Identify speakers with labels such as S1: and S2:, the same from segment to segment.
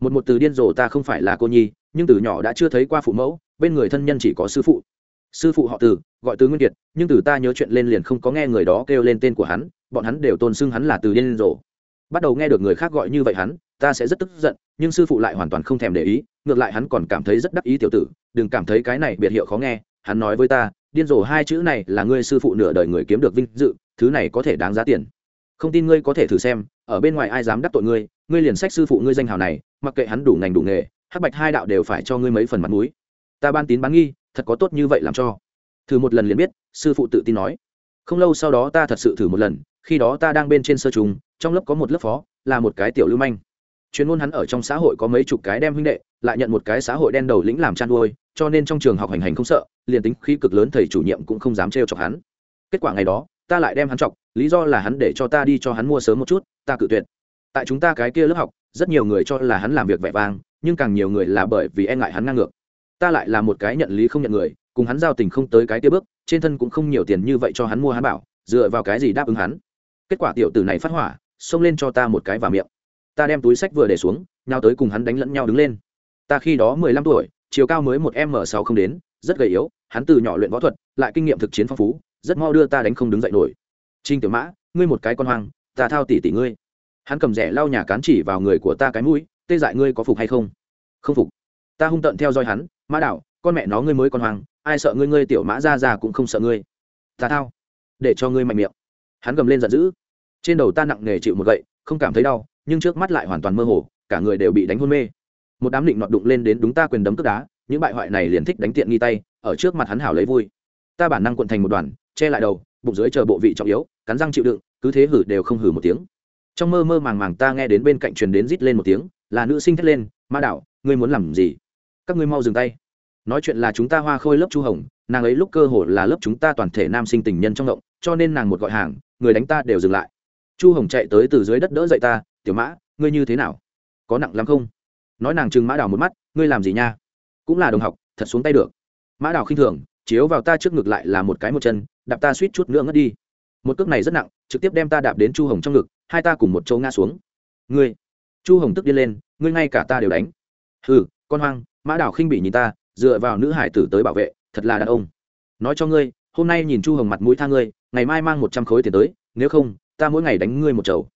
S1: một một từ điên rồ ta không phải là cô nhi, nhưng từ nhỏ đã chưa thấy qua phụ mẫu, bên người thân nhân chỉ có sư phụ. Sư phụ họ từ, gọi từ nguyên kiệt, nhưng từ ta nhớ chuyện lên liền không có nghe người đó kêu lên tên của hắn, bọn hắn đều tôn xưng hắn là từ điên rồ. Bắt đầu nghe được người khác gọi như vậy hắn, ta sẽ rất tức giận, nhưng sư phụ lại hoàn toàn không thèm để ý, ngược lại hắn còn cảm thấy rất đắc ý tiểu tử, đừng cảm thấy cái này biệt hiệu khó nghe, hắn nói với ta, điên rồ hai chữ này là ngươi sư phụ nửa đời người kiếm được vinh dự, thứ này có thể đáng giá tiền không tin ngươi có thể thử xem, ở bên ngoài ai dám đắc tội ngươi ngươi liền sách sư phụ ngươi danh hào này, mặc kệ hắn đủ ngành đủ nghề, hắc bạch hai đạo đều phải cho ngươi mấy phần mặt mũi. Ta ban tín bán nghi, thật có tốt như vậy làm cho. Thử một lần liền biết, sư phụ tự tin nói. Không lâu sau đó ta thật sự thử một lần, khi đó ta đang bên trên sơ trùng, trong lớp có một lớp phó, là một cái tiểu lưu manh. Chuyên môn hắn ở trong xã hội có mấy chục cái đem huynh đệ, lại nhận một cái xã hội đen đầu lĩnh làm chăn nuôi, cho nên trong trường học hành hành không sợ, liền tính khí cực lớn thầy chủ nhiệm cũng không dám trêu chọc hắn. Kết quả ngày đó, ta lại đem hắn chọc lý do là hắn để cho ta đi cho hắn mua sớm một chút, ta cự tuyệt. Tại chúng ta cái kia lớp học, rất nhiều người cho là hắn làm việc vẻ vang, nhưng càng nhiều người là bởi vì e ngại hắn ngang ngược. Ta lại là một cái nhận lý không nhận người, cùng hắn giao tình không tới cái kia bước, trên thân cũng không nhiều tiền như vậy cho hắn mua hắn bảo, dựa vào cái gì đáp ứng hắn. Kết quả tiểu tử này phát hỏa, xông lên cho ta một cái vào miệng. Ta đem túi sách vừa để xuống nhau tới cùng hắn đánh lẫn nhau đứng lên. Ta khi đó mười lăm tuổi, chiều cao mới một m sáu không đến, rất gầy yếu, hắn từ nhỏ luyện võ thuật, lại kinh nghiệm thực chiến phong phú, rất mo đưa ta đánh không đứng dậy nổi trinh tiểu mã, ngươi một cái con hoang, ta thao tỷ tỷ ngươi. Hắn cầm rẻ lau nhà cán chỉ vào người của ta cái mũi, tê dại ngươi có phục hay không? Không phục. Ta hung tận theo dõi hắn, mã đạo con mẹ nó ngươi mới con hoang, ai sợ ngươi ngươi tiểu mã ra ra cũng không sợ ngươi. Ta thao, để cho ngươi mạnh miệng. Hắn gầm lên giận dữ. Trên đầu ta nặng nề chịu một gậy, không cảm thấy đau, nhưng trước mắt lại hoàn toàn mơ hồ, cả người đều bị đánh hôn mê. Một đám định nọt đụng lên đến đúng ta quyền đấm cướp đá, những bại hoại này liền thích đánh tiện nghi tay, ở trước mặt hắn hảo lấy vui. Ta bản năng quận thành một đoàn, che lại đầu, bụng dưới chờ bộ vị trọng yếu cắn răng chịu đựng, cứ thế hử đều không hử một tiếng. Trong mơ mơ màng màng ta nghe đến bên cạnh truyền đến rít lên một tiếng, là nữ sinh thét lên, ma đảo ngươi muốn làm gì? Các ngươi mau dừng tay. Nói chuyện là chúng ta hoa khôi lớp chu hồng, nàng ấy lúc cơ hồ là lớp chúng ta toàn thể nam sinh tình nhân trong động, cho nên nàng một gọi hàng, người đánh ta đều dừng lại. Chu hồng chạy tới từ dưới đất đỡ dậy ta, tiểu mã, ngươi như thế nào? Có nặng lắm không? Nói nàng trừng mã đào một mắt, ngươi làm gì nha? Cũng là đồng học, thật xuống tay được. Mã đào khinh thường, chiếu vào ta trước ngực lại là một cái một chân, đạp ta suýt chút nữa ngất đi một cước này rất nặng, trực tiếp đem ta đạp đến chu hồng trong ngực, hai ta cùng một chỗ ngã xuống. Ngươi, chu hồng tức điên lên, ngươi ngay cả ta đều đánh. Hừ, con hoang, mã đảo khinh bị nhìn ta, dựa vào nữ hải tử tới bảo vệ, thật là đàn ông. Nói cho ngươi, hôm nay nhìn chu hồng mặt mũi tha ngươi, ngày mai mang một trăm khối tiền tới, nếu không, ta mỗi ngày đánh ngươi một chầu.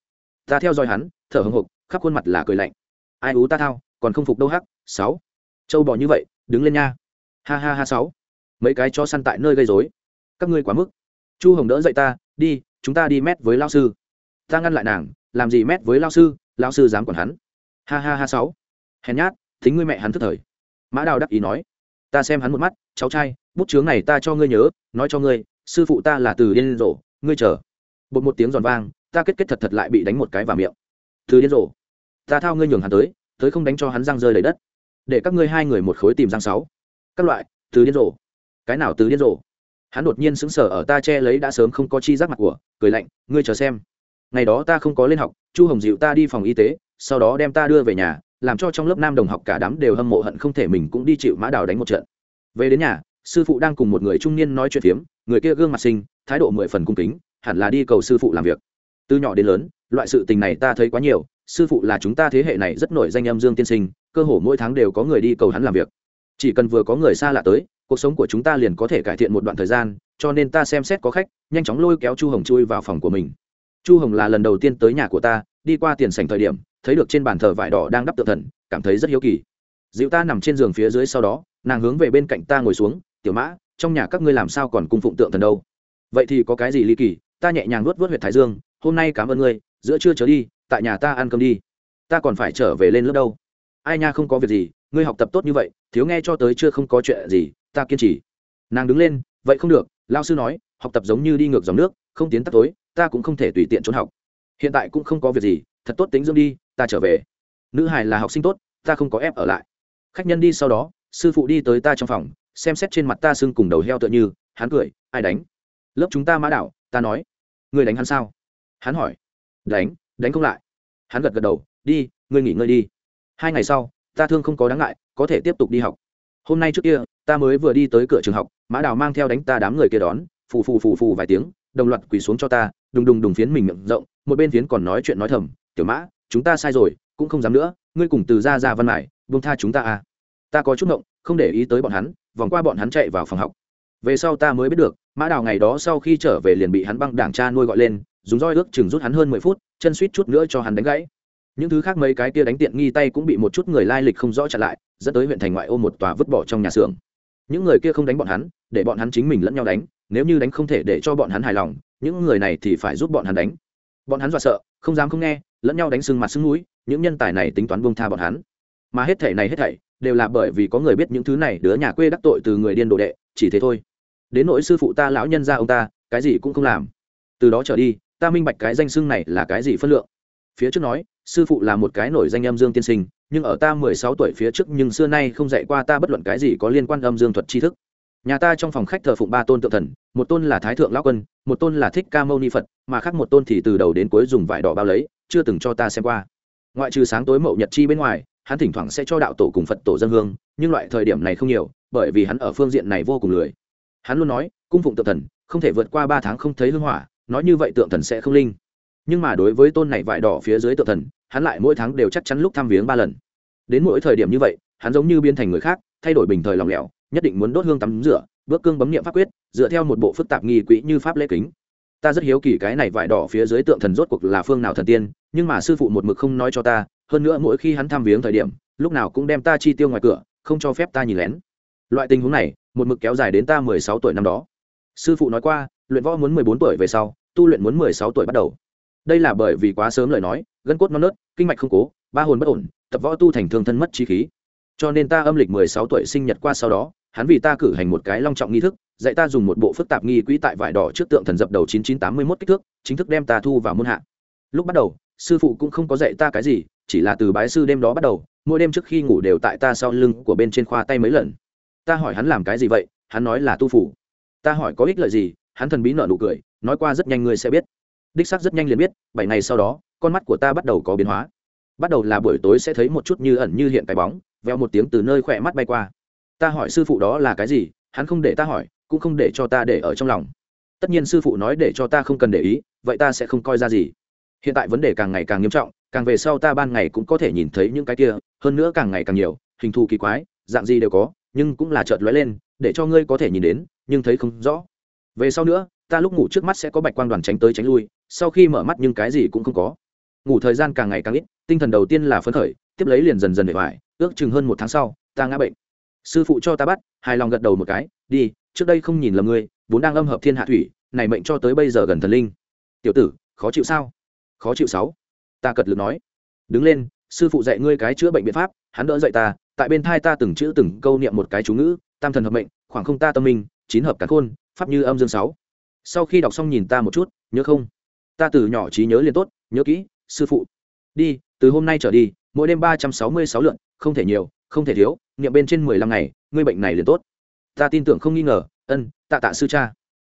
S1: Ta theo dõi hắn, thở hồng hộc, khắp khuôn mặt là cười lạnh. Ai ú ta thao, còn không phục đâu hắc, sáu. Châu bò như vậy, đứng lên nha. Ha ha ha, sáu. Mấy cái cho săn tại nơi gây rối. Các ngươi quá mức. Chu hồng đỡ dậy ta đi, chúng ta đi mét với lao sư. Ta ngăn lại nàng, làm gì mét với lao sư lao sư dám quản hắn. Ha ha ha sáu. Hèn nhát, thính ngươi mẹ hắn thức thời. Mã đào đắc ý nói. Ta xem hắn một mắt, cháu trai, bút chướng này ta cho ngươi nhớ, nói cho ngươi, sư phụ ta là từ điên rồ, ngươi chờ. Bột một tiếng giòn vang, ta kết kết thật thật lại bị đánh một cái vào miệng. Từ điên rồ, ta thao ngươi nhường hắn tới tới không đánh cho hắn răng rơi đầy đất. Để các ngươi hai người một khối tìm răng sáu. Các loại, từ điên rồ. Cái nào từ điên rồ? Hắn đột nhiên sững sờ ở ta che lấy đã sớm không có chi giác mặt của, cười lạnh, ngươi chờ xem. Ngày đó ta không có lên học, chu hồng dịu ta đi phòng y tế, sau đó đem ta đưa về nhà, làm cho trong lớp nam đồng học cả đám đều hâm mộ hận không thể mình cũng đi chịu mã đào đánh một trận. Về đến nhà, sư phụ đang cùng một người trung niên nói chuyện phiếm, người kia gương mặt sinh thái độ mười phần cung kính, hẳn là đi cầu sư phụ làm việc. Từ nhỏ đến lớn, loại sự tình này ta thấy quá nhiều, sư phụ là chúng ta thế hệ này rất nổi danh âm dương tiên sinh, cơ hồ mỗi tháng đều có người đi cầu hắn làm việc. Chỉ cần vừa có người xa lạ tới cuộc sống của chúng ta liền có thể cải thiện một đoạn thời gian, cho nên ta xem xét có khách, nhanh chóng lôi kéo chu hồng chui vào phòng của mình. Chu hồng là lần đầu tiên tới nhà của ta, đi qua tiền sảnh thời điểm, thấy được trên bàn thờ vải đỏ đang đắp tượng thần, cảm thấy rất hiếu kỳ. Dịu ta nằm trên giường phía dưới sau đó, nàng hướng về bên cạnh ta ngồi xuống, tiểu mã, trong nhà các ngươi làm sao còn cung phụng tượng thần đâu? Vậy thì có cái gì ly kỳ? Ta nhẹ nhàng nuốt vớt huyệt thái dương, hôm nay cảm ơn ngươi, giữa trưa trở đi, tại nhà ta ăn cơm đi. Ta còn phải trở về lên lớp đâu? Ai nha, không có việc gì, ngươi học tập tốt như vậy, thiếu nghe cho tới chưa không có chuyện gì ta kiên trì. Nàng đứng lên, vậy không được lao sư nói, học tập giống như đi ngược dòng nước, không tiến tắt tối, ta cũng không thể tùy tiện trốn học. Hiện tại cũng không có việc gì, thật tốt tính dưỡng đi, ta trở về. Nữ hải là học sinh tốt, ta không có ép ở lại. Khách nhân đi sau đó, sư phụ đi tới ta trong phòng, xem xét trên mặt ta sưng cùng đầu heo tựa như. Hắn cười, ai đánh? Lớp chúng ta mã đảo, ta nói. Người đánh hắn sao? Hắn hỏi. Đánh đánh không lại. Hắn gật gật đầu, đi, ngươi nghỉ ngơi đi. Hai ngày sau, ta thương không có đáng ngại, có thể tiếp tục đi học. Hôm nay trước kia ta mới vừa đi tới cửa trường học, mã đào mang theo đánh ta đám người kia đón, phù phù phù phù vài tiếng, đồng loạt quỳ xuống cho ta, đùng đùng đùng phiến mình miệng rộng, một bên phiến còn nói chuyện nói thầm, tiểu mã, chúng ta sai rồi, cũng không dám nữa, ngươi cùng từ ra ra văn mải buông tha chúng ta à. Ta có chút ngộng, không để ý tới bọn hắn, vòng qua bọn hắn chạy vào phòng học. Về sau ta mới biết được, mã đào ngày đó sau khi trở về liền bị hắn băng đảng cha nuôi gọi lên, dùng roi ước chừng rút hắn hơn mười phút, chân suýt chút nữa cho hắn đánh gãy. Những thứ khác mấy cái kia đánh tiện nghi tay cũng bị một chút người lai lịch không rõ chặn lại, dẫn tới huyện thành ngoại ô một tòa vứt bỏ trong nhà xưởng những người kia không đánh bọn hắn, để bọn hắn chính mình lẫn nhau đánh, nếu như đánh không thể để cho bọn hắn hài lòng, những người này thì phải giúp bọn hắn đánh. Bọn hắn dọa sợ, không dám không nghe, lẫn nhau đánh sưng mặt sưng núi những nhân tài này tính toán buông tha bọn hắn. Mà hết thảy này hết thảy, đều là bởi vì có người biết những thứ này, đứa nhà quê đắc tội từ người điên đồ đệ, chỉ thế thôi. Đến nỗi sư phụ ta, lão nhân ra ông ta, cái gì cũng không làm. Từ đó trở đi, ta minh bạch cái danh xưng này là cái gì phân lượng. Phía trước nói, sư phụ là một cái nổi danh âm dương tiên sinh nhưng ở ta mười sáu tuổi phía trước nhưng xưa nay không dạy qua ta bất luận cái gì có liên quan âm dương thuật tri thức. Nhà ta trong phòng khách thờ phụng ba tôn tượng thần, một tôn là thái thượng lão quân, một tôn là thích ca mâu ni phật, mà khác một tôn thì từ đầu đến cuối dùng vải đỏ bao lấy, chưa từng cho ta xem qua. Ngoại trừ sáng tối mậu nhật chi bên ngoài, hắn thỉnh thoảng sẽ cho đạo tổ cùng phật tổ dân hương, nhưng loại thời điểm này không nhiều, bởi vì hắn ở phương diện này vô cùng lười. Hắn luôn nói, cung phụng tượng thần, không thể vượt qua ba tháng không thấy hương hỏa, nói như vậy tượng thần sẽ không linh nhưng mà đối với tôn này vải đỏ phía dưới tượng thần, hắn lại mỗi tháng đều chắc chắn lúc thăm viếng ba lần. Đến mỗi thời điểm như vậy, hắn giống như biến thành người khác, thay đổi bình thời lòng lẻo, nhất định muốn đốt hương tắm rửa, bước cương bấm niệm pháp quyết, dựa theo một bộ phức tạp nghi quỹ như pháp lễ kính. Ta rất hiếu kỳ cái này vải đỏ phía dưới tượng thần rốt cuộc là phương nào thần tiên, nhưng mà sư phụ một mực không nói cho ta, hơn nữa mỗi khi hắn thăm viếng thời điểm, lúc nào cũng đem ta chi tiêu ngoài cửa, không cho phép ta nhìn lén. Loại tình huống này, một mực kéo dài đến ta mười sáu tuổi năm đó. Sư phụ nói qua, luyện võ muốn mười bốn tuổi về sau, tu luyện muốn mười sáu tuổi bắt đầu đây là bởi vì quá sớm lời nói, gân cốt non nớt, kinh mạch không cố, ba hồn bất ổn, tập võ tu thành thương thân mất trí khí. Cho nên ta âm lịch mười sáu tuổi sinh nhật qua sau đó, hắn vì ta cử hành một cái long trọng nghi thức, dạy ta dùng một bộ phức tạp nghi quỹ tại vải đỏ trước tượng thần dập đầu chín chín tám mươi mốt kích thước, chính thức đem ta thu vào môn hạ. Lúc bắt đầu, sư phụ cũng không có dạy ta cái gì, chỉ là từ bái sư đêm đó bắt đầu, mỗi đêm trước khi ngủ đều tại ta sau lưng của bên trên khoa tay mấy lần. Ta hỏi hắn làm cái gì vậy, hắn nói là tu phủ. Ta hỏi có ích lợi gì, hắn thần bí nợ nụ cười, nói qua rất nhanh ngươi sẽ biết đích xác rất nhanh liền biết, bảy ngày sau đó, con mắt của ta bắt đầu có biến hóa. Bắt đầu là buổi tối sẽ thấy một chút như ẩn như hiện cái bóng, veo một tiếng từ nơi khỏe mắt bay qua. Ta hỏi sư phụ đó là cái gì, hắn không để ta hỏi, cũng không để cho ta để ở trong lòng. Tất nhiên sư phụ nói để cho ta không cần để ý, vậy ta sẽ không coi ra gì. Hiện tại vấn đề càng ngày càng nghiêm trọng, càng về sau ta ban ngày cũng có thể nhìn thấy những cái kia, hơn nữa càng ngày càng nhiều, hình thù kỳ quái, dạng gì đều có, nhưng cũng là chợt lóe lên, để cho ngươi có thể nhìn đến, nhưng thấy không rõ về sau nữa, ta lúc ngủ trước mắt sẽ có bạch quang đoàn tránh tới tránh lui, sau khi mở mắt nhưng cái gì cũng không có. Ngủ thời gian càng ngày càng ít, tinh thần đầu tiên là phấn khởi, tiếp lấy liền dần dần để hoài ước chừng hơn một tháng sau, ta ngã bệnh. Sư phụ cho ta bắt, hài lòng gật đầu một cái, đi, trước đây không nhìn lầm ngươi, vốn đang âm hợp thiên hạ thủy, này mệnh cho tới bây giờ gần thần linh. Tiểu tử, khó chịu sao? Khó chịu sáu. Ta cật lực nói. Đứng lên, sư phụ dạy ngươi cái chữa bệnh biện pháp, hắn đỡ dạy ta, tại bên thai ta từng chữ từng câu niệm một cái chú ngữ, tam thần hợp mệnh, khoảng không ta tâm minh, chín hợp cả khôn pháp như âm dương sáu. Sau khi đọc xong nhìn ta một chút, nhớ không? Ta từ nhỏ trí nhớ liền tốt, nhớ kỹ, sư phụ. Đi, từ hôm nay trở đi, mỗi đêm ba trăm sáu mươi sáu lượn, không thể nhiều, không thể thiếu, niệm bên trên mười lăm ngày, ngươi bệnh này liền tốt. Ta tin tưởng không nghi ngờ, ân, tạ tạ sư cha.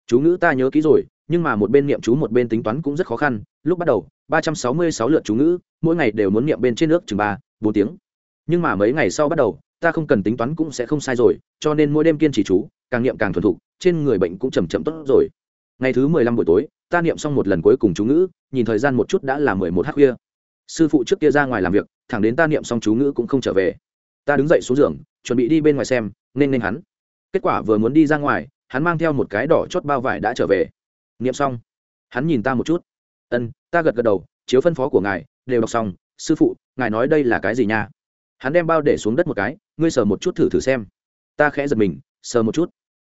S1: Chú ngữ ta nhớ kỹ rồi, nhưng mà một bên niệm chú một bên tính toán cũng rất khó khăn. Lúc bắt đầu, ba trăm sáu mươi sáu lượt chú ngữ, mỗi ngày đều muốn niệm bên trên nước chừng ba, bốn tiếng. Nhưng mà mấy ngày sau bắt đầu ta không cần tính toán cũng sẽ không sai rồi, cho nên mỗi đêm kiên trì chú, càng niệm càng thuần thục, trên người bệnh cũng chầm chậm tốt rồi. Ngày thứ mười lăm buổi tối, ta niệm xong một lần cuối cùng chú ngữ, nhìn thời gian một chút đã là mười một h khuya. Sư phụ trước kia ra ngoài làm việc, thẳng đến ta niệm xong chú ngữ cũng không trở về. Ta đứng dậy xuống giường, chuẩn bị đi bên ngoài xem, nên nên hắn. Kết quả vừa muốn đi ra ngoài, hắn mang theo một cái đỏ chót bao vải đã trở về. Niệm xong, hắn nhìn ta một chút. Ân, ta gật gật đầu, chiếu phân phó của ngài, đều đọc xong, sư phụ, ngài nói đây là cái gì nha? Hắn đem bao để xuống đất một cái, ngươi sờ một chút thử thử xem. Ta khẽ giật mình, sờ một chút.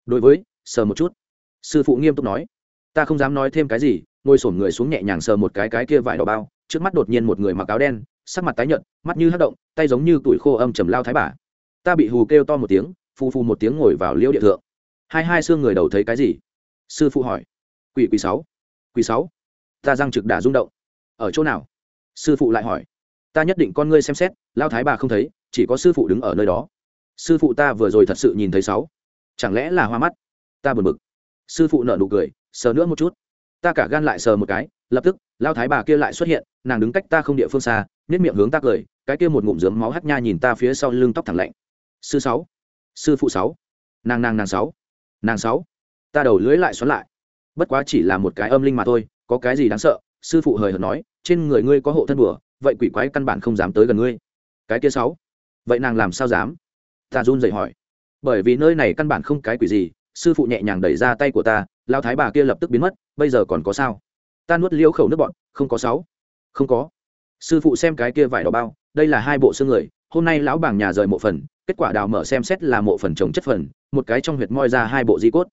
S1: Đối với, sờ một chút. Sư phụ nghiêm túc nói, ta không dám nói thêm cái gì, ngồi sổm người xuống nhẹ nhàng sờ một cái cái kia vải đỏ bao. Trước mắt đột nhiên một người mặc áo đen, sắc mặt tái nhợt, mắt như hất động, tay giống như tuổi khô âm trầm lao thái bà. Ta bị hù kêu to một tiếng, phù phù một tiếng ngồi vào liễu địa thượng. Hai hai xương người đầu thấy cái gì? Sư phụ hỏi. Quỷ quỷ sáu. Quỷ sáu. Ta răng trực đã rung động. Ở chỗ nào? Sư phụ lại hỏi ta nhất định con ngươi xem xét lao thái bà không thấy, chỉ có sư phụ đứng ở nơi đó. Sư phụ ta vừa rồi thật sự nhìn thấy sáu. Chẳng lẽ là hoa mắt? Ta buồn bực. Sư phụ nở nụ cười, sờ nữa một chút. Ta cả gan lại sờ một cái, lập tức lao thái bà kia lại xuất hiện, nàng đứng cách ta không địa phương xa nếp miệng hướng ta cười, cái kia một ngụm dướng máu hắt nha nhìn ta phía sau lưng tóc thẳng lạnh. Sư sáu. Sư phụ sáu. Nàng nàng nàng sáu. Nàng sáu. Ta đầu lưới lại xoắn lại. Bất quá chỉ là một cái âm linh mà thôi, có cái gì đáng sợ? Sư phụ hời hợt nói, trên người ngươi có hộ thân bùa vậy quỷ quái căn bản không dám tới gần ngươi. Cái kia sáu. Vậy nàng làm sao dám? Ta run dậy hỏi. Bởi vì nơi này căn bản không cái quỷ gì, sư phụ nhẹ nhàng đẩy ra tay của ta lao thái bà kia lập tức biến mất, bây giờ còn có sao? Ta nuốt liễu khẩu nước bọn, không có sáu. Không có. Sư phụ xem cái kia vải đỏ bao, đây là hai bộ xương người, hôm nay lão bảng nhà rời mộ phần, kết quả đào mở xem xét là mộ phần trồng chất phần, một cái trong huyệt moi ra hai bộ di cốt.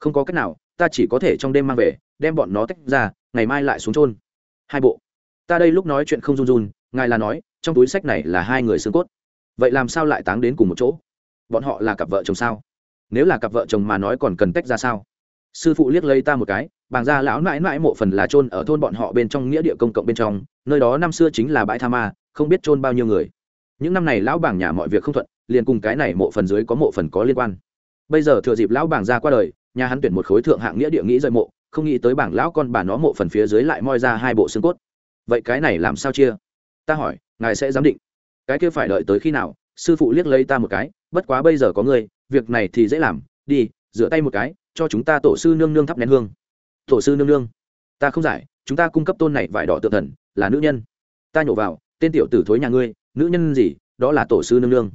S1: Không có cách nào, ta chỉ có thể trong đêm mang về, đem bọn nó tách ra, ngày mai lại xuống trôn hai bộ ta đây lúc nói chuyện không run run, ngài là nói, trong túi sách này là hai người xương cốt. Vậy làm sao lại táng đến cùng một chỗ? Bọn họ là cặp vợ chồng sao? Nếu là cặp vợ chồng mà nói còn cần tách ra sao? Sư phụ liếc lấy ta một cái, bàng gia lão mãi mãi mộ phần là chôn ở thôn bọn họ bên trong nghĩa địa công cộng bên trong, nơi đó năm xưa chính là bãi tha ma, không biết chôn bao nhiêu người. Những năm này lão bảng nhà mọi việc không thuận, liền cùng cái này mộ phần dưới có mộ phần có liên quan. Bây giờ thừa dịp lão bảng ra qua đời, nhà hắn tuyển một khối thượng hạng nghĩa địa nghĩ rời mộ, không nghĩ tới bảng lão con bà nó mộ phần phía dưới lại moi ra hai bộ xương cốt vậy cái này làm sao chia? Ta hỏi, ngài sẽ giám định. Cái kia phải đợi tới khi nào? Sư phụ liếc lấy ta một cái, bất quá bây giờ có ngươi, việc này thì dễ làm. Đi, rửa tay một cái, cho chúng ta tổ sư nương nương thắp nén hương. Tổ sư nương nương, ta không giải, chúng ta cung cấp tôn này vải đỏ tự thần, là nữ nhân. Ta nhổ vào, tên tiểu tử thối nhà ngươi, nữ nhân gì, đó là tổ sư nương nương.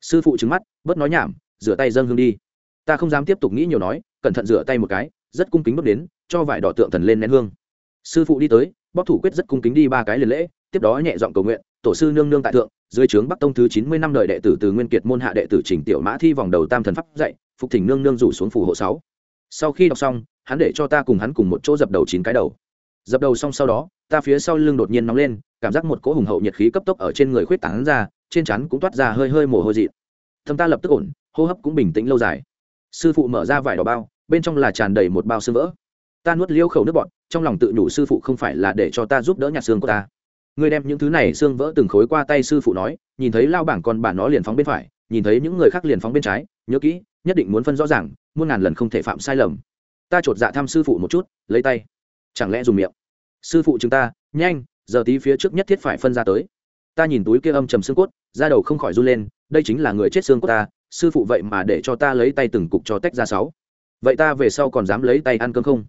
S1: Sư phụ trứng mắt, bớt nói nhảm, rửa tay dâng hương đi. Ta không dám tiếp tục nghĩ nhiều nói, cẩn thận rửa tay một cái, rất cung kính bước đến, cho vải đỏ tượng thần lên nén hương sư phụ đi tới bóc thủ quyết rất cung kính đi ba cái liền lễ, tiếp đó nhẹ giọng cầu nguyện, tổ sư nương nương tại thượng, dưới trướng bắc tông thứ chín mươi năm đời đệ tử từ nguyên kiệt môn hạ đệ tử trình tiểu mã thi vòng đầu tam thần pháp dạy, phục thỉnh nương nương rủ xuống phủ hộ sáu. Sau khi đọc xong, hắn để cho ta cùng hắn cùng một chỗ dập đầu chín cái đầu. Dập đầu xong sau đó, ta phía sau lưng đột nhiên nóng lên, cảm giác một cỗ hùng hậu nhiệt khí cấp tốc ở trên người khuyết tảng ra, trên chắn cũng toát ra hơi hơi mồ hôi dị thâm ta lập tức ổn, hô hấp cũng bình tĩnh lâu dài. Sư phụ mở ra vải đỏ bao, bên trong là tràn đầy một bao xương vỡ ta nuốt liêu khẩu nước bọn. trong lòng tự nhủ sư phụ không phải là để cho ta giúp đỡ nhặt xương của ta. Người đem những thứ này xương vỡ từng khối qua tay sư phụ nói, nhìn thấy lao bảng con bản nó liền phóng bên phải, nhìn thấy những người khác liền phóng bên trái, nhớ kỹ, nhất định muốn phân rõ ràng, muôn ngàn lần không thể phạm sai lầm. Ta chột dạ thăm sư phụ một chút, lấy tay. Chẳng lẽ dùng miệng? Sư phụ chúng ta, nhanh, giờ tí phía trước nhất thiết phải phân ra tới. Ta nhìn túi kia âm trầm xương cốt, da đầu không khỏi run lên, đây chính là người chết xương cốt ta, sư phụ vậy mà để cho ta lấy tay từng cục cho tách ra sáu. Vậy ta về sau còn dám lấy tay ăn cơm không?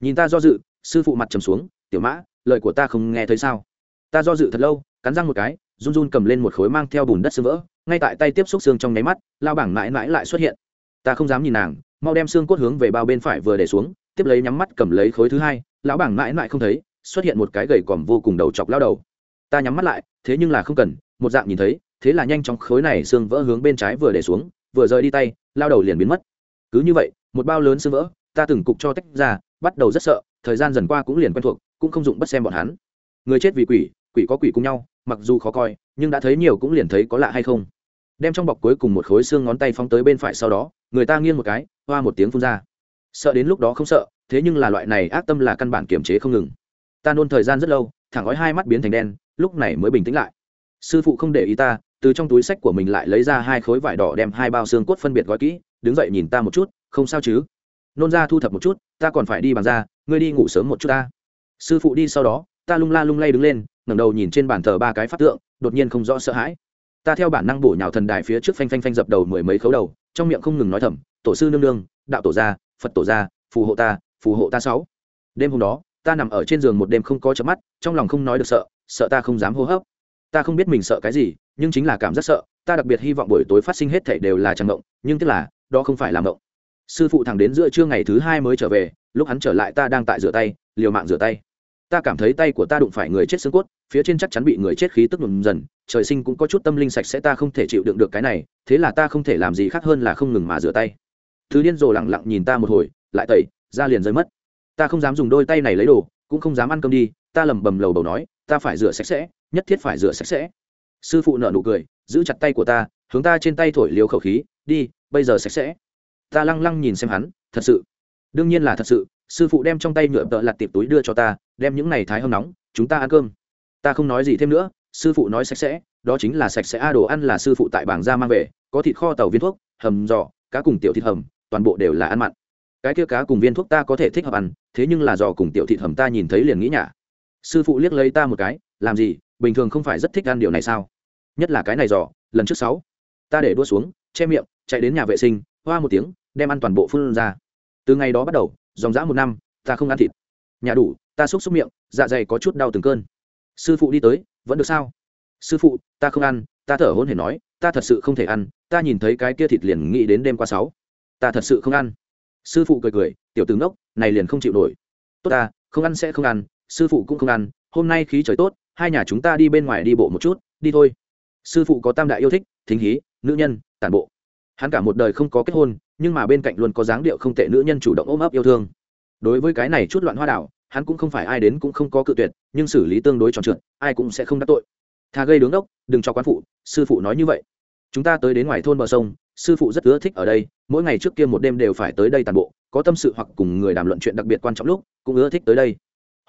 S1: Nhìn ta do dự, sư phụ mặt trầm xuống, tiểu mã, lời của ta không nghe thấy sao? Ta do dự thật lâu, cắn răng một cái, run run cầm lên một khối mang theo bùn đất sương vỡ, ngay tại tay tiếp xúc xương trong nháy mắt, lao bảng mãi mãi lại xuất hiện. Ta không dám nhìn nàng, mau đem xương cốt hướng về bao bên phải vừa để xuống, tiếp lấy nhắm mắt cầm lấy khối thứ hai, lão bảng mãi mãi không thấy, xuất hiện một cái gầy còm vô cùng đầu chọc lao đầu. Ta nhắm mắt lại, thế nhưng là không cần, một dạng nhìn thấy, thế là nhanh chóng khối này xương vỡ hướng bên trái vừa để xuống, vừa rời đi tay, lao đầu liền biến mất. Cứ như vậy, một bao lớn xương vỡ, ta từng cục cho tách ra bắt đầu rất sợ, thời gian dần qua cũng liền quen thuộc, cũng không dụng bất xem bọn hắn. Người chết vì quỷ quỷ có quỷ cùng nhau, mặc dù khó coi, nhưng đã thấy nhiều cũng liền thấy có lạ hay không. Đem trong bọc cuối cùng một khối xương ngón tay phóng tới bên phải sau đó, người ta nghiêng một cái, hoa một tiếng phun ra. Sợ đến lúc đó không sợ, thế nhưng là loại này ác tâm là căn bản kiềm chế không ngừng. Ta nôn thời gian rất lâu, thẳng gói hai mắt biến thành đen, lúc này mới bình tĩnh lại. Sư phụ không để ý ta, từ trong túi sách của mình lại lấy ra hai khối vải đỏ đem hai bao xương cốt phân biệt gói kỹ, đứng dậy nhìn ta một chút, không sao chứ? Nôn ra thu thập một chút, ta còn phải đi bàn ra ngươi đi ngủ sớm một chút ta. Sư phụ đi sau đó, ta lung la lung lay đứng lên, ngẩng đầu nhìn trên bàn thờ ba cái pháp tượng, đột nhiên không rõ sợ hãi. Ta theo bản năng bổ nhào thần đài phía trước phanh phanh phanh dập đầu mười mấy khấu đầu, trong miệng không ngừng nói thầm, tổ sư nương nương, đạo tổ gia, phật tổ gia, phù hộ ta, phù hộ ta sáu. Đêm hôm đó, ta nằm ở trên giường một đêm không có chớp mắt, trong lòng không nói được sợ sợ ta không dám hô hấp. Ta không biết mình sợ cái gì, nhưng chính là cảm giác sợ, ta đặc biệt hy vọng buổi tối phát sinh hết thảy đều là trăng động nhưng tức là, đó không phải là động sư phụ thẳng đến giữa trưa ngày thứ hai mới trở về, lúc hắn trở lại ta đang tại rửa tay, liều mạng rửa tay. Ta cảm thấy tay của ta đụng phải người chết xương cốt, phía trên chắc chắn bị người chết khí tức nhuộm dần, trời sinh cũng có chút tâm linh sạch sẽ ta không thể chịu đựng được cái này, thế là ta không thể làm gì khác hơn là không ngừng mà rửa tay. Thứ điên rồ lẳng lặng nhìn ta một hồi, lại tẩy ra liền rơi mất. Ta không dám dùng đôi tay này lấy đồ, cũng không dám ăn cơm đi, ta lầm bầm lầu bầu nói, ta phải rửa sạch sẽ, nhất thiết phải rửa sạch sẽ. Sư phụ nợ nụ cười, giữ chặt tay của ta, hướng ta trên tay thổi liều khẩu khí, đi, bây giờ sạch sẽ ta lăng lăng nhìn xem hắn, thật sự. Đương nhiên là thật sự, sư phụ đem trong tay nhựa tợ lặt tiệp túi đưa cho ta, đem những này thái hâm nóng, chúng ta ăn cơm. Ta không nói gì thêm nữa, sư phụ nói sạch sẽ, đó chính là sạch sẽ, a, đồ ăn là sư phụ tại bảng ra mang về, có thịt kho tàu viên thuốc, hầm giò, cá cùng tiểu thịt hầm, toàn bộ đều là ăn mặn. Cái kia cá cùng viên thuốc ta có thể thích hợp ăn, thế nhưng là giò cùng tiểu thịt hầm ta nhìn thấy liền nghĩ nhả. Sư phụ liếc lấy ta một cái, làm gì, bình thường không phải rất thích ăn điều này sao? Nhất là cái này giò, lần trước sáu, ta để đua xuống, che miệng, chạy đến nhà vệ sinh, hoa một tiếng đem ăn toàn bộ phun ra. Từ ngày đó bắt đầu, dòng dã một năm, ta không ăn thịt. Nhà đủ, ta xúc xúc miệng dạ dày có chút đau từng cơn. Sư phụ đi tới, vẫn được sao? Sư phụ, ta không ăn, ta thở hôn hề nói, ta thật sự không thể ăn, ta nhìn thấy cái kia thịt liền nghĩ đến đêm qua sáu. Ta thật sự không ăn. Sư phụ cười cười, tiểu tướng đốc này liền không chịu nổi. Tốt ta, không ăn sẽ không ăn, sư phụ cũng không ăn, hôm nay khí trời tốt, hai nhà chúng ta đi bên ngoài đi bộ một chút, đi thôi. Sư phụ có tam đại yêu thích, thính hí, nữ nhân, tản bộ hắn cả một đời không có kết hôn, nhưng mà bên cạnh luôn có dáng điệu không tệ nữ nhân chủ động ôm ấp yêu thương. Đối với cái này chút loạn hoa đảo, hắn cũng không phải ai đến cũng không có cự tuyệt, nhưng xử lý tương đối tròn trượt, ai cũng sẽ không đắc tội. Thà gây đứng đốc, đừng cho quán phụ, sư phụ nói như vậy. Chúng ta tới đến ngoài thôn bờ sông, sư phụ rất ưa thích ở đây, mỗi ngày trước kia một đêm đều phải tới đây tàn bộ, có tâm sự hoặc cùng người đàm luận chuyện đặc biệt quan trọng lúc, cũng ưa thích tới đây.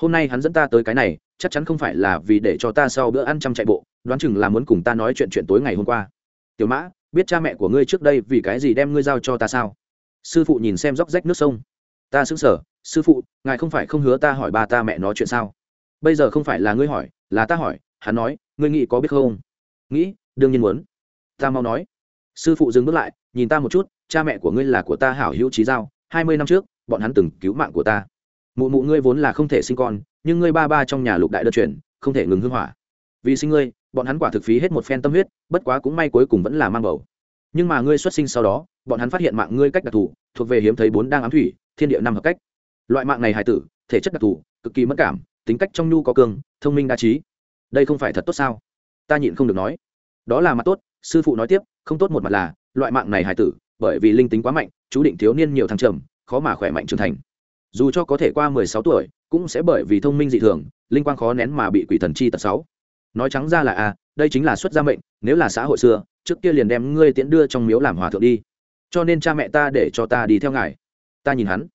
S1: Hôm nay hắn dẫn ta tới cái này, chắc chắn không phải là vì để cho ta sau bữa ăn chăm chạy bộ, đoán chừng là muốn cùng ta nói chuyện chuyện tối ngày hôm qua. Tiểu mã biết cha mẹ của ngươi trước đây vì cái gì đem ngươi giao cho ta sao? Sư phụ nhìn xem róc rách nước sông. Ta xứng sở sư phụ, ngài không phải không hứa ta hỏi ba ta mẹ nói chuyện sao? Bây giờ không phải là ngươi hỏi, là ta hỏi, hắn nói, ngươi nghĩ có biết không? Nghĩ, đương nhiên muốn. Ta mau nói. Sư phụ dừng bước lại, nhìn ta một chút, cha mẹ của ngươi là của ta hảo hữu trí giao, hai mươi năm trước, bọn hắn từng cứu mạng của ta. Mụ mụ ngươi vốn là không thể sinh con, nhưng ngươi ba ba trong nhà lục đại đơn chuyển, không thể ngừng hưng hỏa. Vì sinh ngươi bọn hắn quả thực phí hết một phen tâm huyết, bất quá cũng may cuối cùng vẫn là mang bầu. Nhưng mà ngươi xuất sinh sau đó, bọn hắn phát hiện mạng ngươi cách đặc thù, thuộc về hiếm thấy bốn đang ám thủy, thiên địa năm hợp cách. Loại mạng này hài tử, thể chất đặc thù, cực kỳ mất cảm, tính cách trong nhu có cường, thông minh đa trí. Đây không phải thật tốt sao? Ta nhịn không được nói. Đó là mặt tốt, sư phụ nói tiếp, không tốt một mặt là, loại mạng này hài tử, bởi vì linh tính quá mạnh, chú định thiếu niên nhiều thăng trầm, khó mà khỏe mạnh trưởng thành. Dù cho có thể qua mười sáu tuổi, cũng sẽ bởi vì thông minh dị thường, linh quang khó nén mà bị quỷ thần chi tật sáu nói trắng ra là a đây chính là xuất gia mệnh, nếu là xã hội xưa, trước kia liền đem ngươi tiễn đưa trong miếu làm hòa thượng đi. Cho nên cha mẹ ta để cho ta đi theo ngài. Ta nhìn hắn.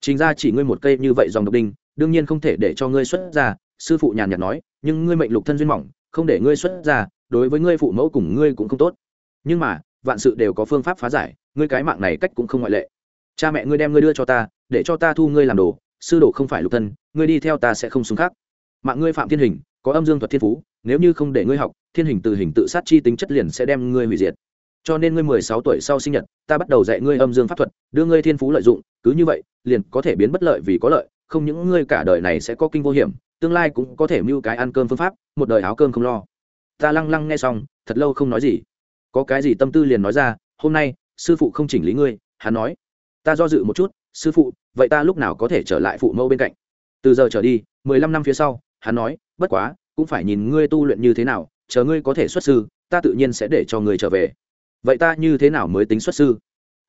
S1: Chính ra chỉ ngươi một cây như vậy dòng độc đinh, đương nhiên không thể để cho ngươi xuất ra sư phụ nhàn nhạt nói, nhưng ngươi mệnh lục thân duyên mỏng, không để ngươi xuất ra đối với ngươi phụ mẫu cùng ngươi cũng không tốt. Nhưng mà, vạn sự đều có phương pháp phá giải, ngươi cái mạng này cách cũng không ngoại lệ. Cha mẹ ngươi đem ngươi đưa cho ta, để cho ta thu ngươi làm đồ, sư đồ không phải lục thân, ngươi đi theo ta sẽ không xuống khác. Mạng ngươi phạm thiên hình có âm dương thuật thiên phú, nếu như không để ngươi học, thiên hình từ hình tự sát chi tính chất liền sẽ đem ngươi hủy diệt. Cho nên ngươi mười sáu tuổi sau sinh nhật, ta bắt đầu dạy ngươi âm dương pháp thuật, đưa ngươi thiên phú lợi dụng, cứ như vậy, liền có thể biến bất lợi vì có lợi, không những ngươi cả đời này sẽ có kinh vô hiểm, tương lai cũng có thể mưu cái ăn cơm phương pháp, một đời áo cơm không lo. Ta lăng lăng nghe xong, thật lâu không nói gì. Có cái gì tâm tư liền nói ra, hôm nay, sư phụ không chỉnh lý ngươi, hắn nói, ta do dự một chút, sư phụ, vậy ta lúc nào có thể trở lại phụ mẫu bên cạnh? Từ giờ trở đi, mười lăm năm phía sau hắn nói, bất quá, cũng phải nhìn ngươi tu luyện như thế nào, chờ ngươi có thể xuất sư, ta tự nhiên sẽ để cho ngươi trở về. Vậy ta như thế nào mới tính xuất sư?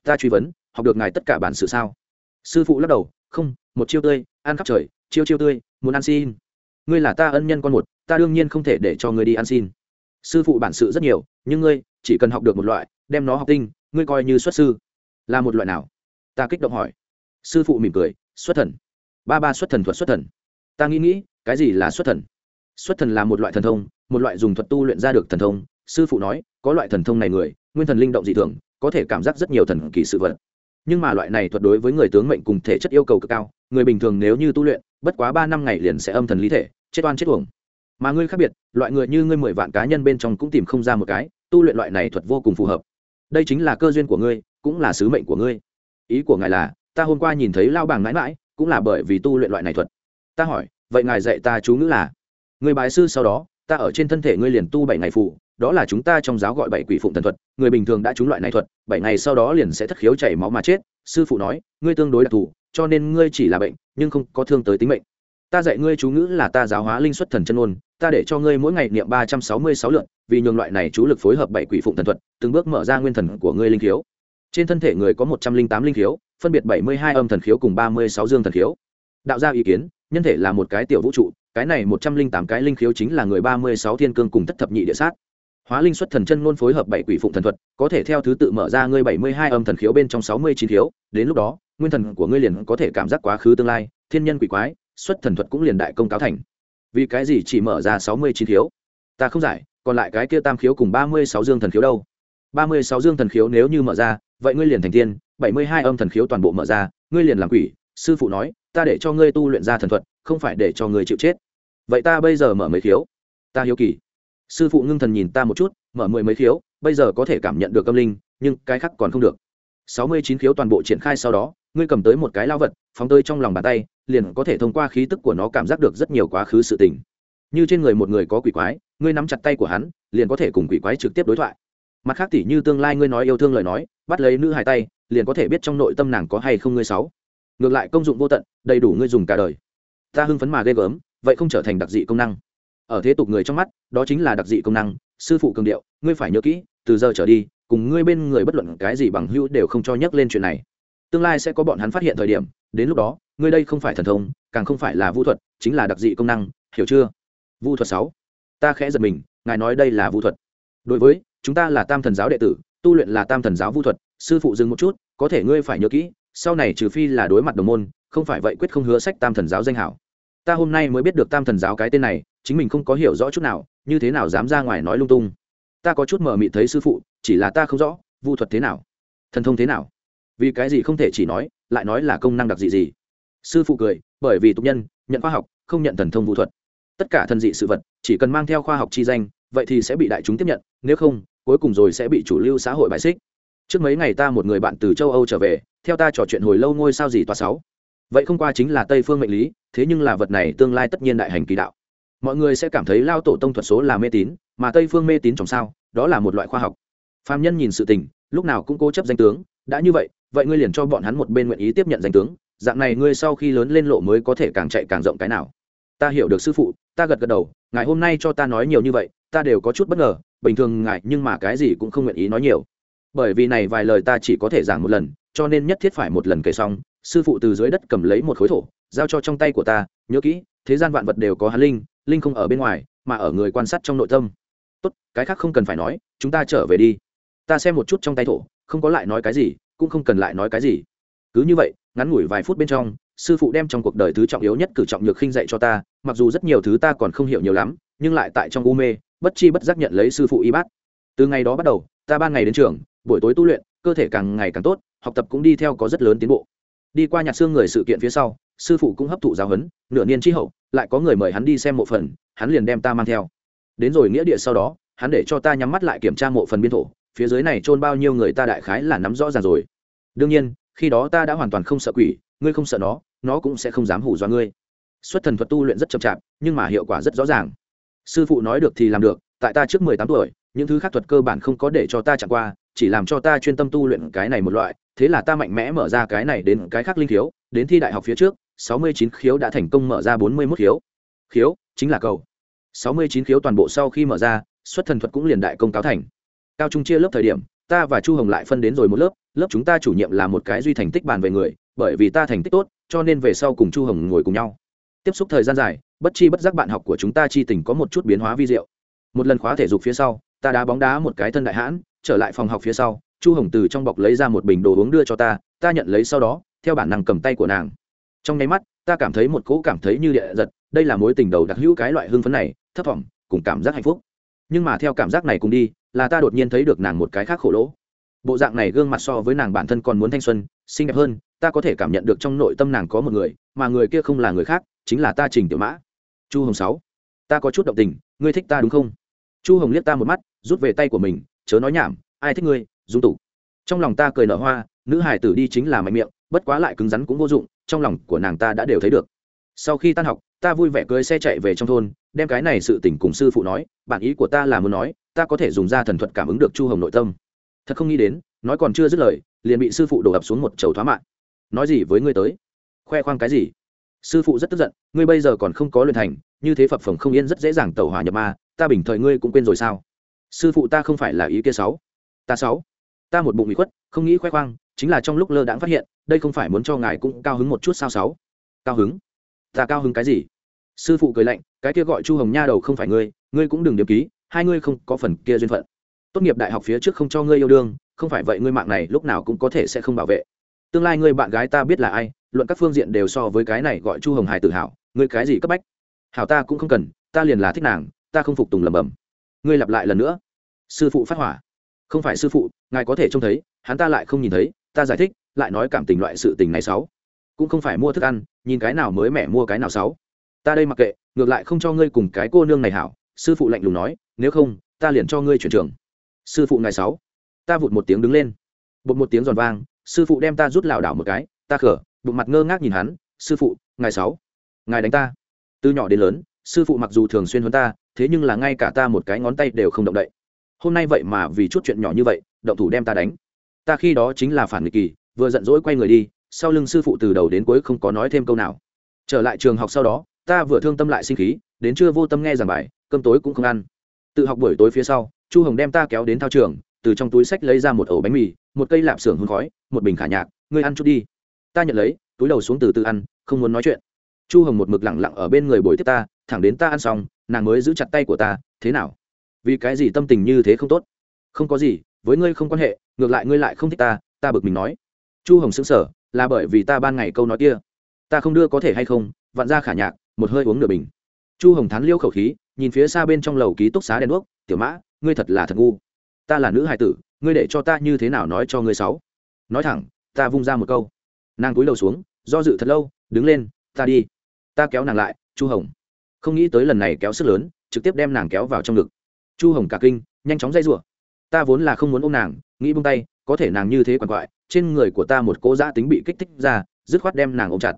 S1: Ta truy vấn, học được ngài tất cả bản sự sao? Sư phụ lắc đầu, không, một chiêu tươi, ăn khắp trời, chiêu chiêu tươi, muốn ăn xin. Ngươi là ta ân nhân con một, ta đương nhiên không thể để cho ngươi đi ăn xin. Sư phụ bản sự rất nhiều, nhưng ngươi chỉ cần học được một loại, đem nó học tinh, ngươi coi như xuất sư. Là một loại nào? Ta kích động hỏi. Sư phụ mỉm cười, xuất thần. Ba ba xuất thần thuật xuất thần ta nghĩ nghĩ, cái gì là xuất thần? Xuất thần là một loại thần thông, một loại dùng thuật tu luyện ra được thần thông. Sư phụ nói, có loại thần thông này người, nguyên thần linh động dị thường, có thể cảm giác rất nhiều thần kỳ sự vật. Nhưng mà loại này thuật đối với người tướng mệnh cùng thể chất yêu cầu cực cao, người bình thường nếu như tu luyện, bất quá ba năm ngày liền sẽ âm thần lý thể, chết oan chết uổng. Mà ngươi khác biệt, loại người như ngươi mười vạn cá nhân bên trong cũng tìm không ra một cái, tu luyện loại này thuật vô cùng phù hợp. Đây chính là cơ duyên của ngươi, cũng là sứ mệnh của ngươi. Ý của ngài là, ta hôm qua nhìn thấy lao bảng mãi mãi, cũng là bởi vì tu luyện loại này thuật ta hỏi, vậy ngài dạy ta chú ngữ là? Người bái sư sau đó, ta ở trên thân thể ngươi liền tu bảy ngày phụ đó là chúng ta trong giáo gọi bảy quỷ phụng thần thuật. Người bình thường đã trúng loại này thuật, bảy ngày sau đó liền sẽ thất khiếu chảy máu mà chết. Sư phụ nói, ngươi tương đối đặc thù, cho nên ngươi chỉ là bệnh, nhưng không có thương tới tính mệnh. Ta dạy ngươi chú ngữ là ta giáo hóa linh xuất thần chân ôn, ta để cho ngươi mỗi ngày niệm ba trăm sáu mươi sáu lượt, vì nhường loại này chú lực phối hợp bảy quỷ phụng thần thuật, từng bước mở ra nguyên thần của ngươi linh khiếu. Trên thân thể người có một trăm linh tám linh khiếu, phân biệt bảy mươi hai âm thần khiếu cùng ba mươi sáu dương thần khiếu đạo ra ý kiến, nhân thể là một cái tiểu vũ trụ, cái này một trăm linh tám cái linh khiếu chính là người ba mươi sáu thiên cương cùng thất thập nhị địa sát. Hóa linh xuất thần chân ngôn phối hợp bảy quỷ phụng thần thuật, có thể theo thứ tự mở ra ngươi bảy mươi hai âm thần khiếu bên trong sáu mươi chín khiếu, đến lúc đó, nguyên thần của ngươi liền có thể cảm giác quá khứ tương lai, thiên nhân quỷ quái, xuất thần thuật cũng liền đại công cáo thành. Vì cái gì chỉ mở ra sáu mươi chín khiếu? Ta không giải, còn lại cái kia tam khiếu cùng ba mươi sáu dương thần khiếu đâu? ba mươi sáu dương thần khiếu nếu như mở ra, vậy ngươi liền thành tiên, bảy mươi hai âm thần khiếu toàn bộ mở ra, ngươi liền làm quỷ, sư phụ nói ta để cho ngươi tu luyện ra thần thuật, không phải để cho ngươi chịu chết. Vậy ta bây giờ mở mấy khiếu? Ta hiếu kỳ. Sư phụ ngưng thần nhìn ta một chút, mở mười mấy khiếu, bây giờ có thể cảm nhận được âm linh, nhưng cái khác còn không được. Sáu mươi chín khiếu toàn bộ triển khai sau đó, ngươi cầm tới một cái lao vật, phóng tơi trong lòng bàn tay, liền có thể thông qua khí tức của nó cảm giác được rất nhiều quá khứ sự tình. Như trên người một người có quỷ quái, ngươi nắm chặt tay của hắn, liền có thể cùng quỷ quái trực tiếp đối thoại. Mặt khác tỷ như tương lai ngươi nói yêu thương lời nói, bắt lấy nữ hai tay, liền có thể biết trong nội tâm nàng có hay không ngươi sáu ngược lại công dụng vô tận, đầy đủ ngươi dùng cả đời. Ta hưng phấn mà ghê gớm, vậy không trở thành đặc dị công năng. Ở thế tục người trong mắt, đó chính là đặc dị công năng, sư phụ cường điệu, ngươi phải nhớ kỹ, từ giờ trở đi, cùng ngươi bên người bất luận cái gì bằng hữu đều không cho nhắc lên chuyện này. Tương lai sẽ có bọn hắn phát hiện thời điểm, đến lúc đó, ngươi đây không phải thần thông, càng không phải là vũ thuật, chính là đặc dị công năng, hiểu chưa? Vũ thuật sáu. Ta khẽ giật mình, ngài nói đây là vũ thuật. Đối với, chúng ta là tam thần giáo đệ tử, tu luyện là tam thần giáo vũ thuật, sư phụ dừng một chút, có thể ngươi phải nhớ kỹ sau này trừ phi là đối mặt đồng môn, không phải vậy quyết không hứa sách tam thần giáo danh hảo. Ta hôm nay mới biết được tam thần giáo cái tên này, chính mình không có hiểu rõ chút nào, như thế nào dám ra ngoài nói lung tung. Ta có chút mờ mịt thấy sư phụ, chỉ là ta không rõ, vu thuật thế nào, thần thông thế nào. Vì cái gì không thể chỉ nói, lại nói là công năng đặc dị gì. Sư phụ cười, bởi vì tục nhân, nhận khoa học, không nhận thần thông vũ thuật. Tất cả thần dị sự vật, chỉ cần mang theo khoa học chi danh, vậy thì sẽ bị đại chúng tiếp nhận, nếu không, cuối cùng rồi sẽ bị chủ lưu xã hội bài xích trước mấy ngày ta một người bạn từ châu âu trở về, theo ta trò chuyện hồi lâu ngôi sao gì toa sáu. Vậy không qua chính là tây phương mệnh lý, thế nhưng là vật này tương lai tất nhiên đại hành kỳ đạo. Mọi người sẽ cảm thấy lao tổ tông thuật số là mê tín, mà tây phương mê tín trong sao, đó là một loại khoa học. Phạm nhân nhìn sự tình, lúc nào cũng cố chấp danh tướng, đã như vậy vậy ngươi liền cho bọn hắn một bên nguyện ý tiếp nhận danh tướng, dạng này ngươi sau khi lớn lên lộ mới có thể càng chạy càng rộng cái nào. Ta hiểu được sư phụ, ta gật gật đầu, ngài hôm nay cho ta nói nhiều như vậy, ta đều có chút bất ngờ, bình thường ngài nhưng mà cái gì cũng không nguyện ý nói nhiều bởi vì này vài lời ta chỉ có thể giảng một lần, cho nên nhất thiết phải một lần kể xong. Sư phụ từ dưới đất cầm lấy một khối thổ, giao cho trong tay của ta. Nhớ kỹ, thế gian vạn vật đều có hắn linh linh không ở bên ngoài, mà ở người quan sát trong nội tâm. Tốt, cái khác không cần phải nói, chúng ta trở về đi. Ta xem một chút trong tay thổ, không có lại nói cái gì, cũng không cần lại nói cái gì. Cứ như vậy, ngắn ngủi vài phút bên trong, sư phụ đem trong cuộc đời thứ trọng yếu nhất cử trọng nhược khinh dạy cho ta, mặc dù rất nhiều thứ ta còn không hiểu nhiều lắm, nhưng lại tại trong u mê, bất chi bất giác nhận lấy sư phụ y bát. Từ ngày đó bắt đầu, ta ban ngày đến trường buổi tối tu luyện, cơ thể càng ngày càng tốt, học tập cũng đi theo có rất lớn tiến bộ. Đi qua nhạc xương người sự kiện phía sau, sư phụ cũng hấp thụ giáo huấn, nửa niên tri hậu, lại có người mời hắn đi xem mộ phần, hắn liền đem ta mang theo. Đến rồi nghĩa địa sau đó, hắn để cho ta nhắm mắt lại kiểm tra mộ phần biên thổ, phía dưới này trôn bao nhiêu người ta đại khái là nắm rõ ràng rồi. Đương nhiên, khi đó ta đã hoàn toàn không sợ quỷ, ngươi không sợ nó nó cũng sẽ không dám hủ do ngươi. Xuất thần thuật tu luyện rất chậm chạp, nhưng mà hiệu quả rất rõ ràng. Sư phụ nói được thì làm được, tại ta trước mười tám tuổi, những thứ khác thuật cơ bản không có để cho ta chẳng qua chỉ làm cho ta chuyên tâm tu luyện cái này một loại, thế là ta mạnh mẽ mở ra cái này đến cái khác linh khiếu, đến thi đại học phía trước, sáu mươi chín khiếu đã thành công mở ra bốn mươi 41 khiếu. Khiếu, chính là cầu. sáu mươi chín khiếu toàn bộ sau khi mở ra, xuất thần thuật cũng liền đại công cáo thành. Cao trung chia lớp thời điểm, ta và chu hồng lại phân đến rồi một lớp lớp chúng ta chủ nhiệm là một cái duy thành tích bàn về người, bởi vì ta thành tích tốt, cho nên về sau cùng chu hồng ngồi cùng nhau. Tiếp xúc thời gian dài, bất chi bất giác bạn học của chúng ta chi tình có một chút biến hóa vi diệu. Một lần khóa thể dục phía sau, ta đá bóng đá một cái thân đại hãn trở lại phòng học phía sau, chu hồng từ trong bọc lấy ra một bình đồ uống đưa cho ta ta nhận lấy sau đó, theo bản năng cầm tay của nàng. Trong nháy mắt, ta cảm thấy một cỗ cảm thấy như địa giật, đây là mối tình đầu đặc hữu cái loại hưng phấn này, thấp thỏm, cùng cảm giác hạnh phúc. Nhưng mà theo cảm giác này cùng đi, là ta đột nhiên thấy được nàng một cái khác khổ lỗ. Bộ dạng này gương mặt so với nàng bản thân còn muốn thanh xuân, xinh đẹp hơn, ta có thể cảm nhận được trong nội tâm nàng có một người, mà người kia không là người khác, chính là ta trình tiểu mã. Chu hồng sáu, ta có chút động tình, ngươi thích ta đúng không? Chu hồng liếc ta một mắt, rút về tay của mình chớ nói nhảm, ai thích ngươi, dung tục. Trong lòng ta cười nở hoa, nữ hải tử đi chính là mạnh miệng, bất quá lại cứng rắn cũng vô dụng, trong lòng của nàng ta đã đều thấy được. Sau khi tan học, ta vui vẻ cưới xe chạy về trong thôn, đem cái này sự tình cùng sư phụ nói bản ý của ta là muốn nói, ta có thể dùng ra thần thuật cảm ứng được chu hồng nội tâm. Thật không nghĩ đến, nói còn chưa dứt lời, liền bị sư phụ đổ ập xuống một chầu thoá mạng nói gì với ngươi tới? Khoe khoang cái gì? Sư phụ rất tức giận, ngươi bây giờ còn không có luyện thành, như thế phập phồng không yên rất dễ dàng tẩu hỏa nhập ma, ta bình thời ngươi cũng quên rồi sao? Sư phụ ta không phải là ý kia sáu. Ta sáu. Ta một bụng bị khuất, không nghĩ khoe khoang, chính là trong lúc lơ đãng phát hiện, đây không phải muốn cho ngài cũng cao hứng một chút sao sáu? Cao hứng? Ta cao hứng cái gì? Sư phụ cười lạnh, cái kia gọi chu hồng nha đầu không phải ngươi ngươi cũng đừng điểm ký, hai ngươi không có phần kia duyên phận. Tốt nghiệp đại học phía trước không cho ngươi yêu đương, không phải vậy ngươi mạng này lúc nào cũng có thể sẽ không bảo vệ. Tương lai ngươi bạn gái ta biết là ai, luận các phương diện đều so với cái này gọi chu hồng hải tự hào, ngươi cái gì cấp bách? Hảo ta cũng không cần, ta liền là thích nàng, ta không phục tùng lầm bầm ngươi lặp lại lần nữa. Sư phụ phát hỏa. Không phải sư phụ, ngài có thể trông thấy, hắn ta lại không nhìn thấy, ta giải thích, lại nói cảm tình loại sự tình này sáu cũng không phải mua thức ăn, nhìn cái nào mới mẻ mua cái nào sáu ta đây mặc kệ, ngược lại không cho ngươi cùng cái cô nương này hảo, sư phụ lạnh lùng nói, nếu không, ta liền cho ngươi chuyển trường. Sư phụ ngài sáu ta vụt một tiếng đứng lên. Bột một tiếng giòn vang, sư phụ đem ta rút lảo đảo một cái, ta khở, bụng mặt ngơ ngác nhìn hắn, sư phụ, ngài sáu ngài đánh ta. Từ nhỏ đến lớn, sư phụ mặc dù thường xuyên hơn ta thế nhưng là ngay cả ta một cái ngón tay đều không động đậy. Hôm nay vậy mà vì chút chuyện nhỏ như vậy, động thủ đem ta đánh. Ta khi đó chính là phản nghịch kỳ, vừa giận dỗi quay người đi, sau lưng sư phụ từ đầu đến cuối không có nói thêm câu nào. Trở lại trường học sau đó, ta vừa thương tâm lại sinh khí, đến trưa vô tâm nghe giảng bài, cơm tối cũng không ăn. Tự học buổi tối phía sau, chu hồng đem ta kéo đến thao trường, từ trong túi sách lấy ra một ổ bánh mì, một cây lạp xưởng hương khói, một bình khả nhạc, ngươi ăn chút đi. Ta nhận lấy, túi đầu xuống từ từ ăn, không muốn nói chuyện. Chu hồng một mực lẳng lặng ở bên người bồi tiếp ta, thẳng đến ta ăn xong nàng mới giữ chặt tay của ta, thế nào? Vì cái gì tâm tình như thế không tốt? Không có gì, với ngươi không quan hệ, ngược lại ngươi lại không thích ta ta bực mình nói. Chu hồng xứng sở là bởi vì ta ban ngày câu nói kia. Ta không đưa có thể hay không, vặn ra khả nhạc, một hơi uống nửa bình. Chu hồng thán liêu khẩu khí, nhìn phía xa bên trong lầu ký túc xá đèn đuốc, tiểu mã, ngươi thật là thật ngu. Ta là nữ hài tử, ngươi để cho ta như thế nào nói cho ngươi sáu? Nói thẳng, ta vung ra một câu. Nàng cúi đầu xuống, do dự thật lâu, đứng lên, ta đi. Ta kéo nàng lại, chu hồng không nghĩ tới lần này kéo sức lớn, trực tiếp đem nàng kéo vào trong ngực. Chu hồng cả kinh, nhanh chóng dây rủa. Ta vốn là không muốn ôm nàng, nghĩ bung tay, có thể nàng như thế quằn quại, trên người của ta một cố giã tính bị kích thích ra, dứt khoát đem nàng ôm chặt.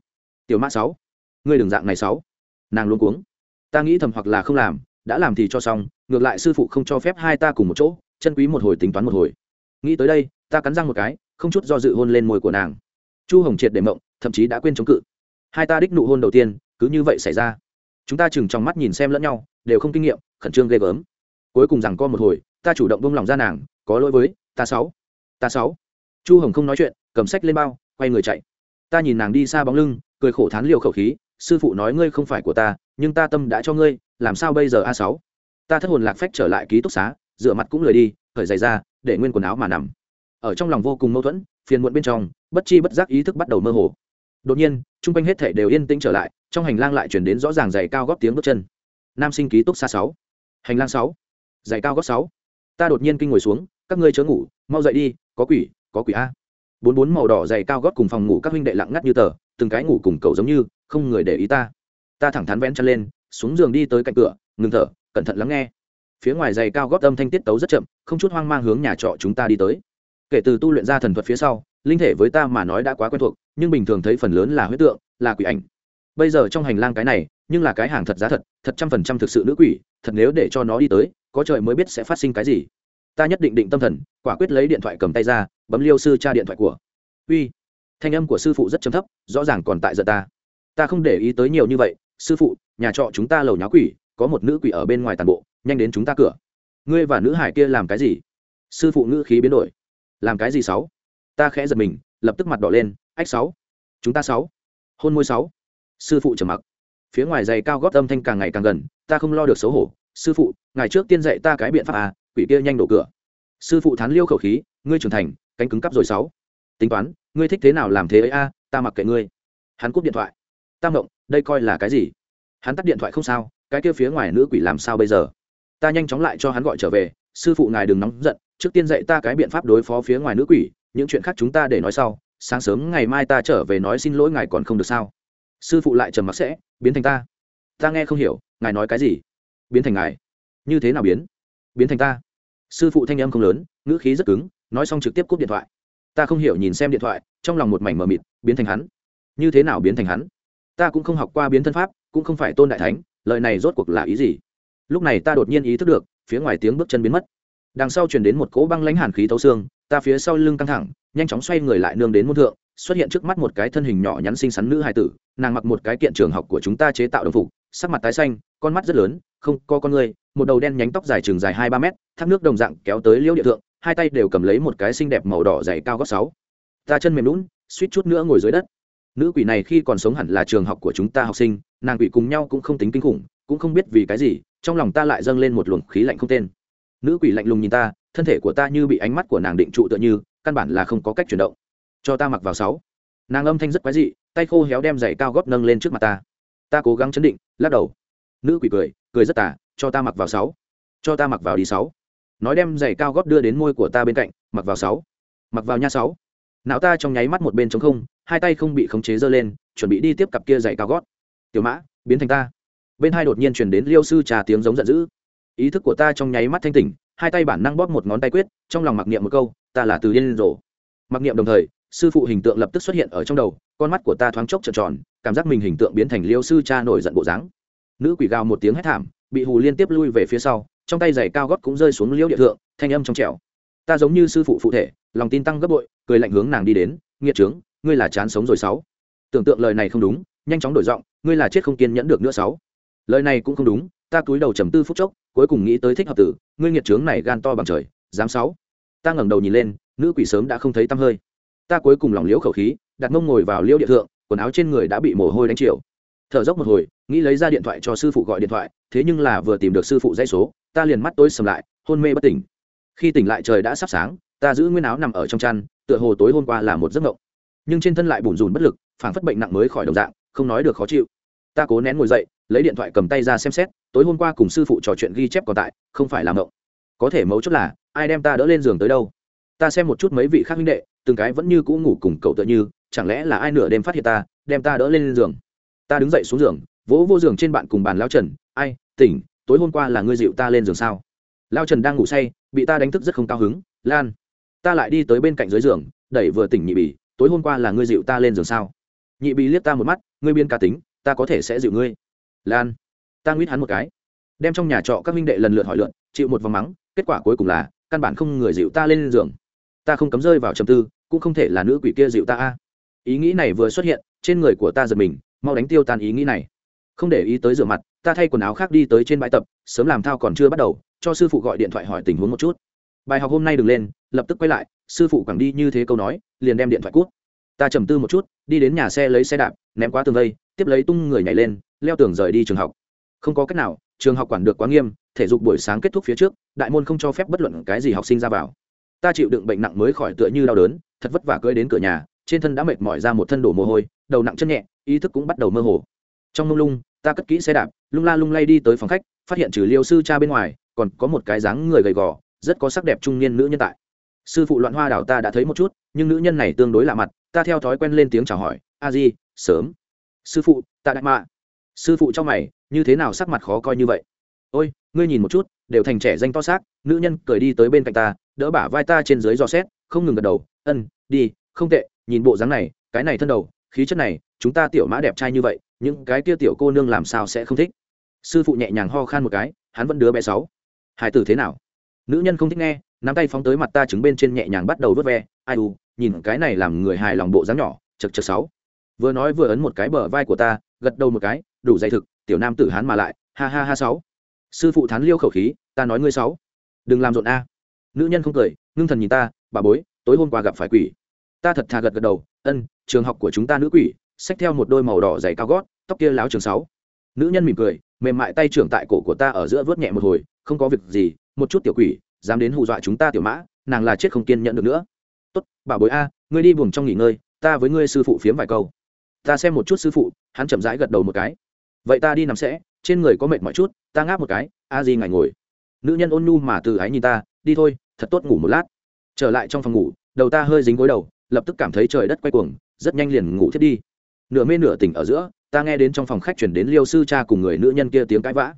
S1: Tiểu mã sáu, ngươi đường dạng này sáu. Nàng luôn cuống. Ta nghĩ thầm hoặc là không làm, đã làm thì cho xong, ngược lại sư phụ không cho phép hai ta cùng một chỗ, chân quý một hồi tính toán một hồi. Nghĩ tới đây, ta cắn răng một cái, không chút do dự hôn lên môi của nàng. Chu hồng triệt để mộng, thậm chí đã quên chống cự. Hai ta đích nụ hôn đầu tiên, cứ như vậy xảy ra chúng ta chừng trong mắt nhìn xem lẫn nhau, đều không kinh nghiệm, khẩn trương ghê gớm. Cuối cùng rằng co một hồi, ta chủ động bông lòng ra nàng, có lỗi với, ta sáu. Ta sáu. Chu hồng không nói chuyện, cầm sách lên bao, quay người chạy. Ta nhìn nàng đi xa bóng lưng, cười khổ thán liều khẩu khí, sư phụ nói ngươi không phải của ta, nhưng ta tâm đã cho ngươi, làm sao bây giờ a sáu? Ta thất hồn lạc phách trở lại ký túc xá dựa mặt cũng lười đi khởi giày ra, để nguyên quần áo mà nằm. Ở trong lòng vô cùng mâu thuẫn, phiền muộn bên trong, bất chi bất giác ý thức bắt đầu mơ hồ đột nhiên, chung quanh hết thể đều yên tĩnh trở lại, trong hành lang lại chuyển đến rõ ràng giày cao góp tiếng bước chân. Nam sinh ký túc xa sáu. Hành lang sáu. Giày cao góp sáu. Ta đột nhiên kinh ngồi xuống, các ngươi chớ ngủ, mau dậy đi, có quỷ có quỷ a. Bốn bốn màu đỏ giày cao góp cùng phòng ngủ các huynh đệ lặng ngắt như tờ, từng cái ngủ cùng cầu giống như, không người để ý ta. Ta thẳng thắn vén chân lên, xuống giường đi tới cạnh cửa, ngừng thở, cẩn thận lắng nghe. Phía ngoài giày cao góp âm thanh tiết tấu rất chậm, không chút hoang mang hướng nhà trọ chúng ta đi tới. Kể từ tu luyện ra thần thuật phía sau linh thể với ta mà nói đã quá quen thuộc, nhưng bình thường thấy phần lớn là huyết tượng, là quỷ ảnh. Bây giờ trong hành lang cái này, nhưng là cái hàng thật giá thật thật trăm phần trăm thực sự nữ quỷ, thật nếu để cho nó đi tới, có trời mới biết sẽ phát sinh cái gì. Ta nhất định định tâm thần, quả quyết lấy điện thoại cầm tay ra, bấm liêu sư cha điện thoại của. Uy, thanh âm của sư phụ rất chấm thấp, rõ ràng còn tại giận ta. Ta không để ý tới nhiều như vậy, sư phụ, nhà trọ chúng ta lầu nháo quỷ, có một nữ quỷ ở bên ngoài tàn bộ, nhanh đến chúng ta cửa. Ngươi và nữ hải kia làm cái gì? Sư phụ ngữ khí biến đổi. Làm cái gì sáu? Ta khẽ giật mình, lập tức mặt đỏ lên, ách sáu, chúng ta sáu, hôn môi sáu. Sư phụ trầm mặc. Phía ngoài giày cao gót âm thanh càng ngày càng gần, ta không lo được xấu hổ, sư phụ ngày trước tiên dạy ta cái biện pháp à quỷ kia nhanh đổ cửa. Sư phụ thán liêu khẩu khí, ngươi trưởng thành, cánh cứng cắp rồi sáu. Tính toán, ngươi thích thế nào làm thế ấy a ta mặc kệ ngươi. Hắn cúp điện thoại. Ta mộng đây coi là cái gì? Hắn tắt điện thoại không sao, cái kia phía ngoài nữ quỷ làm sao bây giờ? Ta nhanh chóng lại cho hắn gọi trở về, sư phụ ngài đừng nóng giận, trước tiên dạy ta cái biện pháp đối phó phía ngoài nữ quỷ những chuyện khác chúng ta để nói sau, sáng sớm ngày mai ta trở về nói xin lỗi ngài còn không được sao? Sư phụ lại trầm mặc sẽ, biến thành ta. Ta nghe không hiểu, ngài nói cái gì? Biến thành ngài. Như thế nào biến? Biến thành ta. Sư phụ thanh âm không lớn, ngữ khí rất cứng, nói xong trực tiếp cúp điện thoại. Ta không hiểu nhìn xem điện thoại, trong lòng một mảnh mờ mịt, biến thành hắn. Như thế nào biến thành hắn? Ta cũng không học qua biến thân pháp, cũng không phải tôn đại thánh, lời này rốt cuộc là ý gì? Lúc này ta đột nhiên ý thức được, phía ngoài tiếng bước chân biến mất đằng sau chuyển đến một cỗ băng lãnh hàn khí thấu xương, ta phía sau lưng căng thẳng, nhanh chóng xoay người lại nương đến môn thượng, xuất hiện trước mắt một cái thân hình nhỏ nhắn xinh xắn nữ hài tử, nàng mặc một cái kiện trường học của chúng ta chế tạo đồng phục, sắc mặt tái xanh, con mắt rất lớn, không có con người, một đầu đen nhánh tóc dài chừng dài hai ba mét thác nước đồng dạng kéo tới liễu địa thượng, hai tay đều cầm lấy một cái xinh đẹp màu đỏ dày cao góc sáu. Ta chân mềm lún suýt chút nữa ngồi dưới đất. Nữ quỷ này khi còn sống hẳn là trường học của chúng ta học sinh, nàng quỷ cùng nhau cũng không tính kinh khủng, cũng không biết vì cái gì, trong lòng ta lại dâng lên một luồng khí lạnh không tên nữ quỷ lạnh lùng nhìn ta, thân thể của ta như bị ánh mắt của nàng định trụ tựa như, căn bản là không có cách chuyển động. Cho ta mặc vào sáu. Nàng âm thanh rất quái dị, tay khô héo đem giày cao gót nâng lên trước mặt ta. Ta cố gắng chấn định, lắc đầu. Nữ quỷ cười cười rất tà, cho ta mặc vào sáu. Cho ta mặc vào đi sáu. Nói đem giày cao gót đưa đến môi của ta bên cạnh, mặc vào sáu. Mặc vào nha sáu. Não ta trong nháy mắt một bên trống không, hai tay không bị khống chế giơ lên, chuẩn bị đi tiếp cặp kia giày cao gót. Tiểu mã, biến thành ta. Bên hai đột nhiên chuyển đến liêu sư trà tiếng giống giận dữ ý thức của ta trong nháy mắt thanh tỉnh, hai tay bản năng bóp một ngón tay quyết, trong lòng mặc niệm một câu, ta là từ điên rồ. Mặc niệm đồng thời, sư phụ hình tượng lập tức xuất hiện ở trong đầu, con mắt của ta thoáng chốc trợn tròn, cảm giác mình hình tượng biến thành liêu sư cha nổi giận bộ dáng. Nữ quỷ gào một tiếng hét thảm, bị hù liên tiếp lui về phía sau, trong tay giày cao gót cũng rơi xuống liễu địa thượng, thanh âm trong trẻo. Ta giống như sư phụ phụ thể, lòng tin tăng gấp bội, cười lạnh hướng nàng đi đến, nghiệt trướng, ngươi là chán sống rồi sáu. Tưởng tượng lời này không đúng, nhanh chóng đổi giọng, ngươi là chết không kiên nhẫn được nữa sáu. Lời này cũng không đúng, ta cúi đầu trầm tư phút chốc cuối cùng nghĩ tới thích hợp tử, ngươi nghiệt trướng này gan to bằng trời, dám sáu. Ta ngẩng đầu nhìn lên, nữ quỷ sớm đã không thấy tăm hơi. Ta cuối cùng lòng liễu khẩu khí, đặt mông ngồi vào liễu địa thượng, quần áo trên người đã bị mồ hôi đánh chiều. Thở dốc một hồi, nghĩ lấy ra điện thoại cho sư phụ gọi điện thoại, thế nhưng là vừa tìm được sư phụ dãy số, ta liền mắt tối sầm lại, hôn mê bất tỉnh. Khi tỉnh lại trời đã sắp sáng, ta giữ nguyên áo nằm ở trong chăn, tựa hồ tối hôm qua là một giấc mộng. Nhưng trên thân lại bùn rùn bất lực, phảng phất bệnh nặng mới khỏi đồng dạng, không nói được khó chịu. Ta cố nén ngồi dậy lấy điện thoại cầm tay ra xem xét, tối hôm qua cùng sư phụ trò chuyện ghi chép còn tại, không phải là mộng. Có thể mấu chốt là, ai đem ta đỡ lên giường tới đâu? Ta xem một chút mấy vị khác huynh đệ, từng cái vẫn như cũ ngủ cùng cậu tựa như, chẳng lẽ là ai nửa đêm phát hiện ta, đem ta đỡ lên giường? Ta đứng dậy xuống giường, vỗ vô giường trên bạn cùng bàn lao trần, ai, tỉnh, tối hôm qua là ngươi dịu ta lên giường sao? Lao trần đang ngủ say, bị ta đánh thức rất không cao hứng, lan, ta lại đi tới bên cạnh dưới giường, đẩy vừa tỉnh nhị bì, tối hôm qua là ngươi dịu ta lên giường sao? Nhị bì liếc ta một mắt, ngươi biên cá tính, ta có thể sẽ dịu ngươi lan, ta nguyết hắn một cái. Đem trong nhà trọ các minh đệ lần lượt hỏi lượn, chịu một vòng mắng, kết quả cuối cùng là, căn bản không người dịu ta lên giường. Ta không cấm rơi vào trầm tư, cũng không thể là nữ quỷ kia dịu ta a. Ý nghĩ này vừa xuất hiện, trên người của ta giật mình, mau đánh tiêu tan ý nghĩ này. Không để ý tới rửa mặt, ta thay quần áo khác đi tới trên bãi tập, sớm làm thao còn chưa bắt đầu, cho sư phụ gọi điện thoại hỏi tình huống một chút. Bài học hôm nay đừng lên, lập tức quay lại, sư phụ quẳng đi như thế câu nói, liền đem điện thoại cút. Ta trầm tư một chút, đi đến nhà xe lấy xe đạp, ném qua tường vây, tiếp lấy tung người nhảy lên leo tường rời đi trường học. Không có cách nào, trường học quản được quá nghiêm, thể dục buổi sáng kết thúc phía trước, đại môn không cho phép bất luận cái gì học sinh ra vào. Ta chịu đựng bệnh nặng mới khỏi tựa như đau đớn, thật vất vả cưỡi đến cửa nhà, trên thân đã mệt mỏi ra một thân đổ mồ hôi, đầu nặng chân nhẹ, ý thức cũng bắt đầu mơ hồ. Trong mông lung, ta cất kỹ xe đạp, lung la lung lay đi tới phòng khách, phát hiện trừ liêu sư cha bên ngoài, còn có một cái dáng người gầy gò, rất có sắc đẹp trung niên nữ nhân tại. Sư phụ loạn hoa đảo ta đã thấy một chút, nhưng nữ nhân này tương đối lạ mặt, ta theo thói quen lên tiếng chào hỏi, a di, sớm. Sư phụ ta đại mạ sư phụ trong mày, như thế nào sắc mặt khó coi như vậy? Ôi, ngươi nhìn một chút, đều thành trẻ danh to xác, nữ nhân cười đi tới bên cạnh ta, đỡ bả vai ta trên dưới dò xét, không ngừng gật đầu, ân, đi, không tệ, nhìn bộ dáng này, cái này thân đầu, khí chất này, chúng ta tiểu mã đẹp trai như vậy, những cái kia tiểu cô nương làm sao sẽ không thích? Sư phụ nhẹ nhàng ho khan một cái, hắn vẫn đứa bé sáu. Hải tử thế nào? Nữ nhân không thích nghe, nắm tay phóng tới mặt ta chứng bên trên nhẹ nhàng bắt đầu vớt ve, ai u, nhìn cái này làm người hài lòng bộ dáng nhỏ, chật chật sáu vừa nói vừa ấn một cái bờ vai của ta, gật đầu một cái, đủ dày thực, tiểu nam tử hán mà lại, ha ha ha sáu. Sư phụ thán liêu khẩu khí, ta nói ngươi sáu. Đừng làm rộn a. Nữ nhân không cười, ngưng thần nhìn ta, bà bối, tối hôm qua gặp phải quỷ. Ta thật thà gật gật đầu, ân, trường học của chúng ta nữ quỷ, xách theo một đôi màu đỏ dày cao gót, tóc kia láo trường sáu. Nữ nhân mỉm cười, mềm mại tay trưởng tại cổ của ta ở giữa vớt nhẹ một hồi, không có việc gì, một chút tiểu quỷ, dám đến hù dọa chúng ta tiểu mã, nàng là chết không kiên nhận được nữa. Tốt, bà bối a, ngươi đi buồng trong nghỉ ngơi, ta với ngươi sư phụ phiếm vài câu ta xem một chút sư phụ, hắn chậm rãi gật đầu một cái. Vậy ta đi nằm sẽ, trên người có mệt mọi chút, ta ngáp một cái, a di ngài ngồi. Nữ nhân ôn nhu mà từ ái nhìn ta, đi thôi, thật tốt ngủ một lát. Trở lại trong phòng ngủ, đầu ta hơi dính gối đầu, lập tức cảm thấy trời đất quay cuồng, rất nhanh liền ngủ thiết đi. Nửa mê nửa tỉnh ở giữa, ta nghe đến trong phòng khách chuyển đến liêu sư cha cùng người nữ nhân kia tiếng cãi vã.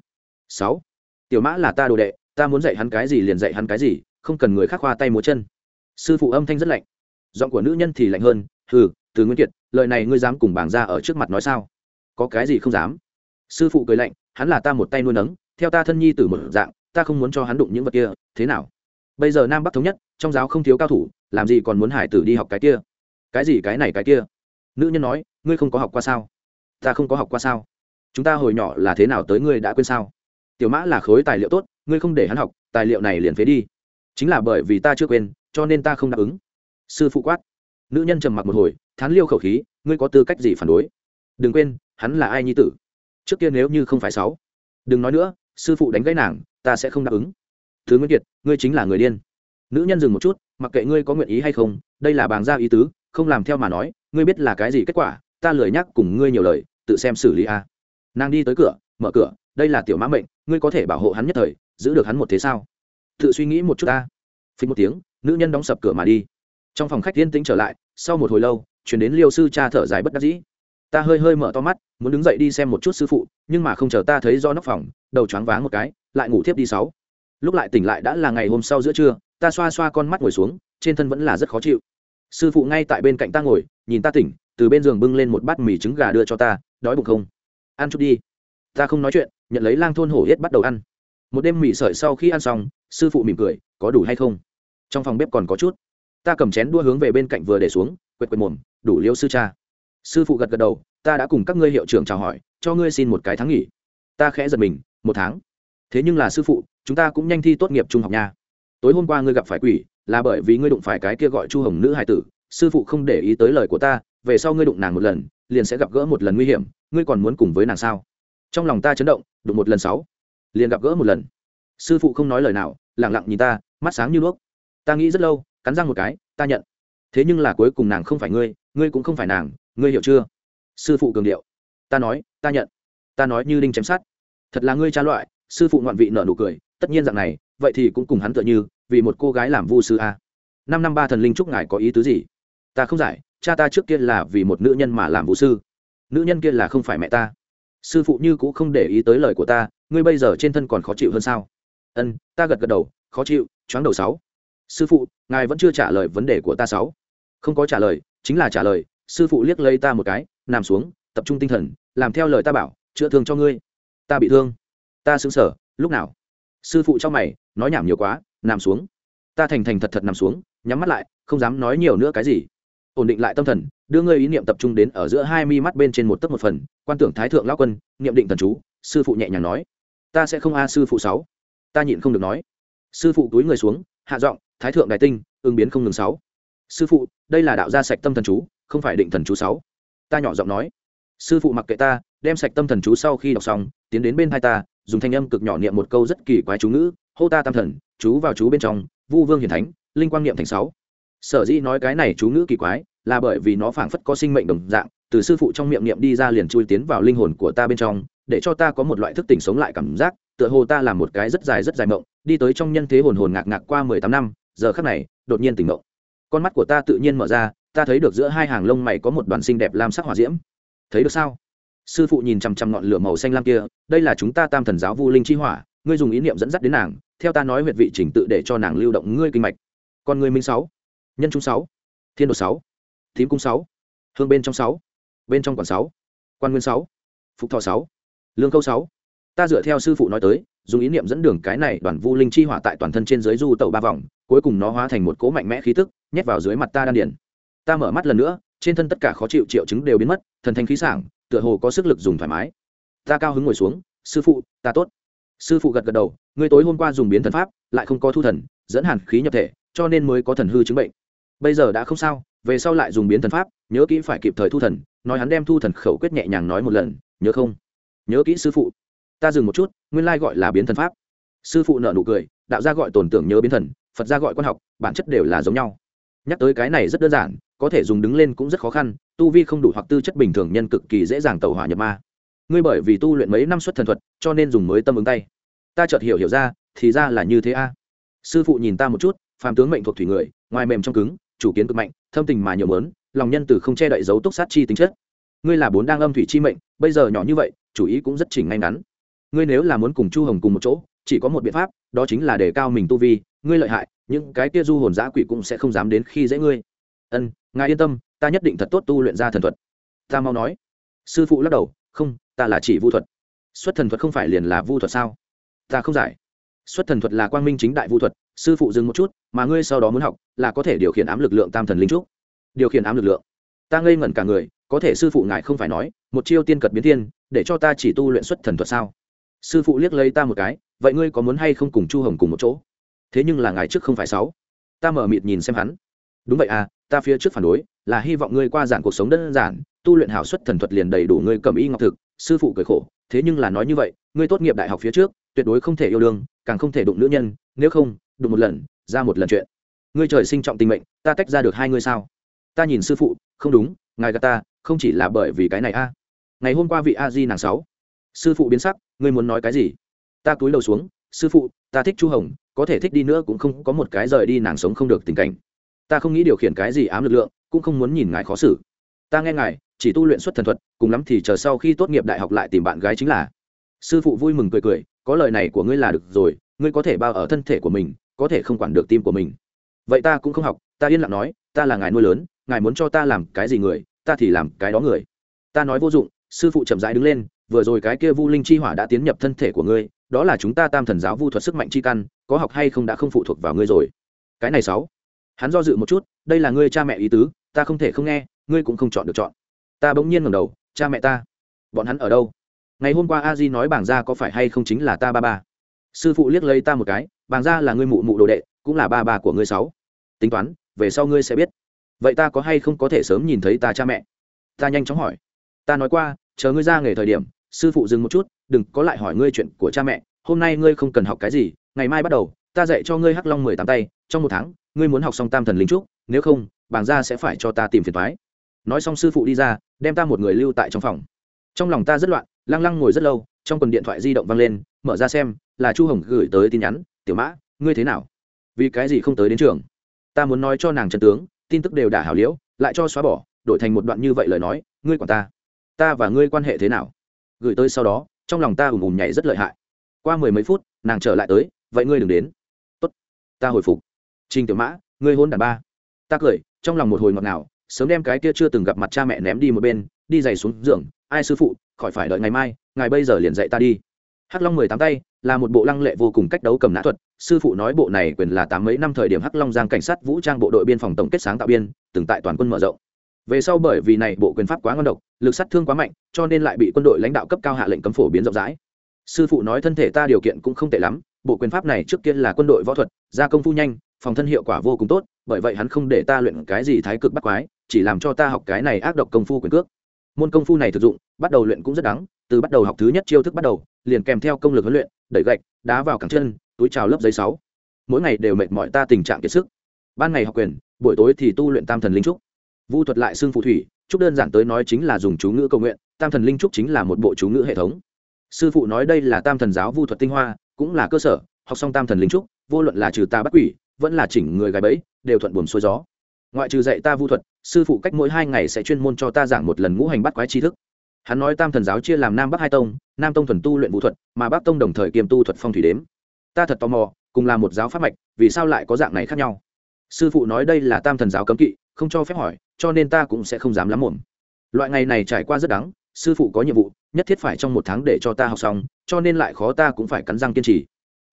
S1: Sáu, tiểu mã là ta đồ đệ, ta muốn dạy hắn cái gì liền dạy hắn cái gì, không cần người khác khoa tay múa chân. Sư phụ âm thanh rất lạnh. Giọng của nữ nhân thì lạnh hơn, hừ từ nguyên kiệt, lời này ngươi dám cùng bảng ra ở trước mặt nói sao? Có cái gì không dám? Sư phụ cười lạnh, hắn là ta một tay nuôi nấng, theo ta thân nhi từ một dạng, ta không muốn cho hắn đụng những vật kia, thế nào? Bây giờ nam bắc thống nhất, trong giáo không thiếu cao thủ, làm gì còn muốn hải tử đi học cái kia? Cái gì cái này cái kia? Nữ nhân nói, ngươi không có học qua sao? Ta không có học qua sao? Chúng ta hồi nhỏ là thế nào tới ngươi đã quên sao? Tiểu mã là khối tài liệu tốt, ngươi không để hắn học, tài liệu này liền phế đi. Chính là bởi vì ta chưa quên, cho nên ta không đáp ứng. Sư phụ quát. Nữ nhân trầm mặc một hồi thán liêu khẩu khí, ngươi có tư cách gì phản đối? Đừng quên, hắn là ai nhi tử? Trước kia nếu như không phải sáu, đừng nói nữa, sư phụ đánh gãy nàng, ta sẽ không đáp ứng. Thứ nguyên kiệt, ngươi chính là người điên. Nữ nhân dừng một chút, mặc kệ ngươi có nguyện ý hay không, đây là bàng giao ý tứ, không làm theo mà nói, ngươi biết là cái gì kết quả, ta lười nhắc cùng ngươi nhiều lời, tự xem xử lý a. Nàng đi tới cửa, mở cửa, đây là tiểu mã mệnh, ngươi có thể bảo hộ hắn nhất thời, giữ được hắn một thế sao? Tự suy nghĩ một chút ta. Phí một tiếng, nữ nhân đóng sập cửa mà đi. Trong phòng khách yên tĩnh trở lại, sau một hồi lâu chuyển đến liêu sư cha thở dài bất đắc dĩ. Ta hơi hơi mở to mắt, muốn đứng dậy đi xem một chút sư phụ, nhưng mà không chờ ta thấy do nóc phòng, đầu choáng váng một cái, lại ngủ thiếp đi sáu. Lúc lại tỉnh lại đã là ngày hôm sau giữa trưa, ta xoa xoa con mắt ngồi xuống, trên thân vẫn là rất khó chịu. Sư phụ ngay tại bên cạnh ta ngồi, nhìn ta tỉnh, từ bên giường bưng lên một bát mì trứng gà đưa cho ta, đói bụng không? Ăn chút đi. Ta không nói chuyện, nhận lấy lang thôn hổ yết bắt đầu ăn. Một đêm mì sợi sau khi ăn xong, sư phụ mỉm cười, có đủ hay không? Trong phòng bếp còn có chút. Ta cầm chén đua hướng về bên cạnh vừa để xuống, quệt quệt mồm đủ liêu sư cha. Sư phụ gật gật đầu, ta đã cùng các ngươi hiệu trưởng chào hỏi, cho ngươi xin một cái tháng nghỉ. Ta khẽ giật mình, một tháng. Thế nhưng là sư phụ, chúng ta cũng nhanh thi tốt nghiệp trung học nha. Tối hôm qua ngươi gặp phải quỷ, là bởi vì ngươi đụng phải cái kia gọi chu hồng nữ hải tử, sư phụ không để ý tới lời của ta, về sau ngươi đụng nàng một lần, liền sẽ gặp gỡ một lần nguy hiểm, ngươi còn muốn cùng với nàng sao? Trong lòng ta chấn động, đụng một lần sáu, liền gặp gỡ một lần. Sư phụ không nói lời nào lẳng lặng nhìn ta, mắt sáng như đuốc ta nghĩ rất lâu, cắn răng một cái, ta nhận. Thế nhưng là cuối cùng nàng không phải ngươi ngươi cũng không phải nàng, ngươi hiểu chưa? Sư phụ cường điệu. Ta nói, ta nhận. Ta nói như đinh chém sát thật là ngươi cha loại, sư phụ ngoạn vị nợ nụ cười, tất nhiên dạng này, vậy thì cũng cùng hắn tựa như, vì một cô gái làm vu sư a. Năm năm ba thần linh chúc ngài có ý tứ gì? Ta không giải, cha ta trước kia là vì một nữ nhân mà làm vũ sư. Nữ nhân kia là không phải mẹ ta. Sư phụ như cũng không để ý tới lời của ta, ngươi bây giờ trên thân còn khó chịu hơn sao? Ân, ta gật gật đầu, khó chịu, choáng đầu sáu. Sư phụ, ngài vẫn chưa trả lời vấn đề của ta sáu. Không có trả lời chính là trả lời, sư phụ liếc lấy ta một cái, nằm xuống, tập trung tinh thần, làm theo lời ta bảo, chữa thương cho ngươi. Ta bị thương. Ta xứng sở lúc nào? Sư phụ cho mày, nói nhảm nhiều quá, nằm xuống. Ta thành thành thật thật nằm xuống, nhắm mắt lại, không dám nói nhiều nữa cái gì. Ổn định lại tâm thần, đưa ngươi ý niệm tập trung đến ở giữa hai mi mắt bên trên một tấc một phần, quan tưởng thái thượng lao quân, niệm định thần chú, sư phụ nhẹ nhàng nói. Ta sẽ không a sư phụ sáu. Ta nhịn không được nói. Sư phụ túi người xuống, hạ giọng, thái thượng đại tinh, ứng biến không ngừng sáu sư phụ, đây là đạo gia sạch tâm thần chú, không phải định thần chú sáu. Ta nhỏ giọng nói. Sư phụ mặc kệ ta, đem sạch tâm thần chú sau khi đọc xong, tiến đến bên hai ta, dùng thanh âm cực nhỏ niệm một câu rất kỳ quái chú ngữ, hô ta tam thần, chú vào chú bên trong, vu vương hiển thánh, linh quang niệm thành sáu. Sở dĩ nói cái này chú ngữ kỳ quái, là bởi vì nó phảng phất có sinh mệnh đồng dạng, từ sư phụ trong miệng niệm đi ra liền chui tiến vào linh hồn của ta bên trong, để cho ta có một loại thức tỉnh sống lại cảm giác, tựa hồ ta làm một cái rất dài rất dài mộng, đi tới trong nhân thế hồn hồn ngạc ngạc qua mười tám năm, giờ khắc này, đột nhiên tỉnh mộng con mắt của ta tự nhiên mở ra, ta thấy được giữa hai hàng lông mày có một đoàn xinh đẹp lam sắc hỏa diễm. Thấy được sao? Sư phụ nhìn chằm chằm ngọn lửa màu xanh lam kia, đây là chúng ta tam thần giáo vu linh chi hỏa, ngươi dùng ý niệm dẫn dắt đến nàng, theo ta nói huyệt vị chỉnh tự để cho nàng lưu động ngươi kinh mạch. Còn người minh sáu, nhân trung sáu, thiên độ sáu, thím cung sáu, hương bên trong sáu, bên trong quản sáu, quan nguyên sáu, phục thọ sáu, lương câu sáu. Ta dựa theo sư phụ nói tới dùng ý niệm dẫn đường cái này đoàn vu linh chi hỏa tại toàn thân trên dưới du tẩu ba vòng, cuối cùng nó hóa thành một cỗ mạnh mẽ khí tức, nhét vào dưới mặt ta đan điển ta mở mắt lần nữa, trên thân tất cả khó chịu triệu chứng đều biến mất, thần thanh khí sảng, tựa hồ có sức lực dùng thoải mái. Ta cao hứng ngồi xuống, sư phụ, ta tốt. Sư phụ gật gật đầu, ngươi tối hôm qua dùng biến thần pháp, lại không có thu thần, dẫn hàn khí nhập thể, cho nên mới có thần hư chứng bệnh. Bây giờ đã không sao, về sau lại dùng biến thần pháp, nhớ kỹ phải kịp thời thu thần. Nói hắn đem thu thần khẩu quyết nhẹ nhàng nói một lần, nhớ không? Nhớ kỹ sư phụ ta dừng một chút, nguyên lai gọi là biến thần pháp. Sư phụ nợ nụ cười, đạo gia gọi tổn tưởng nhớ biến thần, phật gia gọi quan học, bản chất đều là giống nhau. Nhắc tới cái này rất đơn giản, có thể dùng đứng lên cũng rất khó khăn, tu vi không đủ hoặc tư chất bình thường nhân cực kỳ dễ dàng tẩu hỏa nhập ma. Ngươi bởi vì tu luyện mấy năm xuất thần thuật, cho nên dùng mới tâm ứng tay. Ta chợt hiểu hiểu ra, thì ra là như thế a. Sư phụ nhìn ta một chút, phàm tướng mệnh thuộc thủy người, ngoài mềm trong cứng, chủ kiến cực mạnh, thâm tình mà nhiều mớn, lòng nhân từ không che đậy dấu túc sát chi tính chất. Ngươi là bốn đang âm thủy chi mệnh, bây giờ nhỏ như vậy, chủ ý cũng rất chỉnh ngay ngắn ngươi nếu là muốn cùng chu hồng cùng một chỗ, chỉ có một biện pháp, đó chính là để cao mình tu vi, ngươi lợi hại, những cái kia du hồn giã quỷ cũng sẽ không dám đến khi dễ ngươi. Ân, ngài yên tâm, ta nhất định thật tốt tu luyện ra thần thuật. Ta mau nói. Sư phụ lắc đầu, không, ta là chỉ vu thuật. Xuất thần thuật không phải liền là vu thuật sao? Ta không giải. Xuất thần thuật là quang minh chính đại vu thuật, sư phụ dừng một chút, mà ngươi sau đó muốn học, là có thể điều khiển ám lực lượng tam thần linh trúc. Điều khiển ám lực lượng? Ta ngây ngẩn cả người, có thể sư phụ ngài không phải nói, một chiêu tiên cật biến thiên, để cho ta chỉ tu luyện xuất thần thuật sao? Sư phụ liếc lấy ta một cái, vậy ngươi có muốn hay không cùng chu hồng cùng một chỗ? Thế nhưng là ngài trước không phải sáu. Ta mở mịt nhìn xem hắn. Đúng vậy à ta phía trước phản đối, là hy vọng ngươi qua giản cuộc sống đơn giản, tu luyện hảo xuất thần thuật liền đầy đủ ngươi cầm y ngọc thực, sư phụ cười khổ, thế nhưng là nói như vậy, ngươi tốt nghiệp đại học phía trước, tuyệt đối không thể yêu đương, càng không thể đụng nữ nhân, nếu không, đụng một lần, ra một lần chuyện. Ngươi trời sinh trọng tình mệnh, ta tách ra được hai ngươi sao? Ta nhìn sư phụ, không đúng, ngài gà ta, không chỉ là bởi vì cái này a. Ngày hôm qua vị a di nàng sáu. Sư phụ biến sắc ngươi muốn nói cái gì? Ta cúi đầu xuống, sư phụ, ta thích chu hồng, có thể thích đi nữa cũng không có một cái rời đi nàng sống không được tình cảnh. Ta không nghĩ điều khiển cái gì ám lực lượng, cũng không muốn nhìn ngài khó xử. Ta nghe ngài, chỉ tu luyện xuất thần thuật, cùng lắm thì chờ sau khi tốt nghiệp đại học lại tìm bạn gái chính là. Sư phụ vui mừng cười cười, có lời này của ngươi là được rồi, ngươi có thể bao ở thân thể của mình, có thể không quản được tim của mình. Vậy ta cũng không học, ta yên lặng nói, ta là ngài nuôi lớn, ngài muốn cho ta làm cái gì người, ta thì làm cái đó người. Ta nói vô dụng, sư phụ chậm rãi đứng lên vừa rồi cái kia vu linh chi hỏa đã tiến nhập thân thể của ngươi, đó là chúng ta tam thần giáo vu thuật sức mạnh chi căn, có học hay không đã không phụ thuộc vào ngươi rồi. Cái này sáu. Hắn do dự một chút, đây là ngươi cha mẹ ý tứ, ta không thể không nghe, ngươi cũng không chọn được chọn. Ta bỗng nhiên ngẩng đầu, cha mẹ ta. Bọn hắn ở đâu? Ngày hôm qua a di nói bảng gia có phải hay không chính là ta ba ba? Sư phụ liếc lấy ta một cái, bảng gia là ngươi mụ mụ đồ đệ, cũng là ba ba của ngươi sáu. Tính toán, về sau ngươi sẽ biết. Vậy ta có hay không có thể sớm nhìn thấy ta cha mẹ? Ta nhanh chóng hỏi. Ta nói qua, chờ ngươi ra nghề thời điểm sư phụ dừng một chút, đừng có lại hỏi ngươi chuyện của cha mẹ, hôm nay ngươi không cần học cái gì, ngày mai bắt đầu, ta dạy cho ngươi hắc long mười tám tay, trong một tháng, ngươi muốn học xong tam thần linh trúc, nếu không, bảng gia sẽ phải cho ta tìm phiền thoái nói xong sư phụ đi ra, đem ta một người lưu tại trong phòng. Trong lòng ta rất loạn, lăng lăng ngồi rất lâu, trong quần điện thoại di động vang lên, mở ra xem, là chu hồng gửi tới tin nhắn, tiểu mã, ngươi thế nào? Vì cái gì không tới đến trường? Ta muốn nói cho nàng trần tướng, tin tức đều đả hảo liễu, lại cho xóa bỏ, đổi thành một đoạn như vậy lời nói, ngươi quản ta ta và ngươi quan hệ thế nào? Gửi tới sau đó, trong lòng ta ùm ùm nhảy rất lợi hại. Qua mười mấy phút, nàng trở lại tới, vậy ngươi đừng đến. Tốt, ta hồi phục. Trình tiểu mã, ngươi hôn đàn ba. Ta cười, trong lòng một hồi ngọt ngào, sớm đem cái kia chưa từng gặp mặt cha mẹ ném đi một bên, đi giày xuống giường, ai sư phụ, khỏi phải đợi ngày mai ngày bây giờ liền dạy ta đi. Hắc long mười tám tay, là một bộ lăng lệ vô cùng cách đấu cầm nã thuật, sư phụ nói bộ này quyền là tám mấy năm thời điểm hắc long giang cảnh sát vũ trang bộ đội biên phòng tổng kết sáng tạo biên, từng tại toàn quân mở rộng về sau bởi vì này bộ quyền pháp quá ngon độc, lực sát thương quá mạnh, cho nên lại bị quân đội lãnh đạo cấp cao hạ lệnh cấm phổ biến rộng rãi. Sư phụ nói thân thể ta điều kiện cũng không tệ lắm, bộ quyền pháp này trước kia là quân đội võ thuật, gia công phu nhanh, phòng thân hiệu quả vô cùng tốt, bởi vậy hắn không để ta luyện cái gì thái cực bắt quái, chỉ làm cho ta học cái này ác độc công phu quyền cước. Môn công phu này thực dụng, bắt đầu luyện cũng rất đáng từ bắt đầu học thứ nhất chiêu thức bắt đầu, liền kèm theo công lực huấn luyện, đẩy gạch, đá vào cẳng chân, túi trào lớp giấy sáu. Mỗi ngày đều mệt mỏi ta tình trạng kiệt sức. Ban ngày học quyền, buổi tối thì tu luyện tam thần linh trúc vu thuật lại xương phù thủy chúc đơn giản tới nói chính là dùng chú ngữ cầu nguyện, tam thần linh trúc chính là một bộ chú ngữ hệ thống. Sư phụ nói đây là tam thần giáo vu thuật tinh hoa, cũng là cơ sở, học xong tam thần linh trúc, vô luận là trừ ta bắt quỷ, vẫn là chỉnh người gái bẫy, đều thuận buồm xuôi gió. Ngoại trừ dạy ta vu thuật, sư phụ cách mỗi hai ngày sẽ chuyên môn cho ta giảng một lần ngũ hành bắt quái tri thức. Hắn nói tam thần giáo chia làm nam bắc hai tông, nam tông thuần tu luyện vũ thuật, mà bắc tông đồng thời kiêm tu thuật phong thủy đếm. Ta thật tò mò, cùng là một giáo pháp mạch, vì sao lại có dạng này khác nhau? Sư phụ nói đây là tam thần giáo cấm kỵ, không cho phép hỏi cho nên ta cũng sẽ không dám lắm mồm. Loại ngày này trải qua rất đắng, sư phụ có nhiệm vụ, nhất thiết phải trong một tháng để cho ta học xong, cho nên lại khó ta cũng phải cắn răng kiên trì.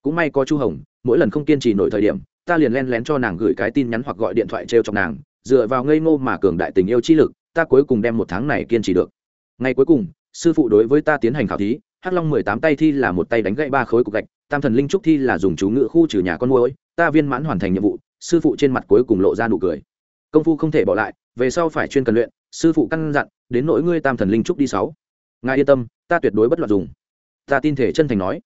S1: Cũng may có chu hồng, mỗi lần không kiên trì nổi thời điểm, ta liền len lén cho nàng gửi cái tin nhắn hoặc gọi điện thoại t r e o chọc nàng, dựa vào ngây ngô mà cường đại tình yêu chi lực, ta cuối cùng đem một tháng này kiên trì được. Ngày cuối cùng, sư phụ đối với ta tiến hành khảo thí, hắc long mười tám tay thi là một tay đánh gãy ba khối cục gạch, tam thần linh trúc thi là dùng chú ngự khu trừ nhà con môi ta viên mãn hoàn thành nhiệm vụ, sư phụ trên mặt cuối cùng lộ ra nụ cười. Công phu không thể bỏ lại về sau phải chuyên cần luyện, sư phụ căn dặn, đến nỗi ngươi tam thần linh trúc đi sáu. Ngài yên tâm, ta tuyệt đối bất loạn dùng. Ta tin thể chân thành nói.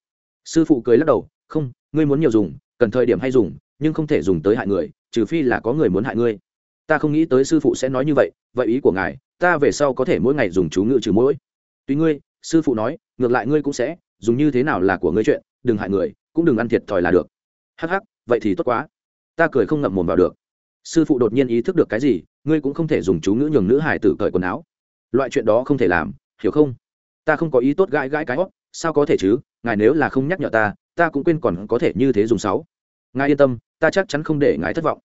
S1: Sư phụ cười lắc đầu, không, ngươi muốn nhiều dùng, cần thời điểm hay dùng, nhưng không thể dùng tới hại người, trừ phi là có người muốn hại ngươi. Ta không nghĩ tới sư phụ sẽ nói như vậy vậy ý của ngài, ta về sau có thể mỗi ngày dùng chú ngự trừ mỗi tuy ngươi, sư phụ nói, ngược lại ngươi cũng sẽ, dùng như thế nào là của ngươi chuyện, đừng hại người, cũng đừng ăn thiệt thòi là được. Hắc hắc, vậy thì tốt quá. Ta cười không ngậm mồm vào được sư phụ đột nhiên ý thức được cái gì, ngươi cũng không thể dùng chú ngữ nhường nữ hải tử cởi quần áo. Loại chuyện đó không thể làm, hiểu không? Ta không có ý tốt gãi gãi cái hót sao có thể chứ? Ngài nếu là không nhắc nhở ta ta cũng quên còn có thể như thế dùng sáu. Ngài yên tâm, ta chắc chắn không để ngài thất vọng.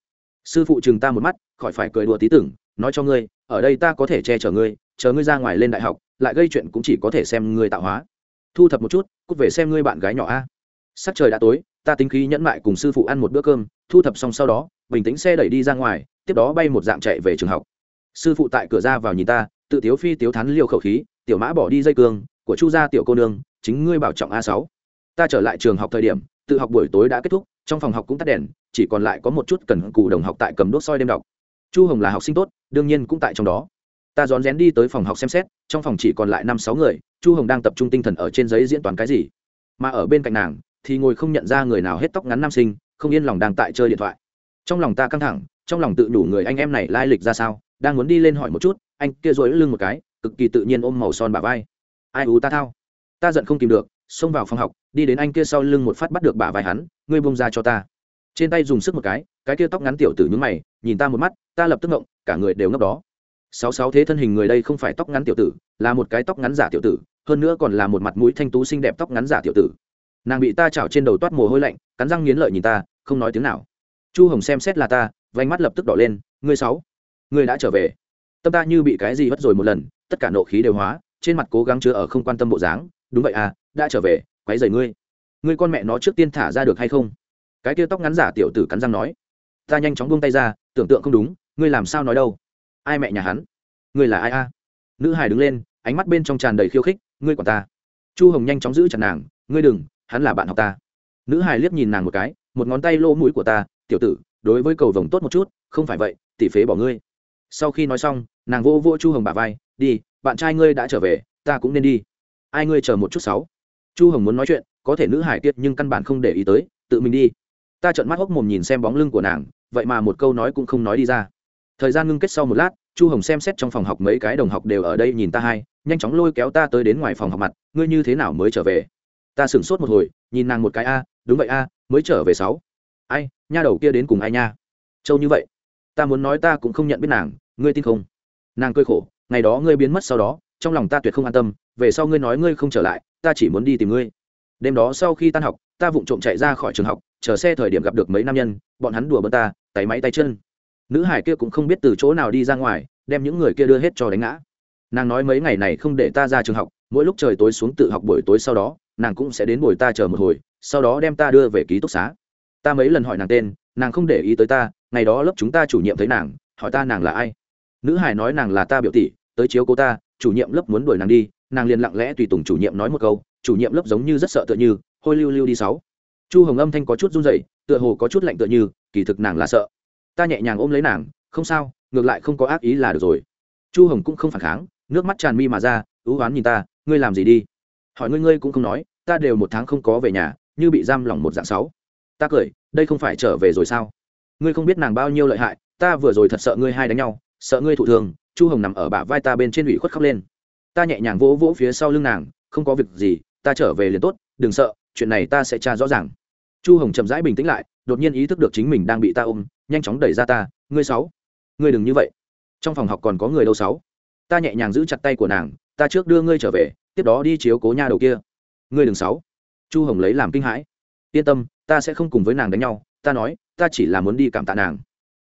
S1: Sư phụ chừng ta một mắt, khỏi phải cười đùa tí tưởng, nói cho ngươi, ở đây ta có thể che chở ngươi, chờ ngươi ra ngoài lên đại học, lại gây chuyện cũng chỉ có thể xem ngươi tạo hóa. Thu thập một chút, cút về xem ngươi bạn gái nhỏ a. Sắc trời đã tối, ta tính khí nhẫn mại cùng sư phụ ăn một bữa cơm, thu thập xong sau đó bình tĩnh xe đẩy đi ra ngoài, tiếp đó bay một dạng chạy về trường học. Sư phụ tại cửa ra vào nhìn ta, tự tiếu phi tiếu thắn liều khẩu khí, tiểu mã bỏ đi dây cương, của chu gia tiểu cô nương, chính ngươi bảo trọng a sáu. Ta trở lại trường học thời điểm, tự học buổi tối đã kết thúc, trong phòng học cũng tắt đèn, chỉ còn lại có một chút cần cù đồng học tại cầm đốt soi đêm đọc. Chu hồng là học sinh tốt, đương nhiên cũng tại trong đó. Ta rón rén đi tới phòng học xem xét, trong phòng chỉ còn lại năm sáu người, chu hồng đang tập trung tinh thần ở trên giấy diễn toán cái gì. Mà ở bên cạnh nàng, thì ngồi không nhận ra người nào hết tóc ngắn nam sinh, không yên lòng đang tại chơi điện thoại trong lòng ta căng thẳng, trong lòng tự đủ người anh em này lai lịch ra sao? Đang muốn đi lên hỏi một chút, anh kia dối lưng một cái, cực kỳ tự nhiên ôm màu son bà vai. Ai ú ta thao? Ta giận không kìm được, xông vào phòng học, đi đến anh kia sau lưng một phát bắt được bà vai hắn, ngươi bông ra cho ta. Trên tay dùng sức một cái cái kia tóc ngắn tiểu tử nhúng mày, nhìn ta một mắt, ta lập tức ngộng, cả người đều ngốc đó. Sáu sáu thế thân hình người đây không phải tóc ngắn tiểu tử, là một cái tóc ngắn giả tiểu tử, hơn nữa còn là một mặt mũi thanh tú xinh đẹp tóc ngắn giả tiểu tử. Nàng bị ta chảo trên đầu toát mồ hôi lạnh, cắn răng nghiến lợi nhìn ta, không nói tiếng nào chu hồng xem xét là ta vánh mắt lập tức đỏ lên, ngươi sáu, ngươi đã trở về. Tâm ta như bị cái gì hất rồi một lần, tất cả nộ khí đều hóa, trên mặt cố gắng chứa ở không quan tâm bộ dáng. Đúng vậy à đã trở về, quấy rầy ngươi. Ngươi con mẹ nó trước tiên thả ra được hay không? Cái kia tóc ngắn giả tiểu tử cắn răng nói. Ta nhanh chóng buông tay ra, tưởng tượng không đúng, ngươi làm sao nói đâu? Ai mẹ nhà hắn? Ngươi là ai a? Nữ hải đứng lên, ánh mắt bên trong tràn đầy khiêu khích, ngươi quản ta. Chu hồng nhanh chóng giữ chặt nàng, ngươi đừng, hắn là bạn học ta. Nữ hải liếc nhìn nàng một cái, một ngón tay lô mũi của ta tiểu tử, đối với cầu vồng tốt một chút, không phải vậy, tỷ phế bỏ ngươi. Sau khi nói xong, nàng vô vô chu hồng bà vai, đi, bạn trai ngươi đã trở về, ta cũng nên đi. Ai ngươi chờ một chút sáu. Chu hồng muốn nói chuyện, có thể nữ hải tiết nhưng căn bản không để ý tới, tự mình đi. Ta trợn mắt hốc mồm nhìn xem bóng lưng của nàng, vậy mà một câu nói cũng không nói đi ra. Thời gian ngưng kết sau một lát, chu hồng xem xét trong phòng học mấy cái đồng học đều ở đây nhìn ta hai, nhanh chóng lôi kéo ta tới đến ngoài phòng học mặt, ngươi như thế nào mới trở về? Ta sửng sốt một hồi, nhìn nàng một cái, a, đúng vậy, a, mới trở về sáu ai, nha đầu kia đến cùng ai nha? Châu như vậy, ta muốn nói ta cũng không nhận biết nàng, ngươi tin không? Nàng cười khổ, ngày đó ngươi biến mất sau đó, trong lòng ta tuyệt không an tâm, về sau ngươi nói ngươi không trở lại, ta chỉ muốn đi tìm ngươi. Đêm đó sau khi tan học, ta vụng trộm chạy ra khỏi trường học, chờ xe thời điểm gặp được mấy nam nhân, bọn hắn đùa bỡn ta, tay máy tay chân. Nữ hải kia cũng không biết từ chỗ nào đi ra ngoài, đem những người kia đưa hết cho đánh ngã. Nàng nói mấy ngày này không để ta ra trường học, mỗi lúc trời tối xuống tự học buổi tối sau đó, nàng cũng sẽ đến buổi ta chờ một hồi, sau đó đem ta đưa về ký túc xá ta mấy lần hỏi nàng tên, nàng không để ý tới ta, ngày đó lớp chúng ta chủ nhiệm thấy nàng, hỏi ta nàng là ai. Nữ hải nói nàng là ta biểu tỷ, tới chiếu cô ta, chủ nhiệm lớp muốn đuổi nàng đi, nàng liền lặng lẽ tùy tùng chủ nhiệm nói một câu, chủ nhiệm lớp giống như rất sợ tựa như, hôi lưu lưu đi sáu. Chu hồng âm thanh có chút run rẩy, tựa hồ có chút lạnh tựa như, kỳ thực nàng là sợ. Ta nhẹ nhàng ôm lấy nàng, không sao, ngược lại không có ác ý là được rồi. Chu hồng cũng không phản kháng, nước mắt tràn mi mà ra ưu oán nhìn ta, ngươi làm gì đi? Hỏi ngươi ngươi cũng không nói, ta đều một tháng không có về nhà, như bị giam lỏng một dạng sáu ta cười, đây không phải trở về rồi sao? Ngươi không biết nàng bao nhiêu lợi hại, ta vừa rồi thật sợ ngươi hai đánh nhau, sợ ngươi thụ thường, chu hồng nằm ở bả vai ta bên trên ủy khuất khóc lên. Ta nhẹ nhàng vỗ vỗ phía sau lưng nàng, không có việc gì, ta trở về liền tốt, đừng sợ, chuyện này ta sẽ tra rõ ràng. Chu hồng chậm rãi bình tĩnh lại, đột nhiên ý thức được chính mình đang bị ta ôm, nhanh chóng đẩy ra ta, ngươi sáu, ngươi đừng như vậy. Trong phòng học còn có người đâu sáu? Ta nhẹ nhàng giữ chặt tay của nàng, ta trước đưa ngươi trở về, tiếp đó đi chiếu cố nha đầu kia. Ngươi đừng sáu. Chu hồng lấy làm kinh hãi. Yên tâm ta sẽ không cùng với nàng đánh nhau, ta nói, ta chỉ là muốn đi cảm tạ nàng.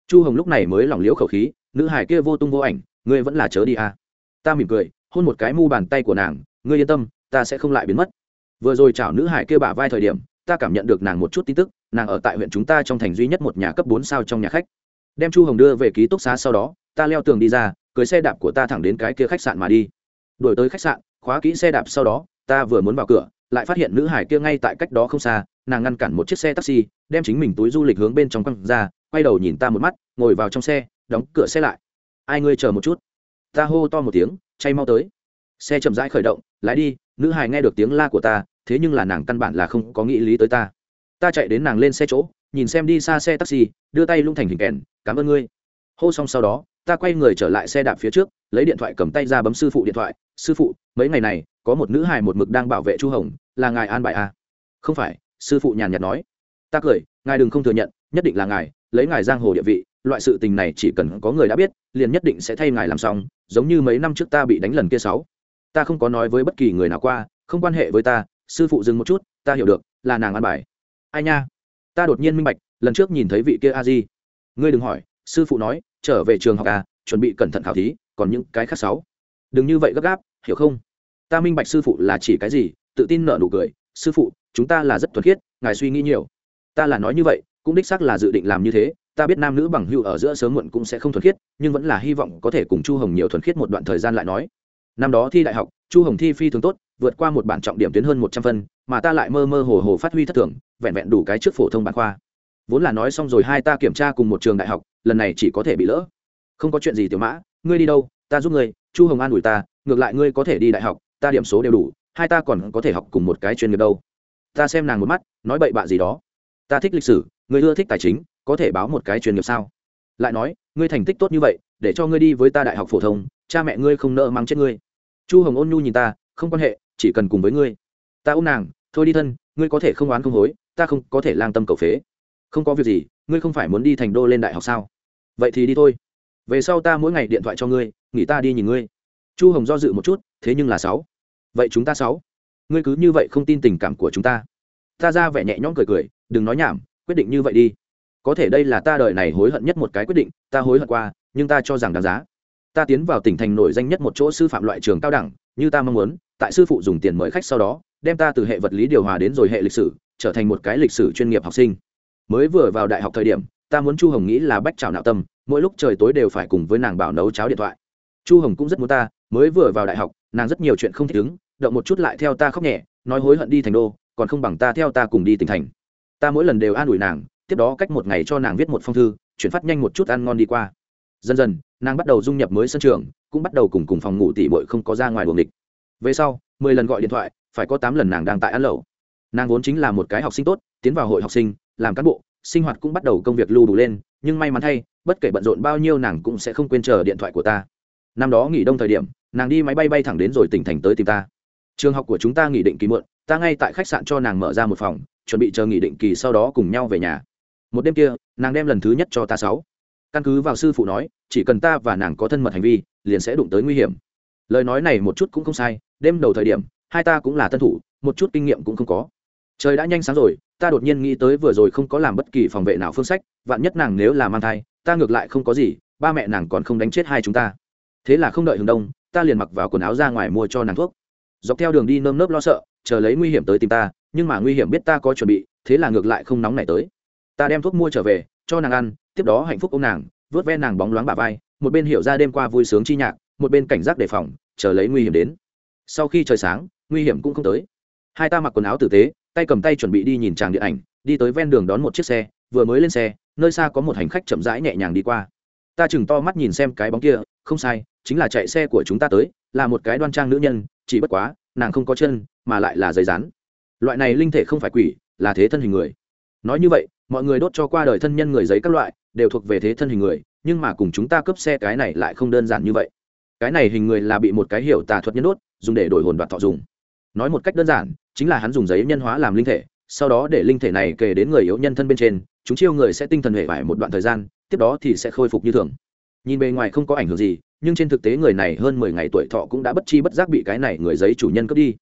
S1: Chu hồng lúc này mới lỏng liễu khẩu khí, nữ hải kia vô tung vô ảnh, ngươi vẫn là chớ đi à. ta mỉm cười, hôn một cái mu bàn tay của nàng, ngươi yên tâm, ta sẽ không lại biến mất. Vừa rồi chào nữ hải kia bả vai thời điểm, ta cảm nhận được nàng một chút tin tức, nàng ở tại huyện chúng ta trong thành duy nhất một nhà cấp bốn sao trong nhà khách. Đem chu hồng đưa về ký túc xá sau đó, ta leo tường đi ra, cưới xe đạp của ta thẳng đến cái kia khách sạn mà đi. Đổi tới khách sạn, khóa kỹ xe đạp sau đó, ta vừa muốn vào cửa, lại phát hiện nữ hải kia ngay tại cách đó không xa nàng ngăn cản một chiếc xe taxi, đem chính mình túi du lịch hướng bên trong quăng ra, quay đầu nhìn ta một mắt, ngồi vào trong xe, đóng cửa xe lại. Ai ngươi chờ một chút? Ta hô to một tiếng, chay mau tới. Xe chậm rãi khởi động, lái đi, nữ hài nghe được tiếng la của ta, thế nhưng là nàng căn bản là không có nghĩ lý tới ta. Ta chạy đến nàng lên xe chỗ, nhìn xem đi xa xe taxi, đưa tay lung thành hình kèn, cảm ơn ngươi. Hô xong sau đó, ta quay người trở lại xe đạp phía trước, lấy điện thoại cầm tay ra bấm sư phụ điện thoại, sư phụ, mấy ngày này, có một nữ hài một mực đang bảo vệ chu hồng, là ngài an bài à? không phải sư phụ nhàn nhạt nói, ta cười, ngài đừng không thừa nhận, nhất định là ngài, lấy ngài giang hồ địa vị, loại sự tình này chỉ cần có người đã biết, liền nhất định sẽ thay ngài làm xong, giống như mấy năm trước ta bị đánh lần kia sáu. Ta không có nói với bất kỳ người nào qua, không quan hệ với ta, sư phụ dừng một chút, ta hiểu được, là nàng ăn bài. Ai nha, ta đột nhiên minh bạch, lần trước nhìn thấy vị kia a di. Ngươi đừng hỏi, sư phụ nói, trở về trường học à chuẩn bị cẩn thận khảo thí, còn những cái khác sáu. Đừng như vậy gấp gáp, hiểu không? Ta minh bạch sư phụ là chỉ cái gì, tự tin nở nụ cười, sư phụ chúng ta là rất thuần khiết, ngài suy nghĩ nhiều. Ta là nói như vậy, cũng đích xác là dự định làm như thế, ta biết nam nữ bằng hữu ở giữa sớm muộn cũng sẽ không thuần khiết, nhưng vẫn là hy vọng có thể cùng chu hồng nhiều thuần khiết một đoạn thời gian lại nói. Năm đó thi đại học, chu hồng thi phi thường tốt, vượt qua một bản trọng điểm tuyến hơn một trăm phân, mà ta lại mơ mơ hồ hồ phát huy thất thường, vẹn vẹn đủ cái trước phổ thông bản khoa. Vốn là nói xong rồi hai ta kiểm tra cùng một trường đại học, lần này chỉ có thể bị lỡ. Không có chuyện gì tiểu mã, ngươi đi đâu, ta giúp ngươi, chu hồng an ủi ta, ngược lại ngươi có thể đi đại học, ta điểm số đều đủ, hai ta còn có thể học cùng một cái chuyên nghiệp đâu ta xem nàng một mắt, nói bậy bạ gì đó. Ta thích lịch sử, người ưa thích tài chính, có thể báo một cái chuyên nghiệp sao? Lại nói, ngươi thành tích tốt như vậy, để cho ngươi đi với ta đại học phổ thông, cha mẹ ngươi không nợ mang chết ngươi. Chu hồng ôn nhu nhìn ta, không quan hệ, chỉ cần cùng với ngươi. Ta ôm nàng, thôi đi thân, ngươi có thể không oán không hối, ta không có thể lang tâm cầu phế. Không có việc gì, ngươi không phải muốn đi thành đô lên đại học sao? Vậy thì đi thôi. Về sau ta mỗi ngày điện thoại cho ngươi, nghỉ ta đi nhìn ngươi. Chu hồng do dự một chút, thế nhưng là sáu. Vậy chúng ta sáu ngươi cứ như vậy không tin tình cảm của chúng ta. Ta ra vẻ nhẹ nhõm cười cười, đừng nói nhảm, quyết định như vậy đi. Có thể đây là ta đời này hối hận nhất một cái quyết định, ta hối hận qua, nhưng ta cho rằng đáng giá. Ta tiến vào tỉnh thành nổi danh nhất một chỗ sư phạm loại trường cao đẳng, như ta mong muốn, tại sư phụ dùng tiền mời khách sau đó, đem ta từ hệ vật lý điều hòa đến rồi hệ lịch sử, trở thành một cái lịch sử chuyên nghiệp học sinh. Mới vừa vào đại học thời điểm, ta muốn chu hồng nghĩ là bách trào nạo tâm, mỗi lúc trời tối đều phải cùng với nàng bảo nấu cháo điện thoại. Chu hồng cũng rất muốn ta, mới vừa vào đại học, nàng rất nhiều chuyện không thích ứng động một chút lại theo ta khóc nhẹ, nói hối hận đi thành đô, còn không bằng ta theo ta cùng đi tỉnh thành. Ta mỗi lần đều an ủi nàng, tiếp đó cách một ngày cho nàng viết một phong thư, chuyển phát nhanh một chút ăn ngon đi qua. Dần dần, nàng bắt đầu dung nhập mới sân trường, cũng bắt đầu cùng cùng phòng ngủ tỉ bội không có ra ngoài buồng địch. Về sau, mười lần gọi điện thoại, phải có tám lần nàng đang tại ăn lẩu. Nàng vốn chính là một cái học sinh tốt, tiến vào hội học sinh, làm cán bộ, sinh hoạt cũng bắt đầu công việc lưu đủ lên, nhưng may mắn thay, bất kể bận rộn bao nhiêu nàng cũng sẽ không quên chờ điện thoại của ta. Năm đó nghỉ đông thời điểm, nàng đi máy bay bay thẳng đến rồi tỉnh thành tới tìm ta trường học của chúng ta nghỉ định kỳ muộn, ta ngay tại khách sạn cho nàng mở ra một phòng, chuẩn bị chờ nghỉ định kỳ sau đó cùng nhau về nhà. Một đêm kia, nàng đem lần thứ nhất cho ta sáu. Căn cứ vào sư phụ nói, chỉ cần ta và nàng có thân mật hành vi, liền sẽ đụng tới nguy hiểm. Lời nói này một chút cũng không sai, đêm đầu thời điểm, hai ta cũng là tân thủ, một chút kinh nghiệm cũng không có. Trời đã nhanh sáng rồi, ta đột nhiên nghĩ tới vừa rồi không có làm bất kỳ phòng vệ nào phương sách, vạn nhất nàng nếu là mang thai, ta ngược lại không có gì, ba mẹ nàng còn không đánh chết hai chúng ta. Thế là không đợi hướng đông, ta liền mặc vào quần áo ra ngoài mua cho nàng thuốc dọc theo đường đi nơm nớp lo sợ, chờ lấy nguy hiểm tới tìm ta, nhưng mà nguy hiểm biết ta có chuẩn bị, thế là ngược lại không nóng này tới. Ta đem thuốc mua trở về, cho nàng ăn, tiếp đó hạnh phúc ô m nàng, vớt ve nàng bóng loáng bà vai, một bên hiểu ra đêm qua vui sướng chi nhạc, một bên cảnh giác đề phòng, chờ lấy nguy hiểm đến. Sau khi trời sáng, nguy hiểm cũng không tới. Hai ta mặc quần áo tử tế, tay cầm tay chuẩn bị đi nhìn tràng điện ảnh, đi tới ven đường đón một chiếc xe, vừa mới lên xe, nơi xa có một hành khách chậm rãi nhẹ nhàng đi qua ta chừng to mắt nhìn xem cái bóng kia, không sai, chính là chạy xe của chúng ta tới, là một cái đoan trang nữ nhân, chỉ bất quá, nàng không có chân, mà lại là giấy rán loại này linh thể không phải quỷ, là thế thân hình người. Nói như vậy, mọi người đốt cho qua đời thân nhân người giấy các loại, đều thuộc về thế thân hình người, nhưng mà cùng chúng ta cướp xe cái này lại không đơn giản như vậy. Cái này hình người là bị một cái hiểu tà thuật nhân đốt, dùng để đổi hồn đoạt thọ dùng. Nói một cách đơn giản, chính là hắn dùng giấy nhân hóa làm linh thể, sau đó để linh thể này kể đến người yếu nhân thân bên trên, chúng chiêu người sẽ tinh thần hệ vải một đoạn thời gian tiếp đó thì sẽ khôi phục như thường. Nhìn bề ngoài không có ảnh hưởng gì, nhưng trên thực tế người này hơn mười ngày tuổi thọ cũng đã bất chi bất giác bị cái này người giấy chủ nhân cướp đi.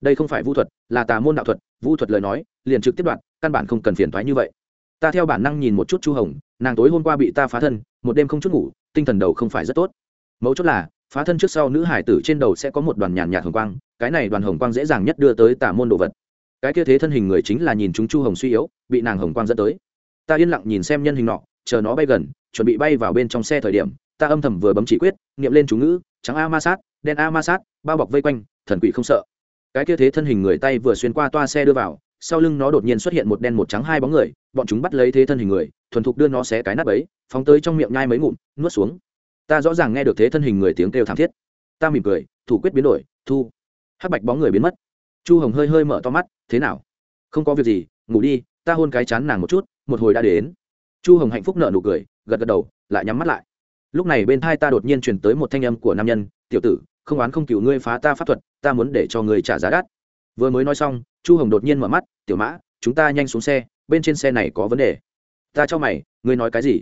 S1: Đây không phải vu thuật, là tà môn đạo thuật, vu thuật lời nói, liền trực tiếp đoạn, căn bản không cần phiền thoái như vậy. Ta theo bản năng nhìn một chút chu hồng, nàng tối hôm qua bị ta phá thân, một đêm không chút ngủ, tinh thần đầu không phải rất tốt. Mấu chốt là, phá thân trước sau nữ hải tử trên đầu sẽ có một đoàn nhàn nhạt hồng quang, cái này đoàn hồng quang dễ dàng nhất đưa tới tà môn đồ vật. Cái kia thế thân hình người chính là nhìn chúng chu hồng suy yếu, bị nàng hồng quang dẫn tới. Ta yên lặng nhìn xem nhân hình nọ chờ nó bay gần, chuẩn bị bay vào bên trong xe thời điểm, ta âm thầm vừa bấm chỉ quyết nghiệm lên chú ngữ, trắng a ma sát đen a ma sát bao bọc vây quanh, thần quỷ không sợ. Cái kia thế thân hình người tay vừa xuyên qua toa xe đưa vào, sau lưng nó đột nhiên xuất hiện một đen một trắng hai bóng người, bọn chúng bắt lấy thế thân hình người, thuần thục đưa nó xé cái nắp ấy, phóng tới trong miệng nhai mấy ngụm, nuốt xuống. Ta rõ ràng nghe được thế thân hình người tiếng kêu thảm thiết. Ta mỉm cười, thủ quyết biến đổi, thu. Hắc bạch bóng người biến mất. Chu hồng hơi hơi mở to mắt, thế nào? Không có việc gì, ngủ đi, ta hôn cái chán nàng một chút, một hồi đã đến chu hồng hạnh phúc nợ nụ cười, gật gật đầu, lại nhắm mắt lại. Lúc này bên thai ta đột nhiên truyền tới một thanh âm của nam nhân, tiểu tử, không oán không cựu ngươi phá ta pháp thuật, ta muốn để cho ngươi trả giá đắt. Vừa mới nói xong, chu hồng đột nhiên mở mắt, tiểu mã, chúng ta nhanh xuống xe, bên trên xe này có vấn đề. Ta cho mày, ngươi nói cái gì?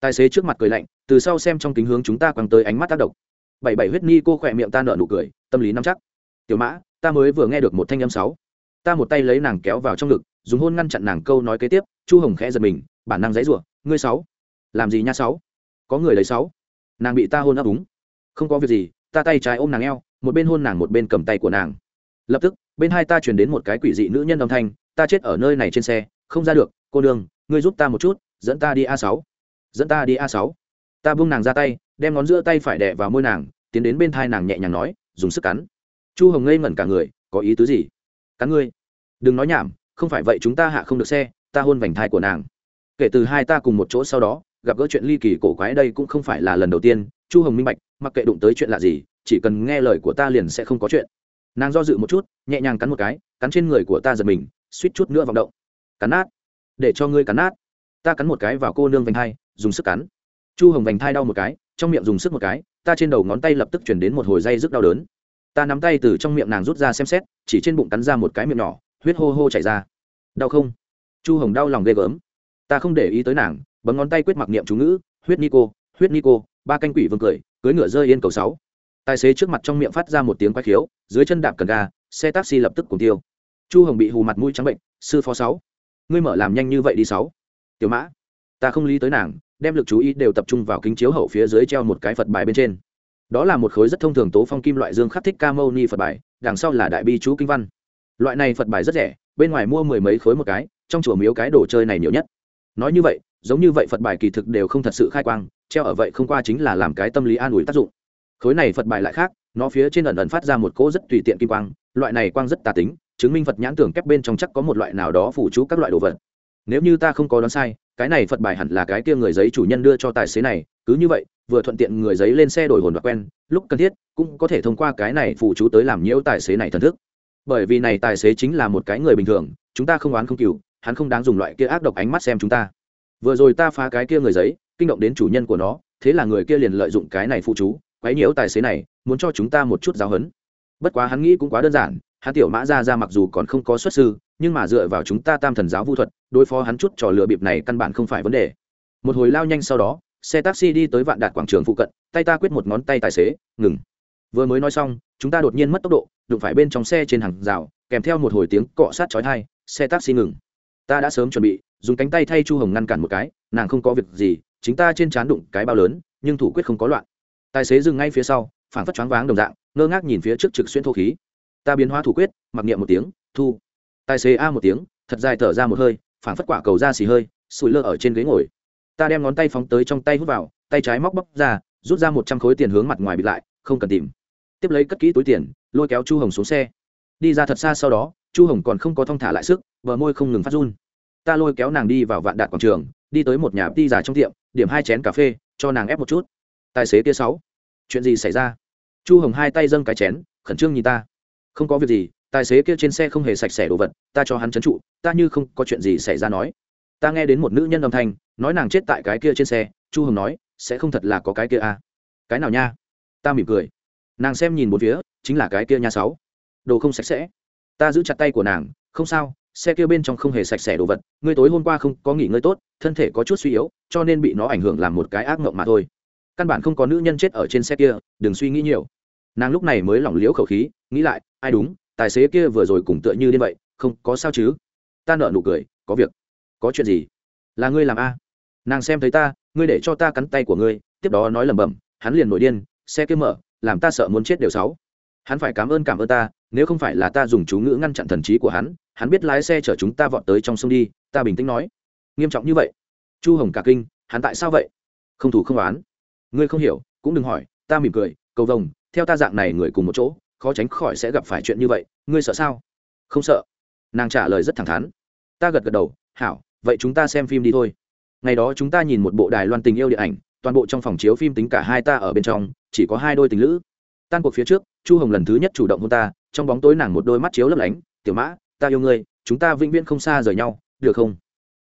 S1: Tài xế trước mặt cười lạnh, từ sau xem trong kính hướng chúng ta quăng tới ánh mắt tác động. Bảy bảy huyết ni cô khỏe miệng ta nợ nụ cười, tâm lý nắm chắc. Tiểu mã, ta mới vừa nghe được một thanh âm sáu. Ta một tay lấy nàng kéo vào trong ngực, dùng hôn ngăn chặn nàng câu nói kế tiếp, chu hồng khẽ giật mình bản năng dãy rủa, ngươi sáu, làm gì nha sáu? Có người lấy sáu. Nàng bị ta hôn ấp úng. Không có việc gì, ta tay trái ôm nàng eo, một bên hôn nàng một bên cầm tay của nàng. Lập tức, bên hai ta chuyển đến một cái quỷ dị nữ nhân âm thanh, ta chết ở nơi này trên xe, không ra được, cô đường ngươi giúp ta một chút, dẫn ta đi a sáu. Dẫn ta đi a sáu. Ta buông nàng ra tay, đem ngón giữa tay phải đè vào môi nàng, tiến đến bên thai nàng nhẹ nhàng nói, dùng sức cắn. Chu hồng ngây ngẩn cả người, có ý tứ gì? Cắn ngươi. Đừng nói nhảm, không phải vậy chúng ta hạ không được xe, ta hôn vành thai của nàng kể từ hai ta cùng một chỗ sau đó, gặp gỡ chuyện ly kỳ cổ quái đây cũng không phải là lần đầu tiên, chu hồng minh bạch, mặc kệ đụng tới chuyện lạ gì, chỉ cần nghe lời của ta liền sẽ không có chuyện. Nàng do dự một chút, nhẹ nhàng cắn một cái, cắn trên người của ta giật mình, suýt chút nữa vọng động. Cắn nát. Để cho ngươi cắn nát. Ta cắn một cái vào cô nương vành thai, dùng sức cắn. Chu hồng vành thai đau một cái, trong miệng dùng sức một cái, ta trên đầu ngón tay lập tức chuyển đến một hồi dây rất đau đớn. Ta nắm tay từ trong miệng nàng rút ra xem xét, chỉ trên bụng cắn ra một cái miệng nhỏ, huyết hô hô chảy ra. Đau không? Chu hồng đau lòng ghê gớm ta không để ý tới nàng, bấm ngón tay quyết mặc niệm chú ngữ, huyết nico huyết nico ba canh quỷ vương cười, cưới ngựa rơi yên cầu sáu. Tài xế trước mặt trong miệng phát ra một tiếng quay khiếu, dưới chân đạp cần ga, xe taxi lập tức cùng tiêu. Chu hồng bị hù mặt mũi trắng bệnh, sư phó sáu. Ngươi mở làm nhanh như vậy đi sáu. Tiểu mã, ta không lý tới nàng, đem lực chú ý đều tập trung vào kính chiếu hậu phía dưới treo một cái phật bài bên trên. Đó là một khối rất thông thường tố phong kim loại dương khắc thích ca mâu ni phật bài, đằng sau là đại bi chú kinh văn. Loại này phật bài rất rẻ, bên ngoài mua mười mấy khối một cái, trong chùa miếu cái đồ chơi này nhiều nhất nói như vậy, giống như vậy phật bài kỳ thực đều không thật sự khai quang, treo ở vậy không qua chính là làm cái tâm lý an ủi tác dụng. Khối này phật bài lại khác, nó phía trên ẩn ẩn phát ra một cỗ rất tùy tiện kim quang, loại này quang rất tà tính, chứng minh phật nhãn tưởng kép bên trong chắc có một loại nào đó phủ chú các loại đồ vật. Nếu như ta không có đoán sai, cái này phật bài hẳn là cái kia người giấy chủ nhân đưa cho tài xế này, cứ như vậy, vừa thuận tiện người giấy lên xe đổi hồn và quen, lúc cần thiết, cũng có thể thông qua cái này phụ chú tới làm nhiễu tài xế này thần thức. Bởi vì này tài xế chính là một cái người bình thường, chúng ta không oán không cừu hắn không đáng dùng loại kia ác độc ánh mắt xem chúng ta. Vừa rồi ta phá cái kia người giấy, kinh động đến chủ nhân của nó, thế là người kia liền lợi dụng cái này phụ chú, quấy nhiễu tài xế này, muốn cho chúng ta một chút giáo hấn bất quá hắn nghĩ cũng quá đơn giản, hắn tiểu mã ra ra mặc dù còn không có xuất sư, nhưng mà dựa vào chúng ta tam thần giáo vu thuật, đối phó hắn chút trò lừa bịp này căn bản không phải vấn đề. Một hồi lao nhanh sau đó, xe taxi đi tới vạn đạt quảng trường phụ cận, tay ta quyết một ngón tay tài xế, ngừng. Vừa mới nói xong, chúng ta đột nhiên mất tốc độ, đụng phải bên trong xe trên hàng rào, kèm theo một hồi tiếng cọ sát chói tai, xe taxi ngừng ta đã sớm chuẩn bị, dùng cánh tay thay chu hồng ngăn cản một cái, nàng không có việc gì, chính ta trên trán đụng cái bao lớn, nhưng thủ quyết không có loạn. Tài xế dừng ngay phía sau, phản phất choáng váng đồng dạng, ngơ ngác nhìn phía trước trực xuyên thô khí. Ta biến hóa thủ quyết, mặc niệm một tiếng, thu. Tài xế a một tiếng, thật dài thở ra một hơi, phản phất quả cầu ra xì hơi, sủi lơ ở trên ghế ngồi. Ta đem ngón tay phóng tới trong tay hút vào, tay trái móc bóc ra, rút ra một trăm khối tiền hướng mặt ngoài bịt lại, không cần tìm. Tiếp lấy cất kỹ túi tiền, lôi kéo chu hồng xuống xe. Đi ra thật xa sau đó chu hồng còn không có thong thả lại sức vợ môi không ngừng phát run. Ta lôi kéo nàng đi vào vạn đạt quảng trường, đi tới một nhà ti già trong tiệm, điểm hai chén cà phê, cho nàng ép một chút. Tài xế kia sáu. Chuyện gì xảy ra? Chu hồng hai tay dâng cái chén, khẩn trương nhìn ta. Không có việc gì, tài xế kia trên xe không hề sạch sẽ đồ vật, ta cho hắn trấn trụ, ta như không có chuyện gì xảy ra nói. Ta nghe đến một nữ nhân âm thanh, nói nàng chết tại cái kia trên xe, chu hồng nói, sẽ không thật là có cái kia à. cái nào nha? Ta mỉm cười. Nàng xem nhìn một phía, chính là cái kia nha sáu. Đồ không sạch sẽ ta giữ chặt tay của nàng, không sao, xe kia bên trong không hề sạch sẽ đồ vật, ngươi tối hôm qua không có nghỉ ngơi tốt, thân thể có chút suy yếu, cho nên bị nó ảnh hưởng làm một cái ác mộng mà thôi. Căn bản không có nữ nhân chết ở trên xe kia, đừng suy nghĩ nhiều. Nàng lúc này mới lỏng liễu khẩu khí, nghĩ lại, ai đúng, tài xế kia vừa rồi cùng tựa như như vậy, không có sao chứ? Ta nợ nụ cười, có việc. Có chuyện gì? Là ngươi làm a. Nàng xem thấy ta, ngươi để cho ta cắn tay của ngươi, tiếp đó nói lẩm bẩm, hắn liền nổi điên, xe kia mở, làm ta sợ muốn chết đều sáu hắn phải cảm ơn cảm ơn ta, nếu không phải là ta dùng chú ngữ ngăn chặn thần trí của hắn hắn biết lái xe chở chúng ta vọt tới trong sông đi, ta bình tĩnh nói. Nghiêm trọng như vậy? Chu hồng cả kinh, hắn tại sao vậy? Không thủ không oán. Ngươi không hiểu, cũng đừng hỏi, ta mỉm cười, cầu vồng, theo ta dạng này người cùng một chỗ, khó tránh khỏi sẽ gặp phải chuyện như vậy, ngươi sợ sao? Không sợ. Nàng trả lời rất thẳng thắn. Ta gật gật đầu, hảo, vậy chúng ta xem phim đi thôi. Ngày đó chúng ta nhìn một bộ đài loan tình yêu điện ảnh, toàn bộ trong phòng chiếu phim tính cả hai ta ở bên trong, chỉ có hai đôi tình lữ tan cuộc phía trước, chu hồng lần thứ nhất chủ động hôn ta, trong bóng tối nàng một đôi mắt chiếu lấp lánh, tiểu mã, ta yêu ngươi, chúng ta vĩnh viễn không xa rời nhau, được không?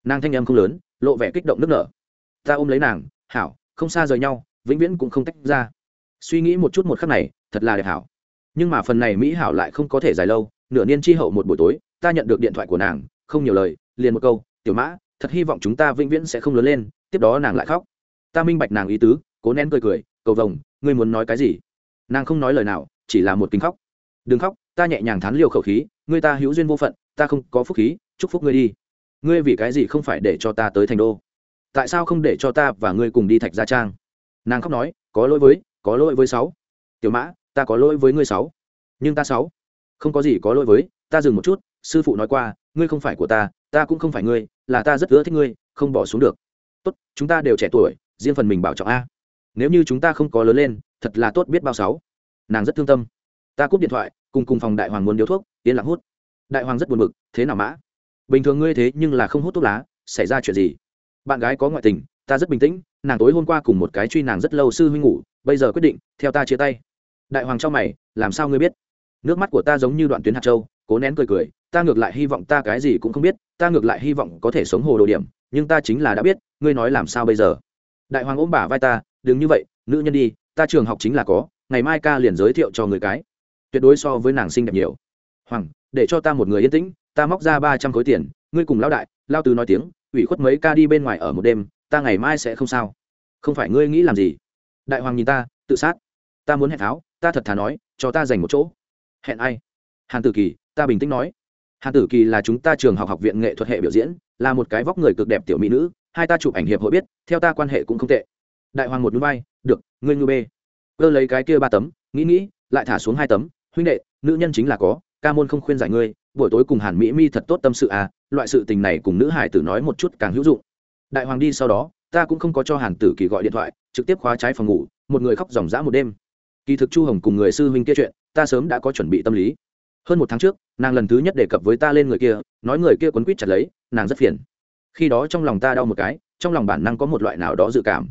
S1: Nàng thanh em không lớn, lộ vẻ kích động nức nở. Ta ôm lấy nàng, hảo, không xa rời nhau, vĩnh viễn cũng không tách ra. Suy nghĩ một chút một khắc này, thật là đẹp hảo. Nhưng mà phần này mỹ hảo lại không có thể dài lâu, nửa niên chi hậu một buổi tối, ta nhận được điện thoại của nàng, không nhiều lời, liền một câu, tiểu mã, thật hy vọng chúng ta vĩnh viễn sẽ không lớn lên, tiếp đó nàng lại khóc. Ta minh bạch nàng ý tứ, cố nén cười cười, cầu vồng, ngươi muốn nói cái gì? Nàng không nói lời nào, chỉ là một kính khóc. Đừng khóc, ta nhẹ nhàng thán liều khẩu khí, ngươi ta hữu duyên vô phận, ta không có phúc khí, chúc phúc ngươi đi. Ngươi vì cái gì không phải để cho ta tới thành đô? Tại sao không để cho ta và ngươi cùng đi thạch gia trang? Nàng khóc nói, có lỗi với, có lỗi với sáu. Tiểu mã, ta có lỗi với ngươi sáu. Nhưng ta sáu. Không có gì có lỗi với, ta dừng một chút, sư phụ nói qua, ngươi không phải của ta ta cũng không phải ngươi, là ta rất ưa thích ngươi, không bỏ xuống được. Tốt, chúng ta đều trẻ tuổi, riêng phần mình bảo trọng a. Nếu như chúng ta không có lớn lên thật là tốt biết bao sáu. Nàng rất thương tâm. Ta cúp điện thoại, cùng cùng phòng đại hoàng muốn điếu thuốc, yên lặng hút. Đại hoàng rất buồn bực, thế nào mã? Bình thường ngươi thế nhưng là không hút thuốc lá, xảy ra chuyện gì? Bạn gái có ngoại tình, ta rất bình tĩnh, nàng tối hôm qua cùng một cái truy nàng rất lâu sư huynh ngủ, bây giờ quyết định, theo ta chia tay. Đại hoàng trong mày, làm sao ngươi biết? Nước mắt của ta giống như đoạn tuyến hạt châu, cố nén cười cười, ta ngược lại hy vọng ta cái gì cũng không biết, ta ngược lại hy vọng có thể sống hồ đồ điểm, nhưng ta chính là đã biết, ngươi nói làm sao bây giờ? Đại hoàng ôm bả vai ta, đừng như vậy, nữ nhân đi ta trường học chính là có, ngày mai ca liền giới thiệu cho người cái. Tuyệt đối so với nàng xinh đẹp nhiều. Hoàng, để cho ta một người yên tĩnh, ta móc ra ba trăm khối tiền, ngươi cùng lao đại lao từ nói tiếng, ủy khuất mấy ca đi bên ngoài ở một đêm, ta ngày mai sẽ không sao. Không phải ngươi nghĩ làm gì? Đại hoàng nhìn ta, tự sát. Ta muốn hẹn tháo, ta thật thà nói, cho ta dành một chỗ. Hẹn ai? Hàn tử kỳ, ta bình tĩnh nói. Hàn tử kỳ là chúng ta trường học học viện nghệ thuật hệ biểu diễn, là một cái vóc người cực đẹp tiểu mỹ nữ, hai ta chụp ảnh hiệp hội biết, theo ta quan hệ cũng không tệ. Đại hoàng một núi bay, được ngươi ngư bê. Cơ lấy cái kia ba tấm, nghĩ nghĩ, lại thả xuống hai tấm. Huynh đệ, nữ nhân chính là có, ca môn không khuyên giải ngươi, buổi tối cùng hàn mỹ mi thật tốt tâm sự à loại sự tình này cùng nữ hải tử nói một chút càng hữu dụng. Đại hoàng đi sau đó, ta cũng không có cho hàn tử kỳ gọi điện thoại, trực tiếp khóa trái phòng ngủ, một người khóc dòng dã một đêm. Kỳ thực chu hồng cùng người sư huynh kia chuyện, ta sớm đã có chuẩn bị tâm lý. Hơn một tháng trước, nàng lần thứ nhất đề cập với ta lên người kia, nói người kia quấn quýt chặt lấy, nàng rất phiền. Khi đó trong lòng ta đau một cái, trong lòng bản năng có một loại nào đó dự cảm.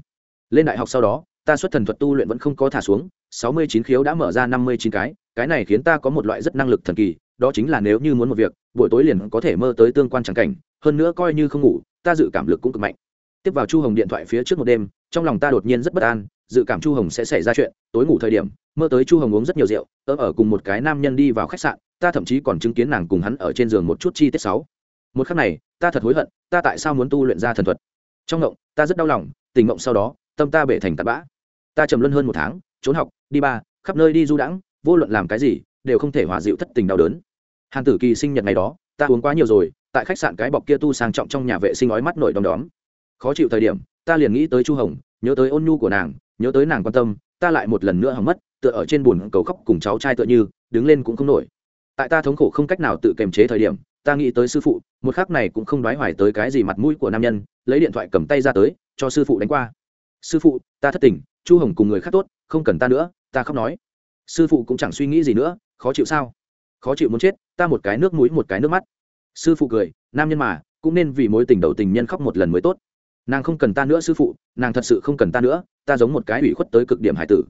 S1: Lên đại học sau đó ta xuất thần thuật tu luyện vẫn không có thả xuống, sáu mươi chín khiếu đã mở ra năm mươi chín cái cái này khiến ta có một loại rất năng lực thần kỳ, đó chính là nếu như muốn một việc, buổi tối liền có thể mơ tới tương quan trắng cảnh, hơn nữa coi như không ngủ, ta dự cảm lực cũng cực mạnh. Tiếp vào chu hồng điện thoại phía trước một đêm, trong lòng ta đột nhiên rất bất an, dự cảm chu hồng sẽ xảy ra chuyện, tối ngủ thời điểm, mơ tới chu hồng uống rất nhiều rượu tớ ở cùng một cái nam nhân đi vào khách sạn, ta thậm chí còn chứng kiến nàng cùng hắn ở trên giường một chút chi tiết sáu. Một khắc này, ta thật hối hận, ta tại sao muốn tu luyện ra thần thuật? Trong ngộng, ta rất đau lòng tình ngộng sau đó, tâm ta bể thành tạt bã ta trầm luân hơn một tháng, trốn học, đi ba, khắp nơi đi du đãng, vô luận làm cái gì, đều không thể hòa dịu thất tình đau đớn. Hàn tử kỳ sinh nhật ngày đó, ta uống quá nhiều rồi, tại khách sạn cái bọc kia tu sang trọng trong nhà vệ sinh ói mắt nổi đom đóm. Khó chịu thời điểm, ta liền nghĩ tới chu hồng, nhớ tới ôn nhu của nàng, nhớ tới nàng quan tâm, ta lại một lần nữa hỏng mất, tựa ở trên bùn cầu khóc cùng cháu trai tựa như, đứng lên cũng không nổi. Tại ta thống khổ không cách nào tự kiềm chế thời điểm, ta nghĩ tới sư phụ, một khắc này cũng không đoái hoài tới cái gì mặt mũi của nam nhân, lấy điện thoại cầm tay ra tới, cho sư phụ đánh qua sư phụ, ta thất tình, chu hồng cùng người khác tốt, không cần ta nữa, ta khóc nói. Sư phụ cũng chẳng suy nghĩ gì nữa, khó chịu sao? Khó chịu muốn chết, ta một cái nước mũi, một cái nước mắt. Sư phụ cười, nam nhân mà, cũng nên vì mối tình đầu tình nhân khóc một lần mới tốt. Nàng không cần ta nữa sư phụ, nàng thật sự không cần ta nữa, ta giống một cái ủy khuất tới cực điểm hải tử.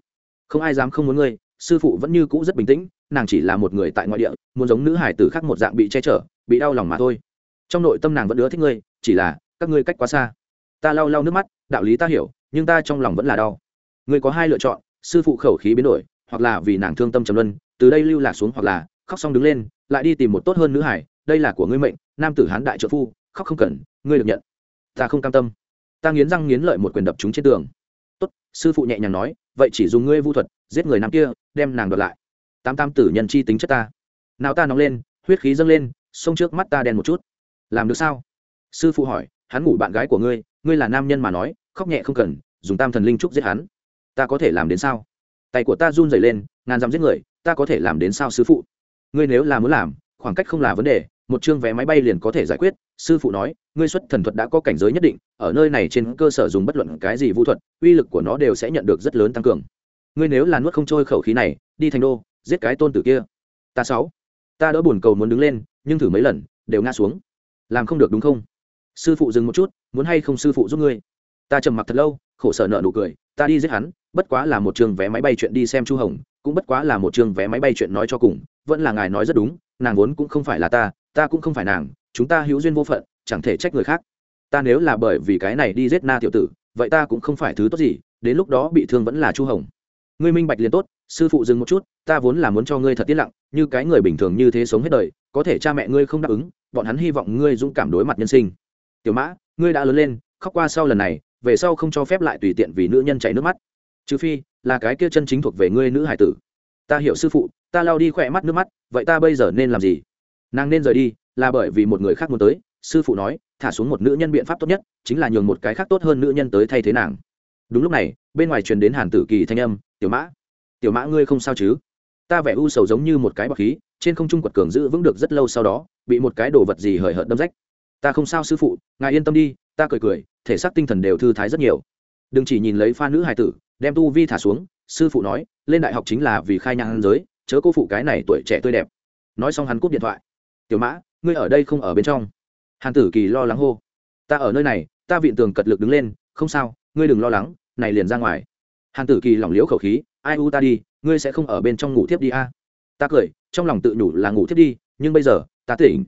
S1: Không ai dám không muốn ngươi, sư phụ vẫn như cũ rất bình tĩnh, nàng chỉ là một người tại ngoại địa, muốn giống nữ hải tử khác một dạng bị che chở, bị đau lòng mà thôi. Trong nội tâm nàng vẫn ưa thích ngươi, chỉ là, các ngươi cách quá xa. Ta lau lau nước mắt, đạo lý ta hiểu nhưng ta trong lòng vẫn là đau. Ngươi có hai lựa chọn, sư phụ khẩu khí biến đổi, hoặc là vì nàng thương tâm trầm luân, từ đây lưu lạc xuống hoặc là khóc xong đứng lên, lại đi tìm một tốt hơn nữ hải, đây là của ngươi mệnh, nam tử hán đại trợ phu, khóc không cần, ngươi được nhận. Ta không cam tâm. Ta nghiến răng nghiến lợi một quyền đập chúng trên tường. Tốt, sư phụ nhẹ nhàng nói, vậy chỉ dùng ngươi vu thuật, giết người nam kia, đem nàng đoạt lại. Tám tam tử nhân chi tính chất ta. Nào ta nóng lên, huyết khí dâng lên xông trước mắt ta đen một chút. Làm được sao? Sư phụ hỏi, hắn ngủ bạn gái của ngươi ngươi là nam nhân mà nói khóc nhẹ không cần, dùng tam thần linh trúc giết hắn. Ta có thể làm đến sao? Tay của ta run rẩy lên, ngàn dám giết người, ta có thể làm đến sao sư phụ? Ngươi nếu là muốn làm, khoảng cách không là vấn đề, một chương vé máy bay liền có thể giải quyết. Sư phụ nói, ngươi xuất thần thuật đã có cảnh giới nhất định, ở nơi này trên cơ sở dùng bất luận cái gì vũ thuật, uy lực của nó đều sẽ nhận được rất lớn tăng cường. Ngươi nếu là nuốt không trôi khẩu khí này, đi thành đô, giết cái tôn tử kia. Ta sáu. Ta đỡ buồn cầu muốn đứng lên, nhưng thử mấy lần, đều ngã xuống. Làm không được đúng không? Sư phụ dừng một chút, muốn hay không sư phụ giúp ngươi? Ta trầm mặc thật lâu, khổ sở nợ nụ cười, ta đi giết hắn, bất quá là một trường vé máy bay chuyện đi xem chu hồng, cũng bất quá là một trường vé máy bay chuyện nói cho cùng, vẫn là ngài nói rất đúng, nàng vốn cũng không phải là ta ta cũng không phải nàng, chúng ta hữu duyên vô phận, chẳng thể trách người khác. Ta nếu là bởi vì cái này đi giết na tiểu tử, vậy ta cũng không phải thứ tốt gì, đến lúc đó bị thương vẫn là chu hồng. Ngươi minh bạch liền tốt, sư phụ dừng một chút, ta vốn là muốn cho ngươi thật tiết lặng, như cái người bình thường như thế sống hết đời, có thể cha mẹ ngươi không đáp ứng, bọn hắn hy vọng ngươi dũng cảm đối mặt nhân sinh. Tiểu mã, ngươi đã lớn lên, khóc qua sau lần này về sau không cho phép lại tùy tiện vì nữ nhân chảy nước mắt. Trừ phi, là cái kia chân chính thuộc về ngươi nữ hải tử. Ta hiểu sư phụ, ta lao đi khỏe mắt nước mắt, vậy ta bây giờ nên làm gì? Nàng nên rời đi, là bởi vì một người khác muốn tới, sư phụ nói, thả xuống một nữ nhân biện pháp tốt nhất, chính là nhường một cái khác tốt hơn nữ nhân tới thay thế nàng. Đúng lúc này, bên ngoài truyền đến hàn tử kỳ thanh âm, tiểu mã tiểu mã ngươi không sao chứ? Ta vẻ u sầu giống như một cái bọc khí, trên không trung quật cường giữ vững được rất lâu sau đó, bị một cái đồ vật gì hời hợt đâm rách. Ta không sao sư phụ, ngài yên tâm đi ta cười cười, thể xác tinh thần đều thư thái rất nhiều. Đừng chỉ nhìn lấy pha nữ hài tử, đem tu vi thả xuống, sư phụ nói, lên đại học chính là vì khai nhang giới, chớ cô phụ cái này tuổi trẻ tươi đẹp. Nói xong hắn cúp điện thoại. Tiểu mã, ngươi ở đây không ở bên trong. Hàn tử kỳ lo lắng hô. Ta ở nơi này, ta vịn tường cật lực đứng lên, không sao, ngươi đừng lo lắng, này liền ra ngoài. Hàn tử kỳ lỏng liễu khẩu khí, ai u ta đi, ngươi sẽ không ở bên trong ngủ thiếp đi a. Ta cười, trong lòng tự nhủ là ngủ thiếp đi, nhưng bây giờ, ta tỉnh.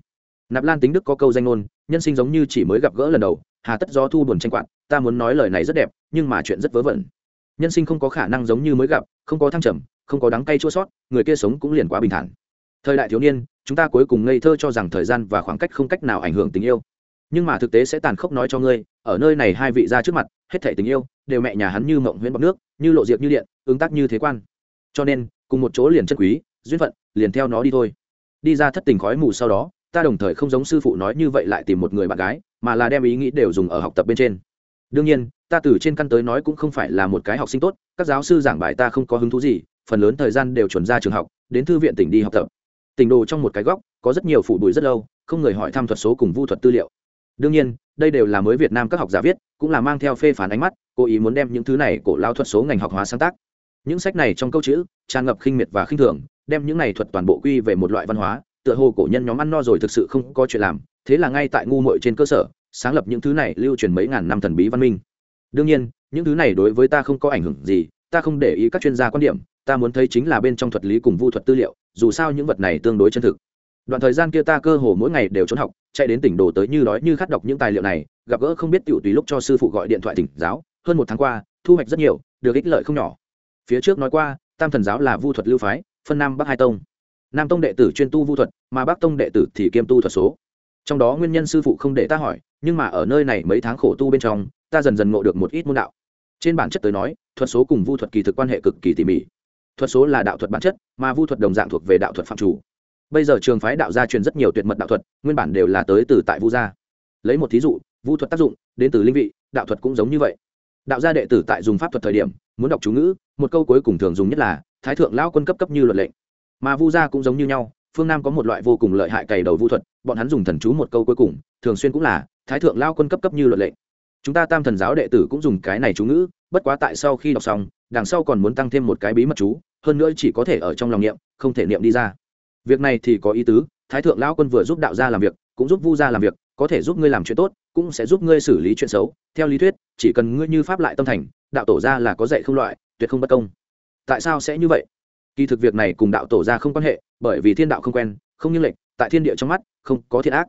S1: Nạp lan tính đức có câu danh ngôn, nhân sinh giống như chỉ mới gặp gỡ lần đầu hà tất do thu buồn tranh quạt, ta muốn nói lời này rất đẹp, nhưng mà chuyện rất vớ vẩn. Nhân sinh không có khả năng giống như mới gặp, không có thăng trầm, không có đắng cay chua sót, người kia sống cũng liền quá bình thản. Thời đại thiếu niên, chúng ta cuối cùng ngây thơ cho rằng thời gian và khoảng cách không cách nào ảnh hưởng tình yêu. Nhưng mà thực tế sẽ tàn khốc nói cho ngươi, ở nơi này hai vị ra trước mặt, hết thể tình yêu, đều mẹ nhà hắn như mộng huyễn bọc nước, như lộ diệp như điện, ứng tác như thế quan. Cho nên, cùng một chỗ liền chất quý, duyên phận, liền theo nó đi thôi. Đi ra thất tình khói mù sau đó ta đồng thời không giống sư phụ nói như vậy lại tìm một người bạn gái, mà là đem ý nghĩ đều dùng ở học tập bên trên. Đương nhiên, ta từ trên căn tới nói cũng không phải là một cái học sinh tốt, các giáo sư giảng bài ta không có hứng thú gì, phần lớn thời gian đều chuẩn ra trường học, đến thư viện tỉnh đi học tập. Tỉnh đồ trong một cái góc, có rất nhiều phụ bụi rất lâu, không người hỏi thăm thuật số cùng vu thuật tư liệu. Đương nhiên, đây đều là mới việt nam các học giả viết, cũng là mang theo phê phán ánh mắt, cố ý muốn đem những thứ này cổ lao thuật số ngành học hóa sáng tác. Những sách này trong câu chữ, tràn ngập khinh miệt và khinh thường, đem những này thuật toàn bộ quy về một loại văn hóa tựa hồ cổ nhân nhóm ăn no rồi thực sự không có chuyện làm, thế là ngay tại ngu muội trên cơ sở, sáng lập những thứ này lưu truyền mấy ngàn năm thần bí văn minh. Đương nhiên, những thứ này đối với ta không có ảnh hưởng gì, ta không để ý các chuyên gia quan điểm, ta muốn thấy chính là bên trong thuật lý cùng vu thuật tư liệu, dù sao những vật này tương đối chân thực. Đoạn thời gian kia ta cơ hồ mỗi ngày đều trốn học, chạy đến tỉnh đồ tới như đói như khát đọc những tài liệu này, gặp gỡ không biết tiểu tùy lúc cho sư phụ gọi điện thoại tỉnh giáo, hơn một tháng qua, thu hoạch rất nhiều, được ích lợi không nhỏ. Phía trước nói qua, tam thần giáo là vu thuật lưu phái, phân nam bắc hai tông nam tông đệ tử chuyên tu vu thuật, mà bắc tông đệ tử thì kiêm tu thuật số. Trong đó nguyên nhân sư phụ không để ta hỏi, nhưng mà ở nơi này mấy tháng khổ tu bên trong, ta dần dần ngộ được một ít môn đạo. Trên bản chất tới nói, thuật số cùng vu thuật kỳ thực quan hệ cực kỳ tỉ mỉ. Thuật số là đạo thuật bản chất, mà vu thuật đồng dạng thuộc về đạo thuật phạm chủ. Bây giờ trường phái đạo gia truyền rất nhiều tuyệt mật đạo thuật, nguyên bản đều là tới từ tại vu gia. Lấy một thí dụ, vu thuật tác dụng, đến từ linh vị, đạo thuật cũng giống như vậy. Đạo gia đệ tử tại dùng pháp thuật thời điểm, muốn đọc chú ngữ, một câu cuối cùng thường dùng nhất là, thái thượng lao quân cấp cấp như luật lệnh mà vu gia cũng giống như nhau, phương nam có một loại vô cùng lợi hại cày đầu vu thuật, bọn hắn dùng thần chú một câu cuối cùng, thường xuyên cũng là, thái thượng lao quân cấp cấp như luật lệnh chúng ta tam thần giáo đệ tử cũng dùng cái này chú ngữ, bất quá tại sau khi đọc xong, đằng sau còn muốn tăng thêm một cái bí mật chú, hơn nữa chỉ có thể ở trong lòng niệm, không thể niệm đi ra. Việc này thì có ý tứ, thái thượng lao quân vừa giúp đạo gia làm việc, cũng giúp vu gia làm việc, có thể giúp ngươi làm chuyện tốt, cũng sẽ giúp ngươi xử lý chuyện xấu. Theo lý thuyết, chỉ cần ngươi như pháp lại tâm thành, đạo tổ gia là có dạy không loại, tuyệt không bất công. Tại sao sẽ như vậy? Kỳ thực việc này cùng đạo tổ ra không quan hệ, bởi vì thiên đạo không quen, không như lệnh tại thiên địa trong mắt, không có thiện ác.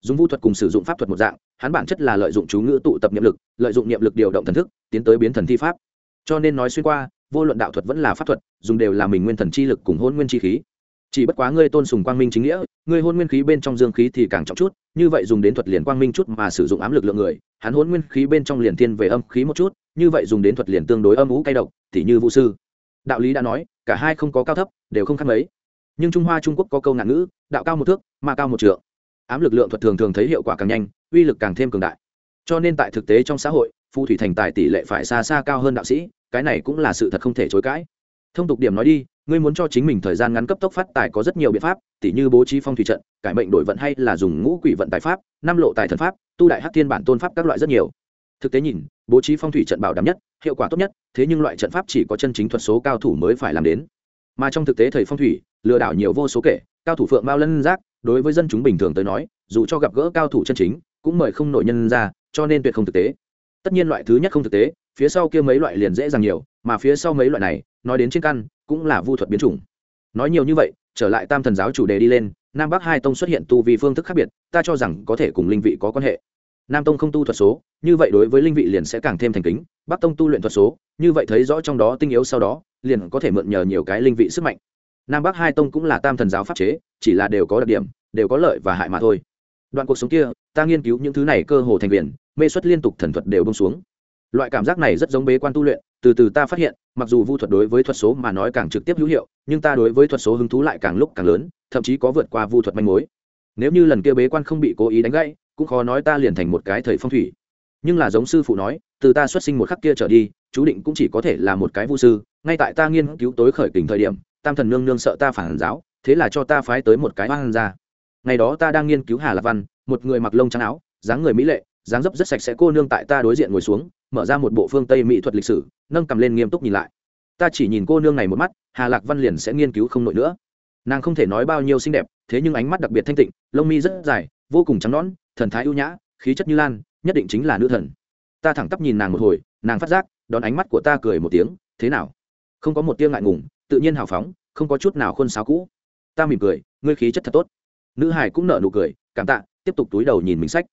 S1: Dùng vũ thuật cùng sử dụng pháp thuật một dạng, hắn bản chất là lợi dụng chú ngữ tụ tập niệm lực, lợi dụng niệm lực điều động thần thức, tiến tới biến thần thi pháp. Cho nên nói xuyên qua, vô luận đạo thuật vẫn là pháp thuật, dùng đều là mình nguyên thần chi lực cùng hôn nguyên chi khí. Chỉ bất quá ngươi tôn sùng quang minh chính nghĩa, ngươi hôn nguyên khí bên trong dương khí thì càng trọng chút, như vậy dùng đến thuật liền quang minh chút mà sử dụng ám lực lượng người, hắn hôn nguyên khí bên trong liền thiên về âm khí một chút, như vậy dùng đến thuật liền tương đối âm ú cay độc thì như vũ sư. Đạo lý đã nói cả hai không có cao thấp, đều không khác mấy. Nhưng trung hoa trung quốc có câu ngạn ngữ, đạo cao một thước, mà cao một trượng. Ám lực lượng thuật thường thường thấy hiệu quả càng nhanh, uy lực càng thêm cường đại. Cho nên tại thực tế trong xã hội, phù thủy thành tài tỷ lệ phải xa xa cao hơn đạo sĩ, cái này cũng là sự thật không thể chối cãi. Thông tục điểm nói đi, ngươi muốn cho chính mình thời gian ngắn cấp tốc phát tài có rất nhiều biện pháp, tỉ như bố trí phong thủy trận, cải mệnh đổi vận hay là dùng ngũ quỷ vận tài pháp, năm lộ tài thần pháp, tu đại hắc thiên bản tôn pháp các loại rất nhiều. Thực tế nhìn bố trí phong thủy trận bảo đảm nhất, hiệu quả tốt nhất, thế nhưng loại trận pháp chỉ có chân chính thuật số cao thủ mới phải làm đến. Mà trong thực tế thầy phong thủy, lừa đảo nhiều vô số kể, cao thủ phượng bao lân giác, đối với dân chúng bình thường tới nói, dù cho gặp gỡ cao thủ chân chính, cũng mời không nổi nhân ra, cho nên tuyệt không thực tế. Tất nhiên loại thứ nhất không thực tế, phía sau kia mấy loại liền dễ dàng nhiều, mà phía sau mấy loại này, nói đến trên căn, cũng là vu thuật biến chủng. Nói nhiều như vậy, trở lại tam thần giáo chủ đề đi lên, nam bắc hai tông xuất hiện tu vì phương thức khác biệt, ta cho rằng có thể cùng linh vị có quan hệ nam tông không tu thuật số, như vậy đối với linh vị liền sẽ càng thêm thành kính. Bắc tông tu luyện thuật số, như vậy thấy rõ trong đó tinh yếu sau đó, liền có thể mượn nhờ nhiều cái linh vị sức mạnh. Nam bắc hai tông cũng là tam thần giáo pháp chế, chỉ là đều có đặc điểm, đều có lợi và hại mà thôi. Đoạn cuộc sống kia, ta nghiên cứu những thứ này cơ hồ thành viện mê xuất liên tục thần thuật đều bông xuống. Loại cảm giác này rất giống bế quan tu luyện, từ từ ta phát hiện, mặc dù vu thuật đối với thuật số mà nói càng trực tiếp hữu hiệu, nhưng ta đối với thuật số hứng thú lại càng lúc càng lớn, thậm chí có vượt qua vu thuật manh mối. Nếu như lần kia bế quan không bị cố ý đánh gãy cũng khó nói ta liền thành một cái thầy phong thủy. Nhưng là giống sư phụ nói, từ ta xuất sinh một khắc kia trở đi, chú định cũng chỉ có thể là một cái vu sư, ngay tại ta nghiên cứu tối khởi kình thời điểm, tam thần nương nương sợ ta phản giáo, thế là cho ta phái tới một cái oan ra ngày đó ta đang nghiên cứu hà lạc văn, một người mặc lông trắng áo, dáng người mỹ lệ, dáng dấp rất sạch sẽ cô nương tại ta đối diện ngồi xuống, mở ra một bộ phương tây mỹ thuật lịch sử, nâng cầm lên nghiêm túc nhìn lại. Ta chỉ nhìn cô nương này một mắt, hà lạc văn liền sẽ nghiên cứu không nổi nữa. Nàng không thể nói bao nhiêu xinh đẹp, thế nhưng ánh mắt đặc biệt thanh tịnh, lông mi rất dài, vô cùng trắng nõn thần thái ưu nhã, khí chất như lan, nhất định chính là nữ thần. Ta thẳng tắp nhìn nàng một hồi, nàng phát giác, đón ánh mắt của ta cười một tiếng, thế nào? Không có một tiếng ngại ngùng, tự nhiên hào phóng, không có chút nào khuôn sáo cũ. Ta mỉm cười, ngươi khí chất thật tốt. Nữ hải cũng nở nụ cười, cảm tạ, tiếp tục túi đầu nhìn mình sách.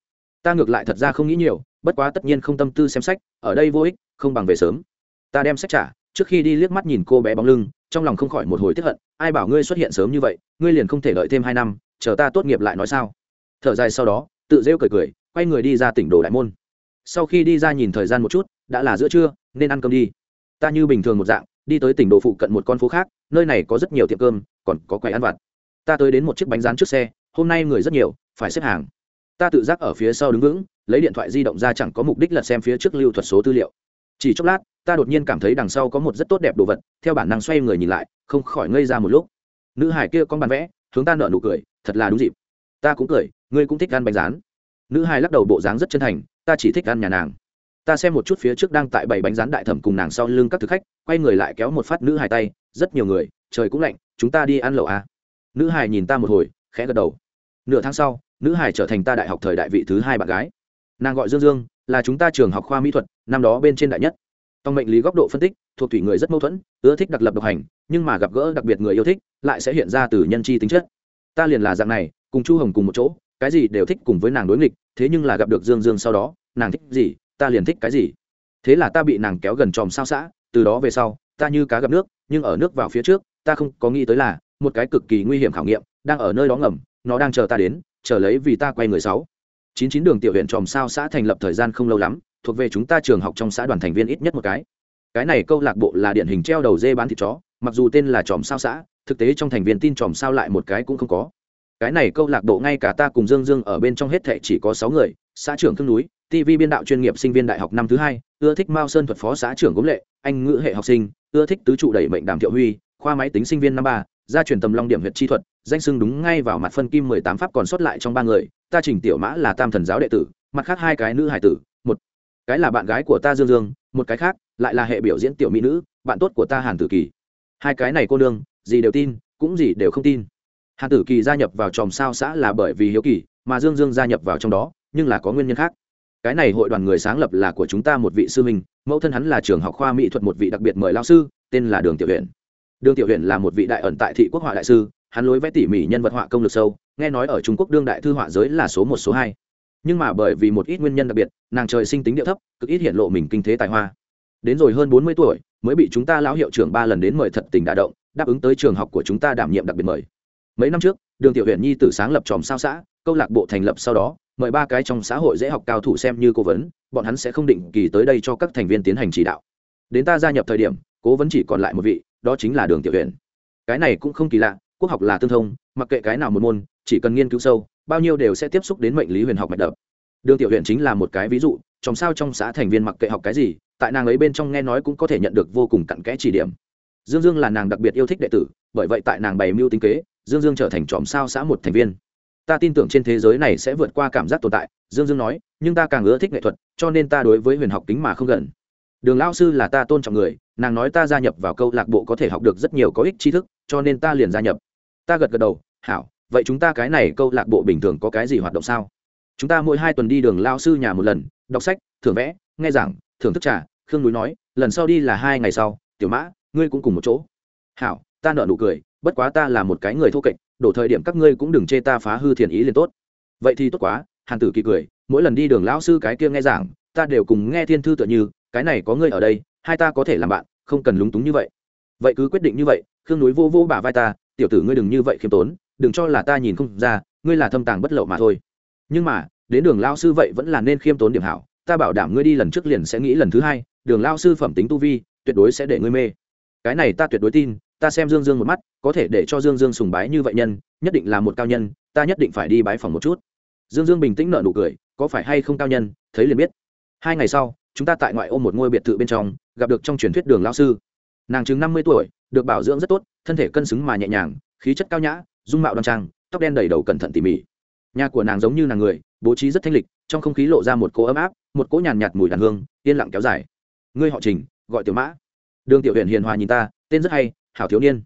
S1: Ta ngược lại thật ra không nghĩ nhiều, bất quá tất nhiên không tâm tư xem sách, ở đây vô ích, không bằng về sớm. Ta đem sách trả, trước khi đi liếc mắt nhìn cô bé bóng lưng, trong lòng không khỏi một hồi tiếp hận, ai bảo ngươi xuất hiện sớm như vậy, ngươi liền không thể đợi thêm hai năm, chờ ta tốt nghiệp lại nói sao? Thở dài sau đó tự rêu cười cười, quay người đi ra tỉnh đồ đại môn. Sau khi đi ra nhìn thời gian một chút, đã là giữa trưa, nên ăn cơm đi. Ta như bình thường một dạng, đi tới tỉnh đồ phụ cận một con phố khác, nơi này có rất nhiều tiệm cơm, còn có quầy ăn vặt. Ta tới đến một chiếc bánh rán trước xe, hôm nay người rất nhiều, phải xếp hàng. Ta tự giác ở phía sau đứng vững, lấy điện thoại di động ra chẳng có mục đích là xem phía trước lưu thuật số tư liệu. Chỉ chốc lát, ta đột nhiên cảm thấy đằng sau có một rất tốt đẹp đồ vật, theo bản năng xoay người nhìn lại, không khỏi ngây ra một lúc. Nữ hải kia con bàn vẽ, hướng ta nợ nụ cười, thật là đúng dịp. Ta cũng cười ngươi cũng thích ăn bánh rán. Nữ hải lắc đầu bộ dáng rất chân thành, ta chỉ thích ăn nhà nàng. Ta xem một chút phía trước đang tại bảy bánh rán đại thẩm cùng nàng sau lưng các thực khách, quay người lại kéo một phát nữ hải tay, rất nhiều người, trời cũng lạnh, chúng ta đi ăn lẩu à. nữ hải nhìn ta một hồi, khẽ gật đầu. Nửa tháng sau, nữ hải trở thành ta đại học thời đại vị thứ hai bạn gái. Nàng gọi dương dương, là chúng ta trường học khoa mỹ thuật, năm đó bên trên đại nhất. Tòng mệnh lý góc độ phân tích, thuộc thủy người rất mâu thuẫn, ưa thích đặc lập độc hành, nhưng mà gặp gỡ đặc biệt người yêu thích, lại sẽ hiện ra từ nhân chi tính chất. Ta liền là dạng này, cùng chu hồng cùng một chỗ cái gì đều thích cùng với nàng đối nghịch, thế nhưng là gặp được dương dương sau đó, nàng thích gì, ta liền thích cái gì. Thế là ta bị nàng kéo gần tròm sao xã, từ đó về sau, ta như cá gặp nước, nhưng ở nước vào phía trước, ta không có nghĩ tới là, một cái cực kỳ nguy hiểm khảo nghiệm, đang ở nơi đó ngầm, nó đang chờ ta đến, chờ lấy vì ta quay người sáu. Chín chín đường tiểu huyện tròm sao xã thành lập thời gian không lâu lắm, thuộc về chúng ta trường học trong xã đoàn thành viên ít nhất một cái. Cái này câu lạc bộ là điển hình treo đầu dê bán thịt chó, mặc dù tên là tròm sao xã, thực tế trong thành viên tin tròm sao lại một cái cũng không có cái này câu lạc bộ ngay cả ta cùng dương dương ở bên trong hết thệ chỉ có sáu người, xã trưởng thương núi tv biên đạo chuyên nghiệp sinh viên đại học năm thứ hai, ưa thích mao sơn thuật phó xã trưởng gốm lệ, anh ngữ hệ học sinh, ưa thích tứ trụ đẩy mệnh đàm thiệu huy, khoa máy tính sinh viên năm ba, gia truyền tầm long điểm huyện chi thuật, danh sưng đúng ngay vào mặt phân kim mười tám pháp còn sót lại trong ba người, ta chỉnh tiểu mã là tam thần giáo đệ tử, mặt khác hai cái nữ hải tử, một cái là bạn gái của ta dương dương, một cái khác lại là hệ biểu diễn tiểu mỹ nữ, bạn tốt của ta hàn tử kỳ. Hai cái này cô nương, gì đều tin, cũng gì đều không tin hàn tử kỳ gia nhập vào tròm sao xã là bởi vì hiếu kỳ, mà dương dương gia nhập vào trong đó, nhưng là có nguyên nhân khác. Cái này hội đoàn người sáng lập là của chúng ta một vị sư minh mẫu thân hắn là trường học khoa mỹ thuật một vị đặc biệt mời lao sư, tên là đường tiểu huyện đường tiểu huyện là một vị đại ẩn tại thị quốc họa đại sư, hắn lối vẽ tỉ mỉ nhân vật họa công lực sâu, nghe nói ở trung quốc đương đại thư họa giới là số một, số hai. Nhưng mà bởi vì một ít nguyên nhân đặc biệt, nàng trời sinh tính địa thấp, cực ít hiện lộ mình kinh thế tài hoa. Đến rồi hơn bốn mươi tuổi, mới bị chúng ta lão hiệu trưởng ba lần đến mời thật tình đả động, đáp ứng tới trường học của chúng ta đảm nhiệm đặc biệt mời mấy năm trước, đường tiểu huyện nhi tử sáng lập tròm sao xã, câu lạc bộ thành lập sau đó, mời ba cái trong xã hội dễ học cao thủ xem như cố vấn, bọn hắn sẽ không định kỳ tới đây cho các thành viên tiến hành chỉ đạo. Đến ta gia nhập thời điểm, cố vấn chỉ còn lại một vị, đó chính là đường tiểu huyện cái này cũng không kỳ lạ, quốc học là tương thông, mặc kệ cái nào một môn, chỉ cần nghiên cứu sâu, bao nhiêu đều sẽ tiếp xúc đến mệnh lý huyền học mạch đập. Đường tiểu huyện chính là một cái ví dụ trong sao trong xã thành viên mặc kệ học cái gì, tại nàng ấy bên trong nghe nói cũng có thể nhận được vô cùng cặn kẽ chỉ điểm. Dương dương là nàng đặc biệt yêu thích đệ tử, bởi vậy tại nàng bày mưu tính kế dương dương trở thành tròm sao xã một thành viên. Ta tin tưởng trên thế giới này sẽ vượt qua cảm giác tồn tại, dương dương nói, nhưng ta càng ưa thích nghệ thuật, cho nên ta đối với huyền học tính mà không gần. Đường lao sư là ta tôn trọng người, nàng nói ta gia nhập vào câu lạc bộ có thể học được rất nhiều có ích tri thức, cho nên ta liền gia nhập. Ta gật gật đầu, hảo, vậy chúng ta cái này câu lạc bộ bình thường có cái gì hoạt động sao? Chúng ta mỗi hai tuần đi đường lao sư nhà một lần, đọc sách, thưởng vẽ, nghe giảng, thưởng thức trà, khương núi nói, lần sau đi là hai ngày sau, tiểu mã, ngươi cũng cùng một chỗ. Hảo, ta nợ nụ cười bất quá ta là một cái người thô kệch, đổ thời điểm các ngươi cũng đừng chê ta phá hư thiền ý liền tốt. Vậy thì tốt quá, hàn tử kỳ cười, mỗi lần đi đường lão sư cái kia nghe giảng, ta đều cùng nghe thiên thư tựa như, cái này có ngươi ở đây, hai ta có thể làm bạn, không cần lúng túng như vậy. Vậy cứ quyết định như vậy, khương núi vô vô bả vai ta, tiểu tử ngươi đừng như vậy khiêm tốn, đừng cho là ta nhìn không ra, ngươi là thâm tàng bất lậu mà thôi. Nhưng mà, đến đường lao sư vậy vẫn là nên khiêm tốn điểm hảo, ta bảo đảm ngươi đi lần trước liền sẽ nghĩ lần thứ hai, đường lao sư phẩm tính tu vi, tuyệt đối sẽ để ngươi mê. Cái này ta tuyệt đối tin ta xem dương dương một mắt, có thể để cho dương dương sùng bái như vậy nhân, nhất định là một cao nhân, ta nhất định phải đi bái phòng một chút. Dương dương bình tĩnh nợ nụ cười, có phải hay không cao nhân, thấy liền biết. Hai ngày sau, chúng ta tại ngoại ô một ngôi biệt thự bên trong, gặp được trong truyền thuyết đường lao sư. Nàng chừng năm mươi tuổi, được bảo dưỡng rất tốt, thân thể cân xứng mà nhẹ nhàng, khí chất cao nhã, dung mạo đoan trang, tóc đen đầy đầu cẩn thận tỉ mỉ. Nhà của nàng giống như nàng người, bố trí rất thanh lịch, trong không khí lộ ra một cỗ ấm áp, một cỗ nhàn nhạt mùi đàn hương, yên lặng kéo dài. Ngươi họ trình, gọi tiểu mã. Đường tiểu huyện hiền hòa nhìn ta, tên rất hay hảo thiếu niên.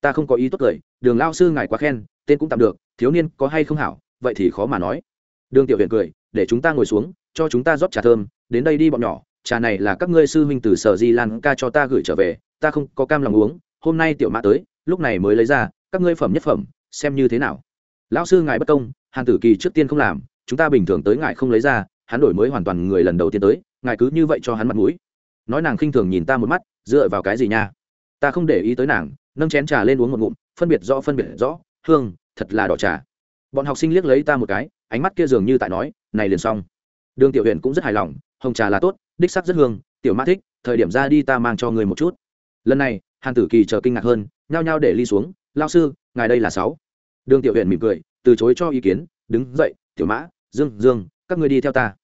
S1: Ta không có ý tốt cười đường lao sư ngài quá khen, tên cũng tạm được, thiếu niên có hay không hảo, vậy thì khó mà nói. Đường tiểu huyện cười, để chúng ta ngồi xuống, cho chúng ta rót trà thơm, đến đây đi bọn nhỏ, trà này là các ngươi sư huynh từ sở di lan ca cho ta gửi trở về, ta không có cam lòng uống, hôm nay tiểu mã tới, lúc này mới lấy ra, các ngươi phẩm nhất phẩm, xem như thế nào. Lão sư ngài bất công, hàn tử kỳ trước tiên không làm, chúng ta bình thường tới ngài không lấy ra, hắn đổi mới hoàn toàn người lần đầu tiên tới, ngài cứ như vậy cho hắn mặt mũi. Nói nàng khinh thường nhìn ta một mắt, dựa vào cái gì nha? Ta không để ý tới nàng, nâng chén trà lên uống một ngụm, phân biệt rõ, phân biệt rõ, hương, thật là đỏ trà. Bọn học sinh liếc lấy ta một cái, ánh mắt kia dường như tại nói, này liền xong. Đường tiểu huyện cũng rất hài lòng, hồng trà là tốt, đích sắc rất hương, tiểu mã thích, thời điểm ra đi ta mang cho người một chút. Lần này, hàn tử kỳ chờ kinh ngạc hơn, nhao nhao để ly xuống lao sư, ngài đây là sáu. Đường tiểu huyện mỉm cười, từ chối cho ý kiến, đứng dậy, tiểu mã, dương dương, các ngươi đi theo ta.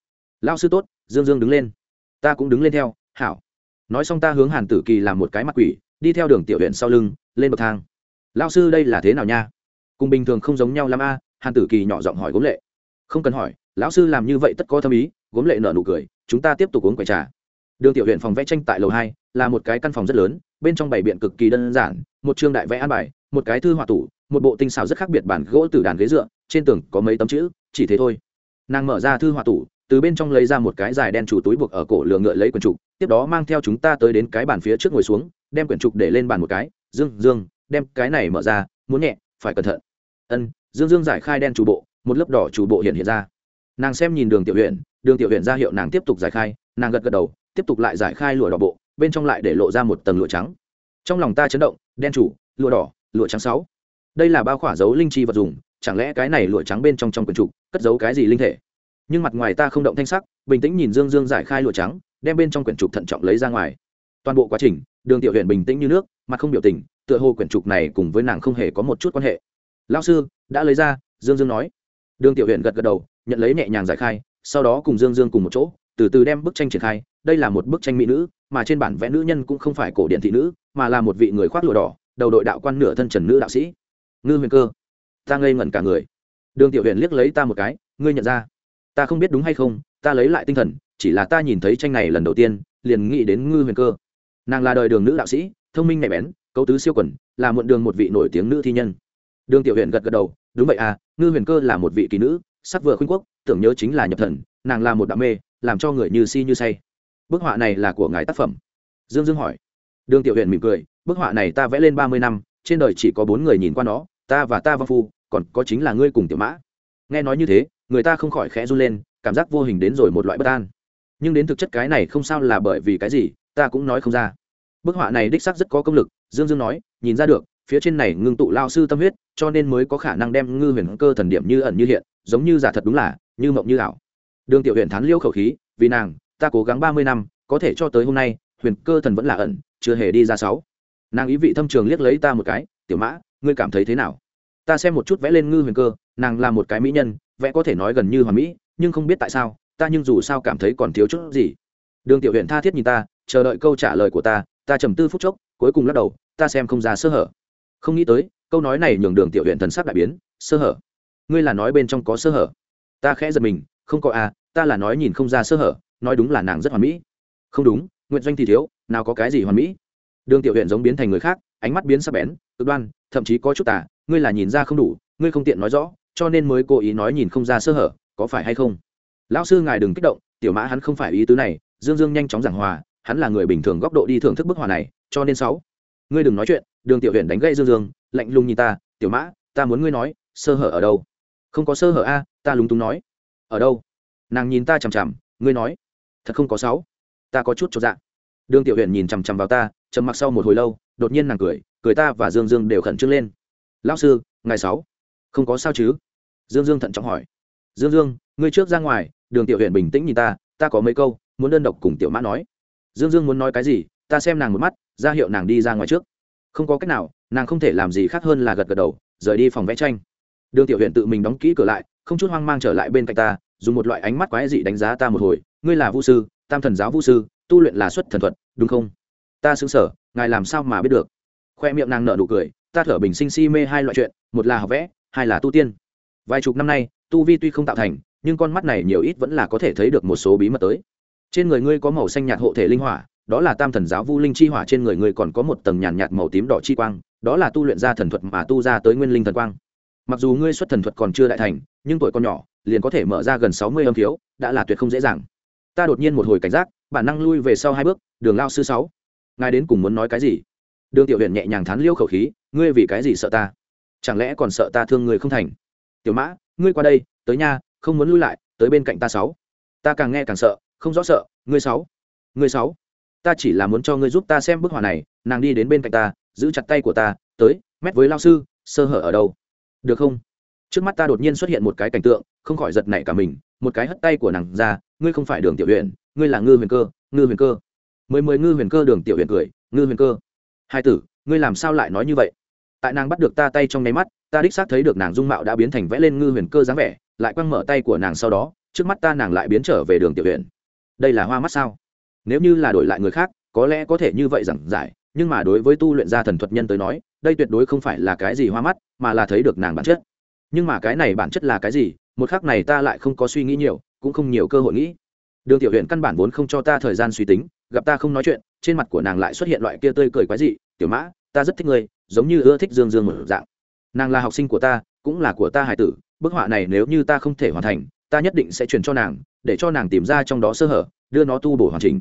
S1: Lao sư tốt, dương dương đứng lên. Ta cũng đứng lên theo, hảo. Nói xong ta hướng hàn tử kỳ làm một cái mặt quỷ đi theo đường tiểu huyện sau lưng, lên bậc thang. Lao sư đây là thế nào nha? Cùng bình thường không giống nhau l a, hàn tử kỳ nhỏ giọng hỏi gốm lệ. Không cần hỏi, lão sư làm như vậy tất có thâm ý, gốm lệ nở nụ cười, chúng ta tiếp tục uống quầy trà. Đường tiểu huyện phòng vẽ tranh tại lầu hai, là một cái căn phòng rất lớn, bên trong bảy biện cực kỳ đơn giản, một chương đại vẽ an bài, một cái thư họa tủ, một bộ tinh xảo rất khác biệt bản gỗ từ đàn ghế dựa, trên tường có mấy tấm chữ, chỉ thế thôi. Nàng mở ra thư họa tủ, từ bên trong lấy ra một cái dài đen chủ túi buộc ở cổ lửa ngựa lấy quần trục tiếp đó mang theo chúng ta tới đến cái bàn phía trước ngồi xuống đem quyển trục để lên bàn một cái, dương dương, đem cái này mở ra, muốn nhẹ, phải cẩn thận. Ân, dương dương giải khai đen chủ bộ, một lớp đỏ chủ bộ hiện hiện ra. Nàng xem nhìn đường tiểu huyện đường tiểu huyện ra hiệu nàng tiếp tục giải khai, nàng gật gật đầu, tiếp tục lại giải khai lụa đỏ bộ, bên trong lại để lộ ra một tầng lụa trắng. Trong lòng ta chấn động, đen chủ, lụa đỏ, lụa trắng sáu. Đây là bao khỏa dấu linh chi vật dùng, chẳng lẽ cái này lụa trắng bên trong trong quần trục cất giấu cái gì linh thể? Nhưng mặt ngoài ta không động thanh sắc, bình tĩnh nhìn dương dương giải khai lụa trắng, đem bên trong quyển trục thận trọng lấy ra ngoài toàn bộ quá trình, đường tiểu huyện bình tĩnh như nước, mặt không biểu tình, tựa hồ quyển trục này cùng với nàng không hề có một chút quan hệ. Lao sư, đã lấy ra, dương dương nói. Đường tiểu huyện gật gật đầu, nhận lấy nhẹ nhàng giải khai, sau đó cùng dương dương cùng một chỗ, từ từ đem bức tranh triển khai. Đây là một bức tranh mỹ nữ, mà trên bản vẽ nữ nhân cũng không phải cổ điển thị nữ, mà là một vị người khoác lụa đỏ, đầu đội đạo quan nửa thân trần nữ đạo sĩ. Ngư huyền cơ, ta ngây ngẩn cả người. Đường tiểu huyền liếc lấy ta một cái, ngươi nhận ra, ta không biết đúng hay không, ta lấy lại tinh thần, chỉ là ta nhìn thấy tranh này lần đầu tiên, liền nghĩ đến ngư huyền cơ nàng là đời đường nữ đạo sĩ, thông minh nhạy bén, cấu tứ siêu quần, là muộn đường một vị nổi tiếng nữ thi nhân. Đường tiểu huyền gật gật đầu, đúng vậy à ngư huyền cơ là một vị kỳ nữ, sắc vừa khuynh quốc, tưởng nhớ chính là nhập thần, nàng là một đạo mê, làm cho người như si như say. Bức họa này là của ngài tác phẩm? Dương dương hỏi. Đường tiểu huyền mỉm cười, bức họa này ta vẽ lên ba mươi năm, trên đời chỉ có bốn người nhìn qua nó, ta và ta văn phu, còn có chính là ngươi cùng tiểu mã. Nghe nói như thế, người ta không khỏi khẽ run lên, cảm giác vô hình đến rồi một loại bất an. Nhưng đến thực chất cái này không sao là bởi vì cái gì? Ta cũng nói không ra. Bức họa này đích xác rất có công lực, dương dương nói, nhìn ra được, phía trên này ngưng tụ lao sư tâm huyết, cho nên mới có khả năng đem ngư huyền cơ thần điểm như ẩn như hiện, giống như giả thật đúng là, như mộng như ảo. Đường tiểu huyền thán liêu khẩu khí, vì nàng, ta cố gắng ba mươi năm, có thể cho tới hôm nay, huyền cơ thần vẫn là ẩn, chưa hề đi ra sáu. Nàng ý vị thâm trường liếc lấy ta một cái, tiểu mã, ngươi cảm thấy thế nào? Ta xem một chút vẽ lên ngư huyền cơ, nàng là một cái mỹ nhân, vẽ có thể nói gần như hoàn mỹ, nhưng không biết tại sao, ta nhưng dù sao cảm thấy còn thiếu chút gì. Đường tiểu huyền tha thiết nhìn ta chờ đợi câu trả lời của ta ta trầm tư phút chốc, cuối cùng lắc đầu, ta xem không ra sơ hở. Không nghĩ tới, câu nói này nhường đường tiểu huyện thần sắc đại biến, sơ hở. Ngươi là nói bên trong có sơ hở. Ta khẽ giật mình, không có à ta là nói nhìn không ra sơ hở, nói đúng là nàng rất hoàn mỹ. Không đúng nguyện doanh thì thiếu, nào có cái gì hoàn mỹ? Đường tiểu huyện giống biến thành người khác, ánh mắt biến sắc bén, cực đoan, thậm chí có chút tà, ngươi là nhìn ra không đủ, ngươi không tiện nói rõ, cho nên mới cố ý nói nhìn không ra sơ hở, có phải hay không? Lão sư ngài đừng kích động, tiểu mã hắn không phải ý tứ này, dương dương nhanh chóng giảng hòa hắn là người bình thường góc độ đi thưởng thức bức họa này, cho nên sáu. Ngươi đừng nói chuyện, đường tiểu huyện đánh gây dương dương, lạnh lùng nhìn ta, tiểu mã, ta muốn ngươi nói, sơ hở ở đâu? Không có sơ hở a, ta lúng túng nói. Ở đâu? Nàng nhìn ta chằm chằm, ngươi nói. Thật không có sáu. Ta có chút cho dạ. Đường tiểu huyện nhìn chằm chằm vào ta, trầm mặc sau một hồi lâu, đột nhiên nàng cười cười ta và dương dương đều khẩn trương lên. Lão sư ngày sáu. Không có sao chứ? Dương dương thận trọng hỏi. Dương dương, ngươi trước ra ngoài, đường tiểu huyện bình tĩnh nhìn ta ta có mấy câu, muốn đơn độc cùng tiểu mã nói dương dương muốn nói cái gì, ta xem nàng một mắt, ra hiệu nàng đi ra ngoài trước. Không có cách nào, nàng không thể làm gì khác hơn là gật gật đầu, rời đi phòng vẽ tranh. Đường tiểu huyện tự mình đóng kỹ cửa lại, không chút hoang mang trở lại bên cạnh ta, dùng một loại ánh mắt quái dị đánh giá ta một hồi, ngươi là vũ sư, tam thần giáo vũ sư, tu luyện là xuất thần thuật, đúng không? Ta xứng sở, ngài làm sao mà biết được? Khoe miệng nàng nở nụ cười, ta thở bình sinh si mê hai loại chuyện, một là học vẽ, hai là tu tiên. Vài chục năm nay, tu vi tuy không tạo thành, nhưng con mắt này nhiều ít vẫn là có thể thấy được một số bí mật tới trên người ngươi có màu xanh nhạt hộ thể linh hỏa, đó là tam thần giáo vu linh chi hỏa, trên người ngươi còn có một tầng nhàn nhạt màu tím đỏ chi quang, đó là tu luyện ra thần thuật mà tu ra tới nguyên linh thần quang. Mặc dù ngươi xuất thần thuật còn chưa đại thành, nhưng tuổi còn nhỏ, liền có thể mở ra gần sáu mươi âm thiếu, đã là tuyệt không dễ dàng. Ta đột nhiên một hồi cảnh giác, bản năng lui về sau hai bước, đường lao sư sáu. Ngài đến cùng muốn nói cái gì? Đường tiểu huyện nhẹ nhàng thán liêu khẩu khí, ngươi vì cái gì sợ ta? Chẳng lẽ còn sợ ta thương người không thành? Tiểu mã, ngươi qua đây, tới nha, không muốn lui lại, tới bên cạnh ta sáu. Ta càng nghe càng sợ không rõ sợ, ngươi sáu ngươi sáu. Ta chỉ là muốn cho ngươi giúp ta xem bức họa này, nàng đi đến bên cạnh ta, giữ chặt tay của ta, tới, mét với lao sư, sơ hở ở đâu? Được không? Trước mắt ta đột nhiên xuất hiện một cái cảnh tượng, không khỏi giật nảy cả mình, một cái hất tay của nàng ra, ngươi không phải đường tiểu huyện ngươi là ngư huyền cơ, ngư huyền cơ. Mười mười ngư huyền cơ đường tiểu huyện cười, ngư huyền cơ. Hai tử, ngươi làm sao lại nói như vậy? Tại nàng bắt được ta tay trong nháy mắt, ta đích xác thấy được nàng dung mạo đã biến thành vẽ lên ngư huyền cơ dáng vẻ, lại quăng mở tay của nàng sau đó, trước mắt ta nàng lại biến trở về đường tiểu huyện đây là hoa mắt sao? Nếu như là đổi lại người khác, có lẽ có thể như vậy giảng giải, nhưng mà đối với tu luyện gia thần thuật nhân tới nói, đây tuyệt đối không phải là cái gì hoa mắt, mà là thấy được nàng bản chất. Nhưng mà cái này bản chất là cái gì, một khác này ta lại không có suy nghĩ nhiều, cũng không nhiều cơ hội nghĩ. Đường tiểu huyện căn bản vốn không cho ta thời gian suy tính, gặp ta không nói chuyện, trên mặt của nàng lại xuất hiện loại kia tươi cười quái dị, tiểu mã, ta rất thích ngươi, giống như ưa thích dương dương một dạng. Nàng là học sinh của ta, cũng là của ta hải tử, bức họa này nếu như ta không thể hoàn thành, ta nhất định sẽ truyền cho nàng để cho nàng tìm ra trong đó sơ hở, đưa nó tu bổ hoàn chỉnh.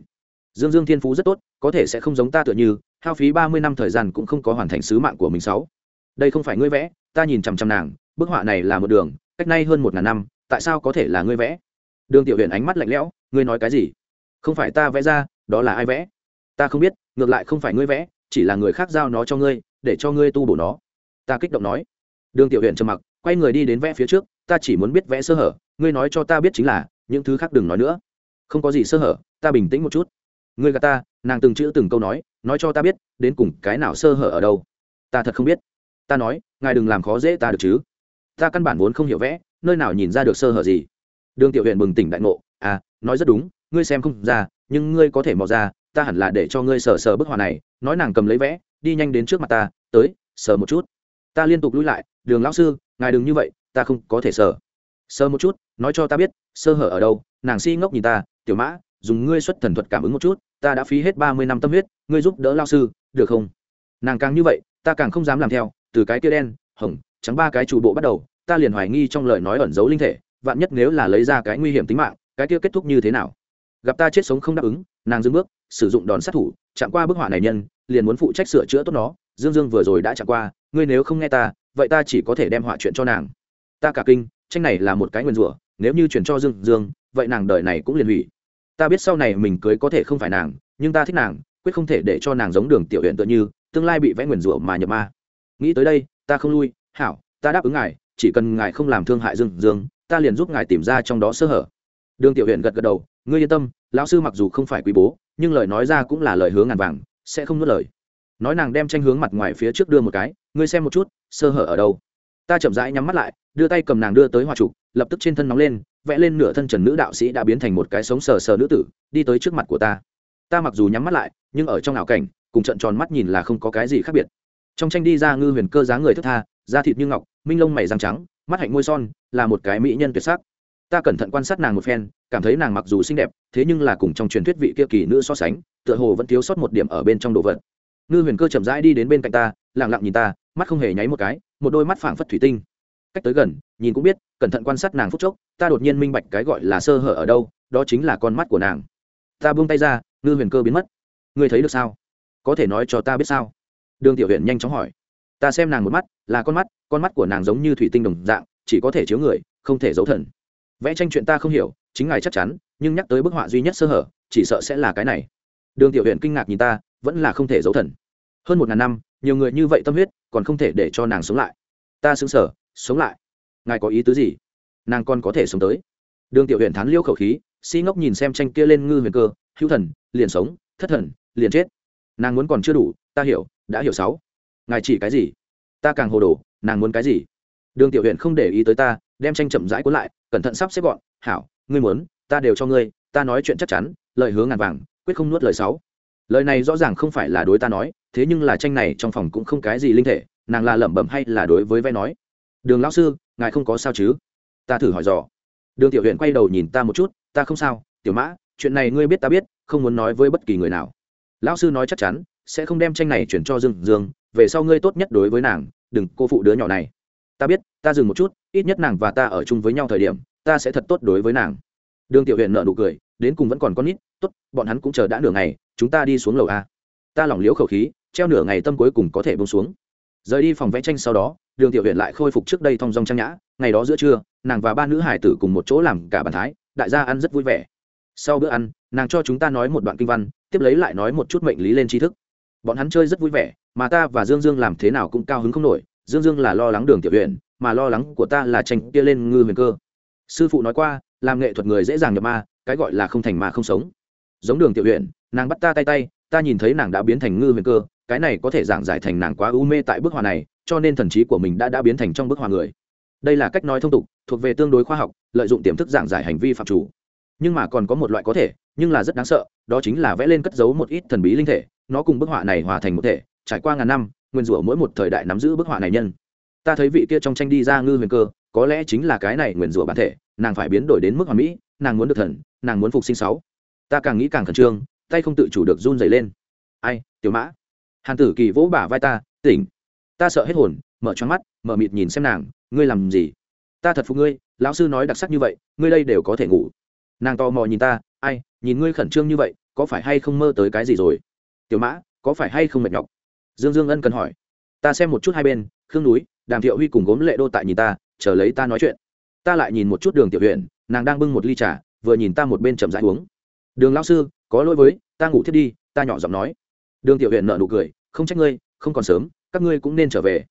S1: Dương dương thiên phú rất tốt, có thể sẽ không giống ta tựa như, hao phí ba mươi năm thời gian cũng không có hoàn thành sứ mạng của mình sáu. Đây không phải ngươi vẽ, ta nhìn chằm chằm nàng, bức họa này là một đường, cách nay hơn một ngàn năm, tại sao có thể là ngươi vẽ? Đường tiểu huyện ánh mắt lạnh lẽo, ngươi nói cái gì? Không phải ta vẽ ra, đó là ai vẽ? Ta không biết, ngược lại không phải ngươi vẽ, chỉ là người khác giao nó cho ngươi, để cho ngươi tu bổ nó. Ta kích động nói. Đường tiểu huyện trầm mặc, quay người đi đến vẽ phía trước, ta chỉ muốn biết vẽ sơ hở, ngươi nói cho ta biết chính là những thứ khác đừng nói nữa. Không có gì sơ hở, ta bình tĩnh một chút. Ngươi gà ta, nàng từng chữ từng câu nói nói cho ta biết, đến cùng cái nào sơ hở ở đâu. Ta thật không biết. Ta nói, ngài đừng làm khó dễ ta được chứ. Ta căn bản vốn không hiểu vẽ, nơi nào nhìn ra được sơ hở gì. Đường tiểu huyện bừng tỉnh đại ngộ à nói rất đúng, ngươi xem không ra, nhưng ngươi có thể mò ra, ta hẳn là để cho ngươi sờ sờ bức họa này. Nói nàng cầm lấy vẽ, đi nhanh đến trước mặt ta, tới, sờ một chút. Ta liên tục lui lại, đường lão sư, ngài đừng như vậy, ta không có thể sờ sơ một chút, nói cho ta biết, sơ hở ở đâu, nàng si ngốc nhìn ta, tiểu mã, dùng ngươi xuất thần thuật cảm ứng một chút, ta đã phí hết ba mươi năm tâm huyết, ngươi giúp đỡ lao sư, được không? Nàng càng như vậy, ta càng không dám làm theo, từ cái kia đen, hồng, trắng ba cái chủ bộ bắt đầu, ta liền hoài nghi trong lời nói ẩn giấu linh thể, vạn nhất nếu là lấy ra cái nguy hiểm tính mạng, cái kia kết thúc như thế nào? Gặp ta chết sống không đáp ứng, nàng dưng bước, sử dụng đòn sát thủ, chạm qua bức họa này nhân, liền muốn phụ trách sửa chữa tốt nó. Dương dương vừa rồi đã chạm qua, ngươi nếu không nghe ta, vậy ta chỉ có thể đem họa chuyện cho nàng. Ta cả kinh tranh này là một cái nguyên rủa, nếu như chuyển cho dương dương, vậy nàng đời này cũng liền hủy. Ta biết sau này mình cưới có thể không phải nàng, nhưng ta thích nàng, quyết không thể để cho nàng giống đường tiểu huyện tựa như, tương lai bị vẽ nguyền rủa mà nhập ma. Nghĩ tới đây, ta không lui, hảo, ta đáp ứng ngài, chỉ cần ngài không làm thương hại dương dương, ta liền giúp ngài tìm ra trong đó sơ hở. Đường tiểu huyện gật gật đầu, ngươi yên tâm, lão sư mặc dù không phải quý bố, nhưng lời nói ra cũng là lời hướng ngàn vàng, sẽ không nuốt lời. Nói nàng đem tranh hướng mặt ngoài phía trước đưa một cái, ngươi xem một chút, sơ hở ở đâu ta chậm rãi nhắm mắt lại, đưa tay cầm nàng đưa tới hòa trục lập tức trên thân nóng lên, vẽ lên nửa thân trần nữ đạo sĩ đã biến thành một cái sống sờ sờ nữ tử, đi tới trước mặt của ta. Ta mặc dù nhắm mắt lại, nhưng ở trong ảo cảnh, cùng trận tròn mắt nhìn là không có cái gì khác biệt. Trong tranh đi ra ngư huyền cơ dáng người thức tha, da thịt như ngọc, minh lông mày răng trắng, mắt hạnh môi son, là một cái mỹ nhân tuyệt sắc. Ta cẩn thận quan sát nàng một phen, cảm thấy nàng mặc dù xinh đẹp, thế nhưng là cùng trong truyền thuyết vị kia kỳ nữ so sánh, tựa hồ vẫn thiếu sót một điểm ở bên trong đồ vật ngư huyền cơ chậm rãi đi đến bên cạnh ta lẳng lặng nhìn ta, mắt không hề nháy một cái, một đôi mắt phảng phất thủy tinh. Cách tới gần, nhìn cũng biết, cẩn thận quan sát nàng phút chốc, ta đột nhiên minh bạch cái gọi là sơ hở ở đâu, đó chính là con mắt của nàng. Ta buông tay ra, ngư huyền cơ biến mất. Ngươi thấy được sao? Có thể nói cho ta biết sao? Đường tiểu huyện nhanh chóng hỏi. Ta xem nàng một mắt, là con mắt con mắt của nàng giống như thủy tinh đồng dạng, chỉ có thể chiếu người, không thể giấu thần. Vẽ tranh chuyện ta không hiểu, chính ngài chắc chắn, nhưng nhắc tới bức họa duy nhất sơ hở, chỉ sợ sẽ là cái này đường tiểu huyện kinh ngạc nhìn ta, vẫn là không thể giấu thần. Hơn một ngàn năm, nhiều người như vậy tâm huyết, còn không thể để cho nàng sống lại. Ta xứng sở sống lại. Ngài có ý tứ gì? Nàng còn có thể sống tới. Đường tiểu huyện thán liêu khẩu khí, si ngốc nhìn xem tranh kia lên ngư huyền cơ, hữu thần, liền sống, thất thần, liền chết. Nàng muốn còn chưa đủ, ta hiểu, đã hiểu sáu. Ngài chỉ cái gì? Ta càng hồ đồ, nàng muốn cái gì? Đường tiểu huyện không để ý tới ta, đem tranh chậm rãi cuốn lại, cẩn thận sắp xếp gọn. Hảo, ngươi muốn, ta đều cho ngươi, ta nói chuyện chắc chắn, lời hứa ngàn vàng quyết không nuốt lời sáu. Lời này rõ ràng không phải là đối ta nói, thế nhưng là tranh này trong phòng cũng không cái gì linh thể, nàng là lẩm bẩm hay là đối với vẽ nói? Đường lão sư, ngài không có sao chứ? Ta thử hỏi dò. Đường tiểu huyện quay đầu nhìn ta một chút, ta không sao, tiểu mã, chuyện này ngươi biết ta biết, không muốn nói với bất kỳ người nào. Lão sư nói chắc chắn, sẽ không đem tranh này chuyển cho dương dương, về sau ngươi tốt nhất đối với nàng, đừng cô phụ đứa nhỏ này. Ta biết, ta dừng một chút, ít nhất nàng và ta ở chung với nhau thời điểm, ta sẽ thật tốt đối với nàng. Đường tiểu huyện nợ nụ cười, đến cùng vẫn còn con nít tốt, bọn hắn cũng chờ đã nửa ngày, chúng ta đi xuống lầu a. Ta lỏng liếu khẩu khí, treo nửa ngày tâm cuối cùng có thể bông xuống. Rời đi phòng vẽ tranh sau đó, đường tiểu huyện lại khôi phục trước đây thong dong trang nhã, ngày đó giữa trưa, nàng và ba nữ hải tử cùng một chỗ làm cả bàn thái, đại gia ăn rất vui vẻ. Sau bữa ăn, nàng cho chúng ta nói một đoạn kinh văn, tiếp lấy lại nói một chút mệnh lý lên tri thức. Bọn hắn chơi rất vui vẻ, mà ta và dương dương làm thế nào cũng cao hứng không nổi, dương dương là lo lắng đường tiểu huyện mà lo lắng của ta là tranh kia lên ngư huyền cơ. Sư phụ nói qua, làm nghệ thuật người dễ dàng nhập ma, cái gọi là không thành ma không sống giống đường tiểu huyện nàng bắt ta tay tay, ta nhìn thấy nàng đã biến thành ngư huyền cơ, cái này có thể giảng giải thành nàng quá u mê tại bức họa này, cho nên thần trí của mình đã đã biến thành trong bức họa người. Đây là cách nói thông tục, thuộc về tương đối khoa học, lợi dụng tiềm thức giảng giải hành vi phạm chủ. Nhưng mà còn có một loại có thể, nhưng là rất đáng sợ, đó chính là vẽ lên cất giấu một ít thần bí linh thể, nó cùng bức họa này hòa thành một thể, trải qua ngàn năm, nguyên rủa mỗi một thời đại nắm giữ bức họa này nhân. Ta thấy vị kia trong tranh đi ra ngư huyền cơ, có lẽ chính là cái này nguyền rủa bản thể, nàng phải biến đổi đến mức hoàn mỹ, nàng muốn được thần, nàng muốn phục sinh sáu ta càng nghĩ càng khẩn trương, tay không tự chủ được run dày lên. Ai, tiểu mã? Hàn tử kỳ vỗ bả vai ta, tỉnh. Ta sợ hết hồn, mở choáng mắt, mở mịt nhìn xem nàng, ngươi làm gì? Ta thật phục ngươi, lão sư nói đặc sắc như vậy, ngươi đây đều có thể ngủ. Nàng tò mò nhìn ta, ai, nhìn ngươi khẩn trương như vậy, có phải hay không mơ tới cái gì rồi? Tiểu mã, có phải hay không mệt nhọc? Dương dương ân cần hỏi. Ta xem một chút hai bên, khương núi, đàm thiệu huy cùng gốm lệ đô tại nhìn ta, chờ lấy ta nói chuyện. Ta lại nhìn một chút đường tiểu huyện, nàng đang bưng một ly trà, vừa nhìn ta một bên chậm rãi uống đường lão sư, có lỗi với, ta ngủ thiết đi, ta nhỏ giọng nói. Đường tiểu huyện nợ nụ cười, không trách ngươi, không còn sớm, các ngươi cũng nên trở về.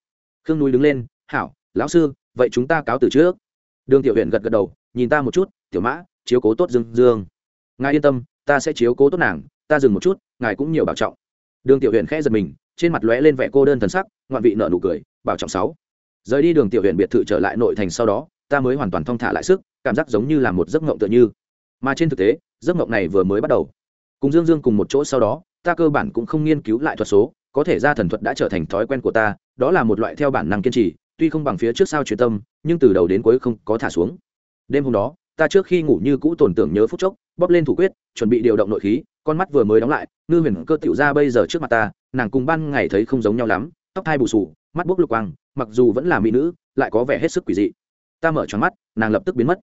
S1: Khương núi đứng lên, hảo, lão sư, vậy chúng ta cáo từ trước. Đường tiểu huyện gật gật đầu, nhìn ta một chút, tiểu mã, chiếu cố tốt dương dương. Ngài yên tâm, ta sẽ chiếu cố tốt nàng, ta dừng một chút, ngài cũng nhiều bảo trọng. Đường tiểu huyện khẽ giật mình, trên mặt lóe lên vẻ cô đơn thần sắc, ngoạn vị nợ nụ cười, bảo trọng sáu. Rời đi đường tiểu huyện biệt thự trở lại nội thành sau đó, ta mới hoàn toàn thong thả lại sức, cảm giác giống như là một giấc ngộng tựa như. Mà trên thực tế giấc mộng này vừa mới bắt đầu. Cùng dương dương cùng một chỗ sau đó, ta cơ bản cũng không nghiên cứu lại thuật số, có thể ra thần thuật đã trở thành thói quen của ta, đó là một loại theo bản năng kiên trì, tuy không bằng phía trước sao truyền tâm, nhưng từ đầu đến cuối không có thả xuống. Đêm hôm đó, ta trước khi ngủ như cũ tổn tưởng nhớ phút chốc, bóp lên thủ quyết, chuẩn bị điều động nội khí, con mắt vừa mới đóng lại, ngư huyền cơ tiểu ra bây giờ trước mặt ta, nàng cùng ban ngày thấy không giống nhau lắm, tóc thai bù sù mắt bốc lục quang, mặc dù vẫn là mỹ nữ, lại có vẻ hết sức quỷ dị. Ta mở tròn mắt, nàng lập tức biến mất.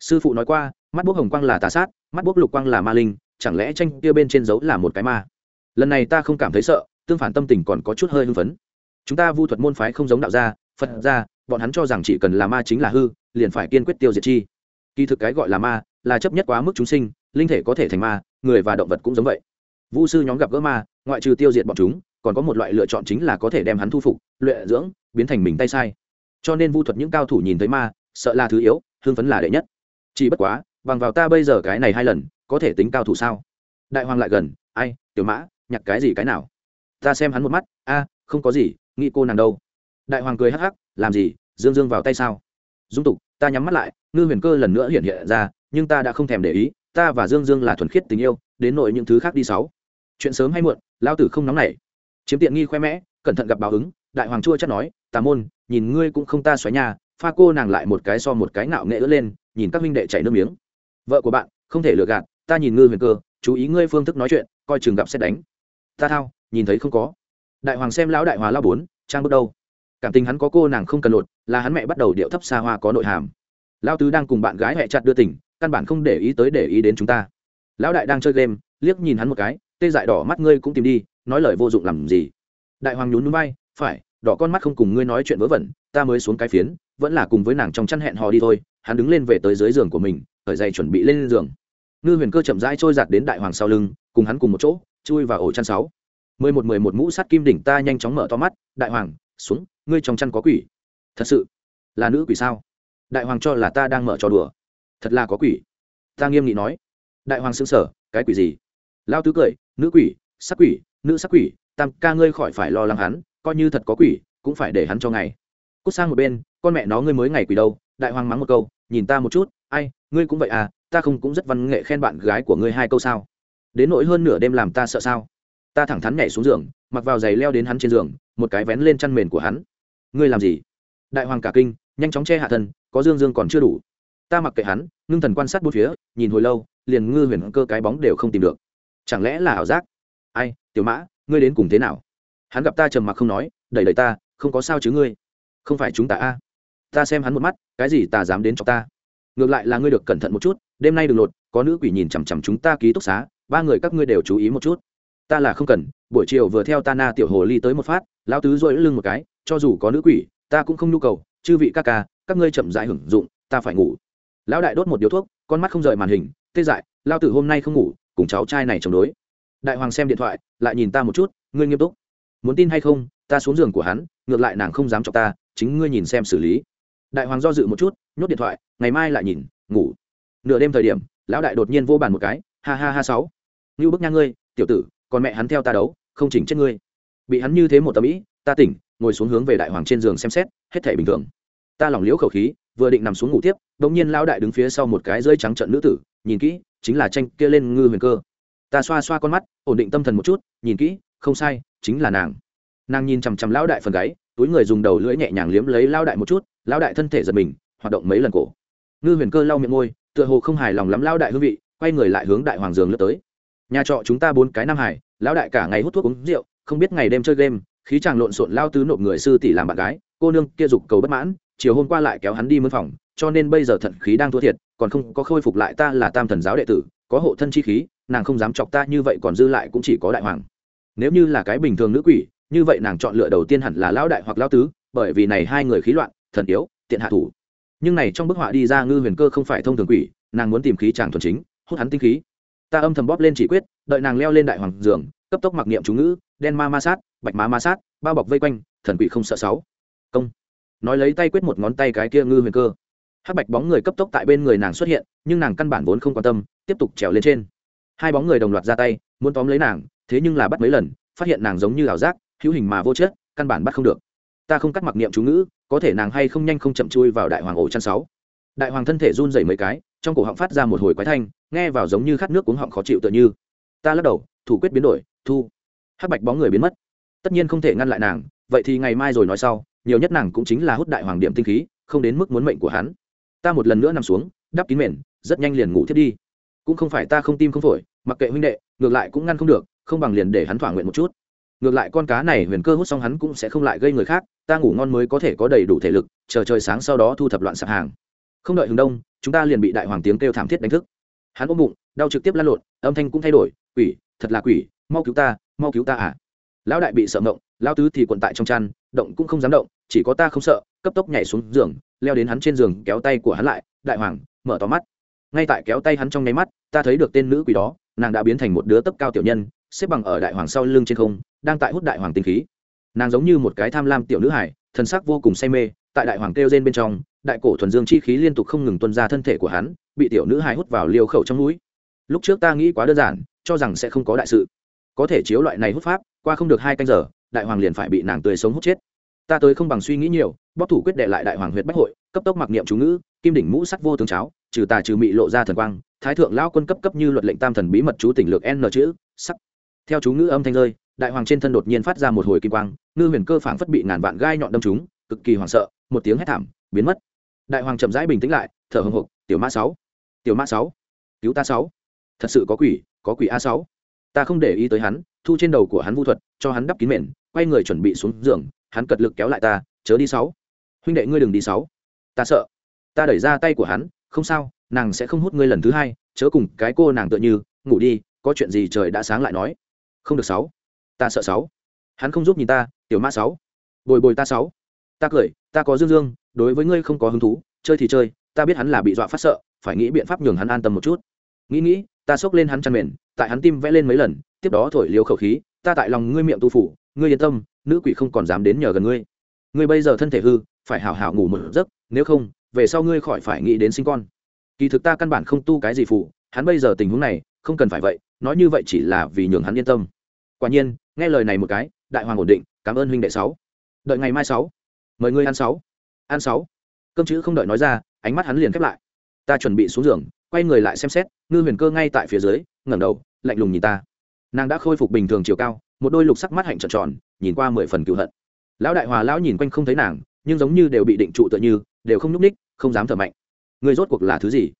S1: Sư phụ nói qua, mắt bốc hồng quang là tà sát mắt bốc lục quang là ma linh, chẳng lẽ tranh kia bên trên dấu là một cái ma? Lần này ta không cảm thấy sợ, tương phản tâm tình còn có chút hơi hưng phấn. Chúng ta vu thuật môn phái không giống đạo gia, phật gia, bọn hắn cho rằng chỉ cần là ma chính là hư, liền phải kiên quyết tiêu diệt chi. Kỳ thực cái gọi là ma, là chấp nhất quá mức chúng sinh, linh thể có thể thành ma, người và động vật cũng giống vậy. Vu sư nhóm gặp gỡ ma, ngoại trừ tiêu diệt bọn chúng, còn có một loại lựa chọn chính là có thể đem hắn thu phục, luyện dưỡng, biến thành mình tay sai. Cho nên vu thuật những cao thủ nhìn thấy ma, sợ là thứ yếu, hưng phấn là đệ nhất. Chỉ bất quá bằng vào ta bây giờ cái này hai lần, có thể tính cao thủ sao? Đại hoàng lại gần, ai, tiểu mã, nhặt cái gì cái nào? Ta xem hắn một mắt, a, không có gì, nghĩ cô nàng đâu. Đại hoàng cười hắc hắc, làm gì, dương dương vào tay sao? Dung tục, ta nhắm mắt lại, ngư huyền cơ lần nữa hiện hiện ra, nhưng ta đã không thèm để ý, ta và dương dương là thuần khiết tình yêu, đến nội những thứ khác đi sáu. Chuyện sớm hay muộn lao tử không nóng nảy. Chiếm tiện nghi khoe mẽ, cẩn thận gặp báo ứng, đại hoàng chua chắc nói, tà môn, nhìn ngươi cũng không ta xoáy nhà pha cô nàng lại một cái so một cái nạo nghệ ớt lên, nhìn các huynh đệ chảy nước miếng vợ của bạn, không thể lừa gạt, ta nhìn ngư huyền cơ, chú ý ngươi phương thức nói chuyện, coi chừng gặp xét đánh. Ta thao, nhìn thấy không có. Đại hoàng xem lão đại hòa lao bốn, trang bước đâu cảm tình hắn có cô nàng không cần lột, là hắn mẹ bắt đầu điệu thấp xa hoa có nội hàm. Lao tứ đang cùng bạn gái hẹ chặt đưa tỉnh căn bản không để ý tới để ý đến chúng ta. Lão đại đang chơi game, liếc nhìn hắn một cái, tê dại đỏ mắt ngươi cũng tìm đi, nói lời vô dụng làm gì? Đại hoàng nhún núi bay phải, đỏ con mắt không cùng ngươi nói chuyện vớ vẩn, ta mới xuống cái phiến, vẫn là cùng với nàng trong chăn hẹn hò đi thôi. Hắn đứng lên về tới dưới giường của mình khởi dậy chuẩn bị lên giường. Ngư huyền cơ chậm rãi trôi giạt đến đại hoàng sau lưng, cùng hắn cùng một chỗ, chui vào ổ chăn sáu. Mười một mười một mũ sắt kim đỉnh ta nhanh chóng mở to mắt, đại hoàng, xuống, ngươi trong chăn có quỷ. Thật sự? Là nữ quỷ sao? Đại hoàng cho là ta đang mở trò đùa. Thật là có quỷ. Ta nghiêm nghị nói. Đại hoàng xứng sở cái quỷ gì? Lao tứ cười, nữ quỷ sắc quỷ, nữ sắc quỷ, tam ca ngươi khỏi phải lo lắng hắn, coi như thật có quỷ, cũng phải để hắn cho ngày. Cút sang một bên, con mẹ nó ngươi mới ngày quỷ đâu, đại hoàng mắng một câu, nhìn ta một chút ai, ngươi cũng vậy à ta không cũng rất văn nghệ khen bạn gái của ngươi hai câu sao? Đến nỗi hơn nửa đêm làm ta sợ sao? Ta thẳng thắn nhảy xuống giường, mặc vào giày leo đến hắn trên giường, một cái vén lên chăn mền của hắn. Ngươi làm gì? Đại hoàng cả kinh, nhanh chóng che hạ thân, có dương dương còn chưa đủ. Ta mặc kệ hắn, ngưng thần quan sát bốn phía, nhìn hồi lâu, liền ngư huyền cơ cái bóng đều không tìm được. Chẳng lẽ là ảo giác? Ai, tiểu mã, ngươi đến cùng thế nào? Hắn gặp ta trầm mặc không nói, đẩy đẩy ta, không có sao chứ ngươi? Không phải chúng ta a. Ta xem hắn một mắt, cái gì ta dám đến cho ta? Ngược lại là ngươi được cẩn thận một chút, đêm nay đừng lột, có nữ quỷ nhìn chằm chằm chúng ta ký túc xá, ba người các ngươi đều chú ý một chút. Ta là không cần, buổi chiều vừa theo ta na tiểu hồ ly tới một phát, lão tứ dội lưng một cái, cho dù có nữ quỷ, ta cũng không nhu cầu, chư vị các ca, các ngươi chậm dại hưởng dụng, ta phải ngủ. Lão đại đốt một điếu thuốc, con mắt không rời màn hình, tê dại lao tử hôm nay không ngủ, cùng cháu trai này chống đối. Đại hoàng xem điện thoại, lại nhìn ta một chút, ngươi nghiêm túc. Muốn tin hay không, ta xuống giường của hắn, ngược lại nàng không dám cho ta, chính ngươi nhìn xem xử lý đại hoàng do dự một chút, nhốt điện thoại, ngày mai lại nhìn, ngủ. Nửa đêm thời điểm, lão đại đột nhiên vô bàn một cái, ha ha ha sáu. Như bức nha ngươi, tiểu tử, còn mẹ hắn theo ta đấu, không chỉnh chết ngươi. Bị hắn như thế một tầm ý, ta tỉnh, ngồi xuống hướng về đại hoàng trên giường xem xét, hết thể bình thường. Ta lỏng liễu khẩu khí, vừa định nằm xuống ngủ tiếp, bỗng nhiên lão đại đứng phía sau một cái rơi trắng trận nữ tử, nhìn kỹ, chính là tranh kia lên ngư huyền cơ. Ta xoa xoa con mắt, ổn định tâm thần một chút, nhìn kỹ, không sai, chính là nàng. Nàng nhìn chằm chằm lão đại phần gáy túi người dùng đầu lưỡi nhẹ nhàng liếm lấy lao đại một chút, lao đại thân thể giật mình, hoạt động mấy lần cổ. Ngư huyền cơ lau miệng môi, tựa hồ không hài lòng lắm lao đại hương vị, quay người lại hướng đại hoàng giường lướt tới. Nhà trọ chúng ta bốn cái nam hải, lao đại cả ngày hút thuốc uống rượu, không biết ngày đêm chơi game, khí chàng lộn xộn lao tứ nộp người sư tỷ làm bạn gái, cô nương kia dục cầu bất mãn, chiều hôm qua lại kéo hắn đi mân phòng, cho nên bây giờ thận khí đang thua thiệt, còn không có khôi phục lại ta là tam thần giáo đệ tử, có hộ thân chi khí, nàng không dám chọc ta như vậy còn dư lại cũng chỉ có đại hoàng. Nếu như là cái bình thường nữ quỷ như vậy nàng chọn lựa đầu tiên hẳn là lão đại hoặc lão tứ, bởi vì này hai người khí loạn, thần yếu, tiện hạ thủ. Nhưng này trong bức họa đi ra ngư huyền cơ không phải thông thường quỷ, nàng muốn tìm khí chàng thuần chính, hút hắn tinh khí. Ta âm thầm bóp lên chỉ quyết, đợi nàng leo lên đại hoàng giường, cấp tốc mặc niệm chú ngữ, đen ma ma sát, bạch má ma sát, bao bọc vây quanh, thần quỷ không sợ sáu. Công. Nói lấy tay quyết một ngón tay cái kia ngư huyền cơ. Hắc bạch bóng người cấp tốc tại bên người nàng xuất hiện, nhưng nàng căn bản vốn không quan tâm, tiếp tục trèo lên trên. Hai bóng người đồng loạt ra tay, muốn tóm lấy nàng, thế nhưng là bắt mấy lần, phát hiện nàng giống như ảo giác hữu hình mà vô chất, căn bản bắt không được. Ta không cắt mặc niệm chú ngữ, có thể nàng hay không nhanh không chậm chui vào đại hoàng ổ chăn sáu. Đại hoàng thân thể run rẩy mấy cái, trong cổ họng phát ra một hồi quái thanh, nghe vào giống như khát nước cuống họng khó chịu tựa như. Ta lắc đầu, thủ quyết biến đổi, thu. Hắc bạch bóng người biến mất. Tất nhiên không thể ngăn lại nàng, vậy thì ngày mai rồi nói sau, nhiều nhất nàng cũng chính là hút đại hoàng điểm tinh khí, không đến mức muốn mệnh của hắn. Ta một lần nữa nằm xuống, đắp kín mền, rất nhanh liền ngủ thiết đi. Cũng không phải ta không tim không phổi, mặc kệ huynh đệ, ngược lại cũng ngăn không được, không bằng liền để hắn thỏa nguyện một chút ngược lại con cá này huyền cơ hút xong hắn cũng sẽ không lại gây người khác, ta ngủ ngon mới có thể có đầy đủ thể lực, chờ trời sáng sau đó thu thập loạn sạp hàng. Không đợi hướng đông, chúng ta liền bị đại hoàng tiếng kêu thảm thiết đánh thức. Hắn ôm bụng, đau trực tiếp lăn lộn, âm thanh cũng thay đổi, quỷ, thật là quỷ, mau cứu ta, mau cứu ta à. Lão đại bị sợ mộng lão tứ thì quận tại trong chăn, động cũng không dám động, chỉ có ta không sợ, cấp tốc nhảy xuống giường, leo đến hắn trên giường, kéo tay của hắn lại, đại hoàng, mở to mắt. Ngay tại kéo tay hắn trong nháy mắt, ta thấy được tên nữ quỷ đó, nàng đã biến thành một đứa tấp cao tiểu nhân xếp bằng ở đại hoàng sau lưng trên không, đang tại hút đại hoàng tinh khí. Nàng giống như một cái tham lam tiểu nữ hải, thần sắc vô cùng say mê, tại đại hoàng kêu rên bên trong, đại cổ thuần dương chi khí liên tục không ngừng tuân ra thân thể của hắn, bị tiểu nữ hải hút vào liều khẩu trong mũi lúc trước ta nghĩ quá đơn giản, cho rằng sẽ không có đại sự. Có thể chiếu loại này hút pháp, qua không được hai canh giờ, đại hoàng liền phải bị nàng tươi sống hút chết. Ta tới không bằng suy nghĩ nhiều bóc thủ quyết đệ lại đại hoàng huyệt bách hội, cấp tốc mặc niệm chú ngữ, kim đỉnh mũ sắc vô tướng cháo, trừ tà trừ mị lộ ra thần quang, thái thượng lao quân cấp cấp như luật lệnh tam thần bí mật chú tỉnh lược n chữ, sắc theo chú ngữ âm thanh rơi, đại hoàng trên thân đột nhiên phát ra một hồi kim quang, ngư huyền cơ phảng phất bị ngàn vạn gai nhọn đâm chúng cực kỳ hoảng sợ, một tiếng hét thảm, biến mất. Đại hoàng chậm rãi bình tĩnh lại, thở hồng hộc, tiểu mã sáu, tiểu mã sáu, cứu ta sáu, thật sự có quỷ có quỷ a sáu. Ta không để ý tới hắn, thu trên đầu của hắn vu thuật, cho hắn đắp kín mền, quay người chuẩn bị xuống giường, hắn cật lực kéo lại ta, chớ đi sáu, huynh đệ ngươi đừng đi sáu. Ta sợ, ta đẩy ra tay của hắn, không sao, nàng sẽ không hút ngươi lần thứ hai, chớ cùng cái cô nàng tựa như, ngủ đi, có chuyện gì trời đã sáng lại nói không được sáu. Ta sợ sáu. Hắn không giúp nhìn ta, tiểu mã sáu. Bồi bồi ta sáu. Ta cười, ta có dương dương, đối với ngươi không có hứng thú, chơi thì chơi, ta biết hắn là bị dọa phát sợ, phải nghĩ biện pháp nhường hắn an tâm một chút. Nghĩ nghĩ, ta xốc lên hắn chăn mền, tại hắn tim vẽ lên mấy lần, tiếp đó thổi liều khẩu khí, ta tại lòng ngươi miệng tu phủ, ngươi yên tâm, nữ quỷ không còn dám đến nhờ gần ngươi. Ngươi bây giờ thân thể hư, phải hảo hảo ngủ một giấc, nếu không, về sau ngươi khỏi phải nghĩ đến sinh con. Kỳ thực ta căn bản không tu cái gì phủ hắn bây giờ tình huống này, không cần phải vậy nói như vậy chỉ là vì nhường hắn yên tâm. Quả nhiên, nghe lời này một cái, đại hoàng ổn định, cảm ơn huynh đệ sáu. Đợi ngày mai sáu. Mời ngươi ăn sáu. Ăn sáu. Cơm chữ không đợi nói ra, ánh mắt hắn liền khép lại. Ta chuẩn bị xuống giường, quay người lại xem xét, ngư huyền cơ ngay tại phía dưới, ngẩng đầu, lạnh lùng nhìn ta. Nàng đã khôi phục bình thường chiều cao, một đôi lục sắc mắt hạnh trợn tròn, nhìn qua mười phần cựu hận. Lão đại hòa lão nhìn quanh không thấy nàng, nhưng giống như đều bị định trụ tựa như, đều không nhúc ních không dám thở mạnh. Người rốt cuộc là thứ gì?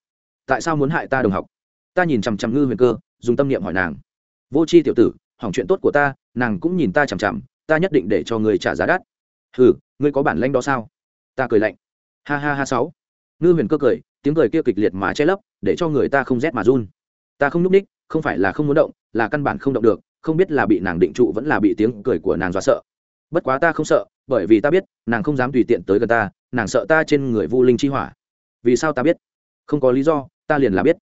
S1: Tại sao muốn hại ta đồng học? Ta nhìn chằm chằm ngư huyền cơ, dùng tâm niệm hỏi nàng. Vô c h i tiểu tử, hỏng chuyện tốt của ta, nàng cũng nhìn ta chằm chằm, ta nhất định để cho người trả giá đắt. Hừ, ngươi có bản lanh đó sao? Ta cười lạnh. Ha ha ha sáu. Ngư huyền cơ cười, tiếng cười kia kịch liệt mà che lấp, để cho người ta không rét mà run. Ta không núp ních, không phải là không muốn động, là căn bản không động được, không biết là bị nàng định trụ vẫn là bị tiếng cười của nàng dọa sợ. Bất quá ta không sợ, bởi vì ta biết, nàng không dám tùy tiện tới gần ta, nàng sợ ta trên người vu linh chi hỏa. Vì sao ta biết? Không có lý do, ta liền là biết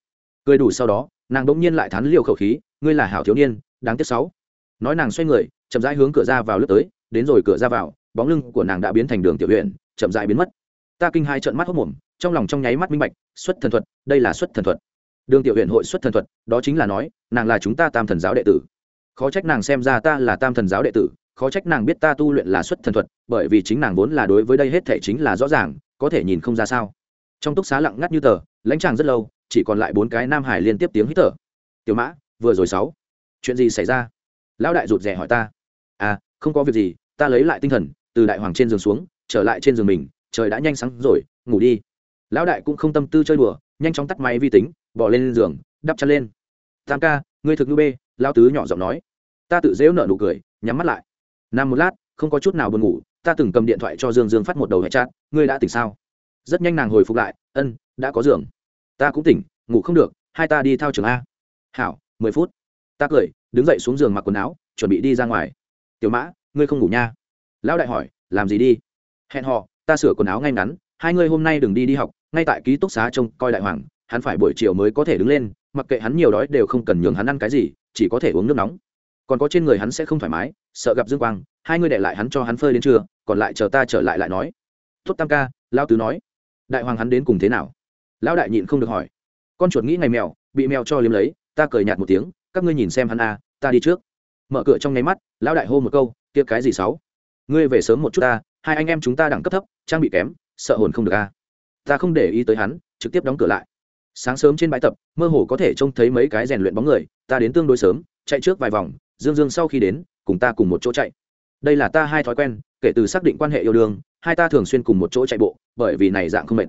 S1: cười đủ sau đó, nàng bỗng nhiên lại thắn liều khẩu khí, ngươi là hảo thiếu niên, đáng tiếc sáu. Nói nàng xoay người, chậm rãi hướng cửa ra vào lướt tới, đến rồi cửa ra vào, bóng lưng của nàng đã biến thành đường tiểu huyện chậm rãi biến mất. Ta kinh hai trận mắt hốc mồm, trong lòng trong nháy mắt minh bạch, xuất thần thuật, đây là xuất thần thuật. Đường tiểu huyện hội xuất thần thuật, đó chính là nói, nàng là chúng ta tam thần giáo đệ tử. Khó trách nàng xem ra ta là tam thần giáo đệ tử, khó trách nàng biết ta tu luyện là xuất thần thuật, bởi vì chính nàng vốn là đối với đây hết thể chính là rõ ràng, có thể nhìn không ra sao. Trong túc xá lặng ngắt như tờ, lãnh tràng rất lâu chỉ còn lại bốn cái nam hải liên tiếp tiếng hít thở. Tiểu mã, vừa rồi sáu, chuyện gì xảy ra? Lão đại rụt rè hỏi ta. À không có việc gì, ta lấy lại tinh thần, từ đại hoàng trên giường xuống, trở lại trên giường mình, trời đã nhanh sáng rồi, ngủ đi. Lão đại cũng không tâm tư chơi đùa, nhanh chóng tắt máy vi tính, bỏ lên giường, đắp chăn lên. Tam ca, ngươi thực ngư bê lao tứ nhỏ giọng nói. Ta tự dễu nợ nụ cười, nhắm mắt lại. Nằm một lát, không có chút nào buồn ngủ, ta từng cầm điện thoại cho dương dương phát một đầu hệ chát ngươi đã tỉnh sao? Rất nhanh nàng hồi phục lại, ân, đã có giường ta cũng tỉnh, ngủ không được, hai ta đi thao trường a. Hảo, mười phút. Ta cười, đứng dậy xuống giường mặc quần áo, chuẩn bị đi ra ngoài. Tiểu mã, ngươi không ngủ nha. Lão đại hỏi, làm gì đi? Hẹn họ ta sửa quần áo ngay ngắn, hai ngươi hôm nay đừng đi đi học, ngay tại ký túc xá trông coi đại hoàng, hắn phải buổi chiều mới có thể đứng lên, mặc kệ hắn nhiều đói đều không cần nhường hắn ăn cái gì, chỉ có thể uống nước nóng. Còn có trên người hắn sẽ không thoải mái, sợ gặp dương quang, hai ngươi để lại hắn cho hắn phơi đến trưa, còn lại chờ ta trở lại lại nói. Tốt tam ca lao tứ nói. Đại hoàng hắn đến cùng thế nào? Lão đại nhịn không được hỏi. Con chuột nghĩ ngày mèo, bị mèo cho liếm lấy, ta cười nhạt một tiếng, các ngươi nhìn xem hắn a, ta đi trước. Mở cửa trong nháy mắt, lão đại hô một câu, kia cái gì sáu? Ngươi về sớm một chút ta, hai anh em chúng ta đẳng cấp thấp, trang bị kém, sợ hồn không được a. Ta không để ý tới hắn, trực tiếp đóng cửa lại. Sáng sớm trên bãi tập, mơ hồ có thể trông thấy mấy cái rèn luyện bóng người, ta đến tương đối sớm, chạy trước vài vòng, dương dương sau khi đến, cùng ta cùng một chỗ chạy. Đây là ta hai thói quen, kể từ xác định quan hệ yêu đương, hai ta thường xuyên cùng một chỗ chạy bộ, bởi vì này dạng không mệt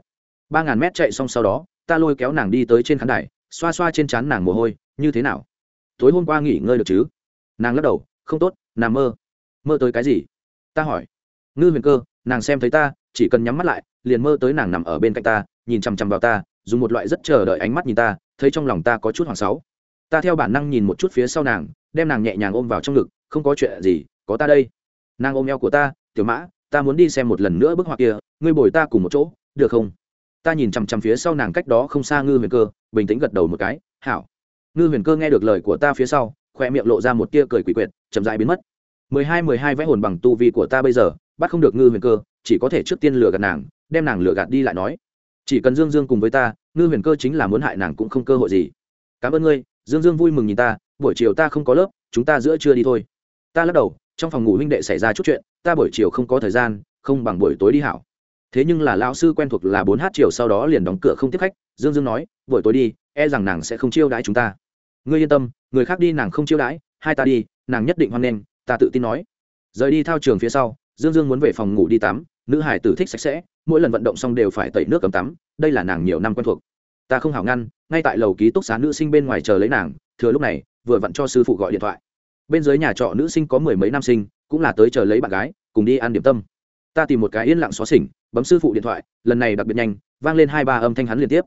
S1: ba ngàn mét chạy xong sau đó, ta lôi kéo nàng đi tới trên khán đài, xoa xoa trên trán nàng mồ hôi, như thế nào? Tối hôm qua nghỉ ngơi được chứ? Nàng lắc đầu, không tốt, nằm mơ. Mơ tới cái gì? Ta hỏi. Ngư huyền cơ, nàng xem thấy ta, chỉ cần nhắm mắt lại, liền mơ tới nàng nằm ở bên cạnh ta, nhìn chằm chằm vào ta, dùng một loại rất chờ đợi ánh mắt nhìn ta, thấy trong lòng ta có chút hoảng sáu. Ta theo bản năng nhìn một chút phía sau nàng, đem nàng nhẹ nhàng ôm vào trong ngực, không có chuyện gì, có ta đây. Nàng ôm eo của ta, tiểu mã, ta muốn đi xem một lần nữa bức họa kia, ngươi bồi ta cùng một chỗ, được không? Ta nhìn chằm chằm phía sau nàng cách đó không xa ngư huyền cơ, bình tĩnh gật đầu một cái, hảo. Ngư huyền cơ nghe được lời của ta phía sau khoe miệng lộ ra một tia cười quỷ quyệt, chậm dãi biến mất. Mười hai mười hai vẽ hồn bằng tu vi của ta bây giờ, bắt không được ngư huyền cơ, chỉ có thể trước tiên lừa gạt nàng, đem nàng lừa gạt đi lại nói. Chỉ cần dương dương cùng với ta, ngư huyền cơ chính là muốn hại nàng cũng không cơ hội gì. Cảm ơn ngươi, dương dương vui mừng nhìn ta, buổi chiều ta không có lớp, chúng ta giữa trưa đi thôi. Ta lắc đầu, trong phòng ngủ huynh đệ xảy ra chút chuyện, ta buổi chiều không có thời gian, không bằng buổi tối đi hảo thế nhưng là lão sư quen thuộc là bốn h chiều sau đó liền đóng cửa không tiếp khách, dương dương nói, buổi tối đi e rằng nàng sẽ không chiêu đãi chúng ta. Ngươi yên tâm, người khác đi nàng không chiêu đãi, hai ta đi, nàng nhất định hoan nghênh, ta tự tin nói. Rời đi thao trường phía sau, dương dương muốn về phòng ngủ đi tắm, nữ hải tử thích sạch sẽ, mỗi lần vận động xong đều phải tẩy nước cầm tắm, đây là nàng nhiều năm quen thuộc. Ta không hảo ngăn, ngay tại lầu ký túc xá nữ sinh bên ngoài chờ lấy nàng, thừa lúc này, vừa vặn cho sư phụ gọi điện thoại. Bên dưới nhà trọ nữ sinh có mười mấy nam sinh, cũng là tới chờ lấy bạn gái, cùng đi ăn điểm tâm. Ta tìm một cái yên lặng xóa xỉnh bấm sư phụ điện thoại, lần này đặc biệt nhanh, vang lên hai ba âm thanh hắn liên tiếp.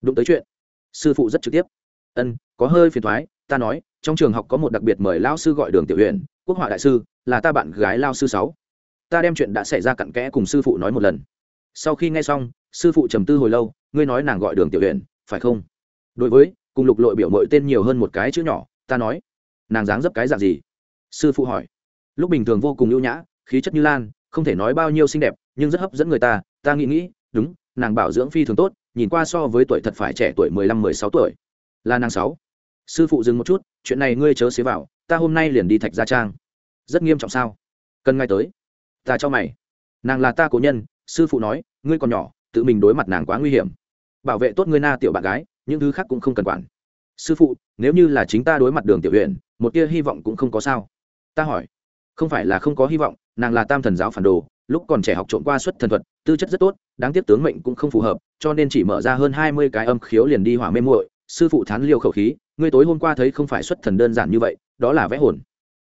S1: Đụng tới chuyện. Sư phụ rất trực tiếp. Ân, có hơi phiền thoái, ta nói, trong trường học có một đặc biệt mời lao sư gọi đường tiểu huyện quốc họa đại sư, là ta bạn gái lao sư sáu. Ta đem chuyện đã xảy ra cặn kẽ cùng sư phụ nói một lần. Sau khi nghe xong, sư phụ trầm tư hồi lâu, ngươi nói nàng gọi đường tiểu huyện phải không? Đối với, cùng lục lội biểu mọi tên nhiều hơn một cái chữ nhỏ, ta nói, nàng dáng dấp cái dạng gì? Sư phụ hỏi. Lúc bình thường vô cùng ưu nhã, khí chất như lan, không thể nói bao nhiêu xinh đẹp nhưng rất hấp dẫn người ta ta nghĩ nghĩ, đúng, nàng bảo dưỡng phi thường tốt, nhìn qua so với tuổi thật phải trẻ tuổi mười lăm, mười sáu tuổi. Là nàng sáu. Sư phụ dừng một chút, chuyện này ngươi chớ xế vào, ta hôm nay liền đi thạch gia trang. Rất nghiêm trọng sao? Cần ngay tới. Ta cho mày. Nàng là ta cố nhân, sư phụ nói, ngươi còn nhỏ, tự mình đối mặt nàng quá nguy hiểm. Bảo vệ tốt ngươi na tiểu bạn gái, những thứ khác cũng không cần quản. Sư phụ, nếu như là chính ta đối mặt đường tiểu huyện một tia hy vọng cũng không có sao. Ta hỏi. Không phải là không có hy vọng, nàng là tam thần giáo phản đồ lúc còn trẻ học trộm qua xuất thần thuật, tư chất rất tốt, đáng tiếc tướng mệnh cũng không phù hợp, cho nên chỉ mở ra hơn hai mươi cái âm khiếu liền đi hỏa mê muội. Sư phụ thán liêu khẩu khí, ngươi tối hôm qua thấy không phải xuất thần đơn giản như vậy, đó là vẽ hồn.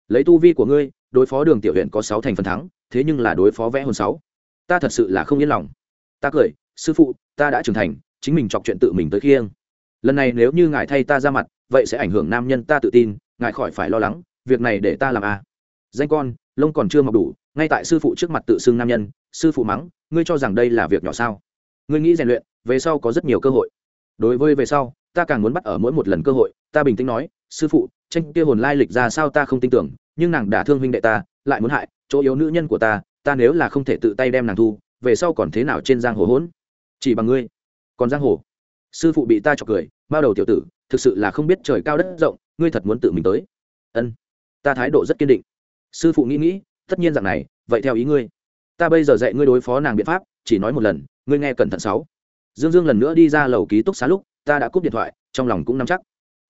S1: Lấy tu vi của ngươi, đối phó đường tiểu huyện có sáu thành phần thắng, thế nhưng là đối phó vẽ hồn sáu. Ta thật sự là không yên lòng. Ta cười, sư phụ, ta đã trưởng thành, chính mình chọc chuyện tự mình tới khiêng. Lần này nếu như ngài thay ta ra mặt, vậy sẽ ảnh hưởng nam nhân ta tự tin, ngài khỏi phải lo lắng, việc này để ta làm a à. danh con, lông còn chưa mọc đủ ngay tại sư phụ trước mặt tự xưng nam nhân, sư phụ mắng, ngươi cho rằng đây là việc nhỏ sao? Ngươi nghĩ rèn luyện, về sau có rất nhiều cơ hội. Đối với về sau, ta càng muốn bắt ở mỗi một lần cơ hội, ta bình tĩnh nói, sư phụ, tranh kia hồn lai lịch ra sao ta không tin tưởng, nhưng nàng đả thương huynh đệ ta, lại muốn hại, chỗ yếu nữ nhân của ta ta nếu là không thể tự tay đem nàng thu, về sau còn thế nào trên giang hồ hỗn? Chỉ bằng ngươi. Còn giang hồ. Sư phụ bị ta chọc cười bao đầu tiểu tử, thực sự là không biết trời cao đất rộng, ngươi thật muốn tự mình tới. Ân. Ta thái độ rất kiên định. Sư phụ nghĩ nghĩ tất nhiên rằng này, vậy theo ý ngươi. Ta bây giờ dạy ngươi đối phó nàng biện pháp, chỉ nói một lần, ngươi nghe cẩn thận sáu. Dương dương lần nữa đi ra lầu ký túc xá lúc, ta đã cúp điện thoại, trong lòng cũng nắm chắc.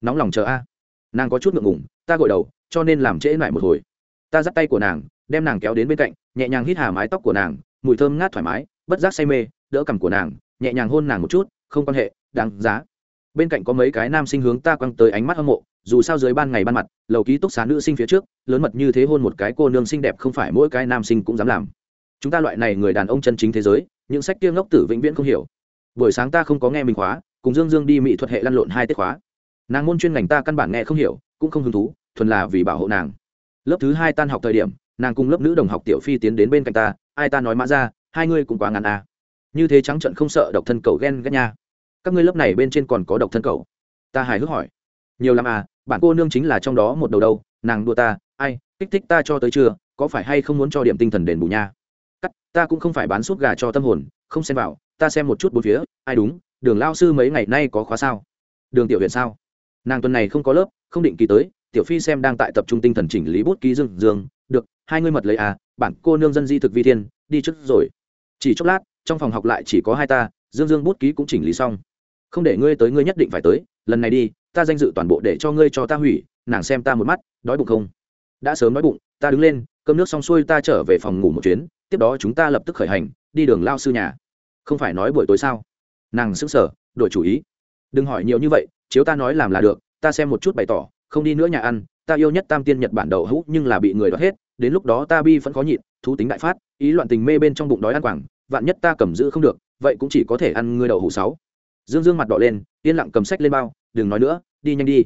S1: Nóng lòng chờ a. Nàng có chút ngượng ngủng ta gội đầu, cho nên làm trễ lại một hồi. Ta dắt tay của nàng, đem nàng kéo đến bên cạnh, nhẹ nhàng hít hà mái tóc của nàng, mùi thơm ngát thoải mái, bất giác say mê, đỡ cằm của nàng, nhẹ nhàng hôn nàng một chút, không quan hệ, đáng giá. Bên cạnh có mấy cái nam sinh hướng ta quăng tới ánh mắt hâm mộ dù sao dưới ban ngày ban mặt, lầu ký túc xá nữ sinh phía trước, lớn mật như thế hôn một cái cô nương xinh đẹp không phải mỗi cái nam sinh cũng dám làm. Chúng ta loại này người đàn ông chân chính thế giới, những sách kia ngốc tử vĩnh viễn không hiểu. Buổi sáng ta không có nghe mình khóa, cùng dương dương đi mỹ thuật hệ lăn lộn hai tiết khóa. Nàng môn chuyên ngành ta căn bản nghe không hiểu, cũng không hứng thú, thuần là vì bảo hộ nàng. Lớp thứ hai tan học thời điểm, nàng cùng lớp nữ đồng học tiểu phi tiến đến bên cạnh ta, ai ta nói mã ra, hai ngươi cũng quá ngắn à. như thế trắng trận không sợ độc thân cầu ghen ghét nha. Các ngươi lớp này bên trên còn có độc thân cầu. Ta hài hước hỏi. Nhiều lắm à bạn cô nương chính là trong đó một đầu đâu, nàng đua ta, ai, kích thích ta cho tới chưa có phải hay không muốn cho điểm tinh thần đền bù nha? Cắt, ta cũng không phải bán suốt gà cho tâm hồn, không xem vào, ta xem một chút bốn phía, ai đúng, đường lao sư mấy ngày nay có khóa sao? Đường tiểu huyện sao? Nàng tuần này không có lớp, không định kỳ tới, tiểu phi xem đang tại tập trung tinh thần chỉnh lý bút ký dương dương, được, hai ngươi mật lấy à bản cô nương dân di thực vi thiên, đi trước rồi. Chỉ chốc lát, trong phòng học lại chỉ có hai ta, dương dương bút ký cũng chỉnh lý xong. Không để ngươi tới, ngươi nhất định phải tới lần này đi, ta danh dự toàn bộ để cho ngươi cho ta hủy, nàng xem ta một mắt, đói bụng không? Đã sớm đói bụng, ta đứng lên, cơm nước xong xuôi ta trở về phòng ngủ một chuyến, tiếp đó chúng ta lập tức khởi hành, đi đường lao sư nhà. Không phải nói buổi tối sao? Nàng sững sờ, đổi chủ ý. Đừng hỏi nhiều như vậy, chiếu ta nói làm là được, ta xem một chút bày tỏ, không đi nữa nhà ăn, ta yêu nhất tam tiên nhật bản đậu hũ nhưng là bị người đoạt hết, đến lúc đó ta bi vẫn khó nhịn, thú tính đại phát, ý loạn tình mê bên trong bụng đói ăn quảng, vạn nhất ta cầm giữ không được, vậy cũng chỉ có thể ăn ngươi đậu hũ sáu. Dương dương mặt đỏ lên yên lặng cầm sách lên bao, đừng nói nữa, đi nhanh đi.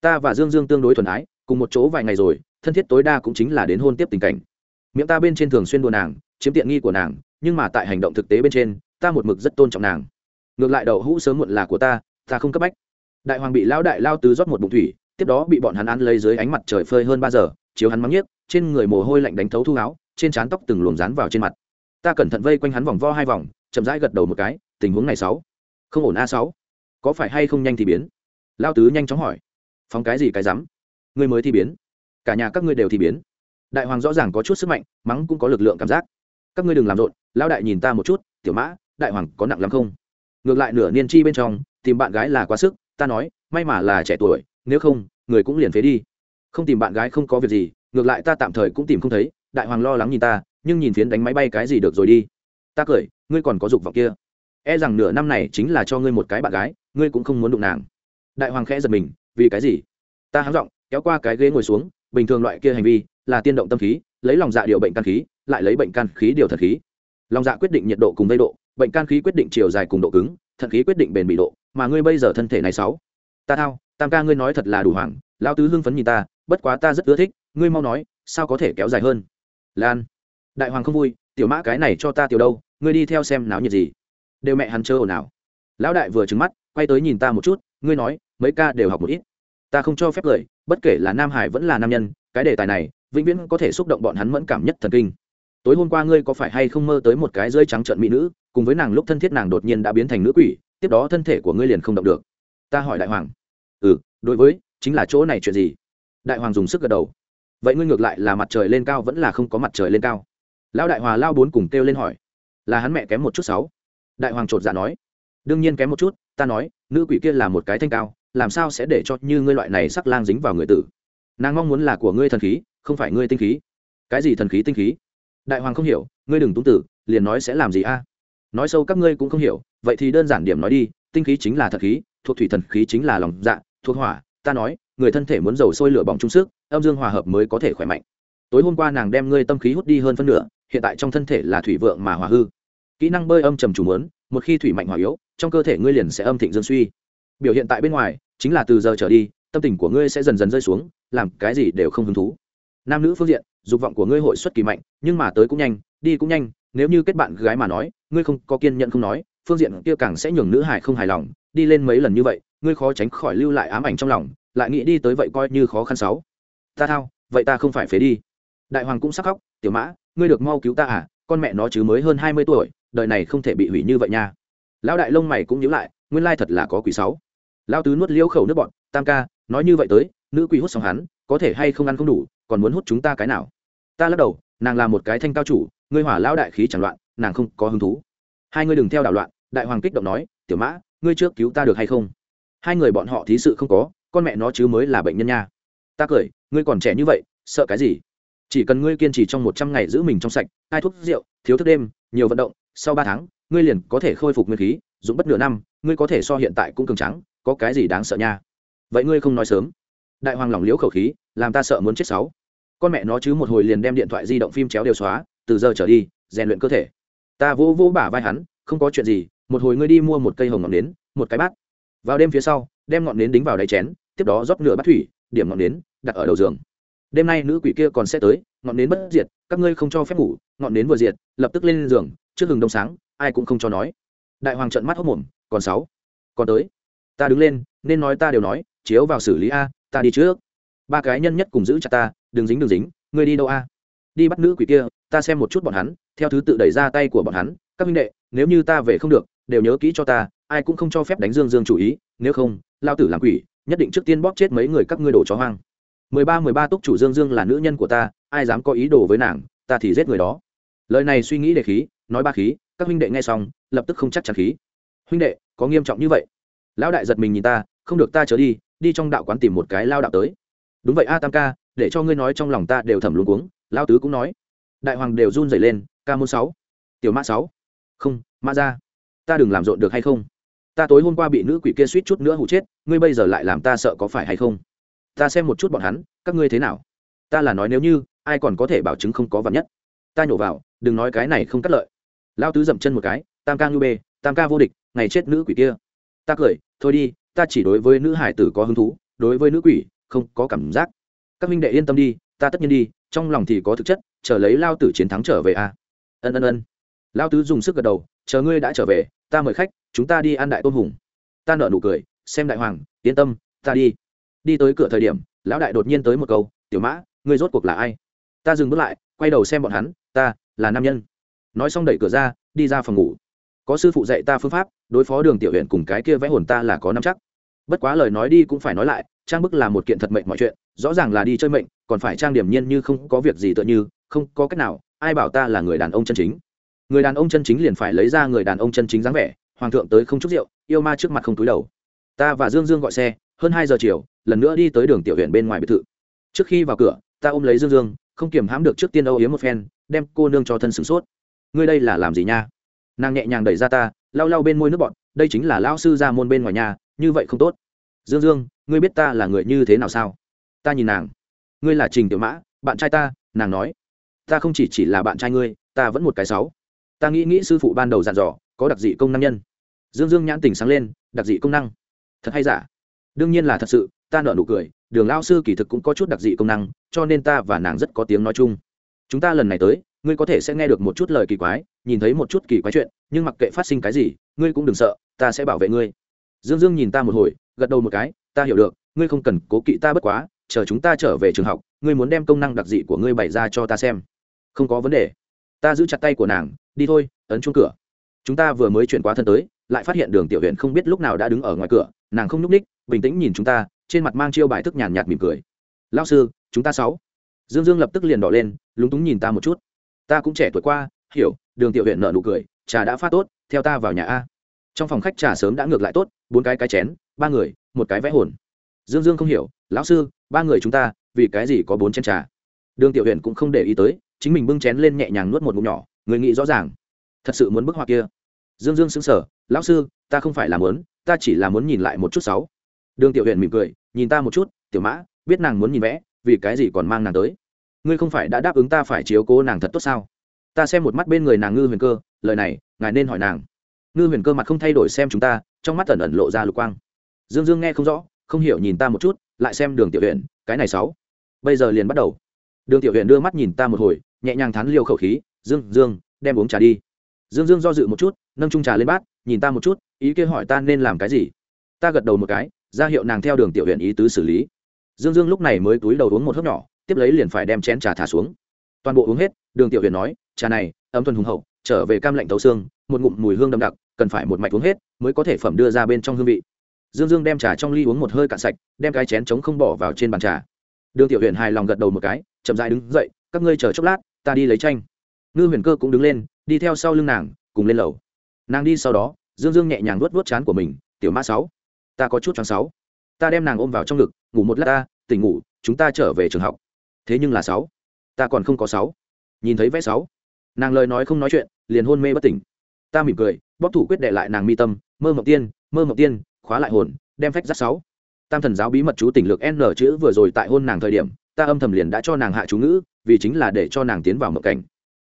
S1: Ta và dương dương tương đối thuần ái, cùng một chỗ vài ngày rồi, thân thiết tối đa cũng chính là đến hôn tiếp tình cảnh. Miệng ta bên trên thường xuyên đùa nàng, chiếm tiện nghi của nàng, nhưng mà tại hành động thực tế bên trên, ta một mực rất tôn trọng nàng. Ngược lại đậu hũ sớm muộn là của ta ta không cấp bách. Đại hoàng bị lao đại lao tứ rót một bụng thủy, tiếp đó bị bọn hắn ăn lấy dưới ánh mặt trời phơi hơn ba giờ, chiếu hắn mắng nhiếc, trên người mồ hôi lạnh đánh thấu thu áo, trên trán tóc từng luồng rán vào trên mặt. Ta cẩn thận vây quanh hắn vòng vo hai vòng, chậm rãi gật đầu một cái, tình huống này sáu. Không ổn a sáu có phải hay không nhanh thì biến? Lao tứ nhanh chóng hỏi. Phóng cái gì cái rắm? Ngươi mới thì biến. Cả nhà các ngươi đều thì biến. Đại hoàng rõ ràng có chút sức mạnh, mắng cũng có lực lượng cảm giác. Các ngươi đừng làm rộn lao đại nhìn ta một chút, tiểu mã, đại hoàng có nặng lắm không? Ngược lại nửa niên chi bên trong, tìm bạn gái là quá sức, ta nói, may mà là trẻ tuổi, nếu không, người cũng liền phế đi. Không tìm bạn gái không có việc gì, ngược lại ta tạm thời cũng tìm không thấy, đại hoàng lo lắng nhìn ta, nhưng nhìn phiến đánh máy bay cái gì được rồi đi. Ta cười, ngươi còn có dục vọng kia. E rằng nửa năm này chính là cho ngươi một cái bạn gái ngươi cũng không muốn đụng nàng. Đại hoàng khẽ giật mình, vì cái gì? Ta háng giọng, kéo qua cái ghế ngồi xuống, bình thường loại kia hành vi là tiên động tâm khí, lấy lòng dạ điều bệnh can khí, lại lấy bệnh can khí điều thật khí. Lòng dạ quyết định nhiệt độ cùng vây độ, bệnh can khí quyết định chiều dài cùng độ cứng thận khí quyết định bền bị độ, mà ngươi bây giờ thân thể này sáu. Ta thao, tam ca ngươi nói thật là đủ hoàng lao tứ hưng phấn nhìn ta, bất quá ta rất ưa thích, ngươi mau nói, sao có thể kéo dài hơn? Lan. Đại hoàng không vui, tiểu mã cái này cho ta tiểu đâu, ngươi đi theo xem náo nhiệt gì. Đều mẹ hắn chơi ồn ào. Lão đại vừa trứng mắt quay tới nhìn ta một chút, ngươi nói, mấy ca đều học một ít. Ta không cho phép lời, bất kể là nam hải vẫn là nam nhân, cái đề tài này, vĩnh viễn có thể xúc động bọn hắn mẫn cảm nhất thần kinh. Tối hôm qua ngươi có phải hay không mơ tới một cái rơi trắng trợn mỹ nữ, cùng với nàng lúc thân thiết nàng đột nhiên đã biến thành nữ quỷ, tiếp đó thân thể của ngươi liền không động được. Ta hỏi đại hoàng. Ừ đối với, chính là chỗ này chuyện gì? Đại hoàng dùng sức gật đầu. Vậy ngươi ngược lại là mặt trời lên cao vẫn là không có mặt trời lên cao? Lão đại hòa lao bốn cùng kêu lên hỏi. Là hắn mẹ kém một chút sáu. Đại hoàng chột dạ nói. Đương nhiên kém một chút ta nói, nữ quỷ kia là một cái thanh cao, làm sao sẽ để cho như ngươi loại này sắc lang dính vào người tử? Nàng mong muốn là của ngươi thần khí, không phải ngươi tinh khí. Cái gì thần khí tinh khí? Đại hoàng không hiểu, ngươi đừng túng tử, liền nói sẽ làm gì a? Nói sâu các ngươi cũng không hiểu, vậy thì đơn giản điểm nói đi, tinh khí chính là thật khí, thuộc thủy thần khí chính là lòng dạ thuộc hỏa, ta nói, người thân thể muốn dầu sôi lửa bỏng trung sức, âm dương hòa hợp mới có thể khỏe mạnh. Tối hôm qua nàng đem ngươi tâm khí hút đi hơn phân nửa, hiện tại trong thân thể là thủy vượng mà hòa hư. Kỹ năng bơi âm trầm chủ mớn một khi thủy mạnh hỏa yếu, trong cơ thể ngươi liền sẽ âm thịnh dương suy. Biểu hiện tại bên ngoài, chính là từ giờ trở đi, tâm tình của ngươi sẽ dần dần rơi xuống, làm cái gì đều không hứng thú. Nam nữ phương diện, dục vọng của ngươi hội xuất kỳ mạnh, nhưng mà tới cũng nhanh, đi cũng nhanh, nếu như kết bạn gái mà nói, ngươi không có kiên nhẫn không nói, phương diện kia càng sẽ nhường nữ hải không hài lòng, đi lên mấy lần như vậy, ngươi khó tránh khỏi lưu lại ám ảnh trong lòng, lại nghĩ đi tới vậy coi như khó khăn sáu. Ta thao, vậy ta không phải phế đi. Đại hoàng cũng sắc khóc, tiểu mã, ngươi được mau cứu ta à con mẹ nó chứ mới hơn hai mươi tuổi đời này không thể bị hủy như vậy nha. Lão đại lông mày cũng nhíu lại, nguyên lai thật là có quỷ sáu. Lão tứ nuốt liễu khẩu nước bọn tam ca, nói như vậy tới, nữ quỷ hút xong hắn, có thể hay không ăn không đủ, còn muốn hút chúng ta cái nào? Ta lắc đầu, nàng là một cái thanh cao chủ, ngươi hỏa lão đại khí chẳng loạn, nàng không có hứng thú. Hai ngươi đừng theo đảo loạn, đại hoàng kích động nói, tiểu mã, ngươi trước cứu ta được hay không? Hai người bọn họ thí sự không có, con mẹ nó chứ mới là bệnh nhân nha. Ta cười, ngươi còn trẻ như vậy, sợ cái gì? Chỉ cần ngươi kiên trì trong một trăm ngày giữ mình trong sạch ai thuốc rượu, thiếu thức đêm, nhiều vận động sau ba tháng, ngươi liền có thể khôi phục nguyên khí dũng bất nửa năm, ngươi có thể so hiện tại cũng cường trắng có cái gì đáng sợ nha? Vậy ngươi không nói sớm. Đại hoàng lỏng liễu khẩu khí, làm ta sợ muốn chết sáu. Con mẹ nó chứ một hồi liền đem điện thoại di động phim chéo đều xóa, từ giờ trở đi, rèn luyện cơ thể. Ta vô vô bả vai hắn, không có chuyện gì, một hồi ngươi đi mua một cây hồng ngọn nến, một cái bát. Vào đêm phía sau, đem ngọn nến đính vào đáy chén, tiếp đó rót nửa bát thủy, điểm ngọn nến, đặt ở đầu giường. Đêm nay nữ quỷ kia còn sẽ tới, ngọn nến bất diệt, các ngươi không cho phép ngủ, ngọn nến vừa diệt, lập tức lên giường trước hừng đông sáng, ai cũng không cho nói. Đại hoàng trận mắt hốc mồm, còn sáu, còn tới. Ta đứng lên, nên nói ta đều nói, chiếu vào xử lý a, ta đi trước. Ba cái nhân nhất cùng giữ chặt ta, đừng dính đừng dính, ngươi đi đâu a? Đi bắt nữ quỷ kia, ta xem một chút bọn hắn, theo thứ tự đẩy ra tay của bọn hắn, các minh đệ, nếu như ta về không được, đều nhớ kỹ cho ta, ai cũng không cho phép đánh dương dương chủ ý, nếu không, lao tử làm quỷ, nhất định trước tiên bóp chết mấy người các ngươi đổ chó hoang. Mười ba mười ba túc chủ dương dương là nữ nhân của ta, ai dám có ý đồ với nàng, ta thì giết người đó lời này suy nghĩ để khí, nói ba khí, các huynh đệ nghe xong, lập tức không chắc chắn khí. Huynh đệ, có nghiêm trọng như vậy? Lão đại giật mình nhìn ta, không được ta trở đi đi trong đạo quán tìm một cái lao đạo tới. Đúng vậy a tam ca, để cho ngươi nói trong lòng ta đều thầm luống cuống, lao tứ cũng nói. Đại hoàng đều run rẩy lên, ca môn sáu. Tiểu mã sáu. Không, mã ra ta đừng làm rộn được hay không? Ta tối hôm qua bị nữ quỷ kia suýt chút nữa hụ chết, ngươi bây giờ lại làm ta sợ có phải hay không? Ta xem một chút bọn hắn, các ngươi thế nào? Ta là nói nếu như, ai còn có thể bảo chứng không có vật nhất? Ta nhổ vào đừng nói cái này không cắt lợi. Lao tứ dậm chân một cái, tam ca nhu bê, tam ca vô địch, ngày chết nữ quỷ kia. Ta cười, thôi đi, ta chỉ đối với nữ hải tử có hứng thú, đối với nữ quỷ, không có cảm giác. Các minh đệ yên tâm đi, ta tất nhiên đi, trong lòng thì có thực chất, chờ lấy lao tử chiến thắng trở về a. À? ân ân ân. Lao tứ dùng sức gật đầu, chờ ngươi đã trở về, ta mời khách, chúng ta đi ăn đại tôn hùng. Ta nợ nụ cười, xem đại hoàng, yên tâm, ta đi. Đi tới cửa thời điểm, lão đại đột nhiên tới một câu, tiểu mã, ngươi rốt cuộc là ai? Ta dừng bước lại, quay đầu xem bọn hắn, ta là nam nhân. Nói xong đẩy cửa ra, đi ra phòng ngủ. Có sư phụ dạy ta phương pháp, đối phó đường tiểu huyện cùng cái kia vẽ hồn ta là có năm chắc. Bất quá lời nói đi cũng phải nói lại, trang bức là một kiện thật mệnh mọi chuyện, rõ ràng là đi chơi mệnh, còn phải trang điểm nhiên như không có việc gì tựa như, không có cách nào, ai bảo ta là người đàn ông chân chính. Người đàn ông chân chính liền phải lấy ra người đàn ông chân chính dáng vẻ, hoàng thượng tới không chút rượu, yêu ma trước mặt không túi đầu. Ta và dương dương gọi xe, hơn hai giờ chiều, lần nữa đi tới đường tiểu huyện bên ngoài biệt thự. Trước khi vào cửa, ta ôm lấy dương dương không kiềm hãm được trước tiên âu yếm một phen, đem cô nương cho thân sửng sốt. Ngươi đây là làm gì nha? Nàng nhẹ nhàng đẩy ra ta, lau lau bên môi nước bọn đây chính là lão sư ra môn bên ngoài nhà, như vậy không tốt. Dương dương, ngươi biết ta là người như thế nào sao? Ta nhìn nàng. Ngươi là trình tiểu mã, bạn trai ta, nàng nói. Ta không chỉ chỉ là bạn trai ngươi, ta vẫn một cái sáu. Ta nghĩ nghĩ sư phụ ban đầu dặn dò, có đặc dị công năng nhân. Dương dương nhãn tình sáng lên, đặc dị công năng. Thật hay giả? Đương nhiên là thật sự, ta nợ nụ cười đường lao sư kỳ thực cũng có chút đặc dị công năng, cho nên ta và nàng rất có tiếng nói chung. Chúng ta lần này tới, ngươi có thể sẽ nghe được một chút lời kỳ quái, nhìn thấy một chút kỳ quái chuyện, nhưng mặc kệ phát sinh cái gì, ngươi cũng đừng sợ, ta sẽ bảo vệ ngươi. Dương dương nhìn ta một hồi, gật đầu một cái, ta hiểu được, ngươi không cần cố kỵ ta bất quá, chờ chúng ta trở về trường học, ngươi muốn đem công năng đặc dị của ngươi bày ra cho ta xem. Không có vấn đề. Ta giữ chặt tay của nàng, đi thôi, ấn chuông cửa. Chúng ta vừa mới chuyển qua thân tới, lại phát hiện đường tiểu huyện không biết lúc nào đã đứng ở ngoài cửa, nàng không nhúc ních bình tĩnh nhìn chúng ta trên mặt mang chiêu bài thức nhàn nhạt mỉm cười. Lao sư, chúng ta sáu. Dương dương lập tức liền đỏ lên, lúng túng nhìn ta một chút. Ta cũng trẻ tuổi qua, hiểu, đường tiểu huyện nợ nụ cười, trà đã phát tốt, theo ta vào nhà a. Trong phòng khách trà sớm đã ngược lại tốt, bốn cái cái chén, ba người, một cái vẽ hồn. Dương dương không hiểu, lão sư, ba người chúng ta, vì cái gì có bốn chén trà? Đường tiểu huyện cũng không để ý tới, chính mình bưng chén lên nhẹ nhàng nuốt một ngụm nhỏ, người nghĩ rõ ràng. Thật sự muốn bức họa kia. Dương dương xứng sở lão sư, ta không phải là muốn, ta chỉ là muốn nhìn lại một chút sáu. Đường tiểu huyện mỉm cười nhìn ta một chút, tiểu mã, biết nàng muốn nhìn vẽ, vì cái gì còn mang nàng tới? Ngươi không phải đã đáp ứng ta phải chiếu cố nàng thật tốt sao? Ta xem một mắt bên người nàng ngư huyền cơ, lời này, ngài nên hỏi nàng. Ngư huyền cơ mặt không thay đổi xem chúng ta, trong mắt ẩn ẩn lộ ra lục quang. Dương dương nghe không rõ, không hiểu nhìn ta một chút, lại xem đường tiểu huyện cái này sáu. Bây giờ liền bắt đầu. Đường tiểu huyện đưa mắt nhìn ta một hồi, nhẹ nhàng thắn liều khẩu khí, dương dương, đem uống trà đi. Dương dương do dự một chút, nâng trung trà lên bát, nhìn ta một chút, ý kia hỏi ta nên làm cái gì. Ta gật đầu một cái ra hiệu nàng theo đường tiểu huyện ý tứ xử lý. Dương dương lúc này mới túi đầu uống một hớp nhỏ, tiếp lấy liền phải đem chén trà thả xuống. Toàn bộ uống hết, đường tiểu huyện nói, trà này, ấm thuần hùng hậu, trở về cam lạnh tấu xương, một ngụm mùi hương đậm đặc, cần phải một mạch uống hết mới có thể phẩm đưa ra bên trong hương vị. Dương dương đem trà trong ly uống một hơi cạn sạch, đem cái chén trống không bỏ vào trên bàn trà. Đường tiểu huyện hài lòng gật đầu một cái, chậm dại đứng dậy, các ngươi chờ chốc lát, ta đi lấy tranh ngư huyền cơ cũng đứng lên, đi theo sau lưng nàng, cùng lên lầu. Nàng đi sau đó, dương dương nhẹ nhàng nuốt nuốt chán của mình, tiểu mã sáu ta có chút choáng sáu. Ta đem nàng ôm vào trong ngực, ngủ một lát ta, tỉnh ngủ, chúng ta trở về trường học. Thế nhưng là sáu. Ta còn không có sáu. Nhìn thấy vẽ sáu. Nàng lời nói không nói chuyện, liền hôn mê bất tỉnh. Ta mỉm cười, bóp thủ quyết đệ lại nàng mi tâm, mơ mộng tiên, mơ mộng tiên, khóa lại hồn, đem phách giác sáu. Tam thần giáo bí mật chú tỉnh lược n chữ vừa rồi tại hôn nàng thời điểm, ta âm thầm liền đã cho nàng hạ chú ngữ, vì chính là để cho nàng tiến vào mộng cảnh.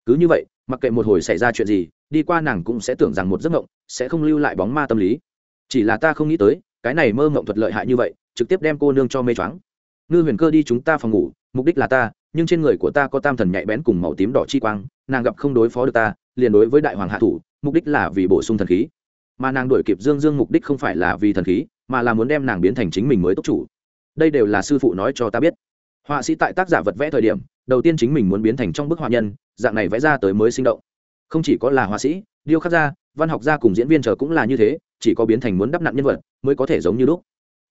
S1: Cứ như vậy, mặc kệ một hồi xảy ra chuyện gì, đi qua nàng cũng sẽ tưởng rằng một giấc mộng, sẽ không lưu lại bóng ma tâm lý. Chỉ là ta không nghĩ tới cái này mơ mộng thuật lợi hại như vậy, trực tiếp đem cô nương cho mê choáng. Ngư huyền cơ đi chúng ta phòng ngủ, mục đích là ta, nhưng trên người của ta có tam thần nhạy bén cùng màu tím đỏ chi quang, nàng gặp không đối phó được ta, liền đối với đại hoàng hạ thủ, mục đích là vì bổ sung thần khí. Mà nàng đuổi kịp dương dương mục đích không phải là vì thần khí, mà là muốn đem nàng biến thành chính mình mới tốt chủ. Đây đều là sư phụ nói cho ta biết. Họa sĩ tại tác giả vật vẽ thời điểm, đầu tiên chính mình muốn biến thành trong bức họa nhân, dạng này vẽ ra tới mới sinh động. Không chỉ có là họa sĩ, điêu khắc gia, văn học gia cùng diễn viên chờ cũng là như thế, chỉ có biến thành muốn đắp nặn nhân vật mới có thể giống như lúc.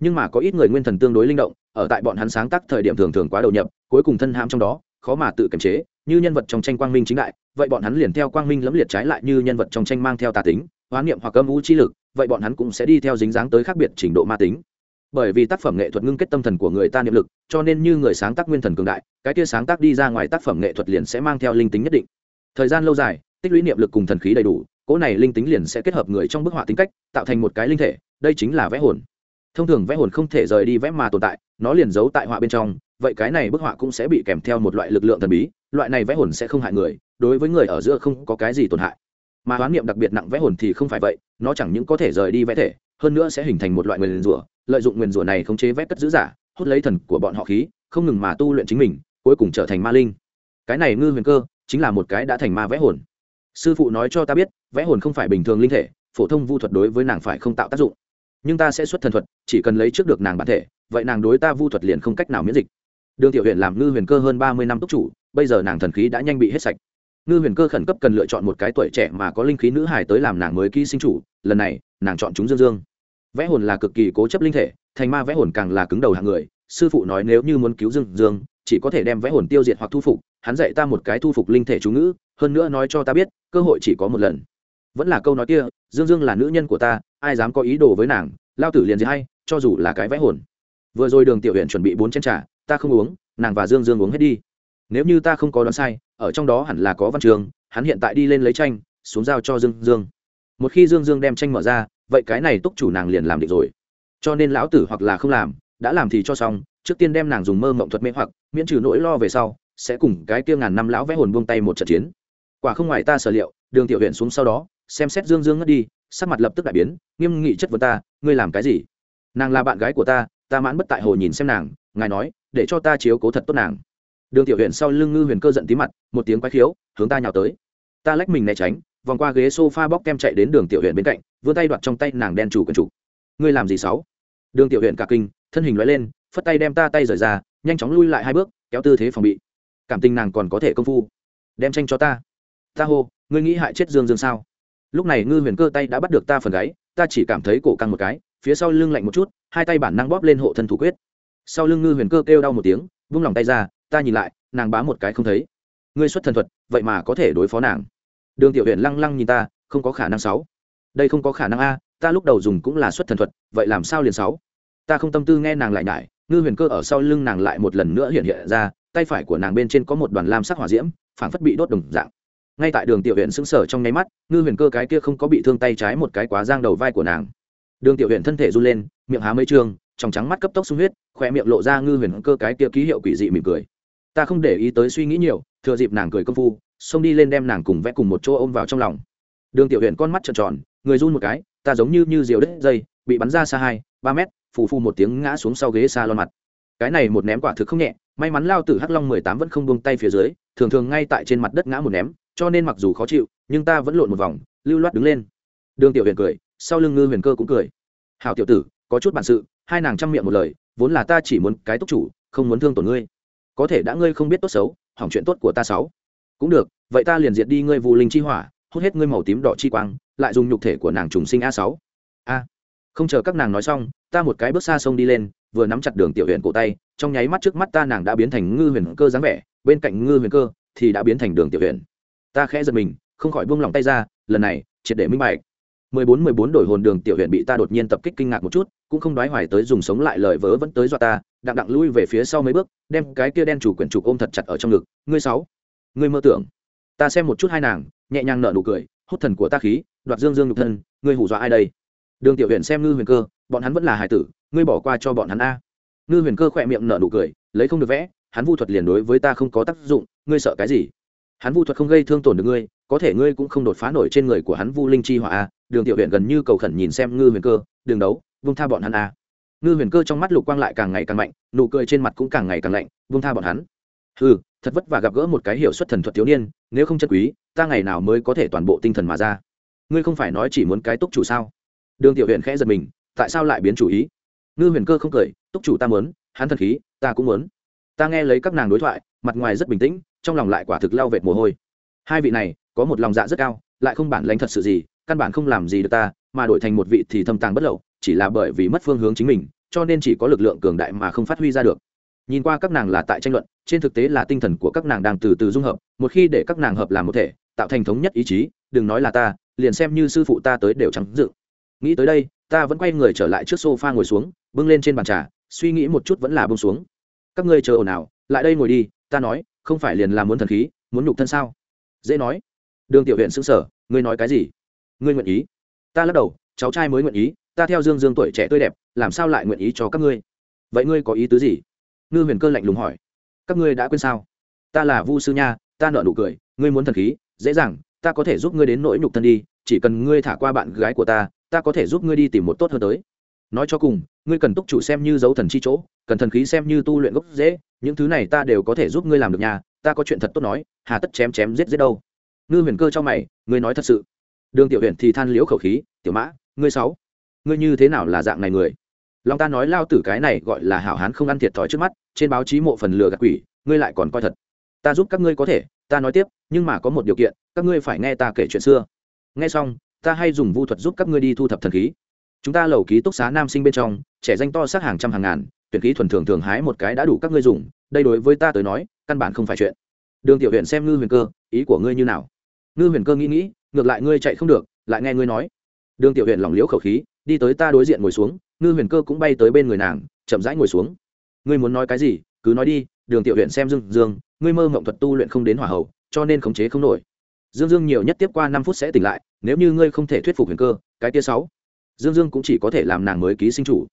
S1: Nhưng mà có ít người nguyên thần tương đối linh động, ở tại bọn hắn sáng tác thời điểm thường thường quá đầu nhập, cuối cùng thân ham trong đó, khó mà tự kiềm chế, như nhân vật trong tranh quang minh chính đại, vậy bọn hắn liền theo quang minh lẫm liệt trái lại như nhân vật trong tranh mang theo tà tính, hoán niệm hoặc âm u chi lực, vậy bọn hắn cũng sẽ đi theo dính dáng tới khác biệt trình độ ma tính. Bởi vì tác phẩm nghệ thuật ngưng kết tâm thần của người ta niệm lực, cho nên như người sáng tác nguyên thần cường đại, cái kia sáng tác đi ra ngoài tác phẩm nghệ thuật liền sẽ mang theo linh tính nhất định. Thời gian lâu dài, tích lũy niệm lực cùng thần khí đầy đủ, cỗ này linh tính liền sẽ kết hợp người trong bức họa tính cách, tạo thành một cái linh thể đây chính là vẽ hồn. Thông thường vẽ hồn không thể rời đi vẽ mà tồn tại, nó liền giấu tại họa bên trong, vậy cái này bức họa cũng sẽ bị kèm theo một loại lực lượng thần bí, loại này vẽ hồn sẽ không hại người, đối với người ở giữa không có cái gì tổn hại. Mà hoán niệm đặc biệt nặng vẽ hồn thì không phải vậy, nó chẳng những có thể rời đi vẽ thể, hơn nữa sẽ hình thành một loại nguyền rủa, lợi dụng nguyền rủa này khống chế vẽ cất giữ giả, hút lấy thần của bọn họ khí, không ngừng mà tu luyện chính mình, cuối cùng trở thành ma linh. Cái này ngư huyền cơ chính là một cái đã thành ma vẽ hồn. Sư phụ nói cho ta biết, vẽ hồn không phải bình thường linh thể, phổ thông vu thuật đối với nàng phải không tạo tác dụng nhưng ta sẽ xuất thần thuật, chỉ cần lấy trước được nàng bản thể, vậy nàng đối ta vu thuật liền không cách nào miễn dịch. Đường tiểu huyện làm ngư huyền cơ hơn ba mươi năm túc chủ, bây giờ nàng thần khí đã nhanh bị hết sạch. Ngư huyền cơ khẩn cấp cần lựa chọn một cái tuổi trẻ mà có linh khí nữ hải tới làm nàng mới ký sinh chủ, lần này, nàng chọn chúng dương dương. Vẽ hồn là cực kỳ cố chấp linh thể, thành ma vẽ hồn càng là cứng đầu hạng người, sư phụ nói nếu như muốn cứu dương dương, chỉ có thể đem vẽ hồn tiêu diệt hoặc thu phục, hắn dạy ta một cái thu phục linh thể chú ngữ, hơn nữa nói cho ta biết, cơ hội chỉ có một lần vẫn là câu nói kia, dương dương là nữ nhân của ta, ai dám có ý đồ với nàng, lao tử liền gì hay, cho dù là cái vẽ hồn. Vừa rồi đường tiểu huyện chuẩn bị bốn chén trà, ta không uống, nàng và dương dương uống hết đi. Nếu như ta không có đoán sai, ở trong đó hẳn là có văn trường, hắn hiện tại đi lên lấy tranh, xuống giao cho dương dương. Một khi dương dương đem tranh mở ra, vậy cái này túc chủ nàng liền làm được rồi. Cho nên lão tử hoặc là không làm, đã làm thì cho xong, trước tiên đem nàng dùng mơ mộng thuật mê hoặc, miễn trừ nỗi lo về sau, sẽ cùng cái kia ngàn năm lão vẽ hồn buông tay một trận chiến. Quả không ngoài ta sở liệu, đường tiểu huyện xuống sau đó xem xét dương dương ngất đi, sắc mặt lập tức đại biến, nghiêm nghị chất vấn ta, ngươi làm cái gì? Nàng là bạn gái của ta ta mãn bất tại hồ nhìn xem nàng, ngài nói, để cho ta chiếu cố thật tốt nàng. Đường tiểu huyện sau lưng ngư huyền cơ giận tí mặt, một tiếng quái khiếu, hướng ta nhào tới. Ta lách mình né tránh, vòng qua ghế s o f a bóc kem chạy đến đường tiểu huyện bên cạnh, vươn tay đoạt trong tay nàng đen chủ quần chủ. Ngươi làm gì sáu? Đường tiểu huyện cả kinh, thân hình loại lên, phất tay đem ta tay rời ra, nhanh chóng lui lại hai bước, kéo tư thế phòng bị. Cảm tình nàng còn có thể công phu. Đem tranh cho ta. Ta hô, ngươi nghĩ hại chết dương dương sao? Lúc này ngư huyền cơ tay đã bắt được ta phần gáy, ta chỉ cảm thấy cổ căng một cái, phía sau lưng lạnh một chút, hai tay bản năng bóp lên hộ thân thủ quyết. Sau lưng ngư huyền cơ kêu đau một tiếng, vung lòng tay ra, ta nhìn lại, nàng bá một cái không thấy. Ngươi xuất thần thuật, vậy mà có thể đối phó nàng. Đường tiểu huyền lăng lăng nhìn ta, không có khả năng sáu. Đây không có khả năng a, ta lúc đầu dùng cũng là xuất thần thuật, vậy làm sao liền sáu? Ta không tâm tư nghe nàng lại nhải, ngư huyền cơ ở sau lưng nàng lại một lần nữa hiện hiện ra, tay phải của nàng bên trên có một đoàn lam sắc hỏa diễm, phảng phất bị đốt đồng dạng ngay tại đường tiểu huyện sững sờ trong nháy mắt ngư huyền cơ cái kia không có bị thương tay trái một cái quá giang đầu vai của nàng. Đường tiểu huyện thân thể run lên miệng há mấy trường trong trắng mắt cấp tốc sung huyết khoe miệng lộ ra ngư huyền cơ cái kia ký hiệu quỷ dị mỉm cười. Ta không để ý tới suy nghĩ nhiều thừa dịp nàng cười công phu xông đi lên đem nàng cùng vẽ cùng một chỗ ôm vào trong lòng. Đường tiểu huyện con mắt trợn tròn người run một cái ta giống như như diều đất, dây bị bắn ra xa hai ba mét phù phù một tiếng ngã xuống sau ghế xa lon mặt. Cái này một ném quả thực không nhẹ may mắn lao tử hắc long mười tám vẫn không buông tay phía dưới thường thường ngay tại trên mặt đất ngã một ném cho nên mặc dù khó chịu, nhưng ta vẫn lộn một vòng, lưu loát đứng lên. Đường tiểu huyền cười, sau lưng ngư huyền cơ cũng cười. Hảo tiểu tử, có chút bản sự, hai nàng chăm miệng một lời, vốn là ta chỉ muốn cái túc chủ, không muốn thương tổn ngươi. Có thể đã ngươi không biết tốt xấu, hỏng chuyện tốt của ta sáu. Cũng được, vậy ta liền diệt đi ngươi vụ linh chi hỏa, hút hết ngươi màu tím đỏ chi quang, lại dùng nhục thể của nàng trùng sinh a sáu. A. Không chờ các nàng nói xong, ta một cái bước xa sông đi lên, vừa nắm chặt đường tiểu huyền cổ tay, trong nháy mắt trước mắt ta nàng đã biến thành ngư huyền cơ dáng vẻ, bên cạnh ngư huyền cơ thì đã biến thành đường tiểu huyền ta khẽ giật mình, không khỏi buông lỏng tay ra, lần này, triệt để minh bạch. Mười bốn mười bốn đổi hồn đường tiểu huyện bị ta đột nhiên tập kích kinh ngạc một chút, cũng không đoái hoài tới dùng sống lại lời vớ vẫn tới dọa ta, đặng đặng lui về phía sau mấy bước, đem cái kia đen chủ quyển trục ôm thật chặt ở trong ngực. Ngươi sáu, ngươi mơ tưởng. Ta xem một chút hai nàng, nhẹ nhàng nở nụ cười, hút thần của ta khí, đoạt dương dương nhục thân, ngươi hù dọa ai đây? Đường tiểu huyện xem ngư huyền cơ, bọn hắn vẫn là hải tử, ngươi bỏ qua cho bọn hắn a. Ngư huyền cơ khỏe miệng nở nụ cười, lấy không được vẽ, hắn vu thuật liền đối với ta không có tác dụng, ngươi sợ cái gì? Hắn vu thuật không gây thương tổn được ngươi, có thể ngươi cũng không đột phá nổi trên người của hắn vu linh chi hỏa a, đường tiểu huyện gần như cầu khẩn nhìn xem ngư huyền cơ đường đấu vung tha bọn hắn a. Ngư huyền cơ trong mắt lục quang lại càng ngày càng mạnh, nụ cười trên mặt cũng càng ngày càng lạnh vung tha bọn hắn. Ừ thật vất vả gặp gỡ một cái hiệu suất thần thuật thiếu niên, nếu không chân quý, ta ngày nào mới có thể toàn bộ tinh thần mà ra? Ngươi không phải nói chỉ muốn cái túc chủ sao? Đường tiểu huyện khẽ giật mình, tại sao lại biến chủ ý? Ngư huyền cơ không cười, túc chủ ta muốn, hắn thần khí, ta cũng muốn. Ta nghe lấy các nàng đối thoại, mặt ngoài rất bình tĩnh trong lòng lại quả thực lao vệt mồ hôi. Hai vị này, có một lòng dạ rất cao, lại không bản lãnh thật sự gì, căn bản không làm gì được ta, mà đổi thành một vị thì thâm tàng bất lậu, chỉ là bởi vì mất phương hướng chính mình, cho nên chỉ có lực lượng cường đại mà không phát huy ra được. Nhìn qua các nàng là tại tranh luận, trên thực tế là tinh thần của các nàng đang từ từ dung hợp, một khi để các nàng hợp làm một thể, tạo thành thống nhất ý chí, đừng nói là ta, liền xem như sư phụ ta tới đều trắng dự. Nghĩ tới đây, ta vẫn quay người trở lại trước sofa ngồi xuống, bưng lên trên bàn trà, suy nghĩ một chút vẫn là bông xuống. Các ngươi chờ ồn ào, lại đây ngồi đi, ta nói không phải liền là muốn thần khí, muốn nhục thân sao? Dễ nói. Đường tiểu huyện xứng sở ngươi nói cái gì? Ngươi nguyện ý? Ta lắc đầu, cháu trai mới nguyện ý, ta theo dương dương tuổi trẻ tươi đẹp, làm sao lại nguyện ý cho các ngươi? Vậy ngươi có ý tứ gì? Ngư huyền cơ lạnh lùng hỏi. Các ngươi đã quên sao? Ta là vu sư nha, ta nợ nụ cười, ngươi muốn thần khí, dễ dàng, ta có thể giúp ngươi đến nỗi nhục thân đi, chỉ cần ngươi thả qua bạn gái của ta ta có thể giúp ngươi đi tìm một tốt hơn tới. Nói cho cùng, ngươi cần túc chủ xem như dấu thần chi chỗ, cần thần khí xem như tu luyện gốc dễ những thứ này ta đều có thể giúp ngươi làm được nhà ta có chuyện thật tốt nói, hà tất chém chém giết giết đâu? Ngư huyền cơ cho mày, ngươi nói thật sự. Đường tiểu huyền thì than liễu khẩu khí, tiểu mã, ngươi sáu, ngươi như thế nào là dạng này người? Long ta nói lao tử cái này gọi là hảo hán không ăn thiệt thòi trước mắt, trên báo chí mộ phần lừa gạt quỷ, ngươi lại còn coi thật. Ta giúp các ngươi có thể, ta nói tiếp, nhưng mà có một điều kiện, các ngươi phải nghe ta kể chuyện xưa. Nghe xong, ta hay dùng vu thuật giúp các ngươi đi thu thập thần khí. Chúng ta lầu ký túc xá nam sinh bên trong, trẻ danh to sát hàng trăm hàng ngàn tuyển khí thuần thường thường hái một cái đã đủ các ngươi dùng, đây đối với ta tới nói, căn bản không phải chuyện. Đường tiểu huyện xem ngư huyền cơ, ý của ngươi như nào? Ngư huyền cơ nghĩ nghĩ, ngược lại ngươi chạy không được, lại nghe ngươi nói. Đường tiểu huyện lỏng liễu khẩu khí, đi tới ta đối diện ngồi xuống, ngư huyền cơ cũng bay tới bên người nàng, chậm rãi ngồi xuống. Ngươi muốn nói cái gì, cứ nói đi, đường tiểu huyện xem dương dương, ngươi mơ mộng thuật tu luyện không đến hỏa hậu, cho nên khống chế không nổi. Dương dương nhiều nhất tiếp qua năm phút sẽ tỉnh lại, nếu như ngươi không thể thuyết phục huyền cơ, cái tia sáu. Dương dương cũng chỉ có thể làm nàng mới ký sinh chủ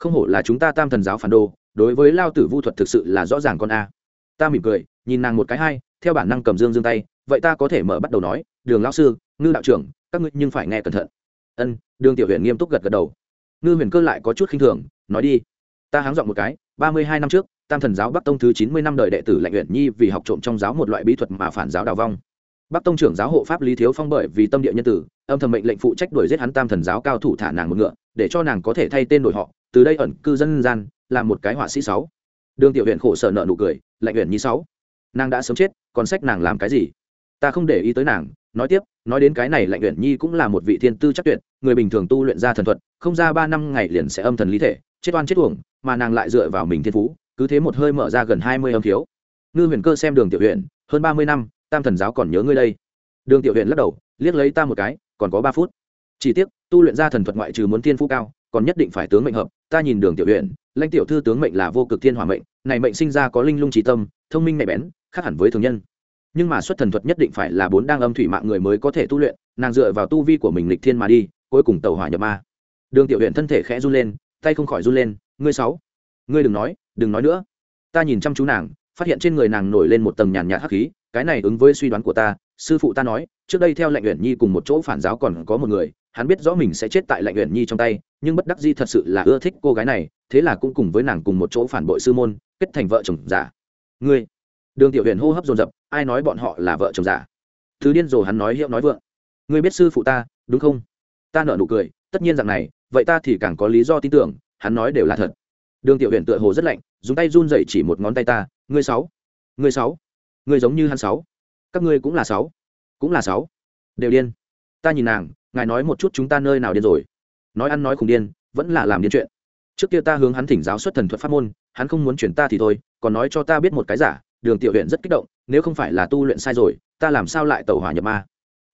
S1: không hổ là chúng ta tam thần giáo phản đồ, đối với lao tử vu thuật thực sự là rõ ràng con a. Ta mỉm cười, nhìn nàng một cái hai, theo bản năng cầm dương dương tay, vậy ta có thể mở bắt đầu nói, đường lão sư, ngư đạo trưởng, các ngươi nhưng phải nghe cẩn thận. Ân, đường tiểu Huyền nghiêm túc gật gật đầu. Ngư huyền cơ lại có chút khinh thường, nói đi. Ta háng dọn một cái, ba mươi hai năm trước, tam thần giáo bắc tông thứ chín mươi năm đời đệ tử lạnh huyện nhi vì học trộm trong giáo một loại bí thuật mà phản giáo đào vong. Bắc tông trưởng giáo hộ pháp lý thiếu phong bởi vì tâm địa nhân tử, âm thầm mệnh lệnh phụ trách đuổi giết hắn tam thần giáo cao thủ thả nàng một ngựa, để cho nàng có thể thay tên đổi họ từ đây ẩn cư dân gian làm một cái họa sĩ sáu. Đường tiểu huyện khổ sở nợ nụ cười, lạnh huyện nhi sáu. Nàng đã sớm chết, còn sách nàng làm cái gì? Ta không để ý tới nàng, nói tiếp, nói đến cái này lạnh huyện nhi cũng là một vị thiên tư chắc tuyệt, người bình thường tu luyện ra thần thuật, không ra ba năm ngày liền sẽ âm thần lý thể, chết oan chết uổng, mà nàng lại dựa vào mình thiên phú, cứ thế một hơi mở ra gần hai mươi âm thiếu ngư huyền cơ xem đường tiểu huyện hơn ba mươi năm, tam thần giáo còn nhớ ngươi đây. Đường tiểu huyện lắc đầu, liếc lấy ta một cái, còn có ba phút. Chỉ tiếc, tu luyện ra thần thuật ngoại trừ muốn thiên phú cao còn nhất định phải tướng mệnh hợp, ta nhìn đường tiểu huyện, lãnh tiểu thư tướng mệnh là vô cực thiên hỏa mệnh, này mệnh sinh ra có linh lung trí tâm, thông minh nhạy bén, khác hẳn với thường nhân. Nhưng mà xuất thần thuật nhất định phải là bốn đang âm thủy mạng người mới có thể tu luyện, nàng dựa vào tu vi của mình lịch thiên mà đi, cuối cùng tàu hỏa nhập ma. Đường tiểu huyện thân thể khẽ run lên, tay không khỏi run lên, ngươi sáu, ngươi đừng nói đừng nói nữa. Ta nhìn chăm chú nàng, phát hiện trên người nàng nổi lên một tầng nhàn nhạt hắc khí, cái này ứng với suy đoán của ta, sư phụ ta nói, trước đây theo lệnh uyển nhi cùng một chỗ phản giáo còn có một người hắn biết rõ mình sẽ chết tại lệnh uyển nhi trong tay, nhưng bất đắc di thật sự là ưa thích cô gái này, thế là cũng cùng với nàng cùng một chỗ phản bội sư môn, kết thành vợ chồng giả. Ngươi? Đường tiểu huyền hô hấp dồn dập, ai nói bọn họ là vợ chồng giả? Thứ điên rồ hắn nói hiệu nói vượng. Ngươi biết sư phụ ta, đúng không? Ta nợ nụ cười, tất nhiên rằng này, vậy ta thì càng có lý do tin tưởng, hắn nói đều là thật. Đường tiểu huyền tựa hồ rất lạnh, dùng tay run dậy chỉ một ngón tay ta, ngươi sáu. Ngươi sáu. Ngươi giống như hắn sáu. Các ngươi cũng là sáu. Cũng là sáu. Đều điên. Ta nhìn nàng ngài nói một chút chúng ta nơi nào điên rồi? Nói ăn nói khùng điên, vẫn là làm điên chuyện. Trước kia ta hướng hắn thỉnh giáo xuất thần thuật pháp môn, hắn không muốn chuyển ta thì thôi, còn nói cho ta biết một cái giả, đường tiểu huyện rất kích động, nếu không phải là tu luyện sai rồi, ta làm sao lại tẩu hỏa nhập ma?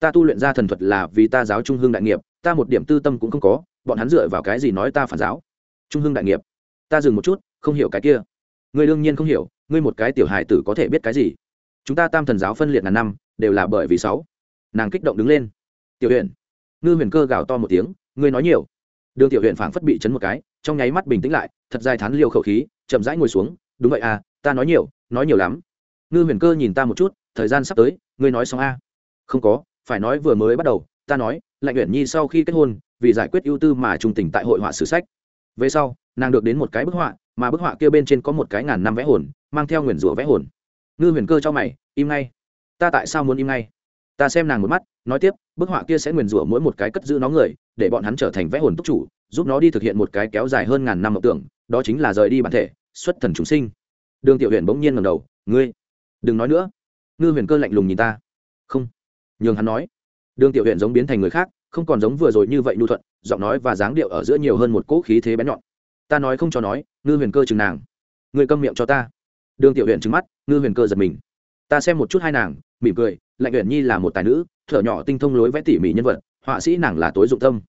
S1: Ta tu luyện ra thần thuật là vì ta giáo trung hương đại nghiệp, ta một điểm tư tâm cũng không có, bọn hắn dựa vào cái gì nói ta phản giáo? Trung hương đại nghiệp. Ta dừng một chút, không hiểu cái kia. Ngươi đương nhiên không hiểu, ngươi một cái tiểu hài tử có thể biết cái gì? Chúng ta tam thần giáo phân liệt ngàn năm, đều là bởi vì sáu. Nàng kích động đứng lên. Tiểu huyện ngư huyền cơ gào to một tiếng, ngươi nói nhiều. Đường tiểu huyện phảng phất bị chấn một cái, trong nháy mắt bình tĩnh lại, thật dài thán liều khẩu khí, chậm rãi ngồi xuống, đúng vậy à ta nói nhiều nói nhiều lắm. Ngư huyền cơ nhìn ta một chút, thời gian sắp tới, ngươi nói xong a. Không có, phải nói vừa mới bắt đầu, ta nói, lạnh uyển nhi sau khi kết hôn, vì giải quyết ưu tư mà trung tình tại hội họa sử sách. Về sau, nàng được đến một cái bức họa, mà bức họa kia bên trên có một cái ngàn năm vẽ hồn, mang theo nguyền rủa vẽ hồn. Ngư huyền cơ cho mày, im ngay. Ta tại sao muốn im ngay? Ta xem nàng một mắt, nói tiếp, bức họa kia sẽ nguyền rủa mỗi một cái cất giữ nó người, để bọn hắn trở thành vẽ hồn túc chủ, giúp nó đi thực hiện một cái kéo dài hơn ngàn năm mộng tưởng, đó chính là rời đi bản thể, xuất thần chúng sinh. Đường tiểu Huyền bỗng nhiên ngầm đầu, ngươi, đừng nói nữa. Ngư huyền cơ lạnh lùng nhìn ta. Không. Nhường hắn nói. Đường tiểu Huyền giống biến thành người khác, không còn giống vừa rồi như vậy nhu thuận, giọng nói và dáng điệu ở giữa nhiều hơn một cỗ khí thế bén nhọn. Ta nói không cho nói, ngư huyền cơ chừng nàng. Người câm miệng cho ta. Đường tiểu Huyền trừng mắt, ngư huyền cơ giật mình. Ta xem một chút hai nàng mỉm cười, lạnh uyển nhi là một tài nữ, thở nhỏ tinh thông lối vẽ tỉ mỉ nhân vật, họa sĩ nàng là tối dụng tâm.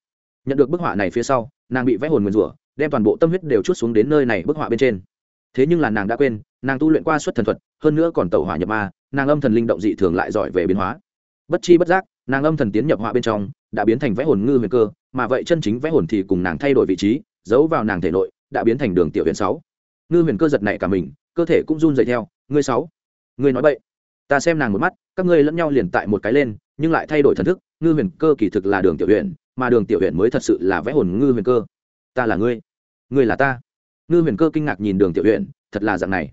S1: Nhận được bức họa này phía sau, nàng bị vẽ hồn nguyền rủa, đem toàn bộ tâm huyết đều chút xuống đến nơi này bức họa bên trên. Thế nhưng là nàng đã quên, nàng tu luyện qua suất thần thuật, hơn nữa còn tẩu hỏa nhập ma, nàng âm thần linh động dị thường lại giỏi về biến hóa. Bất chi bất giác, nàng âm thần tiến nhập họa bên trong, đã biến thành vẽ hồn ngư huyền cơ, mà vậy chân chính vẽ hồn thì cùng nàng thay đổi vị trí, giấu vào nàng thể nội, đã biến thành đường tiểu huyền sáu. Ngư huyền cơ giật này cả mình, cơ thể cũng run dậy theo. Ngươi sáu, ngươi nói vậy ta xem nàng một mắt, các ngươi lẫn nhau liền tại một cái lên, nhưng lại thay đổi thần thức, ngư huyền cơ kỳ thực là đường tiểu huyền, mà đường tiểu huyền mới thật sự là vẽ hồn ngư huyền cơ. Ta là ngươi. Ngươi là ta. Ngư huyền cơ kinh ngạc nhìn đường tiểu huyền, thật là dạng này.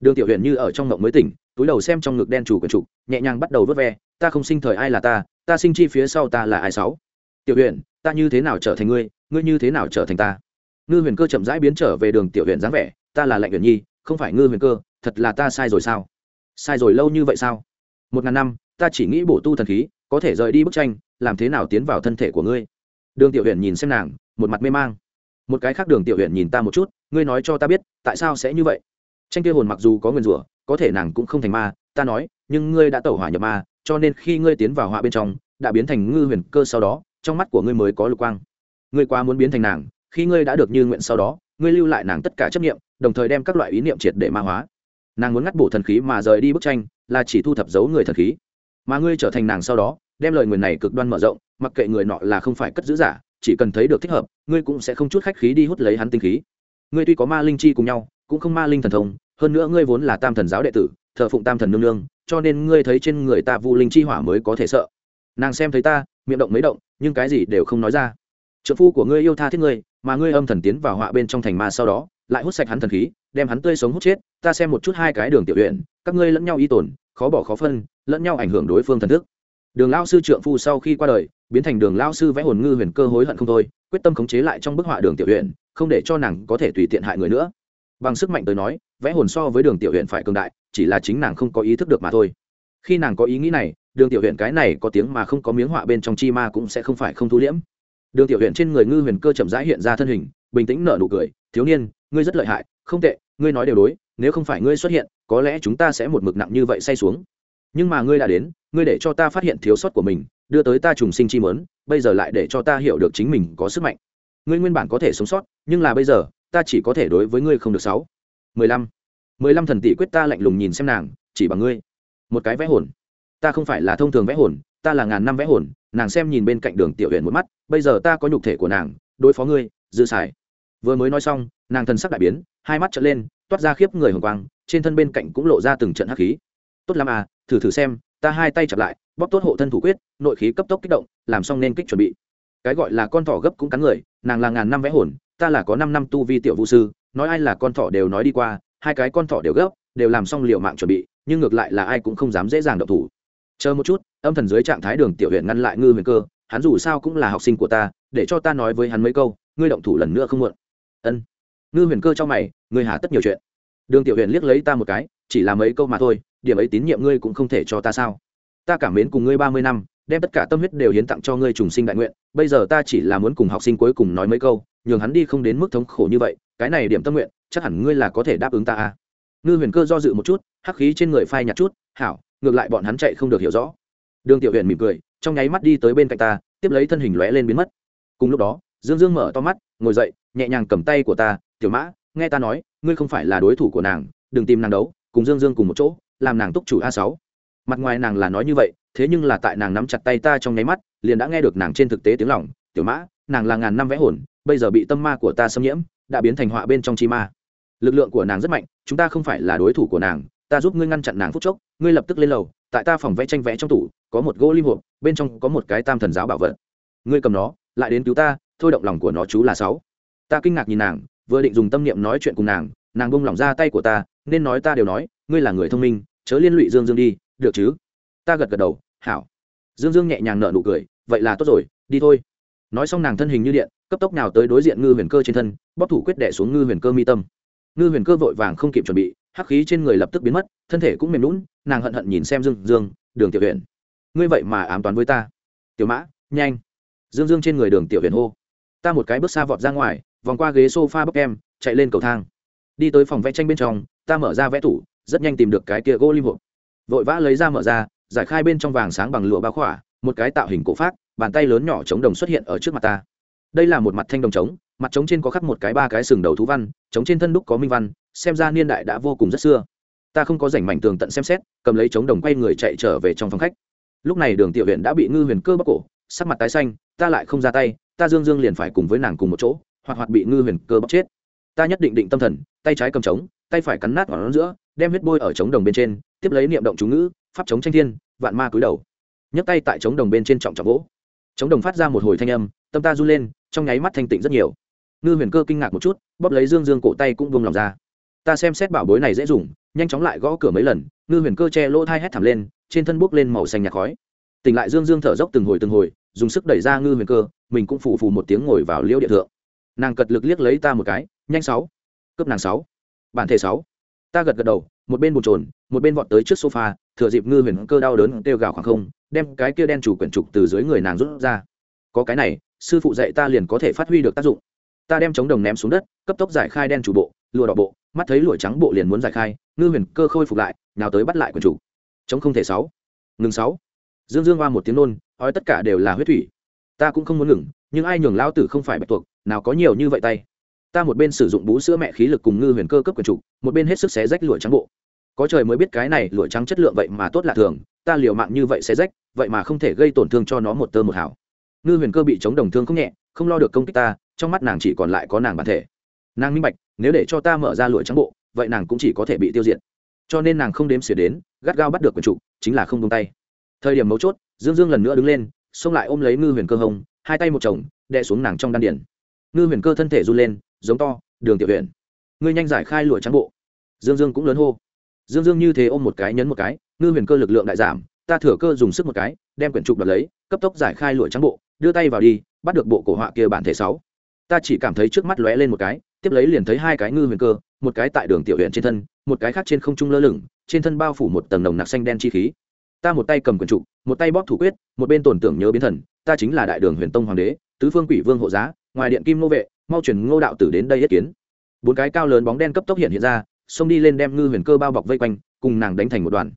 S1: Đường tiểu huyền như ở trong ngộng mới tỉnh, túi đầu xem trong ngực đen chủ quần trục, nhẹ nhàng bắt đầu vớt ve, ta không sinh thời ai là ta ta sinh chi phía sau ta là ai sáu? Tiểu huyền, ta như thế nào trở thành ngươi ngươi như thế nào trở thành ta? Ngư huyền cơ chậm rãi biến trở về đường tiểu huyền dáng vẻ, ta là lạnh huyền nhi, không phải ngư huyền cơ, thật là ta sai rồi sao? Sai rồi lâu như vậy sao? Một ngàn năm, ta chỉ nghĩ bổ tu thần khí, có thể rời đi bức tranh, làm thế nào tiến vào thân thể của ngươi? Đường tiểu huyền nhìn xem nàng, một mặt mê mang. Một cái khác đường tiểu huyền nhìn ta một chút, ngươi nói cho ta biết, tại sao sẽ như vậy? Tranh kia hồn mặc dù có nguyên rủa, có thể nàng cũng không thành ma, ta nói, nhưng ngươi đã tẩu hỏa nhập ma, cho nên khi ngươi tiến vào họa bên trong, đã biến thành ngư huyền cơ sau đó, trong mắt của ngươi mới có lục quang. Ngươi quá muốn biến thành nàng, khi ngươi đã được như nguyện sau đó, ngươi lưu lại nàng tất cả chấp nghiệm đồng thời đem các loại ý niệm triệt để ma hóa nàng muốn ngắt bổ thần khí mà rời đi bức tranh, là chỉ thu thập dấu người thần khí. Mà ngươi trở thành nàng sau đó, đem lời nguyền này cực đoan mở rộng, mặc kệ người nọ là không phải cất giữ giả, chỉ cần thấy được thích hợp, ngươi cũng sẽ không chút khách khí đi hút lấy hắn tinh khí. Ngươi tuy có ma linh chi cùng nhau, cũng không ma linh thần thông, hơn nữa ngươi vốn là tam thần giáo đệ tử, thờ phụng tam thần nương nương, cho nên ngươi thấy trên người ta vu linh chi hỏa mới có thể sợ. Nàng xem thấy ta, miệng động mấy động, nhưng cái gì đều không nói ra. Trợ phu của ngươi yêu tha thiết ngươi, mà ngươi âm thần tiến vào họa bên trong thành ma sau đó lại hút sạch hắn thần khí, đem hắn tươi sống hút chết, ta xem một chút hai cái đường tiểu huyện các ngươi lẫn nhau y tổn khó bỏ khó phân, lẫn nhau ảnh hưởng đối phương thần thức. Đường lao sư trượng phu sau khi qua đời, biến thành đường lao sư vẽ hồn ngư huyền cơ hối hận không thôi, quyết tâm khống chế lại trong bức họa đường tiểu huyện không để cho nàng có thể tùy tiện hại người nữa. Bằng sức mạnh tới nói, vẽ hồn so với đường tiểu huyện phải cường đại, chỉ là chính nàng không có ý thức được mà thôi. Khi nàng có ý nghĩ này, đường tiểu huyện cái này có tiếng mà không có miếng họa bên trong chi ma cũng sẽ không phải không thu liễm. Đường tiểu huyện trên người ngư huyền cơ chậm rãi hiện ra thân hình, bình tĩnh nở nụ cười, thiếu niên ngươi rất lợi hại, không tệ, ngươi nói đều đối, nếu không phải ngươi xuất hiện, có lẽ chúng ta sẽ một mực nặng như vậy say xuống. Nhưng mà ngươi đã đến, ngươi để cho ta phát hiện thiếu sót của mình, đưa tới ta trùng sinh chi mớn, bây giờ lại để cho ta hiểu được chính mình có sức mạnh. Ngươi nguyên bản có thể sống sót, nhưng là bây giờ, ta chỉ có thể đối với ngươi không được sáu. Mười lăm. Mười lăm thần tỷ quyết ta lạnh lùng nhìn xem nàng, chỉ bằng ngươi. Một cái vẽ hồn. Ta không phải là thông thường vẽ hồn, ta là ngàn năm vẽ hồn, nàng xem nhìn bên cạnh đường tiểu huyện một mắt, bây giờ ta có nhục thể của nàng, đối phó ngươi, dư xài vừa mới nói xong, nàng thần sắc đại biến, hai mắt trở lên, toát ra khiếp người hồng quang, trên thân bên cạnh cũng lộ ra từng trận hắc khí. Tốt lắm à thử thử xem, ta hai tay chặt lại, bóp tốt hộ thân thủ quyết, nội khí cấp tốc kích động, làm xong nên kích chuẩn bị. Cái gọi là con thỏ gấp cũng cắn người, nàng là ngàn năm vẽ hồn, ta là có năm năm tu vi tiểu vũ sư, nói ai là con thỏ đều nói đi qua, hai cái con thỏ đều gấp, đều làm xong liệu mạng chuẩn bị, nhưng ngược lại là ai cũng không dám dễ dàng động thủ. Chờ một chút, âm thần dưới trạng thái đường tiểu huyện ngăn lại ngư huyền cơ, hắn dù sao cũng là học sinh của ta, để cho ta nói với hắn mấy câu, ngươi động thủ lần nữa không muộn ân. Ngư huyền cơ cho mày, ngươi hà tất nhiều chuyện. Đường tiểu huyền liếc lấy ta một cái, chỉ là mấy câu mà thôi, điểm ấy tín nhiệm ngươi cũng không thể cho ta sao? Ta cảm mến cùng ngươi ba mươi năm, đem tất cả tâm huyết đều hiến tặng cho ngươi trùng sinh đại nguyện, bây giờ ta chỉ là muốn cùng học sinh cuối cùng nói mấy câu, nhường hắn đi không đến mức thống khổ như vậy, cái này điểm tâm nguyện, chắc hẳn ngươi là có thể đáp ứng ta à ngư huyền cơ do dự một chút, hắc khí trên người phai nhạt chút, hảo, ngược lại bọn hắn chạy không được hiểu rõ. Đường tiểu huyền mỉm cười, trong nháy mắt đi tới bên cạnh ta, tiếp lấy thân hình lóe lên biến mất. Cùng lúc đó, dương dương mở to mắt, ngồi dậy nhẹ nhàng cầm tay của ta, tiểu mã, nghe ta nói, ngươi không phải là đối thủ của nàng, đừng tìm nàng đấu, cùng dương dương cùng một chỗ, làm nàng túc chủ a sáu. Mặt ngoài nàng là nói như vậy, thế nhưng là tại nàng nắm chặt tay ta trong nháy mắt, liền đã nghe được nàng trên thực tế tiếng lòng, tiểu mã, nàng là ngàn năm vẽ hồn, bây giờ bị tâm ma của ta xâm nhiễm, đã biến thành họa bên trong chi ma. Lực lượng của nàng rất mạnh, chúng ta không phải là đối thủ của nàng, ta giúp ngươi ngăn chặn nàng phút chốc, ngươi lập tức lên lầu, tại ta phòng vẽ tranh vẽ trong tủ, có một gỗ lim hộp, bên trong có một cái tam thần giáo bảo vật. Ngươi cầm nó, lại đến cứu ta, thôi động lòng của nó chú là sáu ta kinh ngạc nhìn nàng vừa định dùng tâm niệm nói chuyện cùng nàng nàng bông lỏng ra tay của ta nên nói ta đều nói ngươi là người thông minh chớ liên lụy dương dương đi được chứ? Ta gật gật đầu hảo. Dương dương nhẹ nhàng nở nụ cười vậy là tốt rồi đi thôi. Nói xong nàng thân hình như điện cấp tốc nào tới đối diện ngư huyền cơ trên thân bóp thủ quyết đẻ xuống ngư huyền cơ mi tâm. Ngư huyền cơ vội vàng không kịp chuẩn bị hắc khí trên người lập tức biến mất thân thể cũng mềm lún nàng hận hận nhìn xem dương dương đường tiểu Huyền, ngươi vậy mà ám toán với ta. Tiểu mã nhanh. Dương dương trên người đường tiểu Huyền hô. Ta một cái bước xa vọt ra ngoài vòng qua ghế sofa bốc em, chạy lên cầu thang. Đi tới phòng vẽ tranh bên trong, ta mở ra vẽ tủ, rất nhanh tìm được cái kia gỗ lim hộp. Vội vã lấy ra mở ra, giải khai bên trong vàng sáng bằng lụa bao khỏa, một cái tạo hình cổ phát bàn tay lớn nhỏ chống đồng xuất hiện ở trước mặt ta. Đây là một mặt thanh đồng trống, mặt trống trên có khắc một cái ba cái sừng đầu thú văn, trống trên thân đúc có minh văn, xem ra niên đại đã vô cùng rất xưa. Ta không có rảnh mảnh tường tận xem xét, cầm lấy trống đồng quay người chạy trở về trong phòng khách. Lúc này đường tiểu huyện đã bị ngư huyền cơ bóc cổ, sắc mặt tái xanh, ta lại không ra tay, ta dương dương liền phải cùng với nàng cùng một chỗ hoặc hoặc bị ngư huyền cơ bóc chết. Ta nhất định định tâm thần, tay trái cầm trống, tay phải cắn nát vào nó giữa, đem huyết bôi ở trống đồng bên trên, tiếp lấy niệm động chú ngữ, pháp chống tranh thiên, vạn ma cúi đầu. Nhấc tay tại trống đồng bên trên trọng trọng gỗ trống đồng phát ra một hồi thanh âm, tâm ta run lên, trong nháy mắt thanh tịnh rất nhiều. Ngư huyền cơ kinh ngạc một chút, bóp lấy dương dương cổ tay cũng vung lòng ra. Ta xem xét bảo bối này dễ dùng, nhanh chóng lại gõ cửa mấy lần, ngư huyền cơ che lỗ thai hét thảm lên, trên thân bốc lên màu xanh nhạt khói. Tỉnh lại dương dương thở dốc từng hồi từng hồi, dùng sức đẩy ra ngư huyền cơ, mình cũng phù phù một tiếng ngồi vào liễu địa thượng nàng cật lực liếc lấy ta một cái, nhanh sáu, cướp nàng sáu, bản thể sáu. Ta gật gật đầu, một bên bồn trồn một bên vọt tới trước sofa, thừa dịp ngư huyền cơ đau đớn kêu gào khoảng không, đem cái kia đen chủ quyển trục từ dưới người nàng rút ra. Có cái này, sư phụ dạy ta liền có thể phát huy được tác dụng. Ta đem chống đồng ném xuống đất, cấp tốc giải khai đen chủ bộ, lùa đỏ bộ, mắt thấy lụa trắng bộ liền muốn giải khai, ngư huyền cơ khôi phục lại, nào tới bắt lại quyển chủ chống không thể sáu, ngừng sáu. Dương dương qua một tiếng nôn, ói tất cả đều là huyết thủy. Ta cũng không muốn ngừng nhưng ai nhường lao tử không phải bạch tuộc, nào có nhiều như vậy tay. Ta một bên sử dụng bú sữa mẹ khí lực cùng ngư huyền cơ cấp quyền trục một bên hết sức xé rách lụa trắng bộ. Có trời mới biết cái này lụa trắng chất lượng vậy mà tốt lạ thường, ta liều mạng như vậy xé rách, vậy mà không thể gây tổn thương cho nó một tơ một hảo ngư huyền cơ bị chống đồng thương không nhẹ, không lo được công kích ta, trong mắt nàng chỉ còn lại có nàng bản thể. Nàng minh bạch, nếu để cho ta mở ra lụa trắng bộ, vậy nàng cũng chỉ có thể bị tiêu diệt. Cho nên nàng không đếm xỉa đến, gắt gao bắt được quyền trục chính là không tung tay. Thời điểm mấu chốt, dương dương lần nữa đứng lên, xông lại ôm lấy ngư huyền cơ hồng hai tay một chồng, đè xuống nàng trong đan điển ngư huyền cơ thân thể run lên, giống to, đường tiểu Huyền. ngươi nhanh giải khai lụa trắng bộ. Dương dương cũng lớn hô. Dương dương như thế ôm một cái nhấn một cái, ngư huyền cơ lực lượng đại giảm, ta thừa cơ dùng sức một cái, đem quyển trục đoạt lấy, cấp tốc giải khai lụa trắng bộ, đưa tay vào đi, bắt được bộ cổ họa kia bản thể sáu. Ta chỉ cảm thấy trước mắt lóe lên một cái, tiếp lấy liền thấy hai cái ngư huyền cơ, một cái tại đường tiểu huyện trên thân, một cái khác trên không trung lơ lửng, trên thân bao phủ một tầng nồng nặc xanh đen chi khí. Ta một tay cầm quyển trục, một tay bóp thủ quyết, một bên tổn tưởng nhớ biến thần ta chính là đại đường huyền tông hoàng đế, tứ phương quỷ vương hộ giá, ngoài điện kim nô vệ, mau chuyển ngô đạo tử đến đây yết kiến. Bốn cái cao lớn bóng đen cấp tốc hiện hiện ra, xông đi lên đem ngư huyền cơ bao bọc vây quanh, cùng nàng đánh thành một đoàn.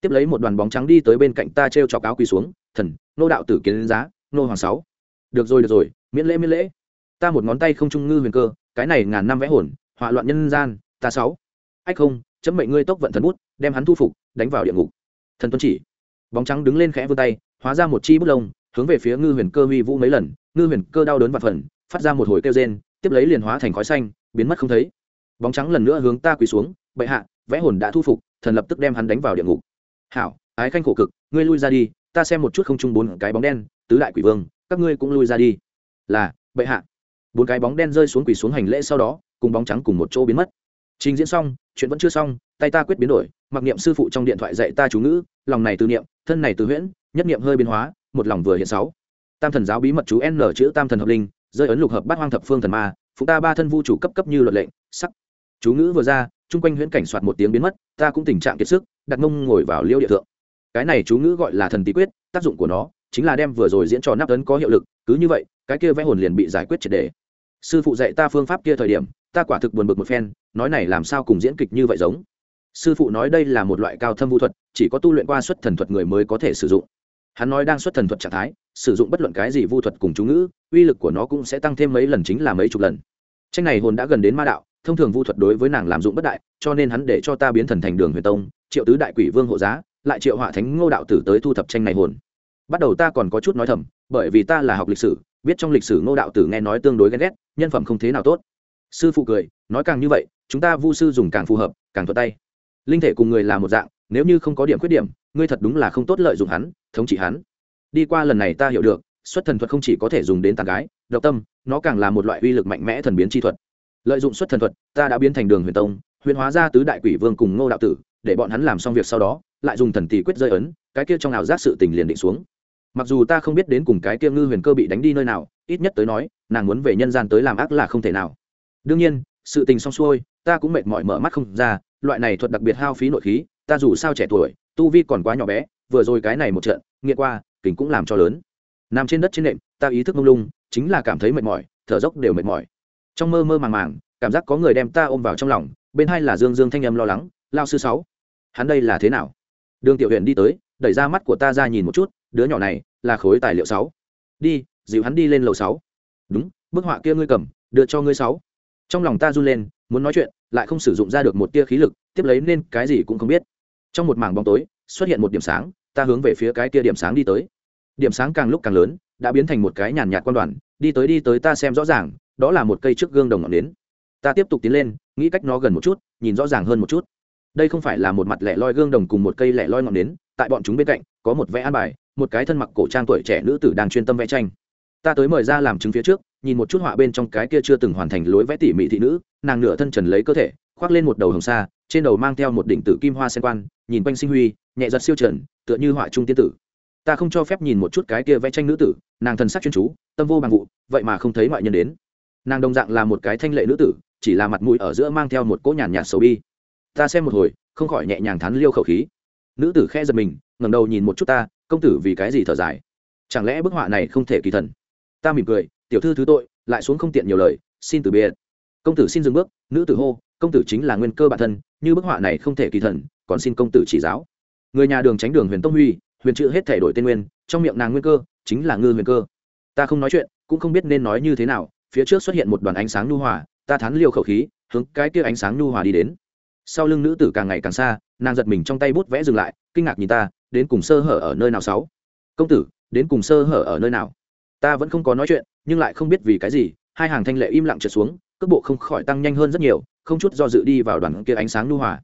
S1: Tiếp lấy một đoàn bóng trắng đi tới bên cạnh ta t r e o chọc áo quỳ xuống, thần nô đạo tử kiến giá nô hoàng sáu. Được rồi được rồi, miễn lễ miễn lễ. Ta một ngón tay không trung ngư huyền cơ, cái này ngàn năm vẽ hồn, hỏa loạn nhân gian, ta sáu. Ách không, chấm mệnh ngươi tốc vận thần bút, đem hắn thu phục, đánh vào địa ngục. Thần tuân chỉ. Bóng trắng đứng lên khẽ vươn tay, hóa ra một chi bút lông hướng về phía ngư huyền cơ huy vũ mấy lần, ngư huyền cơ đau đớn và phần, phát ra một hồi kêu rên, tiếp lấy liền hóa thành khói xanh, biến mất không thấy. Bóng trắng lần nữa hướng ta quỳ xuống, bệ hạ, vẽ hồn đã thu phục, thần lập tức đem hắn đánh vào địa ngục. Hảo, ái khanh khổ cực, ngươi lui ra đi, ta xem một chút không chung bốn cái bóng đen, tứ đại quỷ vương, các ngươi cũng lui ra đi. Là, bệ hạ. Bốn cái bóng đen rơi xuống quỳ xuống hành lễ sau đó, cùng bóng trắng cùng một chỗ biến mất. Trình diễn xong, chuyện vẫn chưa xong, tay ta quyết biến đổi, mặc niệm sư phụ trong điện thoại dạy ta chú ngữ, lòng này từ niệm, thân này từ huyễn, nhất niệm hơi biến hóa một lòng vừa hiện sáu. Tam thần giáo bí mật chú n chữ tam thần hợp linh, rơi ấn lục hợp bát hoang thập phương thần ma phụ ta ba thân vu chủ cấp cấp như luật lệnh, sắc. Chú ngữ vừa ra, chung quanh huyễn cảnh soạt một tiếng biến mất, ta cũng tình trạng kiệt sức, đặt mông ngồi vào liêu địa thượng. Cái này chú ngữ gọi là thần tí quyết, tác dụng của nó chính là đem vừa rồi diễn trò nắp ấn có hiệu lực, cứ như vậy, cái kia vẽ hồn liền bị giải quyết triệt đề. Sư phụ dạy ta phương pháp kia thời điểm, ta quả thực buồn bực một phen, nói này làm sao cùng diễn kịch như vậy giống. Sư phụ nói đây là một loại cao thâm vũ thuật, chỉ có tu luyện qua xuất thần thuật người mới có thể sử dụng hắn nói đang xuất thần thuật trạng thái, sử dụng bất luận cái gì vu thuật cùng chú ngữ, uy lực của nó cũng sẽ tăng thêm mấy lần chính là mấy chục lần. Tranh này hồn đã gần đến ma đạo, thông thường vu thuật đối với nàng làm dụng bất đại, cho nên hắn để cho ta biến thần thành đường huyền tông, triệu tứ đại quỷ vương hộ giá, lại triệu họa thánh ngô đạo tử tới thu thập tranh này hồn. Bắt đầu ta còn có chút nói thầm, bởi vì ta là học lịch sử, biết trong lịch sử ngô đạo tử nghe nói tương đối ghen ghét, nhân phẩm không thế nào tốt. Sư phụ cười, nói càng như vậy, chúng ta vu sư dùng càng phù hợp, càng thuận tay. Linh thể cùng người là một dạng, nếu như không có điểm khuyết điểm ngươi thật đúng là không tốt lợi dụng hắn, thống trị hắn. Đi qua lần này ta hiểu được, xuất thần thuật không chỉ có thể dùng đến tàn gái, độc tâm, nó càng là một loại uy lực mạnh mẽ thần biến chi thuật. Lợi dụng xuất thần thuật, ta đã biến thành đường huyền tông, huyền hóa ra tứ đại quỷ vương cùng ngô đạo tử, để bọn hắn làm xong việc sau đó, lại dùng thần tỷ quyết rơi ấn, cái kia trong ảo giác sự tình liền định xuống. Mặc dù ta không biết đến cùng cái kia ngư huyền cơ bị đánh đi nơi nào, ít nhất tới nói, nàng muốn về nhân gian tới làm ác là không thể nào. Đương nhiên, sự tình xong xuôi, ta cũng mệt mỏi mở mắt không ra, loại này thuật đặc biệt hao phí nội khí, ta dù sao trẻ tuổi tu vi còn quá nhỏ bé, vừa rồi cái này một trận, nghiện qua kính cũng làm cho lớn. Nằm trên đất trên nệm, ta ý thức mông lung, chính là cảm thấy mệt mỏi, thở dốc đều mệt mỏi. Trong mơ mơ màng màng, cảm giác có người đem ta ôm vào trong lòng, bên hai là dương dương thanh âm lo lắng lao sư sáu, hắn đây là thế nào? Đường tiểu huyện đi tới, đẩy ra mắt của ta ra nhìn một chút, đứa nhỏ này là khối tài liệu sáu. Đi dịu hắn đi lên lầu sáu. Đúng, bức họa kia ngươi cầm, đưa cho ngươi sáu. Trong lòng ta run lên, muốn nói chuyện, lại không sử dụng ra được một tia khí lực, tiếp lấy nên cái gì cũng không biết trong một mảng bóng tối, xuất hiện một điểm sáng, ta hướng về phía cái kia điểm sáng đi tới. Điểm sáng càng lúc càng lớn, đã biến thành một cái nhàn nhạt quan đoàn, đi tới đi tới ta xem rõ ràng, đó là một cây trước gương đồng ngọn nến. Ta tiếp tục tiến lên, nghĩ cách nó gần một chút, nhìn rõ ràng hơn một chút. Đây không phải là một mặt lẻ loi gương đồng cùng một cây lẻ loi ngọn nến, tại bọn chúng bên cạnh, có một vẽ an bài, một cái thân mặc cổ trang tuổi trẻ nữ tử đang chuyên tâm vẽ tranh. Ta tới mời ra làm chứng phía trước, nhìn một chút họa bên trong cái kia chưa từng hoàn thành lối vẽ tỉ mỉ thị nữ, nàng nửa thân trần lấy cơ thể, khoác lên một đầu hồng sa trên đầu mang theo một đỉnh tử kim hoa sen quan, nhìn quanh sinh huy, nhẹ giật siêu trần, tựa như họa trung tiên tử. Ta không cho phép nhìn một chút cái kia vẽ tranh nữ tử, nàng thần sắc chuyên chú, tâm vô bằng vụ, vậy mà không thấy ngoại nhân đến. Nàng đồng dạng là một cái thanh lệ nữ tử, chỉ là mặt mũi ở giữa mang theo một cỗ nhàn nhạt sầu bi. Ta xem một hồi, không khỏi nhẹ nhàng thắn liêu khẩu khí. Nữ tử khe giật mình, ngẩng đầu nhìn một chút ta, công tử vì cái gì thở dài? Chẳng lẽ bức họa này không thể kỳ thần? Ta mỉm cười, tiểu thư thứ tội, lại xuống không tiện nhiều lời, xin từ biệt. Công tử xin dừng bước, nữ tử hô, công tử chính là nguyên cơ bản thân như bức họa này không thể kỳ thần, còn xin công tử chỉ giáo. Người nhà đường tránh đường huyền tông huy, huyền chữ hết thể đổi tên nguyên, trong miệng nàng nguyên cơ, chính là ngư huyền cơ. Ta không nói chuyện, cũng không biết nên nói như thế nào, phía trước xuất hiện một đoàn ánh sáng nhu hòa, ta thán liều khẩu khí, hướng cái kia ánh sáng nhu hòa đi đến. Sau lưng nữ tử càng ngày càng xa, nàng giật mình trong tay bút vẽ dừng lại, kinh ngạc nhìn ta, đến cùng sơ hở ở nơi nào sáu? Công tử, đến cùng sơ hở ở nơi nào? Ta vẫn không có nói chuyện, nhưng lại không biết vì cái gì, hai hàng thanh lệ im lặng trượt xuống cước bộ không khỏi tăng nhanh hơn rất nhiều, không chút do dự đi vào đoàn kia ánh sáng lưu hòa.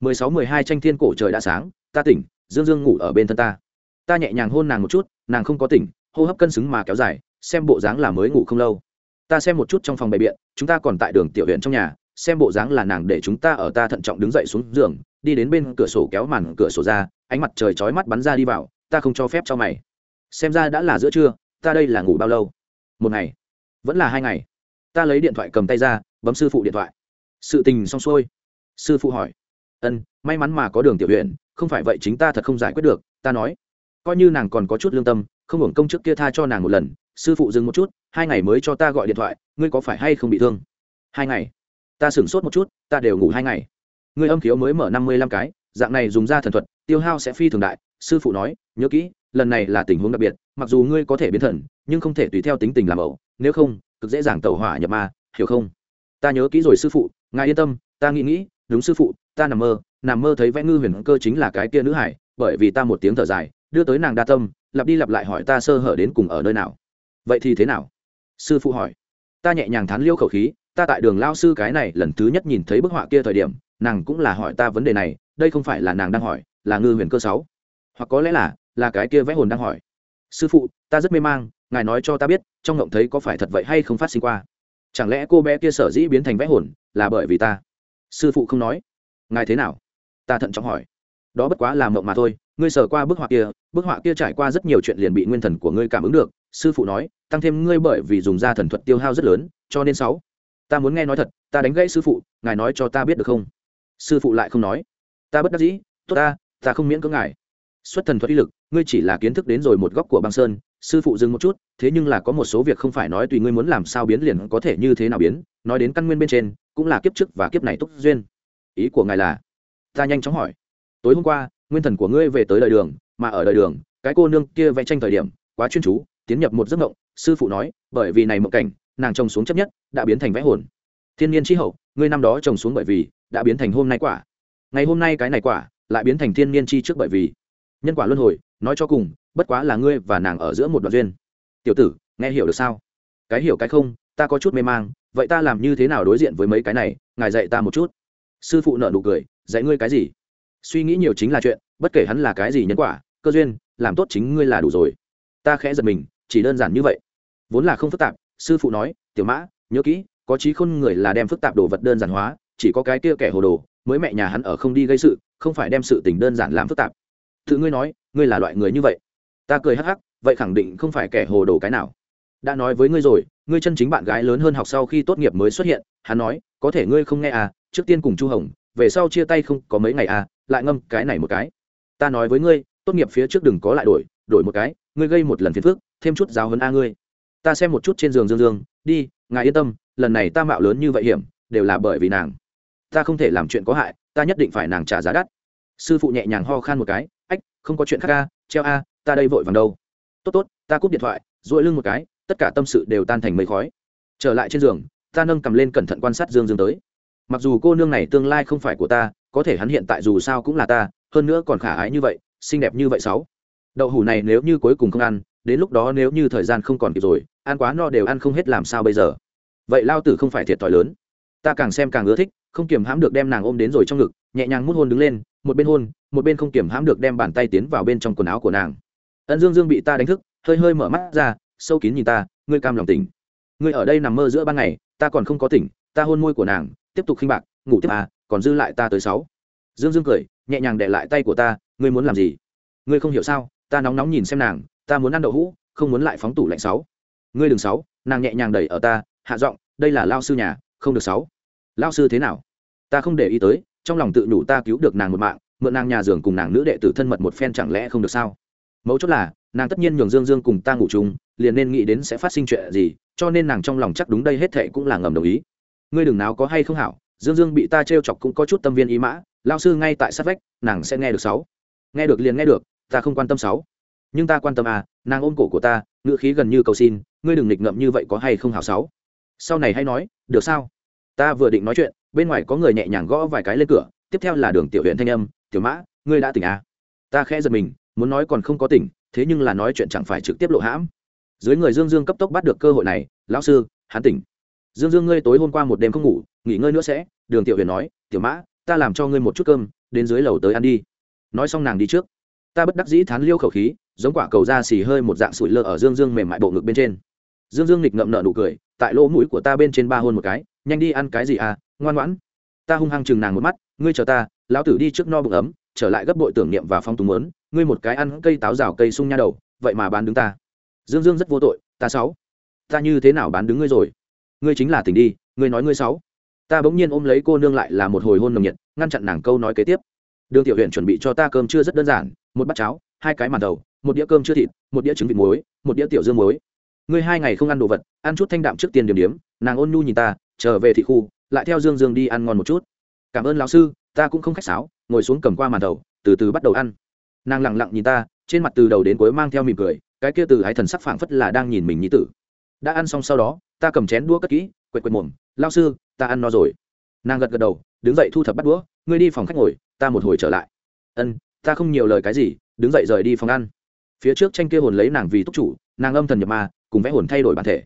S1: Mười sáu, mười hai tranh thiên cổ trời đã sáng, ta tỉnh, dương dương ngủ ở bên thân ta. Ta nhẹ nhàng hôn nàng một chút, nàng không có tỉnh, hô hấp cân xứng mà kéo dài, xem bộ dáng là mới ngủ không lâu. Ta xem một chút trong phòng bày biện, chúng ta còn tại đường tiểu huyện trong nhà, xem bộ dáng là nàng để chúng ta ở ta thận trọng đứng dậy xuống giường, đi đến bên cửa sổ kéo màn cửa sổ ra, ánh mặt trời chói mắt bắn ra đi vào, ta không cho phép cho mày. Xem ra đã là giữa trưa, ta đây là ngủ bao lâu? Một ngày. Vẫn là hai ngày ta lấy điện thoại cầm tay ra, bấm sư phụ điện thoại. Sự tình xong xuôi. Sư phụ hỏi. Ân, may mắn mà có đường tiểu huyện không phải vậy chính ta thật không giải quyết được, ta nói. Coi như nàng còn có chút lương tâm, không hưởng công chức kia tha cho nàng một lần, sư phụ dừng một chút, hai ngày mới cho ta gọi điện thoại, ngươi có phải hay không bị thương? Hai ngày. Ta sửng sốt một chút, ta đều ngủ hai ngày. Ngươi âm khiếu mới mở năm mươi lăm cái, dạng này dùng ra thần thuật, tiêu hao sẽ phi thường đại, sư phụ nói, nhớ kỹ, lần này là tình huống đặc biệt, mặc dù ngươi có thể biến thần, nhưng không thể tùy theo tính tình làm ẩu, nếu không cực dễ dàng tẩu hỏa nhập ma, hiểu không? Ta nhớ kỹ rồi sư phụ, ngài yên tâm, ta nghĩ nghĩ, đúng sư phụ, ta nằm mơ nằm mơ thấy vẽ ngư huyền cơ chính là cái kia nữ hải, bởi vì ta một tiếng thở dài, đưa tới nàng đa tâm, lặp đi lặp lại hỏi ta sơ hở đến cùng ở nơi nào. Vậy thì thế nào? Sư phụ hỏi. Ta nhẹ nhàng thán liêu khẩu khí, ta tại đường lao sư cái này lần thứ nhất nhìn thấy bức họa kia thời điểm, nàng cũng là hỏi ta vấn đề này, đây không phải là nàng đang hỏi, là ngư huyền cơ sáu. Hoặc có lẽ là là cái kia vẽ hồn đang hỏi. Sư phụ, ta rất mê mang ngài nói cho ta biết, trong ngộng thấy có phải thật vậy hay không phát sinh qua? Chẳng lẽ cô bé kia sở dĩ biến thành vẽ hồn là bởi vì ta? Sư phụ không nói. Ngài thế nào? Ta thận trọng hỏi. Đó bất quá là mộng mà thôi, ngươi sờ qua bức họa kia, bức họa kia trải qua rất nhiều chuyện liền bị nguyên thần của ngươi cảm ứng được. Sư phụ nói, tăng thêm ngươi bởi vì dùng da thần thuật tiêu hao rất lớn, cho nên sáu. Ta muốn nghe nói thật, ta đánh gãy sư phụ, ngài nói cho ta biết được không? Sư phụ lại không nói. Ta bất đắc dĩ, tốt ta ta không miễn cưỡng ngài. Xuất thần thuật uy lực, ngươi chỉ là kiến thức đến rồi một góc của băng sơn sư phụ dừng một chút, thế nhưng là có một số việc không phải nói tùy ngươi muốn làm sao biến liền có thể như thế nào biến, nói đến căn nguyên bên trên, cũng là kiếp trước và kiếp này túc duyên. Ý của ngài là? Ta nhanh chóng hỏi. Tối hôm qua, nguyên thần của ngươi về tới đời đường, mà ở đời đường, cái cô nương kia vẽ tranh thời điểm, quá chuyên chú, tiến nhập một giấc mộng, sư phụ nói, bởi vì này mộng cảnh, nàng trồng xuống chấp nhất, đã biến thành vẽ hồn. Thiên nhiên tri hậu, ngươi năm đó trồng xuống bởi vì, đã biến thành hôm nay quả. Ngày hôm nay cái này quả, lại biến thành thiên nhiên chi trước bởi vì. Nhân quả luân hồi nói cho cùng, bất quá là ngươi và nàng ở giữa một đoạn duyên. Tiểu tử, nghe hiểu được sao? Cái hiểu cái không, ta có chút mê mang, vậy ta làm như thế nào đối diện với mấy cái này? Ngài dạy ta một chút. Sư phụ nợ nụ cười, dạy ngươi cái gì? Suy nghĩ nhiều chính là chuyện, bất kể hắn là cái gì nhân quả, cơ duyên, làm tốt chính ngươi là đủ rồi. Ta khẽ giật mình, chỉ đơn giản như vậy. Vốn là không phức tạp, sư phụ nói, tiểu mã, nhớ kỹ, có trí khôn người là đem phức tạp đồ vật đơn giản hóa, chỉ có cái kia kẻ hồ đồ, mới mẹ nhà hắn ở không đi gây sự, không phải đem sự tình đơn giản làm phức tạp. Tự ngươi nói ngươi là loại người như vậy. Ta cười hắc hắc, vậy khẳng định không phải kẻ hồ đồ cái nào. Đã nói với ngươi rồi, ngươi chân chính bạn gái lớn hơn học sau khi tốt nghiệp mới xuất hiện, hắn nói, có thể ngươi không nghe à trước tiên cùng chu hồng, về sau chia tay không có mấy ngày à lại ngâm cái này một cái. Ta nói với ngươi, tốt nghiệp phía trước đừng có lại đổi đổi một cái, ngươi gây một lần phiền phức, thêm chút giáo hơn a ngươi. Ta xem một chút trên giường dương dương, đi, ngài yên tâm, lần này ta mạo lớn như vậy hiểm, đều là bởi vì nàng. Ta không thể làm chuyện có hại, ta nhất định phải nàng trả giá đắt. Sư phụ nhẹ nhàng ho khan một cái không có chuyện khác a treo a, ta đây vội vàng đâu. Tốt tốt, ta cúp điện thoại dội lưng một cái, tất cả tâm sự đều tan thành mây khói. Trở lại trên giường, ta nâng cầm lên cẩn thận quan sát dương dương tới. Mặc dù cô nương này tương lai không phải của ta, có thể hắn hiện tại dù sao cũng là ta, hơn nữa còn khả ái như vậy, xinh đẹp như vậy sáu. Đậu hủ này nếu như cuối cùng không ăn, đến lúc đó nếu như thời gian không còn kịp rồi, ăn quá no đều ăn không hết làm sao bây giờ? Vậy lao tử không phải thiệt thòi lớn. Ta càng xem càng ưa thích, không kiềm hãm được đem nàng ôm đến rồi trong ngực, nhẹ nhàng mút hôn đứng lên, một bên hôn một bên không kiềm hãm được đem bàn tay tiến vào bên trong quần áo của nàng. Ân dương dương bị ta đánh thức, hơi hơi mở mắt ra, sâu kín nhìn ta, ngươi cam lòng tỉnh. Ngươi ở đây nằm mơ giữa ban ngày, ta còn không có tỉnh, ta hôn môi của nàng, tiếp tục khinh bạc, ngủ tiếp à còn dư lại ta tới sáu. Dương dương cười, nhẹ nhàng để lại tay của ta, ngươi muốn làm gì? Ngươi không hiểu sao, ta nóng nóng nhìn xem nàng, ta muốn ăn đậu hũ, không muốn lại phóng tủ lạnh sáu. Ngươi đừng sáu, nàng nhẹ nhàng đẩy ở ta, hạ giọng, đây là lao sư nhà, không được sáu. Lao sư thế nào? Ta không để ý tới, trong lòng tự đủ ta cứu được nàng một mạng mượn nàng nhà giường cùng nàng nữ đệ tử thân mật một phen chẳng lẽ không được sao? Mấu chốt là, nàng tất nhiên nhường dương dương cùng ta ngủ chung, liền nên nghĩ đến sẽ phát sinh chuyện gì, cho nên nàng trong lòng chắc đúng đây hết thệ cũng là ngầm đồng ý. Ngươi đừng nào có hay không hảo, dương dương bị ta t chọc cũng có chút tâm viên ý mã lao sư ngay tại sát vách, nàng sẽ nghe được sáu. Nghe được liền nghe được, ta không quan tâm sáu. Nhưng ta quan tâm à nàng ôm cổ của ta, ngữ khí gần như cầu xin, ngươi đừng nghịch ngậm như vậy có hay không hảo sáu. Sau này hay nói, được sao? Ta vừa định nói chuyện, bên ngoài có người nhẹ nhàng gõ vài cái lên cửa, tiếp theo là đường tiểu huyện thanh âm tiểu mã, ngươi đã tỉnh à? Ta khẽ giật mình, muốn nói còn không có tỉnh, thế nhưng là nói chuyện chẳng phải trực tiếp lộ hãm. Dưới người dương dương cấp tốc bắt được cơ hội này, lão sư, hắn tỉnh. Dương dương, ngươi tối hôm qua một đêm không ngủ, nghỉ ngơi nữa sẽ. Đường tiểu huyền nói, tiểu mã, ta làm cho ngươi một chút cơm, đến dưới lầu tới ăn đi. Nói xong nàng đi trước. Ta bất đắc dĩ thán liêu khẩu khí, giống quả cầu da xì hơi một dạng sủi lơ ở dương dương mềm mại bộ ngực bên trên. Dương dương nghịch ngậm nợ nụ cười, tại lỗ mũi của ta bên trên ba hôn một cái, nhanh đi ăn cái gì à ngoan ngoãn ta hung hăng chừng nàng một mắt, ngươi chờ ta, lão tử đi trước no bụng ấm, trở lại gấp bội tưởng niệm và phong túng lớn ngươi một cái ăn cây táo rào cây sung nha đầu, vậy mà bán đứng ta. Dương dương rất vô tội, ta sáu, ta như thế nào bán đứng ngươi rồi? Ngươi chính là tình đi, ngươi nói ngươi sáu. Ta bỗng nhiên ôm lấy cô nương lại là một hồi hôn nồng nhiệt, ngăn chặn nàng câu nói kế tiếp. Đường tiểu huyện chuẩn bị cho ta cơm chưa rất đơn giản, một bát cháo, hai cái màn đầu, một đĩa cơm chưa thịt, một đĩa trứng vịt muối, một đĩa tiểu dương muối. Ngươi hai ngày không ăn đồ vật, ăn chút thanh đạm trước tiền điểm điểm, nàng ôn nhu nhìn ta trở về thị khu, lại theo dương dương đi ăn ngon một chút. Cảm ơn lão sư, ta cũng không khách sáo, ngồi xuống cầm qua màn đầu từ từ bắt đầu ăn. Nàng lặng lặng nhìn ta, trên mặt từ đầu đến cuối mang theo mỉm cười, cái kia từ ái thần sắc phảng phất là đang nhìn mình như tử. Đã ăn xong sau đó, ta cầm chén đũa cất kỹ, quệt quệt mồm lao sư, ta ăn no rồi. Nàng gật gật đầu, đứng dậy thu thập bắt đũa, ngươi đi phòng khách ngồi, ta một hồi trở lại. Ân, ta không nhiều lời cái gì, đứng dậy rời đi phòng ăn. Phía trước tranh kia hồn lấy nàng vì túc chủ, nàng âm thần nhập ma, cùng vẽ hồn thay đổi bản thể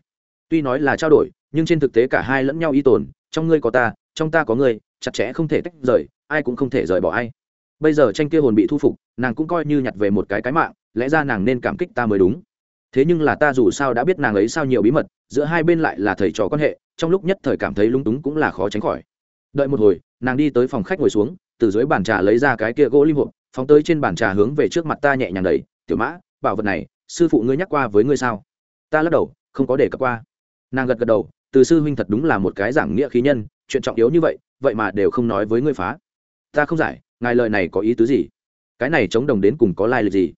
S1: tuy nói là trao đổi, nhưng trên thực tế cả hai lẫn nhau y tồn, trong ngươi có ta, trong ta có ngươi, chặt chẽ không thể tách rời, ai cũng không thể rời bỏ ai. Bây giờ tranh kia hồn bị thu phục, nàng cũng coi như nhặt về một cái cái mạng, lẽ ra nàng nên cảm kích ta mới đúng. Thế nhưng là ta dù sao đã biết nàng ấy sao nhiều bí mật, giữa hai bên lại là thầy trò quan hệ, trong lúc nhất thời cảm thấy lung túng cũng là khó tránh khỏi. Đợi một hồi, nàng đi tới phòng khách ngồi xuống, từ dưới bàn trà lấy ra cái kia gỗ lim hộp, phóng tới trên bàn trà hướng về trước mặt ta nhẹ nhàng đầy tiểu mã, bảo vật này, sư phụ ngươi nhắc qua với ngươi sao? Ta lắc đầu, không có để cập qua nàng gật gật đầu, từ sư huynh thật đúng là một cái giảng nghĩa khí nhân, chuyện trọng yếu như vậy vậy mà đều không nói với ngươi phá. Ta không giải, ngài lời này có ý tứ gì? Cái này chống đồng đến cùng có lai lịch gì?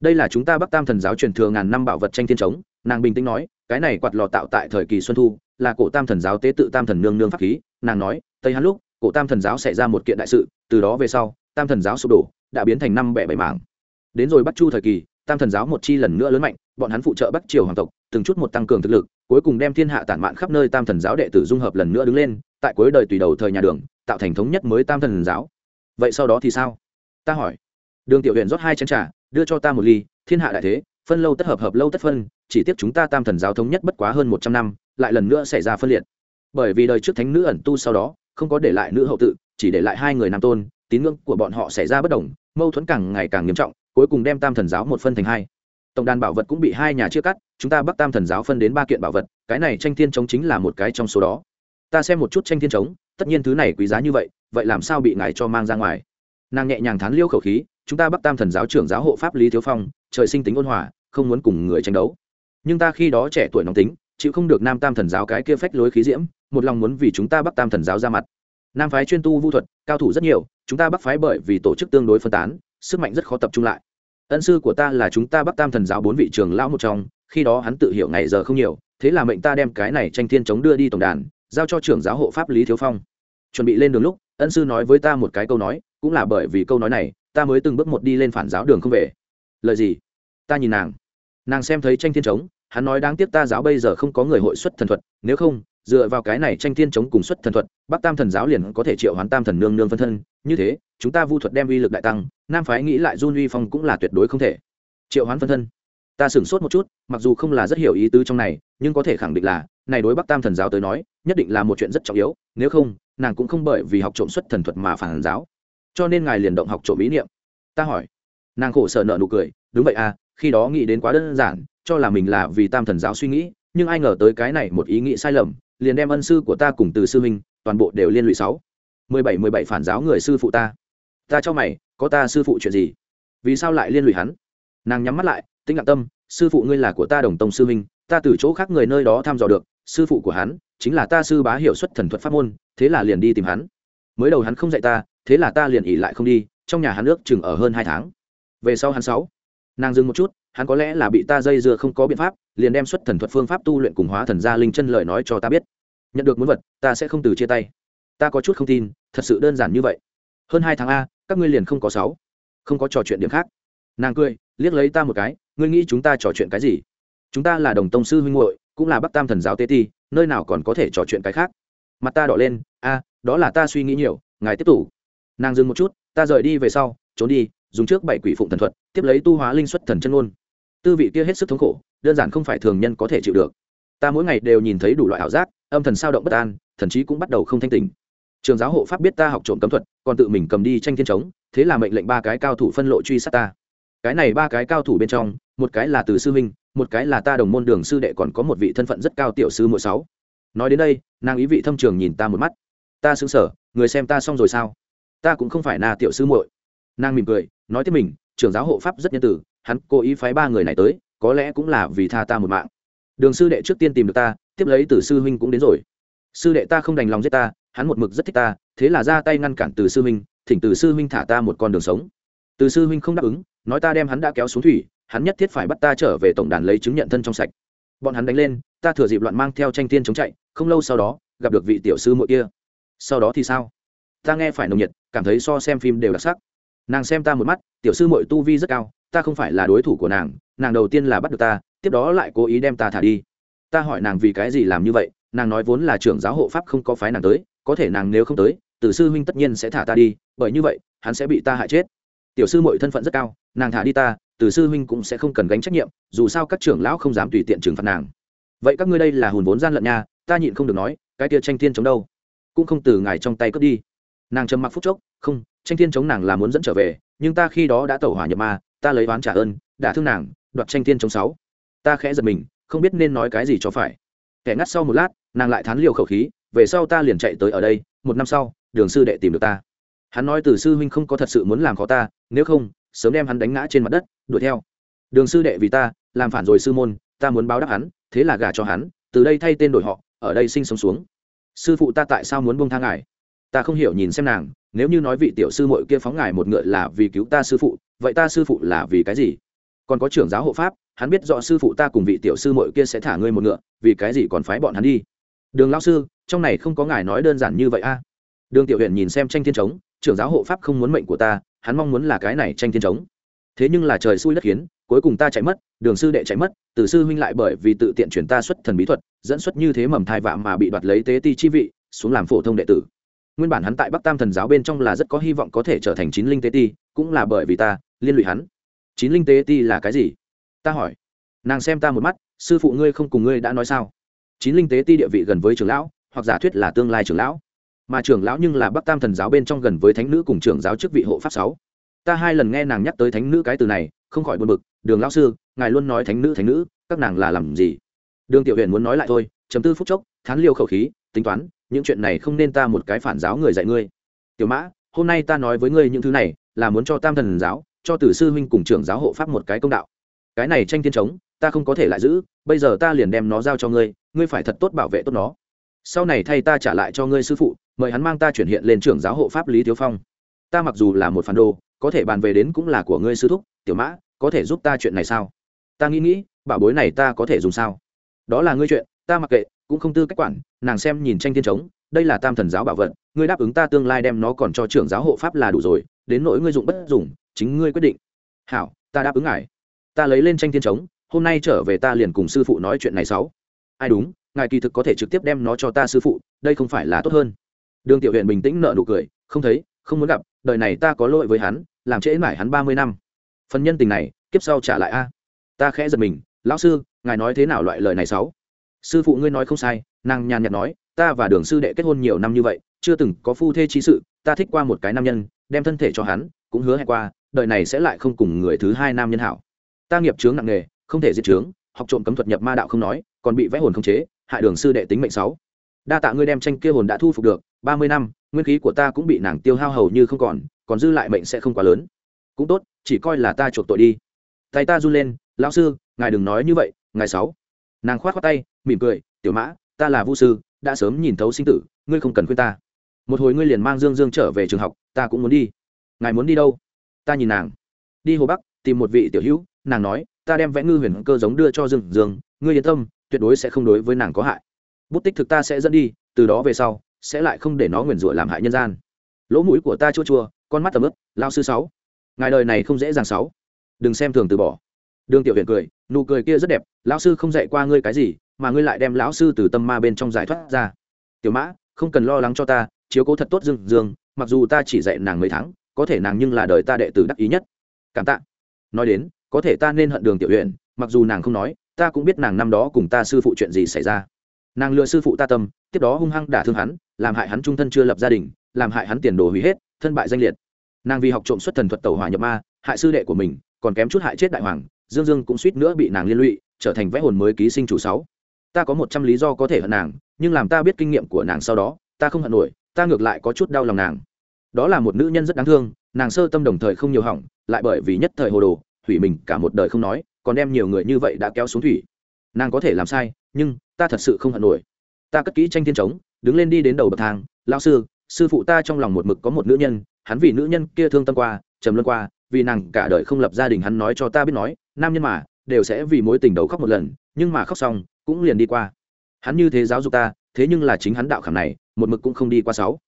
S1: Đây là chúng ta bắc tam thần giáo truyền thừa ngàn năm bảo vật tranh thiên chống, nàng bình tĩnh nói, cái này quạt lò tạo tại thời kỳ xuân thu, là cổ tam thần giáo tế tự tam thần nương nương pháp khí. Nàng nói, tây hắn lúc, cổ tam thần giáo xảy ra một kiện đại sự, từ đó về sau, tam thần giáo sụp đổ, đã biến thành năm bẻ bảy mảng. Đến rồi bắt chu thời kỳ, tam thần giáo một chi lần nữa lớn mạnh bọn hắn phụ trợ bắc triều hoàng tộc, từng chút một tăng cường thực lực, cuối cùng đem thiên hạ tản mạn khắp nơi tam thần giáo đệ tử dung hợp lần nữa đứng lên, tại cuối đời tùy đầu thời nhà đường, tạo thành thống nhất mới tam thần giáo. Vậy sau đó thì sao? Ta hỏi. Đường tiểu huyện rót hai chén trà, đưa cho ta một ly, thiên hạ đại thế, phân lâu tất hợp hợp lâu tất phân, chỉ tiếc chúng ta tam thần giáo thống nhất bất quá hơn một trăm năm, lại lần nữa xảy ra phân liệt. Bởi vì đời trước thánh nữ ẩn tu sau đó, không có để lại nữ hậu tự, chỉ để lại hai người nam tôn, tín ngưỡng của bọn họ xảy ra bất đồng, mâu thuẫn càng ngày càng nghiêm trọng, cuối cùng đem tam thần giáo một phân thành hai tổng đàn bảo vật cũng bị hai nhà chia cắt, chúng ta bắc tam thần giáo phân đến ba kiện bảo vật, cái này tranh thiên chống chính là một cái trong số đó. Ta xem một chút tranh thiên chống, tất nhiên thứ này quý giá như vậy vậy làm sao bị ngài cho mang ra ngoài? Nàng nhẹ nhàng thán liêu khẩu khí, chúng ta bắc tam thần giáo trưởng giáo hộ pháp lý thiếu phong, trời sinh tính ôn hòa, không muốn cùng người tranh đấu. Nhưng ta khi đó trẻ tuổi nóng tính, chịu không được nam tam thần giáo cái kia phách lối khí diễm, một lòng muốn vì chúng ta bắc tam thần giáo ra mặt. Nam phái chuyên tu vu thuật, cao thủ rất nhiều, chúng ta bắc phái bởi vì tổ chức tương đối phân tán, sức mạnh rất khó tập trung lại ân sư của ta là chúng ta bắc tam thần giáo bốn vị trường lão một trong, khi đó hắn tự hiểu ngày giờ không nhiều, thế là mệnh ta đem cái này tranh thiên chống đưa đi tổng đàn, giao cho trưởng giáo hộ pháp lý thiếu phong. Chuẩn bị lên đường lúc, ân sư nói với ta một cái câu nói, cũng là bởi vì câu nói này, ta mới từng bước một đi lên phản giáo đường không về. Lời gì? Ta nhìn nàng. Nàng xem thấy tranh thiên chống, hắn nói đáng tiếc ta giáo bây giờ không có người hội xuất thần thuật, nếu không dựa vào cái này tranh thiên chống cùng xuất thần thuật, bắc tam thần giáo liền có thể triệu hoán tam thần nương nương phân thân. Như thế, chúng ta vu thuật đem uy lực đại tăng, nam phái nghĩ lại run uy phong cũng là tuyệt đối không thể triệu hoán phân thân. Ta sửng sốt một chút, mặc dù không là rất hiểu ý tứ trong này, nhưng có thể khẳng định là, này đối bắc tam thần giáo tới nói, nhất định là một chuyện rất trọng yếu, nếu không, nàng cũng không bởi vì học trộm xuất thần thuật mà phản giáo. Cho nên ngài liền động học trộm ý niệm. Ta hỏi. Nàng khổ sở nợ nụ cười, đúng vậy à khi đó nghĩ đến quá đơn giản, cho là mình là vì tam thần giáo suy nghĩ, nhưng ai ngờ tới cái này một ý nghĩ sai lầm liền đem ân sư của ta cùng từ sư minh toàn bộ đều liên lụy sáu. Mười bảy mười bảy phản giáo người sư phụ ta. Ta cho mày, có ta sư phụ chuyện gì? Vì sao lại liên lụy hắn? Nàng nhắm mắt lại, tĩnh lặng tâm, sư phụ ngươi là của ta đồng tông sư minh ta từ chỗ khác người nơi đó thăm dò được, sư phụ của hắn chính là ta sư bá hiệu suất thần thuật pháp môn, thế là liền đi tìm hắn. Mới đầu hắn không dạy ta, thế là ta liền ỉ lại không đi, trong nhà hắn ước chừng ở hơn hai tháng. Về sau hắn sáu, nàng dừng một chút hắn có lẽ là bị ta dây dưa không có biện pháp, liền đem xuất thần thuật phương pháp tu luyện cùng hóa thần gia linh chân lời nói cho ta biết. Nhận được muốn vật, ta sẽ không từ chia tay. Ta có chút không tin, thật sự đơn giản như vậy. Hơn hai tháng a, các ngươi liền không có sáu. Không có trò chuyện điểm khác. Nàng cười, liếc lấy ta một cái, ngươi nghĩ chúng ta trò chuyện cái gì? Chúng ta là đồng tông sư huynh hội cũng là bắc tam thần giáo tế ti, nơi nào còn có thể trò chuyện cái khác? Mặt ta đỏ lên, a, đó là ta suy nghĩ nhiều, ngài tiếp tục. Nàng dừng một chút, ta rời đi về sau, trốn đi, dùng trước bảy quỷ phụng thần thuật, tiếp lấy tu hóa linh xuất thần chân ngôn tư vị kia hết sức thống khổ, đơn giản không phải thường nhân có thể chịu được. Ta mỗi ngày đều nhìn thấy đủ loại ảo giác, âm thần sao động bất an, thần chí cũng bắt đầu không thanh tình trường giáo hộ pháp biết ta học trộm cấm thuật, còn tự mình cầm đi tranh thiên trống thế là mệnh lệnh ba cái cao thủ phân lộ truy sát ta. Cái này ba cái cao thủ bên trong, một cái là từ sư huynh, một cái là ta đồng môn đường sư đệ còn có một vị thân phận rất cao tiểu sư mỗi sáu. Nói đến đây, nàng ý vị thâm trường nhìn ta một mắt. Ta xứng sở người xem ta xong rồi sao? Ta cũng không phải na tiểu sư muội. Nàng mỉm cười, nói tiếp mình trưởng giáo hộ pháp rất nhân tử hắn cố ý phái ba người này tới, có lẽ cũng là vì tha ta một mạng. Đường sư đệ trước tiên tìm được ta, tiếp lấy từ sư huynh cũng đến rồi. Sư đệ ta không đành lòng giết ta, hắn một mực rất thích ta, thế là ra tay ngăn cản từ sư huynh, thỉnh từ sư huynh thả ta một con đường sống. Từ sư huynh không đáp ứng, nói ta đem hắn đã kéo xuống thủy, hắn nhất thiết phải bắt ta trở về tổng đàn lấy chứng nhận thân trong sạch. Bọn hắn đánh lên, ta thừa dịp loạn mang theo tranh tiên chống chạy, không lâu sau đó, gặp được vị tiểu sư muội kia. Sau đó thì sao? Ta nghe phải nồng nhiệt, cảm thấy so xem phim đều đặc sắc. Nàng xem ta một mắt, tiểu sư muội tu vi rất cao ta không phải là đối thủ của nàng nàng đầu tiên là bắt được ta, tiếp đó lại cố ý đem ta thả đi. Ta hỏi nàng vì cái gì làm như vậy, nàng nói vốn là trưởng giáo hộ pháp không có phái nàng tới, có thể nàng nếu không tới, tử sư huynh tất nhiên sẽ thả ta đi, bởi như vậy, hắn sẽ bị ta hại chết. Tiểu sư muội thân phận rất cao, nàng thả đi ta, tử sư huynh cũng sẽ không cần gánh trách nhiệm, dù sao các trưởng lão không dám tùy tiện trừng phạt nàng. Vậy các ngươi đây là hùn vốn gian lận nha, ta nhịn không được nói, cái tia tranh thiên chống đâu? Cũng không từ ngài trong tay cướp đi. Nàng trầm mặc phút chốc, không, tranh thiên chống nàng là muốn dẫn trở về, nhưng ta khi đó đã tẩu hỏa nhập ma ta lấy oán trả ơn đã thương nàng, đoạt tranh thiên chống sáu. Ta khẽ giật mình, không biết nên nói cái gì cho phải. Kẻ ngắt sau một lát, nàng lại thán liều khẩu khí, về sau ta liền chạy tới ở đây, một năm sau, đường sư đệ tìm được ta. Hắn nói từ sư huynh không có thật sự muốn làm khó ta, nếu không, sớm đem hắn đánh ngã trên mặt đất, đuổi theo. Đường sư đệ vì ta, làm phản rồi sư môn, ta muốn báo đáp hắn, thế là gả cho hắn, từ đây thay tên đổi họ, ở đây sinh sống xuống. Sư phụ ta tại sao muốn buông tha ngài? Ta không hiểu nhìn xem nàng, nếu như nói vị tiểu sư mội kia phóng ngài một ngựa là vì cứu ta sư phụ vậy ta sư phụ là vì cái gì? Còn có trưởng giáo hộ pháp, hắn biết rõ sư phụ ta cùng vị tiểu sư mội kia sẽ thả ngươi một ngựa, vì cái gì còn phái bọn hắn đi? Đường lao sư, trong này không có ngài nói đơn giản như vậy a. Đường tiểu huyện nhìn xem tranh thiên trống, trưởng giáo hộ pháp không muốn mệnh của ta, hắn mong muốn là cái này tranh thiên trống. Thế nhưng là trời xui đất khiến, cuối cùng ta chạy mất, đường sư đệ chạy mất, từ sư huynh lại bởi vì tự tiện chuyển ta xuất thần bí thuật, dẫn xuất như thế mầm thai vạ mà bị đoạt lấy tế ti chi vị, xuống làm phổ thông đệ tử. Nguyên bản hắn tại bắc tam thần giáo bên trong là rất có hy vọng có thể trở thành chín linh tế ti, cũng là bởi vì ta liên lụy hắn. Chín linh tế ti là cái gì? Ta hỏi. Nàng xem ta một mắt, sư phụ ngươi không cùng ngươi đã nói sao? Chín linh tế ti địa vị gần với trưởng lão, hoặc giả thuyết là tương lai trưởng lão. Mà trưởng lão nhưng là bắc tam thần giáo bên trong gần với thánh nữ cùng trưởng giáo chức vị hộ pháp sáu. Ta hai lần nghe nàng nhắc tới thánh nữ cái từ này, không khỏi buồn bực. Đường lão sư, ngài luôn nói thánh nữ thánh nữ, các nàng là làm gì? Đường tiểu huyền muốn nói lại thôi, chấm tư phút chốc, thán liêu khẩu khí, tính toán, những chuyện này không nên ta một cái phản giáo người dạy ngươi. Tiểu mã, hôm nay ta nói với ngươi những thứ này, là muốn cho tam thần giáo cho tử sư huynh cùng trưởng giáo hộ pháp một cái công đạo. Cái này tranh thiên trống, ta không có thể lại giữ, bây giờ ta liền đem nó giao cho ngươi ngươi phải thật tốt bảo vệ tốt nó. Sau này thay ta trả lại cho ngươi sư phụ, mời hắn mang ta chuyển hiện lên trưởng giáo hộ pháp lý thiếu phong. Ta mặc dù là một phản đồ, có thể bàn về đến cũng là của ngươi sư thúc, tiểu mã, có thể giúp ta chuyện này sao? Ta nghĩ nghĩ, bảo bối này ta có thể dùng sao? Đó là ngươi chuyện, ta mặc kệ, cũng không tư cách quản, nàng xem nhìn tranh thiên trống, đây là tam thần giáo bảo vật, ngươi đáp ứng ta tương lai đem nó còn cho trưởng giáo hộ pháp là đủ rồi, đến nỗi ngươi dụng bất dùng chính ngươi quyết định. Hảo, ta đáp ứng ngài. Ta lấy lên tranh thiên trống, hôm nay trở về ta liền cùng sư phụ nói chuyện này sáu. Ai đúng, ngài kỳ thực có thể trực tiếp đem nó cho ta sư phụ, đây không phải là tốt hơn. Đường tiểu huyện bình tĩnh nợ nụ cười, không thấy, không muốn gặp, đời này ta có lỗi với hắn, làm trễ mãi hắn ba mươi năm. Phần nhân tình này, kiếp sau trả lại a. Ta khẽ giật mình, lão sư, ngài nói thế nào loại lời này sáu? Sư phụ ngươi nói không sai, nàng nhàn nhạt nói, ta và đường sư đệ kết hôn nhiều năm như vậy, chưa từng có phu thê trí sự, ta thích qua một cái nam nhân, đem thân thể cho hắn, cũng hứa hẹn qua đời này sẽ lại không cùng người thứ hai nam nhân hảo. Ta nghiệp chướng nặng nghề không thể diệt chướng, học trộm cấm thuật nhập ma đạo không nói, còn bị vẽ hồn không chế, hại đường sư đệ tính mệnh sáu. Đa tạ ngươi đem tranh kia hồn đã thu phục được, ba mươi năm, nguyên khí của ta cũng bị nàng tiêu hao hầu như không còn còn dư lại mệnh sẽ không quá lớn. Cũng tốt, chỉ coi là ta chuộc tội đi. Tay ta run lên, lão sư, ngài đừng nói như vậy, ngài sáu. Nàng khoát khoát tay, mỉm cười, tiểu mã, ta là vũ sư, đã sớm nhìn thấu sinh tử, ngươi không cần khuyên ta. Một hồi ngươi liền mang dương dương trở về trường học, ta cũng muốn đi. Ngài muốn đi đâu? Ta nhìn nàng. Đi hồ bắc, tìm một vị tiểu hữu, nàng nói, ta đem vẽ ngư huyền cơ giống đưa cho dương dương, ngươi yên tâm, tuyệt đối sẽ không đối với nàng có hại. Bút tích thực ta sẽ dẫn đi, từ đó về sau, sẽ lại không để nó nguyền rủa làm hại nhân gian. Lỗ mũi của ta chua chua, con mắt tầm ướp lao sư sáu. Ngài đời này không dễ dàng sáu. Đừng xem thường từ bỏ. Đường tiểu huyền cười, nụ cười kia rất đẹp, lão sư không dạy qua ngươi cái gì, mà ngươi lại đem lão sư từ tâm ma bên trong giải thoát ra. Tiểu mã, không cần lo lắng cho ta, chiếu cố thật tốt dương dương, mặc dù ta chỉ dạy nàng mấy tháng có thể nàng nhưng là đời ta đệ tử đắc ý nhất. Cảm tạ. Nói đến, có thể ta nên hận đường tiểu huyện mặc dù nàng không nói, ta cũng biết nàng năm đó cùng ta sư phụ chuyện gì xảy ra. Nàng lừa sư phụ ta tâm, tiếp đó hung hăng đả thương hắn, làm hại hắn trung thân chưa lập gia đình, làm hại hắn tiền đồ hủy hết, thân bại danh liệt. Nàng vì học trộm xuất thần thuật tàu hỏa nhập ma, hại sư đệ của mình, còn kém chút hại chết đại hoàng, dương dương cũng suýt nữa bị nàng liên lụy, trở thành vẽ hồn mới ký sinh chủ sáu. Ta có một trăm lý do có thể hận nàng, nhưng làm ta biết kinh nghiệm của nàng sau đó, ta không hận nổi, ta ngược lại có chút đau lòng nàng đó là một nữ nhân rất đáng thương, nàng sơ tâm đồng thời không nhiều hỏng, lại bởi vì nhất thời hồ đồ, hủy mình cả một đời không nói, còn đem nhiều người như vậy đã kéo xuống thủy. Nàng có thể làm sai, nhưng, ta thật sự không hận nổi. Ta cất kỹ tranh thiên trống, đứng lên đi đến đầu bậc thang lao sư sư phụ ta trong lòng một mực có một nữ nhân, hắn vì nữ nhân kia thương tâm qua, trầm luân qua, vì nàng cả đời không lập gia đình hắn nói cho ta biết nói, nam nhân mà, đều sẽ vì mối tình đầu khóc một lần, nhưng mà khóc xong, cũng liền đi qua. Hắn như thế giáo dục ta, thế nhưng là chính hắn đạo khảm này, một mực cũng không đi qua sáu.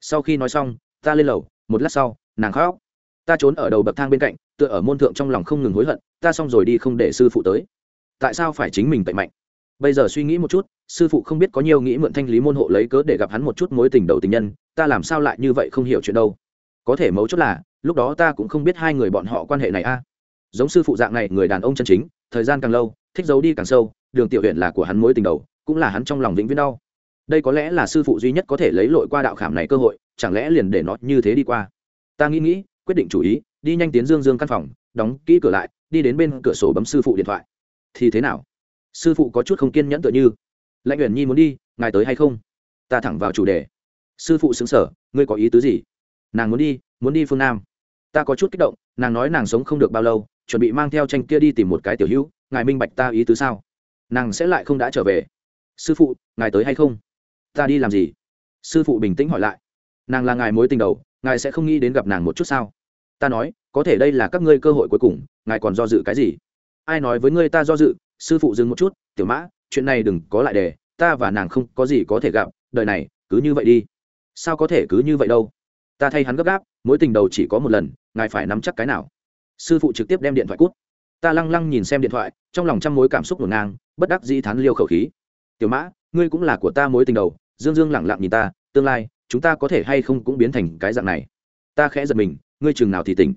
S1: Sau khi nói xong ta lên lầu, một lát sau, nàng khóc. Ta trốn ở đầu bậc thang bên cạnh, tựa ở môn thượng trong lòng không ngừng hối hận, ta xong rồi đi không để sư phụ tới. Tại sao phải chính mình tẩy mạnh? Bây giờ suy nghĩ một chút, sư phụ không biết có nhiều nghĩ mượn thanh lý môn hộ lấy cớ để gặp hắn một chút mối tình đầu tình nhân, ta làm sao lại như vậy không hiểu chuyện đâu. Có thể mấu chốt là, lúc đó ta cũng không biết hai người bọn họ quan hệ này a. Giống sư phụ dạng này người đàn ông chân chính, thời gian càng lâu, thích giấu đi càng sâu, đường tiểu huyện là của hắn mối tình đầu, cũng là hắn trong lòng vĩnh viễn đau đây có lẽ là sư phụ duy nhất có thể lấy lội qua đạo khảm này cơ hội, chẳng lẽ liền để nó như thế đi qua? Ta nghĩ nghĩ, quyết định chủ ý, đi nhanh tiến dương dương căn phòng, đóng kỹ cửa lại, đi đến bên cửa sổ bấm sư phụ điện thoại. Thì thế nào? Sư phụ có chút không kiên nhẫn tựa như. Lãnh uyển nhi muốn đi, ngài tới hay không? Ta thẳng vào chủ đề. Sư phụ xứng sở ngươi có ý tứ gì? Nàng muốn đi muốn đi phương nam. Ta có chút kích động, nàng nói nàng sống không được bao lâu, chuẩn bị mang theo tranh kia đi tìm một cái tiểu hữu, ngài minh bạch ta ý tứ sao? Nàng sẽ lại không đã trở về. Sư phụ, ngài tới hay không? Ta đi làm gì? Sư phụ bình tĩnh hỏi lại. Nàng là ngài mối tình đầu, ngài sẽ không nghĩ đến gặp nàng một chút sao? Ta nói, có thể đây là các ngươi cơ hội cuối cùng, ngài còn do dự cái gì? Ai nói với ngươi ta do dự? Sư phụ dừng một chút, tiểu mã, chuyện này đừng có lại đề ta và nàng không có gì có thể gặp, đời này, cứ như vậy đi. Sao có thể cứ như vậy đâu? Ta thay hắn gấp gáp, mối tình đầu chỉ có một lần, ngài phải nắm chắc cái nào? Sư phụ trực tiếp đem điện thoại cút. Ta lăng lăng nhìn xem điện thoại, trong lòng trăm mối cảm xúc ngổn ngang, bất đắc dĩ thán liêu khẩu khí. Tiểu mã, ngươi cũng là của ta mối tình đầu dương dương lẳng lặng nhìn ta, tương lai, chúng ta có thể hay không cũng biến thành cái dạng này? Ta khẽ giật mình, ngươi chừng nào thì tỉnh?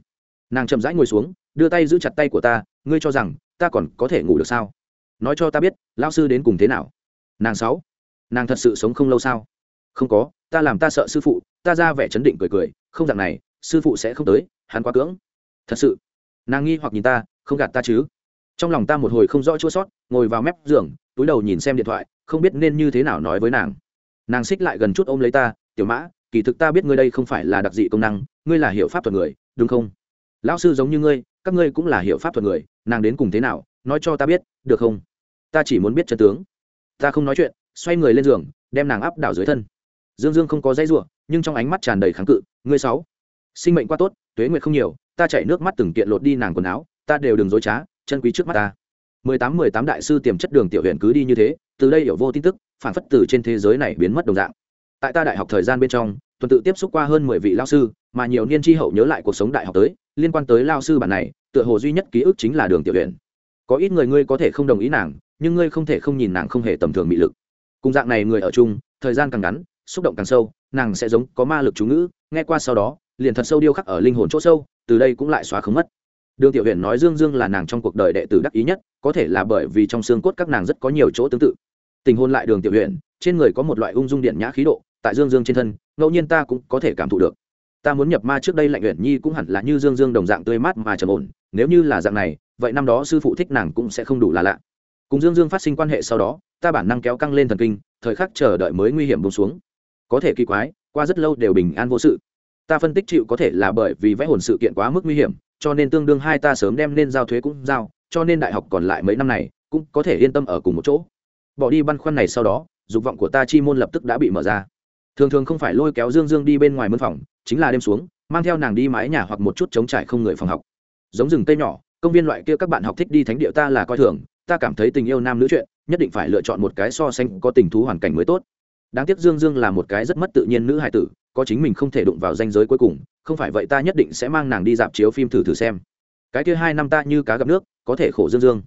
S1: Nàng chậm rãi ngồi xuống, đưa tay giữ chặt tay của ta, ngươi cho rằng ta còn có thể ngủ được sao? Nói cho ta biết lao sư đến cùng thế nào? Nàng sáu, nàng thật sự sống không lâu sao? Không có, ta làm ta sợ sư phụ, ta ra vẻ chấn định cười cười, không dạng này, sư phụ sẽ không tới, hắn quá cưỡng. Thật sự? Nàng nghi hoặc nhìn ta, không gạt ta chứ? Trong lòng ta một hồi không rõ chua sót, ngồi vào mép giường, túi đầu nhìn xem điện thoại, không biết nên như thế nào nói với nàng nàng xích lại gần chút ôm lấy ta, tiểu mã, kỳ thực ta biết ngươi đây không phải là đặc dị công năng, ngươi là hiệu pháp thuật người, đúng không? Lão sư giống như ngươi, các ngươi cũng là hiệu pháp thuật người, nàng đến cùng thế nào, nói cho ta biết, được không? Ta chỉ muốn biết chân tướng. Ta không nói chuyện, xoay người lên giường, đem nàng áp đảo dưới thân. Dương dương không có dây ruộng nhưng trong ánh mắt tràn đầy kháng cự, ngươi sáu, sinh mệnh qua tốt, tuế nguyệt không nhiều, ta chảy nước mắt từng kiện lột đi nàng quần áo, ta đều đừng dối trá, chân quý trước mắt ta. Mười tám mười tám đại sư tiềm chất đường tiểu huyện cứ đi như thế, từ đây hiểu vô tin tức phản phất từ trên thế giới này biến mất đồng dạng. Tại ta đại học thời gian bên trong, tuần tự tiếp xúc qua hơn mười vị lao sư, mà nhiều niên tri hậu nhớ lại cuộc sống đại học tới, liên quan tới lao sư bản này, tựa hồ duy nhất ký ức chính là đường tiểu Uyển. có ít người ngươi có thể không đồng ý nàng, nhưng ngươi không thể không nhìn nàng không hề tầm thường mị lực. Cùng dạng này người ở chung, thời gian càng ngắn, xúc động càng sâu, nàng sẽ giống có ma lực chú ngữ, nghe qua sau đó, liền thật sâu điêu khắc ở linh hồn chỗ sâu, từ đây cũng lại xóa không mất. Đường tiểu huyền nói dương dương là nàng trong cuộc đời đệ tử đắc ý nhất, có thể là bởi vì trong xương cốt các nàng rất có nhiều chỗ tương tự tình hôn lại đường tiểu huyện trên người có một loại ung dung điện nhã khí độ, tại dương dương trên thân, ngẫu nhiên ta cũng có thể cảm thụ được. Ta muốn nhập ma trước đây lạnh huyện nhi cũng hẳn là như dương dương đồng dạng tươi mát mà trầm ổn, nếu như là dạng này, vậy năm đó sư phụ thích nàng cũng sẽ không đủ là lạ. Cùng dương dương phát sinh quan hệ sau đó, ta bản năng kéo căng lên thần kinh, thời khắc chờ đợi mới nguy hiểm bông xuống. Có thể kỳ quái, qua rất lâu đều bình an vô sự. Ta phân tích chịu có thể là bởi vì vẽ hồn sự kiện quá mức nguy hiểm, cho nên tương đương hai ta sớm đem nên giao thuế cũng giao, cho nên đại học còn lại mấy năm này, cũng có thể yên tâm ở cùng một chỗ bỏ đi băn khoăn này sau đó, dục vọng của ta chi môn lập tức đã bị mở ra. Thường thường không phải lôi kéo dương dương đi bên ngoài mân phòng, chính là đêm xuống, mang theo nàng đi mái nhà hoặc một chút chống trải không người phòng học. Giống rừng tây nhỏ, công viên loại kia các bạn học thích đi thánh địa ta là coi thường, ta cảm thấy tình yêu nam nữ chuyện, nhất định phải lựa chọn một cái so sánh có tình thú hoàn cảnh mới tốt. Đáng tiếc dương dương là một cái rất mất tự nhiên nữ hài tử, có chính mình không thể đụng vào danh giới cuối cùng, không phải vậy ta nhất định sẽ mang nàng đi dạp chiếu phim thử thử xem. Cái kia hai năm ta như cá gặp nước, có thể khổ dương dương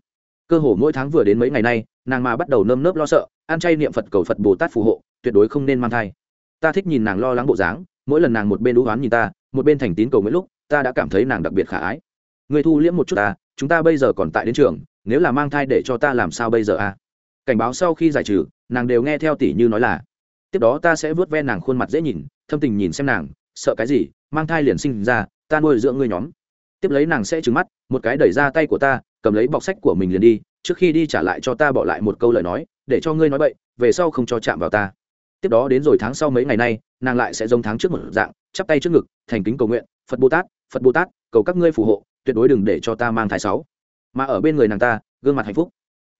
S1: cơ hồ mỗi tháng vừa đến mấy ngày nay, nàng mà bắt đầu nơm nớp lo sợ, ăn chay niệm phật cầu phật bồ tát phù hộ, tuyệt đối không nên mang thai. Ta thích nhìn nàng lo lắng bộ dáng, mỗi lần nàng một bên đũ oán nhìn ta, một bên thành tín cầu mỗi lúc, ta đã cảm thấy nàng đặc biệt khả ái. Người thu liễm một chút ta, chúng ta bây giờ còn tại đến trường, nếu là mang thai để cho ta làm sao bây giờ à? cảnh báo sau khi giải trừ, nàng đều nghe theo tỷ như nói là, tiếp đó ta sẽ vớt ve nàng khuôn mặt dễ nhìn, thâm tình nhìn xem nàng, sợ cái gì, mang thai liền sinh ra, ta nuôi dưỡng ngươi nhóm. Tiếp lấy nàng sẽ trừng mắt một cái đẩy ra tay của ta, cầm lấy bọc sách của mình liền đi, trước khi đi trả lại cho ta bỏ lại một câu lời nói, để cho ngươi nói bậy, về sau không cho chạm vào ta. Tiếp đó đến rồi tháng sau mấy ngày nay, nàng lại sẽ giống tháng trước một dạng, chắp tay trước ngực, thành kính cầu nguyện, phật bồ tát, phật bồ tát, cầu các ngươi phù hộ, tuyệt đối đừng để cho ta mang thai sáu. Mà ở bên người nàng ta, gương mặt hạnh phúc.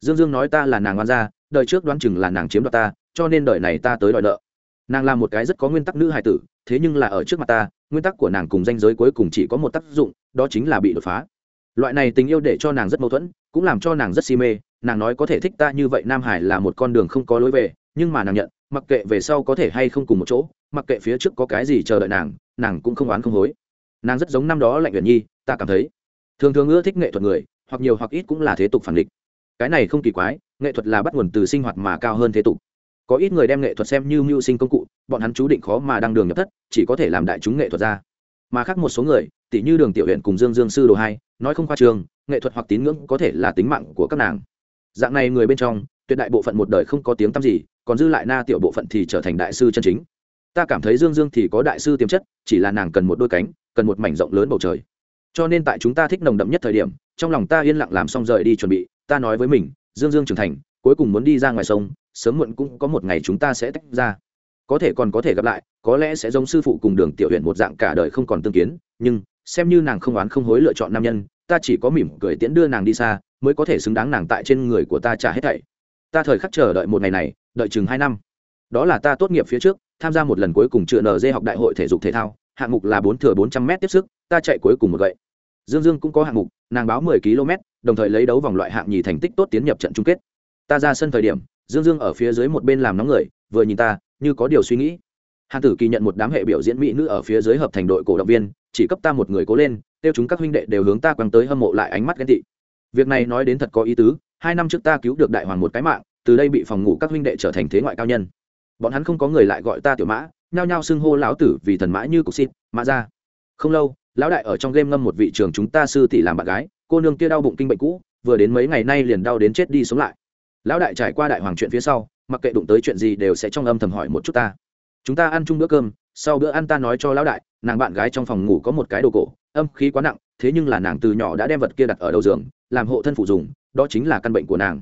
S1: Dương dương nói ta là nàng oan gia, đời trước đoán chừng là nàng chiếm đoạt ta, cho nên đời này ta tới đòi nợ. Nàng là một cái rất có nguyên tắc nữ hài tử, thế nhưng là ở trước mặt ta, nguyên tắc của nàng cùng danh giới cuối cùng chỉ có một tác dụng, đó chính là bị đột phá loại này tình yêu để cho nàng rất mâu thuẫn, cũng làm cho nàng rất si mê, nàng nói có thể thích ta như vậy nam hải là một con đường không có lối về, nhưng mà nàng nhận, mặc kệ về sau có thể hay không cùng một chỗ, mặc kệ phía trước có cái gì chờ đợi nàng nàng cũng không oán không hối. Nàng rất giống năm đó lạnh uyển nhi, ta cảm thấy. Thường thường ưa thích nghệ thuật người, hoặc nhiều hoặc ít cũng là thế tục phản địch. Cái này không kỳ quái, nghệ thuật là bắt nguồn từ sinh hoạt mà cao hơn thế tục. Có ít người đem nghệ thuật xem như mưu sinh công cụ, bọn hắn chú định khó mà đăng đường nhập thất, chỉ có thể làm đại chúng nghệ thuật ra mà khác một số người tỷ như đường tiểu huyện cùng dương dương sư đồ hai, nói không khoa trường nghệ thuật hoặc tín ngưỡng có thể là tính mạng của các nàng. Dạng này người bên trong, tuyệt đại bộ phận một đời không có tiếng tăm gì, còn dư lại na tiểu bộ phận thì trở thành đại sư chân chính. Ta cảm thấy dương dương thì có đại sư tiềm chất, chỉ là nàng cần một đôi cánh, cần một mảnh rộng lớn bầu trời. Cho nên tại chúng ta thích nồng đậm nhất thời điểm, trong lòng ta yên lặng làm xong rời đi chuẩn bị, ta nói với mình, dương dương trưởng thành, cuối cùng muốn đi ra ngoài sông, sớm muộn cũng có một ngày chúng ta sẽ tách ra có thể còn có thể gặp lại, có lẽ sẽ giống sư phụ cùng đường tiểu huyện một dạng cả đời không còn tương kiến, nhưng xem như nàng không oán không hối lựa chọn nam nhân, ta chỉ có mỉm cười tiễn đưa nàng đi xa, mới có thể xứng đáng nàng tại trên người của ta trả hết thảy. Ta thời khắc chờ đợi một ngày này, đợi chừng hai năm. Đó là ta tốt nghiệp phía trước, tham gia một lần cuối cùng chữa nd học đại hội thể dục thể thao, hạng mục là bốn thừa bốn trăm m tiếp sức, ta chạy cuối cùng một gậy. Dương dương cũng có hạng mục, nàng báo mười km, đồng thời lấy đấu vòng loại hạng nhì thành tích tốt tiến nhập trận chung kết. Ta ra sân thời điểm, dương dương ở phía dưới một bên làm nóng người, vừa nhìn ta như có điều suy nghĩ. Hàn tử kỳ nhận một đám hệ biểu diễn mỹ nữ ở phía dưới hợp thành đội cổ động viên, chỉ cấp ta một người cố lên tiêu chúng các huynh đệ đều hướng ta quăng tới hâm mộ lại ánh mắt ghen tị. Việc này nói đến thật có ý tứ, hai năm trước ta cứu được đại hoàng một cái mạng, từ đây bị phòng ngủ các huynh đệ trở thành thế ngoại cao nhân. Bọn hắn không có người lại gọi ta tiểu mã, nhao nhao xưng hô lão tử vì thần mã như cục xịt, mã ra không lâu, lão đại ở trong game ngâm một vị trường chúng ta sư tỷ làm bạn gái, cô nương kia đau bụng kinh bệnh cũ, vừa đến mấy ngày nay liền đau đến chết đi sống lại. Lão đại trải qua đại hoàng chuyện phía sau mặc kệ đụng tới chuyện gì đều sẽ trong âm thầm hỏi một chút ta. Chúng ta ăn chung bữa cơm, sau bữa ăn ta nói cho lão đại, nàng bạn gái trong phòng ngủ có một cái đồ cổ, âm khí quá nặng, thế nhưng là nàng từ nhỏ đã đem vật kia đặt ở đầu giường, làm hộ thân phụ dùng, đó chính là căn bệnh của nàng.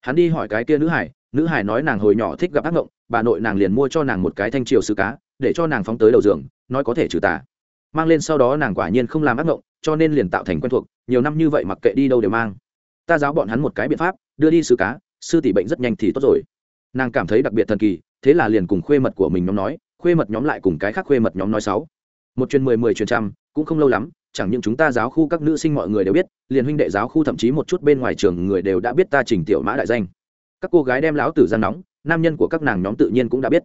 S1: Hắn đi hỏi cái kia nữ hải nữ hải nói nàng hồi nhỏ thích gặp ác mộng, bà nội nàng liền mua cho nàng một cái thanh triều sư cá, để cho nàng phóng tới đầu giường, nói có thể trừ tà. Mang lên sau đó nàng quả nhiên không làm ác mộng, cho nên liền tạo thành quen thuộc, nhiều năm như vậy mặc kệ đi đâu đều mang. Ta giáo bọn hắn một cái biện pháp, đưa đi sư cá, sư tỷ bệnh rất nhanh thì tốt rồi nàng cảm thấy đặc biệt thần kỳ, thế là liền cùng khuê mật của mình nhóm nói, khuê mật nhóm lại cùng cái khác khuê mật nhóm nói sáu. Một chuyên mười mười chuyên trăm, cũng không lâu lắm, chẳng những chúng ta giáo khu các nữ sinh mọi người đều biết, liền huynh đệ giáo khu thậm chí một chút bên ngoài trường người đều đã biết ta trình tiểu mã đại danh. Các cô gái đem lão tử ra nóng, nam nhân của các nàng nhóm tự nhiên cũng đã biết.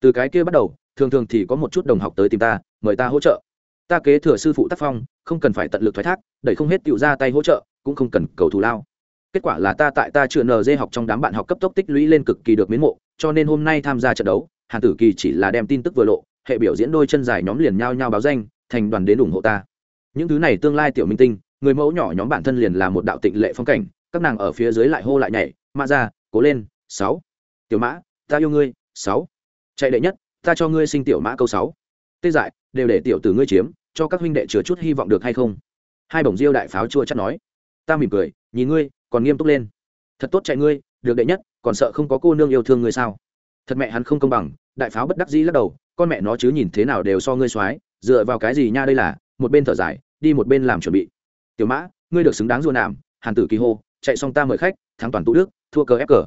S1: Từ cái kia bắt đầu, thường thường thì có một chút đồng học tới tìm ta, mời ta hỗ trợ. Ta kế thừa sư phụ tác phong, không cần phải tận lực thoái thác, đẩy không hết tựu ra tay hỗ trợ, cũng không cần cầu thù lao kết quả là ta tại ta chưa nd học trong đám bạn học cấp tốc tích lũy lên cực kỳ được miến mộ, cho nên hôm nay tham gia trận đấu, hàn tử kỳ chỉ là đem tin tức vừa lộ, hệ biểu diễn đôi chân dài nhóm liền nhao nhao báo danh, thành đoàn đến ủng hộ ta. Những thứ này tương lai tiểu minh tinh, người mẫu nhỏ nhóm bản thân liền là một đạo tịnh lệ phong cảnh, các nàng ở phía dưới lại hô lại nhảy, mã ra, cố lên, sáu. Tiểu mã, ta yêu ngươi, sáu. Chạy đệ nhất, ta cho ngươi sinh tiểu mã câu sáu. Tê dại, đều để tiểu tử ngươi chiếm, cho các huynh đệ chứa chút hy vọng được hay không? Hai bổng diêu đại pháo chua chắc nói. Ta mỉm cười, nhìn ngươi còn nghiêm túc lên. Thật tốt chạy ngươi, được đệ nhất, còn sợ không có cô nương yêu thương ngươi sao? Thật mẹ hắn không công bằng, đại pháo bất đắc dĩ lắc đầu, con mẹ nó chứ nhìn thế nào đều so ngươi soái, dựa vào cái gì nha đây là, một bên thở dài, đi một bên làm chuẩn bị. Tiểu mã, ngươi được xứng đáng dua nảm hàn tử kỳ hô, chạy xong ta mời khách, thắng toàn tụ đức, thua cờ ép cờ.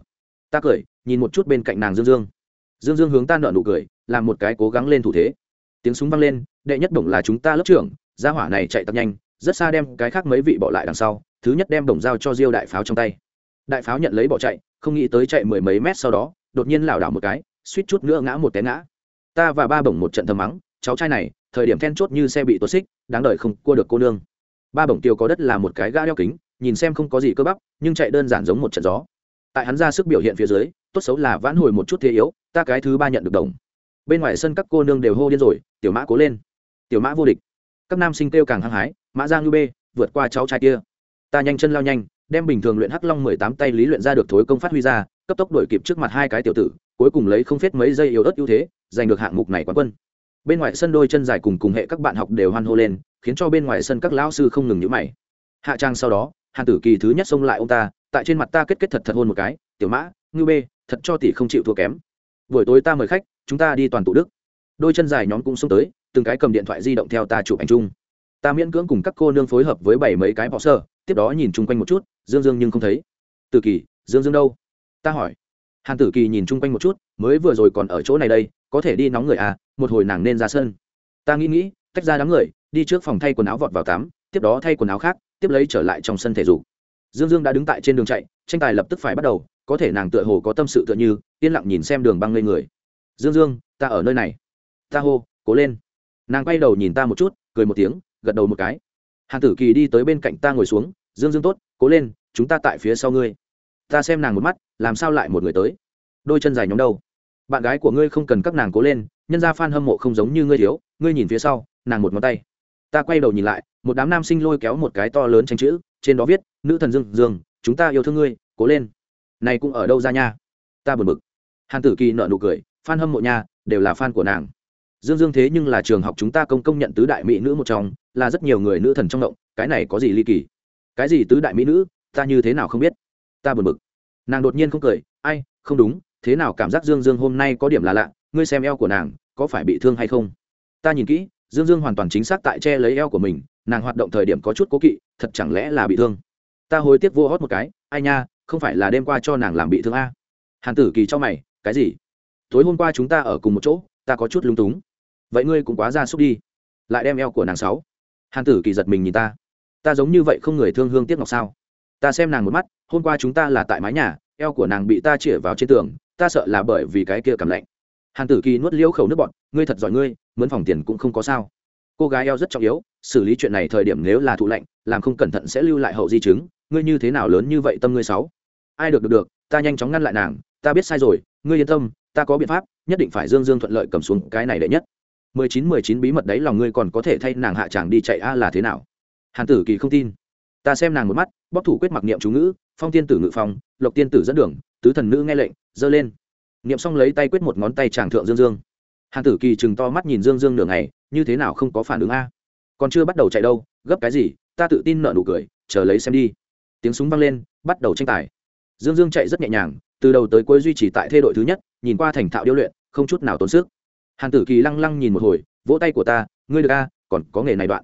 S1: Ta cười, nhìn một chút bên cạnh nàng dương dương. Dương dương hướng ta nợ nụ cười, làm một cái cố gắng lên thủ thế. Tiếng súng vang lên, đệ nhất bổng là chúng ta lớp trưởng, gia hỏa này chạy tập nhanh, rất xa đem cái khác mấy vị bỏ lại đằng sau thứ nhất đem đồng dao cho diêu đại pháo trong tay. Đại pháo nhận lấy bỏ chạy, không nghĩ tới chạy mười mấy mét sau đó, đột nhiên lảo đảo một cái, suýt chút nữa ngã một té ngã. Ta và ba bổng một trận thầm mắng, cháu trai này, thời điểm then chốt như xe bị tuột xích, đáng đời không cua được cô nương. Ba bổng tiêu có đất là một cái gã đeo kính, nhìn xem không có gì cơ bắp, nhưng chạy đơn giản giống một trận gió. Tại hắn ra sức biểu hiện phía dưới, tốt xấu là vãn hồi một chút thế yếu, ta cái thứ ba nhận được đồng. Bên ngoài sân các cô nương đều hô điên rồi, tiểu mã cố lên. Tiểu mã vô địch. Các nam sinh kêu càng hăng hái, mã giang như bê, vượt qua cháu trai kia ta nhanh chân lao nhanh, đem bình thường luyện hắc long mười tám tay lý luyện ra được thối công phát huy ra, cấp tốc đổi kịp trước mặt hai cái tiểu tử, cuối cùng lấy không phết mấy giây yếu ớt ưu thế, giành được hạng mục này quán quân. Bên ngoài sân đôi chân dài cùng cùng hệ các bạn học đều hoan hô lên, khiến cho bên ngoài sân các lão sư không ngừng nhữ mày. Hạ trang sau đó, hàn tử kỳ thứ nhất xông lại ông ta, tại trên mặt ta kết kết thật thật hôn một cái, tiểu mã, ngư bê, thật cho tỷ không chịu thua kém. Buổi tối ta mời khách, chúng ta đi toàn tụ đức. Đôi chân dài nhóm cũng xông tới, từng cái cầm điện thoại di động theo ta chụp ảnh chung. Ta miễn cưỡng cùng các cô nương phối hợp với bảy mấy cái bọ sơ tiếp đó nhìn chung quanh một chút, dương dương nhưng không thấy. Tử kỳ, dương dương đâu? Ta hỏi. Hàn tử kỳ nhìn chung quanh một chút, mới vừa rồi còn ở chỗ này đây, có thể đi nóng người à một hồi nàng nên ra sân. Ta nghĩ nghĩ, tách ra đám người, đi trước phòng thay quần áo vọt vào tắm, tiếp đó thay quần áo khác, tiếp lấy trở lại trong sân thể dục. Dương dương đã đứng tại trên đường chạy, tranh tài lập tức phải bắt đầu, có thể nàng tựa hồ có tâm sự tựa như, yên lặng nhìn xem đường băng lên người. Dương dương, ta ở nơi này. Ta hô, cố lên. Nàng quay đầu nhìn ta một chút, cười một tiếng, gật đầu một cái hàn tử kỳ đi tới bên cạnh ta ngồi xuống, dương dương tốt, cố lên, chúng ta tại phía sau ngươi. Ta xem nàng một mắt, làm sao lại một người tới? Đôi chân dài nhóm đâu? Bạn gái của ngươi không cần các nàng cố lên, nhân ra f a n hâm mộ không giống như ngươi thiếu, ngươi nhìn phía sau, nàng một ngón tay. Ta quay đầu nhìn lại, một đám nam sinh lôi kéo một cái to lớn tranh chữ, trên đó viết, nữ thần dương dương, chúng ta yêu thương ngươi, cố lên. Này cũng ở đâu ra nha? Ta buồn bực. Hàn tử kỳ nợ nụ cười f a n hâm mộ nha, đều là f a n của nàng. Dương dương thế nhưng là trường học chúng ta công công nhận tứ đại mỹ nữ một trong là rất nhiều người nữ thần trong động, cái này có gì ly kỳ? Cái gì tứ đại mỹ nữ, ta như thế nào không biết? Ta buồn bực. Nàng đột nhiên không cười, ai, không đúng, thế nào cảm giác dương dương hôm nay có điểm là lạ, ngươi xem eo của nàng, có phải bị thương hay không? Ta nhìn kỹ, dương dương hoàn toàn chính xác tại che lấy eo của mình, nàng hoạt động thời điểm có chút cố kỵ, thật chẳng lẽ là bị thương? Ta hối tiếc vô hót một cái, ai nha, không phải là đêm qua cho nàng làm bị thương a? Hàn tử kỳ cho mày, cái gì? Tối hôm qua chúng ta ở cùng một chỗ, ta có chút lung túng. Vậy ngươi cũng quá ra xúc đi. Lại đem eo của nàng sáu hàn tử kỳ giật mình nhìn ta. Ta giống như vậy không người thương hương tiếc ngọc sao? Ta xem nàng một mắt, hôm qua chúng ta là tại mái nhà, eo của nàng bị ta chĩa vào trên tường, ta sợ là bởi vì cái kia cảm lạnh. Hàn tử kỳ nuốt liễu khẩu nước bọn ngươi thật giỏi ngươi, mướn phòng tiền cũng không có sao. Cô gái eo rất trọng yếu, xử lý chuyện này thời điểm nếu là thụ lạnh, làm không cẩn thận sẽ lưu lại hậu di chứng, ngươi như thế nào lớn như vậy tâm ngươi sáu? Ai được được được, ta nhanh chóng ngăn lại nàng, ta biết sai rồi, ngươi yên tâm, ta có biện pháp, nhất định phải dương dương thuận lợi cầm xuống cái này đệ nhất mười chín mười chín bí mật đấy lòng ngươi còn có thể thay nàng hạ chàng đi chạy a là thế nào? Hàn tử kỳ không tin. Ta xem nàng một mắt bóc thủ quyết mặc niệm chú ngữ phong tiên tử ngự phòng, lộc tiên tử dẫn đường tứ thần nữ nghe lệnh giơ lên. Niệm xong lấy tay quyết một ngón tay chàng thượng dương dương. Hàn tử kỳ chừng to mắt nhìn dương dương nửa ngày như thế nào không có phản ứng a? Còn chưa bắt đầu chạy đâu gấp cái gì ta tự tin nợ nụ cười chờ lấy xem đi. Tiếng súng vang lên bắt đầu tranh tài. Dương dương chạy rất nhẹ nhàng từ đầu tới cuối duy trì tại thê đội thứ nhất nhìn qua thành thạo điêu luyện không chút nào tốn sức hàn tử kỳ lăng lăng nhìn một hồi, vỗ tay của ta, ngươi được a, còn có nghề này đoạn.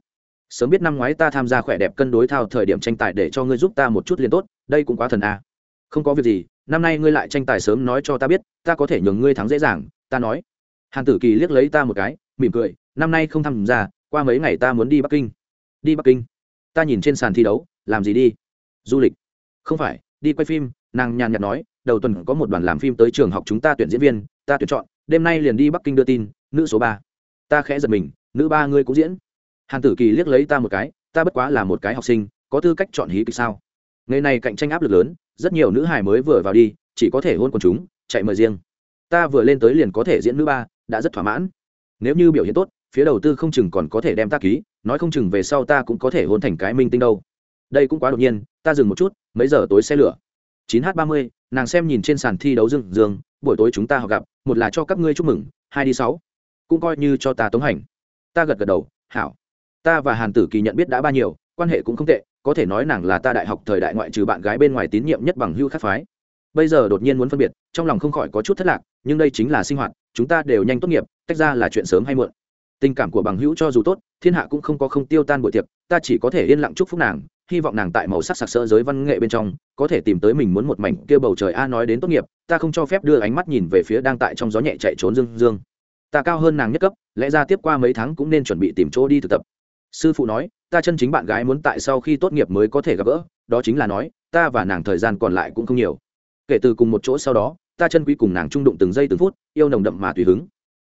S1: Sớm biết năm ngoái ta tham gia khỏe đẹp cân đối thao thời điểm tranh tài để cho ngươi giúp ta một chút liền tốt, đây cũng quá thần a. Không có việc gì, năm nay ngươi lại tranh tài sớm nói cho ta biết, ta có thể nhường ngươi thắng dễ dàng, ta nói. Hàn tử kỳ liếc lấy ta một cái, mỉm cười, năm nay không tham gia, qua mấy ngày ta muốn đi bắc kinh. Đi bắc kinh? Ta nhìn trên sàn thi đấu, làm gì đi? Du lịch. Không phải, đi quay phim, nàng nhàn nhạt nói, đầu tuần có một đoàn làm phim tới trường học chúng ta tuyển diễn viên, ta tuyển chọn đêm nay liền đi bắc kinh đưa tin, nữ số ba. Ta khẽ giật mình, nữ ba ngươi cũng diễn. Hàn tử kỳ liếc lấy ta một cái, ta bất quá là một cái học sinh, có tư cách chọn hí kịch sao? Ngày này cạnh tranh áp lực lớn, rất nhiều nữ hài mới vừa vào đi, chỉ có thể hôn quần chúng, chạy mời riêng. Ta vừa lên tới liền có thể diễn nữ ba, đã rất thỏa mãn. Nếu như biểu hiện tốt, phía đầu tư không chừng còn có thể đem ta ký, nói không chừng về sau ta cũng có thể hôn thành cái minh tinh đâu. Đây cũng quá đột nhiên, ta dừng một chút, mấy giờ tối xe lửa? 9h30 nàng xem nhìn trên sàn thi đấu dương dương buổi tối chúng ta họ gặp, một là cho các ngươi chúc mừng, hai đi sáu. Cũng coi như cho ta tống hành. Ta gật gật đầu, hảo. Ta và hàn tử kỳ nhận biết đã ba nhiều, quan hệ cũng không tệ, có thể nói nàng là ta đại học thời đại ngoại trừ bạn gái bên ngoài tín nhiệm nhất bằng hưu khắc phái. Bây giờ đột nhiên muốn phân biệt, trong lòng không khỏi có chút thất lạc, nhưng đây chính là sinh hoạt, chúng ta đều nhanh tốt nghiệp, tách ra là chuyện sớm hay muộn. Tình cảm của bằng hữu cho dù tốt, thiên hạ cũng không có không tiêu tan buổi tiệc, ta chỉ có thể yên lặng chúc phúc nàng hy vọng nàng tại màu sắc sặc sỡ giới văn nghệ bên trong, có thể tìm tới mình muốn một mảnh kia bầu trời a nói đến tốt nghiệp, ta không cho phép đưa ánh mắt nhìn về phía đang tại trong gió nhẹ chạy trốn dương dương. Ta cao hơn nàng nhất cấp, lẽ ra tiếp qua mấy tháng cũng nên chuẩn bị tìm chỗ đi thực tập. Sư phụ nói, ta chân chính bạn gái muốn tại sau khi tốt nghiệp mới có thể gặp gỡ, đó chính là nói, ta và nàng thời gian còn lại cũng không nhiều. Kể từ cùng một chỗ sau đó, ta chân quý cùng nàng trung đụng từng giây từng phút, yêu nồng đậm mà tùy hứng.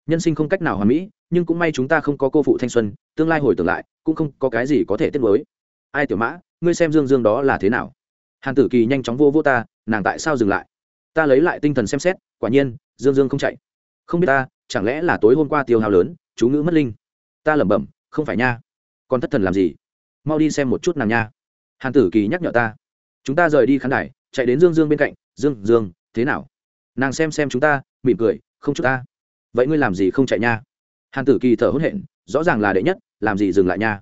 S1: Nhân sinh không cách nào hoàn mỹ, nhưng cũng may chúng ta không có cô phụ thanh xuân, tương lai hồi tưởng lại, cũng không có cái gì có thể tiết mới ai tiểu mã ngươi xem dương dương đó là thế nào? Hàn tử kỳ nhanh chóng vô vô ta, nàng tại sao dừng lại? Ta lấy lại tinh thần xem xét, quả nhiên, dương dương không chạy. Không biết ta, chẳng lẽ là tối hôm qua tiêu hao lớn, chú ngữ mất linh? Ta lẩm bẩm, không phải nha. Còn thất thần làm gì? Mau đi xem một chút nàng nha. Hàn tử kỳ nhắc nhở ta. Chúng ta rời đi khán đài, chạy đến dương dương bên cạnh. Dương dương, thế nào? Nàng xem xem chúng ta, mỉm cười, không chút ta. Vậy ngươi làm gì không chạy nha? Hàn tử kỳ thở hôn hển, rõ ràng là đệ nhất, làm gì dừng lại nha?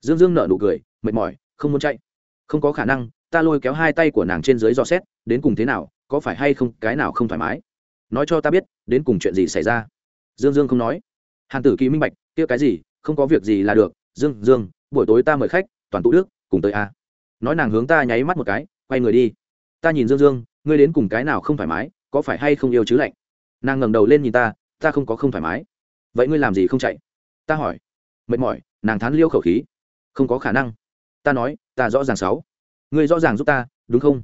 S1: Dương dương nở nụ cười, mệt mỏi không muốn chạy. Không có khả năng, ta lôi kéo hai tay của nàng trên dưới dò xét, đến cùng thế nào, có phải hay không, cái nào không thoải mái. Nói cho ta biết, đến cùng chuyện gì xảy ra. Dương dương không nói. Hàn tử kỳ minh bạch, kia cái gì, không có việc gì là được. Dương dương, buổi tối ta mời khách, toàn tụ đức, cùng tới a. Nói nàng hướng ta nháy mắt một cái, quay người đi. Ta nhìn dương dương, ngươi đến cùng cái nào không thoải mái, có phải hay không yêu chứ lạnh? Nàng ngẩng đầu lên nhìn ta ta không có không thoải mái. Vậy ngươi làm gì không chạy? Ta hỏi. Mệt mỏi, nàng thán liêu khẩu khí. Không có khả năng ta nói, ta rõ ràng sáu. Ngươi rõ ràng giúp ta, đúng không?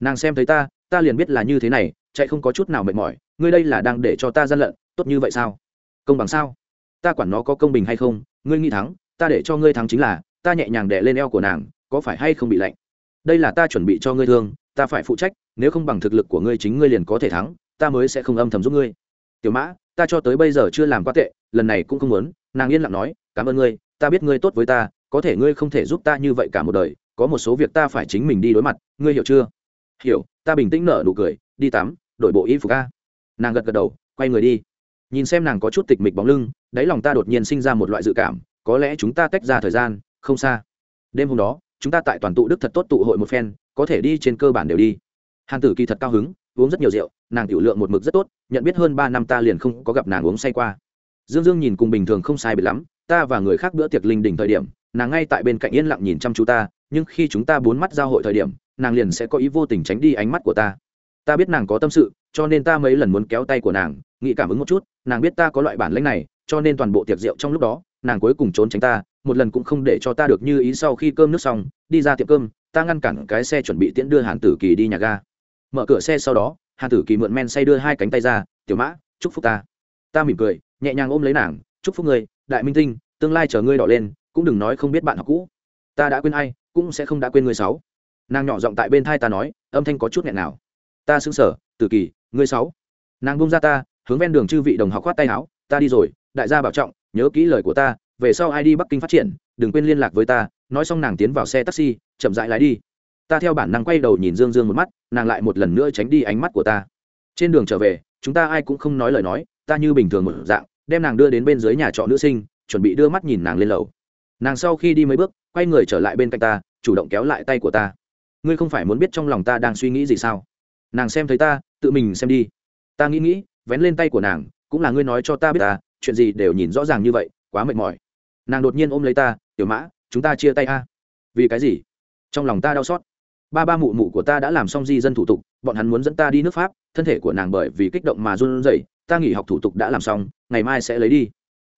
S1: Nàng xem thấy ta ta liền biết là như thế này, chạy không có chút nào mệt mỏi, ngươi đây là đang để cho ta gian lận, tốt như vậy sao? Công bằng sao? Ta quản nó có công bình hay không, ngươi nghĩ thắng, ta để cho ngươi thắng chính là, ta nhẹ nhàng đè lên eo của nàng, có phải hay không bị lạnh? Đây là ta chuẩn bị cho ngươi thương, ta phải phụ trách, nếu không bằng thực lực của ngươi chính ngươi liền có thể thắng, ta mới sẽ không âm thầm giúp ngươi. Tiểu mã, ta cho tới bây giờ chưa làm quá tệ, lần này cũng không muốn, nàng yên lặng nói, cảm ơn ngươi, ta biết ngươi tốt với ta có thể ngươi không thể giúp ta như vậy cả một đời, có một số việc ta phải chính mình đi đối mặt, ngươi hiểu chưa? Hiểu, ta bình tĩnh nở nụ cười, đi tắm, đổi bộ y phục ca nàng gật gật đầu, quay người đi. Nhìn xem nàng có chút tịch mịch bóng lưng, đáy lòng ta đột nhiên sinh ra một loại dự cảm, có lẽ chúng ta tách ra thời gian, không xa. Đêm hôm đó, chúng ta tại toàn tụ đức thật tốt tụ hội một phen, có thể đi trên cơ bản đều đi. Hàn tử kỳ thật cao hứng, uống rất nhiều rượu, nàng tiểu lượng một mực rất tốt, nhận biết hơn ba năm ta liền không có gặp nàng uống say qua dương dương nhìn cùng bình thường không sai biệt lắm, ta và người khác bữa tiệc linh đỉnh thời điểm, nàng ngay tại bên cạnh yên lặng nhìn chăm chú ta, nhưng khi chúng ta bốn mắt giao hội thời điểm, nàng liền sẽ có ý vô tình tránh đi ánh mắt của ta. Ta biết nàng có tâm sự, cho nên ta mấy lần muốn kéo tay của nàng, nghĩ cảm ứng một chút, nàng biết ta có loại bản lãnh này, cho nên toàn bộ tiệc rượu trong lúc đó, nàng cuối cùng trốn tránh ta, một lần cũng không để cho ta được như ý sau khi cơm nước xong, đi ra tiệm cơm, ta ngăn cản cái xe chuẩn bị tiễn đưa hàn tử kỳ đi nhà ga. Mở cửa xe sau đó, hàn tử kỳ mượn men say đưa hai cánh tay ra, tiểu mã, chúc phúc ta. Ta mỉm cười nhẹ nhàng ôm lấy nàng, chúc phúc người đại minh tinh, tương lai chờ ngươi đỏ lên, cũng đừng nói không biết bạn học cũ. Ta đã quên ai, cũng sẽ không đã quên ngươi sáu. Nàng nhỏ giọng tại bên thai ta nói, âm thanh có chút nghẹn nào ta xứng sở từ kỳ, ngươi sáu. Nàng bung ra ta, hướng ven đường chư vị đồng học khoát tay áo, ta đi rồi, đại gia bảo trọng, nhớ kỹ lời của ta, về sau ai đi bắc kinh phát triển, đừng quên liên lạc với ta. Nói xong nàng tiến vào xe taxi, chậm rãi lái đi. Ta theo bản năng quay đầu nhìn dương dương một mắt, nàng lại một lần nữa tránh đi ánh mắt của ta. Trên đường trở về, chúng ta ai cũng không nói lời nói ta như bình thường một dạng, đem nàng đưa đến bên dưới nhà trọ nữ sinh, chuẩn bị đưa mắt nhìn nàng lên lầu. Nàng sau khi đi mấy bước, quay người trở lại bên cạnh ta, chủ động kéo lại tay của ta. Ngươi không phải muốn biết trong lòng ta đang suy nghĩ gì sao? Nàng xem thấy ta, tự mình xem đi. Ta nghĩ nghĩ, vén lên tay của nàng, cũng là ngươi nói cho ta biết ta, chuyện gì đều nhìn rõ ràng như vậy, quá mệt mỏi. Nàng đột nhiên ôm lấy ta, tiểu mã, chúng ta chia tay a. Vì cái gì? Trong lòng ta đau xót. Ba ba mụ mụ của ta đã làm xong di dân thủ tục, bọn hắn muốn dẫn ta đi nước pháp, thân thể của nàng bởi vì kích động mà run rẩy ta nghỉ học thủ tục đã làm xong, ngày mai sẽ lấy đi.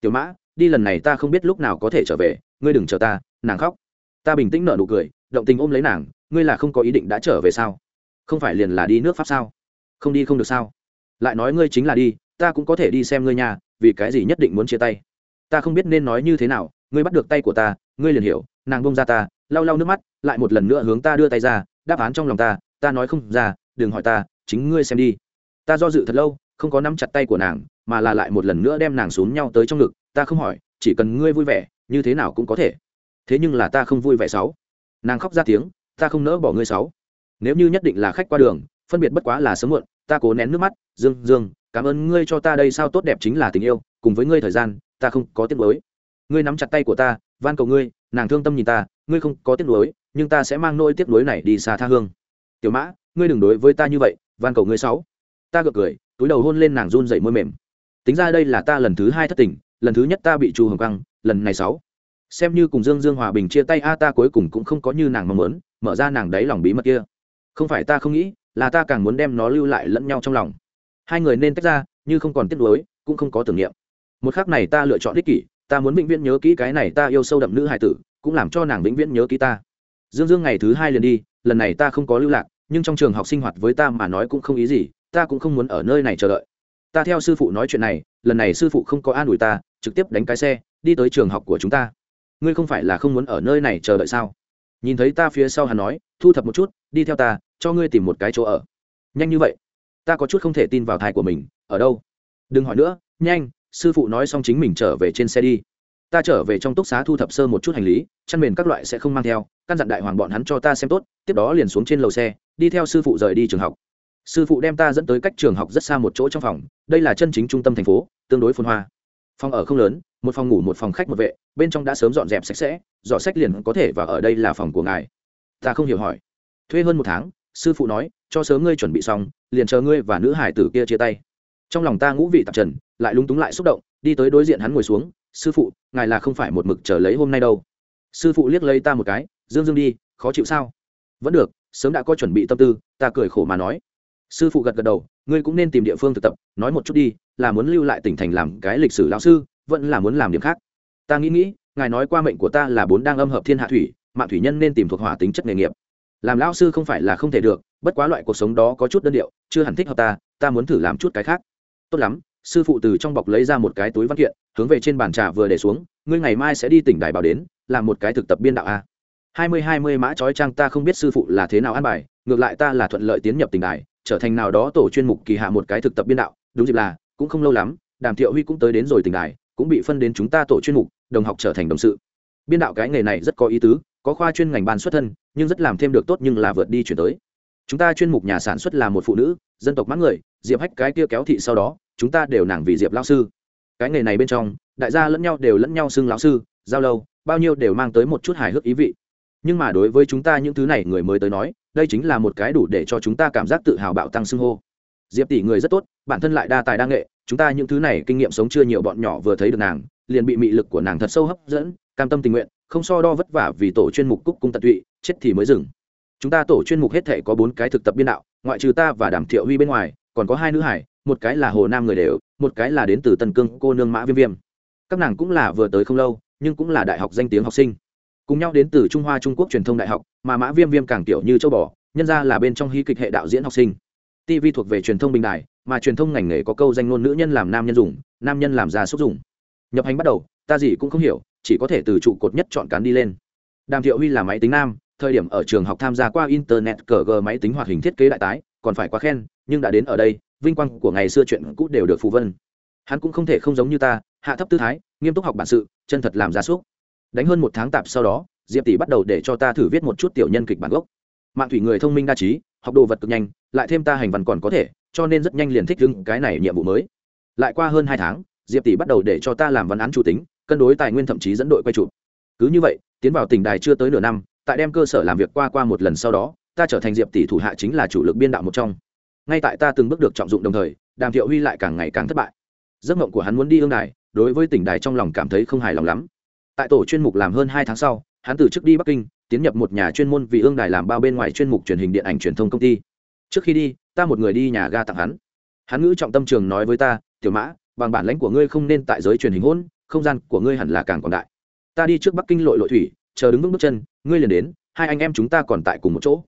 S1: Tiểu mã, đi lần này ta không biết lúc nào có thể trở về, ngươi đừng chờ ta, nàng khóc. Ta bình tĩnh nở nụ cười, động tình ôm lấy nàng, ngươi là không có ý định đã trở về sao? Không phải liền là đi nước pháp sao? Không đi không được sao? Lại nói ngươi chính là đi, ta cũng có thể đi xem ngươi nhà, vì cái gì nhất định muốn chia tay? Ta không biết nên nói như thế nào, ngươi bắt được tay của ta, ngươi liền hiểu, nàng bông ra ta, lau lau nước mắt, lại một lần nữa hướng ta đưa tay ra, đáp án trong lòng ta ta nói không ra, đừng hỏi ta, chính ngươi xem đi. Ta do dự thật lâu không có nắm chặt tay của nàng, mà là lại một lần nữa đem nàng xuống nhau tới trong ngực, ta không hỏi, chỉ cần ngươi vui vẻ, như thế nào cũng có thể. Thế nhưng là ta không vui vẻ sáu. Nàng khóc ra tiếng, ta không nỡ bỏ ngươi sáu. Nếu như nhất định là khách qua đường, phân biệt bất quá là sớm muộn, ta cố nén nước mắt, dương dương, cảm ơn ngươi cho ta đây, sao tốt đẹp chính là tình yêu, cùng với ngươi thời gian, ta không có tiếc nuối. Ngươi nắm chặt tay của ta, van cầu ngươi, nàng thương tâm nhìn ta, ngươi không có tiếc nuối, nhưng ta sẽ mang nỗi tiếc nuối này đi xa tha hương. Tiểu mã, ngươi đừng đối với ta như vậy, van cầu ngươi sáu. Ta gượng cười túi đầu hôn lên nàng run dậy môi mềm. Tính ra đây là ta lần thứ hai thất tình, lần thứ nhất ta bị chu hồng căng lần này sáu. Xem như cùng dương dương hòa bình chia tay a, ta cuối cùng cũng không có như nàng mong muốn, mở ra nàng đấy lòng bí mật kia. Không phải ta không nghĩ, là ta càng muốn đem nó lưu lại lẫn nhau trong lòng. Hai người nên tách ra, như không còn tiếc nuối, cũng không có tưởng niệm. Một khắc này ta lựa chọn đích kỷ, ta muốn vĩnh viễn nhớ kỹ cái này ta yêu sâu đậm nữ hải tử, cũng làm cho nàng vĩnh viễn nhớ kỹ ta. Dương dương ngày thứ hai liền đi, lần này ta không có lưu lạc, nhưng trong trường học sinh hoạt với ta mà nói cũng không ý gì ta cũng không muốn ở nơi này chờ đợi. Ta theo sư phụ nói chuyện này, lần này sư phụ không có an ủi ta, trực tiếp đánh cái xe, đi tới trường học của chúng ta. Ngươi không phải là không muốn ở nơi này chờ đợi sao? Nhìn thấy ta phía sau hắn nói, thu thập một chút, đi theo ta, cho ngươi tìm một cái chỗ ở. Nhanh như vậy, ta có chút không thể tin vào thai của mình, ở đâu? Đừng hỏi nữa, nhanh, sư phụ nói xong chính mình trở về trên xe đi. Ta trở về trong túc xá thu thập sơ một chút hành lý, chăn mền các loại sẽ không mang theo, căn dặn đại hoàng bọn hắn cho ta xem tốt, tiếp đó liền xuống trên lầu xe, đi theo sư phụ rời đi trường học sư phụ đem ta dẫn tới cách trường học rất xa một chỗ trong phòng, đây là chân chính trung tâm thành phố, tương đối phồn hoa. Phòng ở không lớn, một phòng ngủ một phòng khách một vệ, bên trong đã sớm dọn dẹp sạch sẽ dọn sách liền có thể và ở đây là phòng của ngài. Ta không hiểu hỏi. Thuê hơn một tháng, sư phụ nói, cho sớm ngươi chuẩn bị xong, liền chờ ngươi và nữ hải tử kia chia tay. Trong lòng ta ngũ vị tạp trần, lại lúng túng lại xúc động, đi tới đối diện hắn ngồi xuống, sư phụ, ngài là không phải một mực chờ lấy hôm nay đâu. Sư phụ liếc lấy ta một cái, dương dương đi, khó chịu sao? Vẫn được, sớm đã có chuẩn bị tâm tư, ta cười khổ mà nói sư phụ gật gật đầu, ngươi cũng nên tìm địa phương thực tập, nói một chút đi, là muốn lưu lại tỉnh thành làm cái lịch sử lão sư, vẫn là muốn làm điểm khác. Ta nghĩ nghĩ, ngài nói qua mệnh của ta là bốn đang âm hợp thiên hạ thủy, mạng thủy nhân nên tìm thuộc hỏa tính chất nghề nghiệp. Làm lão sư không phải là không thể được, bất quá loại cuộc sống đó có chút đơn điệu, chưa hẳn thích hợp ta ta muốn thử làm chút cái khác. Tốt lắm, sư phụ từ trong bọc lấy ra một cái túi văn kiện, hướng về trên bàn trà vừa để xuống, ngươi ngày mai sẽ đi tỉnh đài bảo đến, làm một cái thực tập biên đạo a. Hai mươi hai mươi mã trói trang ta không biết sư phụ là thế nào an bài, ngược lại ta là thuận lợi tiến nhập tỉnh đài trở thành nào đó tổ chuyên mục kỳ hạ một cái thực tập biên đạo, đúng dịp là, cũng không lâu lắm, đàm thiệu huy cũng tới đến rồi tỉnh đài, cũng bị phân đến chúng ta tổ chuyên mục, đồng học trở thành đồng sự. Biên đạo cái nghề này rất có ý tứ, có khoa chuyên ngành ban xuất thân, nhưng rất làm thêm được tốt nhưng là vượt đi chuyển tới. Chúng ta chuyên mục nhà sản xuất là một phụ nữ, dân tộc mãn người, diệp hách cái kia kéo thị sau đó, chúng ta đều nàng vì diệp lao sư. Cái nghề này bên trong, đại gia lẫn nhau đều lẫn nhau xưng lão sư, giao lâu, bao nhiêu đều mang tới một chút hài hước ý vị. Nhưng mà đối với chúng ta những thứ này người mới tới nói đây chính là một cái đủ để cho chúng ta cảm giác tự hào bạo tăng xưng hô. Diệp tỷ người rất tốt, bản thân lại đa tài đa nghệ, chúng ta những thứ này kinh nghiệm sống chưa nhiều bọn nhỏ vừa thấy được nàng, liền bị mị lực của nàng thật sâu hấp dẫn, cam tâm tình nguyện, không so đo vất vả vì tổ chuyên mục cúc cung tận tụy, chết thì mới dừng. Chúng ta tổ chuyên mục hết thể có bốn cái thực tập biên đạo, ngoại trừ ta và đàm thiệu huy bên ngoài, còn có hai nữ hải, một cái là hồ nam người đều, một cái là đến từ tân cương cô nương mã viêm viêm. Các nàng cũng là vừa tới không lâu, nhưng cũng là đại học danh tiếng học sinh cùng nhau đến từ trung hoa trung quốc truyền thông đại học, mà mã viêm viêm càng kiểu như châu bò, nhân ra là bên trong hy kịch hệ đạo diễn học sinh. Tv thuộc về truyền thông bình Đại mà truyền thông ngành nghề có câu danh ngôn nữ nhân làm nam nhân dùng, nam nhân làm ra xúc dùng. Nhập hành bắt đầu, ta gì cũng không hiểu, chỉ có thể từ trụ cột nhất chọn cán đi lên. Đàm thiệu huy là máy tính nam, thời điểm ở trường học tham gia qua internet cờ g máy tính hoạt hình thiết kế đại tái, còn phải quá khen, nhưng đã đến ở đây, vinh quang của ngày xưa chuyện cũ đều được phù vân. Hắn cũng không thể không giống như ta, hạ thấp tư thái, nghiêm túc học bản sự, chân thật làm gia súc đánh hơn một tháng tạp sau đó, diệp tỷ bắt đầu để cho ta thử viết một chút tiểu nhân kịch bản gốc. Mạng thủy người thông minh đa trí, học đồ vật cực nhanh, lại thêm ta hành văn còn có thể, cho nên rất nhanh liền thích ứng cái này nhiệm vụ mới. Lại qua hơn hai tháng, diệp tỷ bắt đầu để cho ta làm văn án chủ tính, cân đối tài nguyên thậm chí dẫn đội quay chụp. Cứ như vậy, tiến vào tỉnh đài chưa tới nửa năm, tại đem cơ sở làm việc qua qua một lần sau đó, ta trở thành diệp tỷ thủ hạ chính là chủ lực biên đạo một trong. Ngay tại ta từng bước được trọng dụng đồng thời, đàm thiệu huy lại càng ngày càng thất bại. Giấc mộng của hắn muốn đi ương đài, đối với tỉnh đài trong lòng cảm thấy không hài lòng lắm tại tổ chuyên mục làm hơn hai tháng sau, hắn từ chức đi bắc kinh, tiến nhập một nhà chuyên môn vì ương đài làm bao bên ngoài chuyên mục truyền hình điện ảnh truyền thông công ty. Trước khi đi, ta một người đi nhà ga tặng hắn. Hắn ngữ trọng tâm trường nói với ta, tiểu mã, bằng bản lãnh của ngươi không nên tại giới truyền hình hôn, không gian của ngươi hẳn là càng còn đại. Ta đi trước bắc kinh lội lội thủy, chờ đứng vững bước chân, ngươi liền đến, hai anh em chúng ta còn tại cùng một chỗ.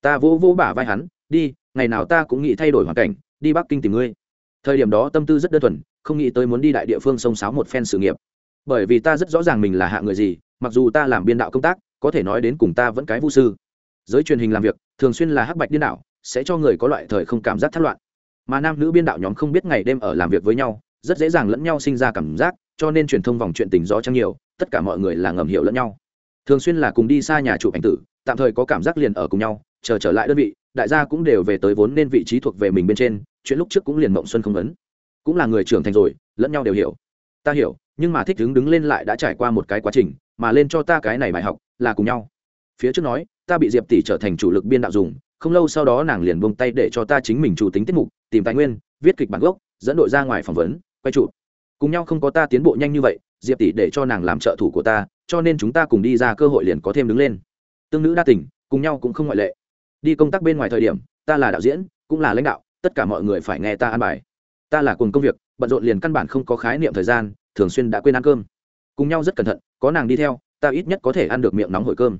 S1: Ta vô vô bả vai hắn, đi, ngày nào ta cũng nghĩ thay đổi hoàn cảnh, đi bắc kinh tìm ngươi. Thời điểm đó tâm tư rất đơn thuần, không nghĩ tới muốn đi đại địa phương sông sáo một phen sự nghiệp bởi vì ta rất rõ ràng mình là hạ người gì, mặc dù ta làm biên đạo công tác, có thể nói đến cùng ta vẫn cái vũ sư. Giới truyền hình làm việc, thường xuyên là hắc bạch điên đạo, sẽ cho người có loại thời không cảm giác thất loạn. Mà nam nữ biên đạo nhóm không biết ngày đêm ở làm việc với nhau, rất dễ dàng lẫn nhau sinh ra cảm giác, cho nên truyền thông vòng chuyện tình gió trăng nhiều, tất cả mọi người là ngầm hiểu lẫn nhau. Thường xuyên là cùng đi xa nhà chụp ảnh tử, tạm thời có cảm giác liền ở cùng nhau, chờ trở lại đơn vị, đại gia cũng đều về tới vốn nên vị trí thuộc về mình bên trên, chuyện lúc trước cũng liền mộng xuân không ấn. Cũng là người trưởng thành rồi, lẫn nhau đều hiểu. Ta hiểu nhưng mà thích đứng đứng lên lại đã trải qua một cái quá trình, mà lên cho ta cái này bài học là cùng nhau. Phía trước nói, ta bị diệp tỷ trở thành chủ lực biên đạo dùng, không lâu sau đó nàng liền buông tay để cho ta chính mình chủ tính tiết mục, tìm tài nguyên, viết kịch bản gốc, dẫn đội ra ngoài phỏng vấn, quay trụ cùng nhau không có ta tiến bộ nhanh như vậy, diệp tỷ để cho nàng làm trợ thủ của ta, cho nên chúng ta cùng đi ra cơ hội liền có thêm đứng lên. Tương nữ đa tình, cùng nhau cũng không ngoại lệ. Đi công tác bên ngoài thời điểm, ta là đạo diễn, cũng là lãnh đạo, tất cả mọi người phải nghe ta an bài. Ta là cùng công việc, bận rộn liền căn bản không có khái niệm thời gian thường xuyên đã quên ăn cơm. Cùng nhau rất cẩn thận, có nàng đi theo, ta ít nhất có thể ăn được miệng nóng hổi cơm.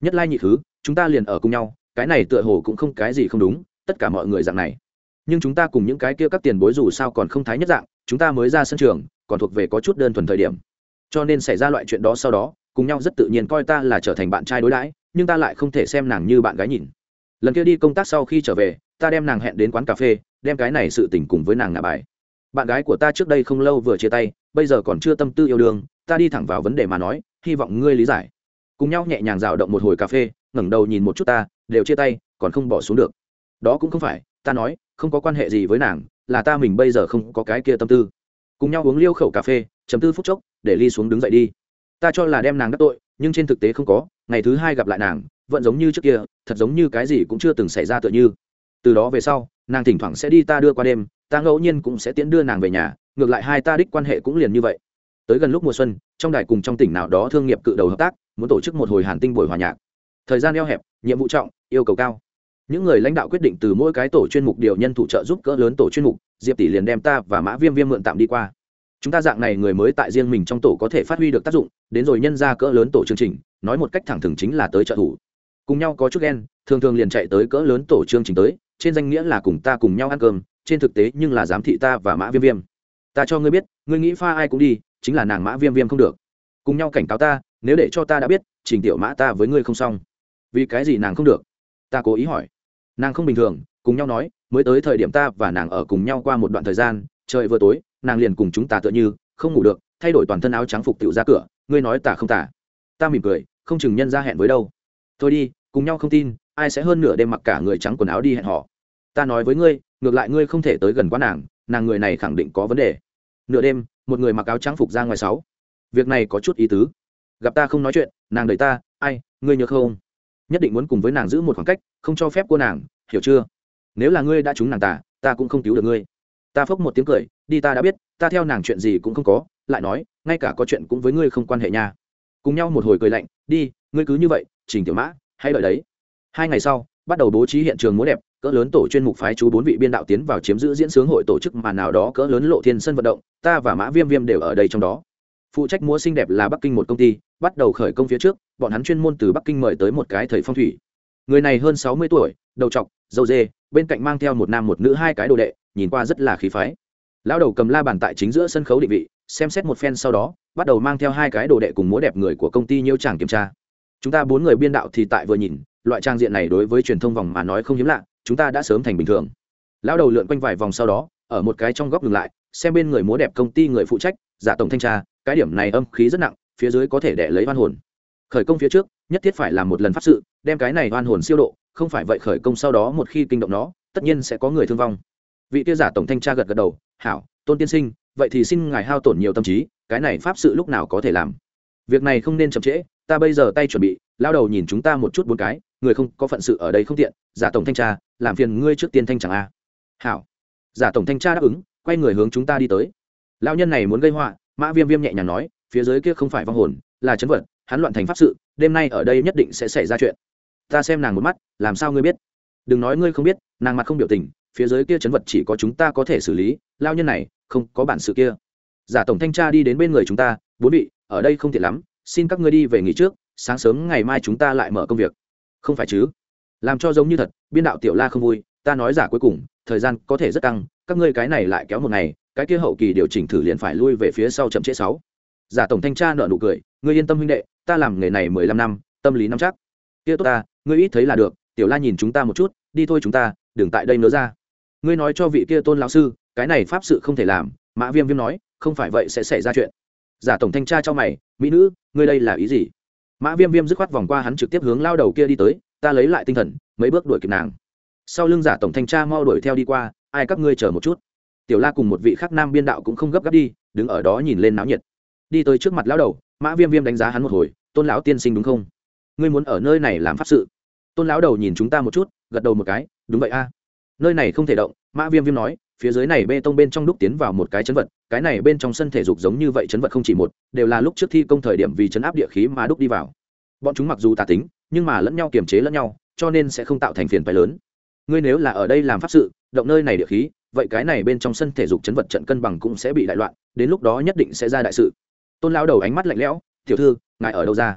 S1: Nhất lai nhị thứ, chúng ta liền ở cùng nhau, cái này tựa hồ cũng không cái gì không đúng, tất cả mọi người dạng này. Nhưng chúng ta cùng những cái kia các tiền bối dù sao còn không thái nhất dạng, chúng ta mới ra sân trường, còn thuộc về có chút đơn thuần thời điểm. Cho nên xảy ra loại chuyện đó sau đó, cùng nhau rất tự nhiên coi ta là trở thành bạn trai đối đãi, nhưng ta lại không thể xem nàng như bạn gái nhìn. Lần kia đi công tác sau khi trở về, ta đem nàng hẹn đến quán cà phê, đem cái này sự tình cùng với nàng ngạ bài. Bạn gái của ta trước đây không lâu vừa chia tay bây giờ còn chưa tâm tư yêu đương, ta đi thẳng vào vấn đề mà nói, hy vọng ngươi lý giải. Cùng nhau nhẹ nhàng rào động một hồi cà phê, ngẩng đầu nhìn một chút ta, đều chia tay, còn không bỏ xuống được. Đó cũng không phải, ta nói, không có quan hệ gì với nàng, là ta mình bây giờ không có cái kia tâm tư. Cùng nhau uống liêu khẩu cà phê, chấm tư phút chốc, để ly xuống đứng dậy đi. Ta cho là đem nàng đắc tội, nhưng trên thực tế không có, ngày thứ hai gặp lại nàng, vẫn giống như trước kia, thật giống như cái gì cũng chưa từng xảy ra tựa như. Từ đó về sau, nàng thỉnh thoảng sẽ đi ta đưa qua đêm, ta ngẫu nhiên cũng sẽ tiễn đưa nàng về nhà ngược lại hai ta đích quan hệ cũng liền như vậy. Tới gần lúc mùa xuân, trong đài cùng trong tỉnh nào đó thương nghiệp cự đầu hợp tác, muốn tổ chức một hồi hàn tinh buổi hòa nhạc. Thời gian eo hẹp, nhiệm vụ trọng, yêu cầu cao. Những người lãnh đạo quyết định từ mỗi cái tổ chuyên mục điều nhân thủ trợ giúp cỡ lớn tổ chuyên mục, diệp tỷ liền đem ta và mã viêm viêm mượn tạm đi qua. Chúng ta dạng này người mới tại riêng mình trong tổ có thể phát huy được tác dụng, đến rồi nhân ra cỡ lớn tổ chương trình, nói một cách thẳng thừng chính là tới trợ thủ. Cùng nhau có chút ghen, thường thường liền chạy tới cỡ lớn tổ chương trình tới, trên danh nghĩa là cùng ta cùng nhau ăn cơm, trên thực tế nhưng là giám thị ta và mã viêm viêm ta cho ngươi biết, ngươi nghĩ pha ai cũng đi, chính là nàng mã viêm viêm không được. Cùng nhau cảnh cáo ta, nếu để cho ta đã biết, trình tiểu mã ta với ngươi không xong. Vì cái gì nàng không được? Ta cố ý hỏi. Nàng không bình thường, cùng nhau nói, mới tới thời điểm ta và nàng ở cùng nhau qua một đoạn thời gian, trời vừa tối, nàng liền cùng chúng ta tựa như, không ngủ được, thay đổi toàn thân áo trắng phục tựu ra cửa, ngươi nói tả không tả. Ta mỉm cười, không chừng nhân ra hẹn với đâu. Thôi đi, cùng nhau không tin, ai sẽ hơn nửa đêm mặc cả người trắng quần áo đi hẹn họ ta nói với ngươi, ngược lại ngươi không thể tới gần quá nàng nàng người này khẳng định có vấn đề nửa đêm, một người mặc áo trắng phục ra ngoài sáu. Việc này có chút ý tứ. Gặp ta không nói chuyện, nàng đợi ta, ai, ngươi nhớ không? Nhất định muốn cùng với nàng giữ một khoảng cách, không cho phép cô nàng, hiểu chưa? Nếu là ngươi đã trúng nàng ta ta cũng không cứu được ngươi. Ta phốc một tiếng cười, đi ta đã biết, ta theo nàng chuyện gì cũng không có, lại nói, ngay cả có chuyện cũng với ngươi không quan hệ nha. Cùng nhau một hồi cười lạnh, đi, ngươi cứ như vậy trình tiểu mã, hãy đợi đấy. Hai ngày sau, bắt đầu bố trí hiện trường múa đẹp cỡ lớn tổ chuyên mục phái chú bốn vị biên đạo tiến vào chiếm giữ diễn sướng hội tổ chức mà nào đó cỡ lớn lộ thiên sân vận động, ta và mã viêm viêm đều ở đây trong đó. Phụ trách múa xinh đẹp là bắc kinh một công ty, bắt đầu khởi công phía trước, bọn hắn chuyên môn từ bắc kinh mời tới một cái thầy phong thủy. Người này hơn sáu mươi tuổi, đầu trọc, dâu dê, bên cạnh mang theo một nam một nữ hai cái đồ đệ, nhìn qua rất là khí phái. Lão đầu cầm la bàn tại chính giữa sân khấu định vị, xem xét một phen sau đó, bắt đầu mang theo hai cái đồ đệ cùng múa đẹp người của công ty nhiêu tràng kiểm tra. Chúng ta bốn người biên đạo thì tại vừa nhìn, loại trang diện này đối với truyền thông vòng mà nói không hiếm lạ chúng ta đã sớm thành bình thường. Lão đầu lượn quanh vài vòng sau đó, ở một cái trong góc ngừng lại, xem bên người múa đẹp công ty người phụ trách, giả tổng thanh tra, cái điểm này âm khí rất nặng, phía dưới có thể đẻ lấy oan hồn. Khởi công phía trước, nhất thiết phải làm một lần pháp sự, đem cái này oan hồn siêu độ, không phải vậy khởi công sau đó một khi kinh động nó, tất nhiên sẽ có người thương vong. Vị tiêu giả tổng thanh tra gật gật đầu, hảo, tôn tiên sinh, vậy thì xin ngài hao tổn nhiều tâm trí, cái này pháp sự lúc nào có thể làm? Việc này không nên chậm trễ, ta bây giờ tay chuẩn bị lao đầu nhìn chúng ta một chút bốn cái, người không có phận sự ở đây không tiện, giả tổng thanh tra làm phiền ngươi trước tiên thanh chẳng a. Hảo. Giả tổng thanh tra đáp ứng, quay người hướng chúng ta đi tới. Lao nhân này muốn gây họa, mã viêm viêm nhẹ nhàng nói, phía dưới kia không phải vong hồn, là chấn vật, hắn loạn thành pháp sự, đêm nay ở đây nhất định sẽ xảy ra chuyện. Ta xem nàng một mắt, làm sao ngươi biết? Đừng nói ngươi không biết, nàng mặt không biểu tình, phía dưới kia chấn vật chỉ có chúng ta có thể xử lý lao nhân này, không có bản sự kia. Giả tổng thanh tra đi đến bên người chúng ta, bốn vị, ở đây không tiện lắm, xin các ngươi đi về nghỉ trước, sáng sớm ngày mai chúng ta lại mở công việc. Không phải chứ? Làm cho giống như thật, biên đạo tiểu la không vui, ta nói giả cuối cùng, thời gian có thể rất căng, các ngươi cái này lại kéo một ngày, cái kia hậu kỳ điều chỉnh thử liền phải lui về phía sau chậm trễ sáu. Giả tổng thanh tra nợ nụ cười, ngươi yên tâm huynh đệ, ta làm nghề này mười lăm năm, tâm lý nắm chắc. Kia tốt ta, ngươi ít thấy là được, tiểu la nhìn chúng ta một chút, đi thôi chúng ta, đừng tại đây nữa ra. Ngươi nói cho vị kia tôn lão sư, cái này pháp sự không thể làm, mã viêm viêm nói, không phải vậy sẽ xảy ra chuyện. Giả tổng thanh tra cho mày, mỹ nữ, ngươi đây là ý gì? Mã viêm viêm dứt khoát vòng qua hắn trực tiếp hướng lao đầu kia đi tới ta lấy lại tinh thần, mấy bước đuổi kịp nàng. Sau lưng giả tổng thanh tra mau đuổi theo đi qua, ai các ngươi chờ một chút. Tiểu la cùng một vị khác nam biên đạo cũng không gấp gáp đi, đứng ở đó nhìn lên náo nhiệt. Đi tới trước mặt lão đầu, mã viêm viêm đánh giá hắn một hồi, tôn lão tiên sinh đúng không? Ngươi muốn ở nơi này làm pháp sự? Tôn lão đầu nhìn chúng ta một chút, gật đầu một cái, đúng vậy a. Nơi này không thể động, mã viêm viêm nói, phía dưới này bê tông bên trong đúc tiến vào một cái chấn vật, cái này bên trong sân thể dục giống như vậy chấn vật không chỉ một, đều là lúc trước thi công thời điểm vì chấn áp địa khí mà đúc đi vào. Bọn chúng mặc dù tà tính nhưng mà lẫn nhau kiềm chế lẫn nhau, cho nên sẽ không tạo thành phiền phái lớn. Ngươi nếu là ở đây làm pháp sự, động nơi này địa khí, vậy cái này bên trong sân thể dục chấn vật trận cân bằng cũng sẽ bị đại loạn, đến lúc đó nhất định sẽ ra đại sự. Tôn lão đầu ánh mắt lạnh lẽo, tiểu thư, ngài ở đâu ra?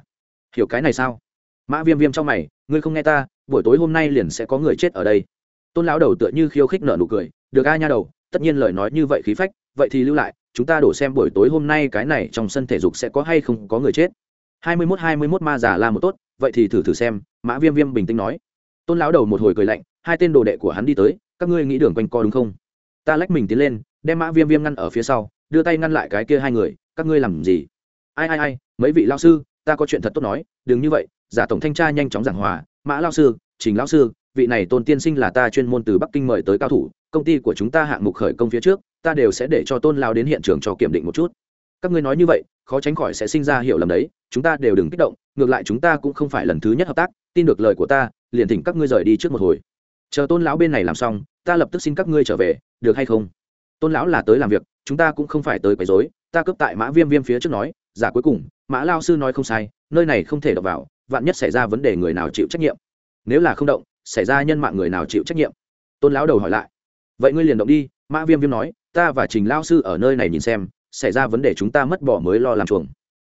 S1: Hiểu cái này sao? Mã viêm viêm trong mày, ngươi không nghe ta, buổi tối hôm nay liền sẽ có người chết ở đây. Tôn lão đầu tựa như khiêu khích nở nụ cười, được a nha đầu, tất nhiên lời nói như vậy khí phách, vậy thì lưu lại, chúng ta đổ xem buổi tối hôm nay cái này trong sân thể dục sẽ có hay không có người chết hai mươi mốt hai mươi mốt ma giả là một tốt, vậy thì thử thử xem, mã viêm viêm bình tĩnh nói. Tôn lão đầu một hồi cười lạnh, hai tên đồ đệ của hắn đi tới, các ngươi nghĩ đường quanh co đúng không? Ta lách mình tiến lên, đem mã viêm viêm ngăn ở phía sau, đưa tay ngăn lại cái kia hai người, các ngươi làm gì? Ai ai ai, mấy vị lao sư, ta có chuyện thật tốt nói, đừng như vậy, giả tổng thanh tra nhanh chóng giảng hòa, mã lao sư, trình lao sư, vị này tôn tiên sinh là ta chuyên môn từ bắc kinh mời tới cao thủ, công ty của chúng ta hạng mục khởi công phía trước, ta đều sẽ để cho tôn lao đến hiện trường cho kiểm định một chút. Các ngươi nói như vậy khó tránh khỏi sẽ sinh ra hiểu lầm đấy, chúng ta đều đừng kích động, ngược lại chúng ta cũng không phải lần thứ nhất hợp tác, tin được lời của ta, liền thỉnh các ngươi rời đi trước một hồi. Chờ tôn lão bên này làm xong, ta lập tức xin các ngươi trở về, được hay không? Tôn lão là tới làm việc, chúng ta cũng không phải tới quấy rối, ta cướp tại mã viêm viêm phía trước nói, giả cuối cùng, mã lao sư nói không sai, nơi này không thể đọc vào, vạn nhất xảy ra vấn đề người nào chịu trách nhiệm. Nếu là không động, xảy ra nhân mạng người nào chịu trách nhiệm? Tôn lão đầu hỏi lại. Vậy ngươi liền động đi, mã viêm viêm nói, ta và trình lao sư ở nơi này nhìn xem xảy ra vấn đề chúng ta mất bỏ mới lo làm chuồng.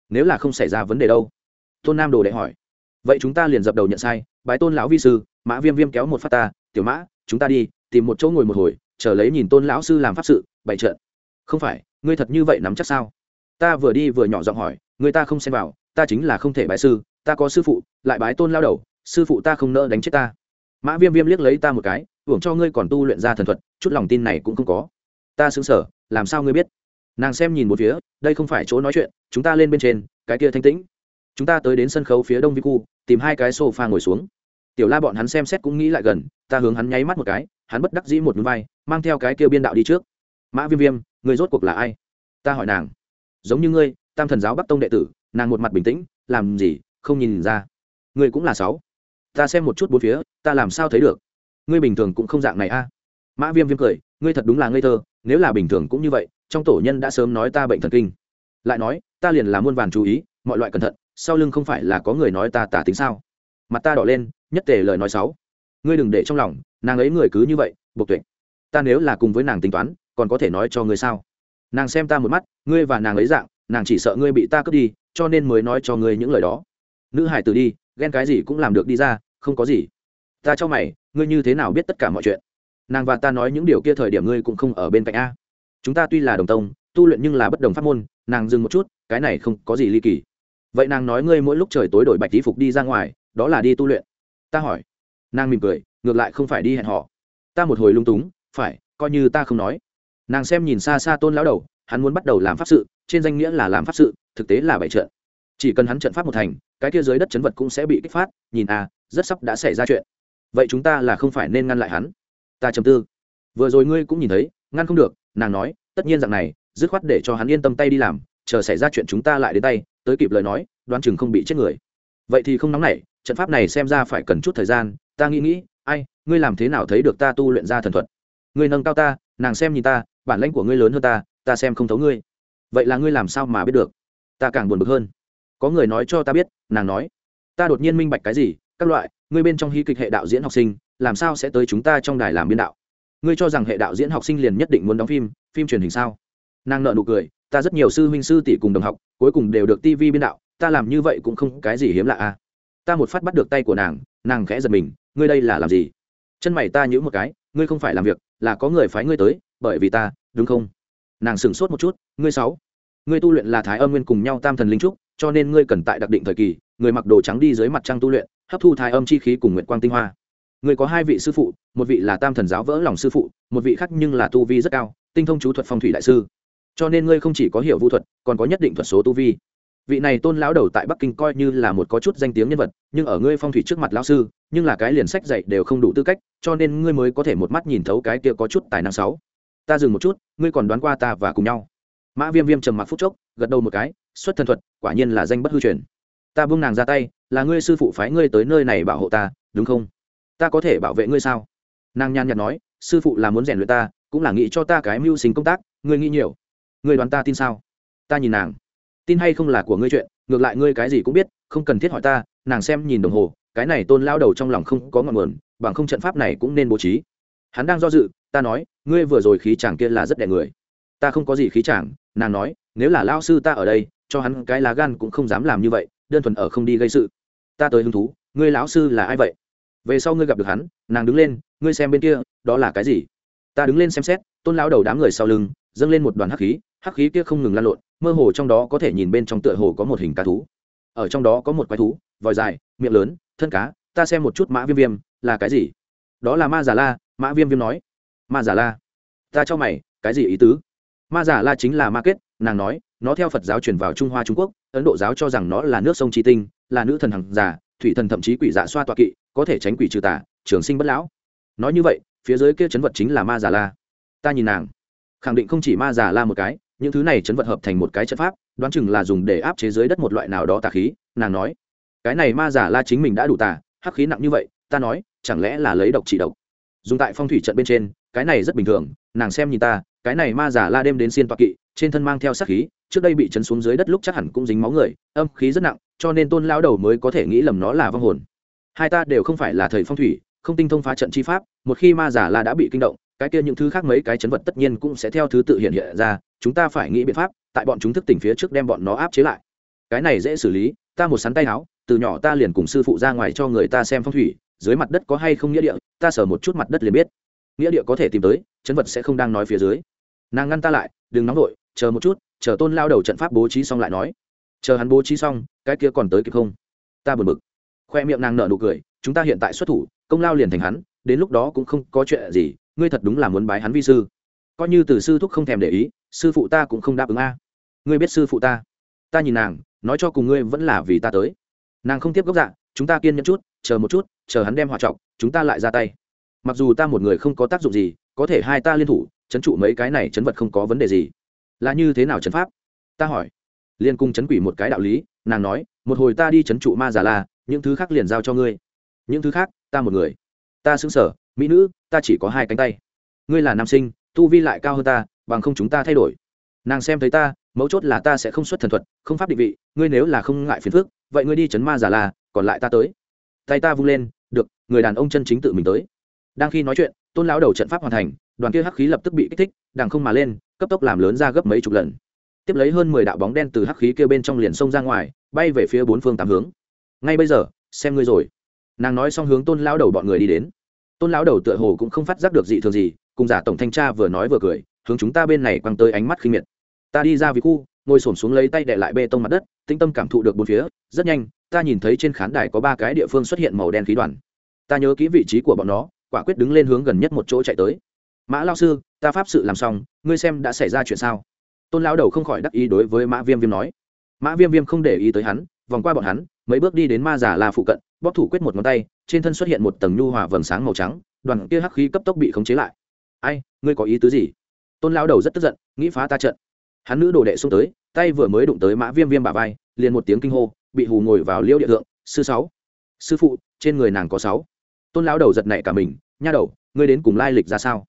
S1: Nếu là không xảy ra vấn đề đâu. Tôn nam đồ đệ hỏi. Vậy chúng ta liền dập đầu nhận sai, bái tôn lão vi sư, mã viêm viêm kéo một phát ta, tiểu mã, chúng ta đi, tìm một chỗ ngồi một hồi, chờ lấy nhìn tôn lão sư làm pháp sự, bày trợn không phải, ngươi thật như vậy nắm chắc sao? Ta vừa đi vừa nhỏ giọng hỏi, người ta không xem vào, ta chính là không thể bái sư, ta có sư phụ, lại bái tôn lao đầu, sư phụ ta không nỡ đánh chết ta. Mã viêm viêm liếc lấy ta một cái, hưởng cho ngươi còn tu luyện ra thần thuật, chút lòng tin này cũng không có. Ta xứng sở, làm sao ngươi biết? Nàng xem nhìn một phía, đây không phải chỗ nói chuyện, chúng ta lên bên trên, cái kia thanh tĩnh. Chúng ta tới đến sân khấu phía đông vi cu, tìm hai cái sofa ngồi xuống. Tiểu la bọn hắn xem xét cũng nghĩ lại gần, ta hướng hắn nháy mắt một cái, hắn bất đắc dĩ một núi vai, mang theo cái kia biên đạo đi trước. Mã viêm viêm, người rốt cuộc là ai? Ta hỏi nàng. Giống như ngươi, tam thần giáo bắc tông đệ tử, nàng một mặt bình tĩnh, làm gì, không nhìn ra. Ngươi cũng là sáu. Ta xem một chút bốn phía, ta làm sao thấy được? Ngươi bình thường cũng không dạng này a. Mã viêm viêm cười, ngươi thật đúng là ngây thơ, nếu là bình thường cũng như vậy trong tổ nhân đã sớm nói ta bệnh thần kinh. Lại nói, ta liền là muôn vàn chú ý, mọi loại cẩn thận, sau lưng không phải là có người nói ta tả tính sao? Mặt ta đỏ lên, nhất tề lời nói sáu ngươi đừng để trong lòng, nàng ấy người cứ như vậy, buộc tuệ. Ta nếu là cùng với nàng tính toán, còn có thể nói cho ngươi sao? Nàng xem ta một mắt, ngươi và nàng ấy dạng, nàng chỉ sợ ngươi bị ta cướp đi, cho nên mới nói cho ngươi những lời đó. Nữ hải tử đi, ghen cái gì cũng làm được đi ra, không có gì. Ta cho mày, ngươi như thế nào biết tất cả mọi chuyện? Nàng và ta nói những điều kia thời điểm ngươi cũng không ở bên cạnh a chúng ta tuy là đồng tông, tu luyện nhưng là bất đồng pháp môn, nàng dừng một chút, cái này không có gì ly kỳ. Vậy nàng nói ngươi mỗi lúc trời tối đổi bạch tí phục đi ra ngoài, đó là đi tu luyện. Ta hỏi. Nàng mỉm cười, ngược lại không phải đi hẹn họ ta một hồi lung túng, phải, coi như ta không nói. Nàng xem nhìn xa xa tôn lão đầu, hắn muốn bắt đầu làm pháp sự, trên danh nghĩa là làm pháp sự, thực tế là bảy trận. Chỉ cần hắn trận pháp một thành, cái kia dưới đất chấn vật cũng sẽ bị kích phát, nhìn à rất sắp đã xảy ra chuyện. Vậy chúng ta là không phải nên ngăn lại hắn. Ta chầm tư. Vừa rồi ngươi cũng nhìn thấy, ngăn không được nàng nói, tất nhiên rằng này, dứt khoát để cho hắn yên tâm tay đi làm, chờ xảy ra chuyện chúng ta lại đến tay, tới kịp lời nói, đoán chừng không bị chết người. Vậy thì không nóng nảy, trận pháp này xem ra phải cần chút thời gian, ta nghĩ nghĩ, ai, ngươi làm thế nào thấy được ta tu luyện ra thần thuật? Ngươi nâng cao ta, nàng xem nhìn ta, bản lãnh của ngươi lớn hơn ta ta xem không thấu ngươi. Vậy là ngươi làm sao mà biết được? Ta càng buồn bực hơn. Có người nói cho ta biết, nàng nói, ta đột nhiên minh bạch cái gì, các loại, ngươi bên trong hy kịch hệ đạo diễn học sinh, làm sao sẽ tới chúng ta trong đài làm biên đạo? Ngươi cho rằng hệ đạo diễn học sinh liền nhất định muốn đóng phim phim truyền hình sao? Nàng nợ nụ cười, ta rất nhiều sư huynh sư tỷ cùng đồng học, cuối cùng đều được tv biên đạo, ta làm như vậy cũng không cái gì hiếm lạ à. Ta một phát bắt được tay của nàng nàng khẽ giật mình, ngươi đây là làm gì? Chân mày ta nhữ một cái, ngươi không phải làm việc, là có người phái ngươi tới, bởi vì ta, đúng không? Nàng sửng sốt một chút, ngươi sáu, ngươi tu luyện là thái âm nguyên cùng nhau tam thần linh trúc, cho nên ngươi cần tại đặc định thời kỳ, người mặc đồ trắng đi dưới mặt trăng tu luyện, hấp thu thái âm chi khí cùng nguyện quang tinh hoa ngươi có hai vị sư phụ, một vị là tam thần giáo vỡ lòng sư phụ, một vị khác nhưng là tu vi rất cao, tinh thông chú thuật phong thủy đại sư. Cho nên ngươi không chỉ có hiểu vũ thuật, còn có nhất định thuật số tu vi. Vị này tôn lão đầu tại bắc kinh coi như là một có chút danh tiếng nhân vật, nhưng ở ngươi phong thủy trước mặt lão sư, nhưng là cái liền sách dạy đều không đủ tư cách, cho nên ngươi mới có thể một mắt nhìn thấu cái kia có chút tài năng sáu. Ta dừng một chút, ngươi còn đoán qua ta và cùng nhau. Mã viêm viêm trầm mặc phút chốc, gật đầu một cái, xuất thân thuật, quả nhiên là danh bất hư truyền. Ta buông nàng ra tay, là ngươi sư phụ phái ngươi tới nơi này bảo hộ ta, đúng không? Ta có thể bảo vệ ngươi sao? Nàng nhàn nhạt nói, sư phụ là muốn rèn luyện ta, cũng là nghĩ cho ta cái mưu sinh công tác, ngươi nghĩ nhiều. Ngươi đoán ta tin sao? Ta nhìn nàng. Tin hay không là của ngươi chuyện, ngược lại ngươi cái gì cũng biết, không cần thiết hỏi ta, nàng xem nhìn đồng hồ, cái này tôn lao đầu trong lòng không có ngọn nguồn, bằng không trận pháp này cũng nên bố trí. Hắn đang do dự, ta nói, ngươi vừa rồi khí chàng kia là rất đẻ người. Ta không có gì khí chàng, nàng nói, nếu là lao sư ta ở đây, cho hắn cái lá gan cũng không dám làm như vậy, đơn thuần ở không đi gây sự. Ta tới hứng thú, ngươi lão sư là ai vậy? Về sau ngươi gặp được hắn, nàng đứng lên, ngươi xem bên kia, đó là cái gì? Ta đứng lên xem xét, tôn lão đầu đám người sau lưng, dâng lên một đoàn hắc khí hắc khí kia không ngừng lan lộn, mơ hồ trong đó có thể nhìn bên trong tựa hồ có một hình cá thú. Ở trong đó có một quái thú, vòi dài, miệng lớn, thân cá, ta xem một chút mã viêm viêm, là cái gì? Đó là ma giả la, mã viêm viêm nói. Ma giả la. Ta cho mày, cái gì ý tứ? Ma giả la chính là ma kết, nàng nói, nó theo phật giáo truyền vào trung hoa trung quốc, ấn độ giáo cho rằng nó là nước sông tri tinh, là nữ thần hằng già thủy thần thậm chí quỷ dạ xoa tọa kỵ, có thể tránh quỷ trừ tà, trường sinh bất lão. Nói như vậy, phía dưới kia chấn vật chính là ma giả la. Ta nhìn nàng, khẳng định không chỉ ma giả la một cái, những thứ này chấn vật hợp thành một cái chất pháp, đoán chừng là dùng để áp chế dưới đất một loại nào đó tà khí, nàng nói. Cái này ma giả la chính mình đã đủ tà, hắc khí nặng như vậy, ta nói, chẳng lẽ là lấy độc trị độc? Dùng tại phong thủy trận bên trên, cái này rất bình thường, nàng xem nhìn ta, cái này ma giả la đêm đến xiên toạc kỵ, trên thân mang theo sát khí, trước đây bị chấn xuống dưới đất lúc chắc hẳn cũng dính máu người, âm khí rất nặng cho nên tôn lão đầu mới có thể nghĩ lầm nó là vong hồn. Hai ta đều không phải là thầy phong thủy, không tinh thông phá trận chi pháp, một khi ma giả la đã bị kinh động, cái kia những thứ khác mấy cái chấn vật tất nhiên cũng sẽ theo thứ tự hiện hiện ra, chúng ta phải nghĩ biện pháp, tại bọn chúng thức tỉnh phía trước đem bọn nó áp chế lại. Cái này dễ xử lý, ta một sắn tay áo, từ nhỏ ta liền cùng sư phụ ra ngoài cho người ta xem phong thủy, dưới mặt đất có hay không nghĩa địa, ta sờ một chút mặt đất liền biết. Nghĩa địa có thể tìm tới, chấn vật sẽ không đang nói phía dưới. Nàng ngăn ta lại, đừng nóng vội, chờ một chút, chờ tôn lao đầu trận pháp bố trí xong lại nói chờ hắn bố trí xong, cái kia còn tới kịp không? Ta buồn bực. Khoe miệng nàng nở nụ cười, chúng ta hiện tại xuất thủ, công lao liền thành hắn, đến lúc đó cũng không có chuyện gì, ngươi thật đúng là muốn bái hắn vi sư. Coi như từ sư thúc không thèm để ý, sư phụ ta cũng không đáp ứng a. Ngươi biết sư phụ ta? Ta nhìn nàng, nói cho cùng ngươi vẫn là vì ta tới. Nàng không tiếp gốc dạ chúng ta kiên nhẫn chút, chờ một chút, chờ hắn đem hòa trọng, chúng ta lại ra tay. Mặc dù ta một người không có tác dụng gì, có thể hai ta liên thủ, chấn trụ mấy cái này chấn vật không có vấn đề gì. Là như thế nào chấn pháp? Ta hỏi liên cung chấn quỷ một cái đạo lý nàng nói một hồi ta đi chấn trụ ma giả la những thứ khác liền giao cho ngươi. Những thứ khác ta một người. Ta xứng sở mỹ nữ ta chỉ có hai cánh tay. Ngươi là nam sinh tu vi lại cao hơn ta bằng không chúng ta thay đổi. Nàng xem thấy ta mấu chốt là ta sẽ không xuất thần thuật không pháp định vị ngươi nếu là không ngại phiền phức vậy ngươi đi chấn ma giả la, còn lại ta tới. Tay ta vung lên được người đàn ông chân chính tự mình tới. Đang khi nói chuyện tôn lão đầu trận pháp hoàn thành đoàn kia hắc khí lập tức bị kích thích đằng không mà lên cấp tốc làm lớn ra gấp mấy chục lần tiếp lấy hơn mười đạo bóng đen từ hắc khí kêu bên trong liền xông ra ngoài, bay về phía bốn phương tám hướng. Ngay bây giờ, xem ngươi rồi. Nàng nói xong hướng tôn lão đầu bọn người đi đến. Tôn lão đầu tựa hồ cũng không phát giác được gì thường gì, cùng giả tổng thanh tra vừa nói vừa cười, hướng chúng ta bên này quăng tới ánh mắt khinh miệt. Ta đi ra vì khu, ngồi xổm xuống lấy tay đè lại bê tông mặt đất, tĩnh tâm cảm thụ được bốn phía, rất nhanh, ta nhìn thấy trên khán đài có ba cái địa phương xuất hiện màu đen khí đoàn. Ta nhớ kỹ vị trí của bọn nó, quả quyết đứng lên hướng gần nhất một chỗ chạy tới. Mã lao sư, ta pháp sự làm xong, ngươi xem đã xảy ra chuyện sao? Tôn lao đầu không khỏi đắc ý đối với mã viêm viêm nói. mã viêm viêm không để ý tới hắn, vòng qua bọn hắn, mấy bước đi đến ma giả la phụ cận, bóp thủ quyết một ngón tay, trên thân xuất hiện một tầng nhu hòa vầng sáng màu trắng, đoàn kia hắc khí cấp tốc bị khống chế lại. Ai, ngươi có ý tứ gì? Tôn lao đầu rất tức giận, nghĩ phá ta trận. Hắn nữ đồ đệ xông tới, tay vừa mới đụng tới mã viêm viêm bà vai, liền một tiếng kinh hô, bị hù ngồi vào liêu địa thượng, sư sáu, sư phụ, trên người nàng có sáu. Tôn lão đầu giật nảy cả mình, nha đầu, ngươi đến cùng lai lịch ra sao?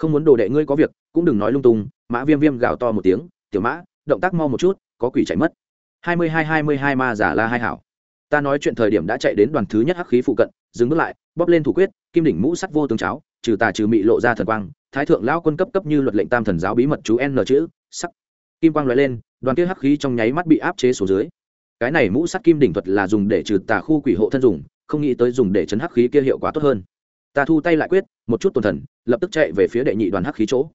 S1: Không muốn đồ đệ ngươi có việc, cũng đừng nói lung tung, mã viêm viêm gào to một tiếng, tiểu mã, động tác mau một chút, có quỷ chạy mất. Hai mươi hai hai mươi hai ma giả la hai hảo. Ta nói chuyện thời điểm đã chạy đến đoàn thứ nhất hắc khí phụ cận, dừng bước lại, bóp lên thủ quyết, kim đỉnh mũ sắt vô tướng cháo, trừ tà trừ mị lộ ra thần quang, thái thượng lão quân cấp cấp như luật lệnh tam thần giáo bí mật chú n chữ, sắc. Kim quang loại lên, đoàn kia hắc khí trong nháy mắt bị áp chế xuống dưới. Cái này mũ sắt kim đỉnh thuật là dùng để trừ tà khu quỷ hộ thân dùng, không nghĩ tới dùng để chấn hắc khí kia hiệu quả tốt hơn ta thu tay lại quyết, một chút tồn thần, lập tức chạy về phía đệ nhị đoàn hắc khí chỗ.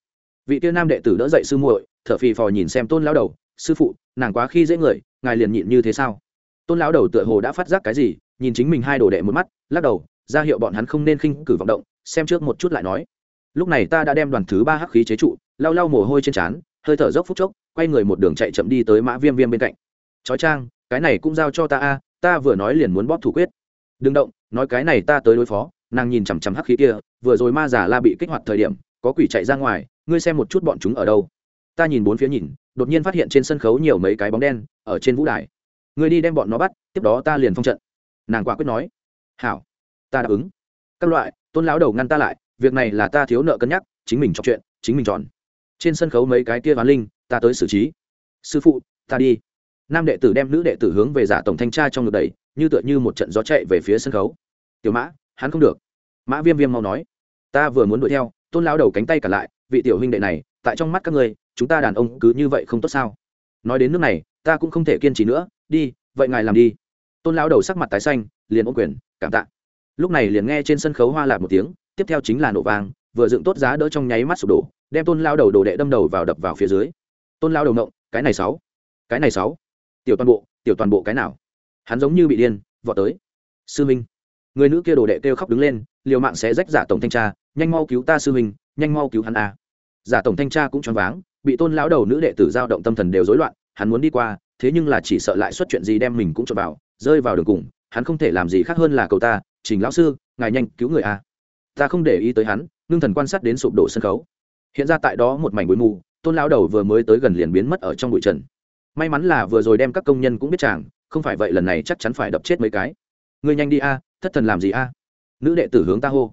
S1: Vị tiêu nam đệ tử đỡ dậy sư muội, thở phì phò nhìn xem tôn lão đầu, sư phụ, nàng quá khi dễ người, ngài liền nhịn như thế sao? Tôn lão đầu tựa hồ đã phát giác cái gì, nhìn chính mình hai đồ đệ một mắt, lắc đầu, ra hiệu bọn hắn không nên khinh cử vọng động, xem trước một chút lại nói. Lúc này ta đã đem đoàn thứ ba hắc khí chế trụ, lau lau mồ hôi trên trán, hơi thở dốc phút chốc, quay người một đường chạy chậm đi tới mã viêm viêm bên cạnh. Chói trang cái này cũng giao cho ta a, ta vừa nói liền muốn bóp thủ quyết. Đừng động, nói cái này ta tới đối phó nàng nhìn chằm chằm hắc khí kia, vừa rồi ma giả la bị kích hoạt thời điểm, có quỷ chạy ra ngoài, ngươi xem một chút bọn chúng ở đâu. Ta nhìn bốn phía nhìn, đột nhiên phát hiện trên sân khấu nhiều mấy cái bóng đen, ở trên vũ đài. Ngươi đi đem bọn nó bắt, tiếp đó ta liền phong trận. Nàng quả quyết nói. Hảo. Ta đáp ứng. Các loại, tôn lão đầu ngăn ta lại, việc này là ta thiếu nợ cân nhắc, chính mình chọn chuyện, chính mình chọn. Trên sân khấu mấy cái kia ván linh, ta tới xử trí. Sư phụ, ta đi. Nam đệ tử đem nữ đệ tử hướng về giả tổng thanh tra trong ngực đầy như tựa như một trận gió chạy về phía sân khấu. Tiểu mã, hắn không được mã viêm viêm mau nói, ta vừa muốn đuổi theo, tôn lao đầu cánh tay cả lại, vị tiểu huynh đệ này, tại trong mắt các ngươi, chúng ta đàn ông cứ như vậy không tốt sao? Nói đến nước này, ta cũng không thể kiên trì nữa, đi, vậy ngài làm đi. Tôn lao đầu sắc mặt tái xanh, liền ôm quyền, cảm tạ. Lúc này liền nghe trên sân khấu hoa lạc một tiếng, tiếp theo chính là nổ vang, vừa dựng tốt giá đỡ trong nháy mắt sụp đổ, đem tôn lao đầu đồ đệ đâm đầu vào đập vào phía dưới. Tôn lao đầu nộng cái này sáu, cái này sáu. Tiểu toàn bộ, tiểu toàn bộ cái nào? Hắn giống như bị điên, vọt tới. Sư minh, người nữ kia đồ đệ kêu khóc đứng lên liều mạng sẽ rách giả tổng thanh tra nhanh mau cứu ta sư huynh, nhanh mau cứu hắn a. Giả tổng thanh tra cũng choáng váng bị tôn lão đầu nữ đệ tử giao động tâm thần đều rối loạn hắn muốn đi qua thế nhưng là chỉ sợ lại xuất chuyện gì đem mình cũng cho vào rơi vào đường cùng hắn không thể làm gì khác hơn là cầu ta trình lão sư ngài nhanh cứu người a. Ta không để ý tới hắn ngưng thần quan sát đến sụp đổ sân khấu. Hiện ra tại đó một mảnh bụi mù tôn lão đầu vừa mới tới gần liền biến mất ở trong bụi trần. May mắn là vừa rồi đem các công nhân cũng biết chàng không phải vậy lần này chắc chắn phải đập chết mấy cái. Ngươi nhanh đi a thất thần làm gì a? Nữ đệ tử hướng ta hô,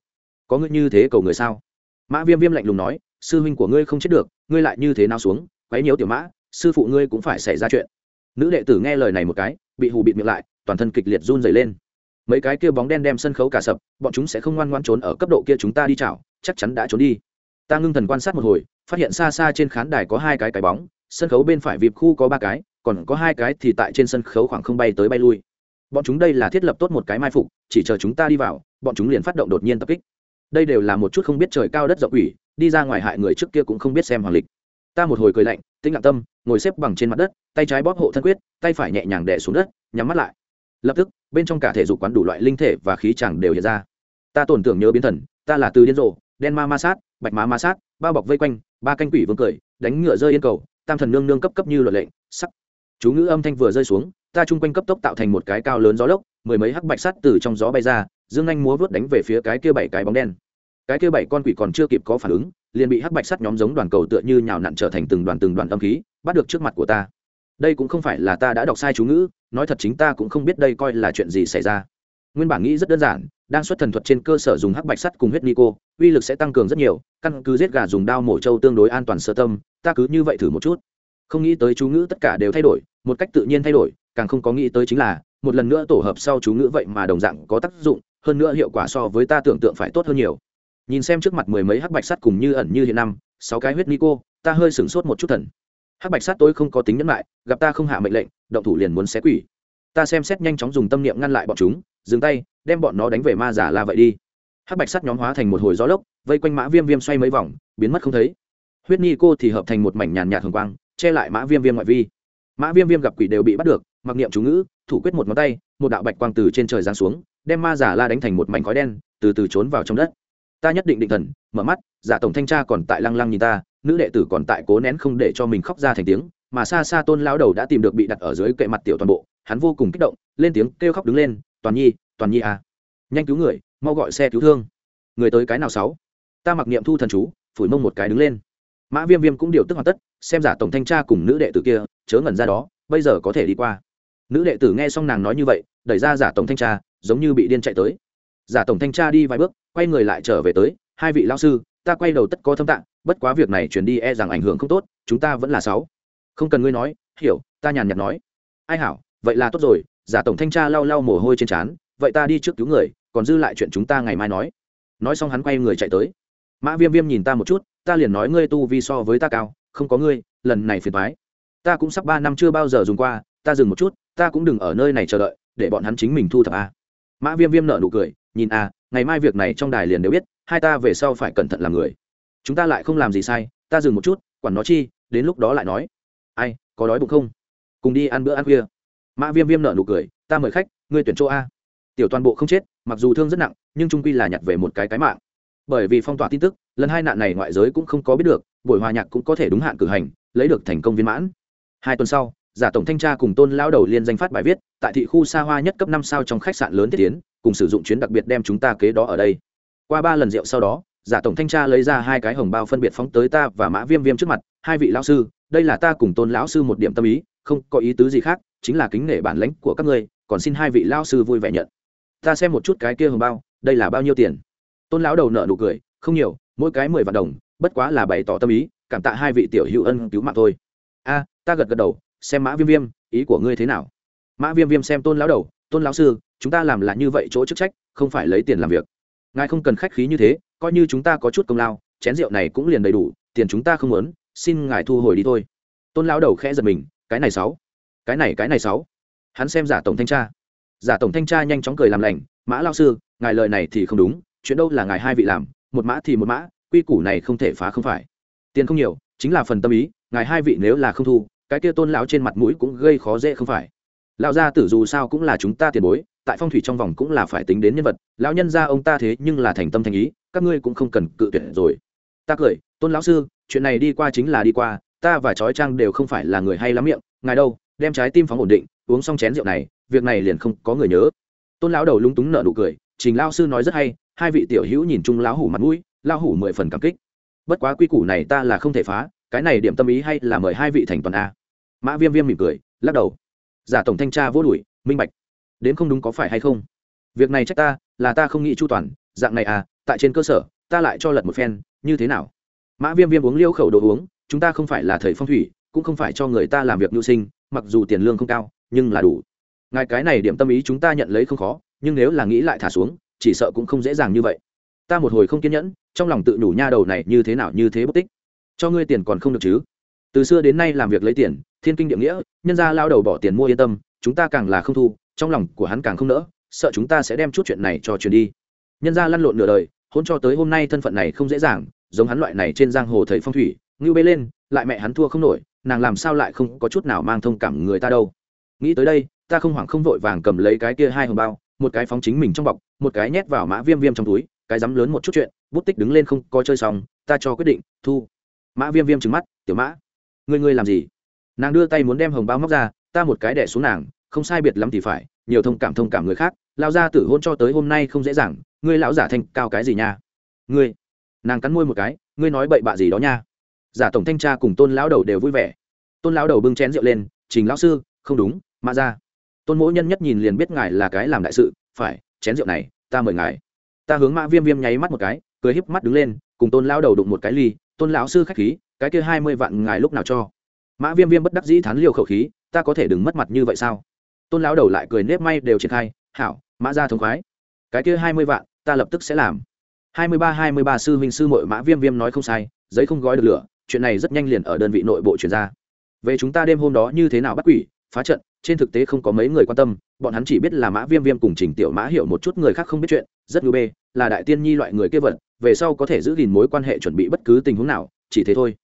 S1: có ngươi như thế cầu người sao? Mã viêm viêm lạnh lùng nói, sư huynh của ngươi không chết được, ngươi lại như thế nào xuống, quấy nhiễu tiểu mã, sư phụ ngươi cũng phải xảy ra chuyện. Nữ đệ tử nghe lời này một cái, bị hù bịt miệng lại, toàn thân kịch liệt run dày lên. Mấy cái kia bóng đen đem sân khấu cả sập, bọn chúng sẽ không ngoan ngoan trốn ở cấp độ kia chúng ta đi chảo, chắc chắn đã trốn đi. Ta ngưng thần quan sát một hồi, phát hiện xa xa trên khán đài có hai cái cái bóng, sân khấu bên phải vịp khu có ba cái, còn có hai cái thì tại trên sân khấu khoảng không bay tới bay lui bọn chúng đây là thiết lập tốt một cái mai phục, chỉ chờ chúng ta đi vào, bọn chúng liền phát động đột nhiên tập kích. Đây đều là một chút không biết trời cao đất rộng ủy đi ra ngoài hại người trước kia cũng không biết xem hoàng lịch. Ta một hồi cười lạnh, tĩnh lặng tâm, ngồi xếp bằng trên mặt đất, tay trái bóp hộ thân quyết, tay phải nhẹ nhàng đè xuống đất, nhắm mắt lại. Lập tức, bên trong cả thể dục quán đủ loại linh thể và khí chẳng đều hiện ra. Ta tổn tưởng nhớ biến thần, ta là từ điên rồ, đen ma ma sát, bạch má ma sát, bao bọc vây quanh, ba canh quỷ vương cười, đánh ngựa rơi yên cầu, tam thần nương nương cấp cấp như luật lệnh, sắc. Chú ngữ âm thanh vừa rơi xuống ta chung quanh cấp tốc tạo thành một cái cao lớn gió lốc, mười mấy hắc bạch sắt từ trong gió bay ra, dương anh múa vớt đánh về phía cái kia bảy cái bóng đen. Cái kia bảy con quỷ còn chưa kịp có phản ứng, liền bị hắc bạch sắt nhóm giống đoàn cầu tựa như nhào nặn trở thành từng đoàn từng đoàn âm khí, bắt được trước mặt của ta. Đây cũng không phải là ta đã đọc sai chú ngữ, nói thật chính ta cũng không biết đây coi là chuyện gì xảy ra. Nguyên bản nghĩ rất đơn giản, đang xuất thần thuật trên cơ sở dùng hắc bạch sắt cùng huyết nico uy lực sẽ tăng cường rất nhiều, căn cứ giết gà dùng đao mổ trâu tương đối an toàn sơ tâm, ta cứ như vậy thử một chút. Không nghĩ tới chú ngữ tất cả đều thay đổi, một cách tự nhiên thay đổi càng không có nghĩ tới chính là, một lần nữa tổ hợp sau chú ngữ vậy mà đồng dạng có tác dụng, hơn nữa hiệu quả so với ta tưởng tượng phải tốt hơn nhiều. Nhìn xem trước mặt mười mấy hắc bạch sắt cùng như ẩn như hiện năm, sáu cái huyết ni cô ta hơi sửng sốt một chút thần. Hắc bạch sắt tôi không có tính nhẫn lại, gặp ta không hạ mệnh lệnh, động thủ liền muốn xé quỷ. Ta xem xét nhanh chóng dùng tâm niệm ngăn lại bọn chúng, dừng tay, đem bọn nó đánh về ma giả la vậy đi. Hắc bạch sắt nhóm hóa thành một hồi gió lốc, vây quanh mã viêm viêm xoay mấy vòng, biến mất không thấy. Huyết ni cô thì hợp thành một mảnh nhàn nhạt thường quang, che lại mã viêm viêm ngoại vi. Mã viêm viêm gặp quỷ đều bị bắt được mặc niệm chú ngữ, thủ quyết một ngón tay, một đạo bạch quang từ trên trời giáng xuống, đem ma giả la đánh thành một mảnh khói đen, từ từ trốn vào trong đất. Ta nhất định định thần, mở mắt, giả tổng thanh tra còn tại lăng lăng nhìn ta, nữ đệ tử còn tại cố nén không để cho mình khóc ra thành tiếng, mà xa xa tôn lão đầu đã tìm được bị đặt ở dưới kệ mặt tiểu toàn bộ, hắn vô cùng kích động, lên tiếng kêu khóc đứng lên, toàn nhi toàn nhi à nhanh cứu người, mau gọi xe cứu thương. Người tới cái nào sáu? Ta mặc niệm thu thần chú, phủi mông một cái đứng lên. Mã viêm viêm cũng điều tức hoàn tất, xem giả tổng thanh tra cùng nữ đệ tử kia, chớ ngẩn ra đó, bây giờ có thể đi qua nữ đệ tử nghe xong nàng nói như vậy, đẩy ra giả tổng thanh tra, giống như bị điên chạy tới. Giả tổng thanh tra đi vài bước, quay người lại trở về tới, hai vị lao sư, ta quay đầu tất có thâm tạng, bất quá việc này chuyển đi e rằng ảnh hưởng không tốt, chúng ta vẫn là sáu. Không cần ngươi nói, hiểu, ta nhàn nhạt nói. Ai hảo, vậy là tốt rồi. Giả tổng thanh tra lau lau mồ hôi trên trán, vậy ta đi trước cứu người, còn dư lại chuyện chúng ta ngày mai nói. Nói xong hắn quay người chạy tới. Mã viêm viêm nhìn ta một chút, ta liền nói ngươi tu vi so với ta cao, không có ngươi, lần này phiền thoái ta cũng sắp ba năm chưa bao giờ dùng qua ta dừng một chút, ta cũng đừng ở nơi này chờ đợi, để bọn hắn chính mình thu thập a. Mã viêm viêm nợ nụ cười, nhìn a, ngày mai việc này trong đài liền đều biết, hai ta về sau phải cẩn thận làm người. Chúng ta lại không làm gì sai, ta dừng một chút, quản nó chi, đến lúc đó lại nói. Ai, có đói bụng không? Cùng đi ăn bữa ăn khuya. Mã viêm viêm nợ nụ cười, ta mời khách, ngươi tuyển chỗ a. Tiểu toàn bộ không chết, mặc dù thương rất nặng, nhưng trung quy là nhặt về một cái cái mạng. Bởi vì phong tỏa tin tức, lần hai nạn này ngoại giới cũng không có biết được, buổi hòa nhạc cũng có thể đúng hạn cử hành, lấy được thành công viên mãn. Hai tuần sau giả tổng thanh tra cùng tôn lao đầu liên danh phát bài viết, tại thị khu xa hoa nhất cấp năm sao trong khách sạn lớn thiết tiến, cùng sử dụng chuyến đặc biệt đem chúng ta kế đó ở đây. Qua ba lần rượu sau đó, giả tổng thanh tra lấy ra hai cái hồng bao phân biệt phóng tới ta và mã viêm viêm trước mặt, hai vị lão sư, đây là ta cùng tôn lão sư một điểm tâm ý, không có ý tứ gì khác, chính là kính nể bản lãnh của các ngươi, còn xin hai vị lão sư vui vẻ nhận. Ta xem một chút cái kia hồng bao, đây là bao nhiêu tiền? Tôn lão đầu nợ nụ cười, không nhiều, mỗi cái mười vạn đồng, bất quá là bày tỏ tâm ý, cảm tạ hai vị tiểu hữu ân cứu mạng thôi. A, ta gật gật đầu xem mã viêm viêm, ý của ngươi thế nào? Mã viêm viêm xem tôn lão đầu, tôn lão sư, chúng ta làm là như vậy chỗ chức trách, không phải lấy tiền làm việc. Ngài không cần khách khí như thế, coi như chúng ta có chút công lao, chén rượu này cũng liền đầy đủ, tiền chúng ta không muốn, xin ngài thu hồi đi thôi. Tôn lão đầu khẽ giật mình, cái này sáu, cái này cái này sáu. Hắn xem giả tổng thanh tra. Giả tổng thanh tra nhanh chóng cười làm lành, mã lao sư, ngài lời này thì không đúng, chuyện đâu là ngài hai vị làm, một mã thì một mã, quy củ này không thể phá không phải. Tiền không nhiều, chính là phần tâm ý, ngài hai vị nếu là không thu cái kia tôn lão trên mặt mũi cũng gây khó dễ không phải. Lão gia tử dù sao cũng là chúng ta tiền bối, tại phong thủy trong vòng cũng là phải tính đến nhân vật. Lão nhân gia ông ta thế nhưng là thành tâm thành ý, các ngươi cũng không cần cự tuyệt rồi. Ta cười, tôn lão sư, chuyện này đi qua chính là đi qua, ta và trói trang đều không phải là người hay lắm miệng, ngài đâu, đem trái tim phóng ổn định, uống xong chén rượu này, việc này liền không có người nhớ. Tôn lão đầu lúng túng nợ nụ cười, trình lão sư nói rất hay, hai vị tiểu hữu nhìn chung lão hủ mặt mũi, lão hủ mười phần cảm kích. Bất quá quy củ này ta là không thể phá, cái này điểm tâm ý hay là mời hai vị thành toàn a mã viêm viêm mỉm cười, lắc đầu. Giả tổng thanh tra vô đuổi, minh bạch. Đến không đúng có phải hay không? Việc này trách ta, là ta không nghĩ chu toàn, dạng này à tại trên cơ sở, ta lại cho lật một phen, như thế nào? Mã viêm viêm uống liêu khẩu đồ uống, chúng ta không phải là thầy phong thủy, cũng không phải cho người ta làm việc mưu sinh, mặc dù tiền lương không cao, nhưng là đủ. Ngài cái này điểm tâm ý chúng ta nhận lấy không khó, nhưng nếu là nghĩ lại thả xuống, chỉ sợ cũng không dễ dàng như vậy. Ta một hồi không kiên nhẫn, trong lòng tự đủ nha đầu này như thế nào như thế bất tích. Cho ngươi tiền còn không được chứ? Từ xưa đến nay làm việc lấy tiền, thiên kinh địa nghĩa, nhân ra lao đầu bỏ tiền mua yên tâm, chúng ta càng là không thu, trong lòng của hắn càng không nỡ, sợ chúng ta sẽ đem chút chuyện này cho truyền đi. Nhân ra lăn lộn nửa đời, hôn cho tới hôm nay thân phận này không dễ dàng, giống hắn loại này trên giang hồ thầy phong thủy, ngưu bê lên, lại mẹ hắn thua không nổi, nàng làm sao lại không có chút nào mang thông cảm người ta đâu. Nghĩ tới đây, ta không hoảng không vội vàng cầm lấy cái kia hai hồng bao, một cái phóng chính mình trong bọc, một cái nhét vào mã viêm viêm trong túi, cái dám lớn một chút chuyện, bút tích đứng lên không có chơi xong, ta cho quyết định, thu. Mã viêm viêm trừng mắt, tiểu mã ngươi ngươi làm gì? Nàng đưa tay muốn đem hồng bao móc ra, ta một cái đẻ xuống nàng, không sai biệt lắm thì phải, nhiều thông cảm thông cảm người khác, lao ra tử hôn cho tới hôm nay không dễ dàng, ngươi lão giả thanh cao cái gì nha? Ngươi, nàng cắn môi một cái, ngươi nói bậy bạ gì đó nha? Giả tổng thanh tra cùng tôn lão đầu đều vui vẻ. Tôn lão đầu bưng chén rượu lên, trình lão sư, không đúng, mã ra. Tôn mỗi nhân nhất nhìn liền biết ngài là cái làm đại sự, phải, chén rượu này, ta mời ngài. Ta hướng mã viêm viêm nháy mắt một cái, cười híp mắt đứng lên, cùng tôn lão đầu đụng một cái ly tôn lão sư khách khí, cái kia hai mươi vạn ngài lúc nào cho? Mã viêm viêm bất đắc dĩ thán liều khẩu khí, ta có thể đừng mất mặt như vậy sao? Tôn lão đầu lại cười nếp may đều triển khai, hảo, mã ra thống khoái. Cái kia hai mươi vạn, ta lập tức sẽ làm. Hai mươi ba, hai mươi ba sư huynh sư mội mã viêm viêm nói không sai, giấy không gói được lửa, chuyện này rất nhanh liền ở đơn vị nội bộ chuyển ra. Về chúng ta đêm hôm đó như thế nào bắt quỷ, phá trận, trên thực tế không có mấy người quan tâm, bọn hắn chỉ biết là mã viêm viêm cùng trình tiểu mã hiểu một chút người khác không biết chuyện, rất ngư bê, là đại tiên nhi loại người kia vật về sau có thể giữ gìn mối quan hệ chuẩn bị bất cứ tình huống nào, chỉ thế thôi.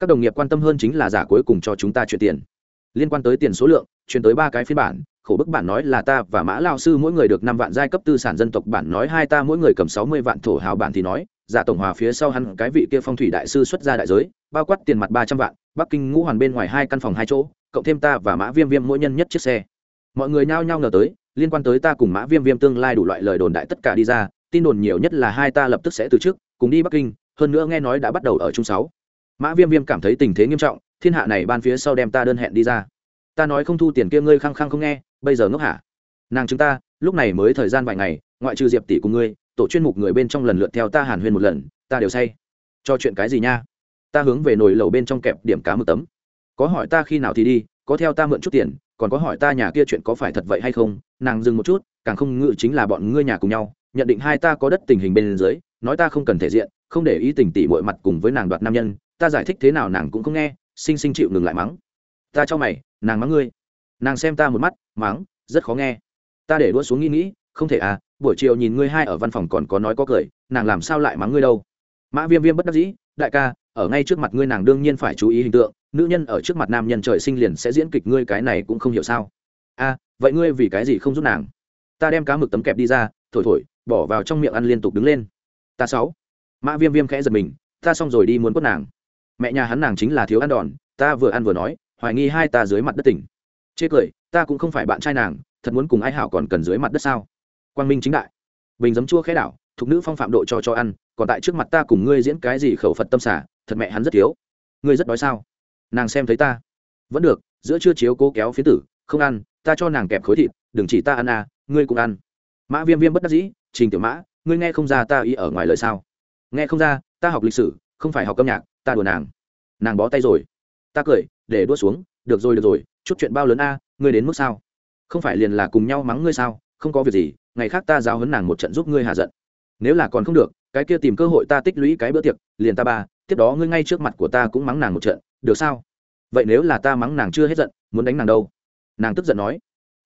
S1: Các đồng nghiệp quan tâm hơn chính là giả cuối cùng cho chúng ta chuyển tiền. Liên quan tới tiền số lượng, chuyển tới ba cái phiên bản, khổ bức bản nói là ta và mã lao sư mỗi người được năm vạn giai cấp tư sản dân tộc, bản nói hai ta mỗi người cầm sáu mươi vạn thổ hào bản thì nói, giả tổng hòa phía sau hắn, cái vị kia phong thủy đại sư xuất ra đại giới, bao quát tiền mặt ba trăm vạn, bắc kinh ngũ hoàn bên ngoài hai căn phòng hai chỗ, cộng thêm ta và mã viêm viêm mỗi nhân nhất chiếc xe. Mọi người nhao nhao ngờ tới, liên quan tới ta cùng mã viêm viêm tương lai đủ loại lời đồn đại tất cả đi ra tin đồn nhiều nhất là hai ta lập tức sẽ từ chức, cùng đi bắc kinh, hơn nữa nghe nói đã bắt đầu ở trung sáu. Mã viêm viêm cảm thấy tình thế nghiêm trọng, thiên hạ này ban phía sau đem ta đơn hẹn đi ra. Ta nói không thu tiền kia ngươi khăng khăng không nghe, bây giờ ngốc hả? Nàng chúng ta, lúc này mới thời gian vài ngày, ngoại trừ diệp tỷ cùng ngươi, tổ chuyên mục người bên trong lần lượt theo ta hàn huyên một lần, ta đều say. Cho chuyện cái gì nha? Ta hướng về nồi lầu bên trong kẹp điểm cá mực tấm. Có hỏi ta khi nào thì đi, có theo ta mượn chút tiền, còn có hỏi ta nhà kia chuyện có phải thật vậy hay không, nàng dừng một chút, càng không ngự chính là bọn ngươi nhà cùng nhau nhận định hai ta có đất tình hình bên dưới nói ta không cần thể diện không để ý tình tỉ mọi mặt cùng với nàng đoạt nam nhân ta giải thích thế nào nàng cũng không nghe sinh sinh chịu ngừng lại mắng. Ta cho mày nàng mắng ngươi. Nàng xem ta một mắt mắng rất khó nghe. Ta để đua xuống nghĩ nghĩ không thể à buổi chiều nhìn ngươi hai ở văn phòng còn có nói có cười nàng làm sao lại mắng ngươi đâu? Mã viêm viêm bất đắc dĩ đại ca ở ngay trước mặt ngươi nàng đương nhiên phải chú ý hình tượng nữ nhân ở trước mặt nam nhân trời sinh liền sẽ diễn kịch ngươi cái này cũng không hiểu sao. A à, vậy ngươi vì cái gì không giúp nàng? Ta đem cá mực tấm kẹp đi ra thổi thổi bỏ vào trong miệng ăn liên tục đứng lên. Ta sáu. Mã viêm viêm khẽ giật mình, ta xong rồi đi muốn quất nàng. Mẹ nhà hắn nàng chính là thiếu ăn đòn, ta vừa ăn vừa nói, hoài nghi hai ta dưới mặt đất tỉnh. Chê cười, ta cũng không phải bạn trai nàng, thật muốn cùng ai hảo còn cần dưới mặt đất sao? Quang minh chính đại. Bình giấm chua khẽ đảo, thục nữ phong phạm độ cho cho ăn, còn tại trước mặt ta cùng ngươi diễn cái gì khẩu phật tâm xả, thật mẹ hắn rất thiếu. Ngươi rất đói sao? Nàng xem thấy ta. Vẫn được, giữa chưa chiếu cố kéo phía tử, không ăn, ta cho nàng kẹp khối thịt, đừng chỉ ta ăn à ngươi cũng ăn. Mã viêm viêm bất đắc dĩ trình tiểu mã, ngươi nghe không ra ta ý ở ngoài lời sao? Nghe không ra, ta học lịch sử, không phải học âm nhạc, ta đùa nàng. Nàng bó tay rồi. Ta cười, để đua xuống, được rồi được rồi, chút chuyện bao lớn a, ngươi đến mức sao? Không phải liền là cùng nhau mắng ngươi sao, không có việc gì, ngày khác ta giao hấn nàng một trận giúp ngươi hạ giận. Nếu là còn không được, cái kia tìm cơ hội ta tích lũy cái bữa tiệc, liền ta ba, tiếp đó ngươi ngay trước mặt của ta cũng mắng nàng một trận, được sao? Vậy nếu là ta mắng nàng chưa hết giận, muốn đánh nàng đâu? Nàng tức giận nói.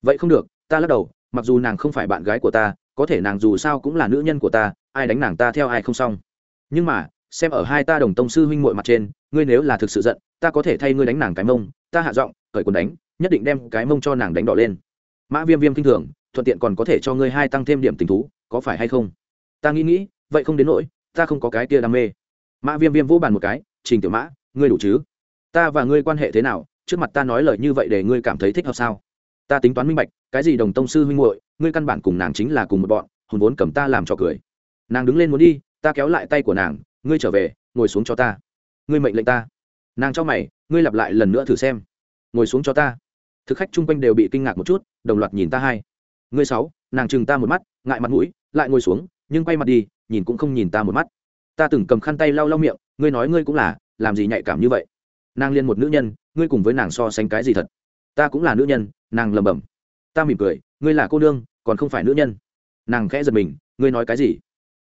S1: Vậy không được, ta lắc đầu, mặc dù nàng không phải bạn gái của ta có thể nàng dù sao cũng là nữ nhân của ta, ai đánh nàng ta theo ai không xong. Nhưng mà, xem ở hai ta đồng tông sư huynh muội mặt trên, ngươi nếu là thực sự giận, ta có thể thay ngươi đánh nàng cái mông, ta hạ giọng, cởi quần đánh, nhất định đem cái mông cho nàng đánh đỏ lên. Mã viêm viêm kinh thường, thuận tiện còn có thể cho ngươi hai tăng thêm điểm tình thú, có phải hay không? Ta nghĩ nghĩ, vậy không đến nỗi, ta không có cái kia đam mê. Mã viêm viêm vỗ bàn một cái, trình tiểu mã, ngươi đủ chứ? Ta và ngươi quan hệ thế nào? Trước mặt ta nói lời như vậy để ngươi cảm thấy thích hợp sao? Ta tính toán minh bạch, cái gì đồng tông sư huynh muội, ngươi căn bản cùng nàng chính là cùng một bọn hồn vốn cầm ta làm trò cười. Nàng đứng lên muốn đi, ta kéo lại tay của nàng, ngươi trở về, ngồi xuống cho ta. Ngươi mệnh lệnh ta. Nàng cho mày, ngươi lặp lại lần nữa thử xem. Ngồi xuống cho ta. Thực khách chung quanh đều bị kinh ngạc một chút, đồng loạt nhìn ta hai. Ngươi sáu, nàng chừng ta một mắt, ngại mặt mũi, lại ngồi xuống, nhưng quay mặt đi, nhìn cũng không nhìn ta một mắt. Ta từng cầm khăn tay lau lau miệng, ngươi nói ngươi cũng là, làm gì nhạy cảm như vậy? Nàng liên một nữ nhân, ngươi cùng với nàng so sánh cái gì thật? Ta cũng là nữ nhân, nàng lầm bầm ta mỉm cười, ngươi là cô nương, còn không phải nữ nhân. Nàng khẽ giật mình, ngươi nói cái gì?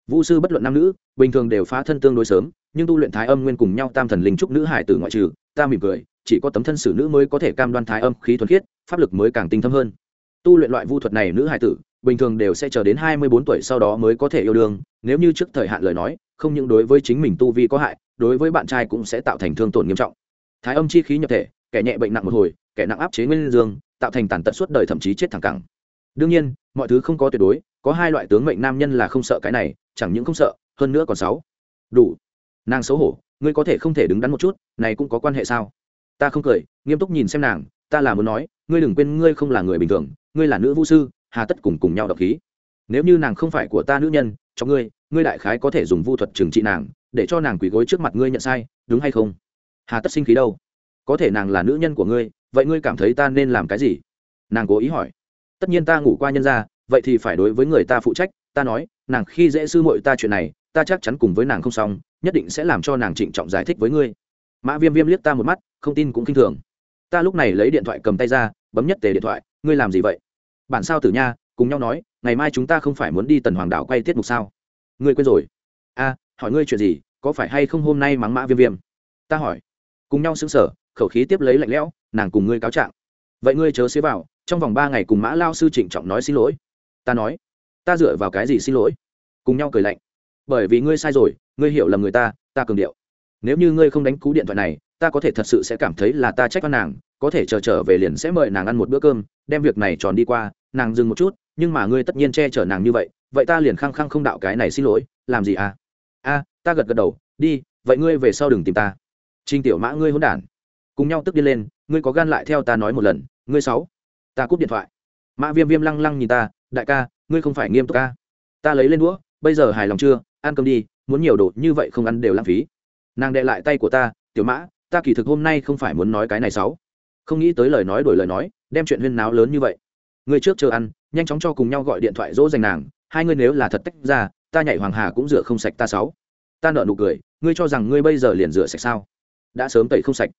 S1: Vũ sư bất luận nam nữ, bình thường đều phá thân tương đối sớm, nhưng tu luyện thái âm nguyên cùng nhau tam thần linh trúc nữ hải tử ngoại trừ, ta mỉm cười, chỉ có tấm thân sử nữ mới có thể cam đoan thái âm khí thuần khiết, pháp lực mới càng tinh thâm hơn. Tu luyện loại vu thuật này nữ hải tử, bình thường đều sẽ chờ đến hai mươi bốn tuổi sau đó mới có thể yêu đương, nếu như trước thời hạn lời nói, không những đối với chính mình tu vi có hại, đối với bạn trai cũng sẽ tạo thành thương tổn nghiêm trọng. Thái âm chi khí nhập thể, kẻ nhẹ bệnh nặng một hồi kẻ nặng áp chế nguyên dương, tạo thành tàn tật suốt đời thậm chí chết thẳng cẳng. Đương nhiên, mọi thứ không có tuyệt đối, có hai loại tướng mệnh nam nhân là không sợ cái này, chẳng những không sợ, hơn nữa còn sáu đủ. Nàng xấu hổ, ngươi có thể không thể đứng đắn một chút, này cũng có quan hệ sao? Ta không cười, nghiêm túc nhìn xem nàng, ta là muốn nói, ngươi đừng quên ngươi không là người bình thường, ngươi là nữ vũ sư, hà tất cùng cùng nhau đọc khí. Nếu như nàng không phải của ta nữ nhân, cho ngươi ngươi đại khái có thể dùng vu thuật trừng trị nàng, để cho nàng quỳ gối trước mặt ngươi nhận sai, đúng hay không? Hà tất sinh khí đâu? Có thể nàng là nữ nhân của ngươi vậy ngươi cảm thấy ta nên làm cái gì? Nàng cố ý hỏi. Tất nhiên ta ngủ qua nhân ra vậy thì phải đối với người ta phụ trách. Ta nói, nàng khi dễ sư mội ta chuyện này, ta chắc chắn cùng với nàng không xong, nhất định sẽ làm cho nàng trịnh trọng giải thích với ngươi. Mã viêm viêm liếc ta một mắt, không tin cũng k i n h thường. Ta lúc này lấy điện thoại cầm tay ra, bấm nhất tề điện thoại, ngươi làm gì vậy? Bản sao tử nha, cùng nhau nói, ngày mai chúng ta không phải muốn đi tần hoàng đảo quay tiết mục sao? Ngươi quên rồi. A, hỏi ngươi chuyện gì, có phải hay không hôm nay mắng mã viêm viêm? Ta hỏi. Cùng nhau xứng sở khẩu khí tiếp lấy lạnh lẽo nàng cùng ngươi cáo trạng. Vậy ngươi chớ xế vào, trong vòng ba ngày cùng mã lao sư trịnh trọng nói xin lỗi. Ta nói, ta dựa vào cái gì xin lỗi? Cùng nhau cười lạnh. Bởi vì ngươi sai rồi, ngươi hiểu lầm người ta ta cường điệu. Nếu như ngươi không đánh cú điện thoại này, ta có thể thật sự sẽ cảm thấy là ta trách con nàng, có thể chờ trở về liền sẽ mời nàng ăn một bữa cơm, đem việc này tròn đi qua, nàng dừng một chút, nhưng mà ngươi tất nhiên che chở nàng như vậy vậy ta liền khăng khăng không đạo cái này xin lỗi, làm gì à? A, ta gật gật đầu, đi, vậy ngươi về sau đừng tìm ta. Trinh tiểu mã ngươi hôn đản cùng nhau tức đi lên, ngươi có gan lại theo ta nói một lần, ngươi sáu, ta cúp điện thoại. Mã viêm viêm lăng lăng nhìn ta, đại ca, ngươi không phải nghiêm túc ca. Ta lấy lên đũa, bây giờ hài lòng chưa, ăn cơm đi, muốn nhiều đồ như vậy không ăn đều lãng phí. Nàng đệ lại tay của ta, tiểu mã, ta kỳ thực hôm nay không phải muốn nói cái này sáu. Không nghĩ tới lời nói đổi lời nói, đem chuyện huyên náo lớn như vậy. Người trước chờ ăn, nhanh chóng cho cùng nhau gọi điện thoại dỗ dành nàng, hai ngươi nếu là thật tách ra, ta nhảy hoàng hà cũng rửa không sạch ta sáu. Ta nợ nụ cười, ngươi cho rằng ngươi bây giờ liền rửa sạch sao? Đã sớm tẩy không sạch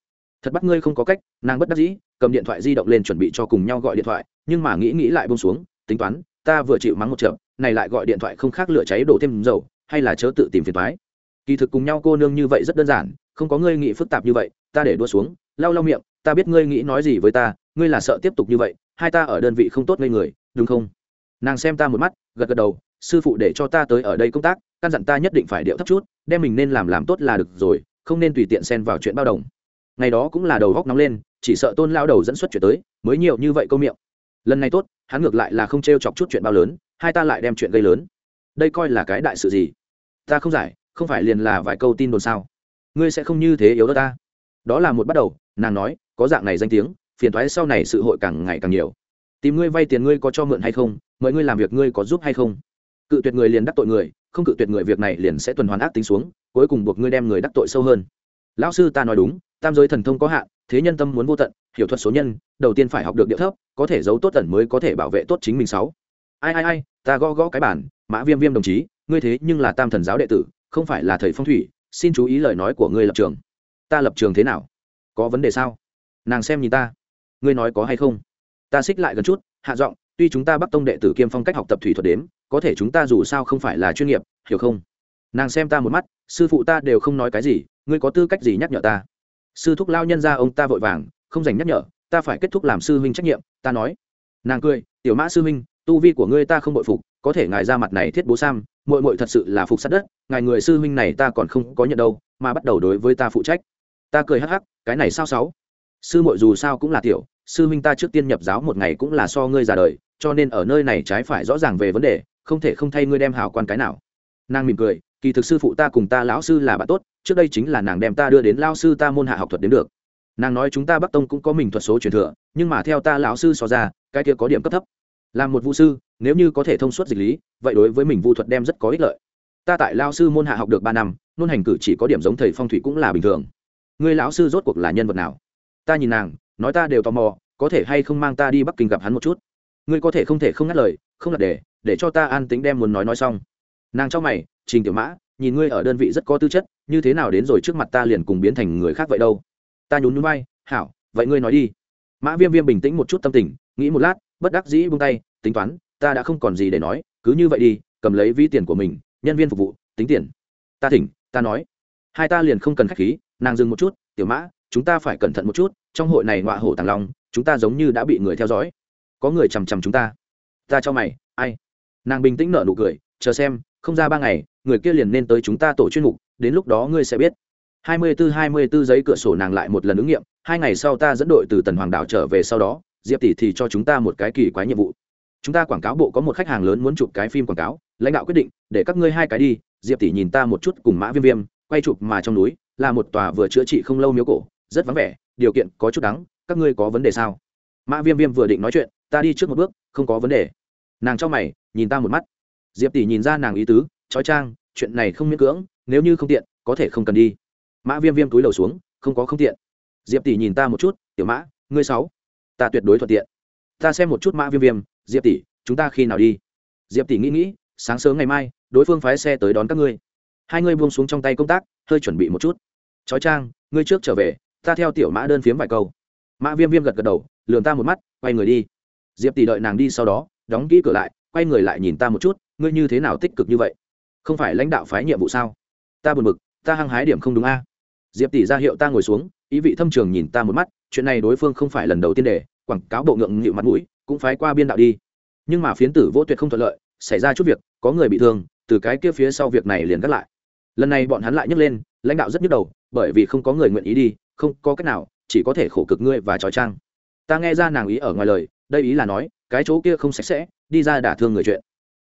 S1: thật bắt ngươi không có cách, nàng bất đắc dĩ, cầm điện thoại di động lên chuẩn bị cho cùng nhau gọi điện thoại, nhưng mà nghĩ nghĩ lại bông xuống, tính toán, ta vừa chịu mắng một trận, này lại gọi điện thoại không khác lửa cháy đổ thêm dầu, hay là chớ tự tìm phiền thoái kỳ thực cùng nhau cô nương như vậy rất đơn giản, không có ngươi nghĩ phức tạp như vậy, ta để đua xuống, lau lau miệng, ta biết ngươi nghĩ nói gì với ta, ngươi là sợ tiếp tục như vậy, hai ta ở đơn vị không tốt ngây người, đúng không? Nàng xem ta một mắt, gật gật đầu, sư phụ để cho ta tới ở đây công tác, căn dặn ta nhất định phải điệu thấp chút, đem mình nên làm làm tốt là được rồi, không nên tùy tiện xen vào chuyện bao đồng ngày đó cũng là đầu góc nóng lên, chỉ sợ tôn lao đầu dẫn xuất chuyện tới, mới nhiều như vậy câu miệng. Lần này tốt, hắn ngược lại là không t r e o chọc chút chuyện bao lớn, hai ta lại đem chuyện gây lớn. Đây coi là cái đại sự gì? Ta không giải, không phải liền là vài câu tin đồn sao? Ngươi sẽ không như thế yếu đó ta. Đó là một bắt đầu, nàng nói, có dạng này danh tiếng, phiền thoái sau này sự hội càng ngày càng nhiều. Tìm ngươi vay tiền ngươi có cho mượn hay không, mời ngươi làm việc ngươi có giúp hay không? Cự tuyệt người liền đắc tội người, không cự tuyệt người việc này liền sẽ tuần hoàn ác tính xuống, cuối cùng buộc ngươi đem người đắc tội sâu hơn. Lão sư ta nói đúng tam giới thần thông có hạn, thế nhân tâm muốn vô tận, hiểu thuật số nhân, đầu tiên phải học được điệu thấp, có thể giấu tốt tận mới có thể bảo vệ tốt chính mình sáu. Ai ai ai, ta gõ gõ cái bản mã viêm viêm đồng chí, ngươi thế nhưng là tam thần giáo đệ tử, không phải là thầy phong thủy, xin chú ý lời nói của ngươi lập trường. Ta lập trường thế nào? Có vấn đề sao? Nàng xem nhìn ta. Ngươi nói có hay không? Ta xích lại gần chút, hạ giọng, tuy chúng ta bắc tông đệ tử kiêm phong cách học tập thủy thuật đếm, có thể chúng ta dù sao không phải là chuyên nghiệp, hiểu không? Nàng xem ta một mắt, sư phụ ta đều không nói cái gì, ngươi có tư cách gì nhắc nhở ta? Sư thúc lao nhân ra ông ta vội vàng, không dành nhắc nhở, ta phải kết thúc làm sư huynh trách nhiệm, ta nói. Nàng cười, tiểu mã sư huynh, tu vi của ngươi ta không bội phục, có thể ngài ra mặt này thiết bố sam mội mội thật sự là phục sát đất, ngài người sư huynh này ta còn không có nhận đâu, mà bắt đầu đối với ta phụ trách. Ta cười hắc hắc, cái này sao sáu? Sư mội dù sao cũng là tiểu, sư huynh ta trước tiên nhập giáo một ngày cũng là so ngươi già đời, cho nên ở nơi này trái phải rõ ràng về vấn đề, không thể không thay ngươi đem hào quan cái nào. Nàng mỉm cười, kỳ thực sư phụ ta cùng ta lão sư là bạn tốt trước đây chính là nàng đem ta đưa đến lao sư ta môn hạ học thuật đến được. Nàng nói chúng ta bắc tông cũng có mình thuật số truyền thừa, nhưng mà theo ta lão sư so ra, cái kia có điểm cấp thấp. Làm một vũ sư, nếu như có thể thông suốt dịch lý, vậy đối với mình vu thuật đem rất có ích lợi. Ta tại lao sư môn hạ học được ba năm, nôn hành cử chỉ có điểm giống thầy phong thủy cũng là bình thường. Người lão sư rốt cuộc là nhân vật nào? Ta nhìn nàng, nói ta đều tò mò, có thể hay không mang ta đi bắc kinh gặp hắn một chút? Ngươi có thể không thể không ngắt lời, không là để để cho ta an tính đem muốn nói nói xong. Nàng trong mày, trình tiểu mã nhìn ngươi ở đơn vị rất có tư chất, như thế nào đến rồi trước mặt ta liền cùng biến thành người khác vậy đâu? Ta nhún nhún vai, hảo, vậy ngươi nói đi. Mã viêm viêm bình tĩnh một chút tâm tình, nghĩ một lát, bất đắc dĩ buông tay, tính toán, ta đã không còn gì để nói, cứ như vậy đi, cầm lấy ví tiền của mình, nhân viên phục vụ, tính tiền. Ta thỉnh, ta nói. Hai ta liền không cần khách khí, nàng dừng một chút, tiểu mã, chúng ta phải cẩn thận một chút, trong hội này ngọa hổ tàng long, chúng ta giống như đã bị người theo dõi. Có người chằm chằm chúng ta. Ta cho mày, ai? Nàng bình tĩnh nở nụ cười, chờ xem, không ra ba ngày người kia liền nên tới chúng ta tổ chuyên mục, đến lúc đó ngươi sẽ biết. Hai mươi bốn hai mươi bốn giấy cửa sổ nàng lại một lần ứng nghiệm, hai ngày sau ta dẫn đội từ tần hoàng đảo trở về sau đó, diệp tỷ thì cho chúng ta một cái kỳ quái nhiệm vụ. Chúng ta quảng cáo bộ có một khách hàng lớn muốn chụp cái phim quảng cáo, lãnh đạo quyết định, để các ngươi hai cái đi, diệp tỷ nhìn ta một chút cùng mã viêm viêm, quay chụp mà trong núi, là một tòa vừa chữa trị không lâu miếu cổ, rất vắng vẻ, điều kiện có chút đắng, các ngươi có vấn đề sao? Mã viêm viêm vừa định nói chuyện, ta đi trước một bước, không có vấn đề. Nàng cho mày, nhìn ta một mắt. Diệp tỷ nhìn ra nàng ý tứ trói trang chuyện này không miễn cưỡng, nếu như không tiện, có thể không cần đi. Mã viêm viêm túi đầu xuống, không có không tiện. Diệp tỷ nhìn ta một chút, tiểu mã, ngươi sáu, ta tuyệt đối thuận tiện. Ta xem một chút mã viêm viêm, diệp tỷ, chúng ta khi nào đi? Diệp tỷ nghĩ nghĩ, sáng sớm ngày mai, đối phương phái xe tới đón các ngươi. Hai ngươi buông xuống trong tay công tác, hơi chuẩn bị một chút. Chói trang ngươi trước trở về, ta theo tiểu mã đơn phiếm vài câu. Mã viêm viêm gật gật đầu lường ta một mắt, quay người đi. Diệp tỷ đợi nàng đi sau đó, đóng kỹ cửa lại, quay người lại nhìn ta một chút, ngươi như thế nào tích cực như vậy? Không phải lãnh đạo phái nhiệm vụ sao? Ta buồn bực, ta hăng hái điểm không đúng a. Diệp tỷ ra hiệu ta ngồi xuống, ý vị thâm trường nhìn ta một mắt, chuyện này đối phương không phải lần đầu tiên để, quảng cáo bộ ngượng nghịu mặt mũi, cũng phái qua biên đạo đi. Nhưng mà phiến tử vô tuyệt không thuận lợi, xảy ra chút việc, có người bị thương, từ cái kia phía sau việc này liền gắt lại. Lần này bọn hắn lại nhấc lên, lãnh đạo rất nhức đầu, bởi vì không có người nguyện ý đi, không có cách nào, chỉ có thể khổ cực ngươi và trói trang. Ta nghe ra nàng ý ở ngoài lời, đây ý là nói, cái chỗ kia không sạch sẽ, đi ra đả thương người chuyện.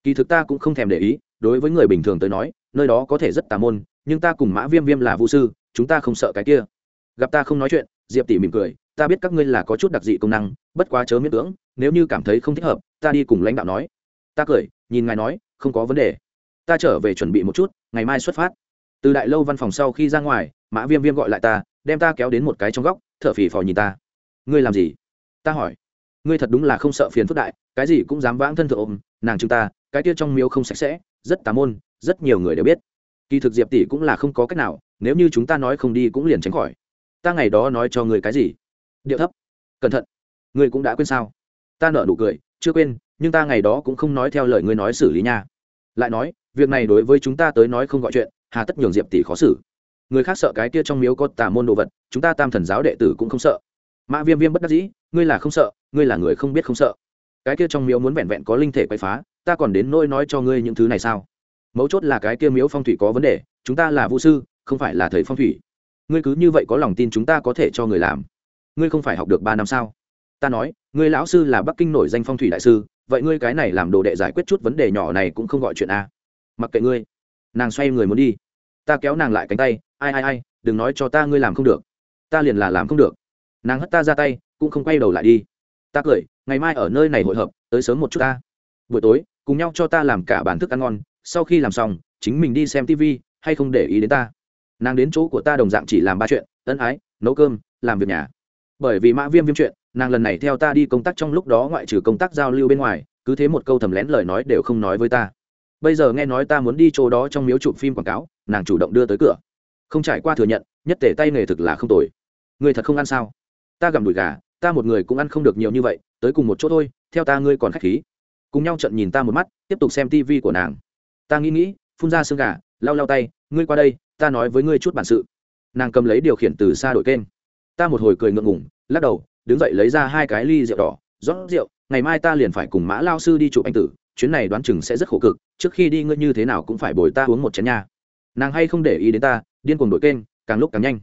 S1: Kỳ thực ta cũng không thèm để ý đối với người bình thường tới nói, nơi đó có thể rất tà môn, nhưng ta cùng mã viêm viêm là vũ sư, chúng ta không sợ cái kia. Gặp ta không nói chuyện, diệp tỷ mỉm cười, ta biết các ngươi là có chút đặc dị công năng, bất quá chớ miễn cưỡng, nếu như cảm thấy không thích hợp, ta đi cùng lãnh đạo nói. Ta cười, nhìn ngài nói, không có vấn đề. Ta trở về chuẩn bị một chút, ngày mai xuất phát. Từ đại lâu văn phòng sau khi ra ngoài, mã viêm viêm gọi lại ta, đem ta kéo đến một cái trong góc t h ở phì phò nhìn ta. Ngươi làm gì? Ta hỏi. Ngươi thật đúng là không sợ phiền phức đại, cái gì cũng dám vãng thân thượng ôm, nàng chúng ta, cái kia trong miếu không sạch sẽ rất tà môn, rất nhiều người đều biết. Kỳ thực diệp tỷ cũng là không có cách nào, nếu như chúng ta nói không đi cũng liền tránh khỏi. Ta ngày đó nói cho người cái gì? Điệu thấp. Cẩn thận. Ngươi cũng đã quên sao? Ta nợ nụ cười, chưa quên, nhưng ta ngày đó cũng không nói theo lời ngươi nói xử lý nha. Lại nói, việc này đối với chúng ta tới nói không gọi chuyện, hà tất nhường diệp tỷ khó xử. Người khác sợ cái kia trong miếu có tà môn đồ vật, chúng ta tam thần giáo đệ tử cũng không sợ. Mã viêm viêm bất đắc dĩ, ngươi là không sợ, ngươi là người không biết không sợ. Cái kia trong miếu muốn vẹn vẹn có linh thể quay phá ta còn đến nôi nói cho ngươi những thứ này sao? Mấu chốt là cái kia miếu phong thủy có vấn đề, chúng ta là vũ sư, không phải là thầy phong thủy. Ngươi cứ như vậy có lòng tin chúng ta có thể cho người làm. Ngươi không phải học được ba năm sao? Ta nói, ngươi lão sư là bắc kinh nổi danh phong thủy đại sư, vậy ngươi cái này làm đồ đệ giải quyết chút vấn đề nhỏ này cũng không gọi chuyện a. Mặc kệ ngươi. Nàng xoay người muốn đi. Ta kéo nàng lại cánh tay, ai ai ai, đừng nói cho ta ngươi làm không được. Ta liền là làm không được. Nàng hất ta ra tay, cũng không quay đầu lại đi. Ta cười, ngày mai ở nơi này hội hợp, tới sớm một chút ta. Buổi tối cùng nhau cho ta làm cả bản thức ăn ngon, sau khi làm xong, chính mình đi xem tv hay không để ý đến ta. Nàng đến chỗ của ta đồng dạng chỉ làm ba chuyện, ân ái, nấu cơm, làm việc nhà. Bởi vì mã viêm viêm chuyện, nàng lần này theo ta đi công tác trong lúc đó ngoại trừ công tác giao lưu bên ngoài, cứ thế một câu thầm lén lời nói đều không nói với ta. Bây giờ nghe nói ta muốn đi chỗ đó trong miếu chụp phim quảng cáo, nàng chủ động đưa tới cửa. Không trải qua thừa nhận, nhất tể tay nghề thực là không tồi. Người thật không ăn sao? Ta gặm đùi gà, ta một người cũng ăn không được nhiều như vậy, tới cùng một chỗ thôi, theo ta ngươi còn k h á c h khí cùng nhau trận nhìn ta một mắt, tiếp tục xem tv của nàng. Ta nghĩ nghĩ, phun ra xương gà, lau lau tay, ngươi qua đây, ta nói với ngươi chút bản sự. Nàng cầm lấy điều khiển từ xa đổi kênh. Ta một hồi cười ngượng ngủng lắc đầu, đứng dậy lấy ra hai cái ly rượu đỏ, rót rượu, ngày mai ta liền phải cùng mã lao sư đi chụp anh tử, chuyến này đoán chừng sẽ rất khổ cực, trước khi đi ngươi như thế nào cũng phải bồi ta uống một chén nha. Nàng hay không để ý đến ta, điên cuồng đổi kênh, càng lúc càng nhanh.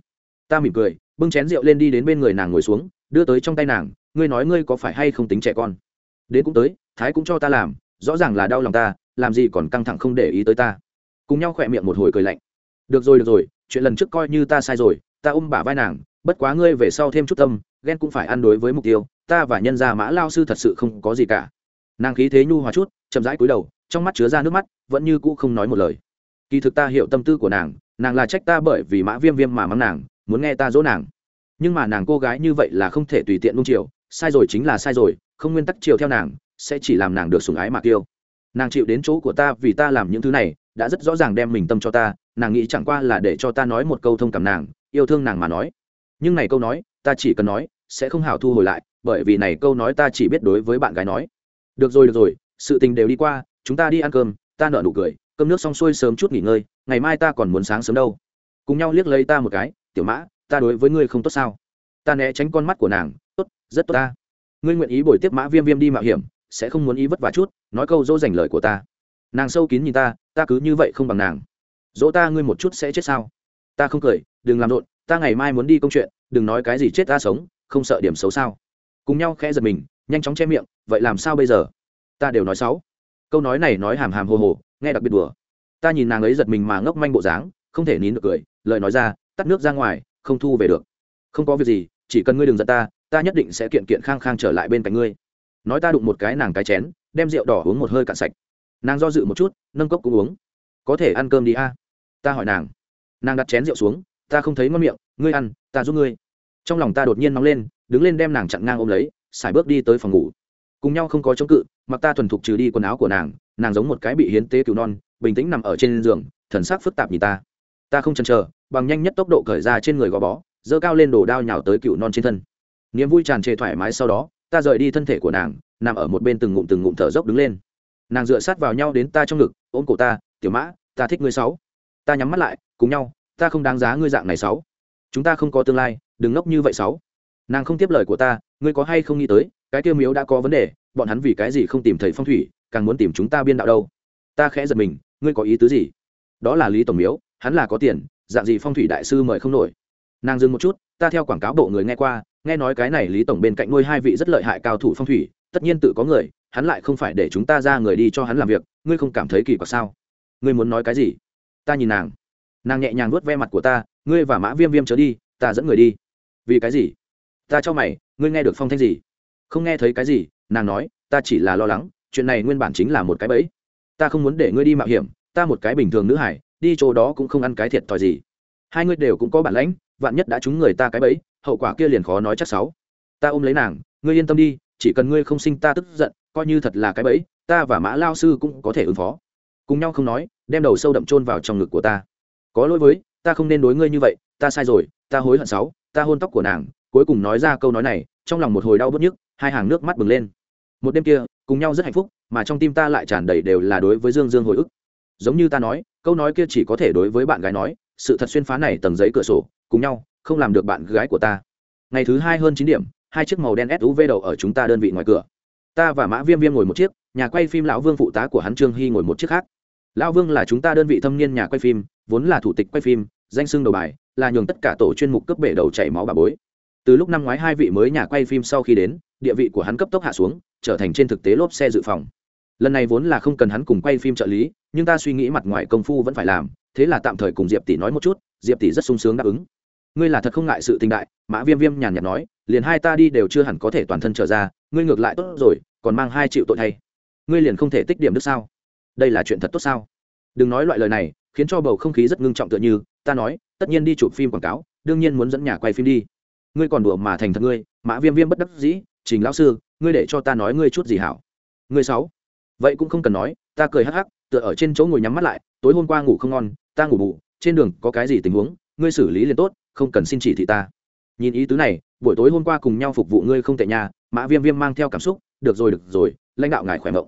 S1: Ta mỉm cười, bưng chén rượu lên đi đến bên người nàng ngồi xuống, đưa tới trong tay nàng, ngươi nói ngươi có phải hay không tính trẻ con? Đến cũng tới, thái cũng cho ta làm, rõ ràng là đau lòng ta, làm gì còn căng thẳng không để ý tới ta. Cùng nhau khỏe miệng một hồi cười lạnh. Được rồi được rồi, chuyện lần trước coi như ta sai rồi, ta ôm bả vai nàng, bất quá ngươi về sau thêm chút tâm, ghen cũng phải ăn đối với mục tiêu, ta và nhân gia mã lao sư thật sự không có gì cả. Nàng khí thế nhu hòa chút, chậm rãi cúi đầu, trong mắt chứa ra nước mắt, vẫn như cũ không nói một lời. Kỳ thực ta hiểu tâm tư của nàng nàng là trách ta bởi vì mã viêm viêm mà mắng nàng, muốn nghe ta dỗ nàng. Nhưng mà nàng cô gái như vậy là không thể tùy tiện nung chiều, sai rồi chính là sai rồi không nguyên tắc chiều theo nàng, sẽ chỉ làm nàng được sủng ái mà kiêu. Nàng chịu đến chỗ của ta vì ta làm những thứ này, đã rất rõ ràng đem mình tâm cho ta, nàng nghĩ chẳng qua là để cho ta nói một câu thông cảm nàng, yêu thương nàng mà nói. Nhưng này câu nói, ta chỉ cần nói, sẽ không hảo thu hồi lại, bởi vì này câu nói ta chỉ biết đối với bạn gái nói. Được rồi được rồi, sự tình đều đi qua, chúng ta đi ăn cơm, ta nợ nụ cười, cơm nước xong xuôi sớm chút nghỉ ngơi, ngày mai ta còn muốn sáng sớm đâu. Cùng nhau liếc lấy ta một cái, tiểu mã, ta đối với ngươi không tốt sao? Ta né tránh con mắt của nàng, tốt, rất tốt ta ngươi nguyện ý bồi tiếp mã viêm viêm đi mạo hiểm, sẽ không muốn ý vất vả chút, nói câu dỗ dành lời của ta. Nàng sâu kín nhìn ta ta cứ như vậy không bằng nàng. Dỗ ta ngươi một chút sẽ chết sao? Ta không cười, đừng làm rộn, ta ngày mai muốn đi công chuyện, đừng nói cái gì chết ta sống, không sợ điểm xấu sao? Cùng nhau khẽ giật mình, nhanh chóng che miệng, vậy làm sao bây giờ? Ta đều nói xấu. Câu nói này nói hàm hàm hồ hồ, nghe đặc biệt đùa. Ta nhìn nàng ấy giật mình mà ngốc manh bộ dáng, không thể nín được cười, lời nói ra, tắt nước ra ngoài, không thu về được. Không có việc gì, chỉ cần ngươi đừng giận ta ta nhất định sẽ kiện kiện khang khang trở lại bên cạnh ngươi. Nói ta đụng một cái nàng cái chén, đem rượu đỏ uống một hơi cạn sạch. Nàng do dự một chút, nâng cốc cũng uống. Có thể ăn cơm đi a. Ta hỏi nàng. Nàng đặt chén rượu xuống, ta không thấy ngon miệng, ngươi ăn, ta giúp ngươi. Trong lòng ta đột nhiên nóng lên, đứng lên đem nàng chặn ngang ôm lấy, xài bước đi tới phòng ngủ. Cùng nhau không có chống cự, mặc ta thuần thục trừ đi quần áo của nàng nàng giống một cái bị hiến tế cứu non, bình tĩnh nằm ở trên giường, thần sắc phức tạp nhìn ta. Ta không chần chờ, bằng nhanh nhất tốc độ cởi ra trên người gò bó dơ cao lên đồ đao nhào tới cựu non trên thân niềm vui tràn trề thoải mái sau đó, ta rời đi thân thể của nàng, nằm ở một bên từng ngụm từng ngụm thở dốc đứng lên. Nàng dựa sát vào nhau đến ta trong ngực, ôm cổ ta, tiểu mã, ta thích ngươi sáu. Ta nhắm mắt lại, cùng nhau, ta không đáng giá ngươi dạng này sáu. Chúng ta không có tương lai, đừng ngốc như vậy sáu. Nàng không tiếp lời của ta, ngươi có hay không nghĩ tới, cái tiêu miếu đã có vấn đề, bọn hắn vì cái gì không tìm thầy phong thủy, càng muốn tìm chúng ta biên đạo đâu? Ta khẽ giật mình, ngươi có ý tứ gì? Đó là lý tổng miếu, hắn là có tiền, dạng gì phong thủy đại sư mời không nổi. Nàng dừng một chút, ta theo quảng cáo bộ người nghe qua nghe nói cái này lý tổng bên cạnh nuôi hai vị rất lợi hại cao thủ phong thủy, tất nhiên tự có người, hắn lại không phải để chúng ta ra người đi cho hắn làm việc, ngươi không cảm thấy kỳ quặc sao? Ngươi muốn nói cái gì? Ta nhìn nàng. Nàng nhẹ nhàng vuốt ve mặt của ta, ngươi và mã viêm viêm trở đi, ta dẫn người đi. Vì cái gì? Ta cho mày, ngươi nghe được phong thanh gì? Không nghe thấy cái gì, nàng nói, ta chỉ là lo lắng, chuyện này nguyên bản chính là một cái bẫy. Ta không muốn để ngươi đi mạo hiểm, ta một cái bình thường nữ hải, đi chỗ đó cũng không ăn cái thiệt thòi gì. Hai ngươi đều cũng có bản lãnh, vạn nhất đã trúng người ta cái bẫy hậu quả kia liền khó nói chắc sáu. Ta ôm lấy nàng, ngươi yên tâm đi, chỉ cần ngươi không sinh ta tức giận, coi như thật là cái bẫy, ta và mã lao sư cũng có thể ứng phó. Cùng nhau không nói, đem đầu sâu đậm chôn vào trong ngực của ta. Có lỗi với, ta không nên đối ngươi như vậy, ta sai rồi, ta hối hận sáu, ta hôn tóc của nàng, cuối cùng nói ra câu nói này, trong lòng một hồi đau bứt nhức, hai hàng nước mắt bừng lên. Một đêm kia, cùng nhau rất hạnh phúc, mà trong tim ta lại tràn đầy đều là đối với dương dương hồi ức. Giống như ta nói, câu nói kia chỉ có thể đối với bạn gái nói, sự thật xuyên phá này tầng giấy cửa sổ, cùng nhau không làm được bạn gái của ta. Ngày thứ hai hơn chín điểm, hai chiếc màu đen suv đầu ở chúng ta đơn vị ngoài cửa. Ta và mã viêm viêm ngồi một chiếc, nhà quay phim lão vương phụ tá của hắn trương hy ngồi một chiếc khác. Lão vương là chúng ta đơn vị thâm niên nhà quay phim, vốn là thủ tịch quay phim, danh xưng đầu bài, là nhường tất cả tổ chuyên mục cấp bể đầu chảy máu bà bối. Từ lúc năm ngoái hai vị mới nhà quay phim sau khi đến, địa vị của hắn cấp tốc hạ xuống, trở thành trên thực tế lốp xe dự phòng. Lần này vốn là không cần hắn cùng quay phim trợ lý, nhưng ta suy nghĩ mặt ngoài công phu vẫn phải làm, thế là tạm thời cùng diệp tỷ nói một chút, diệp tỷ rất sung sướng đáp ứng ngươi là thật không ngại sự tình đại, mã viêm viêm nhàn nhạt nói, liền hai ta đi đều chưa hẳn có thể toàn thân trở ra, ngươi ngược lại tốt rồi, còn mang hai triệu tội thay. Ngươi liền không thể tích điểm được sao? Đây là chuyện thật tốt sao? Đừng nói loại lời này, khiến cho bầu không khí rất ngưng trọng tựa như, ta nói, tất nhiên đi chụp phim quảng cáo, đương nhiên muốn dẫn nhà quay phim đi. Ngươi còn đùa mà thành thật ngươi, mã viêm viêm bất đắc dĩ, trình lão sư, ngươi để cho ta nói ngươi chút gì hảo. Ngươi sáu. Vậy cũng không cần nói, ta cười hắc hắc, tựa ở trên chỗ ngồi nhắm mắt lại, tối hôm qua ngủ không ngon, ta ngủ bù, trên đường có cái gì tình huống, ngươi xử lý liền tốt không cần xin chỉ thị ta. Nhìn ý tứ này, buổi tối hôm qua cùng nhau phục vụ ngươi không tệ nhà mã viêm viêm mang theo cảm xúc, được rồi được rồi, lãnh đạo ngài khỏe mộng.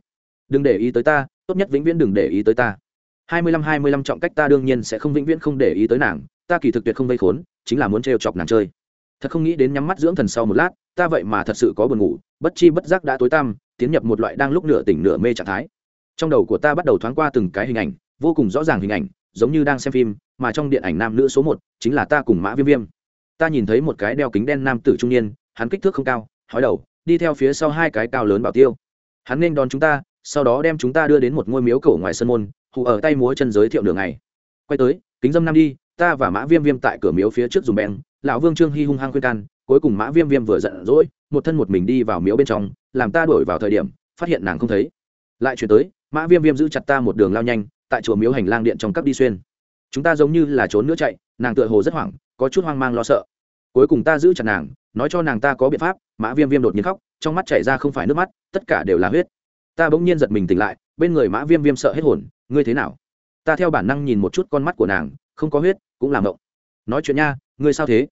S1: Đừng để ý tới ta, tốt nhất vĩnh viễn đừng để ý tới ta. Hai mươi lăm, hai mươi lăm trọng cách ta đương nhiên sẽ không vĩnh viễn không để ý tới nàng, ta kỳ thực tuyệt không vây khốn, chính là muốn trêu chọc nàng chơi. Thật không nghĩ đến nhắm mắt dưỡng thần sau một lát, ta vậy mà thật sự có buồn ngủ, bất chi bất giác đã tối tăm, tiến nhập một loại đang lúc nửa tỉnh nửa mê trạng thái. Trong đầu của ta bắt đầu thoáng qua từng cái hình ảnh, vô cùng rõ ràng hình ảnh giống như đang xem phim, mà trong điện ảnh nam nữ số một chính là ta cùng mã viêm viêm. Ta nhìn thấy một cái đeo kính đen nam tử trung niên, hắn kích thước không cao, hói đầu, đi theo phía sau hai cái cao lớn bảo tiêu. Hắn nên đón chúng ta, sau đó đem chúng ta đưa đến một ngôi miếu cổ ngoài sân môn hụ ở tay múa chân giới thiệu đường này quay tới, kính dâm nam đi, ta và mã viêm viêm tại cửa miếu phía trước dùng beng, lão vương trương hy hung hăng khuyên can, cuối cùng mã viêm viêm vừa giận dỗi, một thân một mình đi vào miếu bên trong, làm ta đổi vào thời điểm, phát hiện nàng không thấy. Lại chuyển tới, mã viêm viêm giữ chặt ta một đường lao nhanh tại chùa miếu hành lang điện trong cấp đi xuyên. Chúng ta giống như là trốn nữa chạy, nàng tựa hồ rất hoảng, có chút hoang mang lo sợ. Cuối cùng ta giữ chặt nàng, nói cho nàng ta có biện pháp, mã viêm viêm đột nhiên khóc, trong mắt chảy ra không phải nước mắt, tất cả đều là huyết. Ta bỗng nhiên giật mình tỉnh lại, bên người mã viêm viêm sợ hết hồn, ngươi thế nào? Ta theo bản năng nhìn một chút con mắt của nàng, không có huyết, cũng làm ngộng. Nói chuyện nha, ngươi sao thế?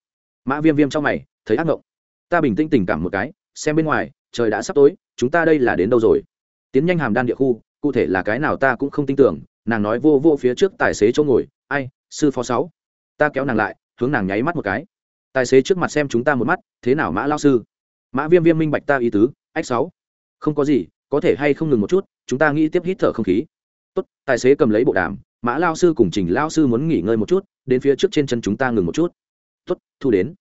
S1: Mã viêm viêm trong mày, thấy ác ngộng. Ta bình tĩnh tình cảm một cái, xem bên ngoài, trời đã sắp tối, chúng ta đây là đến đâu rồi? Tiến nhanh hàm đan địa khu, cụ thể là cái nào ta cũng không tin tưởng nàng nói vô vô phía trước tài xế chỗ ngồi, ai, sư phó sáu, ta kéo nàng lại, hướng nàng nháy mắt một cái. Tài xế trước mặt xem chúng ta một mắt, thế nào mã lao sư? Mã viêm viêm minh bạch ta ý tứ, ách sáu, không có gì, có thể hay không ngừng một chút, chúng ta nghĩ tiếp hít thở không khí. Tốt, tài xế cầm lấy bộ đàm, mã lao sư cùng trình lao sư muốn nghỉ ngơi một chút, đến phía trước trên chân chúng ta ngừng một chút. Tốt, thu đến.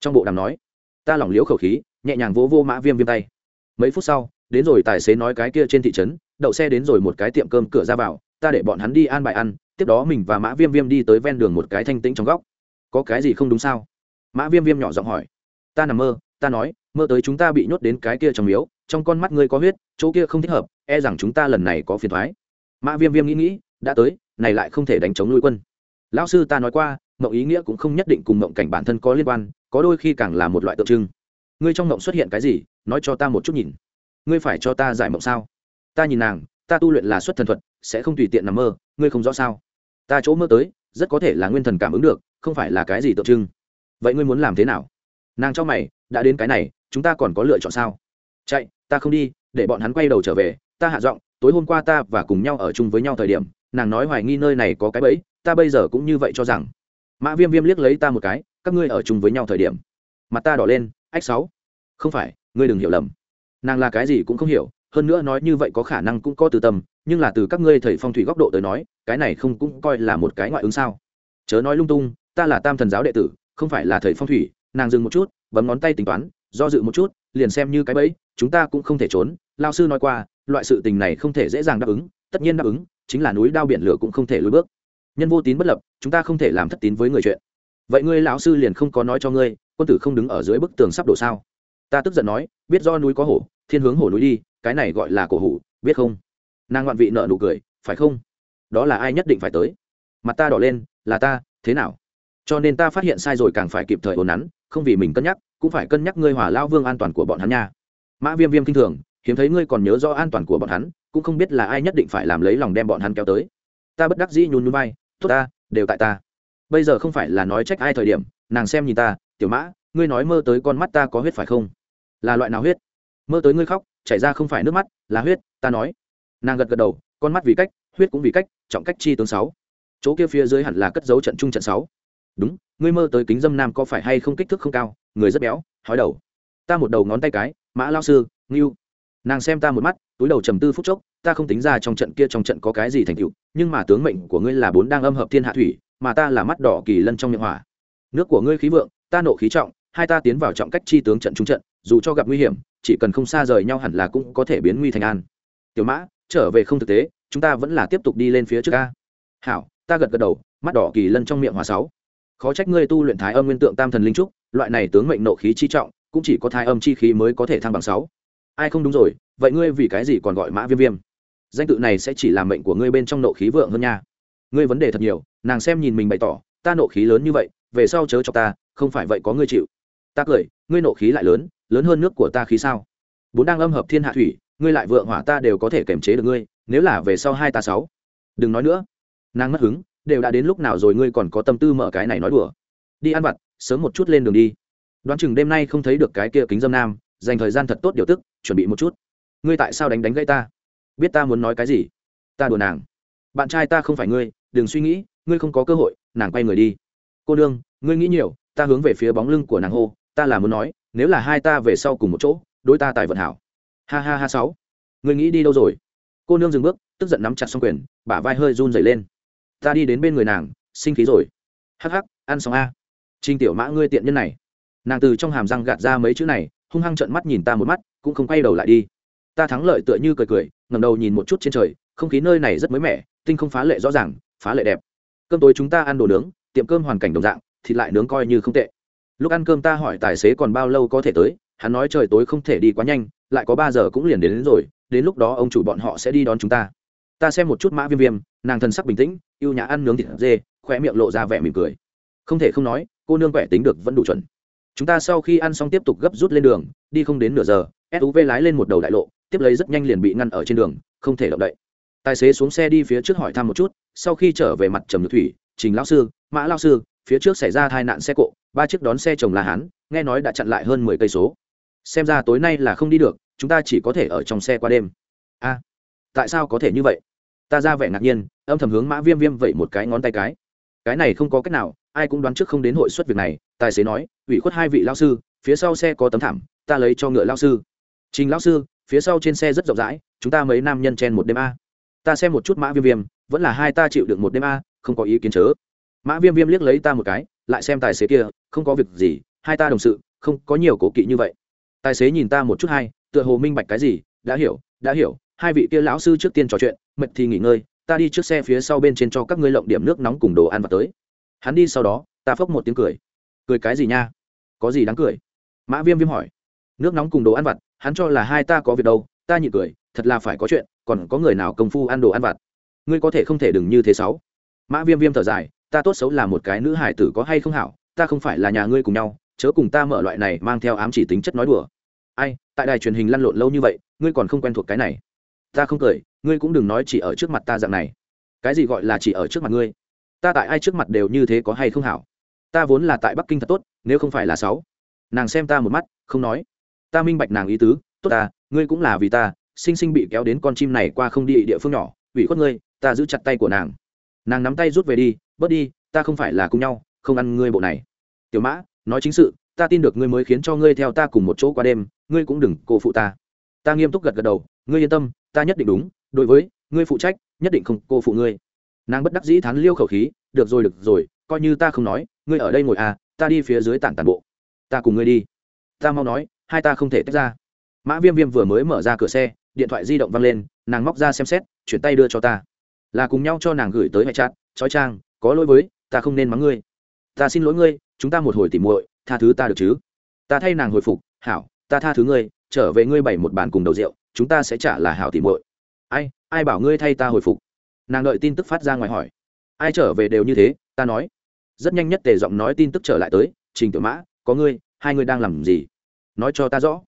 S1: Trong bộ đàm nói, ta lỏng liếu khẩu khí, nhẹ nhàng vỗ vô mã viêm viêm tay. Mấy phút sau, đến rồi tài xế nói cái kia trên thị trấn, đậu xe đến rồi một cái tiệm cơm cửa ra vào ta để bọn hắn đi an bài ăn, tiếp đó mình và mã viêm viêm đi tới ven đường một cái thanh tĩnh trong góc. Có cái gì không đúng sao? Mã viêm viêm nhỏ giọng hỏi. Ta nằm mơ, ta nói, mơ tới chúng ta bị nhốt đến cái kia trong miếu, trong con mắt ngươi có huyết, chỗ kia không thích hợp e rằng chúng ta lần này có phiền thoái mã viêm viêm nghĩ nghĩ, đã tới, này lại không thể đánh chống nuôi quân. Lão sư ta nói qua, mộng ý nghĩa cũng không nhất định cùng mộng cảnh bản thân có liên quan, có đôi khi càng là một loại tượng trưng. Ngươi trong mộng xuất hiện cái gì? Nói cho ta một chút nhìn. Ngươi phải cho ta giải mộng sao? Ta nhìn nàng ta tu luyện là xuất thần thuật, sẽ không tùy tiện nằm mơ, ngươi không rõ sao? Ta chỗ mơ tới, rất có thể là nguyên thần cảm ứng được, không phải là cái gì tượng trưng. Vậy ngươi muốn làm thế nào? Nàng cho mày, đã đến cái này, chúng ta còn có lựa chọn sao? Chạy, ta không đi, để bọn hắn quay đầu trở về, ta hạ giọng, tối hôm qua ta và cùng nhau ở chung với nhau thời điểm, nàng nói hoài nghi nơi này có cái bẫy, ta bây giờ cũng như vậy cho rằng. Mã viêm viêm liếc lấy ta một cái, các ngươi ở chung với nhau thời điểm. Mặt ta đỏ lên, ách sáu. Không phải, ngươi đừng hiểu lầm. Nàng là cái gì cũng không hiểu hơn nữa nói như vậy có khả năng cũng có từ tâm, nhưng là từ các ngươi thầy phong thủy góc độ tới nói, cái này không cũng coi là một cái ngoại ứng sao. Chớ nói lung tung, ta là tam thần giáo đệ tử, không phải là thầy phong thủy, nàng dừng một chút, bấm ngón tay tính toán, do dự một chút, liền xem như cái bẫy, chúng ta cũng không thể trốn. Lao sư nói qua, loại sự tình này không thể dễ dàng đáp ứng, tất nhiên đáp ứng, chính là núi đao biển lửa cũng không thể lùi bước. Nhân vô tín bất lập, chúng ta không thể làm thất tín với người chuyện. Vậy ngươi lão sư liền không có nói cho ngươi, quân tử không đứng ở dưới bức tường sắp đổ sao? Ta tức giận nói, biết do núi có hổ, thiên hướng hổ núi đi cái này gọi là cổ hủ, biết không? Nàng ngoạn vị nợ nụ cười, phải không? Đó là ai nhất định phải tới? Mặt ta đỏ lên, là ta, thế nào? Cho nên ta phát hiện sai rồi càng phải kịp thời ồn nắn, không vì mình cân nhắc, cũng phải cân nhắc ngươi hỏa lao vương an toàn của bọn hắn nha. Mã viêm viêm kinh thường, hiếm thấy ngươi còn nhớ rõ an toàn của bọn hắn, cũng không biết là ai nhất định phải làm lấy lòng đem bọn hắn kéo tới. Ta bất đắc dĩ nhún nhún bay thốt ta, đều tại ta. Bây giờ không phải là nói trách ai thời điểm, nàng xem nhìn ta, tiểu mã, ngươi nói mơ tới con mắt ta có huyết phải không? Là loại nào huyết? Mơ tới ngươi khóc chảy ra không phải nước mắt, là huyết, ta nói. Nàng gật gật đầu, con mắt vì cách, huyết cũng vì cách, trọng cách chi tướng sáu. Chỗ kia phía dưới hẳn là cất dấu trận trung trận sáu. Đúng, ngươi mơ tới kính dâm nam có phải hay không kích thước không cao, người rất béo, hói đầu. Ta một đầu ngón tay cái, mã lao sư, ngưu. Nàng xem ta một mắt, túi đầu trầm tư phút chốc, ta không tính ra trong trận kia trong trận có cái gì thành tựu, nhưng mà tướng mệnh của ngươi là bốn đang âm hợp thiên hạ thủy, mà ta là mắt đỏ kỳ lân trong miệng hỏa. Nước của ngươi khí vượng, ta nộ khí trọng, hai ta tiến vào trọng cách chi tướng trận trung trận, dù cho gặp nguy hiểm chỉ cần không xa rời nhau hẳn là cũng có thể biến nguy thành an. Tiểu mã, trở về không thực tế, chúng ta vẫn là tiếp tục đi lên phía trước ca hảo, ta gật gật đầu, mắt đỏ kỳ lân trong miệng hòa sáu. Khó trách ngươi tu luyện thái âm nguyên tượng tam thần linh trúc, loại này tướng mệnh nộ khí chi trọng, cũng chỉ có thái âm chi khí mới có thể thăng bằng sáu. Ai không đúng rồi, vậy ngươi vì cái gì còn gọi mã viêm viêm? Danh tự này sẽ chỉ làm mệnh của ngươi bên trong nộ khí vượng hơn nha. Ngươi vấn đề thật nhiều, nàng xem nhìn mình bày tỏ, ta nộ khí lớn như vậy, về sau chớ cho ta, không phải vậy có ngươi chịu. Ta cười, ngươi nộ khí lại lớn lớn hơn nước của ta khí sao? Bốn đang âm hợp thiên hạ thủy, ngươi lại vượng hỏa ta đều có thể kiềm chế được ngươi, nếu là về sau hai ta sáu. Đừng nói nữa. Nàng mất hứng, đều đã đến lúc nào rồi ngươi còn có tâm tư mở cái này nói đùa. Đi ăn vặt, sớm một chút lên đường đi. Đoán chừng đêm nay không thấy được cái kia kính dâm nam, dành thời gian thật tốt điều tức, chuẩn bị một chút. Ngươi tại sao đánh đánh gãy ta? Biết ta muốn nói cái gì? Ta đùa nàng. Bạn trai ta không phải ngươi, đừng suy nghĩ, ngươi không có cơ hội, nàng quay người đi. Cô đương ngươi nghĩ nhiều, ta hướng về phía bóng lưng của nàng hô ta là muốn nói, nếu là hai ta về sau cùng một chỗ, đối ta tài vận hảo. Ha ha ha sáu. Người nghĩ đi đâu rồi? Cô nương dừng bước, tức giận nắm chặt xong quyền, bả vai hơi run dày lên. Ta đi đến bên người nàng, sinh khí rồi. Hắc hắc, ăn xong a. Trinh tiểu mã ngươi tiện nhân này. Nàng từ trong hàm răng gạt ra mấy chữ này, hung hăng trợn mắt nhìn ta một mắt, cũng không quay đầu lại đi. Ta thắng lợi tựa như cười cười ngầm đầu nhìn một chút trên trời, không khí nơi này rất mới mẻ, tinh không phá lệ rõ ràng, phá lệ đẹp. Cơm tối chúng ta ăn đồ nướng, tiệm cơm hoàn cảnh đồng dạng, thịt lại nướng coi như không tệ lúc ăn cơm ta hỏi tài xế còn bao lâu có thể tới hắn nói trời tối không thể đi quá nhanh lại có ba giờ cũng liền đến, đến rồi đến lúc đó ông chủ bọn họ sẽ đi đón chúng ta. Ta xem một chút mã viêm viêm nàng thần sắc bình tĩnh y ê u nhã ăn nướng thịt dê khoe miệng lộ ra vẻ mỉm cười. Không thể không nói cô nương quẻ tính được vẫn đủ chuẩn. Chúng ta sau khi ăn xong tiếp tục gấp rút lên đường đi không đến nửa giờ suv lái lên một đầu đại lộ tiếp lấy rất nhanh liền bị ngăn ở trên đường không thể động đậy. Tài xế xuống xe đi phía trước hỏi thăm một chút sau khi trở về mặt trầm nhược thủy trình lão sư mã lao sư phía trước xảy ra tai nạn xe cộ ba chiếc đón xe chồng la hán nghe nói đã chặn lại hơn mười cây số. Xem ra tối nay là không đi được, chúng ta chỉ có thể ở trong xe qua đêm. A, tại sao có thể như vậy? Ta ra vẻ ngạc nhiên, âm thầm hướng mã viêm viêm vậy một cái ngón tay cái. Cái này không có cách nào, ai cũng đoán trước không đến hội suất việc này, tài xế nói, ủy khuất hai vị lao sư, phía sau xe có tấm thảm, ta lấy cho ngựa lao sư. Trình lao sư, phía sau trên xe rất rộng rãi, chúng ta mấy nam nhân chen một đêm a. Ta xem một chút mã viêm viêm, vẫn là hai ta chịu được một đêm a, không có ý kiến chớ. Mã viêm viêm liếc lấy ta một cái lại xem tài xế kia, không có việc gì, hai ta đồng sự, không có nhiều cổ kỵ như vậy. Tài xế nhìn ta một chút hai tựa hồ minh bạch cái gì, đã hiểu đã hiểu, hai vị kia lão sư trước tiên trò chuyện, mệt thì nghỉ ngơi, ta đi trước xe phía sau bên trên cho các ngươi lộng điểm nước nóng cùng đồ ăn và tới. Hắn đi sau đó, ta phốc một tiếng cười. Cười cái gì nha? Có gì đáng cười? Mã viêm viêm hỏi. Nước nóng cùng đồ ăn vặt, hắn cho là hai ta có việc đâu, ta nhị cười, thật là phải có chuyện, còn có người nào công phu ăn đồ ăn vặt? Ngươi có thể không thể đừng như thế sáu. Mã viêm viêm thở dài ta tốt xấu là một cái nữ hải tử có hay không hảo, ta không phải là nhà ngươi cùng nhau, chớ cùng ta mở loại này mang theo ám chỉ tính chất nói đùa. Ai, tại đài truyền hình lăn lộn lâu như vậy, ngươi còn không quen thuộc cái này. Ta không cười, ngươi cũng đừng nói chỉ ở trước mặt ta dạng này. Cái gì gọi là chỉ ở trước mặt ngươi? Ta tại ai trước mặt đều như thế có hay không hảo? Ta vốn là tại bắc kinh thật tốt, nếu không phải là sáu. Nàng xem ta một mắt, không nói. Ta minh bạch nàng ý tứ, tốt ta, ngươi cũng là vì ta sinh sinh bị kéo đến con chim này qua không đi địa phương nhỏ, ủy khuất ngươi, ta giữ chặt tay của nàng nàng nắm tay rút về đi, bớt đi, ta không phải là cùng nhau, không ăn ngươi bộ này. Tiểu mã, nói chính sự, ta tin được ngươi mới khiến cho ngươi theo ta cùng một chỗ qua đêm, ngươi cũng đừng cô phụ ta. Ta nghiêm túc gật gật đầu, ngươi yên tâm, ta nhất định đúng, đối với, ngươi phụ trách, nhất định không cô phụ ngươi. Nàng bất đắc dĩ thán liêu khẩu khí, được rồi được rồi, coi như ta không nói, ngươi ở đây ngồi à ta đi phía dưới tản tàn bộ. Ta cùng ngươi đi. Ta mau nói, hai ta không thể tách ra. Mã viêm viêm vừa mới mở ra cửa xe, điện thoại di động văng lên, nàng móc ra xem xét, chuyển tay đưa cho ta là cùng nhau cho nàng gửi tới mẹ chát trói trang, có lỗi với, ta không nên mắng ngươi. Ta xin lỗi ngươi, chúng ta một hồi tỉ muội, tha thứ ta được chứ? Ta thay nàng hồi phục, hảo, ta tha thứ ngươi, trở về ngươi bảy một bàn cùng đầu rượu, chúng ta sẽ trả là hảo tỉ muội. Ai ai bảo ngươi thay ta hồi phục? Nàng đợi tin tức phát ra ngoài hỏi. Ai trở về đều như thế, ta nói. Rất nhanh nhất tề giọng nói tin tức trở lại tới, trình tiểu mã, có ngươi, hai ngươi đang làm gì? Nói cho ta rõ.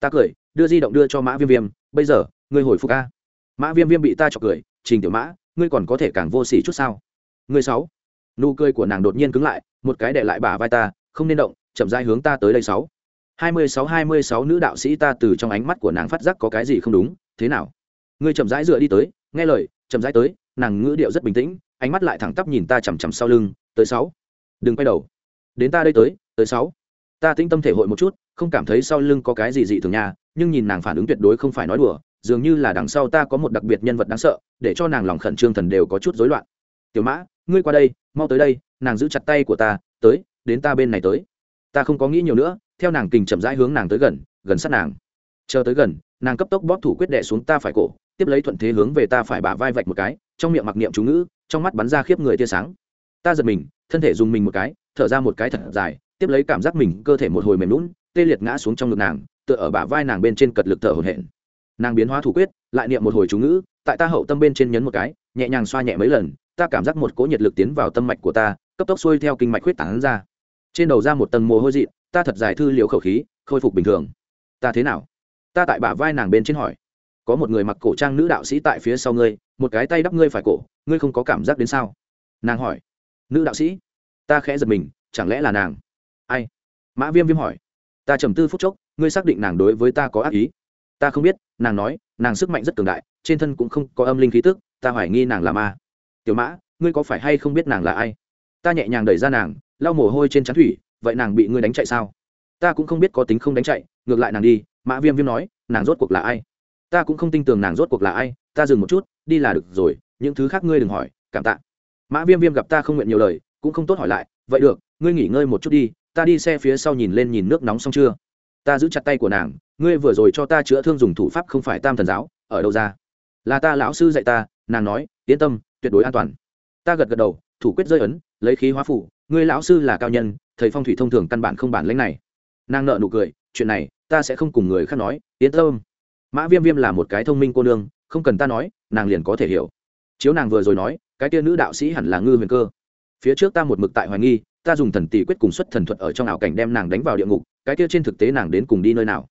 S1: Ta cười, đưa di động đưa cho mã viêm viêm, bây giờ, ngươi hồi phục a. Mã viêm viêm bị ta chọc cười, trình tiểu mã ngươi còn có thể càng vô sỉ chút sao? Ngươi sáu. Nụ cười của nàng đột nhiên cứng lại, một cái để lại bả vai ta, không nên động, chậm rãi hướng ta tới đây sáu. Hai mươi sáu, hai mươi sáu nữ đạo sĩ ta từ trong ánh mắt của nàng phát giác có cái gì không đúng, thế nào? Ngươi chậm rãi dựa đi tới, nghe lời, chậm rãi tới, nàng ngữ điệu rất bình tĩnh, ánh mắt lại thẳng tắp nhìn ta chằm chằm sau lưng, tới sáu. Đừng quay đầu. Đến ta đây tới tới sáu. Ta tĩnh tâm thể hội một chút, không cảm thấy sau lưng có cái gì dị thường nha, nhưng nhìn nàng phản ứng tuyệt đối không phải nói đùa dường như là đằng sau ta có một đặc biệt nhân vật đáng sợ, để cho nàng lòng khẩn trương thần đều có chút rối loạn. Tiểu mã, ngươi qua đây, mau tới đây, nàng giữ chặt tay của ta, tới, đến ta bên này tới. Ta không có nghĩ nhiều nữa, theo nàng kình chậm rãi hướng nàng tới gần gần sát nàng. Chờ tới gần, nàng cấp tốc bóp thủ quyết đệ xuống ta phải cổ, tiếp lấy thuận thế hướng về ta phải bả vai vạch một cái, trong miệng mặc niệm chú ngữ, trong mắt bắn ra khiếp người tia sáng. Ta giật mình, thân thể dùng mình một cái, thở ra một cái thật dài, tiếp lấy cảm giác mình cơ thể một hồi mềm lún tê liệt ngã xuống trong ngực nàng, tựa ở bả vai nàng bên trên cật lực thở hổn hển nàng biến hóa thủ quyết, lại niệm một hồi chú ngữ, tại ta hậu tâm bên trên nhấn một cái, nhẹ nhàng xoa nhẹ mấy lần, ta cảm giác một cỗ nhiệt lực tiến vào tâm mạch của ta, cấp tốc xuôi theo kinh mạch huyết tán ra. Trên đầu ra một tầng mồ hôi dị, ta thật dài thư liều khẩu khí, khôi phục bình thường. Ta thế nào? Ta tại bả vai nàng bên trên hỏi. Có một người mặc cổ trang nữ đạo sĩ tại phía sau ngươi, một cái tay đắp ngươi phải cổ, ngươi không có cảm giác đến sao? Nàng hỏi. Nữ đạo sĩ? Ta khẽ giật mình, chẳng lẽ là nàng? Ai? Mã viêm viêm hỏi. Ta trầm tư phút chốc, ngươi xác định nàng đối với ta có ác ý ta không biết, nàng nói, nàng sức mạnh rất cường đại, trên thân cũng không có âm linh khí tức, ta hoài nghi nàng là ma. Tiểu mã, ngươi có phải hay không biết nàng là ai? Ta nhẹ nhàng đẩy ra nàng, lau mồ hôi trên trán thủy, vậy nàng bị ngươi đánh chạy sao? Ta cũng không biết có tính không đánh chạy, ngược lại nàng đi, mã viêm viêm nói, nàng rốt cuộc là ai? Ta cũng không tin tưởng nàng rốt cuộc là ai, ta dừng một chút, đi là được rồi, những thứ khác ngươi đừng hỏi, cảm tạ. Mã viêm viêm gặp ta không nguyện nhiều lời, cũng không tốt hỏi lại, vậy được, ngươi nghỉ ngơi một chút đi, ta đi xe phía sau nhìn lên nhìn nước nóng xong chưa? Ta giữ chặt tay của nàng ngươi vừa rồi cho ta chữa thương dùng thủ pháp không phải tam thần giáo, ở đâu ra? Là ta lão sư dạy ta, nàng nói, yên tâm, tuyệt đối an toàn. Ta gật gật đầu, thủ quyết rơi ấn, lấy khí hóa phủ, ngươi lão sư là cao nhân, thầy phong thủy thông thường căn bản không bản lãnh này. Nàng nợ nụ cười, chuyện này, ta sẽ không cùng người khác nói, yên tâm. Mã viêm viêm là một cái thông minh cô nương, không cần ta nói, nàng liền có thể hiểu. Chiếu nàng vừa rồi nói, cái tia nữ đạo sĩ hẳn là ngư huyền cơ. Phía trước ta một mực tại hoài nghi, ta dùng thần tỷ quyết cùng xuất thần thuật ở trong ảo cảnh đem nàng đánh vào địa ngục, cái tia trên thực tế nàng đến cùng đi nơi nào?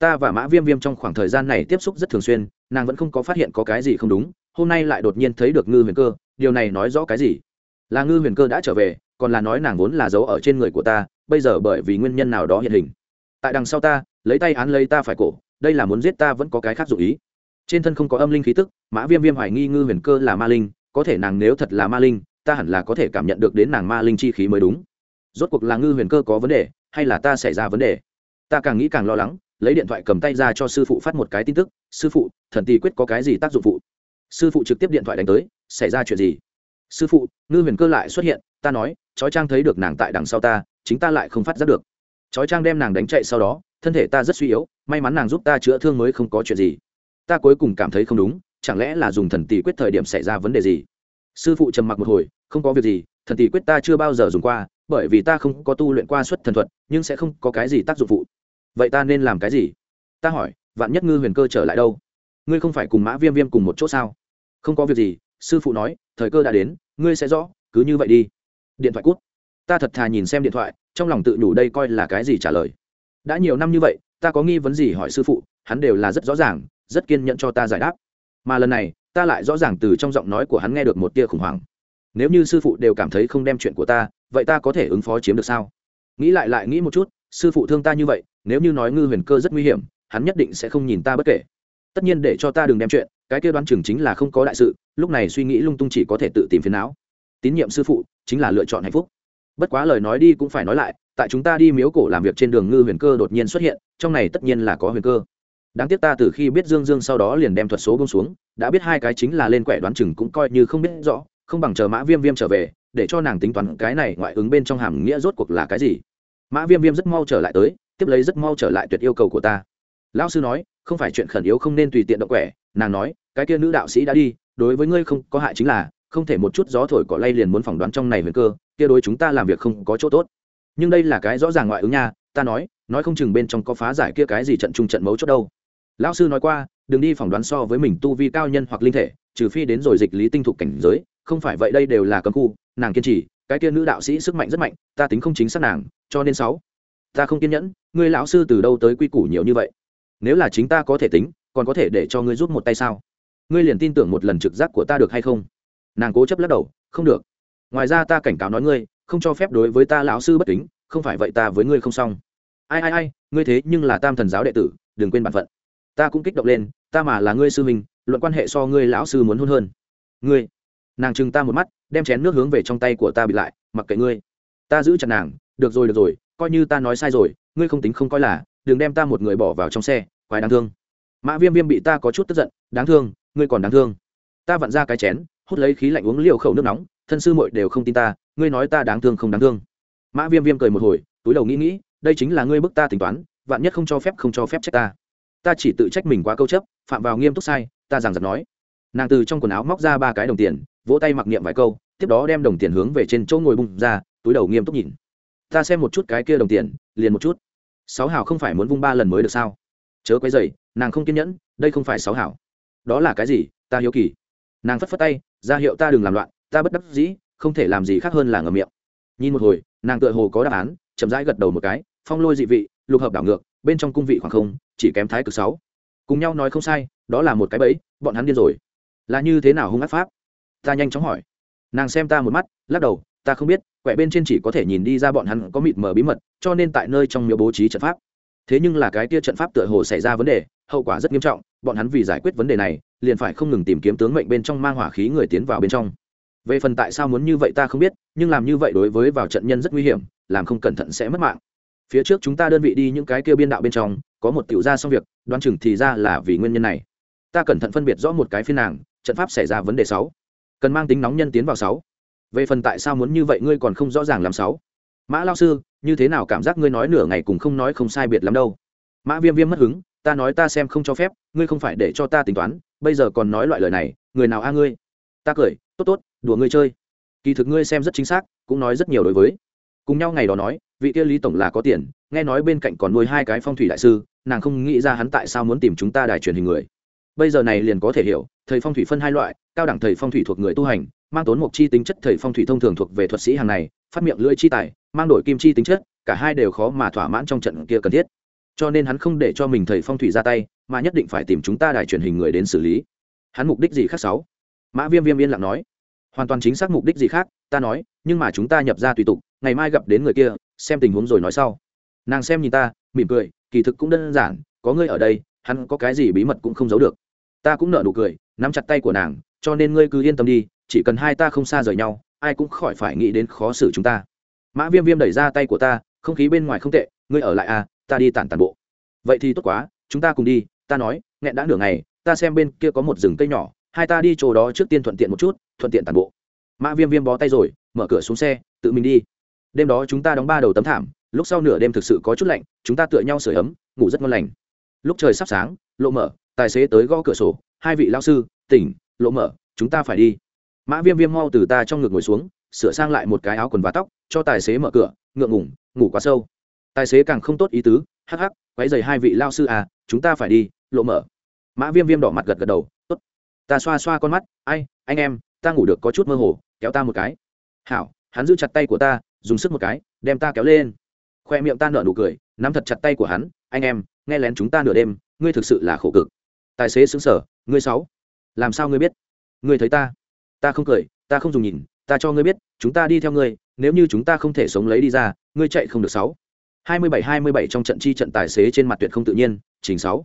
S1: Ta và mã viêm viêm trong khoảng thời gian này tiếp xúc rất thường xuyên, nàng vẫn không có phát hiện có cái gì không đúng, hôm nay lại đột nhiên thấy được ngư huyền cơ, điều này nói rõ cái gì? Là ngư huyền cơ đã trở về, còn là nói nàng vốn là giấu ở trên người của ta, bây giờ bởi vì nguyên nhân nào đó hiện hình. Tại đằng sau ta, lấy tay án lấy ta phải cổ, đây là muốn giết ta vẫn có cái khác dụ ý. Trên thân không có âm linh khí tức, mã viêm viêm hoài nghi ngư huyền cơ là ma linh, có thể nàng nếu thật là ma linh, ta hẳn là có thể cảm nhận được đến nàng ma linh chi khí mới đúng. Rốt cuộc là ngư huyền cơ có vấn đề, hay là ta xảy ra vấn đề? Ta càng nghĩ càng lo lắng lấy điện thoại cầm tay ra cho sư phụ phát một cái tin tức, sư phụ, thần tì quyết có cái gì tác dụng phụ? Sư phụ trực tiếp điện thoại đánh tới, xảy ra chuyện gì? Sư phụ, ngư huyền cơ lại xuất hiện, ta nói, chói trang thấy được nàng tại đằng sau ta, chính ta lại không phát giác được. Chói trang đem nàng đánh chạy sau đó, thân thể ta rất suy yếu, may mắn nàng giúp ta chữa thương mới không có chuyện gì. Ta cuối cùng cảm thấy không đúng, chẳng lẽ là dùng thần tỷ quyết thời điểm xảy ra vấn đề gì? Sư phụ trầm mặc một hồi, không có việc gì, thần tỷ quyết ta chưa bao giờ dùng qua, bởi vì ta không có tu luyện qua xuất thần thuật, nhưng sẽ không có cái gì tác dụng phụ vậy ta nên làm cái gì? Ta hỏi, vạn nhất ngư huyền cơ trở lại đâu? Ngươi không phải cùng mã viêm viêm cùng một chỗ sao? Không có việc gì, sư phụ nói, thời cơ đã đến, ngươi sẽ rõ, cứ như vậy đi. Điện thoại cút. Ta thật thà nhìn xem điện thoại, trong lòng tự nhủ đây coi là cái gì trả lời. Đã nhiều năm như vậy, ta có nghi vấn gì hỏi sư phụ, hắn đều là rất rõ ràng, rất kiên nhẫn cho ta giải đáp. Mà lần này, ta lại rõ ràng từ trong giọng nói của hắn nghe được một tia khủng hoảng. Nếu như sư phụ đều cảm thấy không đem chuyện của ta, vậy ta có thể ứng phó chiếm được sao? Nghĩ lại lại nghĩ một chút sư phụ thương ta như vậy, nếu như nói ngư huyền cơ rất nguy hiểm, hắn nhất định sẽ không nhìn ta bất kể. Tất nhiên để cho ta đừng đem chuyện, cái kia đoán chừng chính là không có đại sự, lúc này suy nghĩ lung tung chỉ có thể tự tìm phiền não. Tín nhiệm sư phụ, chính là lựa chọn hạnh phúc. Bất quá lời nói đi cũng phải nói lại, tại chúng ta đi miếu cổ làm việc trên đường ngư huyền cơ đột nhiên xuất hiện, trong này tất nhiên là có huyền cơ. Đáng tiếc ta từ khi biết dương dương sau đó liền đem thuật số bông xuống, đã biết hai cái chính là lên quẻ đoán chừng cũng coi như không biết rõ, không bằng chờ mã viêm viêm trở về, để cho nàng tính toán cái này ngoại ứng bên trong hàm nghĩa rốt cuộc là cái gì mã viêm viêm rất mau trở lại tới, tiếp lấy rất mau trở lại tuyệt yêu cầu của ta. Lão sư nói, không phải chuyện khẩn yếu không nên tùy tiện động quẻ, nàng nói, cái kia nữ đạo sĩ đã đi, đối với ngươi không có hại chính là, không thể một chút gió thổi cỏ lay liền muốn phỏng đoán trong này huyền cơ, kia đối chúng ta làm việc không có chỗ tốt. Nhưng đây là cái rõ ràng ngoại ứng nha, ta nói nói không chừng bên trong có phá giải kia cái gì trận trung trận mấu chốt đâu. Lão sư nói qua, đừng đi phỏng đoán so với mình tu vi cao nhân hoặc linh thể, trừ phi đến rồi dịch lý tinh thục cảnh giới, không phải vậy đây đều là cấm khu, nàng kiên trì cái kia nữ đạo sĩ sức mạnh rất mạnh, ta tính không chính xác nàng, cho nên sáu. Ta không kiên nhẫn, ngươi lão sư từ đâu tới quy củ nhiều như vậy? Nếu là chính ta có thể tính, còn có thể để cho ngươi rút một tay sao? Ngươi liền tin tưởng một lần trực giác của ta được hay không? Nàng cố chấp lắc đầu, không được. Ngoài ra ta cảnh cáo nói ngươi, không cho phép đối với ta lão sư bất kính, không phải vậy ta với ngươi không xong. Ai ai ai, ngươi thế nhưng là tam thần giáo đệ tử, đừng quên bản phận. Ta cũng kích động lên, ta mà là ngươi sư mình luận quan hệ so ngươi lão sư muốn hôn hơn. Ngươi nàng chừng ta một mắt, đem chén nước hướng về trong tay của ta bị lại, mặc kệ ngươi. Ta giữ chặt nàng, được rồi được rồi, coi như ta nói sai rồi, ngươi không tính không coi là, đừng đem ta một người bỏ vào trong xe, quái đáng thương. Mã viêm viêm bị ta có chút tức giận, đáng thương, ngươi còn đáng thương. Ta vặn ra cái chén, hút lấy khí lạnh uống liều khẩu nước nóng, thân sư muội đều không tin ta, ngươi nói ta đáng thương không đáng thương. Mã viêm viêm cười một hồi, túi đầu nghĩ nghĩ, đây chính là ngươi bức ta tính toán, vạn nhất không cho phép không cho phép trách ta. Ta chỉ tự trách mình quá câu chấp, phạm vào nghiêm túc sai, ta giảng giật nói. Nàng từ trong quần áo móc ra ba cái đồng tiền vỗ tay mặc niệm vài câu, tiếp đó đem đồng tiền hướng về trên chỗ ngồi bung ra, túi đầu nghiêm túc nhìn. Ta xem một chút cái kia đồng tiền, liền một chút. Sáu hảo không phải muốn vung ba lần mới được sao? Chớ quấy dày nàng không kiên nhẫn, đây không phải sáu hảo đó là cái gì? Ta hiếu kỳ. Nàng phất phất tay, ra hiệu ta đừng làm loạn, ta bất đắc dĩ, không thể làm gì khác hơn là ngầm miệng. Nhìn một hồi, nàng tựa hồ có đáp án, chậm rãi gật đầu một cái, phong lôi dị vị, lục hợp đảo ngược, bên trong cung vị khoảng không, chỉ kém thái cực sáu. Cùng nhau nói không sai, đó là một cái bẫy, bọn hắn điên rồi. Là như thế nào hung ác pháp? Ta nhanh chóng hỏi. Nàng xem ta một mắt, lắc đầu, ta không biết quẹ bên trên chỉ có thể nhìn đi ra bọn hắn có mịt mờ bí mật, cho nên tại nơi trong miếu bố trí trận pháp. Thế nhưng là cái tia trận pháp tựa hồ xảy ra vấn đề, hậu quả rất nghiêm trọng, bọn hắn vì giải quyết vấn đề này, liền phải không ngừng tìm kiếm tướng mệnh bên trong mang hỏa khí người tiến vào bên trong. Về phần tại sao muốn như vậy ta không biết, nhưng làm như vậy đối với vào trận nhân rất nguy hiểm, làm không cẩn thận sẽ mất mạng. Phía trước chúng ta đơn vị đi những cái kia biên đạo bên trong, có một tiểu gia xong việc, đoán chừng thì ra là vì nguyên nhân này. Ta cẩn thận phân biệt rõ một cái phiên nàng, trận pháp xảy ra vấn đề sáu cần mang tính nóng nhân tiến vào sáu. Về phần tại sao muốn như vậy ngươi còn không rõ ràng làm sáu. Mã lao sư, như thế nào cảm giác ngươi nói nửa ngày cũng không nói không sai biệt lắm đâu. Mã viêm viêm mất hứng, ta nói ta xem không cho phép, ngươi không phải để cho ta tính toán, bây giờ còn nói loại lời này, người nào a ngươi? Ta cười, tốt tốt, đùa ngươi chơi. Kỳ thực ngươi xem rất chính xác, cũng nói rất nhiều đối với. Cùng nhau ngày đó nói, vị kia lý tổng là có tiền, nghe nói bên cạnh còn nuôi hai cái phong thủy đại sư, nàng không nghĩ ra hắn tại sao muốn tìm chúng ta đài truyền hình người bây giờ này liền có thể hiểu, thầy phong thủy phân hai loại, cao đẳng thầy phong thủy thuộc người tu hành, mang tốn mục chi tính chất thầy phong thủy thông thường thuộc về thuật sĩ hàng này, phát miệng lưỡi chi tài, mang đổi kim chi tính chất, cả hai đều khó mà thỏa mãn trong trận kia cần thiết. Cho nên hắn không để cho mình thầy phong thủy ra tay, mà nhất định phải tìm chúng ta đài truyền hình người đến xử lý. Hắn mục đích gì khác sáu? Mã viêm viêm yên lặng nói. Hoàn toàn chính xác mục đích gì khác, ta nói, nhưng mà chúng ta nhập ra tùy tục, ngày mai gặp đến người kia, xem tình huống rồi nói sau. Nàng xem nhìn ta, mỉm cười, kỳ thực cũng đơn giản, có ngươi ở đây, hắn có cái gì bí mật cũng không giấu được ta cũng nợ nụ cười, nắm chặt tay của nàng, cho nên ngươi cứ yên tâm đi, chỉ cần hai ta không xa rời nhau, ai cũng khỏi phải nghĩ đến khó xử chúng ta. Mã viêm viêm đẩy ra tay của ta, không khí bên ngoài không tệ, ngươi ở lại à ta đi tản tàn bộ. Vậy thì tốt quá, chúng ta cùng đi, ta nói, nghẹn đã nửa ngày, ta xem bên kia có một rừng cây nhỏ, hai ta đi chỗ đó trước tiên thuận tiện một chút, thuận tiện tàn bộ. Mã viêm viêm bó tay rồi, mở cửa xuống xe, tự mình đi. Đêm đó chúng ta đóng ba đầu tấm thảm, lúc sau nửa đêm thực sự có chút lạnh, chúng ta tựa nhau sửa ấm, ngủ rất ngon lành. Lúc trời sắp sáng, lộ mở tài xế tới gõ cửa sổ, hai vị lao sư, tỉnh, lộ mở, chúng ta phải đi. Mã viêm viêm mau từ ta trong ngực ngồi xuống, sửa sang lại một cái áo quần và tóc, cho tài xế mở cửa, ngượng ngủng ngủ quá sâu. Tài xế càng không tốt ý tứ, hắc hắc, quấy dày hai vị lao sư à chúng ta phải đi, lộ mở. Mã viêm viêm đỏ mặt gật gật đầu, tốt. Ta xoa xoa con mắt, ai, anh em, ta ngủ được có chút mơ hồ, kéo ta một cái. Hảo, hắn giữ chặt tay của ta, dùng sức một cái, đem ta kéo lên. Khoe miệng ta nở nụ cười, nắm thật chặt tay của hắn, anh em, nghe lén chúng ta nửa đêm, ngươi thực sự là khổ cực tài xế xứng sở, ngươi sáu. Làm sao ngươi biết? Ngươi thấy ta? Ta không cười, ta không dùng nhìn, ta cho ngươi biết, chúng ta đi theo ngươi, nếu như chúng ta không thể sống lấy đi ra, ngươi chạy không được sáu. Hai mươi bảy hai mươi bảy trong trận chi trận tài xế trên mặt tuyệt không tự nhiên, trình sáu.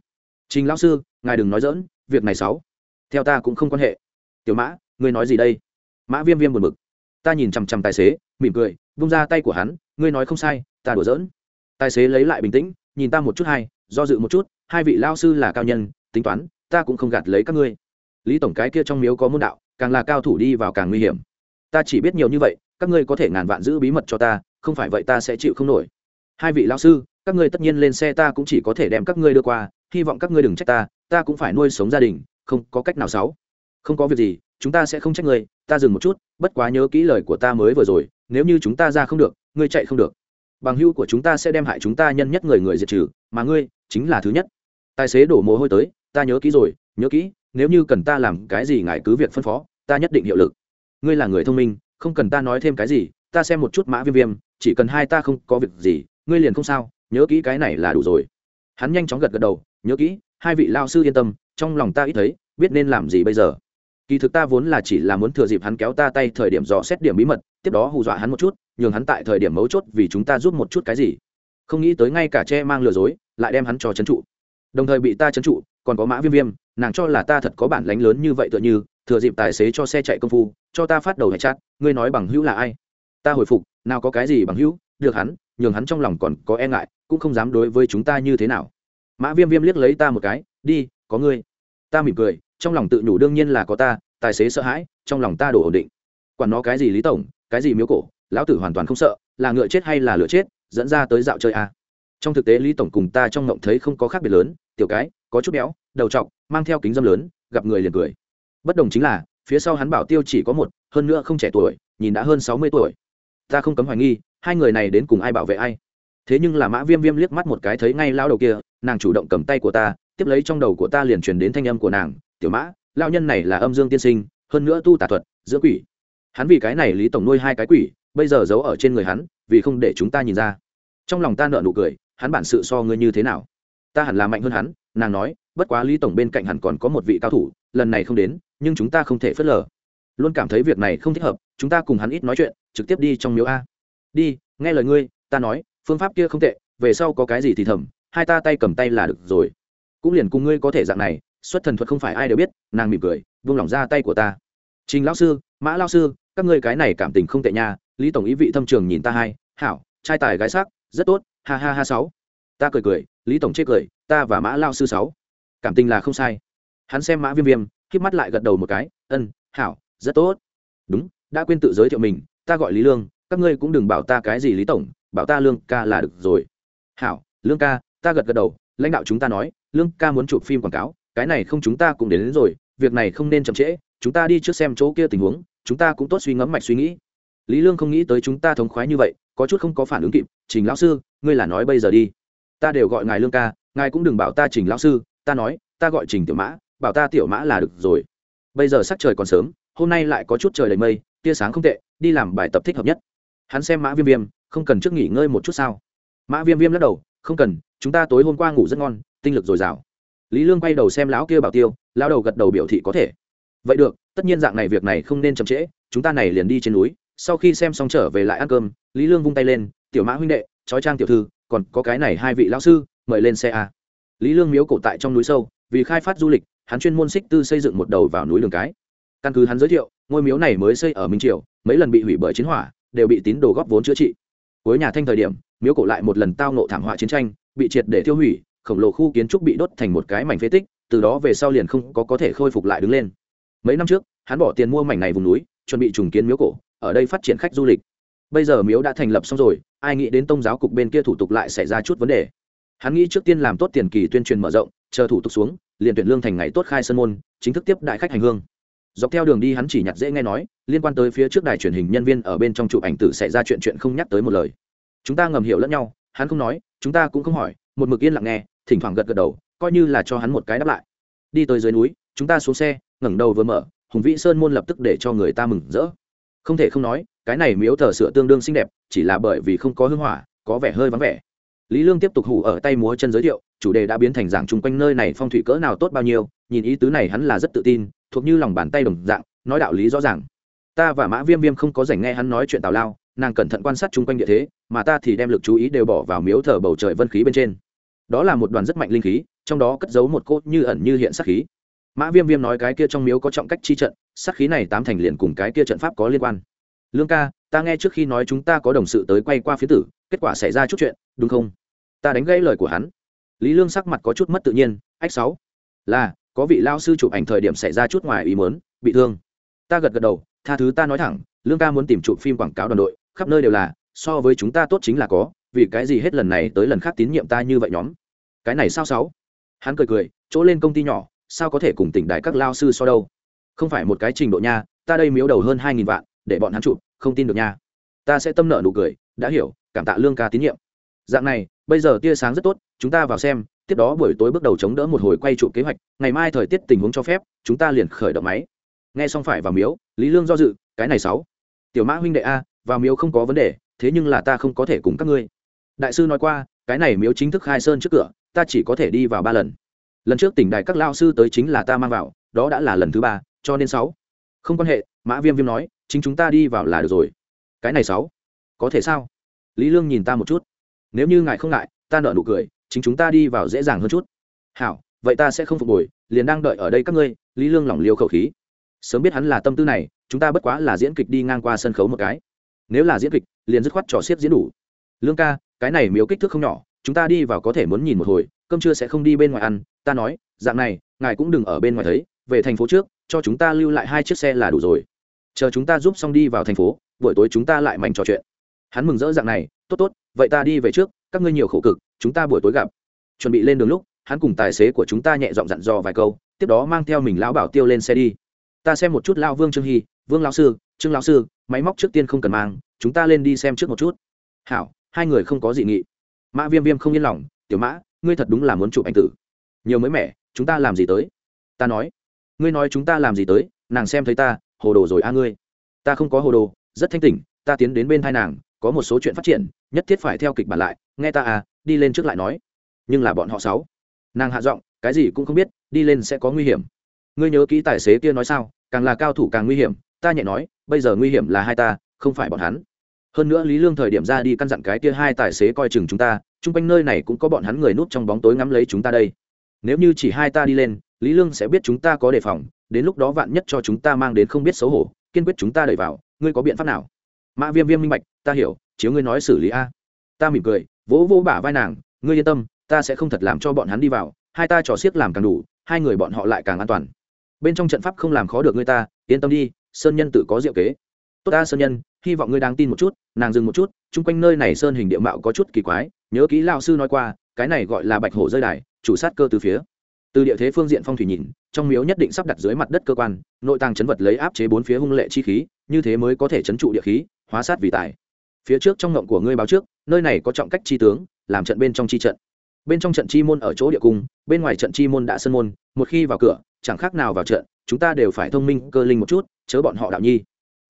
S1: Trình lão sư, ngài đừng nói dỡn việc này sáu. Theo ta cũng không quan hệ. Tiểu mã, ngươi nói gì đây? Mã viêm viêm buồn bực. Ta nhìn chằm chằm tài xế, mỉm cười, vung ra tay của hắn, ngươi nói không sai, ta đùa giỡn. Tài xế lấy lại bình tĩnh, nhìn ta một chút hai do dự một chút, hai vị lao sư là cao nhân tính toán, ta cũng không gạt lấy các ngươi. Lý tổng cái kia trong miếu có môn đạo, càng là cao thủ đi vào càng nguy hiểm. Ta chỉ biết nhiều như vậy, các ngươi có thể ngàn vạn giữ bí mật cho ta, không phải vậy ta sẽ chịu không nổi. Hai vị lao sư, các ngươi tất nhiên lên xe ta cũng chỉ có thể đem các ngươi đưa qua, hy vọng các ngươi đừng trách ta ta cũng phải nuôi sống gia đình, không có cách nào sáu. Không có việc gì, chúng ta sẽ không trách ngươi, ta dừng một chút, bất quá nhớ kỹ lời của ta mới vừa rồi, nếu như chúng ta ra không được, ngươi chạy không được. Bằng hữu của chúng ta sẽ đem hại chúng ta nhân nhất người người diệt trừ, mà ngươi chính là thứ nhất. Tài xế đổ mồ hôi tới ta nhớ kỹ rồi, nhớ kỹ, nếu như cần ta làm cái gì ngài cứ việc phân phó, ta nhất định hiệu lực. Ngươi là người thông minh, không cần ta nói thêm cái gì, ta xem một chút mã viêm viêm, chỉ cần hai ta không có việc gì, ngươi liền không sao, nhớ kỹ cái này là đủ rồi. Hắn nhanh chóng gật gật đầu, nhớ kỹ, hai vị lao sư yên tâm, trong lòng ta ít thấy, biết nên làm gì bây giờ. Kỳ thực ta vốn là chỉ là muốn thừa dịp hắn kéo ta tay thời điểm dò xét điểm bí mật, tiếp đó hù dọa hắn một chút, nhường hắn tại thời điểm mấu chốt vì chúng ta giúp một chút cái gì. Không nghĩ tới ngay cả che mang lừa dối, lại đem hắn cho trấn trụ. Đồng thời bị ta trấn trụ còn có mã viêm viêm, nàng cho là ta thật có bản lánh lớn như vậy tựa như, thừa dịp tài xế cho xe chạy công phu, cho ta phát đầu hệ chát ngươi nói bằng hữu là ai? Ta hồi phục, nào có cái gì bằng hữu, được hắn, nhường hắn trong lòng còn có e ngại, cũng không dám đối với chúng ta như thế nào. Mã viêm viêm liếc lấy ta một cái, đi, có ngươi. Ta mỉm cười, trong lòng tự nhủ đương nhiên là có ta, tài xế sợ hãi, trong lòng ta đổ ổn định. Quản nó cái gì lý tổng, cái gì miếu cổ, lão tử hoàn toàn không sợ, là ngựa chết hay là lửa chết, dẫn ra tới dạo chơi à. trong thực tế lý tổng cùng ta trong ngộng thấy không có khác biệt lớn, tiểu cái có chút béo, đầu trọc, mang theo kính dâm lớn, gặp người liền cười. Bất đồng chính là, phía sau hắn bảo tiêu chỉ có một, hơn nữa không trẻ tuổi, nhìn đã hơn sáu mươi tuổi. Ta không cấm hoài nghi, hai người này đến cùng ai bảo vệ ai. Thế nhưng là mã viêm viêm liếc mắt một cái thấy ngay lao đầu kia, nàng chủ động cầm tay của ta, tiếp lấy trong đầu của ta liền truyền đến thanh âm của nàng, tiểu mã lao nhân này là âm dương tiên sinh, hơn nữa tu tà thuật giữa quỷ. Hắn vì cái này lý tổng nuôi hai cái quỷ, bây giờ giấu ở trên người hắn, vì không để chúng ta nhìn ra. Trong lòng ta nợ nụ cười, hắn bản sự so ngươi như thế nào? Ta hẳn là mạnh hơn hắn nàng nói, bất quá lý tổng bên cạnh hẳn còn có một vị cao thủ, lần này không đến, nhưng chúng ta không thể phớt lờ. Luôn cảm thấy việc này không thích hợp, chúng ta cùng hắn ít nói chuyện, trực tiếp đi trong miếu a. Đi, nghe lời ngươi, ta nói, phương pháp kia không tệ, về sau có cái gì thì thầm, hai ta tay cầm tay là được rồi. Cũng liền cùng ngươi có thể dạng này, xuất thần thuật không phải ai đều biết. Nàng mỉm cười vung lỏng ra tay của ta. Trình lão sư, mã lão sư, các ngươi cái này cảm tình không tệ nha, lý tổng ý vị thâm trường nhìn ta hai, hảo, trai tài gái sắc, rất tốt, ha ha ha sáu ta cười cười lý tổng chê cười ta và mã lao sư sáu. Cảm tình là không sai. Hắn xem mã viêm viêm k mắt lại gật đầu một cái ân hảo rất tốt. Đúng đã quên tự giới thiệu mình ta gọi lý lương các ngươi cũng đừng bảo ta cái gì lý tổng bảo ta lương ca là được rồi. Hảo lương ca ta gật gật đầu lãnh đạo chúng ta nói lương ca muốn chụp phim quảng cáo cái này không chúng ta cũng đến, đến rồi việc này không nên chậm trễ chúng ta đi trước xem chỗ kia tình huống chúng ta cũng tốt suy ngẫm mạch suy nghĩ. Lý lương không nghĩ tới chúng ta thống khoái như vậy có chút không có phản ứng kịp trình lão sư ngươi là nói bây giờ đi ta đều gọi ngài lương ca, ngài cũng đừng bảo ta trình lão sư, ta nói, ta gọi trình tiểu mã, bảo ta tiểu mã là được rồi. Bây giờ sắc trời còn sớm, hôm nay lại có chút trời đầy mây, tia sáng không tệ, đi làm bài tập thích hợp nhất. Hắn xem mã viêm viêm, không cần trước nghỉ ngơi một chút sao? Mã viêm viêm lắc đầu, không cần, chúng ta tối hôm qua ngủ rất ngon, tinh lực dồi dào. Lý lương quay đầu xem lão kia bảo tiêu lao đầu gật đầu biểu thị có thể. Vậy được, tất nhiên dạng này việc này không nên chậm trễ, chúng ta này liền đi trên núi, sau khi xem xong trở về lại ăn cơm, lý lương vung tay lên, tiểu mã huynh đệ, trói trang tiểu thư còn có cái này hai vị lão sư, mời lên xe a. Lý lương miếu cổ tại trong núi sâu, vì khai phát du lịch, hắn chuyên môn xích tư xây dựng một đầu vào núi đường cái. Căn cứ hắn giới thiệu, ngôi miếu này mới xây ở minh triều, mấy lần bị hủy bởi chiến hỏa, đều bị tín đồ góp vốn chữa trị. Cuối nhà thanh thời điểm, miếu cổ lại một lần tao nộ thảm họa chiến tranh, bị triệt để tiêu hủy, khổng lồ khu kiến trúc bị đốt thành một cái mảnh phế tích, từ đó về sau liền không có có thể khôi phục lại đứng lên. Mấy năm trước, hắn bỏ tiền mua mảnh này vùng núi, chuẩn bị trùng kiến miếu cổ, ở đây phát triển khách du lịch bây giờ miếu đã thành lập xong rồi, ai nghĩ đến tông giáo cục bên kia thủ tục lại xảy ra chút vấn đề. Hắn nghĩ trước tiên làm tốt tiền kỳ tuyên truyền mở rộng, chờ thủ tục xuống, liền tuyển lương thành ngày tốt khai sân môn, chính thức tiếp đại khách hành hương. Dọc theo đường đi hắn chỉ nhặt dễ nghe nói, liên quan tới phía trước đài truyền hình nhân viên ở bên trong chụp ảnh tử xảy ra chuyện chuyện không nhắc tới một lời. Chúng ta ngầm hiểu lẫn nhau, hắn không nói, chúng ta cũng không hỏi, một mực yên lặng nghe, thỉnh thoảng gật gật đầu, coi như là cho hắn một cái đáp lại. Đi tới dưới núi, chúng ta xuống xe, ngẩng đầu vừa mở, hùng vĩ sơn môn lập tức để cho người ta mừng rỡ. Không thể không nói cái này miếu thờ sửa tương đương xinh đẹp, chỉ là bởi vì không có hưng hỏa, có vẻ hơi vắng vẻ. Lý lương tiếp tục hủ ở tay múa chân giới thiệu, chủ đề đã biến thành dạng chung quanh nơi này phong thủy cỡ nào tốt bao nhiêu, nhìn ý tứ này hắn là rất tự tin, thuộc như lòng bàn tay đồng dạng, nói đạo lý rõ ràng. Ta và mã viêm viêm không có dành nghe hắn nói chuyện tào lao, nàng cẩn thận quan sát chung quanh địa thế, mà ta thì đem lực chú ý đều bỏ vào miếu thờ bầu trời vân khí bên trên. Đó là một đoàn rất mạnh linh khí, trong đó cất giấu một cốt như ẩn như hiện sắc khí. Mã viêm viêm nói cái kia trong miếu có trọng cách chi trận sắc khí này tám thành liền cùng cái kia trận pháp có liên quan lương ca, ta nghe trước khi nói chúng ta có đồng sự tới quay qua phía tử, kết quả xảy ra chút chuyện, đúng không? Ta đánh gãy lời của hắn. Lý lương sắc mặt có chút mất tự nhiên, ách sáu. Là, có vị lao sư chụp ảnh thời điểm xảy ra chút ngoài ý mớn bị thương. Ta gật gật đầu, tha thứ ta nói thẳng, lương ca muốn tìm chụp phim quảng cáo đoàn đội, khắp nơi đều là, so với chúng ta tốt chính là có, vì cái gì hết lần này tới lần khác tín nhiệm ta như vậy nhóm? Cái này sao sáu? Hắn cười cười, chỗ lên công ty nhỏ, sao có thể cùng tỉnh đại các lao sư so đâu? Không phải một cái trình độ nha, ta đây miếu đầu hơn hai nghìn vạn để bọn hắn chụp, không tin được nha. Ta sẽ tâm nợ nụ cười, đã hiểu, cảm tạ lương ca tín nhiệm. Dạng này, bây giờ tia sáng rất tốt, chúng ta vào xem, tiếp đó buổi tối bước đầu chống đỡ một hồi quay trụ kế hoạch, ngày mai thời tiết tình huống cho phép, chúng ta liền khởi động máy. Nghe xong phải vào miếu, lý lương do dự, cái này sáu. Tiểu mã huynh đệ a, vào miếu không có vấn đề, thế nhưng là ta không có thể cùng các ngươi. Đại sư nói qua, cái này miếu chính thức khai sơn trước cửa, ta chỉ có thể đi vào ba lần. Lần trước tỉnh đại các lao sư tới chính là ta mang vào, đó đã là lần thứ ba, cho nên sáu. Không quan hệ, mã viêm viêm nói chính chúng ta đi vào là được rồi. Cái này sáu, có thể sao? Lý lương nhìn ta một chút. Nếu như ngài không ngại, ta nợ nụ cười, chính chúng ta đi vào dễ dàng hơn chút. Hảo, vậy ta sẽ không phục hồi, liền đang đợi ở đây các ngươi, lý lương lỏng liêu khẩu khí. Sớm biết hắn là tâm tư này, chúng ta bất quá là diễn kịch đi ngang qua sân khấu một cái. Nếu là diễn kịch, liền dứt khoát trò xiết diễn đủ. Lương ca, cái này miếu kích thước không nhỏ, chúng ta đi vào có thể muốn nhìn một hồi, cơm trưa sẽ không đi bên ngoài ăn, ta nói, dạng này, ngài cũng đừng ở bên ngoài thấy, về thành phố trước, cho chúng ta lưu lại hai chiếc xe là đủ rồi chờ chúng ta giúp xong đi vào thành phố, buổi tối chúng ta lại mạnh trò chuyện. Hắn mừng rỡ dạng này, tốt tốt, vậy ta đi về trước, các ngươi nhiều khổ cực, chúng ta buổi tối gặp. Chuẩn bị lên đường lúc, hắn cùng tài xế của chúng ta nhẹ giọng dặn dò vài câu, tiếp đó mang theo mình lão bảo tiêu lên xe đi. Ta xem một chút lao vương trương hy, vương lão sư, trương lão sư, máy móc trước tiên không cần mang, chúng ta lên đi xem trước một chút. Hảo, hai người không có dị nghị. Mã viêm viêm không yên lòng, tiểu mã, ngươi thật đúng là muốn chụp anh tử. Nhiều mới mẻ, chúng ta làm gì tới? Ta nói. Ngươi nói chúng ta làm gì tới, nàng xem thấy ta hồ đồ rồi a ngươi. Ta không có hồ đồ, rất thanh tỉnh, ta tiến đến bên thai nàng, có một số chuyện phát triển, nhất thiết phải theo kịch bản lại, nghe ta à đi lên trước lại nói. Nhưng là bọn họ sáu. Nàng hạ giọng, cái gì cũng không biết, đi lên sẽ có nguy hiểm. Ngươi nhớ kỹ tài xế kia nói sao, càng là cao thủ càng nguy hiểm, ta nhẹ nói, bây giờ nguy hiểm là hai ta, không phải bọn hắn. Hơn nữa lý lương thời điểm ra đi căn dặn cái kia hai tài xế coi chừng chúng ta, chung quanh nơi này cũng có bọn hắn người núp trong bóng tối ngắm lấy chúng ta đây. Nếu như chỉ hai ta đi lên, lý lương sẽ biết chúng ta có đề phòng đến lúc đó vạn nhất cho chúng ta mang đến không biết xấu hổ, kiên quyết chúng ta đẩy vào, ngươi có biện pháp nào? Mã viêm viêm minh bạch, ta hiểu, chiếu ngươi nói xử lý a. Ta mỉm cười, vỗ vỗ bả vai nàng, ngươi yên tâm, ta sẽ không thật làm cho bọn hắn đi vào, hai ta trò xiếc làm càng đủ, hai người bọn họ lại càng an toàn. Bên trong trận pháp không làm khó được ngươi ta, yên tâm đi, sơn nhân tự có diệu kế. Tốt ta, sơn nhân, hy vọng ngươi đang tin một chút, nàng dừng một chút, chung quanh nơi này sơn hình địa mạo có chút kỳ quái, nhớ kỹ lao sư nói qua, cái này gọi là bạch hổ rơi đài, chủ sát cơ từ phía từ địa thế phương diện phong thủy nhìn, trong miếu nhất định sắp đặt dưới mặt đất cơ quan, nội tàng chấn vật lấy áp chế bốn phía hung lệ chi khí, như thế mới có thể chấn trụ địa khí, hóa sát vì tài. Phía trước trong ngộng của ngươi báo trước, nơi này có trọng cách chi tướng, làm trận bên trong chi trận. Bên trong trận chi môn ở chỗ địa cung, bên ngoài trận chi môn đã sân môn, một khi vào cửa, chẳng khác nào vào trận, chúng ta đều phải thông minh cơ linh một chút, chớ bọn họ đạo nhi.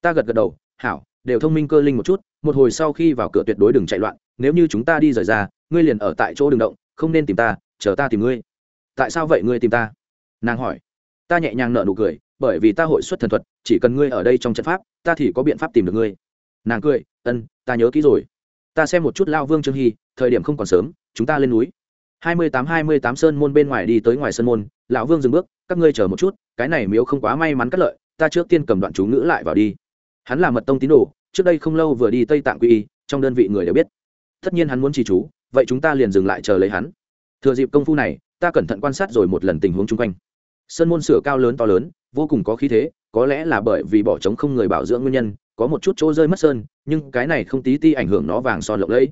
S1: Ta gật gật đầu, hảo, đều thông minh cơ linh một chút, một hồi sau khi vào cửa tuyệt đối đừng chạy loạn, nếu như chúng ta đi rời ra, ngươi liền ở tại chỗ đường động, không nên tìm ta, chờ ta tìm ngươi tại sao vậy ngươi tìm ta? Nàng hỏi. Ta nhẹ nhàng nợ nụ cười, bởi vì ta hội xuất thần thuật, chỉ cần ngươi ở đây trong trận pháp, ta thì có biện pháp tìm được ngươi. Nàng cười, ân, ta nhớ kỹ rồi. Ta xem một chút lao vương trương hy, thời điểm không còn sớm, chúng ta lên núi. Hai mươi tám hai mươi tám sơn môn bên ngoài đi tới ngoài sơn môn, lão vương dừng bước, các ngươi chờ một chút, cái này miếu không quá may mắn cắt lợi, ta trước tiên cầm đoạn chú ngữ lại vào đi. Hắn là mật tông tín đồ, trước đây không lâu vừa đi tây tạng quy y, trong đơn vị người đều biết. Tất nhiên hắn muốn trì chú, vậy chúng ta liền dừng lại chờ lấy hắn. Thừa dịp công phu này ta cẩn thận quan sát rồi một lần tình huống chung quanh. Sơn môn sửa cao lớn to lớn, vô cùng có khí thế, có lẽ là bởi vì bỏ trống không người bảo dưỡng nguyên nhân, có một chút chỗ rơi mất sơn, nhưng cái này không tí ti ảnh hưởng nó vàng son lộng lẫy.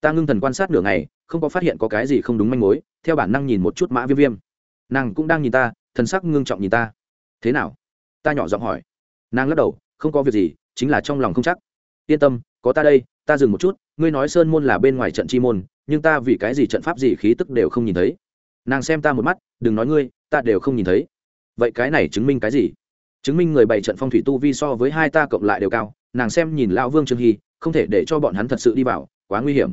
S1: Ta ngưng thần quan sát nửa ngày, không có phát hiện có cái gì không đúng manh mối, theo bản năng nhìn một chút mã viêm viêm. Nàng cũng đang nhìn ta, thần sắc ngưng trọng nhìn ta. Thế nào? Ta nhỏ giọng hỏi. Nàng lắc đầu, không có việc gì, chính là trong lòng không chắc. Yên tâm, có ta đây, ta dừng một chút, ngươi nói sơn môn là bên ngoài trận chi môn, nhưng ta vì cái gì trận pháp gì khí tức đều không nhìn thấy nàng xem ta một mắt, đừng nói ngươi, ta đều không nhìn thấy. Vậy cái này chứng minh cái gì? Chứng minh người bày trận phong thủy tu vi so với hai ta cộng lại đều cao, nàng xem nhìn lão vương trương hy, không thể để cho bọn hắn thật sự đi vào, quá nguy hiểm.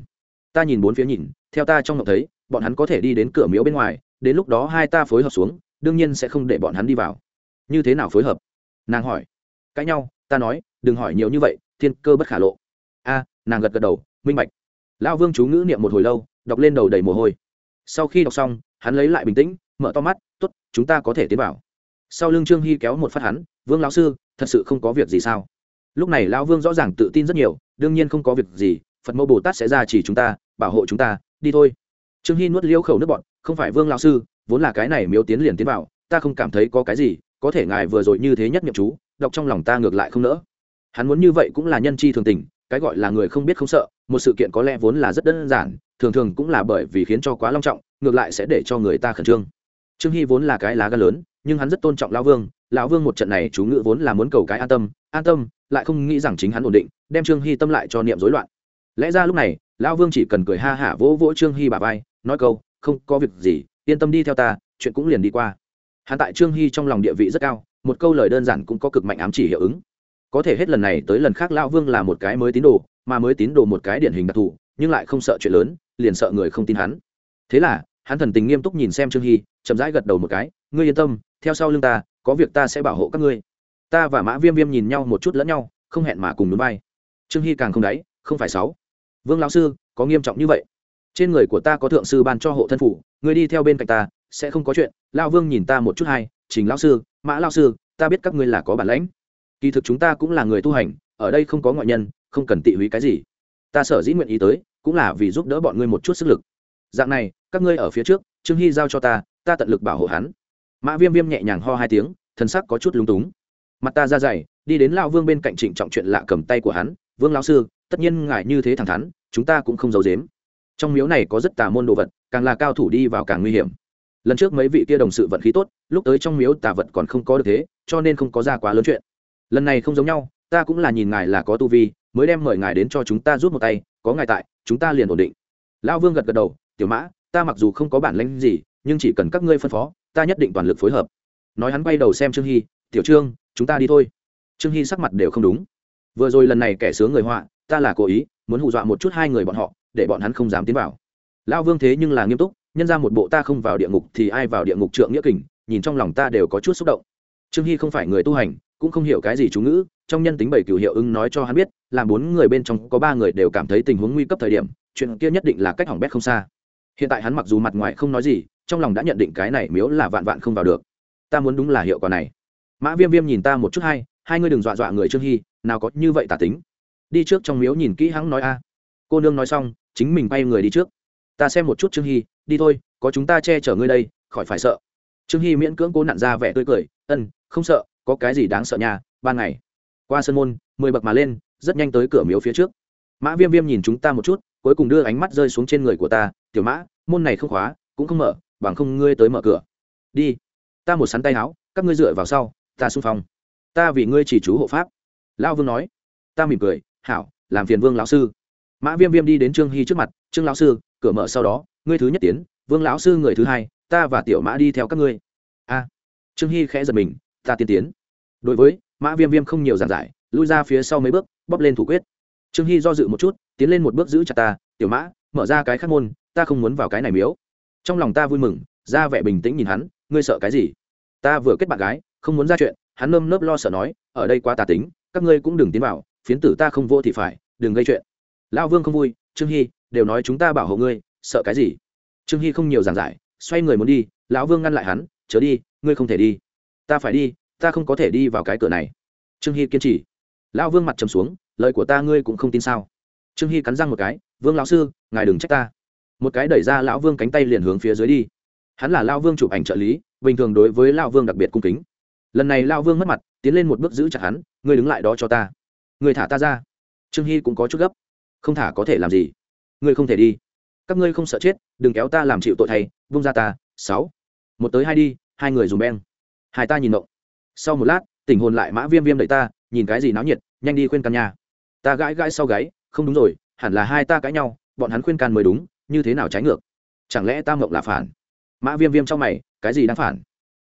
S1: Ta nhìn bốn phía nhìn, theo ta trong ngọc thấy, bọn hắn có thể đi đến cửa miếu bên ngoài, đến lúc đó hai ta phối hợp xuống, đương nhiên sẽ không để bọn hắn đi vào. Như thế nào phối hợp? Nàng hỏi. Cãi nhau, ta nói, đừng hỏi nhiều như vậy, thiên cơ bất khả lộ. A, nàng gật gật đầu, minh bạch. Lão vương chú ngữ niệm một hồi lâu, đọc lên đầu đầy mồ hôi. Sau khi đọc xong hắn lấy lại bình tĩnh, mở to mắt t ố t chúng ta có thể tiến vào. Sau lưng trương hy kéo một phát hắn, vương lão sư, thật sự không có việc gì sao? Lúc này lão vương rõ ràng tự tin rất nhiều, đương nhiên không có việc gì, phật mẫu bồ tát sẽ ra chỉ chúng ta, bảo hộ chúng ta, đi thôi. Trương hy nuốt liêu khẩu nước bọn không phải vương lão sư, vốn là cái này miếu tiến liền tiến vào, ta không cảm thấy có cái gì, có thể ngài vừa rồi như thế nhất nhậm chú, đọc trong lòng ta ngược lại không nỡ. Hắn muốn như vậy cũng là nhân chi thường tình, cái gọi là người không biết không sợ một sự kiện có lẽ vốn là rất đơn giản, thường thường cũng là bởi vì khiến cho quá long trọng, ngược lại sẽ để cho người ta khẩn trương. Trương hy vốn là cái lá gan lớn, nhưng hắn rất tôn trọng lão vương. Lão vương một trận này chú ngữ vốn là muốn cầu cái an tâm an tâm, lại không nghĩ rằng chính hắn ổn định, đem trương hy tâm lại cho niệm rối loạn. Lẽ ra lúc này, lão vương chỉ cần cười ha hả vỗ vỗ trương hy bà vai, nói câu, không có việc gì, yên tâm đi theo ta, chuyện cũng liền đi qua. Hắn tại trương hy trong lòng địa vị rất cao, một câu lời đơn giản cũng có cực mạnh ám chỉ hiệu ứng. Có thể hết lần này tới lần khác lão vương là một cái mới tín đồ mà mới tín đồ một cái điển hình đặc thù, nhưng lại không sợ chuyện lớn, liền sợ người không tin hắn. Thế là, hắn thần tình nghiêm túc nhìn xem trương hy, chậm rãi gật đầu một cái, ngươi yên tâm, theo sau lưng ta, có việc ta sẽ bảo hộ các ngươi. Ta và mã viêm viêm nhìn nhau một chút lẫn nhau, không hẹn mà cùng núi bay trương hy càng không đáy, không phải sáu. Vương lão sư, có nghiêm trọng như vậy. Trên người của ta có thượng sư ban cho hộ thân phủ, ngươi đi theo bên cạnh ta, sẽ không có chuyện. Lao vương nhìn ta một chút hay, trình lão sư, mã lão sư, ta biết các ngươi là có bản lãnh. Kỳ thực chúng ta cũng là người tu hành, ở đây không có ngoại nhân không cần tị húy cái gì. Ta sở dĩ nguyện ý tới, cũng là vì giúp đỡ bọn ngươi một chút sức lực. Dạng này, các ngươi ở phía trước, trương hy giao cho ta ta tận lực bảo hộ hắn. Mã viêm viêm nhẹ nhàng ho hai tiếng thân sắc có chút lúng túng. Mặt ta ra dày, đi đến lao vương bên cạnh trịnh trọng chuyện lạ cầm tay của hắn, vương lão sư, tất nhiên ngài như thế thẳng thắn, chúng ta cũng không giấu dếm trong miếu này có rất tà môn đồ vật, càng là cao thủ đi vào càng nguy hiểm. Lần trước mấy vị kia đồng sự vận khí tốt, lúc tới trong miếu tà vật còn không có được thế, cho nên không có ra quá lớn chuyện. Lần này không giống nhau ta cũng là nhìn ngài là có tu vi, mới đem mời ngài đến cho chúng ta rút một tay, có ngài tại, chúng ta liền ổn định. Lão vương gật gật đầu, tiểu mã, ta mặc dù không có bản lãnh gì, nhưng chỉ cần các ngươi phân phó, ta nhất định toàn lực phối hợp. Nói hắn quay đầu xem trương hy, tiểu trương, chúng ta đi thôi. Trương hy sắc mặt đều không đúng. Vừa rồi lần này kẻ sướng người họa, ta là cố ý, muốn hù dọa một chút hai người bọn họ, để bọn hắn không dám tiến vào. Lão vương thế nhưng là nghiêm túc, nhân ra một bộ ta không vào địa ngục thì ai vào địa ngục trượng nghĩa kình, nhìn trong lòng ta đều có chút xúc động. Trương hy không phải người tu hành, cũng không hiểu cái gì chú ngữ trong nhân tính bảy cửu hiệu ứng nói cho hắn biết làm bốn người bên trong có ba người đều cảm thấy tình huống nguy cấp thời điểm, chuyện kia nhất định là cách hỏng bét không xa. Hiện tại hắn mặc dù mặt ngoài không nói gì, trong lòng đã nhận định cái này miếu là vạn vạn không vào được. Ta muốn đúng là hiệu quả này. Mã viêm viêm nhìn ta một chút hay, hai ngươi đừng dọa dọa người trương hy, nào có như vậy tả tính. Đi trước trong miếu nhìn kỹ hắn nói a. Cô nương nói xong, chính mình bay người đi trước. Ta xem một chút trương hy, đi thôi, có chúng ta che chở ngươi đây, khỏi phải sợ. Trương hy miễn cưỡng cố nặn ra vẻ tươi cười, ân, không sợ, có cái gì đáng sợ nhà ban ngày qua sân môn, mười bậc mà lên, rất nhanh tới cửa miếu phía trước. Mã viêm viêm nhìn chúng ta một chút, cuối cùng đưa ánh mắt rơi xuống trên người của ta, tiểu mã, môn này không khóa, cũng không mở, bằng không ngươi tới mở cửa. Đi, ta một sắn tay áo, các ngươi dựa vào sau, ta xung phong. Ta vì ngươi chỉ chú hộ pháp. Lão vương nói. Ta mỉm cười, hảo, làm phiền vương lão sư. Mã viêm viêm đi đến trương hy trước mặt, trương lão sư, cửa mở sau đó, ngươi thứ nhất tiến, vương lão sư người thứ hai, ta và tiểu mã đi theo các ngươi. A. Trương hy khẽ giật mình, ta tiên tiến. Đối với mã viêm viêm không nhiều giảng giải, lui ra phía sau mấy bước, bóp lên thủ quyết. Trương hy do dự một chút, tiến lên một bước giữ chặt ta, tiểu mã, mở ra cái khắc môn, ta không muốn vào cái này miếu. Trong lòng ta vui mừng, ra vẻ bình tĩnh nhìn hắn, ngươi sợ cái gì? Ta vừa kết bạn gái, không muốn ra chuyện. Hắn nơm nớp lo sợ nói, ở đây quá tà tính, các ngươi cũng đừng tiến vào, phiến tử ta không vô thì phải, đừng gây chuyện. Lão vương không vui, trương hy, đều nói chúng ta bảo hộ ngươi, sợ cái gì? Trương hy không nhiều giảng giải, xoay người muốn đi, lão vương ngăn lại hắn, chớ đi, ngươi không thể đi. Ta phải đi ta không có thể đi vào cái cửa này. Trương hy kiên trì. Lão vương mặt trầm xuống, lời của ta ngươi cũng không tin sao? Trương hy cắn răng một cái, vương lão sư, ngài đừng trách ta. Một cái đẩy ra lão vương cánh tay liền hướng phía dưới đi. Hắn là lão vương chụp ảnh trợ lý, bình thường đối với lão vương đặc biệt cung kính. Lần này lão vương mất mặt, tiến lên một bước giữ chặt hắn, ngươi đứng lại đó cho ta. Ngươi thả ta ra. Trương hy cũng có chút gấp. Không thả có thể làm gì? Ngươi không thể đi. Các ngươi không sợ chết, đừng kéo ta làm chịu tội thay vung ra ta. Sáu. Một tới hai đi, hai người dùng beng. Hai ta nhìn động sau một lát, tình hồn lại mã viêm viêm đẩy ta, nhìn cái gì náo nhiệt, nhanh đi khuyên căn nhà ta gãi gãi sau gáy, không đúng rồi, hẳn là hai ta cãi nhau, bọn hắn khuyên can mới đúng, như thế nào trái ngược? Chẳng lẽ ta mộng là phản? Mã viêm viêm trong mày, cái gì đang phản?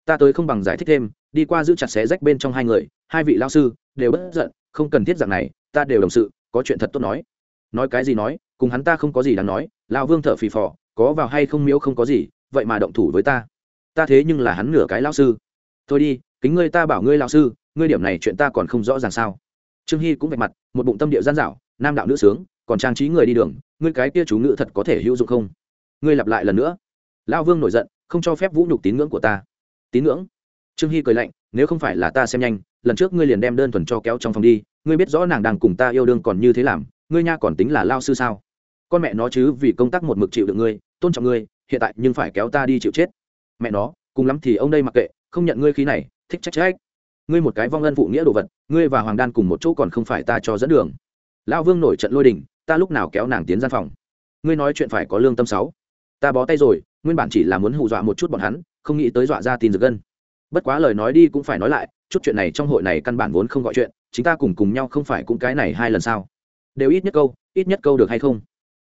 S1: Ta tới không bằng giải thích thêm, đi qua giữ chặt xé rách bên trong hai người, hai vị lao sư, đều bất giận, không cần thiết dạng này, ta đều đồng sự, có chuyện thật tốt nói. Nói cái gì nói, cùng hắn ta không có gì đáng nói lao vương thở phì phò, có vào hay không miếu không có gì, vậy mà động thủ với ta. Ta thế nhưng là hắn nửa cái lao sư. Thôi đi kính ngươi ta bảo ngươi lão sư, ngươi điểm này chuyện ta còn không rõ ràng sao? Trương hy cũng vạch mặt, một bụng tâm địa gian dảo nam đạo nữ sướng, còn trang trí người đi đường, ngươi cái kia chú ngự thật có thể hữu dụng không? Ngươi lặp lại lần nữa. Lão vương nổi giận, không cho phép vũ nhục tín ngưỡng của ta. Tín ngưỡng? Trương hy cười lạnh, nếu không phải là ta xem nhanh, lần trước ngươi liền đem đơn thuần cho kéo trong phòng đi, ngươi biết rõ nàng đang cùng ta yêu đương còn như thế làm, ngươi nha còn tính là lao sư sao? Con mẹ nó chứ, vì công tác một mực chịu được ngươi, tôn trọng ngươi, hiện tại nhưng phải kéo ta đi chịu chết. Mẹ nó, cùng lắm thì ông đây mặc kệ, không nhận ngươi khí này thích trách trách. Ngươi một cái vong ân phụ nghĩa đồ vật, ngươi và hoàng đan cùng một chỗ còn không phải ta cho dẫn đường. Lão vương nổi trận lôi đình, ta lúc nào kéo nàng tiến gian phòng? Ngươi nói chuyện phải có lương tâm sáu. Ta bó tay rồi, nguyên bản chỉ là muốn hù dọa một chút bọn hắn, không nghĩ tới dọa ra tin giật gân. Bất quá lời nói đi cũng phải nói lại, chút chuyện này trong hội này căn bản vốn không gọi chuyện chúng ta cùng cùng nhau không phải cũng cái này hai lần sao? Đều ít nhất câu, ít nhất câu được hay không?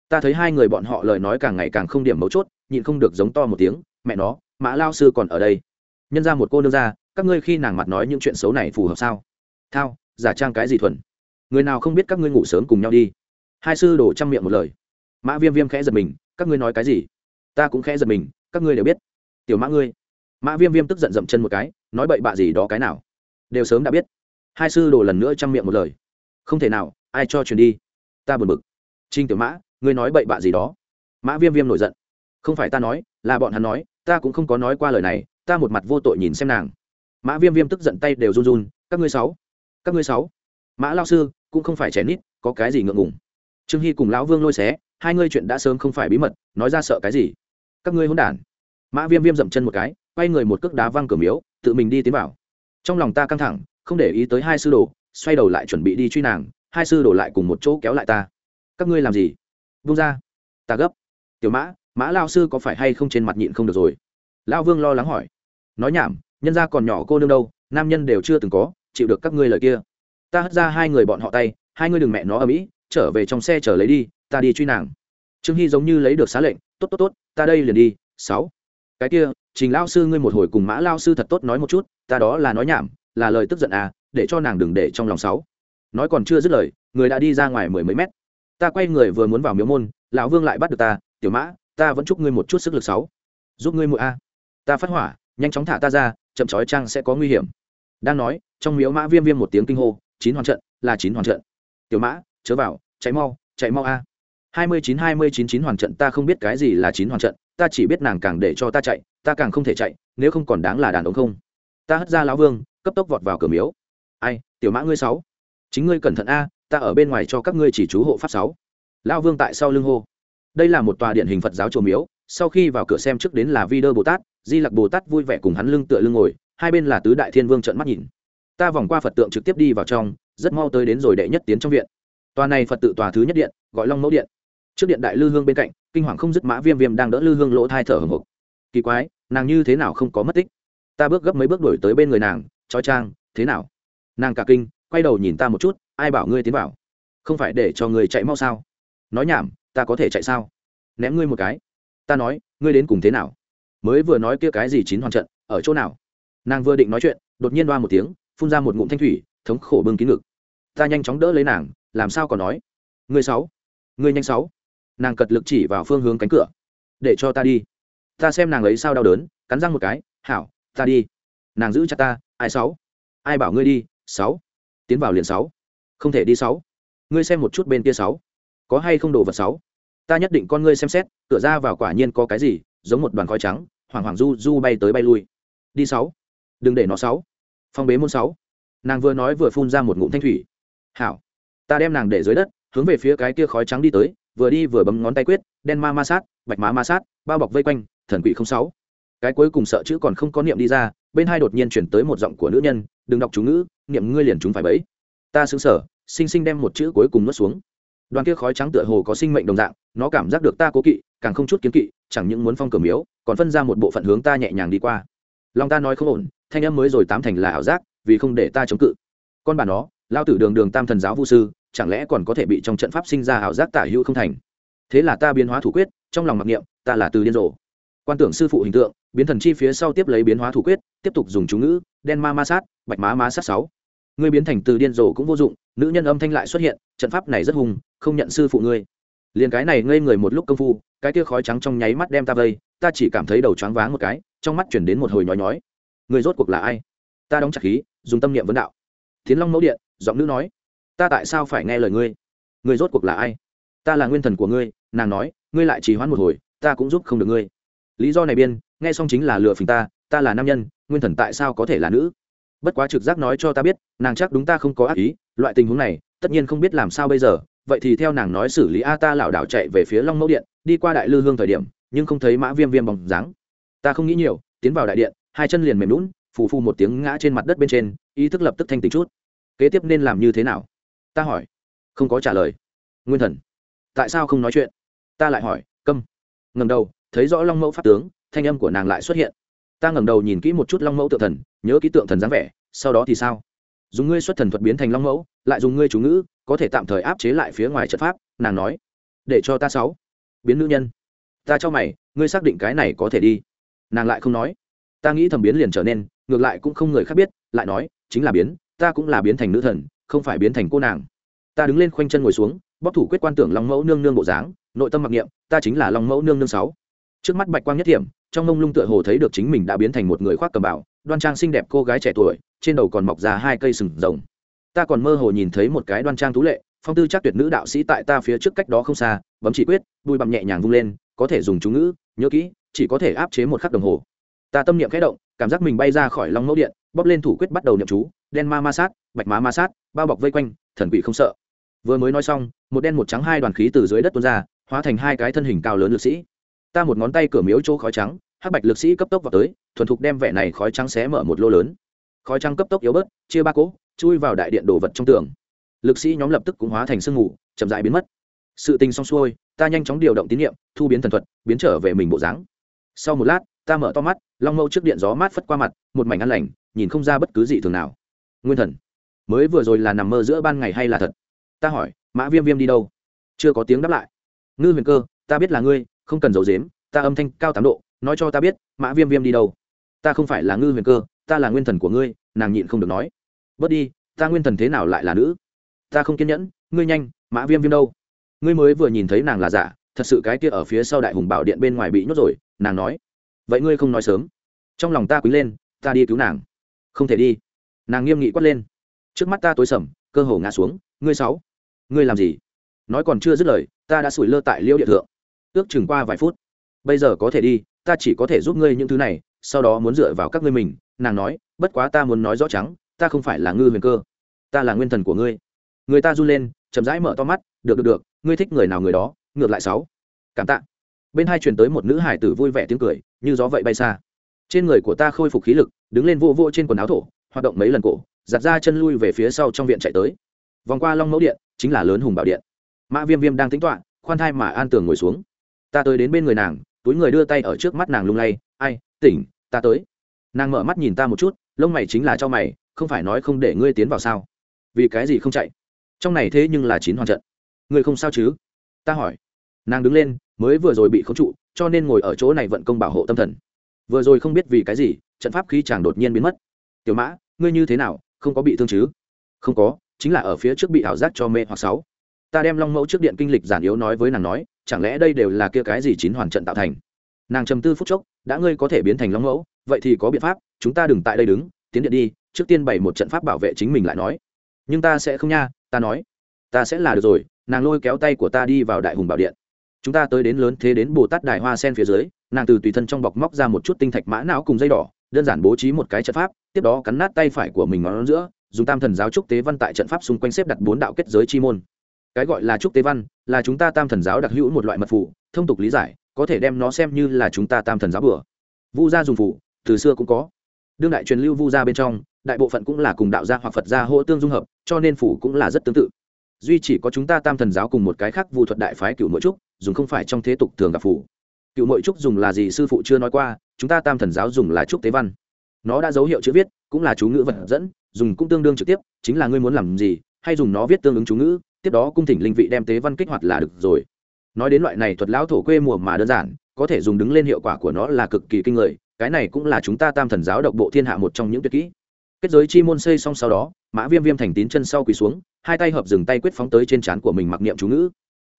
S1: Ta thấy hai người bọn họ lời nói càng ngày càng không điểm mấu chốt, nhịn không được giống to một tiếng, mẹ nó, mã lao sư còn ở đây. Nhân ra một cô nương ra các ngươi khi nàng mặt nói những chuyện xấu này phù hợp sao? Thao, giả trang cái gì thuần? Người nào không biết các ngươi ngủ sớm cùng nhau đi? Hai sư đổ trăm miệng một lời. Mã viêm viêm khẽ giật mình, các ngươi nói cái gì? Ta cũng khẽ giật mình, các ngươi đều biết. Tiểu mã ngươi. Mã viêm viêm tức giận dậm chân một cái, nói bậy bạ gì đó cái nào? Đều sớm đã biết. Hai sư đổ lần nữa trăm miệng một lời. Không thể nào, ai cho truyền đi? Ta buồn bực. Trinh tiểu mã, ngươi nói bậy bạ gì đó? Mã viêm viêm nổi giận. Không phải ta nói, là bọn hắn nói, ta cũng không có nói qua lời này, ta một mặt vô tội nhìn xem nàng mã viêm viêm tức giận tay đều run run, các ngươi sáu, các ngươi sáu. Mã lao sư, cũng không phải trẻ nít, có cái gì ngượng ngùng. Trương hy cùng lão vương lôi xé, hai ngươi chuyện đã sớm không phải bí mật, nói ra sợ cái gì? Các ngươi hôn đản. Mã viêm viêm dậm chân một cái, quay người một cước đá văng cửa miếu, tự mình đi tiến vào. Trong lòng ta căng thẳng, không để ý tới hai sư đồ, xoay đầu lại chuẩn bị đi truy nàng, hai sư đồ lại cùng một chỗ kéo lại ta. Các ngươi làm gì? Vung ra. Ta gấp. Tiểu mã mã lao sư có phải hay không trên mặt nhịn không được rồi? Lao vương lo lắng hỏi. Nói nhảm nhân ra còn nhỏ cô nương đâu, nam nhân đều chưa từng có, chịu được các ngươi lời kia. Ta hất ra hai người bọn họ tay, hai ngươi đừng mẹ nó ở mỹ, trở về trong xe chở lấy đi, ta đi truy nàng. Trương hy giống như lấy được xá lệnh, tốt tốt tốt, ta đây liền đi, sáu. Cái kia, trình lao sư ngươi một hồi cùng mã lao sư thật tốt nói một chút, ta đó là nói nhảm, là lời tức giận à để cho nàng đừng để trong lòng sáu. Nói còn chưa dứt lời, người đã đi ra ngoài mười mấy mét. Ta quay người vừa muốn vào miếu môn, lão vương lại bắt được ta, tiểu mã, ta vẫn chúc ngươi một chút sức lực sáu. Giúp ngươi mụi a. Ta phát hỏa nhanh chóng thả ta ra, chậm chói trang sẽ có nguy hiểm. Đang nói, trong miếu mã viêm viêm một tiếng kinh hô, chín hoàn trận, là chín hoàn trận. Tiểu mã, chớ vào, chạy mau chạy mau a. Hai mươi chín, hai mươi chín chín hoàn trận ta không biết cái gì là chín hoàn trận, ta chỉ biết nàng càng để cho ta chạy, ta càng không thể chạy, nếu không còn đáng là đàn ông không? Ta hất ra lão vương, cấp tốc vọt vào cửa miếu. Ai, tiểu mã ngươi sáu. Chính ngươi cẩn thận a, ta ở bên ngoài cho các ngươi chỉ chú hộ pháp sáu. Lão vương tại sau lưng hô. Đây là một tòa điện hình phật giáo chùa miếu, sau khi vào cửa xem trước đến là vi đơ bồ tát di lặc bồ tát vui vẻ cùng hắn lưng tựa lưng ngồi, hai bên là tứ đại thiên vương trợn mắt nhìn. Ta vòng qua phật tượng trực tiếp đi vào trong, rất mau tới đến rồi đệ nhất tiến trong viện. Tòa này phật tự tòa thứ nhất điện, gọi long mẫu điện. Trước điện đại lư hương bên cạnh, kinh hoàng không dứt mã viêm viêm đang đỡ lư hương lỗ thai thở hồng hộc. Kỳ quái, nàng như thế nào không có mất tích? Ta bước gấp mấy bước đổi tới bên người nàng, trói trang, thế nào? Nàng cả kinh, quay đầu nhìn ta một chút, ai bảo ngươi tiến vào? Không phải để cho người chạy mau sao? Nói nhảm, ta có thể chạy sao? Ném ngươi một cái. Ta nói, ngươi đến cùng thế nào? Mới vừa nói kia cái gì chín hoàn trận, ở chỗ nào? Nàng vừa định nói chuyện, đột nhiên đoa một tiếng, phun ra một ngụm thanh thủy, thống khổ bưng kín ngực. Ta nhanh chóng đỡ lấy nàng, làm sao còn nói? Người sáu, người nhanh sáu. Nàng cật lực chỉ vào phương hướng cánh cửa. Để cho ta đi. Ta xem nàng ấy sao đau đớn, cắn răng một cái, hảo, ta đi. Nàng giữ chặt ta, ai sáu? Ai bảo ngươi đi, sáu? Tiến vào liền sáu. Không thể đi sáu. Ngươi xem một chút bên kia sáu. Có hay không đồ vật sáu? Ta nhất định con ngươi xem xét cửa ra vào quả nhiên có cái gì giống một đoàn khói trắng hoàng hoàng du du bay tới bay lui. Đi sáu. Đừng để nó sáu. Phong bế môn sáu. Nàng vừa nói vừa phun ra một ngụm thanh thủy. Hảo. Ta đem nàng để dưới đất, hướng về phía cái kia khói trắng đi tới, vừa đi vừa bấm ngón tay quyết, đen ma ma sát, bạch má ma sát, bao bọc vây quanh, thần quỷ không sáu. Cái cuối cùng sợ chữ còn không có niệm đi ra, bên hai đột nhiên chuyển tới một giọng của nữ nhân, đừng đọc chú ngữ, niệm ngươi liền chúng phải bấy. Ta xứng sở sinh sinh đem một chữ cuối cùng nuốt xuống. Đoàn kia khói trắng tựa hồ có sinh mệnh đồng dạng, nó cảm giác được ta cố kỵ càng không chút kiến kỵ, chẳng những muốn phong cửa miếu, còn phân ra một bộ phận hướng ta nhẹ nhàng đi qua. Lòng ta nói không ổn, thanh âm mới rồi tám thành là ảo giác, vì không để ta chống cự. Con bà nó, lao tử đường đường tam thần giáo vu sư, chẳng lẽ còn có thể bị trong trận pháp sinh ra ảo giác tả hữu không thành? Thế là ta biến hóa thủ quyết, trong lòng mặc niệm, ta là từ điên rồ. Quan tưởng sư phụ hình tượng, biến thần chi phía sau tiếp lấy biến hóa thủ quyết, tiếp tục dùng chú ngữ, đen ma ma sát, bạch má ma sát sáu. Ngươi biến thành từ điên rồ cũng vô dụng, nữ nhân âm thanh lại xuất hiện, trận pháp này rất hùng, không nhận sư phụ ngươi. Liền cái này ngây người một lúc công phu cái kia khói trắng trong nháy mắt đem ta vây, ta chỉ cảm thấy đầu choáng váng một cái, trong mắt chuyển đến một hồi nhói nhói. Người rốt cuộc là ai? Ta đóng chặt khí, dùng tâm niệm vấn đạo. Thiến long mẫu điện, giọng nữ nói, ta tại sao phải nghe lời ngươi? Người rốt cuộc là ai? Ta là nguyên thần của ngươi, nàng nói, ngươi lại chỉ hoãn một hồi, ta cũng giúp không được ngươi. Lý do này biên, nghe xong chính là lừa phình ta ta là nam nhân, nguyên thần tại sao có thể là nữ? Bất quá trực giác nói cho ta biết, nàng chắc đúng ta không có ác ý, loại tình huống này, tất nhiên không biết làm sao bây giờ, vậy thì theo nàng nói xử lý a ta lảo đảo chạy về phía long mẫu điện đi qua đại lư hương thời điểm, nhưng không thấy mã viêm viêm bóng dáng. Ta không nghĩ nhiều, tiến vào đại điện, hai chân liền mềm lún phù phù một tiếng ngã trên mặt đất bên trên, ý thức lập tức thanh tính chút. Kế tiếp nên làm như thế nào? Ta hỏi. Không có trả lời. Nguyên thần. Tại sao không nói chuyện? Ta lại hỏi, câm. Ngầm đầu, thấy rõ long mẫu pháp tướng, thanh âm của nàng lại xuất hiện. Ta ngẩng đầu nhìn kỹ một chút long mẫu tượng thần, nhớ ký tượng thần dáng vẻ, sau đó thì sao? Dùng ngươi xuất thần thuật biến thành long mẫu, lại dùng ngươi chú ngữ, có thể tạm thời áp chế lại phía ngoài trận pháp, nàng nói. Để cho ta sáu biến nữ nhân. Ta cho mày, ngươi xác định cái này có thể đi. Nàng lại không nói. Ta nghĩ thầm biến liền trở nên, ngược lại cũng không người khác biết, lại nói, chính là biến, ta cũng là biến thành nữ thần, không phải biến thành cô nàng. Ta đứng lên khoanh chân ngồi xuống bóc thủ quyết quan tưởng long mẫu nương nương bộ dáng, nội tâm mặc niệm, ta chính là long mẫu nương nương sáu. Trước mắt bạch quang nhất thiểm, trong mông lung tựa hồ thấy được chính mình đã biến thành một người khoác cầm bảo đoan trang xinh đẹp cô gái trẻ tuổi, trên đầu còn mọc ra hai cây sừng rồng. Ta còn mơ hồ nhìn thấy một cái đoan trang tú lệ phong tư chắc tuyệt nữ đạo sĩ tại ta phía trước cách đó không xa, bấm chỉ quyết đuôi bằm nhẹ nhàng vung lên, có thể dùng chú ngữ, nhớ kỹ, chỉ có thể áp chế một khắc đồng hồ. Ta tâm niệm khẽ động, cảm giác mình bay ra khỏi long mẫu điện, bóp lên thủ quyết bắt đầu niệm chú, đen ma ma sát, bạch má ma sát, bao bọc vây quanh, thần quỷ không sợ. Vừa mới nói xong, một đen một trắng hai đoàn khí từ dưới đất tuôn ra, hóa thành hai cái thân hình cao lớn lực sĩ. Ta một ngón tay cửa miếu chỗ khói trắng, hắc bạch lực sĩ cấp tốc vào tới, thuần thục đem vẻ này khói trắng xé mở một lô lớn. Khói trắng cấp tốc yếu bớt, chia ba cỗ, chui vào đại điện đồ vật trong tường lực sĩ nhóm lập tức cũng hóa thành sương mù, chậm dại biến mất. Sự tình xong xuôi, ta nhanh chóng điều động tín nhiệm thu biến thần thuật, biến trở về mình bộ dáng. Sau một lát, ta mở to mắt, long mâu trước điện gió mát phất qua mặt, một mảnh ăn lành, nhìn không ra bất cứ gì thường nào. Nguyên thần, mới vừa rồi là nằm mơ giữa ban ngày hay là thật? Ta hỏi, mã viêm viêm đi đâu? Chưa có tiếng đáp lại. Ngư huyền cơ, ta biết là ngươi, không cần giấu dếm ta âm thanh cao tám độ, nói cho ta biết, mã viêm viêm đi đâu? Ta không phải là ngư huyền cơ, ta là nguyên thần của ngươi, nàng nhịn không được nói. Bớt đi, ta nguyên thần thế nào lại là nữ? Ta không kiên nhẫn, ngươi nhanh, mã viêm viêm đâu? Ngươi mới vừa nhìn thấy nàng là giả, thật sự cái kia ở phía sau đại hùng bảo điện bên ngoài bị nhốt rồi, nàng nói. Vậy ngươi không nói sớm. Trong lòng ta quý lên, ta đi cứu nàng. Không thể đi. Nàng nghiêm nghị quát lên. Trước mắt ta tối sầm, cơ hồ ngã xuống, ngươi sáu. Ngươi làm gì? Nói còn chưa dứt lời, ta đã sủi lơ tại liêu địa thượng. Ước chừng qua vài phút. Bây giờ có thể đi, ta chỉ có thể giúp ngươi những thứ này, sau đó muốn dựa vào các ngươi mình. Nàng nói, bất quá ta muốn nói rõ trắng, ta không phải là ngư huyền cơ. Ta là nguyên thần của ngươi người ta run lên, chậm rãi mở to mắt, được được được, ngươi thích người nào người đó, ngược lại sáu. Cảm tạ. Bên hai truyền tới một nữ hải tử vui vẻ tiếng cười, như gió vậy bay xa. Trên người của ta khôi phục khí lực, đứng lên vô vô trên quần áo thổ, hoạt động mấy lần cổ, giặt ra chân lui về phía sau trong viện chạy tới. Vòng qua long mẫu điện, chính là lớn hùng bảo điện. Mã viêm viêm đang tính toạ khoan thai mà an tường ngồi xuống. Ta tới đến bên người nàng, túi người đưa tay ở trước mắt nàng lung lay, ai, tỉnh, ta tới. Nàng mở mắt nhìn ta một chút, lông mày chính là cho mày, không phải nói không để ngươi tiến vào sao? Vì cái gì không chạy? Trong này thế nhưng là chín hoàn trận. Người không sao chứ? Ta hỏi. Nàng đứng lên, mới vừa rồi bị khống trụ, cho nên ngồi ở chỗ này vận công bảo hộ tâm thần. Vừa rồi không biết vì cái gì, trận pháp khí chàng đột nhiên biến mất. Tiểu mã, ngươi như thế nào, không có bị thương chứ? Không có, chính là ở phía trước bị ảo giác cho mê hoặc sáu. Ta đem long mẫu trước điện kinh lịch giản yếu nói với nàng nói, chẳng lẽ đây đều là kia cái gì chín hoàn trận tạo thành? Nàng trầm tư phút chốc, đã ngươi có thể biến thành long mẫu, vậy thì có biện pháp, chúng ta đừng tại đây đứng, tiến điện đi, trước tiên bày một trận pháp bảo vệ chính mình lại nói nhưng ta sẽ không nha, ta nói, ta sẽ là được rồi, nàng lôi kéo tay của ta đi vào đại hùng bảo điện. Chúng ta tới đến lớn thế đến bồ tát đài hoa sen phía dưới, nàng từ tùy thân trong bọc móc ra một chút tinh thạch mã não cùng dây đỏ, đơn giản bố trí một cái trận pháp, tiếp đó cắn nát tay phải của mình ngón giữa, dùng tam thần giáo trúc tế văn tại trận pháp xung quanh xếp đặt bốn đạo kết giới chi môn. Cái gọi là trúc tế văn, là chúng ta tam thần giáo đặc hữu một loại mật phụ thông tục lý giải, có thể đem nó xem như là chúng ta tam thần giáo bừa. Vu gia dùng phụ từ xưa cũng có. Đương đại truyền lưu vu gia bên trong, đại bộ phận cũng là cùng đạo gia hoặc phật gia hỗ tương dung hợp cho nên phủ cũng là rất tương tự. Duy chỉ có chúng ta tam thần giáo cùng một cái khác vu thuật đại phái cựu nội trúc, dùng không phải trong thế tục thường gặp phủ. Cựu nội trúc dùng là gì sư phụ chưa nói qua, chúng ta tam thần giáo dùng là trúc tế văn. Nó đã dấu hiệu chữ viết, cũng là chú ngữ vật dẫn, dùng cũng tương đương trực tiếp, chính là ngươi muốn làm gì, hay dùng nó viết tương ứng chú ngữ, tiếp đó cung thỉnh linh vị đem tế văn kích hoạt là được rồi. Nói đến loại này thuật lão thổ quê mùa mà đơn giản, có thể dùng đứng lên hiệu quả của nó là cực kỳ kinh người, cái này cũng là chúng ta tam thần giáo độc bộ thiên hạ một trong những tuyệt kỹ kết giới chi môn xây xong sau đó, mã viêm viêm thành tín chân sau quỳ xuống, hai tay hợp dừng tay quyết phóng tới trên trán của mình mặc niệm chú ngữ.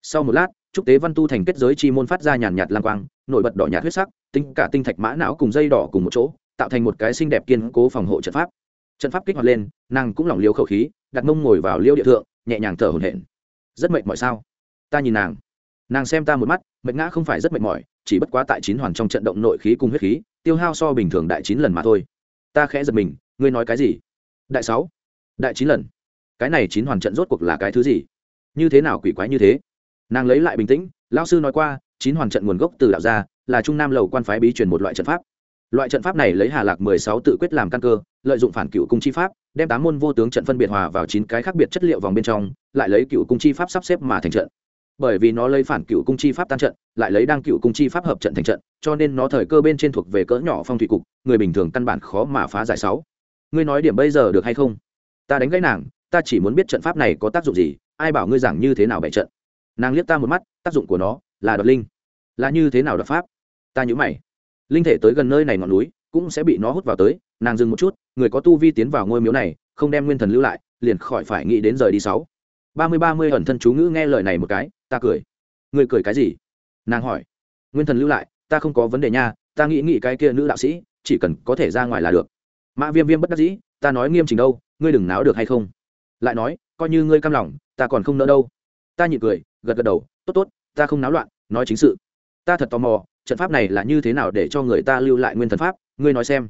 S1: Sau một lát, trúc tế văn tu thành kết giới chi môn phát ra nhàn nhạt lang quang, nổi bật đỏ nhạt huyết sắc tính cả tinh thạch mã não cùng dây đỏ cùng một chỗ, tạo thành một cái xinh đẹp kiên cố phòng hộ trận pháp. Trận pháp kích hoạt lên, nàng cũng lỏng liêu khẩu khí, đặt mông ngồi vào liêu địa thượng, nhẹ nhàng thở hổn hển. Rất mệt mỏi sao? Ta nhìn nàng. Nàng xem ta một mắt, mệt ngã không phải rất mệt mỏi, chỉ bất quá tại chín hoàn trong trận động nội khí cùng huyết khí, tiêu hao so bình thường đại chín lần mà thôi. Ta khẽ giật mình ngươi nói cái gì? Đại sáu, đại chín lần. Cái này chín hoàn trận rốt cuộc là cái thứ gì? Như thế nào quỷ quái như thế? Nàng lấy lại bình tĩnh, lão sư nói qua, chín hoàn trận nguồn gốc từ đạo gia, là trung nam lầu quan phái bí truyền một loại trận pháp. Loại trận pháp này lấy hà lạc mười sáu tự quyết làm căn cơ, lợi dụng phản cựu cung chi pháp, đem tám môn vô tướng trận phân biệt hòa vào chín cái khác biệt chất liệu vòng bên trong, lại lấy cựu cung chi pháp sắp xếp mà thành trận. Bởi vì nó lấy phản cựu cung chi pháp tan trận, lại lấy đang cựu cung chi pháp hợp trận thành trận, cho nên nó thời cơ bên trên thuộc về cỡ nhỏ phong thủy cục, người bình thường căn bản khó mà phá giải sáu ngươi nói điểm bây giờ được hay không? Ta đánh gãy nàng, ta chỉ muốn biết trận pháp này có tác dụng gì, ai bảo ngươi giảng như thế nào bày trận? Nàng liếc ta một mắt, tác dụng của nó là đoạt linh. Là như thế nào đoạt pháp? Ta nhớ mày. Linh thể tới gần nơi này ngọn núi, cũng sẽ bị nó hút vào tới, nàng dừng một chút, người có tu vi tiến vào ngôi miếu này, không đem nguyên thần lưu lại, liền khỏi phải nghĩ đến rời đi sáu. Ba mươi ba mươi ẩn thân chú ngữ nghe lời này một cái, ta cười. Người cười cái gì? Nàng hỏi. Nguyên thần lưu lại, ta không có vấn đề nha, ta nghĩ nghĩ cái kia nữ đạo sĩ, chỉ cần có thể ra ngoài là được mã viêm viêm bất đắc dĩ, ta nói nghiêm chỉnh đâu, ngươi đừng náo được hay không? Lại nói, coi như ngươi cam lòng, ta còn không nỡ đâu. Ta nhịn cười, gật gật đầu, tốt tốt, ta không náo loạn, nói chính sự. Ta thật tò mò, trận pháp này là như thế nào để cho người ta lưu lại nguyên thần pháp, ngươi nói xem.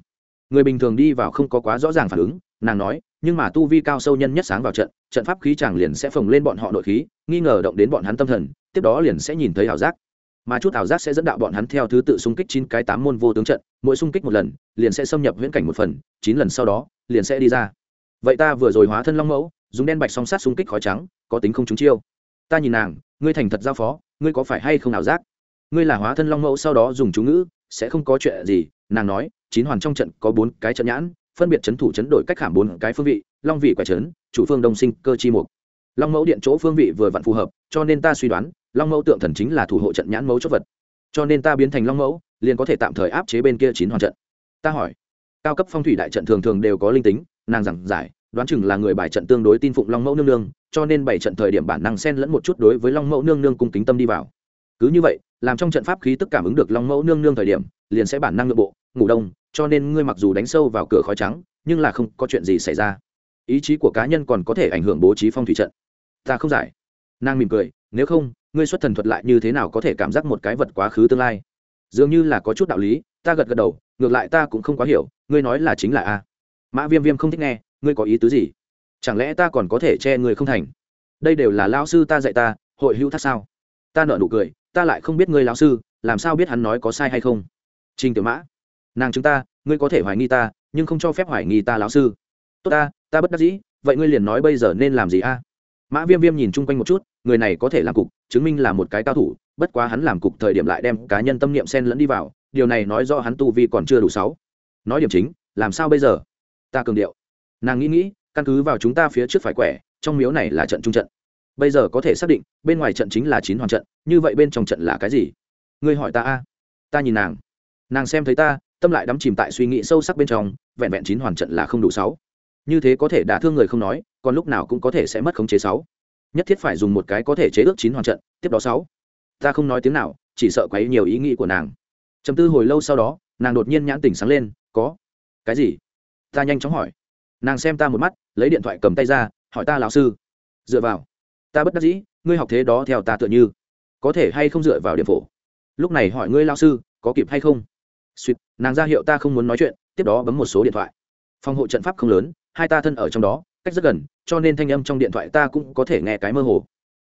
S1: Người bình thường đi vào không có quá rõ ràng phản ứng, nàng nói, nhưng mà tu vi cao sâu nhân nhất sáng vào trận trận pháp khí chàng liền sẽ phồng lên bọn họ nội khí, nghi ngờ động đến bọn hắn tâm thần, tiếp đó liền sẽ nhìn thấy ảo giác mà chút ảo giác sẽ dẫn đạo bọn hắn theo thứ tự xung kích chín cái tám môn vô tướng trận, mỗi xung kích một lần, liền sẽ xâm nhập viễn cảnh một phần, chín lần sau đó, liền sẽ đi ra. Vậy ta vừa rồi hóa thân long mẫu, dùng đen bạch song sát xung kích khói trắng, có tính không trúng chiêu. Ta nhìn nàng, ngươi thành thật giao phó, ngươi có phải hay không ảo giác? Ngươi là hóa thân long mẫu sau đó dùng chú ngữ, sẽ không có chuyện gì, nàng nói, chín hoàn trong trận có bốn cái trận nhãn, phân biệt chấn thủ chấn đổi cách khảm bốn cái phương vị, long vị quả trấn, chủ phương đông sinh cơ chi mục. Long mẫu điện chỗ phương vị vừa vặn phù hợp, cho nên ta suy đoán long mẫu tượng thần chính là thủ hộ trận nhãn mẫu chốt vật. Cho nên ta biến thành long mẫu, liền có thể tạm thời áp chế bên kia chín hoàn trận. Ta hỏi, cao cấp phong thủy đại trận thường thường đều có linh tính, nàng giảng giải, đoán chừng là người bài trận tương đối tin phụng long mẫu nương nương, cho nên bảy trận thời điểm bản năng xen lẫn một chút đối với long mẫu nương nương cung kính tâm đi vào. Cứ như vậy, làm trong trận pháp khí tức cảm ứng được long mẫu nương nương thời điểm, liền sẽ bản năng nội bộ, ngủ đông, cho nên ngươi mặc dù đánh sâu vào cửa khói trắng, nhưng là không có chuyện gì xảy ra. Ý chí của cá nhân còn có thể ảnh hưởng bố trí phong thủy trận. Ta không giải. Nàng mỉm cười, nếu không ngươi xuất thần thuật lại như thế nào có thể cảm giác một cái vật quá khứ tương lai? Dường như là có chút đạo lý, ta gật gật đầu, ngược lại ta cũng không quá hiểu, ngươi nói là chính là a. Mã viêm viêm không thích nghe, ngươi có ý tứ gì? Chẳng lẽ ta còn có thể che người không thành? Đây đều là lao sư ta dạy ta, hội hữu thác sao? Ta nợ nụ cười, ta lại không biết ngươi lão sư, làm sao biết hắn nói có sai hay không? Trình tiểu mã, nàng chúng ta, ngươi có thể hoài nghi ta, nhưng không cho phép hoài nghi ta lão sư. Tốt ta ta bất đắc dĩ, vậy ngươi liền nói bây giờ nên làm gì a? Mã viêm viêm nhìn chung quanh một chút, người này có thể làm cục, chứng minh là một cái cao thủ, bất quá hắn làm cục thời điểm lại đem cá nhân tâm niệm xen lẫn đi vào, điều này nói do hắn tu vi còn chưa đủ sáu. Nói điểm chính, làm sao bây giờ? Ta cường điệu. Nàng nghĩ nghĩ, căn cứ vào chúng ta phía trước phải quẻ, trong miếu này là trận trung trận. Bây giờ có thể xác định, bên ngoài trận chính là chín hoàn trận, như vậy bên trong trận là cái gì? Ngươi hỏi ta a. Ta nhìn nàng. Nàng xem thấy ta, tâm lại đắm chìm tại suy nghĩ sâu sắc bên trong, vẹn vẹn chín hoàn trận là không đủ sáu. Như thế có thể đả thương người không nói còn lúc nào cũng có thể sẽ mất khống chế sáu. Nhất thiết phải dùng một cái có thể chế ước chín hoàn trận, tiếp đó sáu. Ta không nói tiếng nào, chỉ sợ quấy nhiều ý nghĩ của nàng. Trầm tư hồi lâu sau đó, nàng đột nhiên nhãn tỉnh sáng lên, có. Cái gì? Ta nhanh chóng hỏi. Nàng xem ta một mắt, lấy điện thoại cầm tay ra, hỏi ta, lão sư, dựa vào. Ta bất đắc dĩ, ngươi học thế đó theo ta tựa như. Có thể hay không dựa vào điểm phổ? Lúc này hỏi ngươi, lão sư, có kịp hay không? Suýt, nàng ra hiệu ta không muốn nói chuyện, tiếp đó bấm một số điện thoại. Phòng hộ trận pháp không lớn, hai ta thân ở trong đó cách rất gần, cho nên thanh âm trong điện thoại ta cũng có thể nghe cái mơ hồ.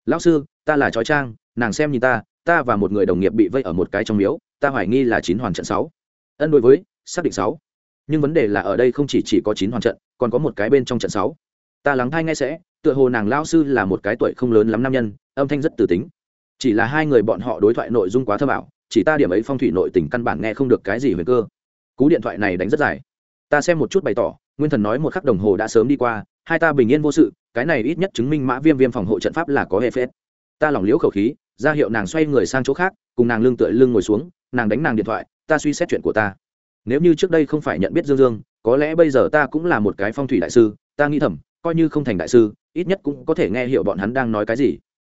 S1: Lão sư, ta là trói trang, nàng xem nhìn ta ta và một người đồng nghiệp bị vây ở một cái trong miếu, ta hoài nghi là chín hoàn trận sáu. Ân đối với, xác định sáu. Nhưng vấn đề là ở đây không chỉ chỉ có chín hoàn trận, còn có một cái bên trong trận sáu. Ta lắng thai nghe sẽ, tựa hồ nàng lao sư là một cái tuổi không lớn lắm nam nhân, âm thanh rất từ tính. Chỉ là hai người bọn họ đối thoại nội dung quá thơ bảo chỉ ta điểm ấy phong thủy nội tình căn bản nghe không được cái gì về cơ. Cú điện thoại này đánh rất dài. Ta xem một chút bày tỏ, nguyên thần nói một khắc đồng hồ đã sớm đi qua hai ta bình yên vô sự cái này ít nhất chứng minh mã viêm viêm phòng hộ trận pháp là có hệ phết. Ta lỏng liễu khẩu khí ra hiệu nàng xoay người sang chỗ khác cùng nàng lưng tựa lưng ngồi xuống nàng đánh nàng điện thoại ta suy xét chuyện của ta. Nếu như trước đây không phải nhận biết dương dương có lẽ bây giờ ta cũng là một cái phong thủy đại sư ta nghĩ thầm coi như không thành đại sư ít nhất cũng có thể nghe hiểu bọn hắn đang nói cái gì.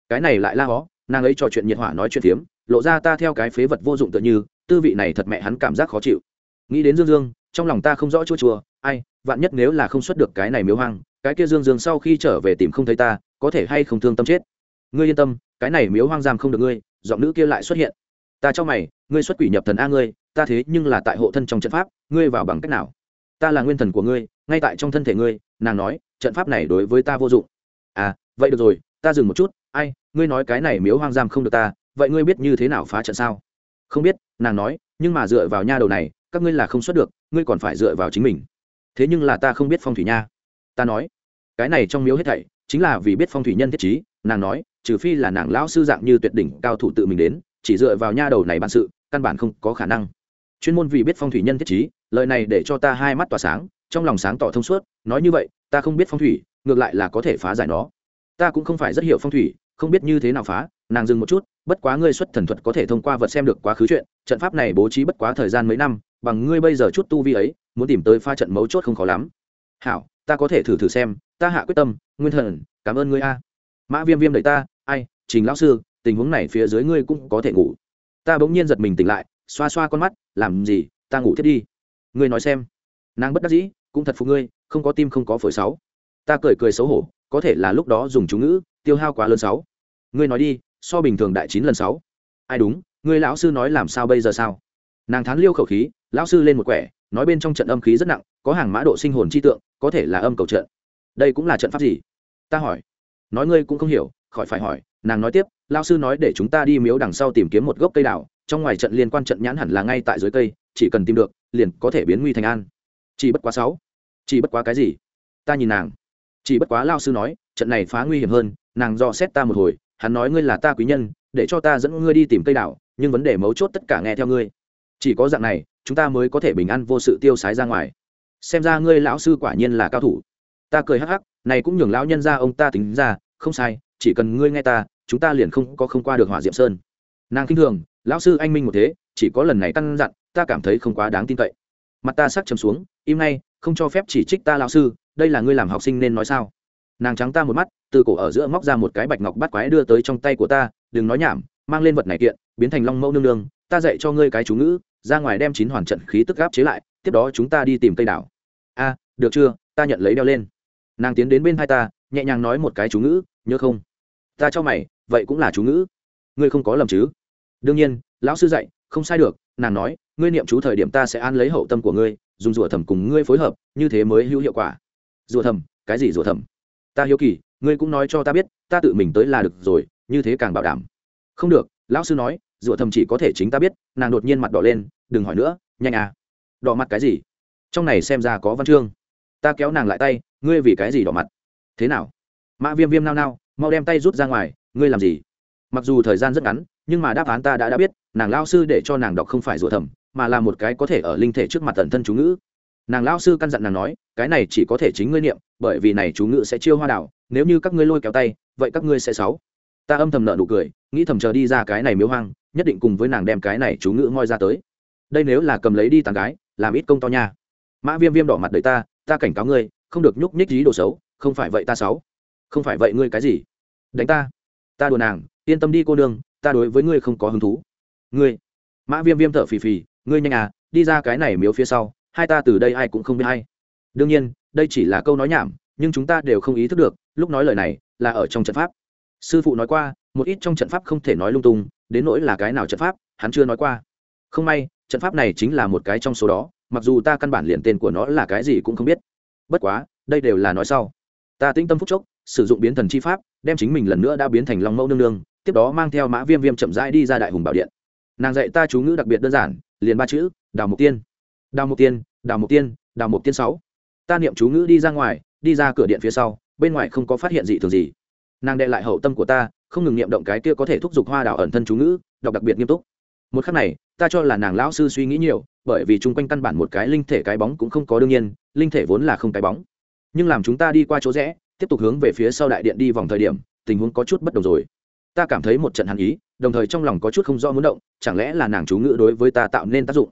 S1: Cái này lại la hó nàng ấy trò chuyện nhiệt hỏa nói chuyện tiếm, lộ ra ta theo cái phế vật vô dụng tựa như tư vị này thật mẹ hắn cảm giác khó chịu. Nghĩ đến dương dương trong lòng ta không rõ chua chua ai vạn nhất nếu là không xuất được cái này miếu hoang cái kia dương dương sau khi trở về tìm không thấy ta, có thể hay không thương tâm chết? Ngươi yên tâm, cái này miếu hoang giam không được ngươi, giọng nữ kia lại xuất hiện. Ta cho mày, ngươi xuất quỷ nhập thần a ngươi, ta thế nhưng là tại hộ thân trong trận pháp, ngươi vào bằng cách nào? Ta là nguyên thần của ngươi, ngay tại trong thân thể ngươi, nàng nói, trận pháp này đối với ta vô dụng. À vậy được rồi, ta dừng một chút, ai, ngươi nói cái này miếu hoang giam không được ta, vậy ngươi biết như thế nào phá trận sao? Không biết, nàng nói, nhưng mà dựa vào nha đầu này, các ngươi là không xuất được, ngươi còn phải dựa vào chính mình. Thế nhưng là ta không biết phong thủy nha ta nói. Cái này trong miếu hết thảy, chính là vì biết phong thủy nhân thiết trí, nàng nói, trừ phi là nàng lão sư dạng như tuyệt đỉnh cao thủ tự mình đến, chỉ dựa vào nha đầu này bản sự, căn bản không có khả năng. Chuyên môn vì biết phong thủy nhân thiết trí, lời này để cho ta hai mắt tỏa sáng, trong lòng sáng tỏ thông suốt, nói như vậy, ta không biết phong thủy, ngược lại là có thể phá giải nó. Ta cũng không phải rất hiểu phong thủy, không biết như thế nào phá, nàng dừng một chút, bất quá ngươi xuất thần thuật có thể thông qua vật xem được quá khứ chuyện, trận pháp này bố trí bất quá thời gian mấy năm, bằng ngươi bây giờ chút tu vi ấy, muốn tìm tới pha trận mấu chốt không khó lắm. Hảo ta có thể thử thử xem, ta hạ quyết tâm, nguyên thần, cảm ơn ngươi a. Mã viêm viêm đợi ta, ai, trình lão sư, tình huống này phía dưới ngươi cũng có thể ngủ. Ta bỗng nhiên giật mình tỉnh lại, xoa xoa con mắt, làm gì, ta ngủ thiết đi. Ngươi nói xem. Nàng bất đắc dĩ, cũng thật phục ngươi, không có tim không có phổi sáu. Ta cười cười xấu hổ, có thể là lúc đó dùng chú ngữ, tiêu hao quá lớn sáu. Ngươi nói đi, so bình thường đại chín lần sáu. Ai đúng, ngươi lão sư nói làm sao bây giờ sao? Nàng thán liêu khẩu khí, lão sư lên một quẻ nói bên trong trận âm khí rất nặng có hàng mã độ sinh hồn chi tượng có thể là âm cầu trận. Đây cũng là trận pháp gì? Ta hỏi. Nói ngươi cũng không hiểu khỏi phải hỏi nàng nói tiếp lao sư nói để chúng ta đi miếu đằng sau tìm kiếm một gốc cây đào trong ngoài trận liên quan trận nhãn hẳn là ngay tại dưới cây chỉ cần tìm được liền có thể biến nguy thành an. Chỉ bất quá sáu. Chỉ bất quá cái gì? Ta nhìn nàng. Chỉ bất quá lao sư nói trận này phá nguy hiểm hơn nàng dò xét ta một hồi hắn nói ngươi là ta quý nhân để cho ta dẫn ngươi đi tìm cây đào, nhưng vấn đề mấu chốt tất cả nghe theo ngươi. Chỉ có dạng này chúng ta mới có thể bình an vô sự tiêu sái ra ngoài. Xem ra ngươi lão sư quả nhiên là cao thủ. Ta cười hắc hắc, này cũng nhường lão nhân ra ông ta tính ra, không sai, chỉ cần ngươi nghe ta, chúng ta liền không có không qua được hỏa diệm sơn. Nàng kinh thường, lão sư anh minh một thế, chỉ có lần này căn dặn, ta cảm thấy không quá đáng tin cậy. Mặt ta sắc chấm xuống, im ngay, không cho phép chỉ trích ta lão sư, đây là ngươi làm học sinh nên nói sao? Nàng trắng ta một mắt, từ cổ ở giữa móc ra một cái bạch ngọc bắt quái đưa tới trong tay của ta, đừng nói nhảm, mang lên vật này kiện, biến thành long mẫu nương nương, ta dạy cho ngươi cái chú ngữ ra ngoài đem chín hoàn trận khí tức gáp chế lại, tiếp đó chúng ta đi tìm cây đảo. A, được chưa? Ta nhận lấy đeo lên. Nàng tiến đến bên hai ta, nhẹ nhàng nói một cái chú ngữ, nhớ không? Ta cho mày, vậy cũng là chú ngữ. Ngươi không có lầm chứ? Đương nhiên, lão sư dạy, không sai được, nàng nói, ngươi niệm chú thời điểm ta sẽ an lấy hậu tâm của ngươi, dùng rủa thầm cùng ngươi phối hợp, như thế mới hữu hiệu quả. Rủa thầm, cái gì rủa thầm? Ta hiếu kỳ, ngươi cũng nói cho ta biết, ta tự mình tới là được rồi, như thế càng bảo đảm. Không được, lão sư nói rủa thầm chỉ có thể chính ta biết, nàng đột nhiên mặt đỏ lên, đừng hỏi nữa, nhanh à. Đỏ mặt cái gì? Trong này xem ra có văn chương. Ta kéo nàng lại tay, ngươi vì cái gì đỏ mặt? Thế nào? Mã viêm viêm nao nao, mau đem tay rút ra ngoài, ngươi làm gì? Mặc dù thời gian rất ngắn, nhưng mà đáp án ta đã đã biết, nàng lao sư để cho nàng đọc không phải rủa thầm, mà là một cái có thể ở linh thể trước mặt tần thân chú ngữ. Nàng lao sư căn dặn nàng nói, cái này chỉ có thể chính ngươi niệm, bởi vì này chú ngữ sẽ chiêu hoa đảo, nếu như các ngươi lôi kéo tay, vậy các ngươi sẽ sáu. Ta âm thầm nợ nụ cười, nghĩ thầm chờ đi ra cái này miếu hoang nhất định cùng với nàng đem cái này chú ngữ ngoi ra tới. Đây nếu là cầm lấy đi tàn gái, làm ít công to nha. Mã viêm viêm đỏ mặt đợi ta ta cảnh cáo ngươi, không được nhúc nhích dí đồ xấu, không phải vậy ta xấu. không phải vậy ngươi cái gì? Đánh ta. Ta đùa nàng, yên tâm đi cô nương, ta đối với ngươi không có hứng thú. Ngươi. Mã viêm viêm thở phì phì, ngươi nhanh à đi ra cái này miếu phía sau, hai ta từ đây ai cũng không biết hay đương nhiên, đây chỉ là câu nói nhảm, nhưng chúng ta đều không ý thức được, lúc nói lời này, là ở trong trận pháp. Sư phụ nói qua một ít trong trận pháp không thể nói lung tung, đến nỗi là cái nào trận pháp, hắn chưa nói qua. Không may, trận pháp này chính là một cái trong số đó, mặc dù ta căn bản liền tên của nó là cái gì cũng không biết. Bất quá, đây đều là nói sau. Ta tĩnh tâm phúc chốc, sử dụng biến thần chi pháp, đem chính mình lần nữa đã biến thành long mẫu nương nương, tiếp đó mang theo mã viêm viêm chậm rãi đi ra đại hùng bảo điện. Nàng dạy ta chú ngữ đặc biệt đơn giản, liền ba chữ, đào mục tiên. Đào mục tiên, đào mục tiên, đào mục tiên sáu. Ta niệm chú ngữ đi ra ngoài, đi ra cửa điện phía sau, bên ngoài không có phát hiện gì thường gì nàng đệ lại hậu tâm của ta, không ngừng niệm động cái kia có thể thúc giục hoa đào ẩn thân chú ngữ, đọc đặc biệt nghiêm túc. Một khắc này, ta cho là nàng lão sư suy nghĩ nhiều, bởi vì chung quanh căn bản một cái linh thể cái bóng cũng không có đương nhiên, linh thể vốn là không cái bóng. Nhưng làm chúng ta đi qua chỗ rẽ, tiếp tục hướng về phía sau đại điện đi vòng thời điểm, tình huống có chút bất đồng rồi. Ta cảm thấy một trận hàn ý, đồng thời trong lòng có chút không rõ muốn động, chẳng lẽ là nàng chú ngữ đối với ta tạo nên tác dụng?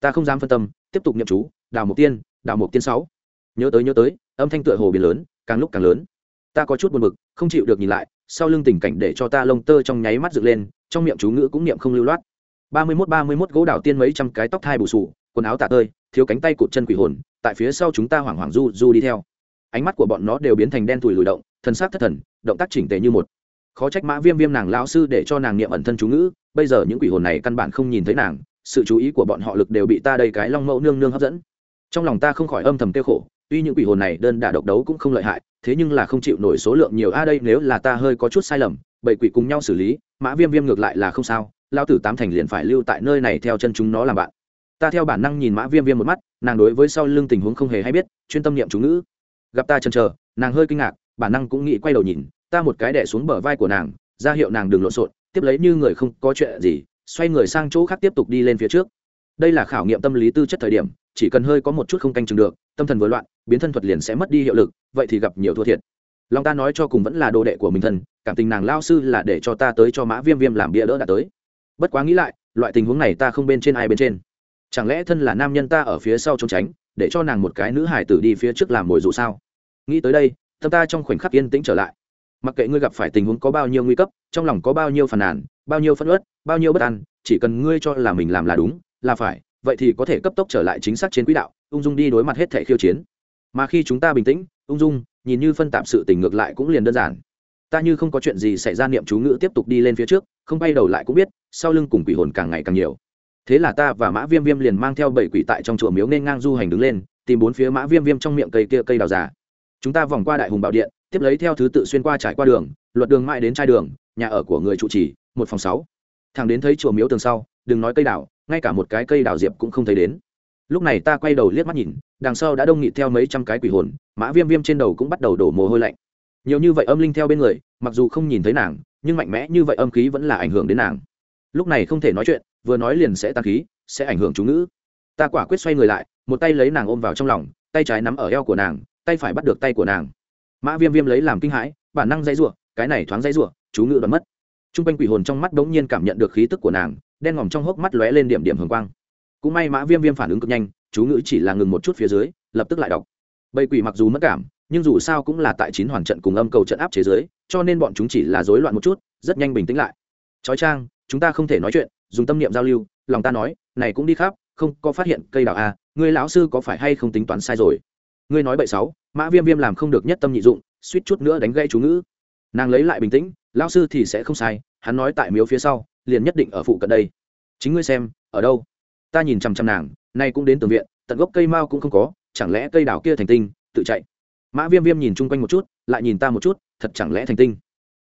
S1: Ta không dám phân tâm, tiếp tục nhậm chú, đào mục tiên, đào mục tiên sáu. Nhớ tới nhớ tới, âm thanh tựa hồ biến lớn, càng lúc càng lớn. Ta có chút buồn bực không chịu được nhìn lại, sau lưng tình cảnh để cho ta lông tơ trong nháy mắt dựng lên, trong miệng chú ngữ cũng niệm không lưu loát. Ba mươi mốt, ba mươi mốt, gỗ đảo tiên mấy trăm cái tóc thai bù sù, quần áo tạ tơi, thiếu cánh tay cụt chân quỷ hồn, tại phía sau chúng ta hoảng hoảng du du đi theo. Ánh mắt của bọn nó đều biến thành đen thùi lùi động thân xác thất thần, động tác chỉnh tề như một. Khó trách mã viêm viêm nàng lão sư để cho nàng niệm ẩn thân chú ngữ, bây giờ những quỷ hồn này căn bản không nhìn thấy nàng, sự chú ý của bọn họ lực đều bị ta đây cái long mẫu nương nương hấp dẫn. Trong lòng ta không khỏi âm thầm tiêu khổ tuy những quỷ hồn này đơn đả độc đấu cũng không lợi hại, thế nhưng là không chịu nổi số lượng nhiều. A, đây nếu là ta hơi có chút sai lầm bảy quỷ cùng nhau xử lý, mã viêm viêm ngược lại là không sao lao tử tám thành liền phải lưu tại nơi này theo chân chúng nó làm bạn. Ta theo bản năng nhìn mã viêm viêm một mắt, nàng đối với sau lưng tình huống không hề hay biết, chuyên tâm niệm chú ngữ. Gặp ta chần chờ, nàng hơi kinh ngạc, bản năng cũng nghĩ quay đầu nhìn, ta một cái đẻ xuống bờ vai của nàng, ra hiệu nàng đừng lộn xộn, tiếp lấy như người không có chuyện gì, xoay người sang chỗ khác tiếp tục đi lên phía trước. Đây là khảo nghiệm tâm lý tư chất thời điểm, chỉ cần hơi có một chút không canh chừng được, tâm thần vừa loạn biến thân thuật liền sẽ mất đi hiệu lực, vậy thì gặp nhiều thua thiệt. Lòng ta nói cho cùng vẫn là đồ đệ của mình thân, cảm tình nàng lao sư là để cho ta tới cho mã viêm viêm làm bia đỡ đã tới. Bất quá nghĩ lại, loại tình huống này ta không bên trên ai bên trên. Chẳng lẽ thân là nam nhân ta ở phía sau trốn tránh, để cho nàng một cái nữ hải tử đi phía trước làm mồi dụ sao? Nghĩ tới đây, tâm ta trong khoảnh khắc yên tĩnh trở lại. Mặc kệ ngươi gặp phải tình huống có bao nhiêu nguy cấp, trong lòng có bao nhiêu phàn nàn, bao nhiêu phân ớt bao nhiêu bất an, chỉ cần ngươi cho là mình làm là đúng, là phải, vậy thì có thể cấp tốc trở lại chính xác trên quỹ đạo, ung dung đi đối mặt hết thẻ khiêu chiến mà khi chúng ta bình tĩnh, ung dung, nhìn như phân tạp sự tình ngược lại cũng liền đơn giản. Ta như không có chuyện gì xảy ra niệm chú ngữ tiếp tục đi lên phía trước, không bay đầu lại cũng biết, sau lưng cùng quỷ hồn càng ngày càng nhiều. Thế là ta và mã viêm viêm liền mang theo bảy quỷ tại trong chùa miếu nên ngang du hành đứng lên, tìm bốn phía mã viêm viêm trong miệng cây kia cây đào già. Chúng ta vòng qua đại hùng bảo điện, tiếp lấy theo thứ tự xuyên qua trải qua đường, luật đường mãi đến trai đường, nhà ở của người trụ trì, một phòng sáu. Thằng đến thấy chùa miếu tường sau, đừng nói cây đào, ngay cả một cái cây đào diệp cũng không thấy đến lúc này ta quay đầu liếc mắt nhìn, đằng sau đã đông nghịt theo mấy trăm cái quỷ hồn, mã viêm viêm trên đầu cũng bắt đầu đổ mồ hôi lạnh. Nhiều như vậy âm linh theo bên người, mặc dù không nhìn thấy nàng, nhưng mạnh mẽ như vậy âm khí vẫn là ảnh hưởng đến nàng. Lúc này không thể nói chuyện, vừa nói liền sẽ tăng khí, sẽ ảnh hưởng chú ngữ. Ta quả quyết xoay người lại, một tay lấy nàng ôm vào trong lòng, tay trái nắm ở eo của nàng, tay phải bắt được tay của nàng. Mã viêm viêm lấy làm kinh hãi, bản năng dây r u ộ cái này thoáng dây r u ộ chú ngữ đoán mất. T r u n g quanh quỷ hồn trong mắt đ ố n g nhiên cảm nhận được khí tức của nàng, đen ngòm trong hốc mắt lóe lên điểm điểm hường quang cũng may mã viêm viêm phản ứng cực nhanh chú ngữ chỉ là ngừng một chút phía dưới lập tức lại đọc. Bầy quỷ mặc dù mất cảm nhưng dù sao cũng là tại chín hoàn trận cùng âm cầu trận áp chế giới cho nên bọn chúng chỉ là rối loạn một chút rất nhanh bình tĩnh lại. Chói trang chúng ta không thể nói chuyện dùng tâm niệm giao lưu lòng ta nói này cũng đi khắp không có phát hiện cây đào a à, người lão sư có phải hay không tính toán sai rồi? Ngươi nói bậy sáu mã viêm viêm làm không được nhất tâm nhị dụng suýt chút nữa đánh gây chú ngữ. Nàng lấy lại bình tĩnh lão sư thì sẽ không sai hắn nói tại miếu phía sau liền nhất định ở phụ cận đây. Chính ngươi xem ở đâu? Ta nhìn chằm chằm nàng, nay cũng đến tường viện, tận gốc cây mao cũng không có, chẳng lẽ cây đào kia thành tinh, tự chạy? Mã viêm viêm nhìn chung quanh một chút, lại nhìn ta một chút, thật chẳng lẽ thành tinh?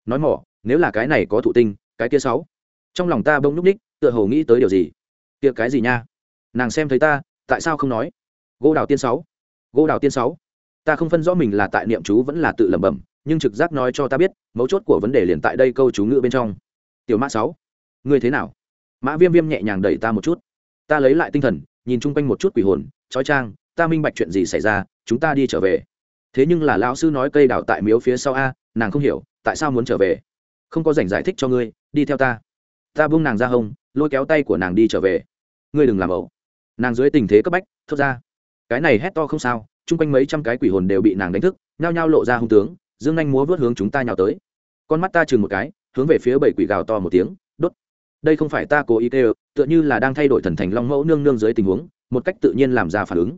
S1: Nói mỏ, nếu là cái này có thụ tinh, cái kia sáu. Trong lòng ta bỗng nhúc ních tựa hồ nghĩ tới điều gì? Kia cái gì nha? Nàng xem thấy ta, tại sao không nói? Gỗ đào tiên sáu. Gỗ đào tiên sáu. Ta không phân rõ mình là tại niệm chú vẫn là tự lẩm bẩm, nhưng trực giác nói cho ta biết, mấu chốt của vấn đề liền tại đây câu chú ngữ bên trong. Tiểu mã sáu. Ngươi thế nào? Mã viêm viêm nhẹ nhàng đẩy ta một chút ta lấy lại tinh thần, nhìn chung quanh một chút quỷ hồn trói trang ta minh bạch chuyện gì xảy ra, chúng ta đi trở về. Thế nhưng là lão sư nói cây đào tại miếu phía sau a, nàng không hiểu, tại sao muốn trở về? Không có dành giải thích cho ngươi, đi theo ta. Ta buông nàng ra hông, lôi kéo tay của nàng đi trở về. Ngươi đừng làm ẩu. Nàng dưới tình thế cấp bách, thốt ra. Cái này hét to không sao, chung quanh mấy trăm cái quỷ hồn đều bị nàng đánh thức, nhao nhao lộ ra hung tướng, dương anh múa vớt hướng chúng ta nhào tới. Con mắt ta chừng một cái, hướng về phía bảy quỷ gào to một tiếng đây không phải ta cố ý kêu, tựa như là đang thay đổi thần thành long mẫu nương nương dưới tình huống, một cách tự nhiên làm ra phản ứng.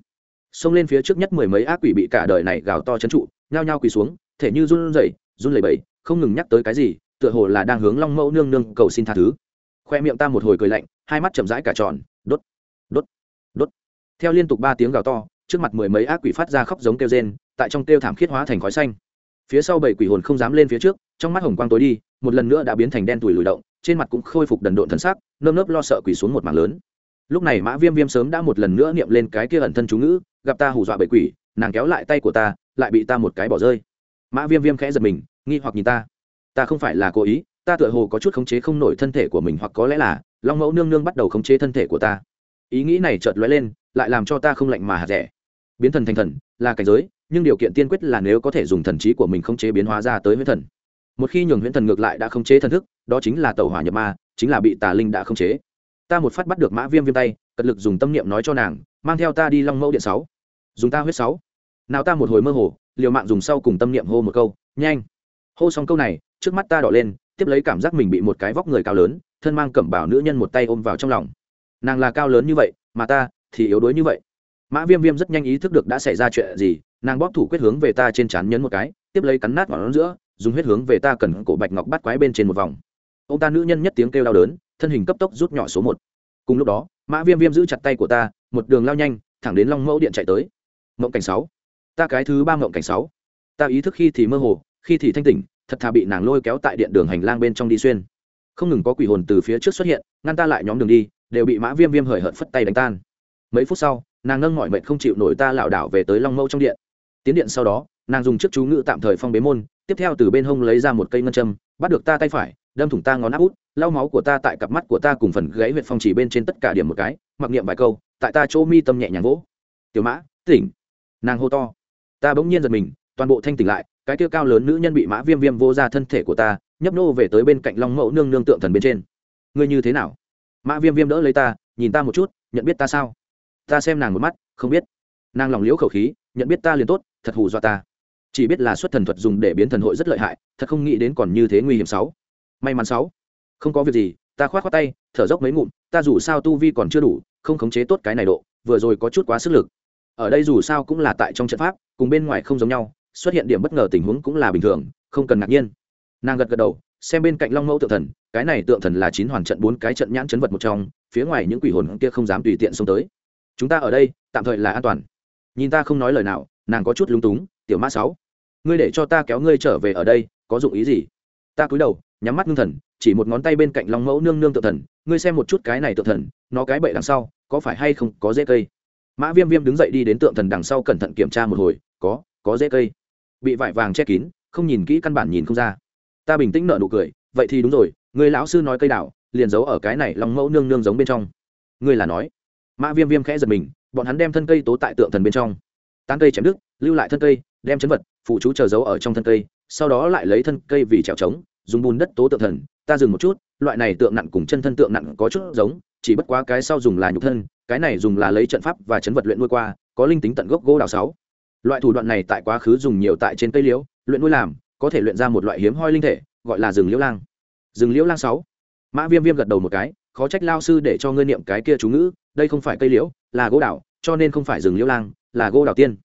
S1: Xông lên phía trước nhất mười mấy ác quỷ bị cả đời này gào to chấn trụ, nhao nhao quỳ xuống, thể như run rẩy, run lẩy bẩy, không ngừng nhắc tới cái gì, tựa hồ là đang hướng long mẫu nương nương cầu xin tha thứ. Khoe miệng ta một hồi cười lạnh, hai mắt chậm rãi cả tròn, đốt đốt đốt. Theo liên tục ba tiếng gào to, trước mặt mười mấy ác quỷ phát ra khóc giống kêu rên, tại trong kêu thảm khiết hóa thành khói xanh. Phía sau bảy quỷ hồn không dám lên phía trước, trong mắt hồng quang tối đi một lần nữa đã biến thành đen tủi lùi động, trên mặt cũng khôi phục đần độn thân xác nơm nớp lo sợ quỷ xuống một mảng lớn. Lúc này mã viêm viêm sớm đã một lần nữa niệm lên cái kia ẩn thân chú ngữ, gặp ta hù dọa bảy quỷ, nàng kéo lại tay của ta, lại bị ta một cái bỏ rơi. Mã viêm viêm khẽ giật mình, nghi hoặc nhìn ta. Ta không phải là cố ý, ta tựa hồ có chút khống chế không nổi thân thể của mình hoặc có lẽ là long mẫu nương nương bắt đầu khống chế thân thể của ta. Ý nghĩ này chợt lóe lên, lại làm cho ta không lạnh mà hạt rẻ. Biến thần thành thần, là cảnh giới, nhưng điều kiện tiên quyết là nếu có thể dùng thần trí của mình khống chế biến hóa ra tới với thần một khi nhường huyễn thần ngược lại đã khống chế thần thức, đó chính là tàu hỏa nhập ma, chính là bị tà linh đã khống chế. Ta một phát bắt được mã viêm viêm tay, cật lực dùng tâm niệm nói cho nàng, mang theo ta đi long mẫu điện sáu. Dùng ta huyết sáu. Nào ta một hồi mơ hồ, liều mạng dùng sau cùng tâm niệm hô một câu, nhanh. Hô xong câu này, trước mắt ta đỏ lên, tiếp lấy cảm giác mình bị một cái vóc người cao lớn, thân mang cẩm bảo nữ nhân một tay ôm vào trong lòng. Nàng là cao lớn như vậy, mà ta thì yếu đuối như vậy. Mã viêm viêm rất nhanh ý thức được đã xảy ra chuyện gì, nàng bóp thủ quyết hướng về ta trên trán nhấn một cái, tiếp lấy cắn nát ngọn giữa dùng huyết hướng về ta cần cổ bạch ngọc bắt quái bên trên một vòng. Ông ta nữ nhân nhất tiếng kêu đau đớn, thân hình cấp tốc rút nhỏ số một. Cùng lúc đó, mã viêm viêm giữ chặt tay của ta, một đường lao nhanh, thẳng đến long mẫu điện chạy tới. Mộng cảnh sáu. Ta cái thứ ba mộng cảnh sáu. Ta ý thức khi thì mơ hồ, khi thì thanh tỉnh, thật thà bị nàng lôi kéo tại điện đường hành lang bên trong đi xuyên. Không ngừng có quỷ hồn từ phía trước xuất hiện, ngăn ta lại nhóm đường đi, đều bị mã viêm viêm hời hợt phất tay đánh tan. Mấy phút sau, nàng nâng mọi mệnh không chịu nổi ta lảo đảo về tới long mẫu trong điện. Tiến điện sau đó, nàng dùng chiếc chú ngữ tạm thời phong bế môn tiếp theo từ bên hông lấy ra một cây ngân châm, bắt được ta tay phải, đâm thủng ta ngón áp út, lau máu của ta tại cặp mắt của ta cùng phần gãy huyệt phong chỉ bên trên tất cả điểm một cái, mặc niệm vài câu, tại ta chỗ mi tâm nhẹ nhàng vỗ. Tiểu mã, tỉnh. Nàng hô to. Ta bỗng nhiên giật mình, toàn bộ thanh tỉnh lại, cái kia cao lớn nữ nhân bị mã viêm viêm vô ra thân thể của ta, nhấp nô về tới bên cạnh long mẫu nương nương tượng thần bên trên. Ngươi như thế nào? Mã viêm viêm đỡ lấy ta, nhìn ta một chút, nhận biết ta sao? Ta xem nàng một mắt, không biết. Nàng lòng liễu khẩu khí, nhận biết ta liền tốt, thật hù dọa ta chỉ biết là xuất thần thuật dùng để biến thần hội rất lợi hại, thật không nghĩ đến còn như thế nguy hiểm sáu. May mắn sáu. Không có việc gì, ta khoát khoát tay, thở dốc mấy ngụm, ta dù sao tu vi còn chưa đủ, không khống chế tốt cái này độ, vừa rồi có chút quá sức lực. Ở đây dù sao cũng là tại trong trận pháp, cùng bên ngoài không giống nhau, xuất hiện điểm bất ngờ tình huống cũng là bình thường, không cần ngạc nhiên. Nàng gật gật đầu, xem bên cạnh long mẫu tượng thần, cái này tượng thần là chín hoàn trận bốn cái trận nhãn chấn vật một trong, phía ngoài những quỷ hồn kia không dám tùy tiện xông tới. Chúng ta ở đây, tạm thời là an toàn. Nhìn ta không nói lời nào, nàng có chút lúng túng, tiểu mã sáu ngươi để cho ta kéo ngươi trở về ở đây, có dụng ý gì? Ta cúi đầu, nhắm mắt ngưng thần, chỉ một ngón tay bên cạnh long mẫu nương nương tự thần, ngươi xem một chút cái này tự thần, nó cái bậy đằng sau, có phải hay không có dễ cây? Mã viêm viêm đứng dậy đi đến tượng thần đằng sau cẩn thận kiểm tra một hồi, có có dễ cây. Bị vải vàng che kín, không nhìn kỹ căn bản nhìn không ra. Ta bình tĩnh nở nụ cười, vậy thì đúng rồi, người lão sư nói cây đảo, liền giấu ở cái này lòng mẫu nương nương giống bên trong. Ngươi là nói. Mã viêm viêm khẽ giật mình, bọn hắn đem thân cây tố tại tượng thần bên trong. Tán cây chém đứt, lưu lại thân cây đem chấn vật, phụ chú chờ giấu ở trong thân cây, sau đó lại lấy thân cây vì trèo trống, dùng bùn đất tố tượng thần, ta dừng một chút, loại này tượng nặng cùng chân thân tượng nặng có chút giống, chỉ bất quá cái sau dùng là nhục thân, cái này dùng là lấy trận pháp và chấn vật luyện nuôi qua, có linh tính tận gốc gỗ đào sáu. Loại thủ đoạn này tại quá khứ dùng nhiều tại trên cây liễu, luyện nuôi làm, có thể luyện ra một loại hiếm hoi linh thể, gọi là rừng liễu lang. Rừng liễu lang sáu. Mã viêm viêm gật đầu một cái, khó trách lao sư để cho ngươi niệm cái kia chú ngữ, đây không phải cây liễu, là gỗ đào, cho nên không phải rừng liễu lang, là gỗ đào tiên.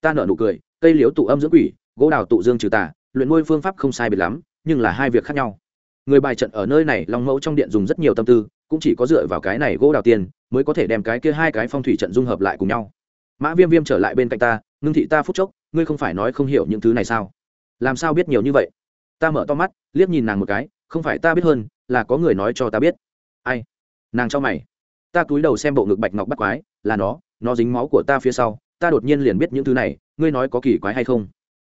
S1: Ta nở nụ cười cây liễu tụ âm dưỡng quỷ, gỗ đào tụ dương trừ tà, luyện nuôi phương pháp không sai biệt lắm, nhưng là hai việc khác nhau. Người bài trận ở nơi này, long mẫu trong điện dùng rất nhiều tâm tư, cũng chỉ có dựa vào cái này gỗ đào tiền, mới có thể đem cái kia hai cái phong thủy trận dung hợp lại cùng nhau. Mã viêm viêm trở lại bên cạnh ta, ngưng thị ta phút chốc, ngươi không phải nói không hiểu những thứ này sao? Làm sao biết nhiều như vậy? Ta mở to mắt, liếc nhìn nàng một cái, không phải ta biết hơn, là có người nói cho ta biết. Ai? Nàng cho mày. Ta cúi đầu xem bộ ngực bạch ngọc bắt quái, là nó nó dính máu của ta phía sau, ta đột nhiên liền biết những thứ này ngươi nói có kỳ quái hay không?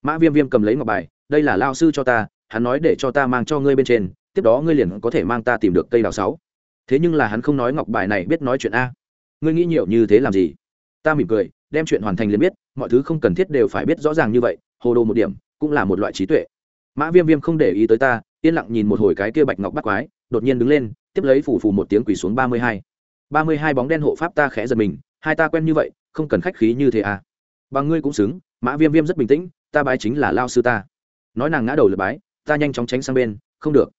S1: Mã viêm viêm cầm lấy ngọc bài, đây là lao sư cho ta, hắn nói để cho ta mang cho ngươi bên trên, tiếp đó ngươi liền có thể mang ta tìm được cây đào sáu. Thế nhưng là hắn không nói ngọc bài này biết nói chuyện a. Ngươi nghĩ nhiều như thế làm gì? Ta mỉm cười, đem chuyện hoàn thành liền biết, mọi thứ không cần thiết đều phải biết rõ ràng như vậy, hồ đồ một điểm, cũng là một loại trí tuệ. Mã viêm viêm không để ý tới ta, yên lặng nhìn một hồi cái kia bạch ngọc bắt quái, đột nhiên đứng lên, tiếp lấy phủ phù một tiếng quỳ xuống ba mươi hai. Ba mươi hai bóng đen hộ pháp ta khẽ giật mình, hai ta quen như vậy, không cần khách khí như thế à bằng ngươi cũng xứng, mã viêm viêm rất bình tĩnh, ta bái chính là lao sư ta. Nói nàng ngã đầu lượt bái, ta nhanh chóng tránh sang bên, không được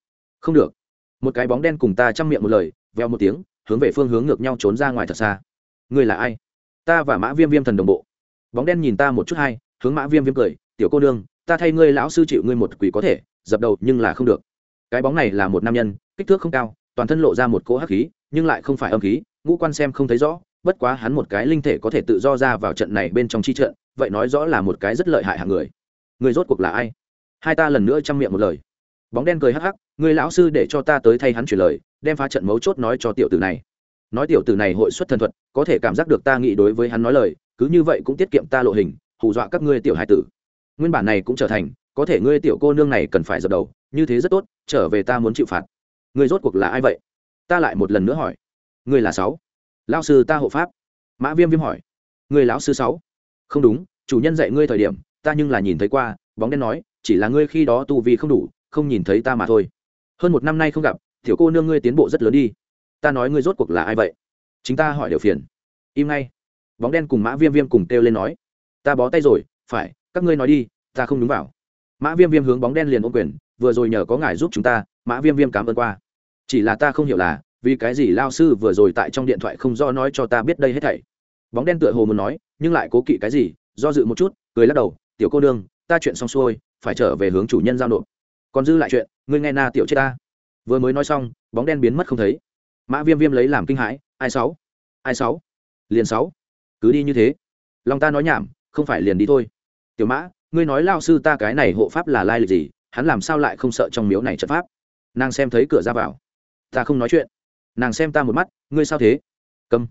S1: không được. Một cái bóng đen cùng ta chăm miệng một lời, veo một tiếng, hướng về phương hướng ngược nhau trốn ra ngoài thật xa. Ngươi là ai? Ta và mã viêm viêm thần đồng bộ. Bóng đen nhìn ta một chút hai hướng mã viêm viêm cười, tiểu cô nương, ta thay ngươi lão sư chịu ngươi một quỷ có thể, dập đầu nhưng là không được. Cái bóng này là một nam nhân, kích thước không cao, toàn thân lộ ra một cỗ hắc khí, nhưng lại không phải âm khí, ngũ quan xem không thấy rõ bất quá hắn một cái linh thể có thể tự do ra vào trận này bên trong chi trận, vậy nói rõ là một cái rất lợi hại hạng người. Người rốt cuộc là ai? Hai ta lần nữa chăm miệng một lời. Bóng đen cười hắc hắc, người lão sư để cho ta tới thay hắn chuyển lời, đem phá trận mấu chốt nói cho tiểu tử này. Nói tiểu tử này hội xuất thần thuật, có thể cảm giác được ta nghĩ đối với hắn nói lời, cứ như vậy cũng tiết kiệm ta lộ hình, hù dọa các ngươi tiểu hải tử. Nguyên bản này cũng trở thành, có thể ngươi tiểu cô nương này cần phải dập đầu, như thế rất tốt, trở về ta muốn chịu phạt. Ngươi rốt cuộc là ai vậy? Ta lại một lần nữa hỏi. Ngươi là sáu lao sư ta hộ pháp. Mã viêm viêm hỏi. Người lão sư sáu? Không đúng, chủ nhân dạy ngươi thời điểm, ta nhưng là nhìn thấy qua, bóng đen nói, chỉ là ngươi khi đó tu vi không đủ, không nhìn thấy ta mà thôi. Hơn một năm nay không gặp, tiểu cô nương ngươi tiến bộ rất lớn đi. Ta nói ngươi rốt cuộc là ai vậy? Chính ta hỏi điều phiền. Im ngay. Bóng đen cùng mã viêm viêm cùng kêu lên nói. Ta bó tay rồi, phải, các ngươi nói đi, ta không đúng vào. Mã viêm viêm hướng bóng đen liền ôm quyền, vừa rồi nhờ có ngài giúp chúng ta, mã viêm viêm cảm ơn qua. Chỉ là ta không hiểu là vì cái gì lao sư vừa rồi tại trong điện thoại không do nói cho ta biết đây hết thảy? Bóng đen tựa hồ muốn nói, nhưng lại cố kỵ cái gì, do dự một chút, cười lắc đầu, tiểu cô đương ta chuyện xong xuôi, phải trở về hướng chủ nhân giao nộp. Còn dư lại chuyện, ngươi nghe na tiểu chết ta. Vừa mới nói xong, bóng đen biến mất không thấy. Mã viêm viêm lấy làm kinh hãi, ai sáu? Ai sáu? Liền sáu? Cứ đi như thế. Lòng ta nói nhảm, không phải liền đi thôi. Tiểu mã, ngươi nói lao sư ta cái này hộ pháp là lai lịch gì, hắn làm sao lại không sợ trong miếu này trận pháp? Nàng xem thấy cửa ra vào. Ta không nói chuyện nàng xem ta một mắt, ngươi sao thế? Câm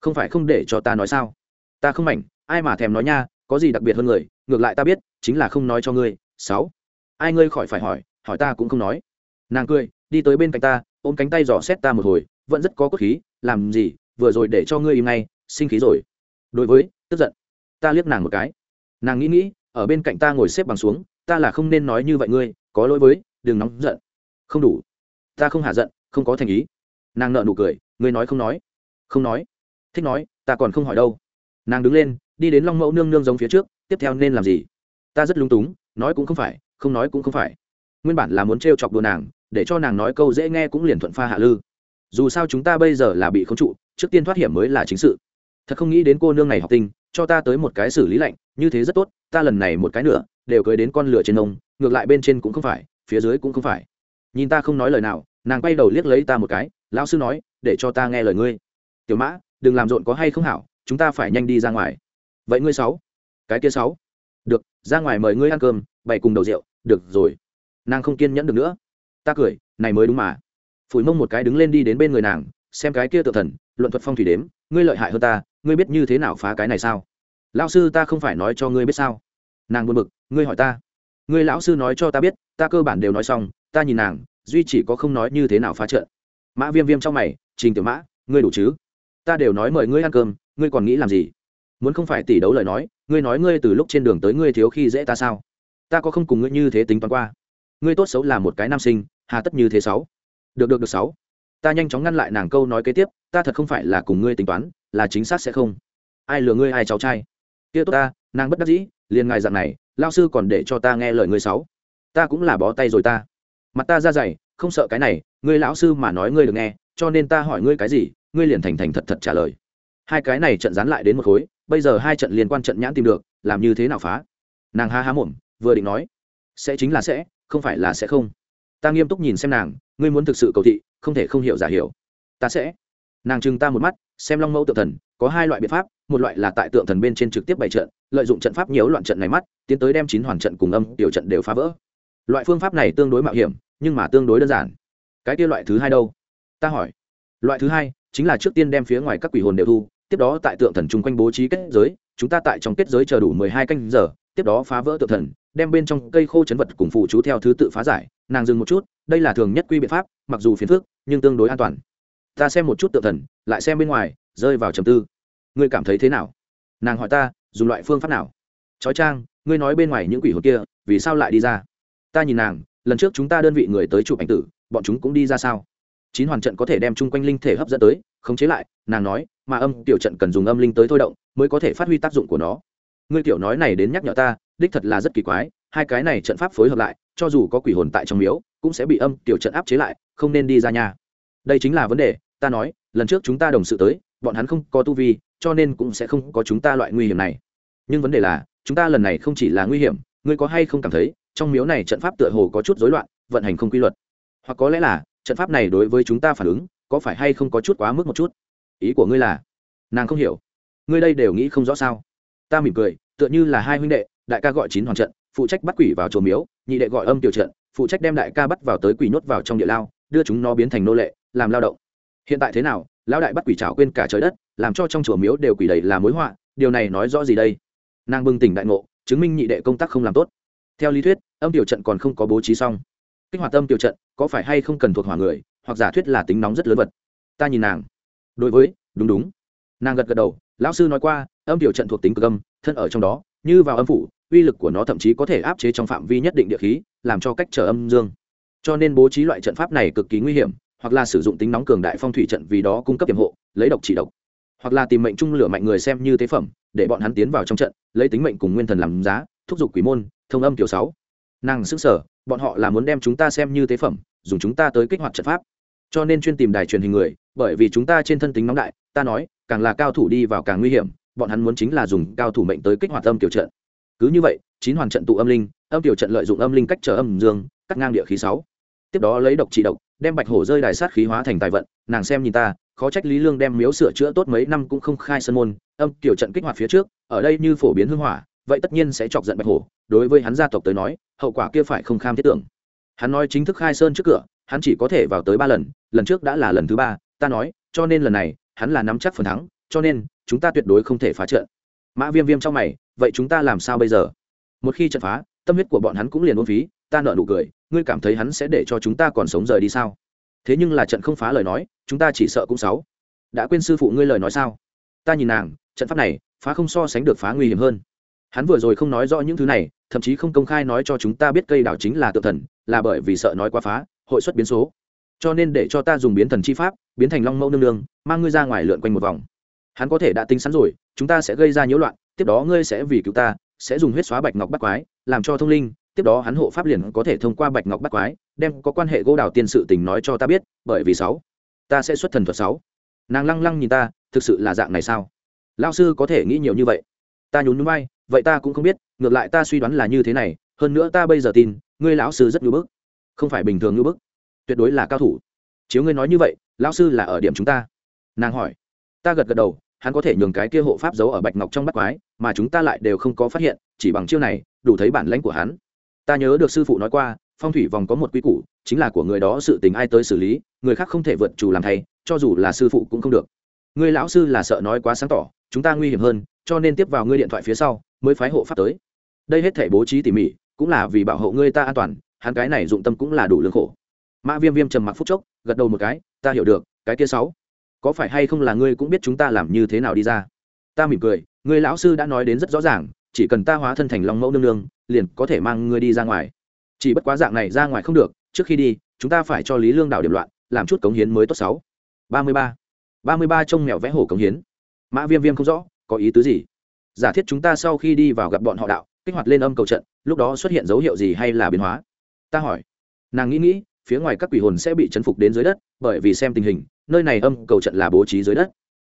S1: không phải không để cho ta nói sao? Ta không mảnh, ai mà thèm nói nha, có gì đặc biệt hơn người, ngược lại ta biết, chính là không nói cho ngươi. Sáu. Ai ngươi khỏi phải hỏi hỏi ta cũng không nói. Nàng cười, đi tới bên cạnh ta, ôm cánh tay dò xét ta một hồi, vẫn rất có cốt khí, làm gì, vừa rồi để cho ngươi im ngay, sinh khí rồi. Đối với, tức giận. Ta liếc nàng một cái. Nàng nghĩ nghĩ, ở bên cạnh ta ngồi xếp bằng xuống, ta là không nên nói như vậy ngươi, có lỗi với, đừng nóng giận. Không đủ. Ta không hạ giận, không có thành ý nàng nợ nụ cười, ngươi nói không nói. Không nói. Thích nói, ta còn không hỏi đâu. Nàng đứng lên, đi đến long mẫu nương nương giống phía trước, tiếp theo nên làm gì? Ta rất lung túng, nói cũng không phải, không nói cũng không phải. Nguyên bản là muốn t r e o chọc đùa nàng, để cho nàng nói câu dễ nghe cũng liền thuận pha hạ lư. Dù sao chúng ta bây giờ là bị khống trụ, trước tiên thoát hiểm mới là chính sự. Thật không nghĩ đến cô nương này học tinh, cho ta tới một cái xử lý lạnh, như thế rất tốt, ta lần này một cái nữa, đều cưới đến con lửa trên ông, ngược lại bên trên cũng không phải, phía dưới cũng không phải. Nhìn ta không nói lời nào, nàng quay đầu liếc lấy ta một cái lão sư nói, để cho ta nghe lời ngươi. Tiểu mã, đừng làm rộn có hay không hảo, chúng ta phải nhanh đi ra ngoài. Vậy ngươi sáu? Cái kia sáu. Được, ra ngoài mời ngươi ăn cơm, bày cùng đầu rượu, được rồi. Nàng không kiên nhẫn được nữa. Ta cười, này mới đúng mà. Phủi mông một cái đứng lên đi đến bên người nàng, xem cái kia tự thần, luận thuật phong thủy đếm, ngươi lợi hại hơn ta, ngươi biết như thế nào phá cái này sao? Lão sư, ta không phải nói cho ngươi biết sao. Nàng buồn bực, ngươi hỏi ta. Ngươi lão sư nói cho ta biết, ta cơ bản đều nói xong, ta nhìn nàng, duy chỉ có không nói như thế nào phá trận mã viêm viêm trong mày, trình tiểu mã, ngươi đủ chứ? Ta đều nói mời ngươi ăn cơm, ngươi còn nghĩ làm gì? Muốn không phải tỷ đấu lời nói, ngươi nói ngươi từ lúc trên đường tới ngươi thiếu khi dễ ta sao? Ta có không cùng ngươi như thế tính toán qua? Ngươi tốt xấu là một cái nam sinh, hà tất như thế sáu. Được được được, sáu. Ta nhanh chóng ngăn lại nàng câu nói kế tiếp, ta thật không phải là cùng ngươi tính toán, là chính xác sẽ không. Ai lừa ngươi, ai cháu trai? Kia tốt ta, nàng bất đắc dĩ, liền ngài dạng này, lao sư còn để cho ta nghe lời ngươi sáu. Ta cũng là bó tay rồi ta. Mặt ta ra dày không sợ cái này, ngươi lão sư mà nói ngươi được nghe, cho nên ta hỏi ngươi cái gì, ngươi liền thành thành thật thật trả lời. Hai cái này trận dán lại đến một khối, bây giờ hai trận liên quan trận nhãn tìm được, làm như thế nào phá? Nàng ha há mồm, vừa định nói, sẽ chính là sẽ, không phải là sẽ không. Ta nghiêm túc nhìn xem nàng, ngươi muốn thực sự cầu thị, không thể không hiểu giả hiểu. Ta sẽ. Nàng trừng ta một mắt, xem long mẫu tượng thần, có hai loại biện pháp, một loại là tại tượng thần bên trên trực tiếp bày trận, lợi dụng trận pháp nhiễu loạn trận này mắt, tiến tới đem chín hoàn trận cùng âm tiểu trận đều phá vỡ. Loại phương pháp này tương đối mạo hiểm nhưng mà tương đối đơn giản. Cái kia loại thứ hai đâu? Ta hỏi. Loại thứ hai chính là trước tiên đem phía ngoài các quỷ hồn đều thu, tiếp đó tại tượng thần chung quanh bố trí kết giới, chúng ta tại trong kết giới chờ đủ mười hai canh giờ, tiếp đó phá vỡ tượng thần, đem bên trong cây khô chấn vật cùng phụ chú theo thứ tự phá giải, nàng dừng một chút, đây là thường nhất quy biện pháp, mặc dù phiền phức, nhưng tương đối an toàn. Ta xem một chút tượng thần, lại xem bên ngoài, rơi vào trầm tư. Ngươi cảm thấy thế nào? Nàng hỏi ta, dùng loại phương pháp nào? Chói trang ngươi nói bên ngoài những quỷ hồn kia, vì sao lại đi ra? Ta nhìn nàng lần trước chúng ta đơn vị người tới chụp ảnh tử, bọn chúng cũng đi ra sao? Chín hoàn trận có thể đem chung quanh linh thể hấp dẫn tới, khống chế lại, nàng nói, mà âm tiểu trận cần dùng âm linh tới thôi động, mới có thể phát huy tác dụng của nó. Ngươi tiểu nói này đến nhắc nhở ta, đích thật là rất kỳ quái, hai cái này trận pháp phối hợp lại, cho dù có quỷ hồn tại trong miếu, cũng sẽ bị âm tiểu trận áp chế lại, không nên đi ra nhà. Đây chính là vấn đề, ta nói, lần trước chúng ta đồng sự tới, bọn hắn không có tu vi, cho nên cũng sẽ không có chúng ta loại nguy hiểm này. Nhưng vấn đề là, chúng ta lần này không chỉ là nguy hiểm, ngươi có hay không cảm thấy trong miếu này trận pháp tựa hồ có chút rối loạn, vận hành không quy luật. Hoặc có lẽ là, trận pháp này đối với chúng ta phản ứng, có phải hay không có chút quá mức một chút? Ý của ngươi là, nàng không hiểu. Ngươi đây đều nghĩ không rõ sao? Ta mỉm cười, tựa như là hai huynh đệ, đại ca gọi chín hoàn trận, phụ trách bắt quỷ vào chùa miếu, nhị đệ gọi âm tiểu trận, phụ trách đem đại ca bắt vào tới quỷ nhốt vào trong địa lao, đưa chúng nó biến thành nô lệ, làm lao động. Hiện tại thế nào, lão đại bắt quỷ trảo quên cả trời đất, làm cho trong chùa miếu đều quỷ đầy là mối họa, điều này nói rõ gì đây? Nàng bừng tỉnh đại ngộ, chứng minh nhị đệ công tác không làm tốt theo lý thuyết, âm tiểu trận còn không có bố trí xong. Kích hoạt âm tiểu trận, có phải hay không cần thuộc hỏa người, hoặc giả thuyết là tính nóng rất lớn vật. Ta nhìn nàng. Đối với, đúng đúng. Nàng gật gật đầu, lão sư nói qua, âm tiểu trận thuộc tính cực âm, thân ở trong đó, như vào âm phủ, uy lực của nó thậm chí có thể áp chế trong phạm vi nhất định địa khí, làm cho cách trở âm dương. Cho nên bố trí loại trận pháp này cực kỳ nguy hiểm, hoặc là sử dụng tính nóng cường đại phong thủy trận vì đó cung cấp tiềm hộ, lấy độc trị độc. Hoặc là tìm mệnh trung lửa mạnh người xem như tế phẩm, để bọn hắn tiến vào trong trận, lấy tính mệnh cùng nguyên thần làm giá thúc giục quỷ môn, thông âm kiểu sáu. Nàng xứng sở bọn họ là muốn đem chúng ta xem như tế phẩm, dùng chúng ta tới kích hoạt trận pháp. Cho nên chuyên tìm đài truyền hình người, bởi vì chúng ta trên thân tính nóng đại, ta nói, càng là cao thủ đi vào càng nguy hiểm, bọn hắn muốn chính là dùng cao thủ mệnh tới kích hoạt âm tiểu trận. Cứ như vậy, chín hoàn trận tụ âm linh, âm tiểu trận lợi dụng âm linh cách trở âm dương, cắt ngang địa khí sáu. Tiếp đó lấy độc trị độc, đem bạch hổ rơi đài sát khí hóa thành tài vận, nàng xem nhìn ta, khó trách lý lương đem miếu sửa chữa tốt mấy năm cũng không khai sân môn, âm tiểu trận kích hoạt phía trước, ở đây như phổ biến hưng hỏa vậy tất nhiên sẽ chọc giận bạch hổ. đối với hắn gia tộc tới nói, hậu quả kia phải không kham thiết tưởng. hắn nói chính thức khai sơn trước cửa, hắn chỉ có thể vào tới ba lần lần trước đã là lần thứ ba, ta nói, cho nên lần này, hắn là nắm chắc phần thắng, cho nên, chúng ta tuyệt đối không thể phá trận. mã viêm viêm trong mày, vậy chúng ta làm sao bây giờ? một khi trận phá, tâm huyết của bọn hắn cũng liền ôn phí, ta nợ nụ cười, ngươi cảm thấy hắn sẽ để cho chúng ta còn sống rời đi sao? thế nhưng là trận không phá lời nói, chúng ta chỉ sợ cũng sáu. đã quên sư phụ ngươi lời nói sao? ta nhìn nàng, trận pháp này, phá không so sánh được phá nguy hiểm hơn hắn vừa rồi không nói rõ những thứ này, thậm chí không công khai nói cho chúng ta biết cây đảo chính là tự thần, là bởi vì sợ nói quá phá, hội xuất biến số. Cho nên để cho ta dùng biến thần chi pháp, biến thành long mẫu nương nương, mang ngươi ra ngoài lượn quanh một vòng. Hắn có thể đã tính sẵn rồi, chúng ta sẽ gây ra nhiễu loạn, tiếp đó ngươi sẽ vì cứu ta, sẽ dùng huyết xóa bạch ngọc bắt quái, làm cho thông linh, tiếp đó hắn hộ pháp liền có thể thông qua bạch ngọc bắt quái, đem có quan hệ gỗ đào tiên sự tình nói cho ta biết, bởi vì sáu, ta sẽ xuất thần thuật sáu. Nàng lăng lăng nhìn ta, thực sự là dạng này sao? Lao sư có thể nghĩ nhiều như vậy. Ta nhún nhún bay vậy ta cũng không biết, ngược lại ta suy đoán là như thế này, hơn nữa ta bây giờ tin, ngươi lão sư rất ngưỡng bức. Không phải bình thường ngưỡng bức, tuyệt đối là cao thủ. Chiếu ngươi nói như vậy, lão sư là ở điểm chúng ta? Nàng hỏi. Ta gật gật đầu, hắn có thể nhường cái kia hộ pháp giấu ở bạch ngọc trong bắt quái, mà chúng ta lại đều không có phát hiện, chỉ bằng chiêu này, đủ thấy bản lãnh của hắn. Ta nhớ được sư phụ nói qua, phong thủy vòng có một quy củ, chính là của người đó sự tình ai tới xử lý, người khác không thể vượt chủ làm thay, cho dù là sư phụ cũng không được. Người lão sư là sợ nói quá sáng tỏ, chúng ta nguy hiểm hơn cho nên tiếp vào ngươi điện thoại phía sau, mới phái hộ pháp tới. Đây hết thể bố trí tỉ mỉ, cũng là vì bảo hộ ngươi ta an toàn, hắn cái này dụng tâm cũng là đủ lương khổ. Mã viêm viêm trầm mặc phút chốc, gật đầu một cái, ta hiểu được, cái kia sáu, có phải hay không là ngươi cũng biết chúng ta làm như thế nào đi ra? Ta mỉm cười, ngươi lão sư đã nói đến rất rõ ràng, chỉ cần ta hóa thân thành long mẫu nương nương, liền có thể mang ngươi đi ra ngoài. Chỉ bất quá dạng này ra ngoài không được, trước khi đi, chúng ta phải cho lý lương đảo điểm loạn, làm chút cống hiến mới tốt sáu. Ba mươi ba ba mươi ba trông mèo vẽ hổ cống hiến. Mã viêm viêm không rõ có ý tứ gì? Giả thiết chúng ta sau khi đi vào gặp bọn họ đạo, kích hoạt lên âm cầu trận, lúc đó xuất hiện dấu hiệu gì hay là biến hóa? Ta hỏi. Nàng nghĩ nghĩ, phía ngoài các quỷ hồn sẽ bị chấn phục đến dưới đất, bởi vì xem tình hình, nơi này âm cầu trận là bố trí dưới đất.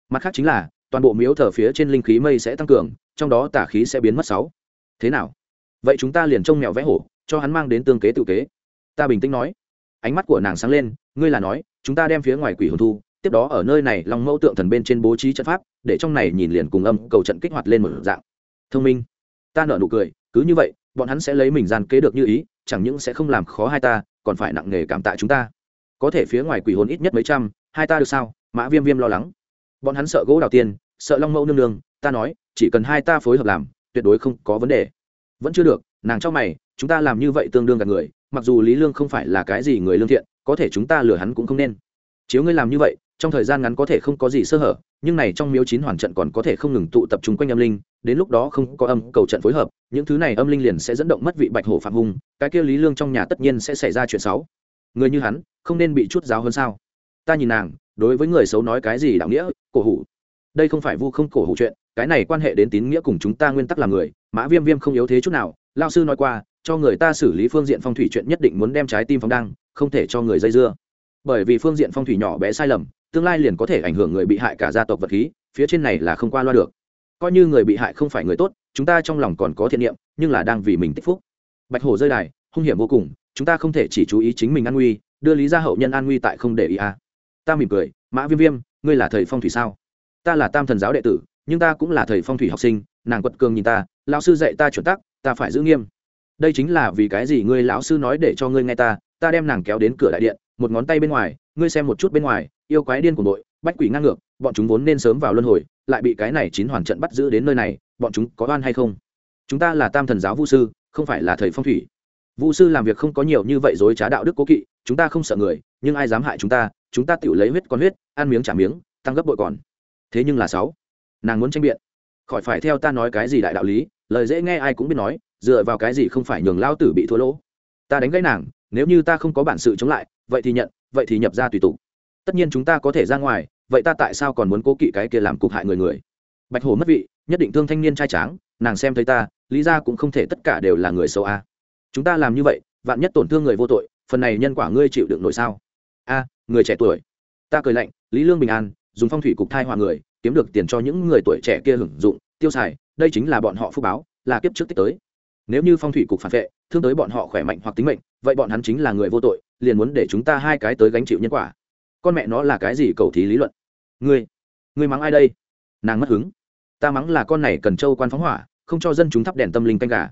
S1: Mặt khác chính là, toàn bộ miếu thờ phía trên linh khí mây sẽ tăng cường, trong đó tả khí sẽ biến mất sáu. Thế nào? Vậy chúng ta liền trông mèo vẽ hổ, cho hắn mang đến tương kế tự kế. Ta bình tĩnh nói. Ánh mắt của nàng sáng lên, ngươi là nói, chúng ta đem phía ngoài quỷ hồn thu tiếp đó ở nơi này long mẫu tượng thần bên trên bố trí trận pháp, để trong này nhìn liền cùng âm cầu trận kích hoạt lên một dạng. Thông minh. Ta nở nụ cười, cứ như vậy, bọn hắn sẽ lấy mình gian kế được như ý, chẳng những sẽ không làm khó hai ta, còn phải nặng nề cảm tạ chúng ta. Có thể phía ngoài quỷ hồn ít nhất mấy trăm, hai ta được sao? Mã viêm viêm lo lắng. Bọn hắn sợ gỗ đào tiên, sợ long mẫu nương nương, ta nói, chỉ cần hai ta phối hợp làm, tuyệt đối không có vấn đề. Vẫn chưa được, nàng cho mày, chúng ta làm như vậy tương đương cả người, mặc dù lý lương không phải là cái gì người lương thiện, có thể chúng ta lừa hắn cũng không nên. Chiếu ngươi làm như vậy trong thời gian ngắn có thể không có gì sơ hở, nhưng này trong miếu chín hoàn trận còn có thể không ngừng tụ tập trung quanh âm linh, đến lúc đó không có âm cầu trận phối hợp, những thứ này âm linh liền sẽ dẫn động mất vị bạch hổ phạm hùng, cái kia lý lương trong nhà tất nhiên sẽ xảy ra chuyện xấu. Người như hắn, không nên bị chút giáo hơn sao? Ta nhìn nàng, đối với người xấu nói cái gì đạo nghĩa, cổ hủ. Đây không phải vu không cổ hủ chuyện, cái này quan hệ đến tín nghĩa cùng chúng ta nguyên tắc là người, mã viêm viêm không yếu thế chút nào lao sư nói qua, cho người ta xử lý phương diện phong thủy chuyện nhất định muốn đem trái tim phóng đăng, không thể cho người dây dưa. Bởi vì phương diện phong thủy nhỏ bé sai lầm tương lai liền có thể ảnh hưởng người bị hại cả gia tộc vật khí, phía trên này là không qua loa được. Coi như người bị hại không phải người tốt, chúng ta trong lòng còn có thiện niệm, nhưng là đang vì mình tích phúc. Bạch hổ rơi đài, hung hiểm vô cùng, chúng ta không thể chỉ chú ý chính mình an nguy, đưa lý gia hậu nhân an nguy tại không để ý à. ta mỉm cười, mã viêm viêm, ngươi là thầy phong thủy sao? Ta là tam thần giáo đệ tử, nhưng ta cũng là thầy phong thủy học sinh, nàng quật cường nhìn ta, lão sư dạy ta chuẩn tắc, ta phải giữ nghiêm. Đây chính là vì cái gì ngươi lão sư nói để cho ngươi nghe ta ta đem nàng kéo đến cửa đại điện, một ngón tay bên ngoài ngươi xem một chút bên ngoài, yêu quái điên của nội bách quỷ ngang ngược, bọn chúng vốn nên sớm vào luân hồi, lại bị cái này chín hoàn trận bắt giữ đến nơi này, bọn chúng có oan hay không? Chúng ta là tam thần giáo vu sư, không phải là thầy phong thủy. Vu sư làm việc không có nhiều như vậy dối trá đạo đức cố kỵ, chúng ta không sợ người, nhưng ai dám hại chúng ta chúng ta tự lấy huyết con huyết, ăn miếng trả miếng, tăng gấp bội còn. Thế nhưng là sáu, nàng muốn tranh biện. Khỏi phải theo ta nói cái gì đại đạo lý, lời dễ nghe ai cũng biết nói, dựa vào cái gì không phải nhường lao tử bị thua lỗ. Ta đánh gãy nàng, nếu như ta không có bản sự chống lại, vậy thì nhận vậy thì nhập ra tùy tục. Tất nhiên chúng ta có thể ra ngoài, vậy ta tại sao còn muốn cố kỵ cái kia làm cục hại người người? Bạch hổ mất vị, nhất định thương thanh niên trai tráng, nàng xem thấy ta, lý ra cũng không thể tất cả đều là người xấu a. Chúng ta làm như vậy, vạn nhất tổn thương người vô tội, phần này nhân quả ngươi chịu đựng nổi sao? A, người trẻ tuổi. Ta cười lạnh, lý lương bình an, dùng phong thủy cục thai hòa người, kiếm được tiền cho những người tuổi trẻ kia hưởng dụng, tiêu xài, đây chính là bọn họ phúc báo, là kiếp trước tích tới. Nếu như phong thủy cục phản vệ, thương tới bọn họ khỏe mạnh hoặc tính mệnh, vậy bọn hắn chính là người vô tội liền muốn để chúng ta hai cái tới gánh chịu nhân quả. Con mẹ nó là cái gì cầu thí lý luận? Ngươi ngươi mắng ai đây? Nàng mất hứng. Ta mắng là con này cần châu quan phóng hỏa, không cho dân chúng thắp đèn tâm linh canh gà.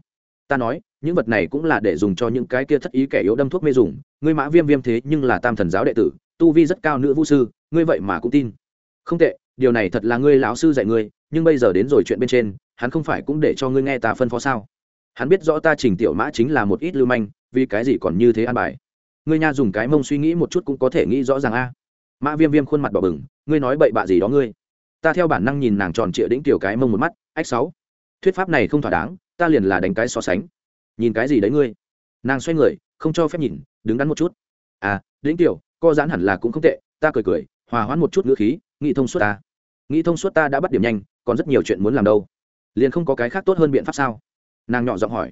S1: Ta nói, những vật này cũng là để dùng cho những cái kia thất ý kẻ yếu đâm thuốc mê dùng. Ngươi mã viêm viêm thế nhưng là tam thần giáo đệ tử, tu vi rất cao nữ vũ sư, ngươi vậy mà cũng tin. Không tệ, điều này thật là ngươi lão sư dạy ngươi, nhưng bây giờ đến rồi chuyện bên trên, hắn không phải cũng để cho ngươi nghe ta phân phó sao? Hắn biết rõ ta trình tiểu mã chính là một ít lưu manh, vì cái gì còn như thế an bài? Ngươi nha dùng cái mông suy nghĩ một chút cũng có thể nghĩ rõ ràng a. Mã viêm viêm khuôn mặt bỏ bừng, ngươi nói bậy bạ gì đó ngươi? Ta theo bản năng nhìn nàng tròn trịa đĩnh tiểu cái mông một mắt, ách sáu. Thuyết pháp này không thỏa đáng, ta liền là đánh cái so sánh. Nhìn cái gì đấy ngươi? Nàng xoay người, không cho phép nhìn, đứng đắn một chút. À đĩnh tiểu, co giãn hẳn là cũng không tệ, ta cười cười, hòa hoãn một chút ngữ khí, nghĩ thông suốt ta. Nghĩ thông suốt ta đã bắt điểm nhanh, còn rất nhiều chuyện muốn làm đâu. Liền không có cái khác tốt hơn biện pháp sao? Nàng nhỏ giọng hỏi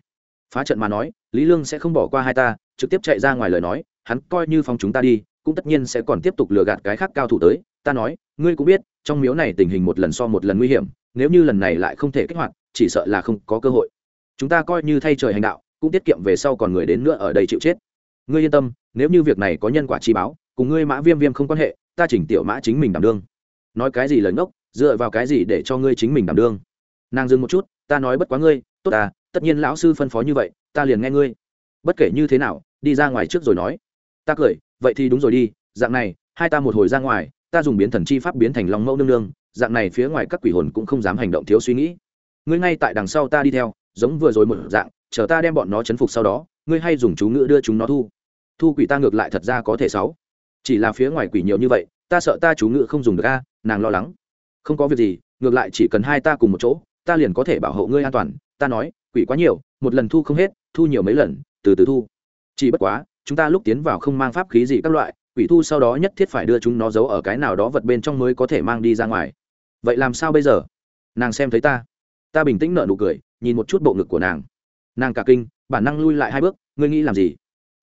S1: phá trận mà nói, lý lương sẽ không bỏ qua hai ta, trực tiếp chạy ra ngoài lời nói, hắn coi như phòng chúng ta đi, cũng tất nhiên sẽ còn tiếp tục lừa gạt cái khác cao thủ tới. Ta nói, ngươi cũng biết, trong miếu này tình hình một lần so một lần nguy hiểm, nếu như lần này lại không thể kích hoạt, chỉ sợ là không có cơ hội. Chúng ta coi như thay trời hành đạo, cũng tiết kiệm về sau còn người đến nữa ở đây chịu chết. Ngươi yên tâm, nếu như việc này có nhân quả chi báo, cùng ngươi mã viêm viêm không quan hệ, ta chỉnh tiểu mã chính mình đảm đương. Nói cái gì lời ngốc, dựa vào cái gì để cho ngươi chính mình đảm đương? Nàng dừng một chút, ta nói bất quá ngươi, tốt à tất nhiên lão sư phân phó như vậy, ta liền nghe ngươi. Bất kể như thế nào, đi ra ngoài trước rồi nói. Ta cười, vậy thì đúng rồi đi, dạng này, hai ta một hồi ra ngoài, ta dùng biến thần chi pháp biến thành long mẫu nương nương, dạng này phía ngoài các quỷ hồn cũng không dám hành động thiếu suy nghĩ. Ngươi ngay tại đằng sau ta đi theo, giống vừa rồi một dạng, chờ ta đem bọn nó chấn phục sau đó, ngươi hay dùng chú ngữ đưa chúng nó thu. Thu quỷ ta ngược lại thật ra có thể sáu. Chỉ là phía ngoài quỷ nhiều như vậy, ta sợ ta chú ngữ không dùng được a, nàng lo lắng. Không có việc gì, ngược lại chỉ cần hai ta cùng một chỗ, ta liền có thể bảo hộ ngươi an toàn, ta nói quỷ quá nhiều, một lần thu không hết, thu nhiều mấy lần, từ từ thu. Chỉ bất quá, chúng ta lúc tiến vào không mang pháp khí gì các loại, quỷ thu sau đó nhất thiết phải đưa chúng nó giấu ở cái nào đó vật bên trong mới có thể mang đi ra ngoài. Vậy làm sao bây giờ? Nàng xem thấy ta. Ta bình tĩnh nợ nụ cười, nhìn một chút bộ ngực của nàng. Nàng cả kinh, bản năng lui lại hai bước, ngươi nghĩ làm gì?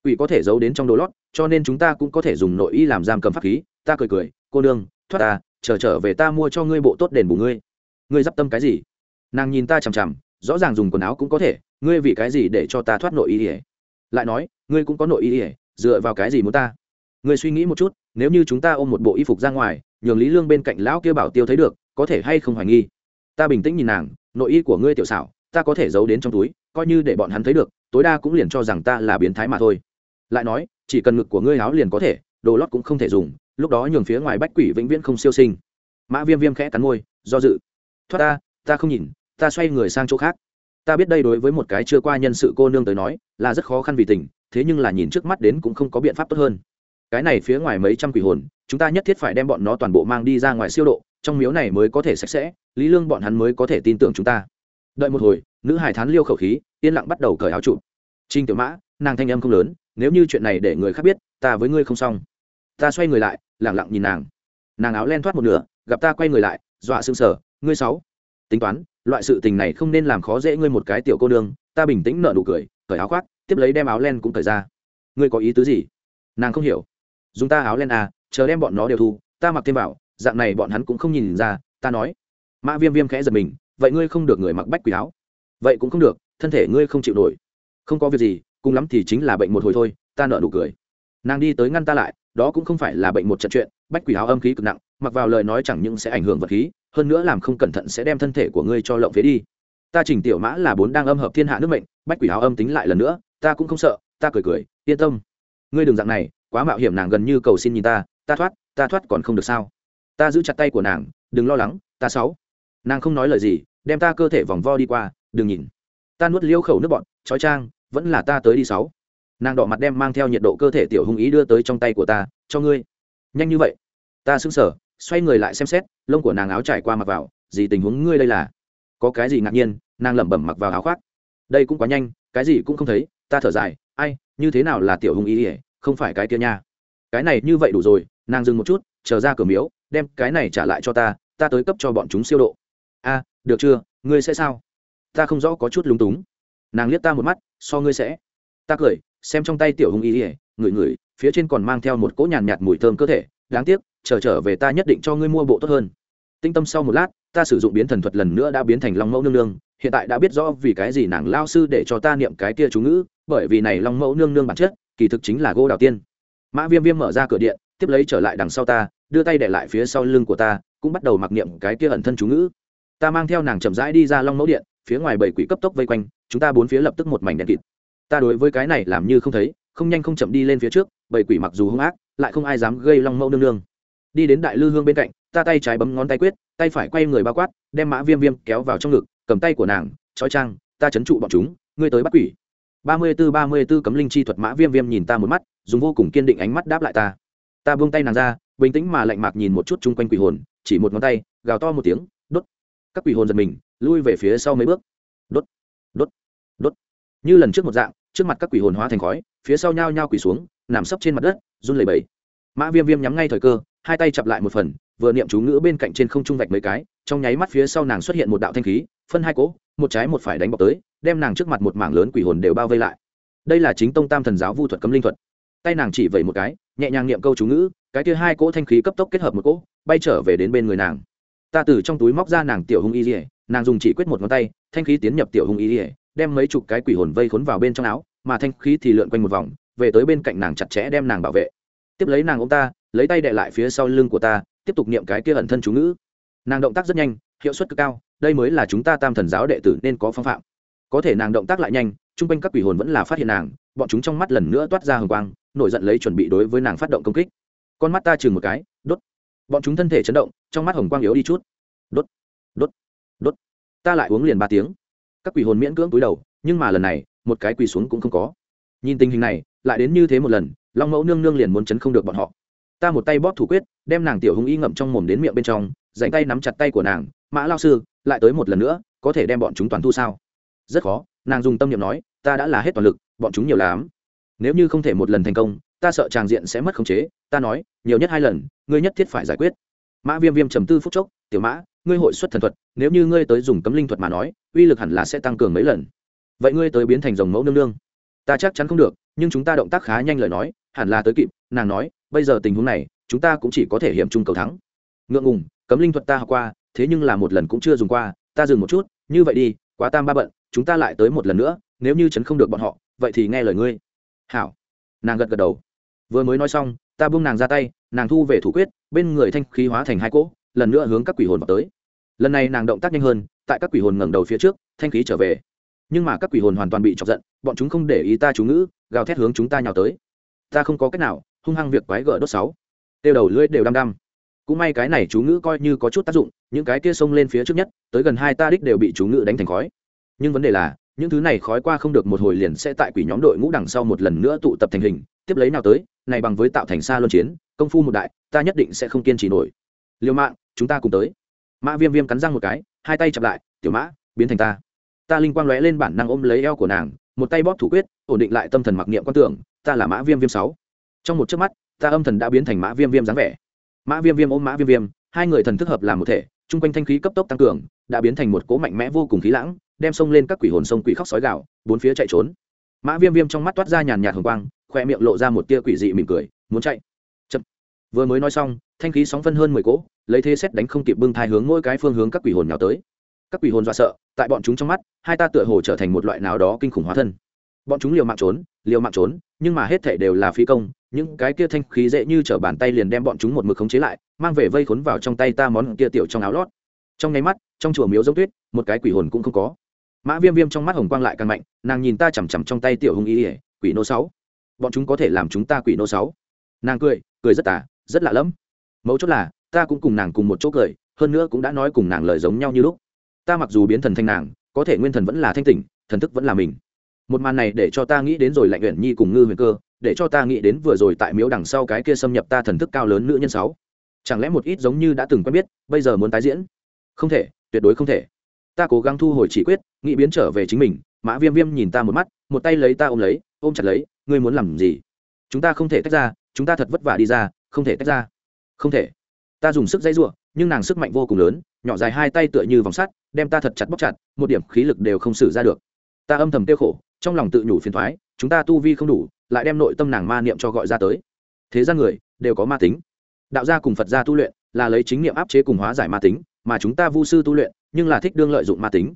S1: Quỷ có thể giấu đến trong đồ lót, cho nên chúng ta cũng có thể dùng nội y làm giam cầm pháp khí. Ta cười cười, cô đương thoát ta, chờ trở về ta mua cho ngươi bộ tốt đền bù ngươi. Ngươi d i p tâm cái gì? Nàng nhìn ta chằm chằm rõ ràng dùng quần áo cũng có thể, ngươi vì cái gì để cho ta thoát nội y ỉa? Lại nói, ngươi cũng có nội y ỉa, dựa vào cái gì muốn ta? Ngươi suy nghĩ một chút, nếu như chúng ta ôm một bộ y phục ra ngoài, nhường lý lương bên cạnh lão kia bảo tiêu thấy được, có thể hay không hoài nghi? Ta bình tĩnh nhìn nàng, nội y của ngươi tiểu xảo, ta có thể giấu đến trong túi, coi như để bọn hắn thấy được, tối đa cũng liền cho rằng ta là biến thái mà thôi. Lại nói, chỉ cần ngực của ngươi áo liền có thể, đồ lót cũng không thể dùng, lúc đó nhường phía ngoài bách quỷ vĩnh viễn không siêu sinh. Mã viêm viêm khẽ cắn môi, do dự. Thoát ta ta không nhìn ta xoay người sang chỗ khác. Ta biết đây đối với một cái chưa qua nhân sự cô nương tới nói, là rất khó khăn vì tình, thế nhưng là nhìn trước mắt đến cũng không có biện pháp tốt hơn. Cái này phía ngoài mấy trăm quỷ hồn, chúng ta nhất thiết phải đem bọn nó toàn bộ mang đi ra ngoài siêu độ, trong miếu này mới có thể sạch sẽ, lý lương bọn hắn mới có thể tin tưởng chúng ta. Đợi một hồi, nữ hải thán liêu khẩu khí, yên lặng bắt đầu cởi áo chụp trinh tiểu mã, nàng thanh âm không lớn, nếu như chuyện này để người khác biết, ta với ngươi không xong. Ta xoay người lại, lẳng lặng nhìn nàng. Nàng áo len thoát một nửa, gặp ta quay người lại, dọa sững sờ. Ngươi sáu. Tính toán loại sự tình này không nên làm khó dễ ngươi một cái tiểu cô nương, ta bình tĩnh nở nụ cười, cởi áo khoác, tiếp lấy đem áo len cũng cởi ra. Ngươi có ý tứ gì? Nàng không hiểu. Dùng ta áo len à chờ đem bọn nó đều thu, ta mặc thêm vào, dạng này bọn hắn cũng không nhìn ra, ta nói. Mã viêm viêm khẽ giật mình, vậy ngươi không được người mặc bách quỷ áo. Vậy cũng không được, thân thể ngươi không chịu nổi. Không có việc gì, cùng lắm thì chính là bệnh một hồi thôi, ta nợ nụ cười. Nàng đi tới ngăn ta lại, đó cũng không phải là bệnh một trận chuyện, bách quỷ áo âm khí cực nặng, mặc vào lời nói chẳng những sẽ ảnh hưởng vật khí hơn nữa làm không cẩn thận sẽ đem thân thể của ngươi cho lộng phế đi. Ta chỉnh tiểu mã là bốn đang âm hợp thiên hạ nước mệnh, bách quỷ áo âm tính lại lần nữa, ta cũng không sợ, ta cười cười, yên tâm. Ngươi đừng dạng này, quá mạo hiểm nàng gần như cầu xin nhìn ta ta thoát ta thoát còn không được sao? Ta giữ chặt tay của nàng, đừng lo lắng, ta sáu. Nàng không nói lời gì, đem ta cơ thể vòng vo đi qua, đừng nhìn. Ta nuốt liêu khẩu nước bọn trói trang vẫn là ta tới đi sáu. Nàng đỏ mặt đem mang theo nhiệt độ cơ thể tiểu hung ý đưa tới trong tay của ta, cho ngươi. Nhanh như vậy. Ta sững sờ xoay người lại xem xét lông của nàng áo trải qua mặc vào gì tình huống ngươi đây là? Có cái gì ngạc nhiên? Nàng lẩm bẩm mặc vào áo khoác. Đây cũng quá nhanh cái gì cũng không thấy ta thở dài ai như thế nào là tiểu hung ý ỉa không phải cái kia nha. Cái này như vậy đủ rồi nàng dừng một chút chờ ra cửa miếu đem cái này trả lại cho ta ta tới cấp cho bọn chúng siêu độ. A được chưa? Ngươi sẽ sao? Ta không rõ có chút lúng túng. Nàng liếc ta một mắt so ngươi sẽ. Ta cười xem trong tay tiểu hung y ỉa ngửi ngửi phía trên còn mang theo một cỗ nhàn nhạt, mùi thơm cơ thể đáng tiếc chờ trở, trở về ta nhất định cho ngươi mua bộ tốt hơn. Tinh tâm sau một lát ta sử dụng biến thần thuật lần nữa đã biến thành long mẫu nương nương hiện tại đã biết rõ vì cái gì nàng lao sư để cho ta niệm cái kia chú ngữ bởi vì này long mẫu nương nương bản chất kỳ thực chính là gô đào tiên. Mã viêm viêm mở ra cửa điện tiếp lấy trở lại đằng sau ta đưa tay để lại phía sau lưng của ta cũng bắt đầu mặc niệm cái kia ẩn thân chú ngữ. Ta mang theo nàng chậm rãi đi ra long mẫu điện phía ngoài bảy quỷ cấp tốc vây quanh chúng ta bốn phía lập tức một mảnh đèn kịt. Ta đối với cái này làm như không thấy không nhanh không chậm đi lên phía trước bảy quỷ mặc dù hung ác lại không ai dám gây long mẫu nương nương đi đến đại lư hương bên cạnh, ta tay trái bấm ngón tay quyết, tay phải quay người bao quát, đem mã viêm viêm kéo vào trong ngực, cầm tay của nàng trói trang ta chấn trụ bọn chúng, ngươi tới bắt quỷ. Ba mươi b ố ba mươi b ố cấm linh chi thuật mã viêm viêm nhìn ta một mắt, dùng vô cùng kiên định ánh mắt đáp lại ta. Ta buông tay nàng ra, bình tĩnh mà lạnh mạc nhìn một chút chung quanh quỷ hồn, chỉ một ngón tay, gào to một tiếng, đốt. Các quỷ hồn giật mình, lui về phía sau mấy bước. Đốt đốt đốt. Như lần trước một dạng, trước mặt các quỷ hồn hóa thành khói, phía sau nhao nhao quỷ xuống, nằm sấp trên mặt đất, run lẩy bẩy. Mã viêm viêm nhắm ngay thời cơ hai tay chặp lại một phần, vừa niệm chú ngữ bên cạnh trên không trung vạch mấy cái, trong nháy mắt phía sau nàng xuất hiện một đạo thanh khí, phân hai cỗ, một trái một phải đánh bọc tới, đem nàng trước mặt một mảng lớn quỷ hồn đều bao vây lại. Đây là chính tông tam thần giáo vu thuật cấm linh thuật. Tay nàng chỉ vẩy một cái, nhẹ nhàng niệm câu chú ngữ, cái kia hai cỗ thanh khí cấp tốc kết hợp một cỗ, bay trở về đến bên người nàng. Ta từ trong túi móc ra nàng tiểu hung y dỉa nàng dùng chỉ quyết một ngón tay, thanh khí tiến nhập tiểu hung y dỉa đem mấy chục cái quỷ hồn vây khốn vào bên trong áo, mà thanh khí thì lượn quanh một vòng, về tới bên cạnh nàng chặt chẽ đem nàng bảo vệ tiếp lấy nàng ô m ta, lấy tay đệ lại phía sau lưng của ta, tiếp tục niệm cái kia ẩn thân chú ngữ. Nàng động tác rất nhanh, hiệu suất cực cao, đây mới là chúng ta tam thần giáo đệ tử nên có phong phạm. Có thể nàng động tác lại nhanh, chung quanh các quỷ hồn vẫn là phát hiện nàng, bọn chúng trong mắt lần nữa toát ra hồng quang, nổi giận lấy chuẩn bị đối với nàng phát động công kích. Con mắt ta chừng một cái, đốt. Bọn chúng thân thể chấn động, trong mắt hồng quang yếu đi chút. Đốt đốt đốt. Ta lại uống liền ba tiếng. Các quỷ hồn miễn cưỡng túi đầu, nhưng mà lần này, một cái quỳ xuống cũng không có. Nhìn tình hình này, lại đến như thế một lần long mẫu nương nương liền muốn chấn không được bọn họ. Ta một tay bóp thủ quyết, đem nàng tiểu hung y ngậm trong mồm đến miệng bên trong, dành tay nắm chặt tay của nàng, mã lao sư, lại tới một lần nữa, có thể đem bọn chúng toàn thu sao? Rất khó, nàng dùng tâm niệm nói, ta đã là hết toàn lực, bọn chúng nhiều lắm. Nếu như không thể một lần thành công, ta sợ tràng diện sẽ mất khống chế. Ta nói, nhiều nhất hai lần, ngươi nhất thiết phải giải quyết. Mã viêm viêm trầm tư phút chốc, tiểu mã, ngươi hội xuất thần thuật, nếu như ngươi tới dùng cấm linh thuật mà nói, uy lực hẳn là sẽ tăng cường mấy lần. Vậy ngươi tới biến thành dòng mẫu nương nương ta chắc chắn không được, nhưng chúng ta động tác khá nhanh lời nói, hẳn là tới kịp, nàng nói, bây giờ tình huống này, chúng ta cũng chỉ có thể hiểm chung cầu thắng. Ngượng ngùng, cấm linh thuật ta học qua, thế nhưng là một lần cũng chưa dùng qua, ta dừng một chút, như vậy đi, quá tam ba bận, chúng ta lại tới một lần nữa, nếu như chấn không được bọn họ, vậy thì nghe lời ngươi. Hảo. Nàng gật gật đầu. Vừa mới nói xong, ta buông nàng ra tay, nàng thu về thủ quyết, bên người thanh khí hóa thành hai cỗ, lần nữa hướng các quỷ hồn vào tới. Lần này nàng động tác nhanh hơn, tại các quỷ hồn ngẩng đầu phía trước, thanh khí trở về nhưng mà các quỷ hồn hoàn toàn bị chọc giận, bọn chúng không để ý ta chú ngữ, gào thét hướng chúng ta nhào tới. Ta không có cách nào, hung hăng việc quái gỡ đốt sáu. Tiêu đầu lưỡi đều đăm đăm. Cũng may cái này chú ngữ coi như có chút tác dụng, những cái kia xông lên phía trước nhất, tới gần hai ta đích đều bị chú ngữ đánh thành khói. Nhưng vấn đề là, những thứ này khói qua không được một hồi liền sẽ tại quỷ nhóm đội ngũ đằng sau một lần nữa tụ tập thành hình, tiếp lấy nào tới, này bằng với tạo thành xa luân chiến, công phu một đại, ta nhất định sẽ không kiên trì nổi. Liều mạng chúng ta cùng tới. Mã viêm viêm cắn răng một cái, hai tay chặp lại, tiểu mã, biến thành ta ta linh quang lóe lên bản năng ôm lấy eo của nàng, một tay bóp thủ quyết, ổn định lại tâm thần mặc niệm quan tưởng, ta là mã viêm viêm sáu. Trong một chớp mắt, ta âm thần đã biến thành mã viêm viêm dáng vẻ. Mã viêm viêm ôm mã viêm viêm, hai người thần thức hợp làm một thể, chung quanh thanh khí cấp tốc tăng cường, đã biến thành một cỗ mạnh mẽ vô cùng khí lãng, đem sông lên các quỷ hồn sông quỷ khóc sói gạo bốn phía chạy trốn. Mã viêm viêm trong mắt toát ra nhàn nhạt hồng quang, khoe miệng lộ ra một tia quỷ dị mỉm cười, muốn chạy. Chậm. Vừa mới nói xong, thanh khí sóng phân hơn mười cỗ, lấy thế xét đánh không kịp bưng thai hướng mỗi cái phương hướng các quỷ hồn nào tới các quỷ hồn dọa sợ, tại bọn chúng trong mắt, hai ta tựa hồ trở thành một loại nào đó kinh khủng hóa thân. Bọn chúng liều mạng trốn, liều mạng trốn, nhưng mà hết thể đều là phi công, những cái kia thanh khí dễ như t r ở bàn tay liền đem bọn chúng một mực khống chế lại, mang về vây khốn vào trong tay ta món kia tiểu trong áo lót. Trong nháy mắt, trong chùa miếu giống tuyết, một cái quỷ hồn cũng không có. Mã viêm viêm trong mắt hồng quang lại càng mạnh, nàng nhìn ta chằm chằm trong tay tiểu hung ý ỉa quỷ nô sáu. Bọn chúng có thể làm chúng ta quỷ nô sáu. Nàng cười cười rất tả rất lạ lẫm. Mấu chốt là, ta cũng cùng nàng cùng một chỗ cười, hơn nữa cũng đã nói cùng nàng lời giống nhau như lúc ta mặc dù biến thần thanh nàng, có thể nguyên thần vẫn là thanh tỉnh, thần thức vẫn là mình. Một màn này để cho ta nghĩ đến rồi lạnh uyển nhi cùng ngư huyền cơ, để cho ta nghĩ đến vừa rồi tại miếu đằng sau cái kia xâm nhập ta thần thức cao lớn nữ nhân sáu. Chẳng lẽ một ít giống như đã từng quen biết, bây giờ muốn tái diễn? Không thể, tuyệt đối không thể. Ta cố gắng thu hồi chỉ quyết, nghĩ biến trở về chính mình, mã viêm viêm nhìn ta một mắt, một tay lấy ta ôm lấy, ôm chặt lấy, ngươi muốn làm gì? Chúng ta không thể tách ra, chúng ta thật vất vả đi ra, không thể tách ra. Không thể. Ta dùng sức dây giụa, nhưng nàng sức mạnh vô cùng lớn, nhỏ dài hai tay tựa như vòng sắt đem ta thật chặt bóc chặt, một điểm khí lực đều không xử ra được. Ta âm thầm tiêu khổ, trong lòng tự nhủ phiền thoái, chúng ta tu vi không đủ, lại đem nội tâm nàng ma niệm cho gọi ra tới. Thế gian người, đều có ma tính. Đạo gia cùng phật gia tu luyện, là lấy chính niệm áp chế cùng hóa giải ma tính, mà chúng ta vu sư tu luyện, nhưng là thích đương lợi dụng ma tính.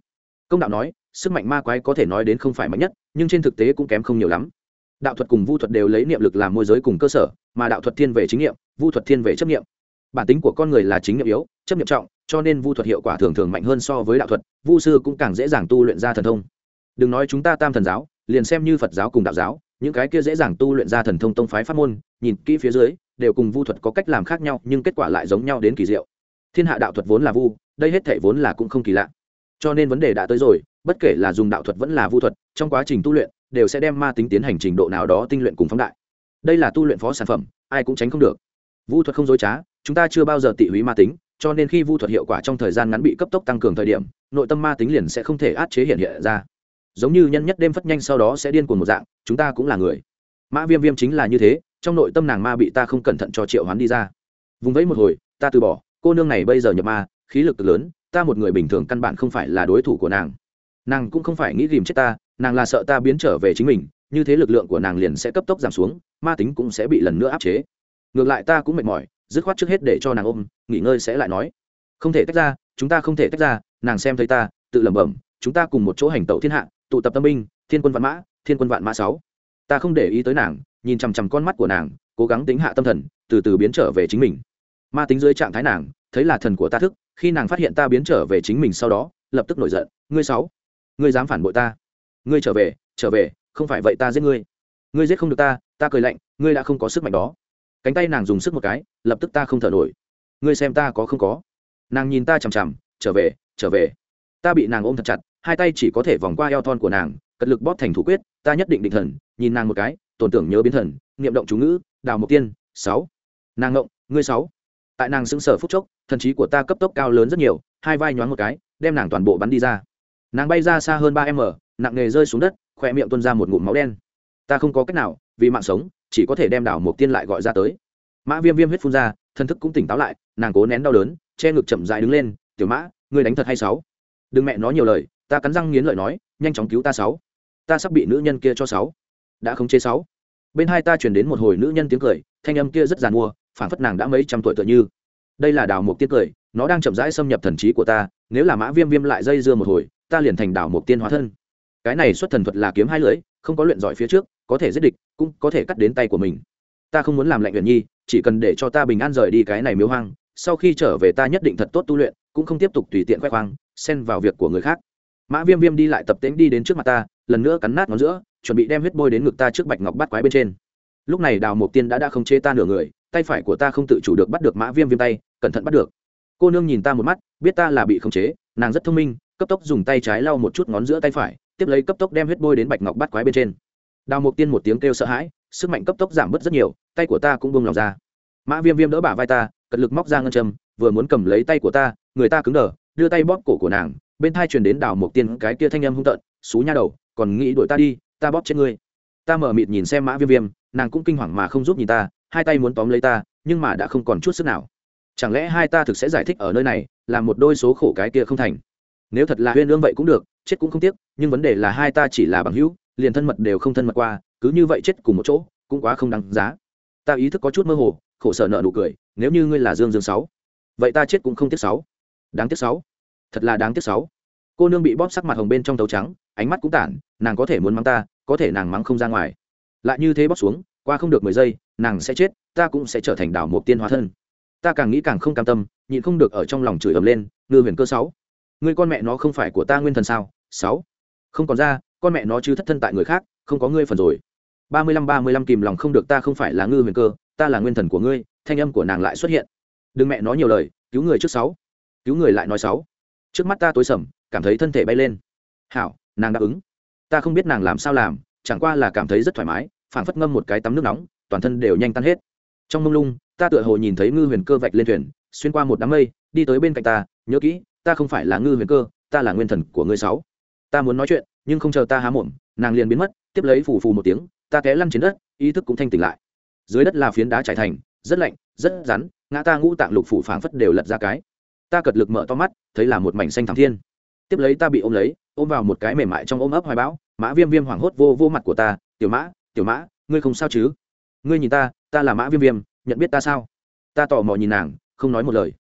S1: Công đạo nói, sức mạnh ma quái có thể nói đến không phải mạnh nhất, nhưng trên thực tế cũng kém không nhiều lắm. Đạo thuật cùng vu thuật đều lấy niệm lực làm môi giới cùng cơ sở, mà đạo thuật thiên về chính niệm, vu thuật thiên về chấp niệm bản tính của con người là chính niệm yếu, chấp niệm trọng, cho nên vu thuật hiệu quả thường thường mạnh hơn so với đạo thuật, vu sư cũng càng dễ dàng tu luyện ra thần thông. Đừng nói chúng ta tam thần giáo, liền xem như phật giáo cùng đạo giáo, những cái kia dễ dàng tu luyện ra thần thông tông phái pháp môn, nhìn kỹ phía dưới, đều cùng vu thuật có cách làm khác nhau, nhưng kết quả lại giống nhau đến kỳ diệu. Thiên hạ đạo thuật vốn là vu, đây hết thể vốn là cũng không kỳ lạ. Cho nên vấn đề đã tới rồi, bất kể là dùng đạo thuật vẫn là vu thuật, trong quá trình tu luyện, đều sẽ đem ma tính tiến hành trình độ nào đó tinh luyện cùng phóng đại. Đây là tu luyện phó sản phẩm, ai cũng tránh không được. Vu thuật không dối trá chúng ta chưa bao giờ tị húy ma tính, cho nên khi vu thuật hiệu quả trong thời gian ngắn bị cấp tốc tăng cường thời điểm, nội tâm ma tính liền sẽ không thể át chế hiện hiện ra. Giống như nhân nhất đêm phất nhanh sau đó sẽ điên cuồng một dạng, chúng ta cũng là người. Mã viêm viêm chính là như thế, trong nội tâm nàng ma bị ta không cẩn thận cho triệu hoán đi ra. Vùng vẫy một hồi, ta từ bỏ, cô nương này bây giờ nhập ma, khí lực lớn, ta một người bình thường căn bản không phải là đối thủ của nàng. Nàng cũng không phải nghĩ tìm chết ta, nàng là sợ ta biến trở về chính mình, như thế lực lượng của nàng liền sẽ cấp tốc giảm xuống, ma tính cũng sẽ bị lần nữa áp chế. Ngược lại ta cũng mệt mỏi dứt khoát trước hết để cho nàng ôm, nghỉ ngơi sẽ lại nói. Không thể tách ra, chúng ta không thể tách ra, nàng xem thấy ta, tự lẩm bẩm, chúng ta cùng một chỗ hành tẩu thiên hạ, tụ tập tâm binh, thiên quân vạn mã, thiên quân vạn mã sáu. Ta không để ý tới nàng, nhìn chằm chằm con mắt của nàng, cố gắng tính hạ tâm thần, từ từ biến trở về chính mình. Ma tính dưới trạng thái nàng, thấy là thần của ta thức, khi nàng phát hiện ta biến trở về chính mình sau đó, lập tức nổi giận, ngươi sáu, ngươi dám phản bội ta? Ngươi trở về trở về, không phải vậy ta giết ngươi. Ngươi giết không được ta ta cười lạnh, ngươi đã không có sức mạnh đó cánh tay nàng dùng sức một cái, lập tức ta không thở nổi. Ngươi xem ta có không có. Nàng nhìn ta chằm chằm, trở về trở về. Ta bị nàng ôm thật chặt, hai tay chỉ có thể vòng qua eo thon của nàng, cật lực bóp thành thủ quyết, ta nhất định định thần, nhìn nàng một cái, tổn tưởng nhớ biến thần, niệm động chú ngữ, đào mộc tiên, sáu. Nàng ngộng, ngươi sáu. Tại nàng sững sờ phút chốc, thần trí của ta cấp tốc cao lớn rất nhiều, hai vai nhoáng một cái, đem nàng toàn bộ bắn đi ra. Nàng bay ra xa hơn ba m nặng nghề rơi xuống đất khoe miệng tuôn ra một ngụm máu đen ta không có cách nào, vì mạng sống, chỉ có thể đem đảo mục tiên lại gọi ra tới. Mã viêm viêm huyết phun ra, thân thức cũng tỉnh táo lại, nàng cố nén đau đớn, che ngực chậm dại đứng lên, tiểu mã, ngươi đánh thật hay sáu? Đừng mẹ nói nhiều lời, ta cắn răng nghiến lợi nói, nhanh chóng cứu ta sáu. Ta sắp bị nữ nhân kia cho sáu. Đã không chế sáu. Bên hai ta chuyển đến một hồi nữ nhân tiếng cười, thanh âm kia rất giàn mua phản phất nàng đã mấy trăm tuổi tựa như. Đây là đào mục tiên cười, nó đang chậm rãi xâm nhập thần trí của ta, nếu là mã viêm viêm lại dây dưa một hồi, ta liền thành đào mục tiên hóa thân cái này xuất thần thuật là kiếm hai lưỡi, không có luyện giỏi phía trước, có thể giết địch, cũng có thể cắt đến tay của mình. Ta không muốn làm lạnh luyện nhi, chỉ cần để cho ta bình an rời đi cái này miếu hoang, sau khi trở về ta nhất định thật tốt tu luyện, cũng không tiếp tục tùy tiện khoe khoang, xen vào việc của người khác. Mã viêm viêm đi lại tập tễnh đi đến trước mặt ta, lần nữa cắn nát ngón giữa, chuẩn bị đem huyết bôi đến ngực ta trước bạch ngọc bắt quái bên trên. Lúc này đào mộc tiên đã đã không chế ta nửa người, tay phải của ta không tự chủ được bắt được mã viêm viêm tay, cẩn thận bắt được. Cô nương nhìn ta một mắt, biết ta là bị khống chế, nàng rất thông minh, cấp tốc dùng tay trái lau một chút ngón giữa tay phải tiếp lấy cấp tốc đem huyết bôi đến bạch ngọc bắt quái bên trên. Đào Mục tiên một tiếng kêu sợ hãi, sức mạnh cấp tốc giảm bớt rất nhiều, tay của ta cũng bông lòng ra. Mã viêm viêm đỡ bả vai ta, cật lực móc ra ngân châm, vừa muốn cầm lấy tay của ta, người ta cứng đờ, đưa tay bóp cổ của nàng, bên thai truyền đến đào Mục tiên cái kia thanh âm hung tợn, xú nha đầu, còn nghĩ đuổi ta đi, ta bóp chết ngươi. Ta mở mịt nhìn xem mã viêm viêm, nàng cũng kinh hoàng mà không giúp nhìn ta, hai tay muốn tóm lấy ta, nhưng mà đã không còn chút sức nào. Chẳng lẽ hai ta thực sẽ giải thích ở nơi này, là một đôi số khổ cái kia không thành? Nếu thật là huyên lương vậy cũng được chết cũng không tiếc, nhưng vấn đề là hai ta chỉ là bằng hữu, liền thân mật đều không thân mật qua, cứ như vậy chết cùng một chỗ, cũng quá không đáng giá. Ta ý thức có chút mơ hồ, khổ sở nợ nụ cười, nếu như ngươi là dương dương sáu, vậy ta chết cũng không tiếc sáu. Đáng tiếc sáu. Thật là đáng tiếc sáu. Cô nương bị bóp sắc mặt hồng bên trong tấu trắng, ánh mắt cũng tản, nàng có thể muốn mắng ta, có thể nàng mắng không ra ngoài. Lại như thế bóp xuống, qua không được mười giây, nàng sẽ chết, ta cũng sẽ trở thành đảo một tiên hóa thân. Ta càng nghĩ càng không cam tâm, nhịn không được ở trong lòng chửi ầm lên, ngư huyền cơ sáu người con mẹ nó không phải của ta nguyên thần sao? Sáu. Không còn ra, con mẹ nó chứ thất thân tại người khác, không có ngươi phần rồi. Ba mươi lăm, ba mươi lăm kìm lòng không được ta không phải là ngư huyền cơ, ta là nguyên thần của ngươi, thanh âm của nàng lại xuất hiện. Đừng mẹ nói nhiều lời, cứu người trước sáu. Cứu người lại nói sáu. Trước mắt ta tối sầm, cảm thấy thân thể bay lên. Hảo, nàng đáp ứng. Ta không biết nàng làm sao làm, chẳng qua là cảm thấy rất thoải mái, phảng phất ngâm một cái tắm nước nóng, toàn thân đều nhanh tan hết. Trong mông lung, ta tựa hồ nhìn thấy ngư huyền cơ vạch lên thuyền, xuyên qua một đám mây, đi tới bên cạnh ta, nhớ kỹ ta không phải là ngư huyền cơ, ta là nguyên thần của ngươi sáu. Ta muốn nói chuyện, nhưng không chờ ta há mồm, nàng liền biến mất, tiếp lấy phù phù một tiếng, ta té lăn trên đất, ý thức cũng thanh tỉnh lại. Dưới đất là phiến đá trải thành, rất lạnh, rất rắn, ngã ta ngũ tạng lục phủ phảng phất đều lật ra cái. Ta cật lực mở to mắt, thấy là một mảnh xanh thẳng thiên. Tiếp lấy ta bị ôm lấy, ôm vào một cái mềm mại trong ôm ấp hoài bão, mã viêm viêm hoảng hốt vô vô mặt của ta, tiểu mã tiểu mã, ngươi không sao chứ? Ngươi nhìn ta ta là mã viêm viêm, nhận biết ta sao? Ta tò mò nhìn nàng, không nói một lời.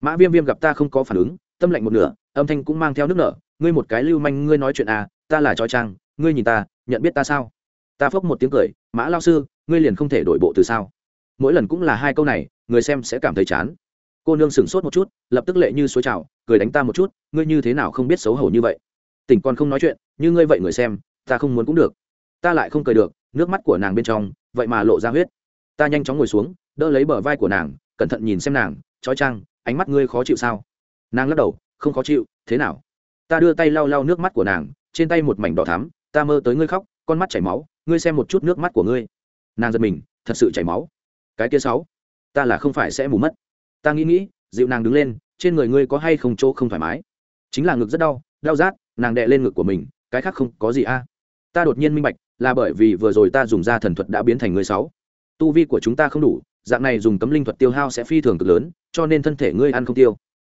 S1: Mã viêm viêm gặp ta không có phản ứng tâm lạnh một nửa âm thanh cũng mang theo nước nở ngươi một cái lưu manh ngươi nói chuyện à ta là trói trang ngươi nhìn ta nhận biết ta sao? Ta phốc một tiếng cười mã lao sư ngươi liền không thể đổi bộ từ sao? Mỗi lần cũng là hai câu này người xem sẽ cảm thấy chán. Cô nương sửng sốt một chút lập tức lệ như suối trào cười đánh ta một chút ngươi như thế nào không biết xấu hổ như vậy? Tỉnh còn không nói chuyện như ngươi vậy người xem ta không muốn cũng được. Ta lại không cười được nước mắt của nàng bên trong vậy mà lộ ra huyết. Ta nhanh chóng ngồi xuống đỡ lấy bờ vai của nàng cẩn thận nhìn xem nàng trói trang, ánh mắt ngươi khó chịu sao? Nàng lắc đầu, không khó chịu, thế nào? Ta đưa tay lau lau nước mắt của nàng, trên tay một mảnh đỏ thắm, ta mơ tới ngươi khóc, con mắt chảy máu, ngươi xem một chút nước mắt của ngươi. Nàng giật mình, thật sự chảy máu. Cái kia sáu, ta là không phải sẽ mù mất. Ta nghĩ nghĩ, dịu nàng đứng lên, trên người ngươi có hay không chỗ không thoải mái? Chính là ngực rất đau đau rát, nàng đệ lên ngực của mình, cái khác không có gì a. Ta đột nhiên minh bạch, là bởi vì vừa rồi ta dùng ra thần thuật đã biến thành ngươi sáu. Tu vi của chúng ta không đủ, dạng này dùng cấm linh thuật tiêu hao sẽ phi thường cực lớn, cho nên thân thể ngươi ăn không tiêu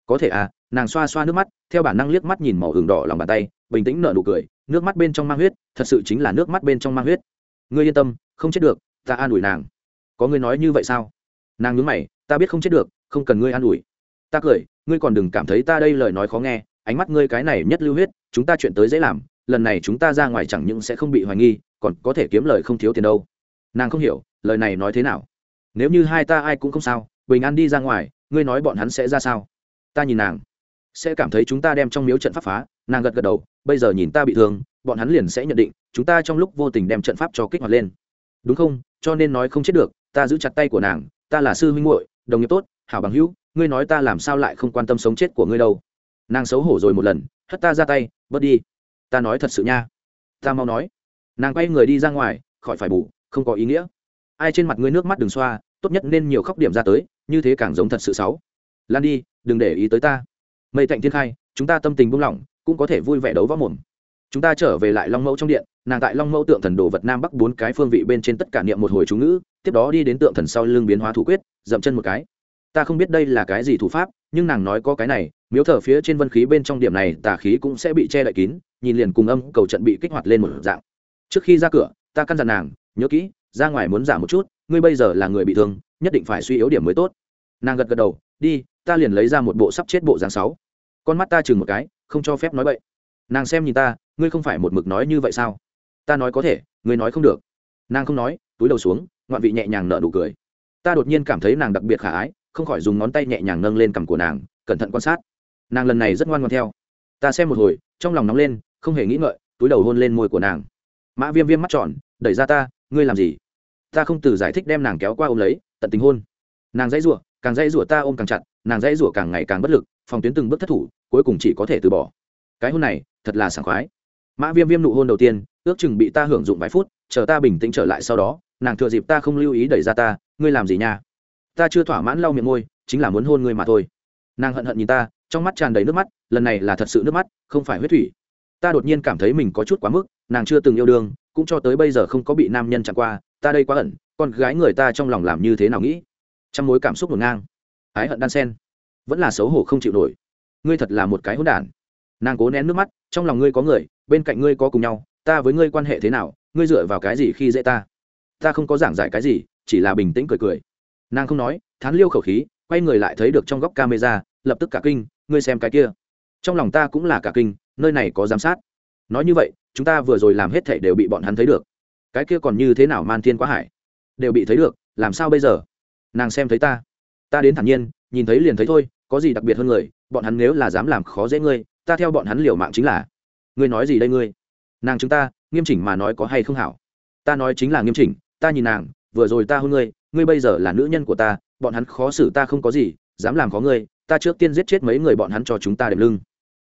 S1: có thể à nàng xoa xoa nước mắt, theo bản năng liếc mắt nhìn màu hừng đỏ lòng bàn tay, bình tĩnh nở nụ cười, nước mắt bên trong mang huyết, thật sự chính là nước mắt bên trong mang huyết. Ngươi yên tâm, không chết được, ta an ủi nàng. Có ngươi nói như vậy sao? Nàng nhớ mày, ta biết không chết được, không cần ngươi an ủi. Ta cười, ngươi còn đừng cảm thấy ta đây lời nói khó nghe, ánh mắt ngươi cái này nhất lưu huyết, chúng ta chuyện tới dễ làm, lần này chúng ta ra ngoài chẳng những sẽ không bị hoài nghi, còn có thể kiếm lời không thiếu tiền đâu. Nàng không hiểu, lời này nói thế nào? Nếu như hai ta ai cũng không sao, bình an đi ra ngoài, ngươi nói bọn hắn sẽ ra sao? Ta nhìn nàng. Sẽ cảm thấy chúng ta đem trong miếu trận pháp phá. Nàng gật gật đầu, bây giờ nhìn ta bị thương, bọn hắn liền sẽ nhận định, chúng ta trong lúc vô tình đem trận pháp cho kích hoạt lên. Đúng không? Cho nên nói không chết được, ta giữ chặt tay của nàng, ta là sư huynh muội, đồng nghiệp tốt, hảo bằng hữu, ngươi nói ta làm sao lại không quan tâm sống chết của ngươi đâu. Nàng xấu hổ rồi một lần, hất ta ra tay, bớt đi. Ta nói thật sự nha. Ta mau nói. Nàng quay người đi ra ngoài, khỏi phải bù, không có ý nghĩa. Ai trên mặt ngươi nước mắt đừng xoa, tốt nhất nên nhiều khóc điểm ra tới, như thế càng giống thật sự xấu. Lan đi đừng để ý tới ta. Mây thạnh thiên khai, chúng ta tâm tình buông lỏng, cũng có thể vui vẻ đấu võ mồm. Chúng ta trở về lại long mẫu trong điện, nàng tại long mẫu tượng thần đồ vật nam bắc bốn cái phương vị bên trên tất cả niệm một hồi chú ngữ, tiếp đó đi đến tượng thần sau lưng biến hóa thủ quyết, dậm chân một cái. Ta không biết đây là cái gì thủ pháp, nhưng nàng nói có cái này, miếu thờ phía trên vân khí bên trong điểm này, tà khí cũng sẽ bị che đậy kín, nhìn liền cùng âm cầu trận bị kích hoạt lên một dạng. Trước khi ra cửa, ta căn dặn nàng, nhớ kỹ, ra ngoài muốn giảm một chút, ngươi bây giờ là người bị thương, nhất định phải suy yếu điểm mới tốt. Nàng gật gật đầu, đi ta liền lấy ra một bộ sắp chết bộ dáng sáu. Con mắt ta chừng một cái, không cho phép nói vậy nàng xem nhìn ta, ngươi không phải một mực nói như vậy sao? Ta nói có thể, ngươi nói không được. Nàng không nói, túi đầu xuống, ngoạn vị nhẹ nhàng nở nụ cười. Ta đột nhiên cảm thấy nàng đặc biệt khả ái, không khỏi dùng ngón tay nhẹ nhàng nâng lên cằm của nàng, cẩn thận quan sát. Nàng lần này rất ngoan ngoan theo. Ta xem một hồi, trong lòng nóng lên, không hề nghĩ ngợi, túi đầu hôn lên môi của nàng. Mã viêm viêm mắt tròn, đẩy ra ta, ngươi làm gì? Ta không từ giải thích đem nàng kéo qua ôm lấy, tận tình hôn. Nàng dãy rủa, càng dãy rủa ta ôm càng chặt nàng dãy rủa càng ngày càng bất lực, phòng tuyến từng bước thất thủ, cuối cùng chỉ có thể từ bỏ. Cái hôn này, thật là sảng khoái. Mã viêm viêm nụ hôn đầu tiên, ước chừng bị ta hưởng dụng vài phút, chờ ta bình tĩnh trở lại sau đó, nàng thừa dịp ta không lưu ý đẩy ra ta, ngươi làm gì nha? Ta chưa thỏa mãn lau miệng môi, chính là muốn hôn ngươi mà thôi. Nàng hận hận nhìn ta, trong mắt tràn đầy nước mắt, lần này là thật sự nước mắt, không phải huyết thủy. Ta đột nhiên cảm thấy mình có chút quá mức, nàng chưa từng yêu đương, cũng cho tới bây giờ không có bị nam nhân chặn qua, ta đây quá ẩn, con gái người ta trong lòng làm như thế nào nghĩ? Trong mối cảm xúc ngổn ngang ái hận đan sen. Vẫn là xấu hổ không chịu nổi. Ngươi thật là một cái hỗn đản. Nàng cố nén nước mắt, trong lòng ngươi có người, bên cạnh ngươi có cùng nhau, ta với ngươi quan hệ thế nào, ngươi dựa vào cái gì khi dễ ta? Ta không có giảng giải cái gì, chỉ là bình tĩnh cười cười. Nàng không nói, thán liêu khẩu khí, quay người lại thấy được trong góc camera, lập tức cả kinh, ngươi xem cái kia. Trong lòng ta cũng là cả kinh, nơi này có giám sát. Nói như vậy, chúng ta vừa rồi làm hết thảy đều bị bọn hắn thấy được. Cái kia còn như thế nào man thiên quá hải? Đều bị thấy được, làm sao bây giờ? Nàng xem thấy ta ta đến thản nhiên, nhìn thấy liền thấy thôi, có gì đặc biệt hơn người, bọn hắn nếu là dám làm khó dễ ngươi, ta theo bọn hắn liều mạng chính là. Ngươi nói gì đây ngươi? Nàng chúng ta, nghiêm chỉnh mà nói có hay không hảo? Ta nói chính là nghiêm chỉnh, ta nhìn nàng, vừa rồi ta hôn ngươi ngươi bây giờ là nữ nhân của ta, bọn hắn khó xử ta không có gì, dám làm khó ngươi, ta trước tiên giết chết mấy người bọn hắn cho chúng ta đệm lưng.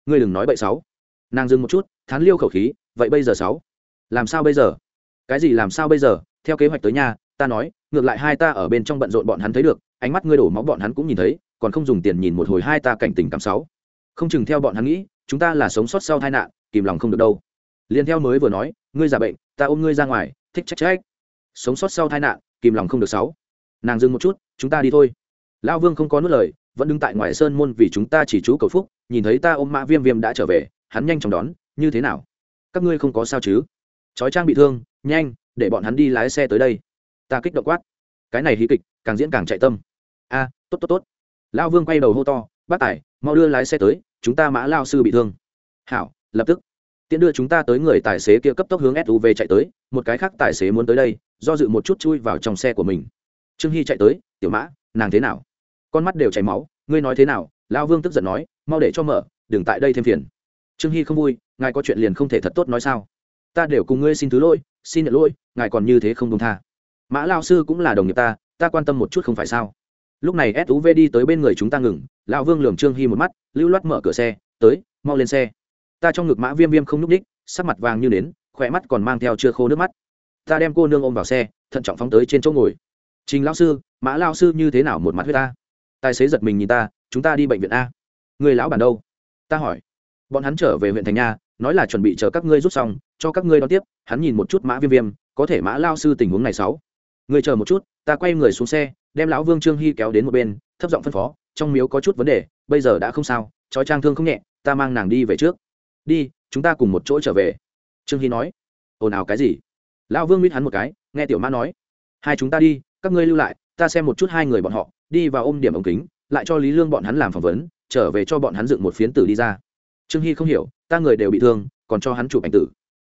S1: Ngươi đừng nói bậy sáu nàng dừng một chút, thán liêu khẩu khí, vậy bây giờ sáu làm sao bây giờ? Cái gì làm sao bây giờ? Theo kế hoạch tới nhà ta nói, ngược lại hai ta ở bên trong bận rộn bọn hắn thấy được, ánh mắt ngươi đổ máu bọn hắn cũng nhìn thấy, còn không dùng tiền nhìn một hồi hai ta cảnh tình cảm sáu. Không chừng theo bọn hắn nghĩ, chúng ta là sống sót sau tai nạn, kìm lòng không được đâu. Liền theo mới vừa nói, ngươi giả bệnh, ta ôm ngươi ra ngoài, thích trách trách. Sống sót sau tai nạn, kìm lòng không được sáu. Nàng dừng một chút, chúng ta đi thôi. Lão vương không có nuốt lời, vẫn đứng tại ngoài sơn môn vì chúng ta chỉ chú cầu phúc, nhìn thấy ta ôm mã viêm viêm đã trở về, hắn nhanh chóng đón, như thế nào? Các ngươi không có sao chứ? Chói trang bị thương, nhanh, để bọn hắn đi lái xe tới đây ta kích động quát. Cái này hí kịch, càng diễn càng chạy tâm. A, tốt tốt tốt. Lão vương quay đầu hô to, bác tài, mau đưa lái xe tới, chúng ta mã lao sư bị thương. Hảo, lập tức. Tiễn đưa chúng ta tới người tài xế kia cấp tốc hướng suv chạy tới, một cái khác tài xế muốn tới đây, do dự một chút chui vào trong xe của mình. Trương hy chạy tới, tiểu mã, nàng thế nào? Con mắt đều chảy máu, ngươi nói thế nào? Lao vương tức giận nói, mau để cho mở, đừng tại đây thêm phiền. Trương hy không vui, ngài có chuyện liền không thể thật tốt nói sao? Ta đều cùng ngươi xin thứ lỗi, xin nhận lỗi, ngài còn như thế không đúng tha mã lao sư cũng là đồng nghiệp ta ta quan tâm một chút không phải sao? Lúc này suv đi tới bên người chúng ta ngừng, lão vương lường trương hy một mắt, lưu loát mở cửa xe, tới, mau lên xe. Ta trong ngực mã viêm viêm không n ú c ních sắc mặt vàng như nến, khỏe mắt còn mang theo chưa khô nước mắt. Ta đem cô nương ôm vào xe, thận trọng phóng tới trên chỗ ngồi. Trình Lão sư, mã lao sư như thế nào một mắt với ta? Tài xế giật mình nhìn ta, chúng ta đi bệnh viện a. Người lão bản đâu? Ta hỏi. Bọn hắn trở về huyện thành nha, nói là chuẩn bị chờ các ngươi rút xong, cho các ngươi đón tiếp. Hắn nhìn một chút mã viêm viêm, có thể mã lao sư tình huống này sáu? Ngươi chờ một chút, ta quay người xuống xe, đem lão vương trương hy kéo đến một bên, thấp giọng phân phó, trong miếu có chút vấn đề, bây giờ đã không sao chó trang thương không nhẹ, ta mang nàng đi về trước. Đi, chúng ta cùng một chỗ trở về. Trương hy nói. Ồn ào cái gì? Lão vương mít hắn một cái, nghe tiểu mã nói. Hai chúng ta đi, các ngươi lưu lại, ta xem một chút hai người bọn họ, đi vào ôm điểm ống kính, lại cho lý lương bọn hắn làm phỏng vấn, trở về cho bọn hắn dựng một phiến tử đi ra. Trương hy không hiểu, ta người đều bị thương, còn cho hắn chụp ảnh tử.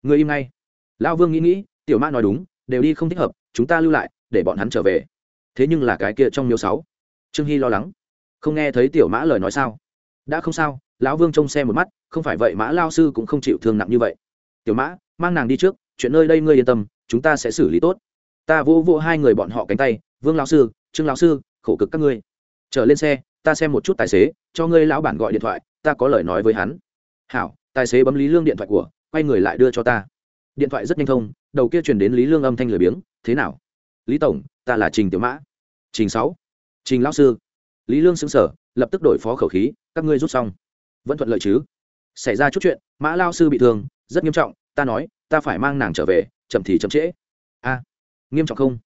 S1: Người im ngay. Lão vương nghĩ nghĩ, tiểu mã nói đúng, đều đi không thích hợp chúng ta lưu lại, để bọn hắn trở về. Thế nhưng là cái kia trong miếu sáu. Trương hy lo lắng. Không nghe thấy tiểu mã lời nói sao? Đã không sao, lão vương trông xe một mắt, không phải vậy mã lao sư cũng không chịu thương nặng như vậy. Tiểu mã, mang nàng đi trước, chuyện nơi đây ngươi yên tâm, chúng ta sẽ xử lý tốt. Ta vô vô hai người bọn họ cánh tay, vương lão sư, trương lão sư, khổ cực các ngươi. Trở lên xe, ta xem một chút tài xế, cho ngươi lão bản gọi điện thoại, ta có lời nói với hắn. Hảo, tài xế bấm lý lương điện thoại của, quay người lại đưa cho ta. Điện thoại rất nhanh thông, đầu kia chuyển đến lý lương âm thanh lười biếng thế nào? Lý tổng, ta là trình tiểu mã. Trình sáu. Trình lão sư. Lý lương xứng sở lập tức đổi phó khẩu khí, các ngươi rút xong. Vẫn thuận lợi chứ? Xảy ra chút chuyện, mã lao sư bị thương, rất nghiêm trọng, ta nói, ta phải mang nàng trở về, chậm thì chậm trễ. A, nghiêm trọng không?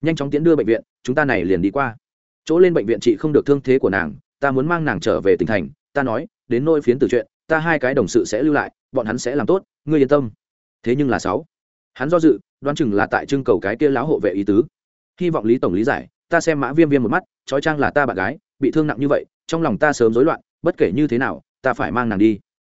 S1: Nhanh chóng tiến đưa bệnh viện, chúng ta này liền đi qua. Chỗ lên bệnh viện chị không được thương thế của nàng, ta muốn mang nàng trở về tỉnh thành, ta nói, đến nôi phiến từ chuyện, ta hai cái đồng sự sẽ lưu lại, bọn hắn sẽ làm tốt, ngươi yên tâm. Thế nhưng là sáu. Hắn do dự đoán chừng là tại trưng cầu cái kia lão hộ vệ ý tứ. Hy vọng lý tổng lý giải, ta xem mã viêm viêm một mắt, trói trang là ta bạn gái, bị thương nặng như vậy, trong lòng ta sớm rối loạn, bất kể như thế nào, ta phải mang nàng đi.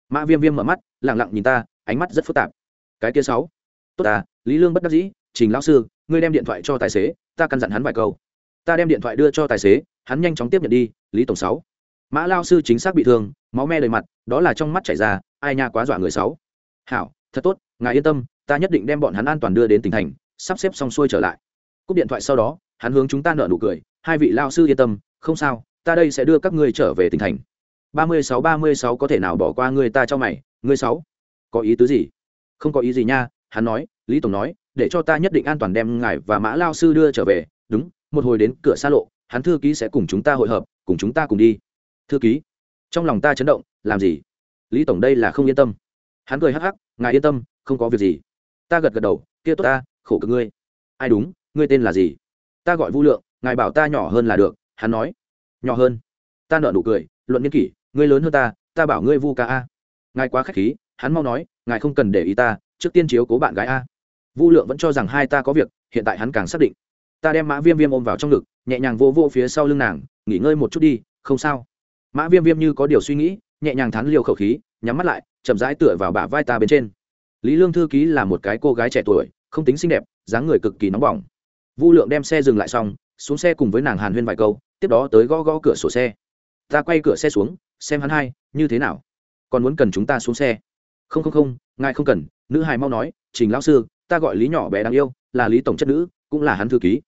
S1: Mã viêm viêm mở mắt lẳng lặng nhìn ta, ánh mắt rất phức tạp. Cái kia sáu. Tốt ta, lý lương bất đắc dĩ, trình lão sư, ngươi đem điện thoại cho tài xế, ta căn dặn hắn vài câu. Ta đem điện thoại đưa cho tài xế, hắn nhanh chóng tiếp nhận đi, lý tổng sáu. Mã lao sư chính xác bị thương, máu me đầy mặt, đó là trong mắt chảy ra, ai nha quá dọa người sáu. Hảo, thật tốt, ngài yên tâm ta nhất định đem bọn hắn an toàn đưa đến tỉnh thành, sắp xếp xong xuôi trở lại. Cúp điện thoại sau đó, hắn hướng chúng ta nợ nụ cười, hai vị lao sư yên tâm, không sao, ta đây sẽ đưa các ngươi trở về tỉnh thành. Ba mươi sáu ba mươi sáu có thể nào bỏ qua ngươi ta cho mày, ngươi sáu, có ý tứ gì? Không có ý gì nha, hắn nói, lý tổng nói, để cho ta nhất định an toàn đem ngài và mã lao sư đưa trở về, đúng, một hồi đến cửa xa lộ, hắn thư ký sẽ cùng chúng ta hội hợp, cùng chúng ta cùng đi. Thư ký, trong lòng ta chấn động, làm gì? Lý tổng đây là không yên tâm. Hắn cười hắc hắc, ngài yên tâm, không có việc gì ta gật gật đầu, kia tốt ta, khổ cực ngươi. Ai đúng, ngươi tên là gì? Ta gọi vu lượng, ngài bảo ta nhỏ hơn là được, hắn nói. Nhỏ hơn. Ta nợ nụ cười, luận nghiên kỷ, ngươi lớn hơn ta ta bảo ngươi vu ca a. Ngài quá k h á c h khí, hắn mau nói, ngài không cần để ý ta, trước tiên chiếu cố bạn gái a. Vu lượng vẫn cho rằng hai ta có việc, hiện tại hắn càng xác định. Ta đem mã viêm viêm ôm vào trong ngực, nhẹ nhàng vô vô phía sau lưng nàng, nghỉ ngơi một chút đi, không sao. Mã viêm viêm như có điều suy nghĩ, nhẹ nhàng thắn liều khẩu khí, nhắm mắt lại, chậm rãi tựa vào bả vai ta bên trên lý lương thư ký là một cái cô gái trẻ tuổi, không tính xinh đẹp, dáng người cực kỳ nóng bỏng. Vu lượng đem xe dừng lại xong, xuống xe cùng với nàng hàn huyên vài câu, tiếp đó tới gõ gõ cửa sổ xe. Ta quay cửa xe xuống, xem hắn hai, như thế nào? Còn muốn cần chúng ta xuống xe? Không không không, ngài không cần. Nữ hài mau nói, trình lão sư, ta gọi lý nhỏ bé đáng yêu, là lý tổng chất nữ, cũng là hắn thư ký.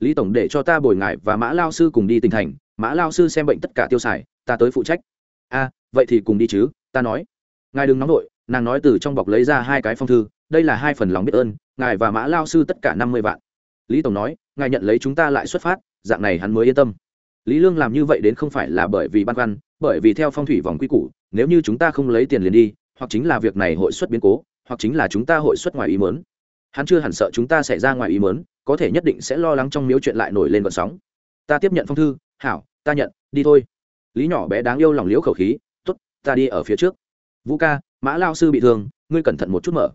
S1: Lý tổng để cho ta bồi ngài và mã lao sư cùng đi tỉnh thành, mã lao sư xem bệnh tất cả tiêu xài, ta tới phụ trách. A, vậy thì cùng đi chứ, ta nói. Ngài đừng nóng nổi nàng nói từ trong bọc lấy ra hai cái phong thư, đây là hai phần lòng biết ơn, ngài và mã lao sư tất cả năm mươi vạn. Lý tổng nói, ngài nhận lấy chúng ta lại xuất phát, dạng này hắn mới yên tâm. Lý lương làm như vậy đến không phải là bởi vì băn khoăn, bởi vì theo phong thủy vòng quy củ, nếu như chúng ta không lấy tiền liền đi, hoặc chính là việc này hội xuất biến cố, hoặc chính là chúng ta hội xuất ngoài ý mớn hắn chưa hẳn sợ chúng ta xảy ra ngoài ý mớn có thể nhất định sẽ lo lắng trong miếu chuyện lại nổi lên vận sóng. Ta tiếp nhận phong thư, hảo, ta nhận, đi thôi. Lý nhỏ bé đáng yêu lòng liễu khẩu khí t ố t ta đi ở phía trước. Vũ ca mã lao sư bị thương, ngươi cẩn thận một chút mở.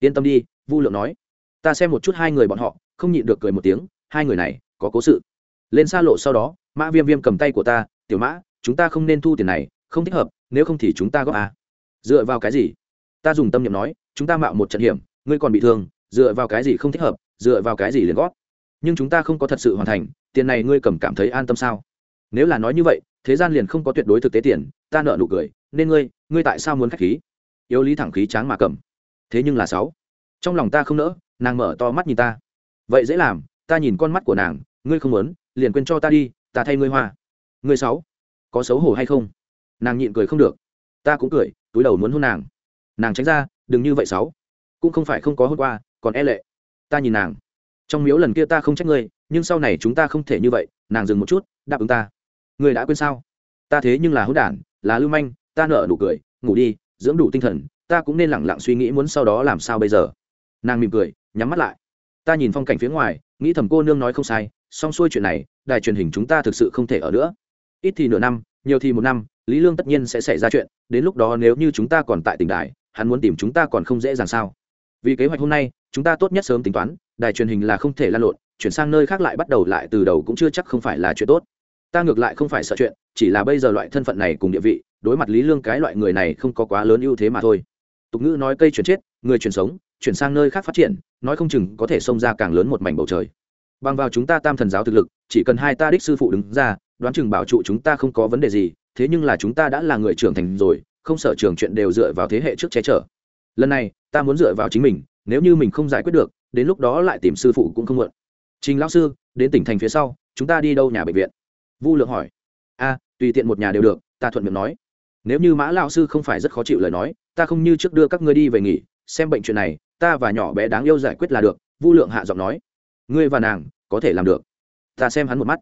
S1: Yên tâm đi, vu lượng nói. Ta xem một chút hai người bọn họ, không nhịn được cười một tiếng, hai người này, có cố sự. Lên xa lộ sau đó, mã viêm viêm cầm tay của ta, tiểu mã, chúng ta không nên thu tiền này, không thích hợp, nếu không thì chúng ta góp à. dựa vào cái gì? Ta dùng tâm niệm nói, chúng ta mạo một trận hiểm, ngươi còn bị thương, dựa vào cái gì không thích hợp, dựa vào cái gì liền góp? Nhưng chúng ta không có thật sự hoàn thành, tiền này ngươi cầm cảm thấy an tâm sao? Nếu là nói như vậy, thế gian liền không có tuyệt đối thực tế tiền, ta nợ nụ cười, nên ngươi ngươi tại sao muốn k h á c h khí? Yếu lý thẳng khí tráng mà cầm. Thế nhưng là sáu. Trong lòng ta không nỡ, nàng mở to mắt nhìn ta. Vậy dễ làm, ta nhìn con mắt của nàng, ngươi không muốn, liền quên cho ta đi, ta thay ngươi hoa. Ngươi sáu, có xấu hổ hay không? Nàng nhịn cười không được. Ta cũng cười, túi đầu muốn hôn nàng. Nàng tránh ra, đừng như vậy sáu. Cũng không phải không có hôm qua, còn e lệ. Ta nhìn nàng. Trong miếu lần kia ta không trách ngươi, nhưng sau này chúng ta không thể như vậy, nàng dừng một chút, đáp ứng ta. Ngươi đã quên sao? Ta thế nhưng là hôn đản, là lưu manh, ta nợ đủ cười, ngủ đi dưỡng đủ tinh thần, ta cũng nên lẳng lặng suy nghĩ muốn sau đó làm sao bây giờ. Nàng mỉm cười, nhắm mắt lại. Ta nhìn phong cảnh phía ngoài, nghĩ thầm cô nương nói không sai, xong xuôi chuyện này, đài truyền hình chúng ta thực sự không thể ở nữa. Ít thì nửa năm, nhiều thì một năm, lý lương tất nhiên sẽ xảy ra chuyện, đến lúc đó nếu như chúng ta còn tại tỉnh đài, hắn muốn tìm chúng ta còn không dễ dàng sao? Vì kế hoạch hôm nay, chúng ta tốt nhất sớm tính toán, đài truyền hình là không thể lan lộn, chuyển sang nơi khác lại bắt đầu lại từ đầu cũng chưa chắc không phải là chuyện tốt. Ta ngược lại không phải sợ chuyện, chỉ là bây giờ loại thân phận này cùng địa vị đối mặt lý lương cái loại người này không có quá lớn ưu thế mà thôi. Tục ngữ nói cây chuyển chết, người chuyển sống, chuyển sang nơi khác phát triển, nói không chừng có thể xông ra càng lớn một mảnh bầu trời. Bằng vào chúng ta tam thần giáo thực lực, chỉ cần hai ta đích sư phụ đứng ra, đoán chừng bảo trụ chúng ta không có vấn đề gì, thế nhưng là chúng ta đã là người trưởng thành rồi, không sợ trường chuyện đều dựa vào thế hệ trước che chở. Lần này, ta muốn dựa vào chính mình, nếu như mình không giải quyết được, đến lúc đó lại tìm sư phụ cũng không muộn. Trình lão sư, đến tỉnh thành phía sau, chúng ta đi đâu nhà bệnh viện? Vu lượng hỏi. A, tùy tiện một nhà đều được, ta thuận miệng nói nếu như mã lao sư không phải rất khó chịu lời nói, ta không như trước đưa các ngươi đi về nghỉ, xem bệnh chuyện này, ta và nhỏ bé đáng yêu giải quyết là được, vu lượng hạ giọng nói. Ngươi và nàng, có thể làm được. Ta xem hắn một mắt.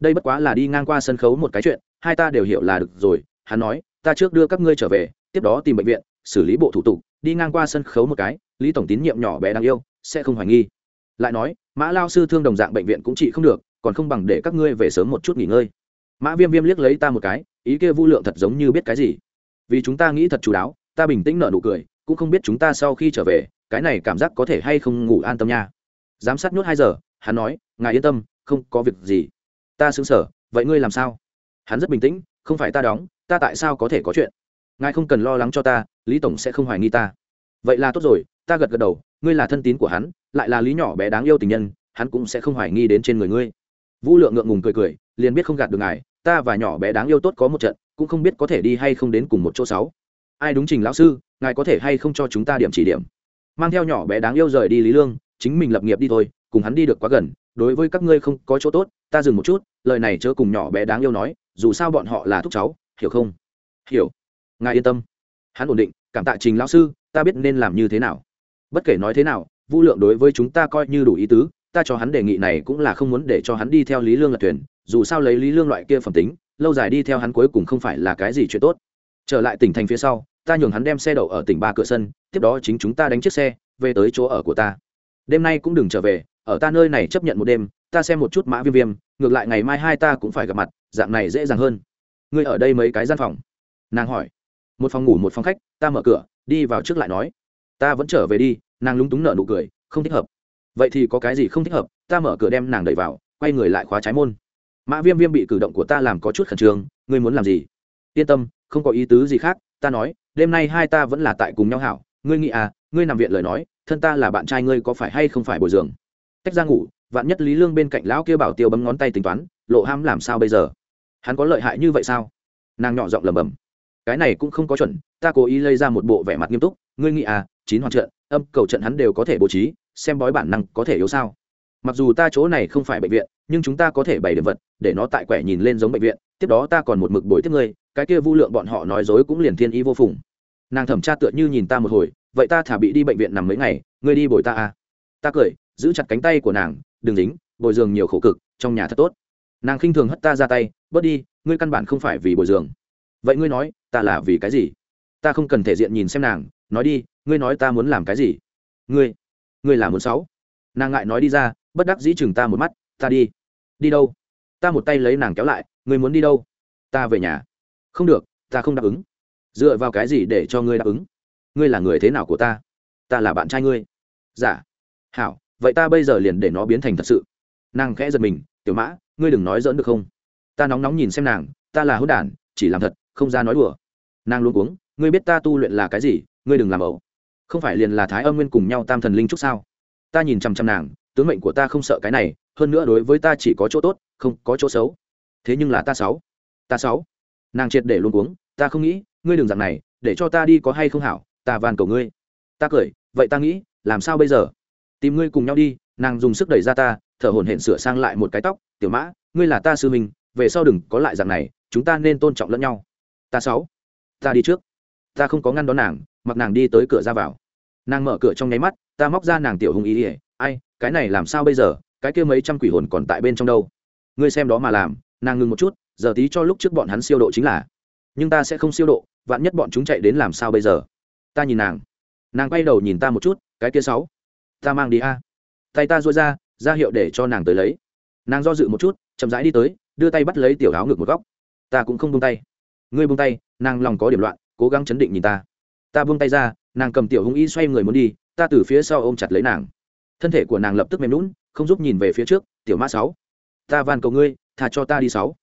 S1: Đây bất quá là đi ngang qua sân khấu một cái chuyện, hai ta đều hiểu là được rồi, hắn nói, ta trước đưa các ngươi trở về, tiếp đó tìm bệnh viện, xử lý bộ thủ tục, đi ngang qua sân khấu một cái, lý tổng tín nhiệm nhỏ bé đáng yêu, sẽ không hoài nghi. Lại nói, mã lao sư thương đồng dạng bệnh viện cũng trị không được, còn không bằng để các ngươi về sớm một chút nghỉ ngơi. Mã viêm viêm liếc lấy ta một cái ý kia vu lượng thật giống như biết cái gì? Vì chúng ta nghĩ thật chú đáo, ta bình tĩnh nở nụ cười, cũng không biết chúng ta sau khi trở về, cái này cảm giác có thể hay không ngủ an tâm nha. Giám sát nhốt hai giờ, hắn nói, ngài yên tâm, không có việc gì. Ta xứng sở vậy ngươi làm sao? Hắn rất bình tĩnh, không phải ta đóng, ta tại sao có thể có chuyện? Ngài không cần lo lắng cho ta, lý tổng sẽ không hoài nghi ta. Vậy là tốt rồi, ta gật gật đầu, ngươi là thân tín của hắn, lại là lý nhỏ bé đáng yêu tình nhân, hắn cũng sẽ không hoài nghi đến trên người ngươi. Vũ lượng ngượng ngùng cười cười, liền biết không gạt được ngài ta và nhỏ bé đáng yêu tốt có một trận, cũng không biết có thể đi hay không đến cùng một chỗ sáu. Ai đúng trình lão sư, ngài có thể hay không cho chúng ta điểm chỉ điểm. Mang theo nhỏ bé đáng yêu rời đi lý lương, chính mình lập nghiệp đi thôi, cùng hắn đi được quá gần, đối với các ngươi không có chỗ tốt, ta dừng một chút, lời này chớ cùng nhỏ bé đáng yêu nói, dù sao bọn họ là thúc cháu, hiểu không? Hiểu. Ngài yên tâm. Hắn ổn định, cảm tạ trình lão sư, ta biết nên làm như thế nào. Bất kể nói thế nào vũ lượng đối với chúng ta coi như đủ ý tứ, ta cho hắn đề nghị này cũng là không muốn để cho hắn đi theo lý lương lật thuyền dù sao lấy lý lương loại kia phẩm tính, lâu dài đi theo hắn cuối cùng không phải là cái gì chuyện tốt. Trở lại tỉnh thành phía sau, ta nhường hắn đem xe đậu ở tỉnh ba cửa sân, tiếp đó chính chúng ta đánh chiếc xe, về tới chỗ ở của ta. Đêm nay cũng đừng trở về, ở ta nơi này chấp nhận một đêm, ta xem một chút mã viêm viêm, ngược lại ngày mai hai ta cũng phải gặp mặt, dạng này dễ dàng hơn. Ngươi ở đây mấy cái gian phòng? Nàng hỏi. Một phòng ngủ một phòng khách, ta mở cửa, đi vào trước lại nói. Ta vẫn trở về đi, nàng lúng túng nợ nụ cười, không thích hợp. Vậy thì có cái gì không thích hợp, ta mở cửa đem nàng đẩy vào, quay người lại khóa trái môn mã viêm viêm bị cử động của ta làm có chút khẩn trương, ngươi muốn làm gì? Yên tâm, không có ý tứ gì khác, ta nói, đêm nay hai ta vẫn là tại cùng nhau hảo, ngươi nghĩ à ngươi nằm viện lời nói, thân ta là bạn trai ngươi có phải hay không phải bồi dưỡng? Tách ra ngủ, vạn nhất lý lương bên cạnh lão kia bảo tiêu bấm ngón tay tính toán, lộ ham làm sao bây giờ? Hắn có lợi hại như vậy sao? Nàng nhỏ giọng lầm bầm cái này cũng không có chuẩn, ta cố ý lấy ra một bộ vẻ mặt nghiêm túc, ngươi nghĩ à chín hoàn trận, âm cầu trận hắn đều có thể bố trí, xem bói bản năng có thể yếu sao? Mặc dù ta chỗ này không phải bệnh viện, nhưng chúng ta có thể bày điểm vật, để nó tại quẻ nhìn lên giống bệnh viện, tiếp đó ta còn một mực bồi tiếp ngươi, cái kia vu lượng bọn họ nói dối cũng liền thiên ý vô phùng. Nàng thẩm tra tựa như nhìn ta một hồi, vậy ta thả bị đi bệnh viện nằm mấy ngày, ngươi đi bồi ta à? Ta cười, giữ chặt cánh tay của nàng, đừng dính, bồi giường nhiều khổ cực, trong nhà thật tốt. Nàng khinh thường hất ta ra tay, bớt đi, ngươi căn bản không phải vì bồi giường. Vậy ngươi nói, ta là vì cái gì? Ta không cần thể diện nhìn xem nàng, nói đi, ngươi nói ta muốn làm cái gì? Ngươi ngươi là muốn sáu. Nàng ngại nói đi ra bất đắc dĩ chừng ta một mắt, ta đi. Đi đâu? Ta một tay lấy nàng kéo lại ngươi muốn đi đâu? Ta về nhà. Không được, ta không đáp ứng. Dựa vào cái gì để cho ngươi đáp ứng? Ngươi là người thế nào của ta? Ta là bạn trai ngươi. Giả dạ. hảo, vậy ta bây giờ liền để nó biến thành thật sự. Nàng khẽ giật mình, tiểu mã, ngươi đừng nói dỡn được không? Ta nóng nóng nhìn xem nàng, ta là hốt đản, chỉ làm thật, không ra nói đùa. Nàng luôn uống ngươi biết ta tu luyện là cái gì, ngươi đừng làm ẩu. Không phải liền là thái âm nguyên cùng nhau tam thần linh trúc sao? Ta nhìn chằm chằm nàng tướng mệnh của ta không sợ cái này, hơn nữa đối với ta chỉ có chỗ tốt, không có chỗ xấu. Thế nhưng là ta sáu ta sáu. Nàng triệt để luôn uống ta không nghĩ, ngươi đừng dạng này, để cho ta đi có hay không hảo, ta van cầu ngươi. Ta cười, vậy ta nghĩ, làm sao bây giờ? Tìm ngươi cùng nhau đi, nàng dùng sức đẩy ra ta, thở hổn hển sửa sang lại một cái tóc, tiểu mã, ngươi là ta sư mình về sau đừng có lại dạng này, chúng ta nên tôn trọng lẫn nhau. Ta sáu, ta đi trước. Ta không có ngăn đón nàng, mặc nàng đi tới cửa ra vào. Nàng mở cửa trong nháy mắt, ta móc ra nàng tiểu hùng ý ỉa ai cái này làm sao bây giờ? Cái kia mấy trăm quỷ hồn còn tại bên trong đâu? Ngươi xem đó mà làm, nàng ngừng một chút, giờ tí cho lúc trước bọn hắn siêu độ chính là. Nhưng ta sẽ không siêu độ, vạn nhất bọn chúng chạy đến làm sao bây giờ? Ta nhìn nàng. Nàng quay đầu nhìn ta một chút, cái kia sáu. Ta mang đi a. Tay ta dôi ra ra hiệu để cho nàng tới lấy. Nàng do dự một chút, chậm rãi đi tới, đưa tay bắt lấy tiểu áo ngực một góc. Ta cũng không buông tay. Ngươi buông tay, nàng lòng có điểm loạn, cố gắng chấn định nhìn ta. Ta buông tay ra, nàng cầm tiểu hung y xoay người muốn đi, ta từ phía sau ôm chặt lấy nàng thân thể của nàng lập tức mềm lún, không giúp nhìn về phía trước, tiểu mã sáu, ta van cầu ngươi, tha cho ta đi sáu.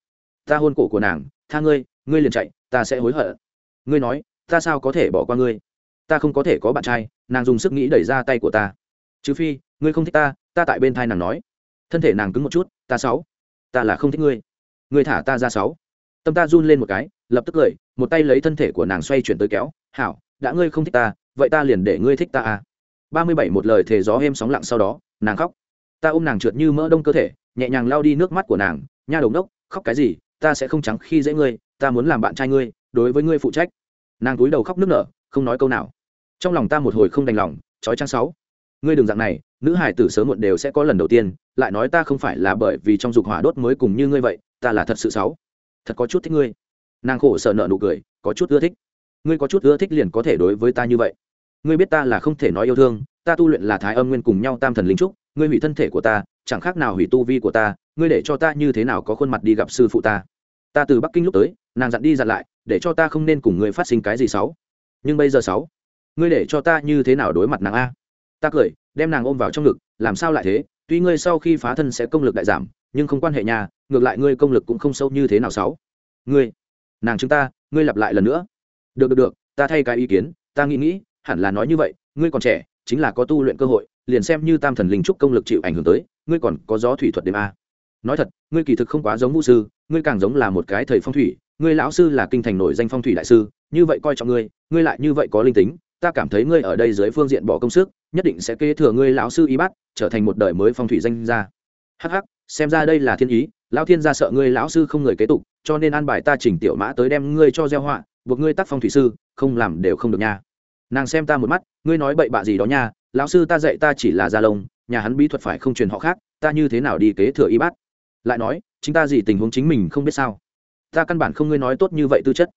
S1: Ta hôn cổ của nàng, tha ngươi ngươi liền chạy, ta sẽ hối hận. Ngươi nói, ta sao có thể bỏ qua ngươi? Ta không có thể có bạn trai, nàng dùng sức nghĩ đẩy ra tay của ta. Trừ phi, ngươi không thích ta ta tại bên thai nàng nói. Thân thể nàng cứng một chút, ta sáu, ta là không thích ngươi. Ngươi thả ta ra sáu. Tâm ta run lên một cái, lập tức cười, một tay lấy thân thể của nàng xoay chuyển tới kéo, hảo, đã ngươi không thích ta, vậy ta liền để ngươi thích ta à ba mươi bảy một lời thề gió êm sóng lặng sau đó, nàng khóc. Ta ôm nàng trượt như mỡ đông cơ thể, nhẹ nhàng lao đi nước mắt của nàng. Nha đồng đốc khóc cái gì? Ta sẽ không trắng khi dễ ngươi, ta muốn làm bạn trai ngươi, đối với ngươi phụ trách. Nàng túi đầu khóc nước nở, không nói câu nào. Trong lòng ta một hồi không đành lòng trói trang sáu. Ngươi đừng dạng này, nữ hải tử sớm muộn đều sẽ có lần đầu tiên, lại nói ta không phải là bởi vì trong dục hỏa đốt mới cùng như ngươi vậy, ta là thật sự sáu. Thật có chút thích ngươi. Nàng khổ sở nợ nụ cười, có chút ưa thích. Ngươi có chút ưa thích liền có thể đối với ta như vậy ngươi biết ta là không thể nói yêu thương, ta tu luyện là thái âm nguyên cùng nhau tam thần linh trúc, ngươi hủy thân thể của ta, chẳng khác nào hủy tu vi của ta, ngươi để cho ta như thế nào có khuôn mặt đi gặp sư phụ ta. Ta từ bắc kinh lúc tới, nàng dặn đi dặn lại, để cho ta không nên cùng ngươi phát sinh cái gì xấu. Nhưng bây giờ sáu ngươi để cho ta như thế nào đối mặt nàng a? Ta cười, đem nàng ôm vào trong ngực, làm sao lại thế? Tuy ngươi sau khi phá thân sẽ công lực đại giảm, nhưng không quan hệ nhà ngược lại ngươi công lực cũng không sâu như thế nào sáu ngươi, nàng chúng ta, ngươi lặp lại lần nữa. Được được được, ta thay cái ý kiến, ta nghĩ nghĩ hẳn là nói như vậy, ngươi còn trẻ, chính là có tu luyện cơ hội, liền xem như tam thần linh trúc công lực chịu ảnh hưởng tới, ngươi còn có gió thủy thuật đêm a. Nói thật, ngươi kỳ thực không quá giống vũ sư, ngươi càng giống là một cái thầy phong thủy, ngươi lão sư là kinh thành nổi danh phong thủy đại sư, như vậy coi trọng ngươi ngươi lại như vậy có linh tính, ta cảm thấy ngươi ở đây dưới phương diện bỏ công sức, nhất định sẽ kế thừa ngươi lão sư y bát trở thành một đời mới phong thủy danh gia. Hh xem ra đây là thiên ý, lão thiên gia sợ ngươi lão sư không người kế tục, cho nên an bài ta chỉnh tiểu mã tới đem ngươi cho gieo họa, buộc ngươi tác phong thủy sư, không làm đều không được nha nàng xem ta một mắt, ngươi nói bậy bạ gì đó nha, lão sư ta dạy ta chỉ là gia lông, nhà hắn bí thuật phải không truyền họ khác, ta như thế nào đi kế thừa y bát? Lại nói, chính ta gì tình huống chính mình không biết sao? Ta căn bản không ngươi nói tốt như vậy tư chất.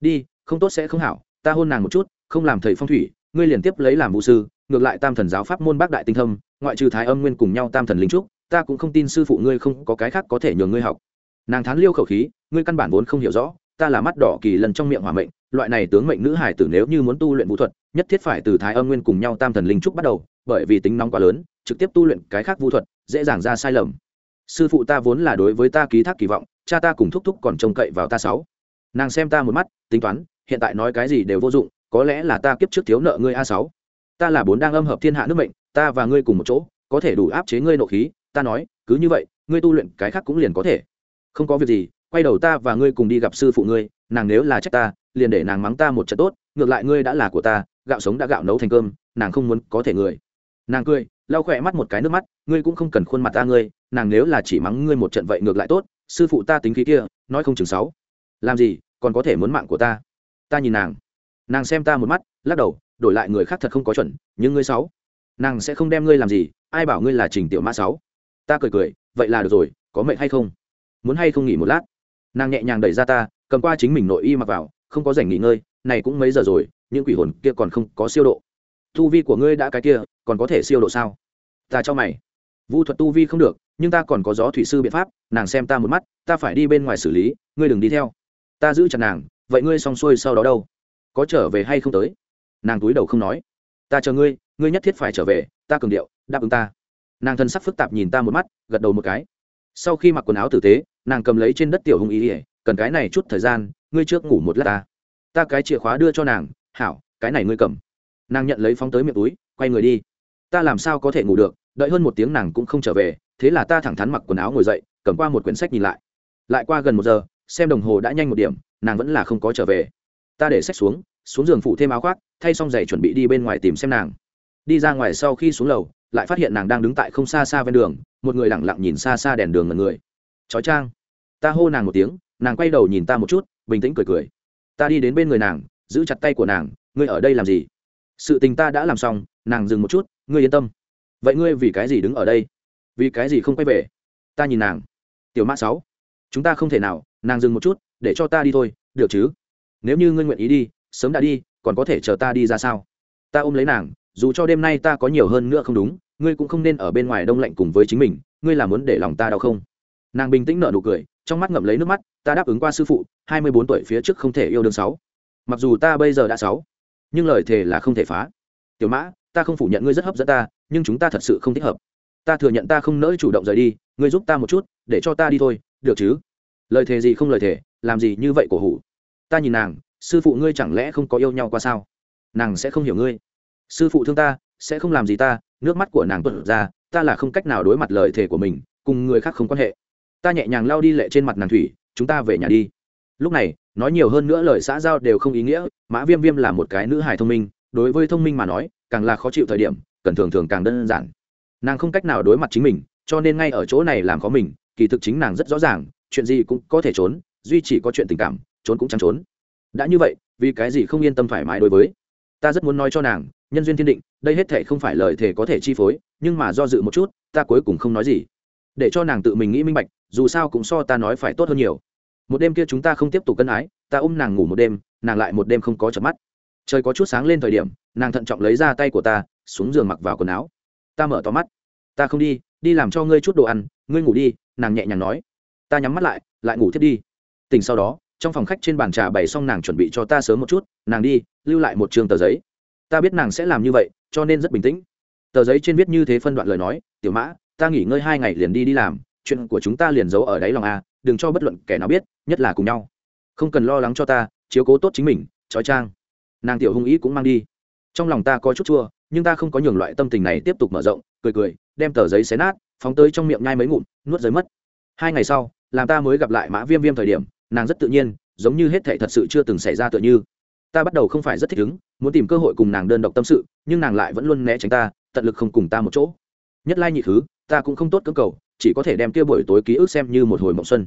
S1: Đi, không tốt sẽ không hảo, ta hôn nàng một chút, không làm thầy phong thủy, ngươi liền tiếp lấy làm vũ sư, ngược lại tam thần giáo pháp môn bác đại tinh thâm ngoại trừ thái âm nguyên cùng nhau tam thần linh trúc, ta cũng không tin sư phụ ngươi không có cái khác có thể nhường ngươi học. Nàng thán liêu khẩu khí, ngươi căn bản vốn không hiểu rõ, ta là mắt đỏ kỳ lần trong miệng hỏa mệnh, loại này tướng mệnh nữ hải tử nếu như muốn tu luyện vũ thuật nhất thiết phải từ thái âm nguyên cùng nhau tam thần linh trúc bắt đầu, bởi vì tính nóng quá lớn, trực tiếp tu luyện cái khác vũ thuật, dễ dàng ra sai lầm. Sư phụ ta vốn là đối với ta ký thác kỳ vọng, cha ta cùng thúc thúc còn trông cậy vào ta sáu. Nàng xem ta một mắt, tính toán, hiện tại nói cái gì đều vô dụng, có lẽ là ta kiếp trước thiếu nợ ngươi a sáu. Ta là bốn đang âm hợp thiên hạ nước mệnh, ta và ngươi cùng một chỗ, có thể đủ áp chế ngươi nộ khí, ta nói, cứ như vậy, ngươi tu luyện cái khác cũng liền có thể. Không có việc gì, quay đầu ta và ngươi cùng đi gặp sư phụ ngươi, nàng nếu là trách ta, liền để nàng mắng ta một trận tốt, ngược lại ngươi đã là của ta gạo sống đã gạo nấu thành cơm, nàng không muốn có thể người. Nàng cười, lau khỏe mắt một cái nước mắt, ngươi cũng không cần khuôn mặt ta ngươi, nàng nếu là chỉ mắng ngươi một trận vậy ngược lại tốt, sư phụ ta tính khí kia, nói không chừng sáu. Làm gì, còn có thể muốn mạng của ta? Ta nhìn nàng. Nàng xem ta một mắt, lắc đầu, đổi lại người khác thật không có chuẩn, nhưng ngươi sáu. Nàng sẽ không đem ngươi làm gì, ai bảo ngươi là trình tiểu mã sáu. Ta cười cười, vậy là được rồi, có mệnh hay không? Muốn hay không nghỉ một lát? Nàng nhẹ nhàng đẩy ra ta, cầm qua chính mình nội y mặc vào, không có rảnh nghỉ ngơi này cũng mấy giờ rồi, những quỷ hồn kia còn không có siêu độ. Tu vi của ngươi đã cái kia, còn có thể siêu độ sao? Ta cho mày. Vu thuật tu vi không được, nhưng ta còn có gió thủy sư biện pháp, nàng xem ta một mắt, ta phải đi bên ngoài xử lý, ngươi đừng đi theo. Ta giữ chặt nàng, vậy ngươi xong xuôi sau đó đâu? Có trở về hay không tới? Nàng túi đầu không nói. Ta chờ ngươi ngươi nhất thiết phải trở về, ta cường điệu, đáp ứng ta. Nàng thân sắc phức tạp nhìn ta một mắt, gật đầu một cái. Sau khi mặc quần áo tử tế, nàng cầm lấy trên đất tiểu hung ý ỉa cần cái này chút thời gian, ngươi trước ngủ một lát ta ta cái chìa khóa đưa cho nàng, hảo, cái này ngươi cầm. Nàng nhận lấy phóng tới miệng túi, quay người đi. Ta làm sao có thể ngủ được, đợi hơn một tiếng nàng cũng không trở về, thế là ta thẳng thắn mặc quần áo ngồi dậy, cầm qua một quyển sách nhìn lại. Lại qua gần một giờ, xem đồng hồ đã nhanh một điểm, nàng vẫn là không có trở về. Ta để sách xuống xuống giường phủ thêm áo khoác, thay xong giày chuẩn bị đi bên ngoài tìm xem nàng. Đi ra ngoài sau khi xuống lầu, lại phát hiện nàng đang đứng tại không xa xa ven đường, một người lẳng lặng nhìn xa xa đèn đường ngần người. Chói trang ta hô nàng một tiếng, nàng quay đầu nhìn ta một chút, bình tĩnh cười cười ta đi đến bên người nàng, giữ chặt tay của nàng, ngươi ở đây làm gì? Sự tình ta đã làm xong, nàng dừng một chút, ngươi yên tâm. Vậy ngươi vì cái gì đứng ở đây? Vì cái gì không quay về? Ta nhìn nàng. Tiểu mã sáu, chúng ta không thể nào, nàng dừng một chút, để cho ta đi thôi, được chứ? Nếu như ngươi nguyện ý đi, sớm đã đi, còn có thể chờ ta đi ra sao? Ta ôm lấy nàng, dù cho đêm nay ta có nhiều hơn nữa không đúng, ngươi cũng không nên ở bên ngoài đông lạnh cùng với chính mình, ngươi là muốn để lòng ta đau không? Nàng bình tĩnh nở nụ cười trong mắt ngậm lấy nước mắt, ta đáp ứng qua sư phụ, hai mươi bốn tuổi phía trước không thể yêu đương sáu. Mặc dù ta bây giờ đã sáu, nhưng lời thề là không thể phá. Tiểu mã, ta không phủ nhận ngươi rất hấp dẫn ta, nhưng chúng ta thật sự không thích hợp. Ta thừa nhận ta không nỡ chủ động rời đi, ngươi giúp ta một chút, để cho ta đi thôi, được chứ? Lời thề gì không lời thề, làm gì như vậy cổ hủ? Ta nhìn nàng, sư phụ ngươi chẳng lẽ không có yêu nhau qua sao? Nàng sẽ không hiểu ngươi. Sư phụ thương ta, sẽ không làm gì ta, nước mắt của nàng tuột ra, ta là không cách nào đối mặt lời thề của mình, cùng người khác không quan hệ ta nhẹ nhàng lao đi lệ trên mặt nàng thủy, chúng ta về nhà đi. Lúc này, nói nhiều hơn nữa lời xã giao đều không ý nghĩa, mã viêm viêm là một cái nữ hài thông minh, đối với thông minh mà nói, càng là khó chịu thời điểm, cần thường thường càng đơn giản. Nàng không cách nào đối mặt chính mình, cho nên ngay ở chỗ này làm khó mình, kỳ thực chính nàng rất rõ ràng, chuyện gì cũng có thể trốn, duy chỉ có chuyện tình cảm, trốn cũng chẳng trốn. Đã như vậy, vì cái gì không yên tâm thoải mái đối với? Ta rất muốn nói cho nàng, nhân duyên thiên định, đây hết thể không phải lời thề có thể chi phối, nhưng mà do dự một chút, ta cuối cùng không nói gì để cho nàng tự mình nghĩ minh bạch, dù sao cũng so ta nói phải tốt hơn nhiều. Một đêm kia chúng ta không tiếp tục cân ái, ta ôm nàng ngủ một đêm, nàng lại một đêm không có chợp mắt. Trời có chút sáng lên thời điểm, nàng thận trọng lấy ra tay của ta, xuống giường mặc vào quần áo. Ta mở to mắt. Ta không đi đi làm cho ngươi chút đồ ăn, ngươi ngủ đi, nàng nhẹ nhàng nói. Ta nhắm mắt lại lại ngủ thiết đi. Tỉnh sau đó, trong phòng khách trên bàn trà bày xong nàng chuẩn bị cho ta sớm một chút, nàng đi, lưu lại một trường tờ giấy. Ta biết nàng sẽ làm như vậy, cho nên rất bình tĩnh. Tờ giấy trên viết như thế phân đoạn lời nói, tiểu mã ta nghỉ ngơi hai ngày liền đi đi làm, chuyện của chúng ta liền giấu ở đáy lòng a, đừng cho bất luận kẻ nào biết, nhất là cùng nhau. Không cần lo lắng cho ta, chiếu cố tốt chính mình, trói trang. Nàng tiểu hung ý cũng mang đi. Trong lòng ta có chút chua, nhưng ta không có nhường loại tâm tình này tiếp tục mở rộng, cười cười, đem tờ giấy xé nát, phóng tới trong miệng nhai mấy ngụm, nuốt giấy mất. Hai ngày sau, làm ta mới gặp lại mã viêm viêm thời điểm, nàng rất tự nhiên, giống như hết thệ thật sự chưa từng xảy ra tựa như. Ta bắt đầu không phải rất thích ứng muốn tìm cơ hội cùng nàng đơn độc tâm sự, nhưng nàng lại vẫn luôn né tránh ta, tận lực không cùng ta một chỗ nhất lai nhị thứ, ta cũng không tốt cưỡng cầu, chỉ có thể đem kia buổi tối ký ức xem như một hồi mộng xuân.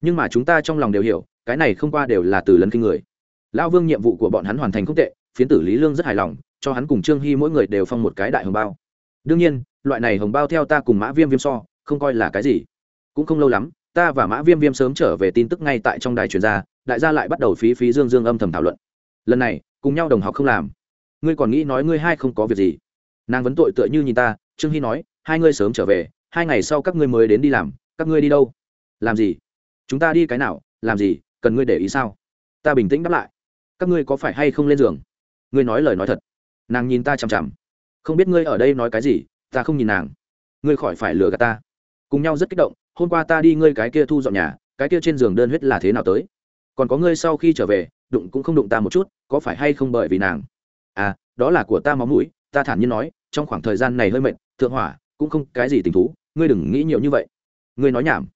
S1: Nhưng mà chúng ta trong lòng đều hiểu, cái này không qua đều là từ lấn kinh người. Lão vương nhiệm vụ của bọn hắn hoàn thành không tệ, phiến tử lý lương rất hài lòng, cho hắn cùng trương hy mỗi người đều phong một cái đại hồng bao. Đương nhiên, loại này hồng bao theo ta cùng mã viêm viêm so, không coi là cái gì. Cũng không lâu lắm, ta và mã viêm viêm sớm trở về tin tức ngay tại trong đài truyền gia đại gia lại bắt đầu phí phí dương dương âm thầm thảo luận. Lần này, cùng nhau đồng học không làm. Ngươi còn nghĩ nói ngươi hai không có việc gì? Nàng vấn tội tựa như nhìn ta, trương hy nói hai ngươi sớm trở về, hai ngày sau các ngươi mới đến đi làm, các ngươi đi đâu? Làm gì? Chúng ta đi cái nào? Làm gì? Cần ngươi để ý sao? Ta bình tĩnh đáp lại. Các ngươi có phải hay không lên giường? Ngươi nói lời nói thật. Nàng nhìn ta chằm chằm. Không biết ngươi ở đây nói cái gì, ta không nhìn nàng. Ngươi khỏi phải lừa gạt ta. Cùng nhau rất kích động, hôm qua ta đi ngươi cái kia thu dọn nhà, cái kia trên giường đơn huyết là thế nào tới? Còn có ngươi sau khi trở về, đụng cũng không đụng ta một chút, có phải hay không bởi vì nàng? À đó là của ta máu mũi, ta thản nhiên nói, trong khoảng thời gian này hơi mệt, thượng hỏa cũng không cái gì tình thú, ngươi đừng nghĩ nhiều như vậy. Ngươi nói nhảm.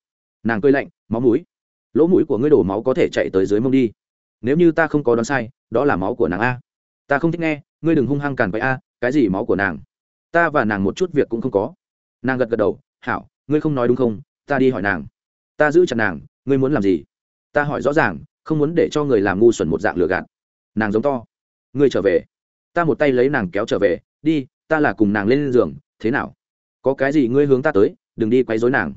S1: Nàng cười lạnh, máu mũi. Lỗ mũi của ngươi đổ máu có thể chạy tới dưới mông đi. Nếu như ta không có đoán sai, đó là máu của nàng a. Ta không thích nghe, ngươi đừng hung hăng càn vậy a, cái gì máu của nàng? Ta và nàng một chút việc cũng không có. Nàng gật gật đầu, hảo, ngươi không nói đúng không? Ta đi hỏi nàng. Ta giữ chặt nàng, ngươi muốn làm gì? Ta hỏi rõ ràng, không muốn để cho người làm ngu xuẩn một dạng lừa gạt. Nàng giống to. Ngươi trở về. Ta một tay lấy nàng kéo trở về, đi, ta là cùng nàng lên giường, thế nào? Có cái gì ngươi hướng ta tới, đừng đi quấy rối nàng.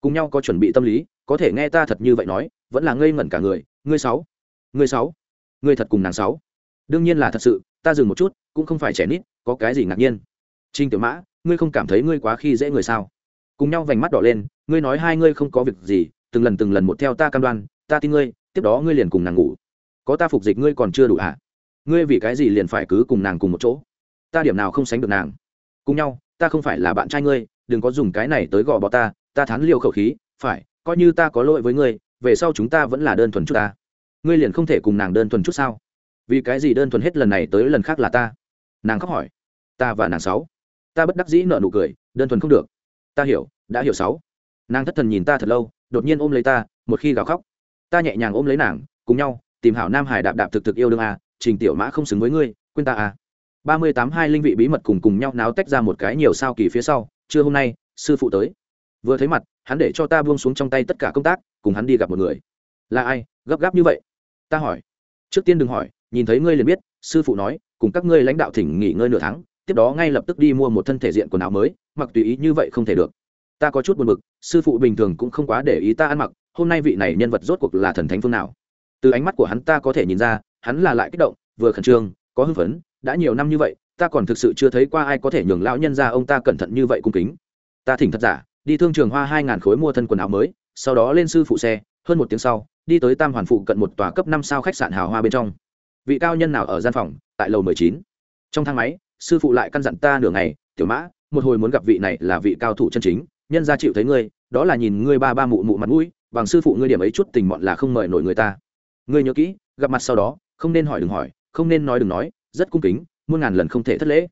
S1: Cùng nhau có chuẩn bị tâm lý, có thể nghe ta thật như vậy nói, vẫn là ngây ngẩn cả người. Ngươi sáu ngươi sáu, ngươi thật cùng nàng sáu. Đương nhiên là thật sự, ta dừng một chút, cũng không phải trẻ nít, có cái gì ngạc nhiên. Trinh tiểu mã, ngươi không cảm thấy ngươi quá khi dễ người sao? Cùng nhau vành mắt đỏ lên, ngươi nói hai ngươi không có việc gì, từng lần từng lần một theo ta cam đoan, ta tin ngươi, tiếp đó ngươi liền cùng nàng ngủ. Có ta phục dịch ngươi còn chưa đủ hả ngươi vì cái gì liền phải cứ cùng nàng cùng một chỗ? Ta điểm nào không sánh được nàng? Cùng nhau ta không phải là bạn trai ngươi, đừng có dùng cái này tới gò bọ ta ta thán liều khẩu khí, phải, coi như ta có lỗi với ngươi, về sau chúng ta vẫn là đơn thuần chút ta. Ngươi liền không thể cùng nàng đơn thuần chút sao? Vì cái gì đơn thuần hết lần này tới lần khác là ta? Nàng khóc hỏi. Ta và nàng sáu. Ta bất đắc dĩ nợ nụ cười, đơn thuần không được. Ta hiểu, đã hiểu sáu. Nàng thất thần nhìn ta thật lâu, đột nhiên ôm lấy ta, một khi gào khóc, ta nhẹ nhàng ôm lấy nàng, cùng nhau, tìm hảo nam hải đạp đạp thực thực yêu đương à. trình tiểu mã không xứng với ngươi, quên ta à ba mươi tám hai linh vị bí mật cùng cùng nhau náo tách ra một cái nhiều sao kỳ phía sau, trưa hôm nay, sư phụ tới. Vừa thấy mặt, hắn để cho ta buông xuống trong tay tất cả công tác, cùng hắn đi gặp một người. Là ai, gấp gáp như vậy? Ta hỏi. Trước tiên đừng hỏi, nhìn thấy ngươi liền biết, sư phụ nói, cùng các ngươi lãnh đạo thỉnh nghỉ ngơi nửa tháng, tiếp đó ngay lập tức đi mua một thân thể diện quần áo mới, mặc tùy ý như vậy không thể được. Ta có chút buồn bực, sư phụ bình thường cũng không quá để ý ta ăn mặc, hôm nay vị này nhân vật rốt cuộc là thần thánh phương nào? Từ ánh mắt của hắn ta có thể nhìn ra, hắn là lại kích động, vừa khẩn trương, có hưng phấn đã nhiều năm như vậy, ta còn thực sự chưa thấy qua ai có thể nhường lão nhân ra ông ta cẩn thận như vậy cung kính. Ta thỉnh thật giả, đi thương trường hoa hai ngàn khối mua thân quần áo mới, sau đó lên sư phụ xe, hơn một tiếng sau, đi tới tam hoàn phụ cận một tòa cấp năm sao khách sạn hào hoa bên trong. Vị cao nhân nào ở gian phòng, tại lầu mười chín. Trong thang máy, sư phụ lại căn dặn ta nửa ngày, tiểu mã, một hồi muốn gặp vị này là vị cao thủ chân chính, nhân ra chịu thấy ngươi, đó là nhìn ngươi ba ba mụ mụ mặt mũi, bằng sư phụ ngươi điểm ấy chút tình mọn là không mời nổi người ta. Ngươi nhớ kỹ, gặp mặt sau đó, không nên hỏi đừng hỏi, không nên nói đừng nói rất cung kính, muôn ngàn lần không thể thất lễ.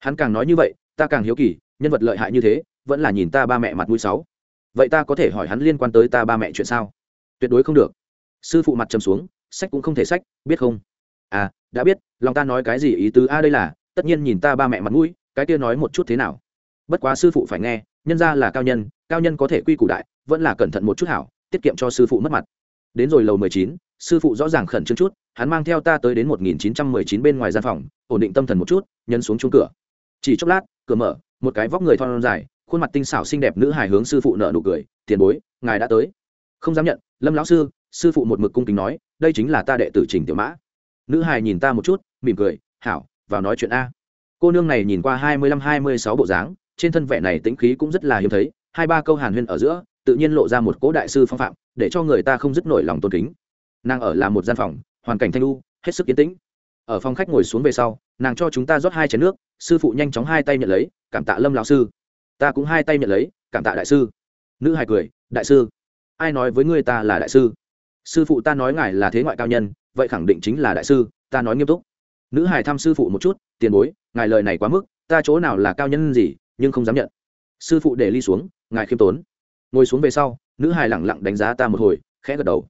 S1: Hắn càng nói như vậy, ta càng hiếu kỳ, nhân vật lợi hại như thế, vẫn là nhìn ta ba mẹ mặt mũi sáu. Vậy ta có thể hỏi hắn liên quan tới ta ba mẹ chuyện sao? Tuyệt đối không được. Sư phụ mặt trầm xuống, sách cũng không thể sách, biết không? À đã biết, lòng ta nói cái gì ý tứ a đây là, tất nhiên nhìn ta ba mẹ mặt mũi, cái kia nói một chút thế nào? Bất quá sư phụ phải nghe, nhân ra là cao nhân cao nhân có thể quy củ đại, vẫn là cẩn thận một chút hảo, tiết kiệm cho sư phụ mất mặt. Đến rồi lầu mười chín, sư phụ rõ ràng khẩn trương chút hắn mang theo ta tới đến một nghìn chín trăm mười chín bên ngoài gian phòng, ổn định tâm thần một chút, nhấn xuống chuông cửa. Chỉ chốc lát, cửa mở, một cái vóc người thon dài, khuôn mặt tinh xảo xinh đẹp nữ hài hướng sư phụ nở nụ cười, tiền bối, ngài đã tới. Không dám nhận, lâm lão sư sư phụ một mực cung kính nói, đây chính là ta đệ tử trình tiểu mã. Nữ hài nhìn ta một chút, mỉm cười, hảo, vào nói chuyện a. Cô nương này nhìn qua hai mươi lăm, hai mươi sáu bộ dáng, trên thân vẻ này tính khí cũng rất là hiếm thấy, hai ba câu hàn huyên ở giữa, tự nhiên lộ ra một cố đại sư phong phạm, để cho người ta không dứt nổi lòng tôn kính. Nàng ở là một gian phòng hoàn cảnh thanh lu hết sức yên tĩnh. Ở phòng khách ngồi xuống về sau, nàng cho chúng ta rót hai chén nước, sư phụ nhanh chóng hai tay nhận lấy, cảm tạ lâm lão sư. Ta cũng hai tay nhận lấy, cảm tạ đại sư. Nữ hài cười, đại sư, ai nói với ngươi ta là đại sư? Sư phụ ta nói ngài là thế ngoại cao nhân, vậy khẳng định chính là đại sư, ta nói nghiêm túc. Nữ hài thăm sư phụ một chút, tiền bối, ngài lời này quá mức, ta chỗ nào là cao nhân gì, nhưng không dám nhận. Sư phụ để ly xuống, ngài khiêm tốn. Ngồi xuống về sau, nữ hài lẳng lặng đánh giá ta một hồi, khẽ gật đầu.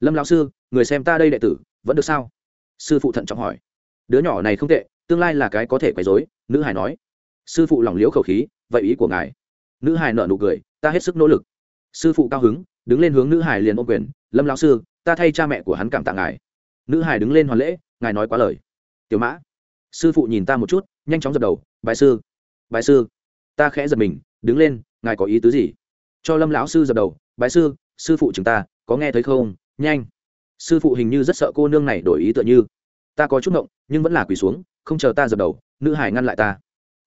S1: Lâm lão sư, người xem ta đây đệ tử vẫn được sao? Sư phụ thận trọng hỏi. Đứa nhỏ này không tệ, tương lai là cái có thể quấy dối nữ hài nói. Sư phụ lỏng liễu khẩu khí, vậy ý của ngài. Nữ hài nợ nụ cười, ta hết sức nỗ lực. Sư phụ cao hứng, đứng lên hướng nữ hài liền ôm quyền, lâm lão sư, ta thay cha mẹ của hắn cảm tạ ngài. Nữ hài đứng lên hoàn lễ, ngài nói quá lời. Tiểu mã. Sư phụ nhìn ta một chút, nhanh chóng dập đầu bài sư bài sư. Ta khẽ giật mình, đứng lên, ngài có ý tứ gì? Cho lâm lão sư dập đầu bài sư sư phụ chúng ta, có nghe thấy không? Nhanh sư phụ hình như rất sợ cô nương này đổi ý tựa như. Ta có chút ngộng, nhưng vẫn là quỳ xuống, không chờ ta dập đầu, nữ hải ngăn lại ta.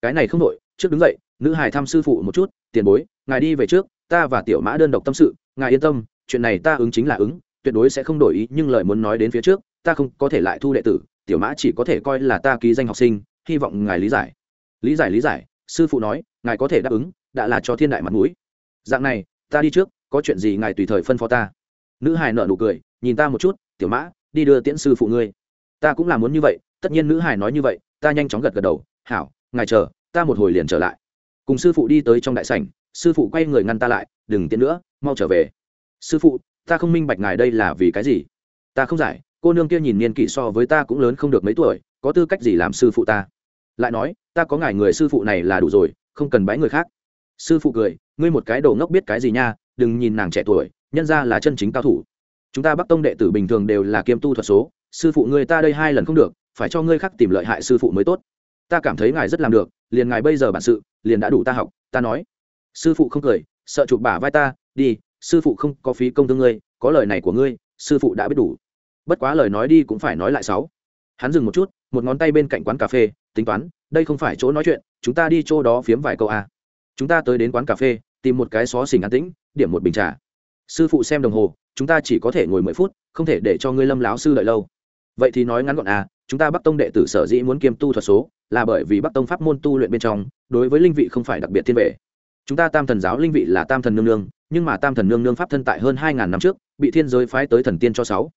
S1: Cái này không đội trước đứng dậy, nữ hải thăm sư phụ một chút, tiền bối, ngài đi về trước, ta và tiểu mã đơn độc tâm sự, ngài yên tâm, chuyện này ta ứng chính là ứng, tuyệt đối sẽ không đổi ý, nhưng lời muốn nói đến phía trước, ta không có thể lại thu đệ tử, tiểu mã chỉ có thể coi là ta ký danh học sinh, hy vọng ngài lý giải. Lý giải lý giải, sư phụ nói, ngài có thể đáp ứng, đã là cho thiên đại mặt mũi. Dạng này, ta đi trước, có chuyện gì ngài tùy thời phân phó ta. Nữ hài nợ nụ cười nhìn ta một chút, tiểu mã, đi đưa tiễn sư phụ ngươi. Ta cũng là muốn như vậy, tất nhiên nữ hài nói như vậy, ta nhanh chóng gật gật đầu, hảo, ngài chờ, ta một hồi liền trở lại. Cùng sư phụ đi tới trong đại sảnh, sư phụ quay người ngăn ta lại, đừng tiễn nữa, mau trở về. Sư phụ, ta không minh bạch ngài đây là vì cái gì? Ta không giải, cô nương kia nhìn niên kỷ so với ta cũng lớn không được mấy tuổi, có tư cách gì làm sư phụ ta? Lại nói, ta có ngài người sư phụ này là đủ rồi, không cần bái người khác. Sư phụ cười, ngươi một cái đồ ngốc biết cái gì nha, đừng nhìn nàng trẻ tuổi, nhân ra là chân chính cao thủ chúng ta bắc tông đệ tử bình thường đều là kiêm tu thuật số, sư phụ ngươi ta đây hai lần không được, phải cho ngươi khác tìm lợi hại sư phụ mới tốt. Ta cảm thấy ngài rất làm được, liền ngài bây giờ bản sự, liền đã đủ ta học, ta nói. Sư phụ không cười, sợ chụp bả vai ta, đi, sư phụ không có phí công thương ngươi, có lời này của ngươi, sư phụ đã biết đủ. Bất quá lời nói đi cũng phải nói lại sáu. Hắn dừng một chút, một ngón tay bên cạnh quán cà phê, tính toán, đây không phải chỗ nói chuyện, chúng ta đi chỗ đó phiếm vài câu a à. chúng ta tới đến quán cà phê, tìm một cái xó xỉnh an tĩnh, điểm một bình trà sư phụ xem đồng hồ, chúng ta chỉ có thể ngồi mười phút, không thể để cho ngươi lâm láo sư đợi lâu. Vậy thì nói ngắn gọn à chúng ta bắc tông đệ tử sở dĩ muốn kiêm tu thuật số là bởi vì bắc tông pháp môn tu luyện bên trong, đối với linh vị không phải đặc biệt thiên vệ. Chúng ta tam thần giáo linh vị là tam thần nương nương, nhưng mà tam thần nương nương pháp thân tại hơn hai ngàn năm trước, bị thiên giới phái tới thần tiên cho sáu.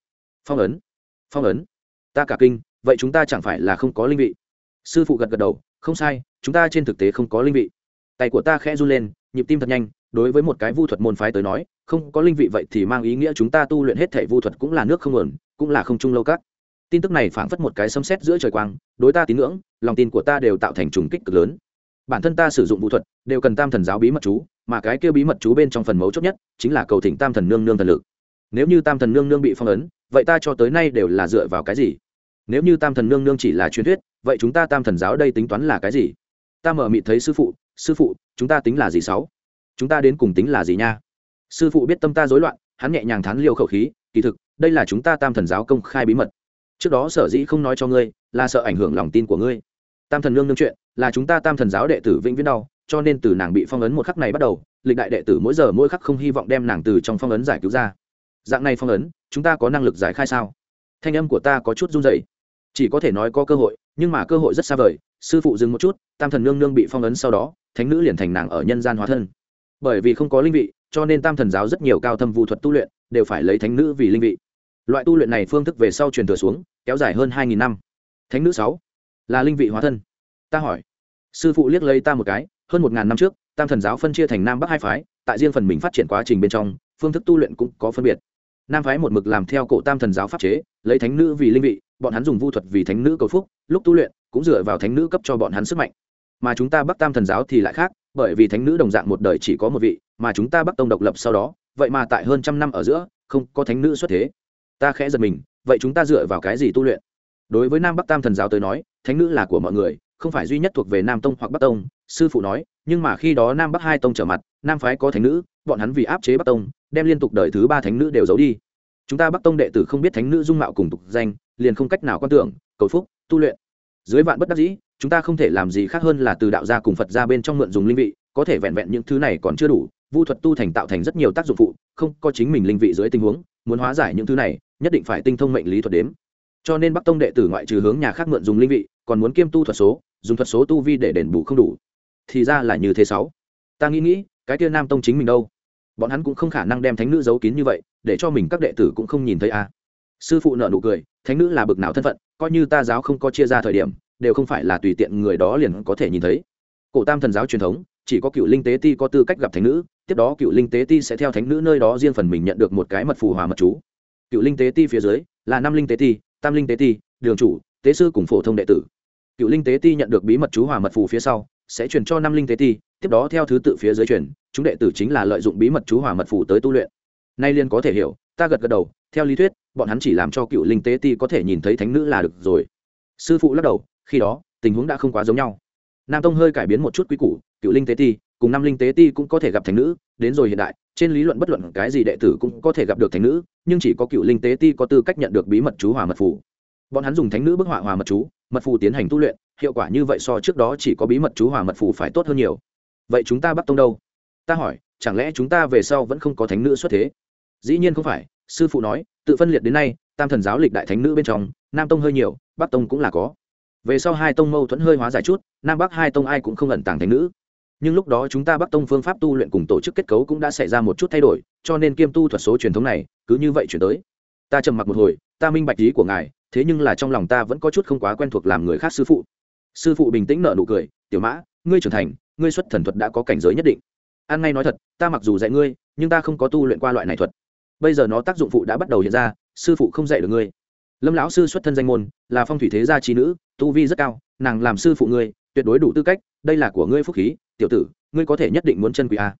S1: Phong ấn phong ấn. Ta cả kinh, vậy chúng ta chẳng phải là không có linh vị? Sư phụ gật gật đầu, không sai, chúng ta trên thực tế không có linh vị. Tay của ta khẽ run lên, nhịp tim thật nhanh đối với một cái vu thuật môn phái tới nói, không có linh vị vậy thì mang ý nghĩa chúng ta tu luyện hết thể vu thuật cũng là nước không nguồn, cũng là không trung lâu các. Tin tức này phảng phất một cái sấm sét giữa trời quang, đối ta tín ngưỡng, lòng tin của ta đều tạo thành trùng kích cực lớn. Bản thân ta sử dụng vũ thuật, đều cần tam thần giáo bí mật chú, mà cái kia bí mật chú bên trong phần mấu chốt nhất, chính là cầu thỉnh tam thần nương nương thần lực. Nếu như tam thần nương nương bị phong ấn, vậy ta cho tới nay đều là dựa vào cái gì? Nếu như tam thần nương nương chỉ là truyền thuyết, vậy chúng ta tam thần giáo đây tính toán là cái gì? Ta mở mị thấy sư phụ sư phụ, chúng ta tính là gì sáu? Chúng ta đến cùng tính là gì nha? Sư phụ biết tâm ta rối loạn, hắn nhẹ nhàng thán liêu khẩu khí, kỳ thực, đây là chúng ta tam thần giáo công khai bí mật. Trước đó sở dĩ không nói cho ngươi, là sợ ảnh hưởng lòng tin của ngươi. Tam thần lương nương chuyện, là chúng ta tam thần giáo đệ tử vĩnh viễn đau, cho nên từ nàng bị phong ấn một khắc này bắt đầu, lịch đại đệ tử mỗi giờ mỗi khắc không hy vọng đem nàng từ trong phong ấn giải cứu ra. Dạng này phong ấn, chúng ta có năng lực giải khai sao? Thanh âm của ta có chút run rẩy. Chỉ có thể nói có cơ hội, nhưng mà cơ hội rất xa vời. Sư phụ dừng một chút, tam thần nương nương bị phong ấn sau đó, thánh nữ liền thành nàng ở nhân gian hóa thân bởi vì không có linh vị, cho nên tam thần giáo rất nhiều cao thâm vũ thuật tu luyện đều phải lấy thánh nữ vì linh vị. Loại tu luyện này phương thức về sau truyền thừa xuống, kéo dài hơn hai nghìn năm. Thánh nữ sáu, là linh vị hóa thân. Ta hỏi, sư phụ liếc lấy ta một cái, hơn một ngàn năm trước, tam thần giáo phân chia thành nam bắc hai phái, tại riêng phần mình phát triển quá trình bên trong, phương thức tu luyện cũng có phân biệt. Nam phái một mực làm theo cổ tam thần giáo pháp chế, lấy thánh nữ vì linh vị, bọn hắn dùng vu thuật vì thánh nữ cầu phúc, lúc tu luyện, cũng dựa vào thánh nữ cấp cho bọn hắn sức mạnh. Mà chúng ta bắc tam thần giáo thì lại khác bởi vì thánh nữ đồng dạng một đời chỉ có một vị, mà chúng ta bắc tông độc lập sau đó, vậy mà tại hơn trăm năm ở giữa, không có thánh nữ xuất thế. Ta khẽ giật mình, vậy chúng ta dựa vào cái gì tu luyện? Đối với nam bắc tam thần giáo tới nói, thánh nữ là của mọi người, không phải duy nhất thuộc về nam tông hoặc bắc tông, sư phụ nói, nhưng mà khi đó nam bắc hai tông trở mặt, nam phái có thánh nữ, bọn hắn vì áp chế bắc tông, đem liên tục đời thứ ba thánh nữ đều giấu đi. Chúng ta bắc tông đệ tử không biết thánh nữ dung mạo cùng tục danh, liền không cách nào quan tưởng, cầu phúc, tu luyện. Dưới vạn bất đắc dĩ chúng ta không thể làm gì khác hơn là từ đạo gia cùng phật ra bên trong mượn dùng linh vị, có thể vẹn vẹn những thứ này còn chưa đủ, vu thuật tu thành tạo thành rất nhiều tác dụng phụ, không có chính mình linh vị dưới tình huống, muốn hóa giải những thứ này, nhất định phải tinh thông mệnh lý thuật đếm. Cho nên bắc tông đệ tử ngoại trừ hướng nhà khác mượn dùng linh vị, còn muốn kiêm tu thuật số, dùng thuật số tu vi để đền bù không đủ. Thì ra là như thế sáu. Ta nghĩ nghĩ, cái kia nam tông chính mình đâu? Bọn hắn cũng không khả năng đem thánh nữ giấu kín như vậy, để cho mình các đệ tử cũng không nhìn thấy a à. sư phụ nợ nụ cười, thánh nữ là bực nào thân phận, coi như ta giáo không có chia ra thời điểm đều không phải là tùy tiện người đó liền có thể nhìn thấy. Cổ tam thần giáo truyền thống, chỉ có cựu linh tế ti có tư cách gặp thánh nữ, tiếp đó cựu linh tế ti sẽ theo thánh nữ nơi đó riêng phần mình nhận được một cái mật phù hòa mật chú. Cựu linh tế ti phía dưới là năm linh tế ti, tam linh tế ti, đường chủ, tế sư cùng phổ thông đệ tử. Cựu linh tế ti nhận được bí mật chú hòa mật phù phía sau, sẽ truyền cho năm linh tế ti, tiếp đó theo thứ tự phía dưới truyền, chúng đệ tử chính là lợi dụng bí mật chú hòa mật phù tới tu luyện. Nay liên có thể hiểu, ta gật gật đầu, theo lý thuyết, bọn hắn chỉ làm cho cựu linh tế ti có thể nhìn thấy thánh nữ là được rồi. Sư phụ lắc đầu khi đó, tình huống đã không quá giống nhau. Nam tông hơi cải biến một chút quy củ, cựu linh tế ti, cùng năm linh tế ti cũng có thể gặp thánh nữ, đến rồi hiện đại, trên lý luận bất luận cái gì đệ tử cũng có thể gặp được thánh nữ, nhưng chỉ có cựu linh tế ti có tư cách nhận được bí mật chú hòa mật phù. Bọn hắn dùng thánh nữ bức họa hòa mật chú, mật phù tiến hành tu luyện, hiệu quả như vậy so trước đó chỉ có bí mật chú hòa mật phù phải tốt hơn nhiều. Vậy chúng ta bắt tông đâu? Ta hỏi, chẳng lẽ chúng ta về sau vẫn không có thánh nữ xuất thế? Dĩ nhiên không phải, sư phụ nói, tự phân liệt đến nay, tam thần giáo lịch đại thánh nữ bên trong, nam tông hơi nhiều, bắc tông cũng là có về sau hai tông mâu thuẫn hơi hóa giải chút, nam bắc hai tông ai cũng không ẩn tàng thánh nữ. Nhưng lúc đó chúng ta bắc tông phương pháp tu luyện cùng tổ chức kết cấu cũng đã xảy ra một chút thay đổi, cho nên kiêm tu thuật số truyền thống này cứ như vậy chuyển tới. Ta trầm mặc một hồi, ta minh bạch ý của ngài, thế nhưng là trong lòng ta vẫn có chút không quá quen thuộc làm người khác sư phụ. Sư phụ bình tĩnh nợ nụ cười, tiểu mã, ngươi trưởng thành, ngươi xuất thần thuật đã có cảnh giới nhất định. An ngay nói thật, ta mặc dù dạy ngươi, nhưng ta không có tu luyện qua loại này thuật. Bây giờ nó tác dụng phụ đã bắt đầu hiện ra, sư phụ không dạy được ngươi lâm lão sư xuất thân danh môn, là phong thủy thế gia trí nữ, tu vi rất cao, nàng làm sư phụ ngươi, tuyệt đối đủ tư cách, đây là của ngươi phúc khí, tiểu tử, ngươi có thể nhất định muốn chân quý a.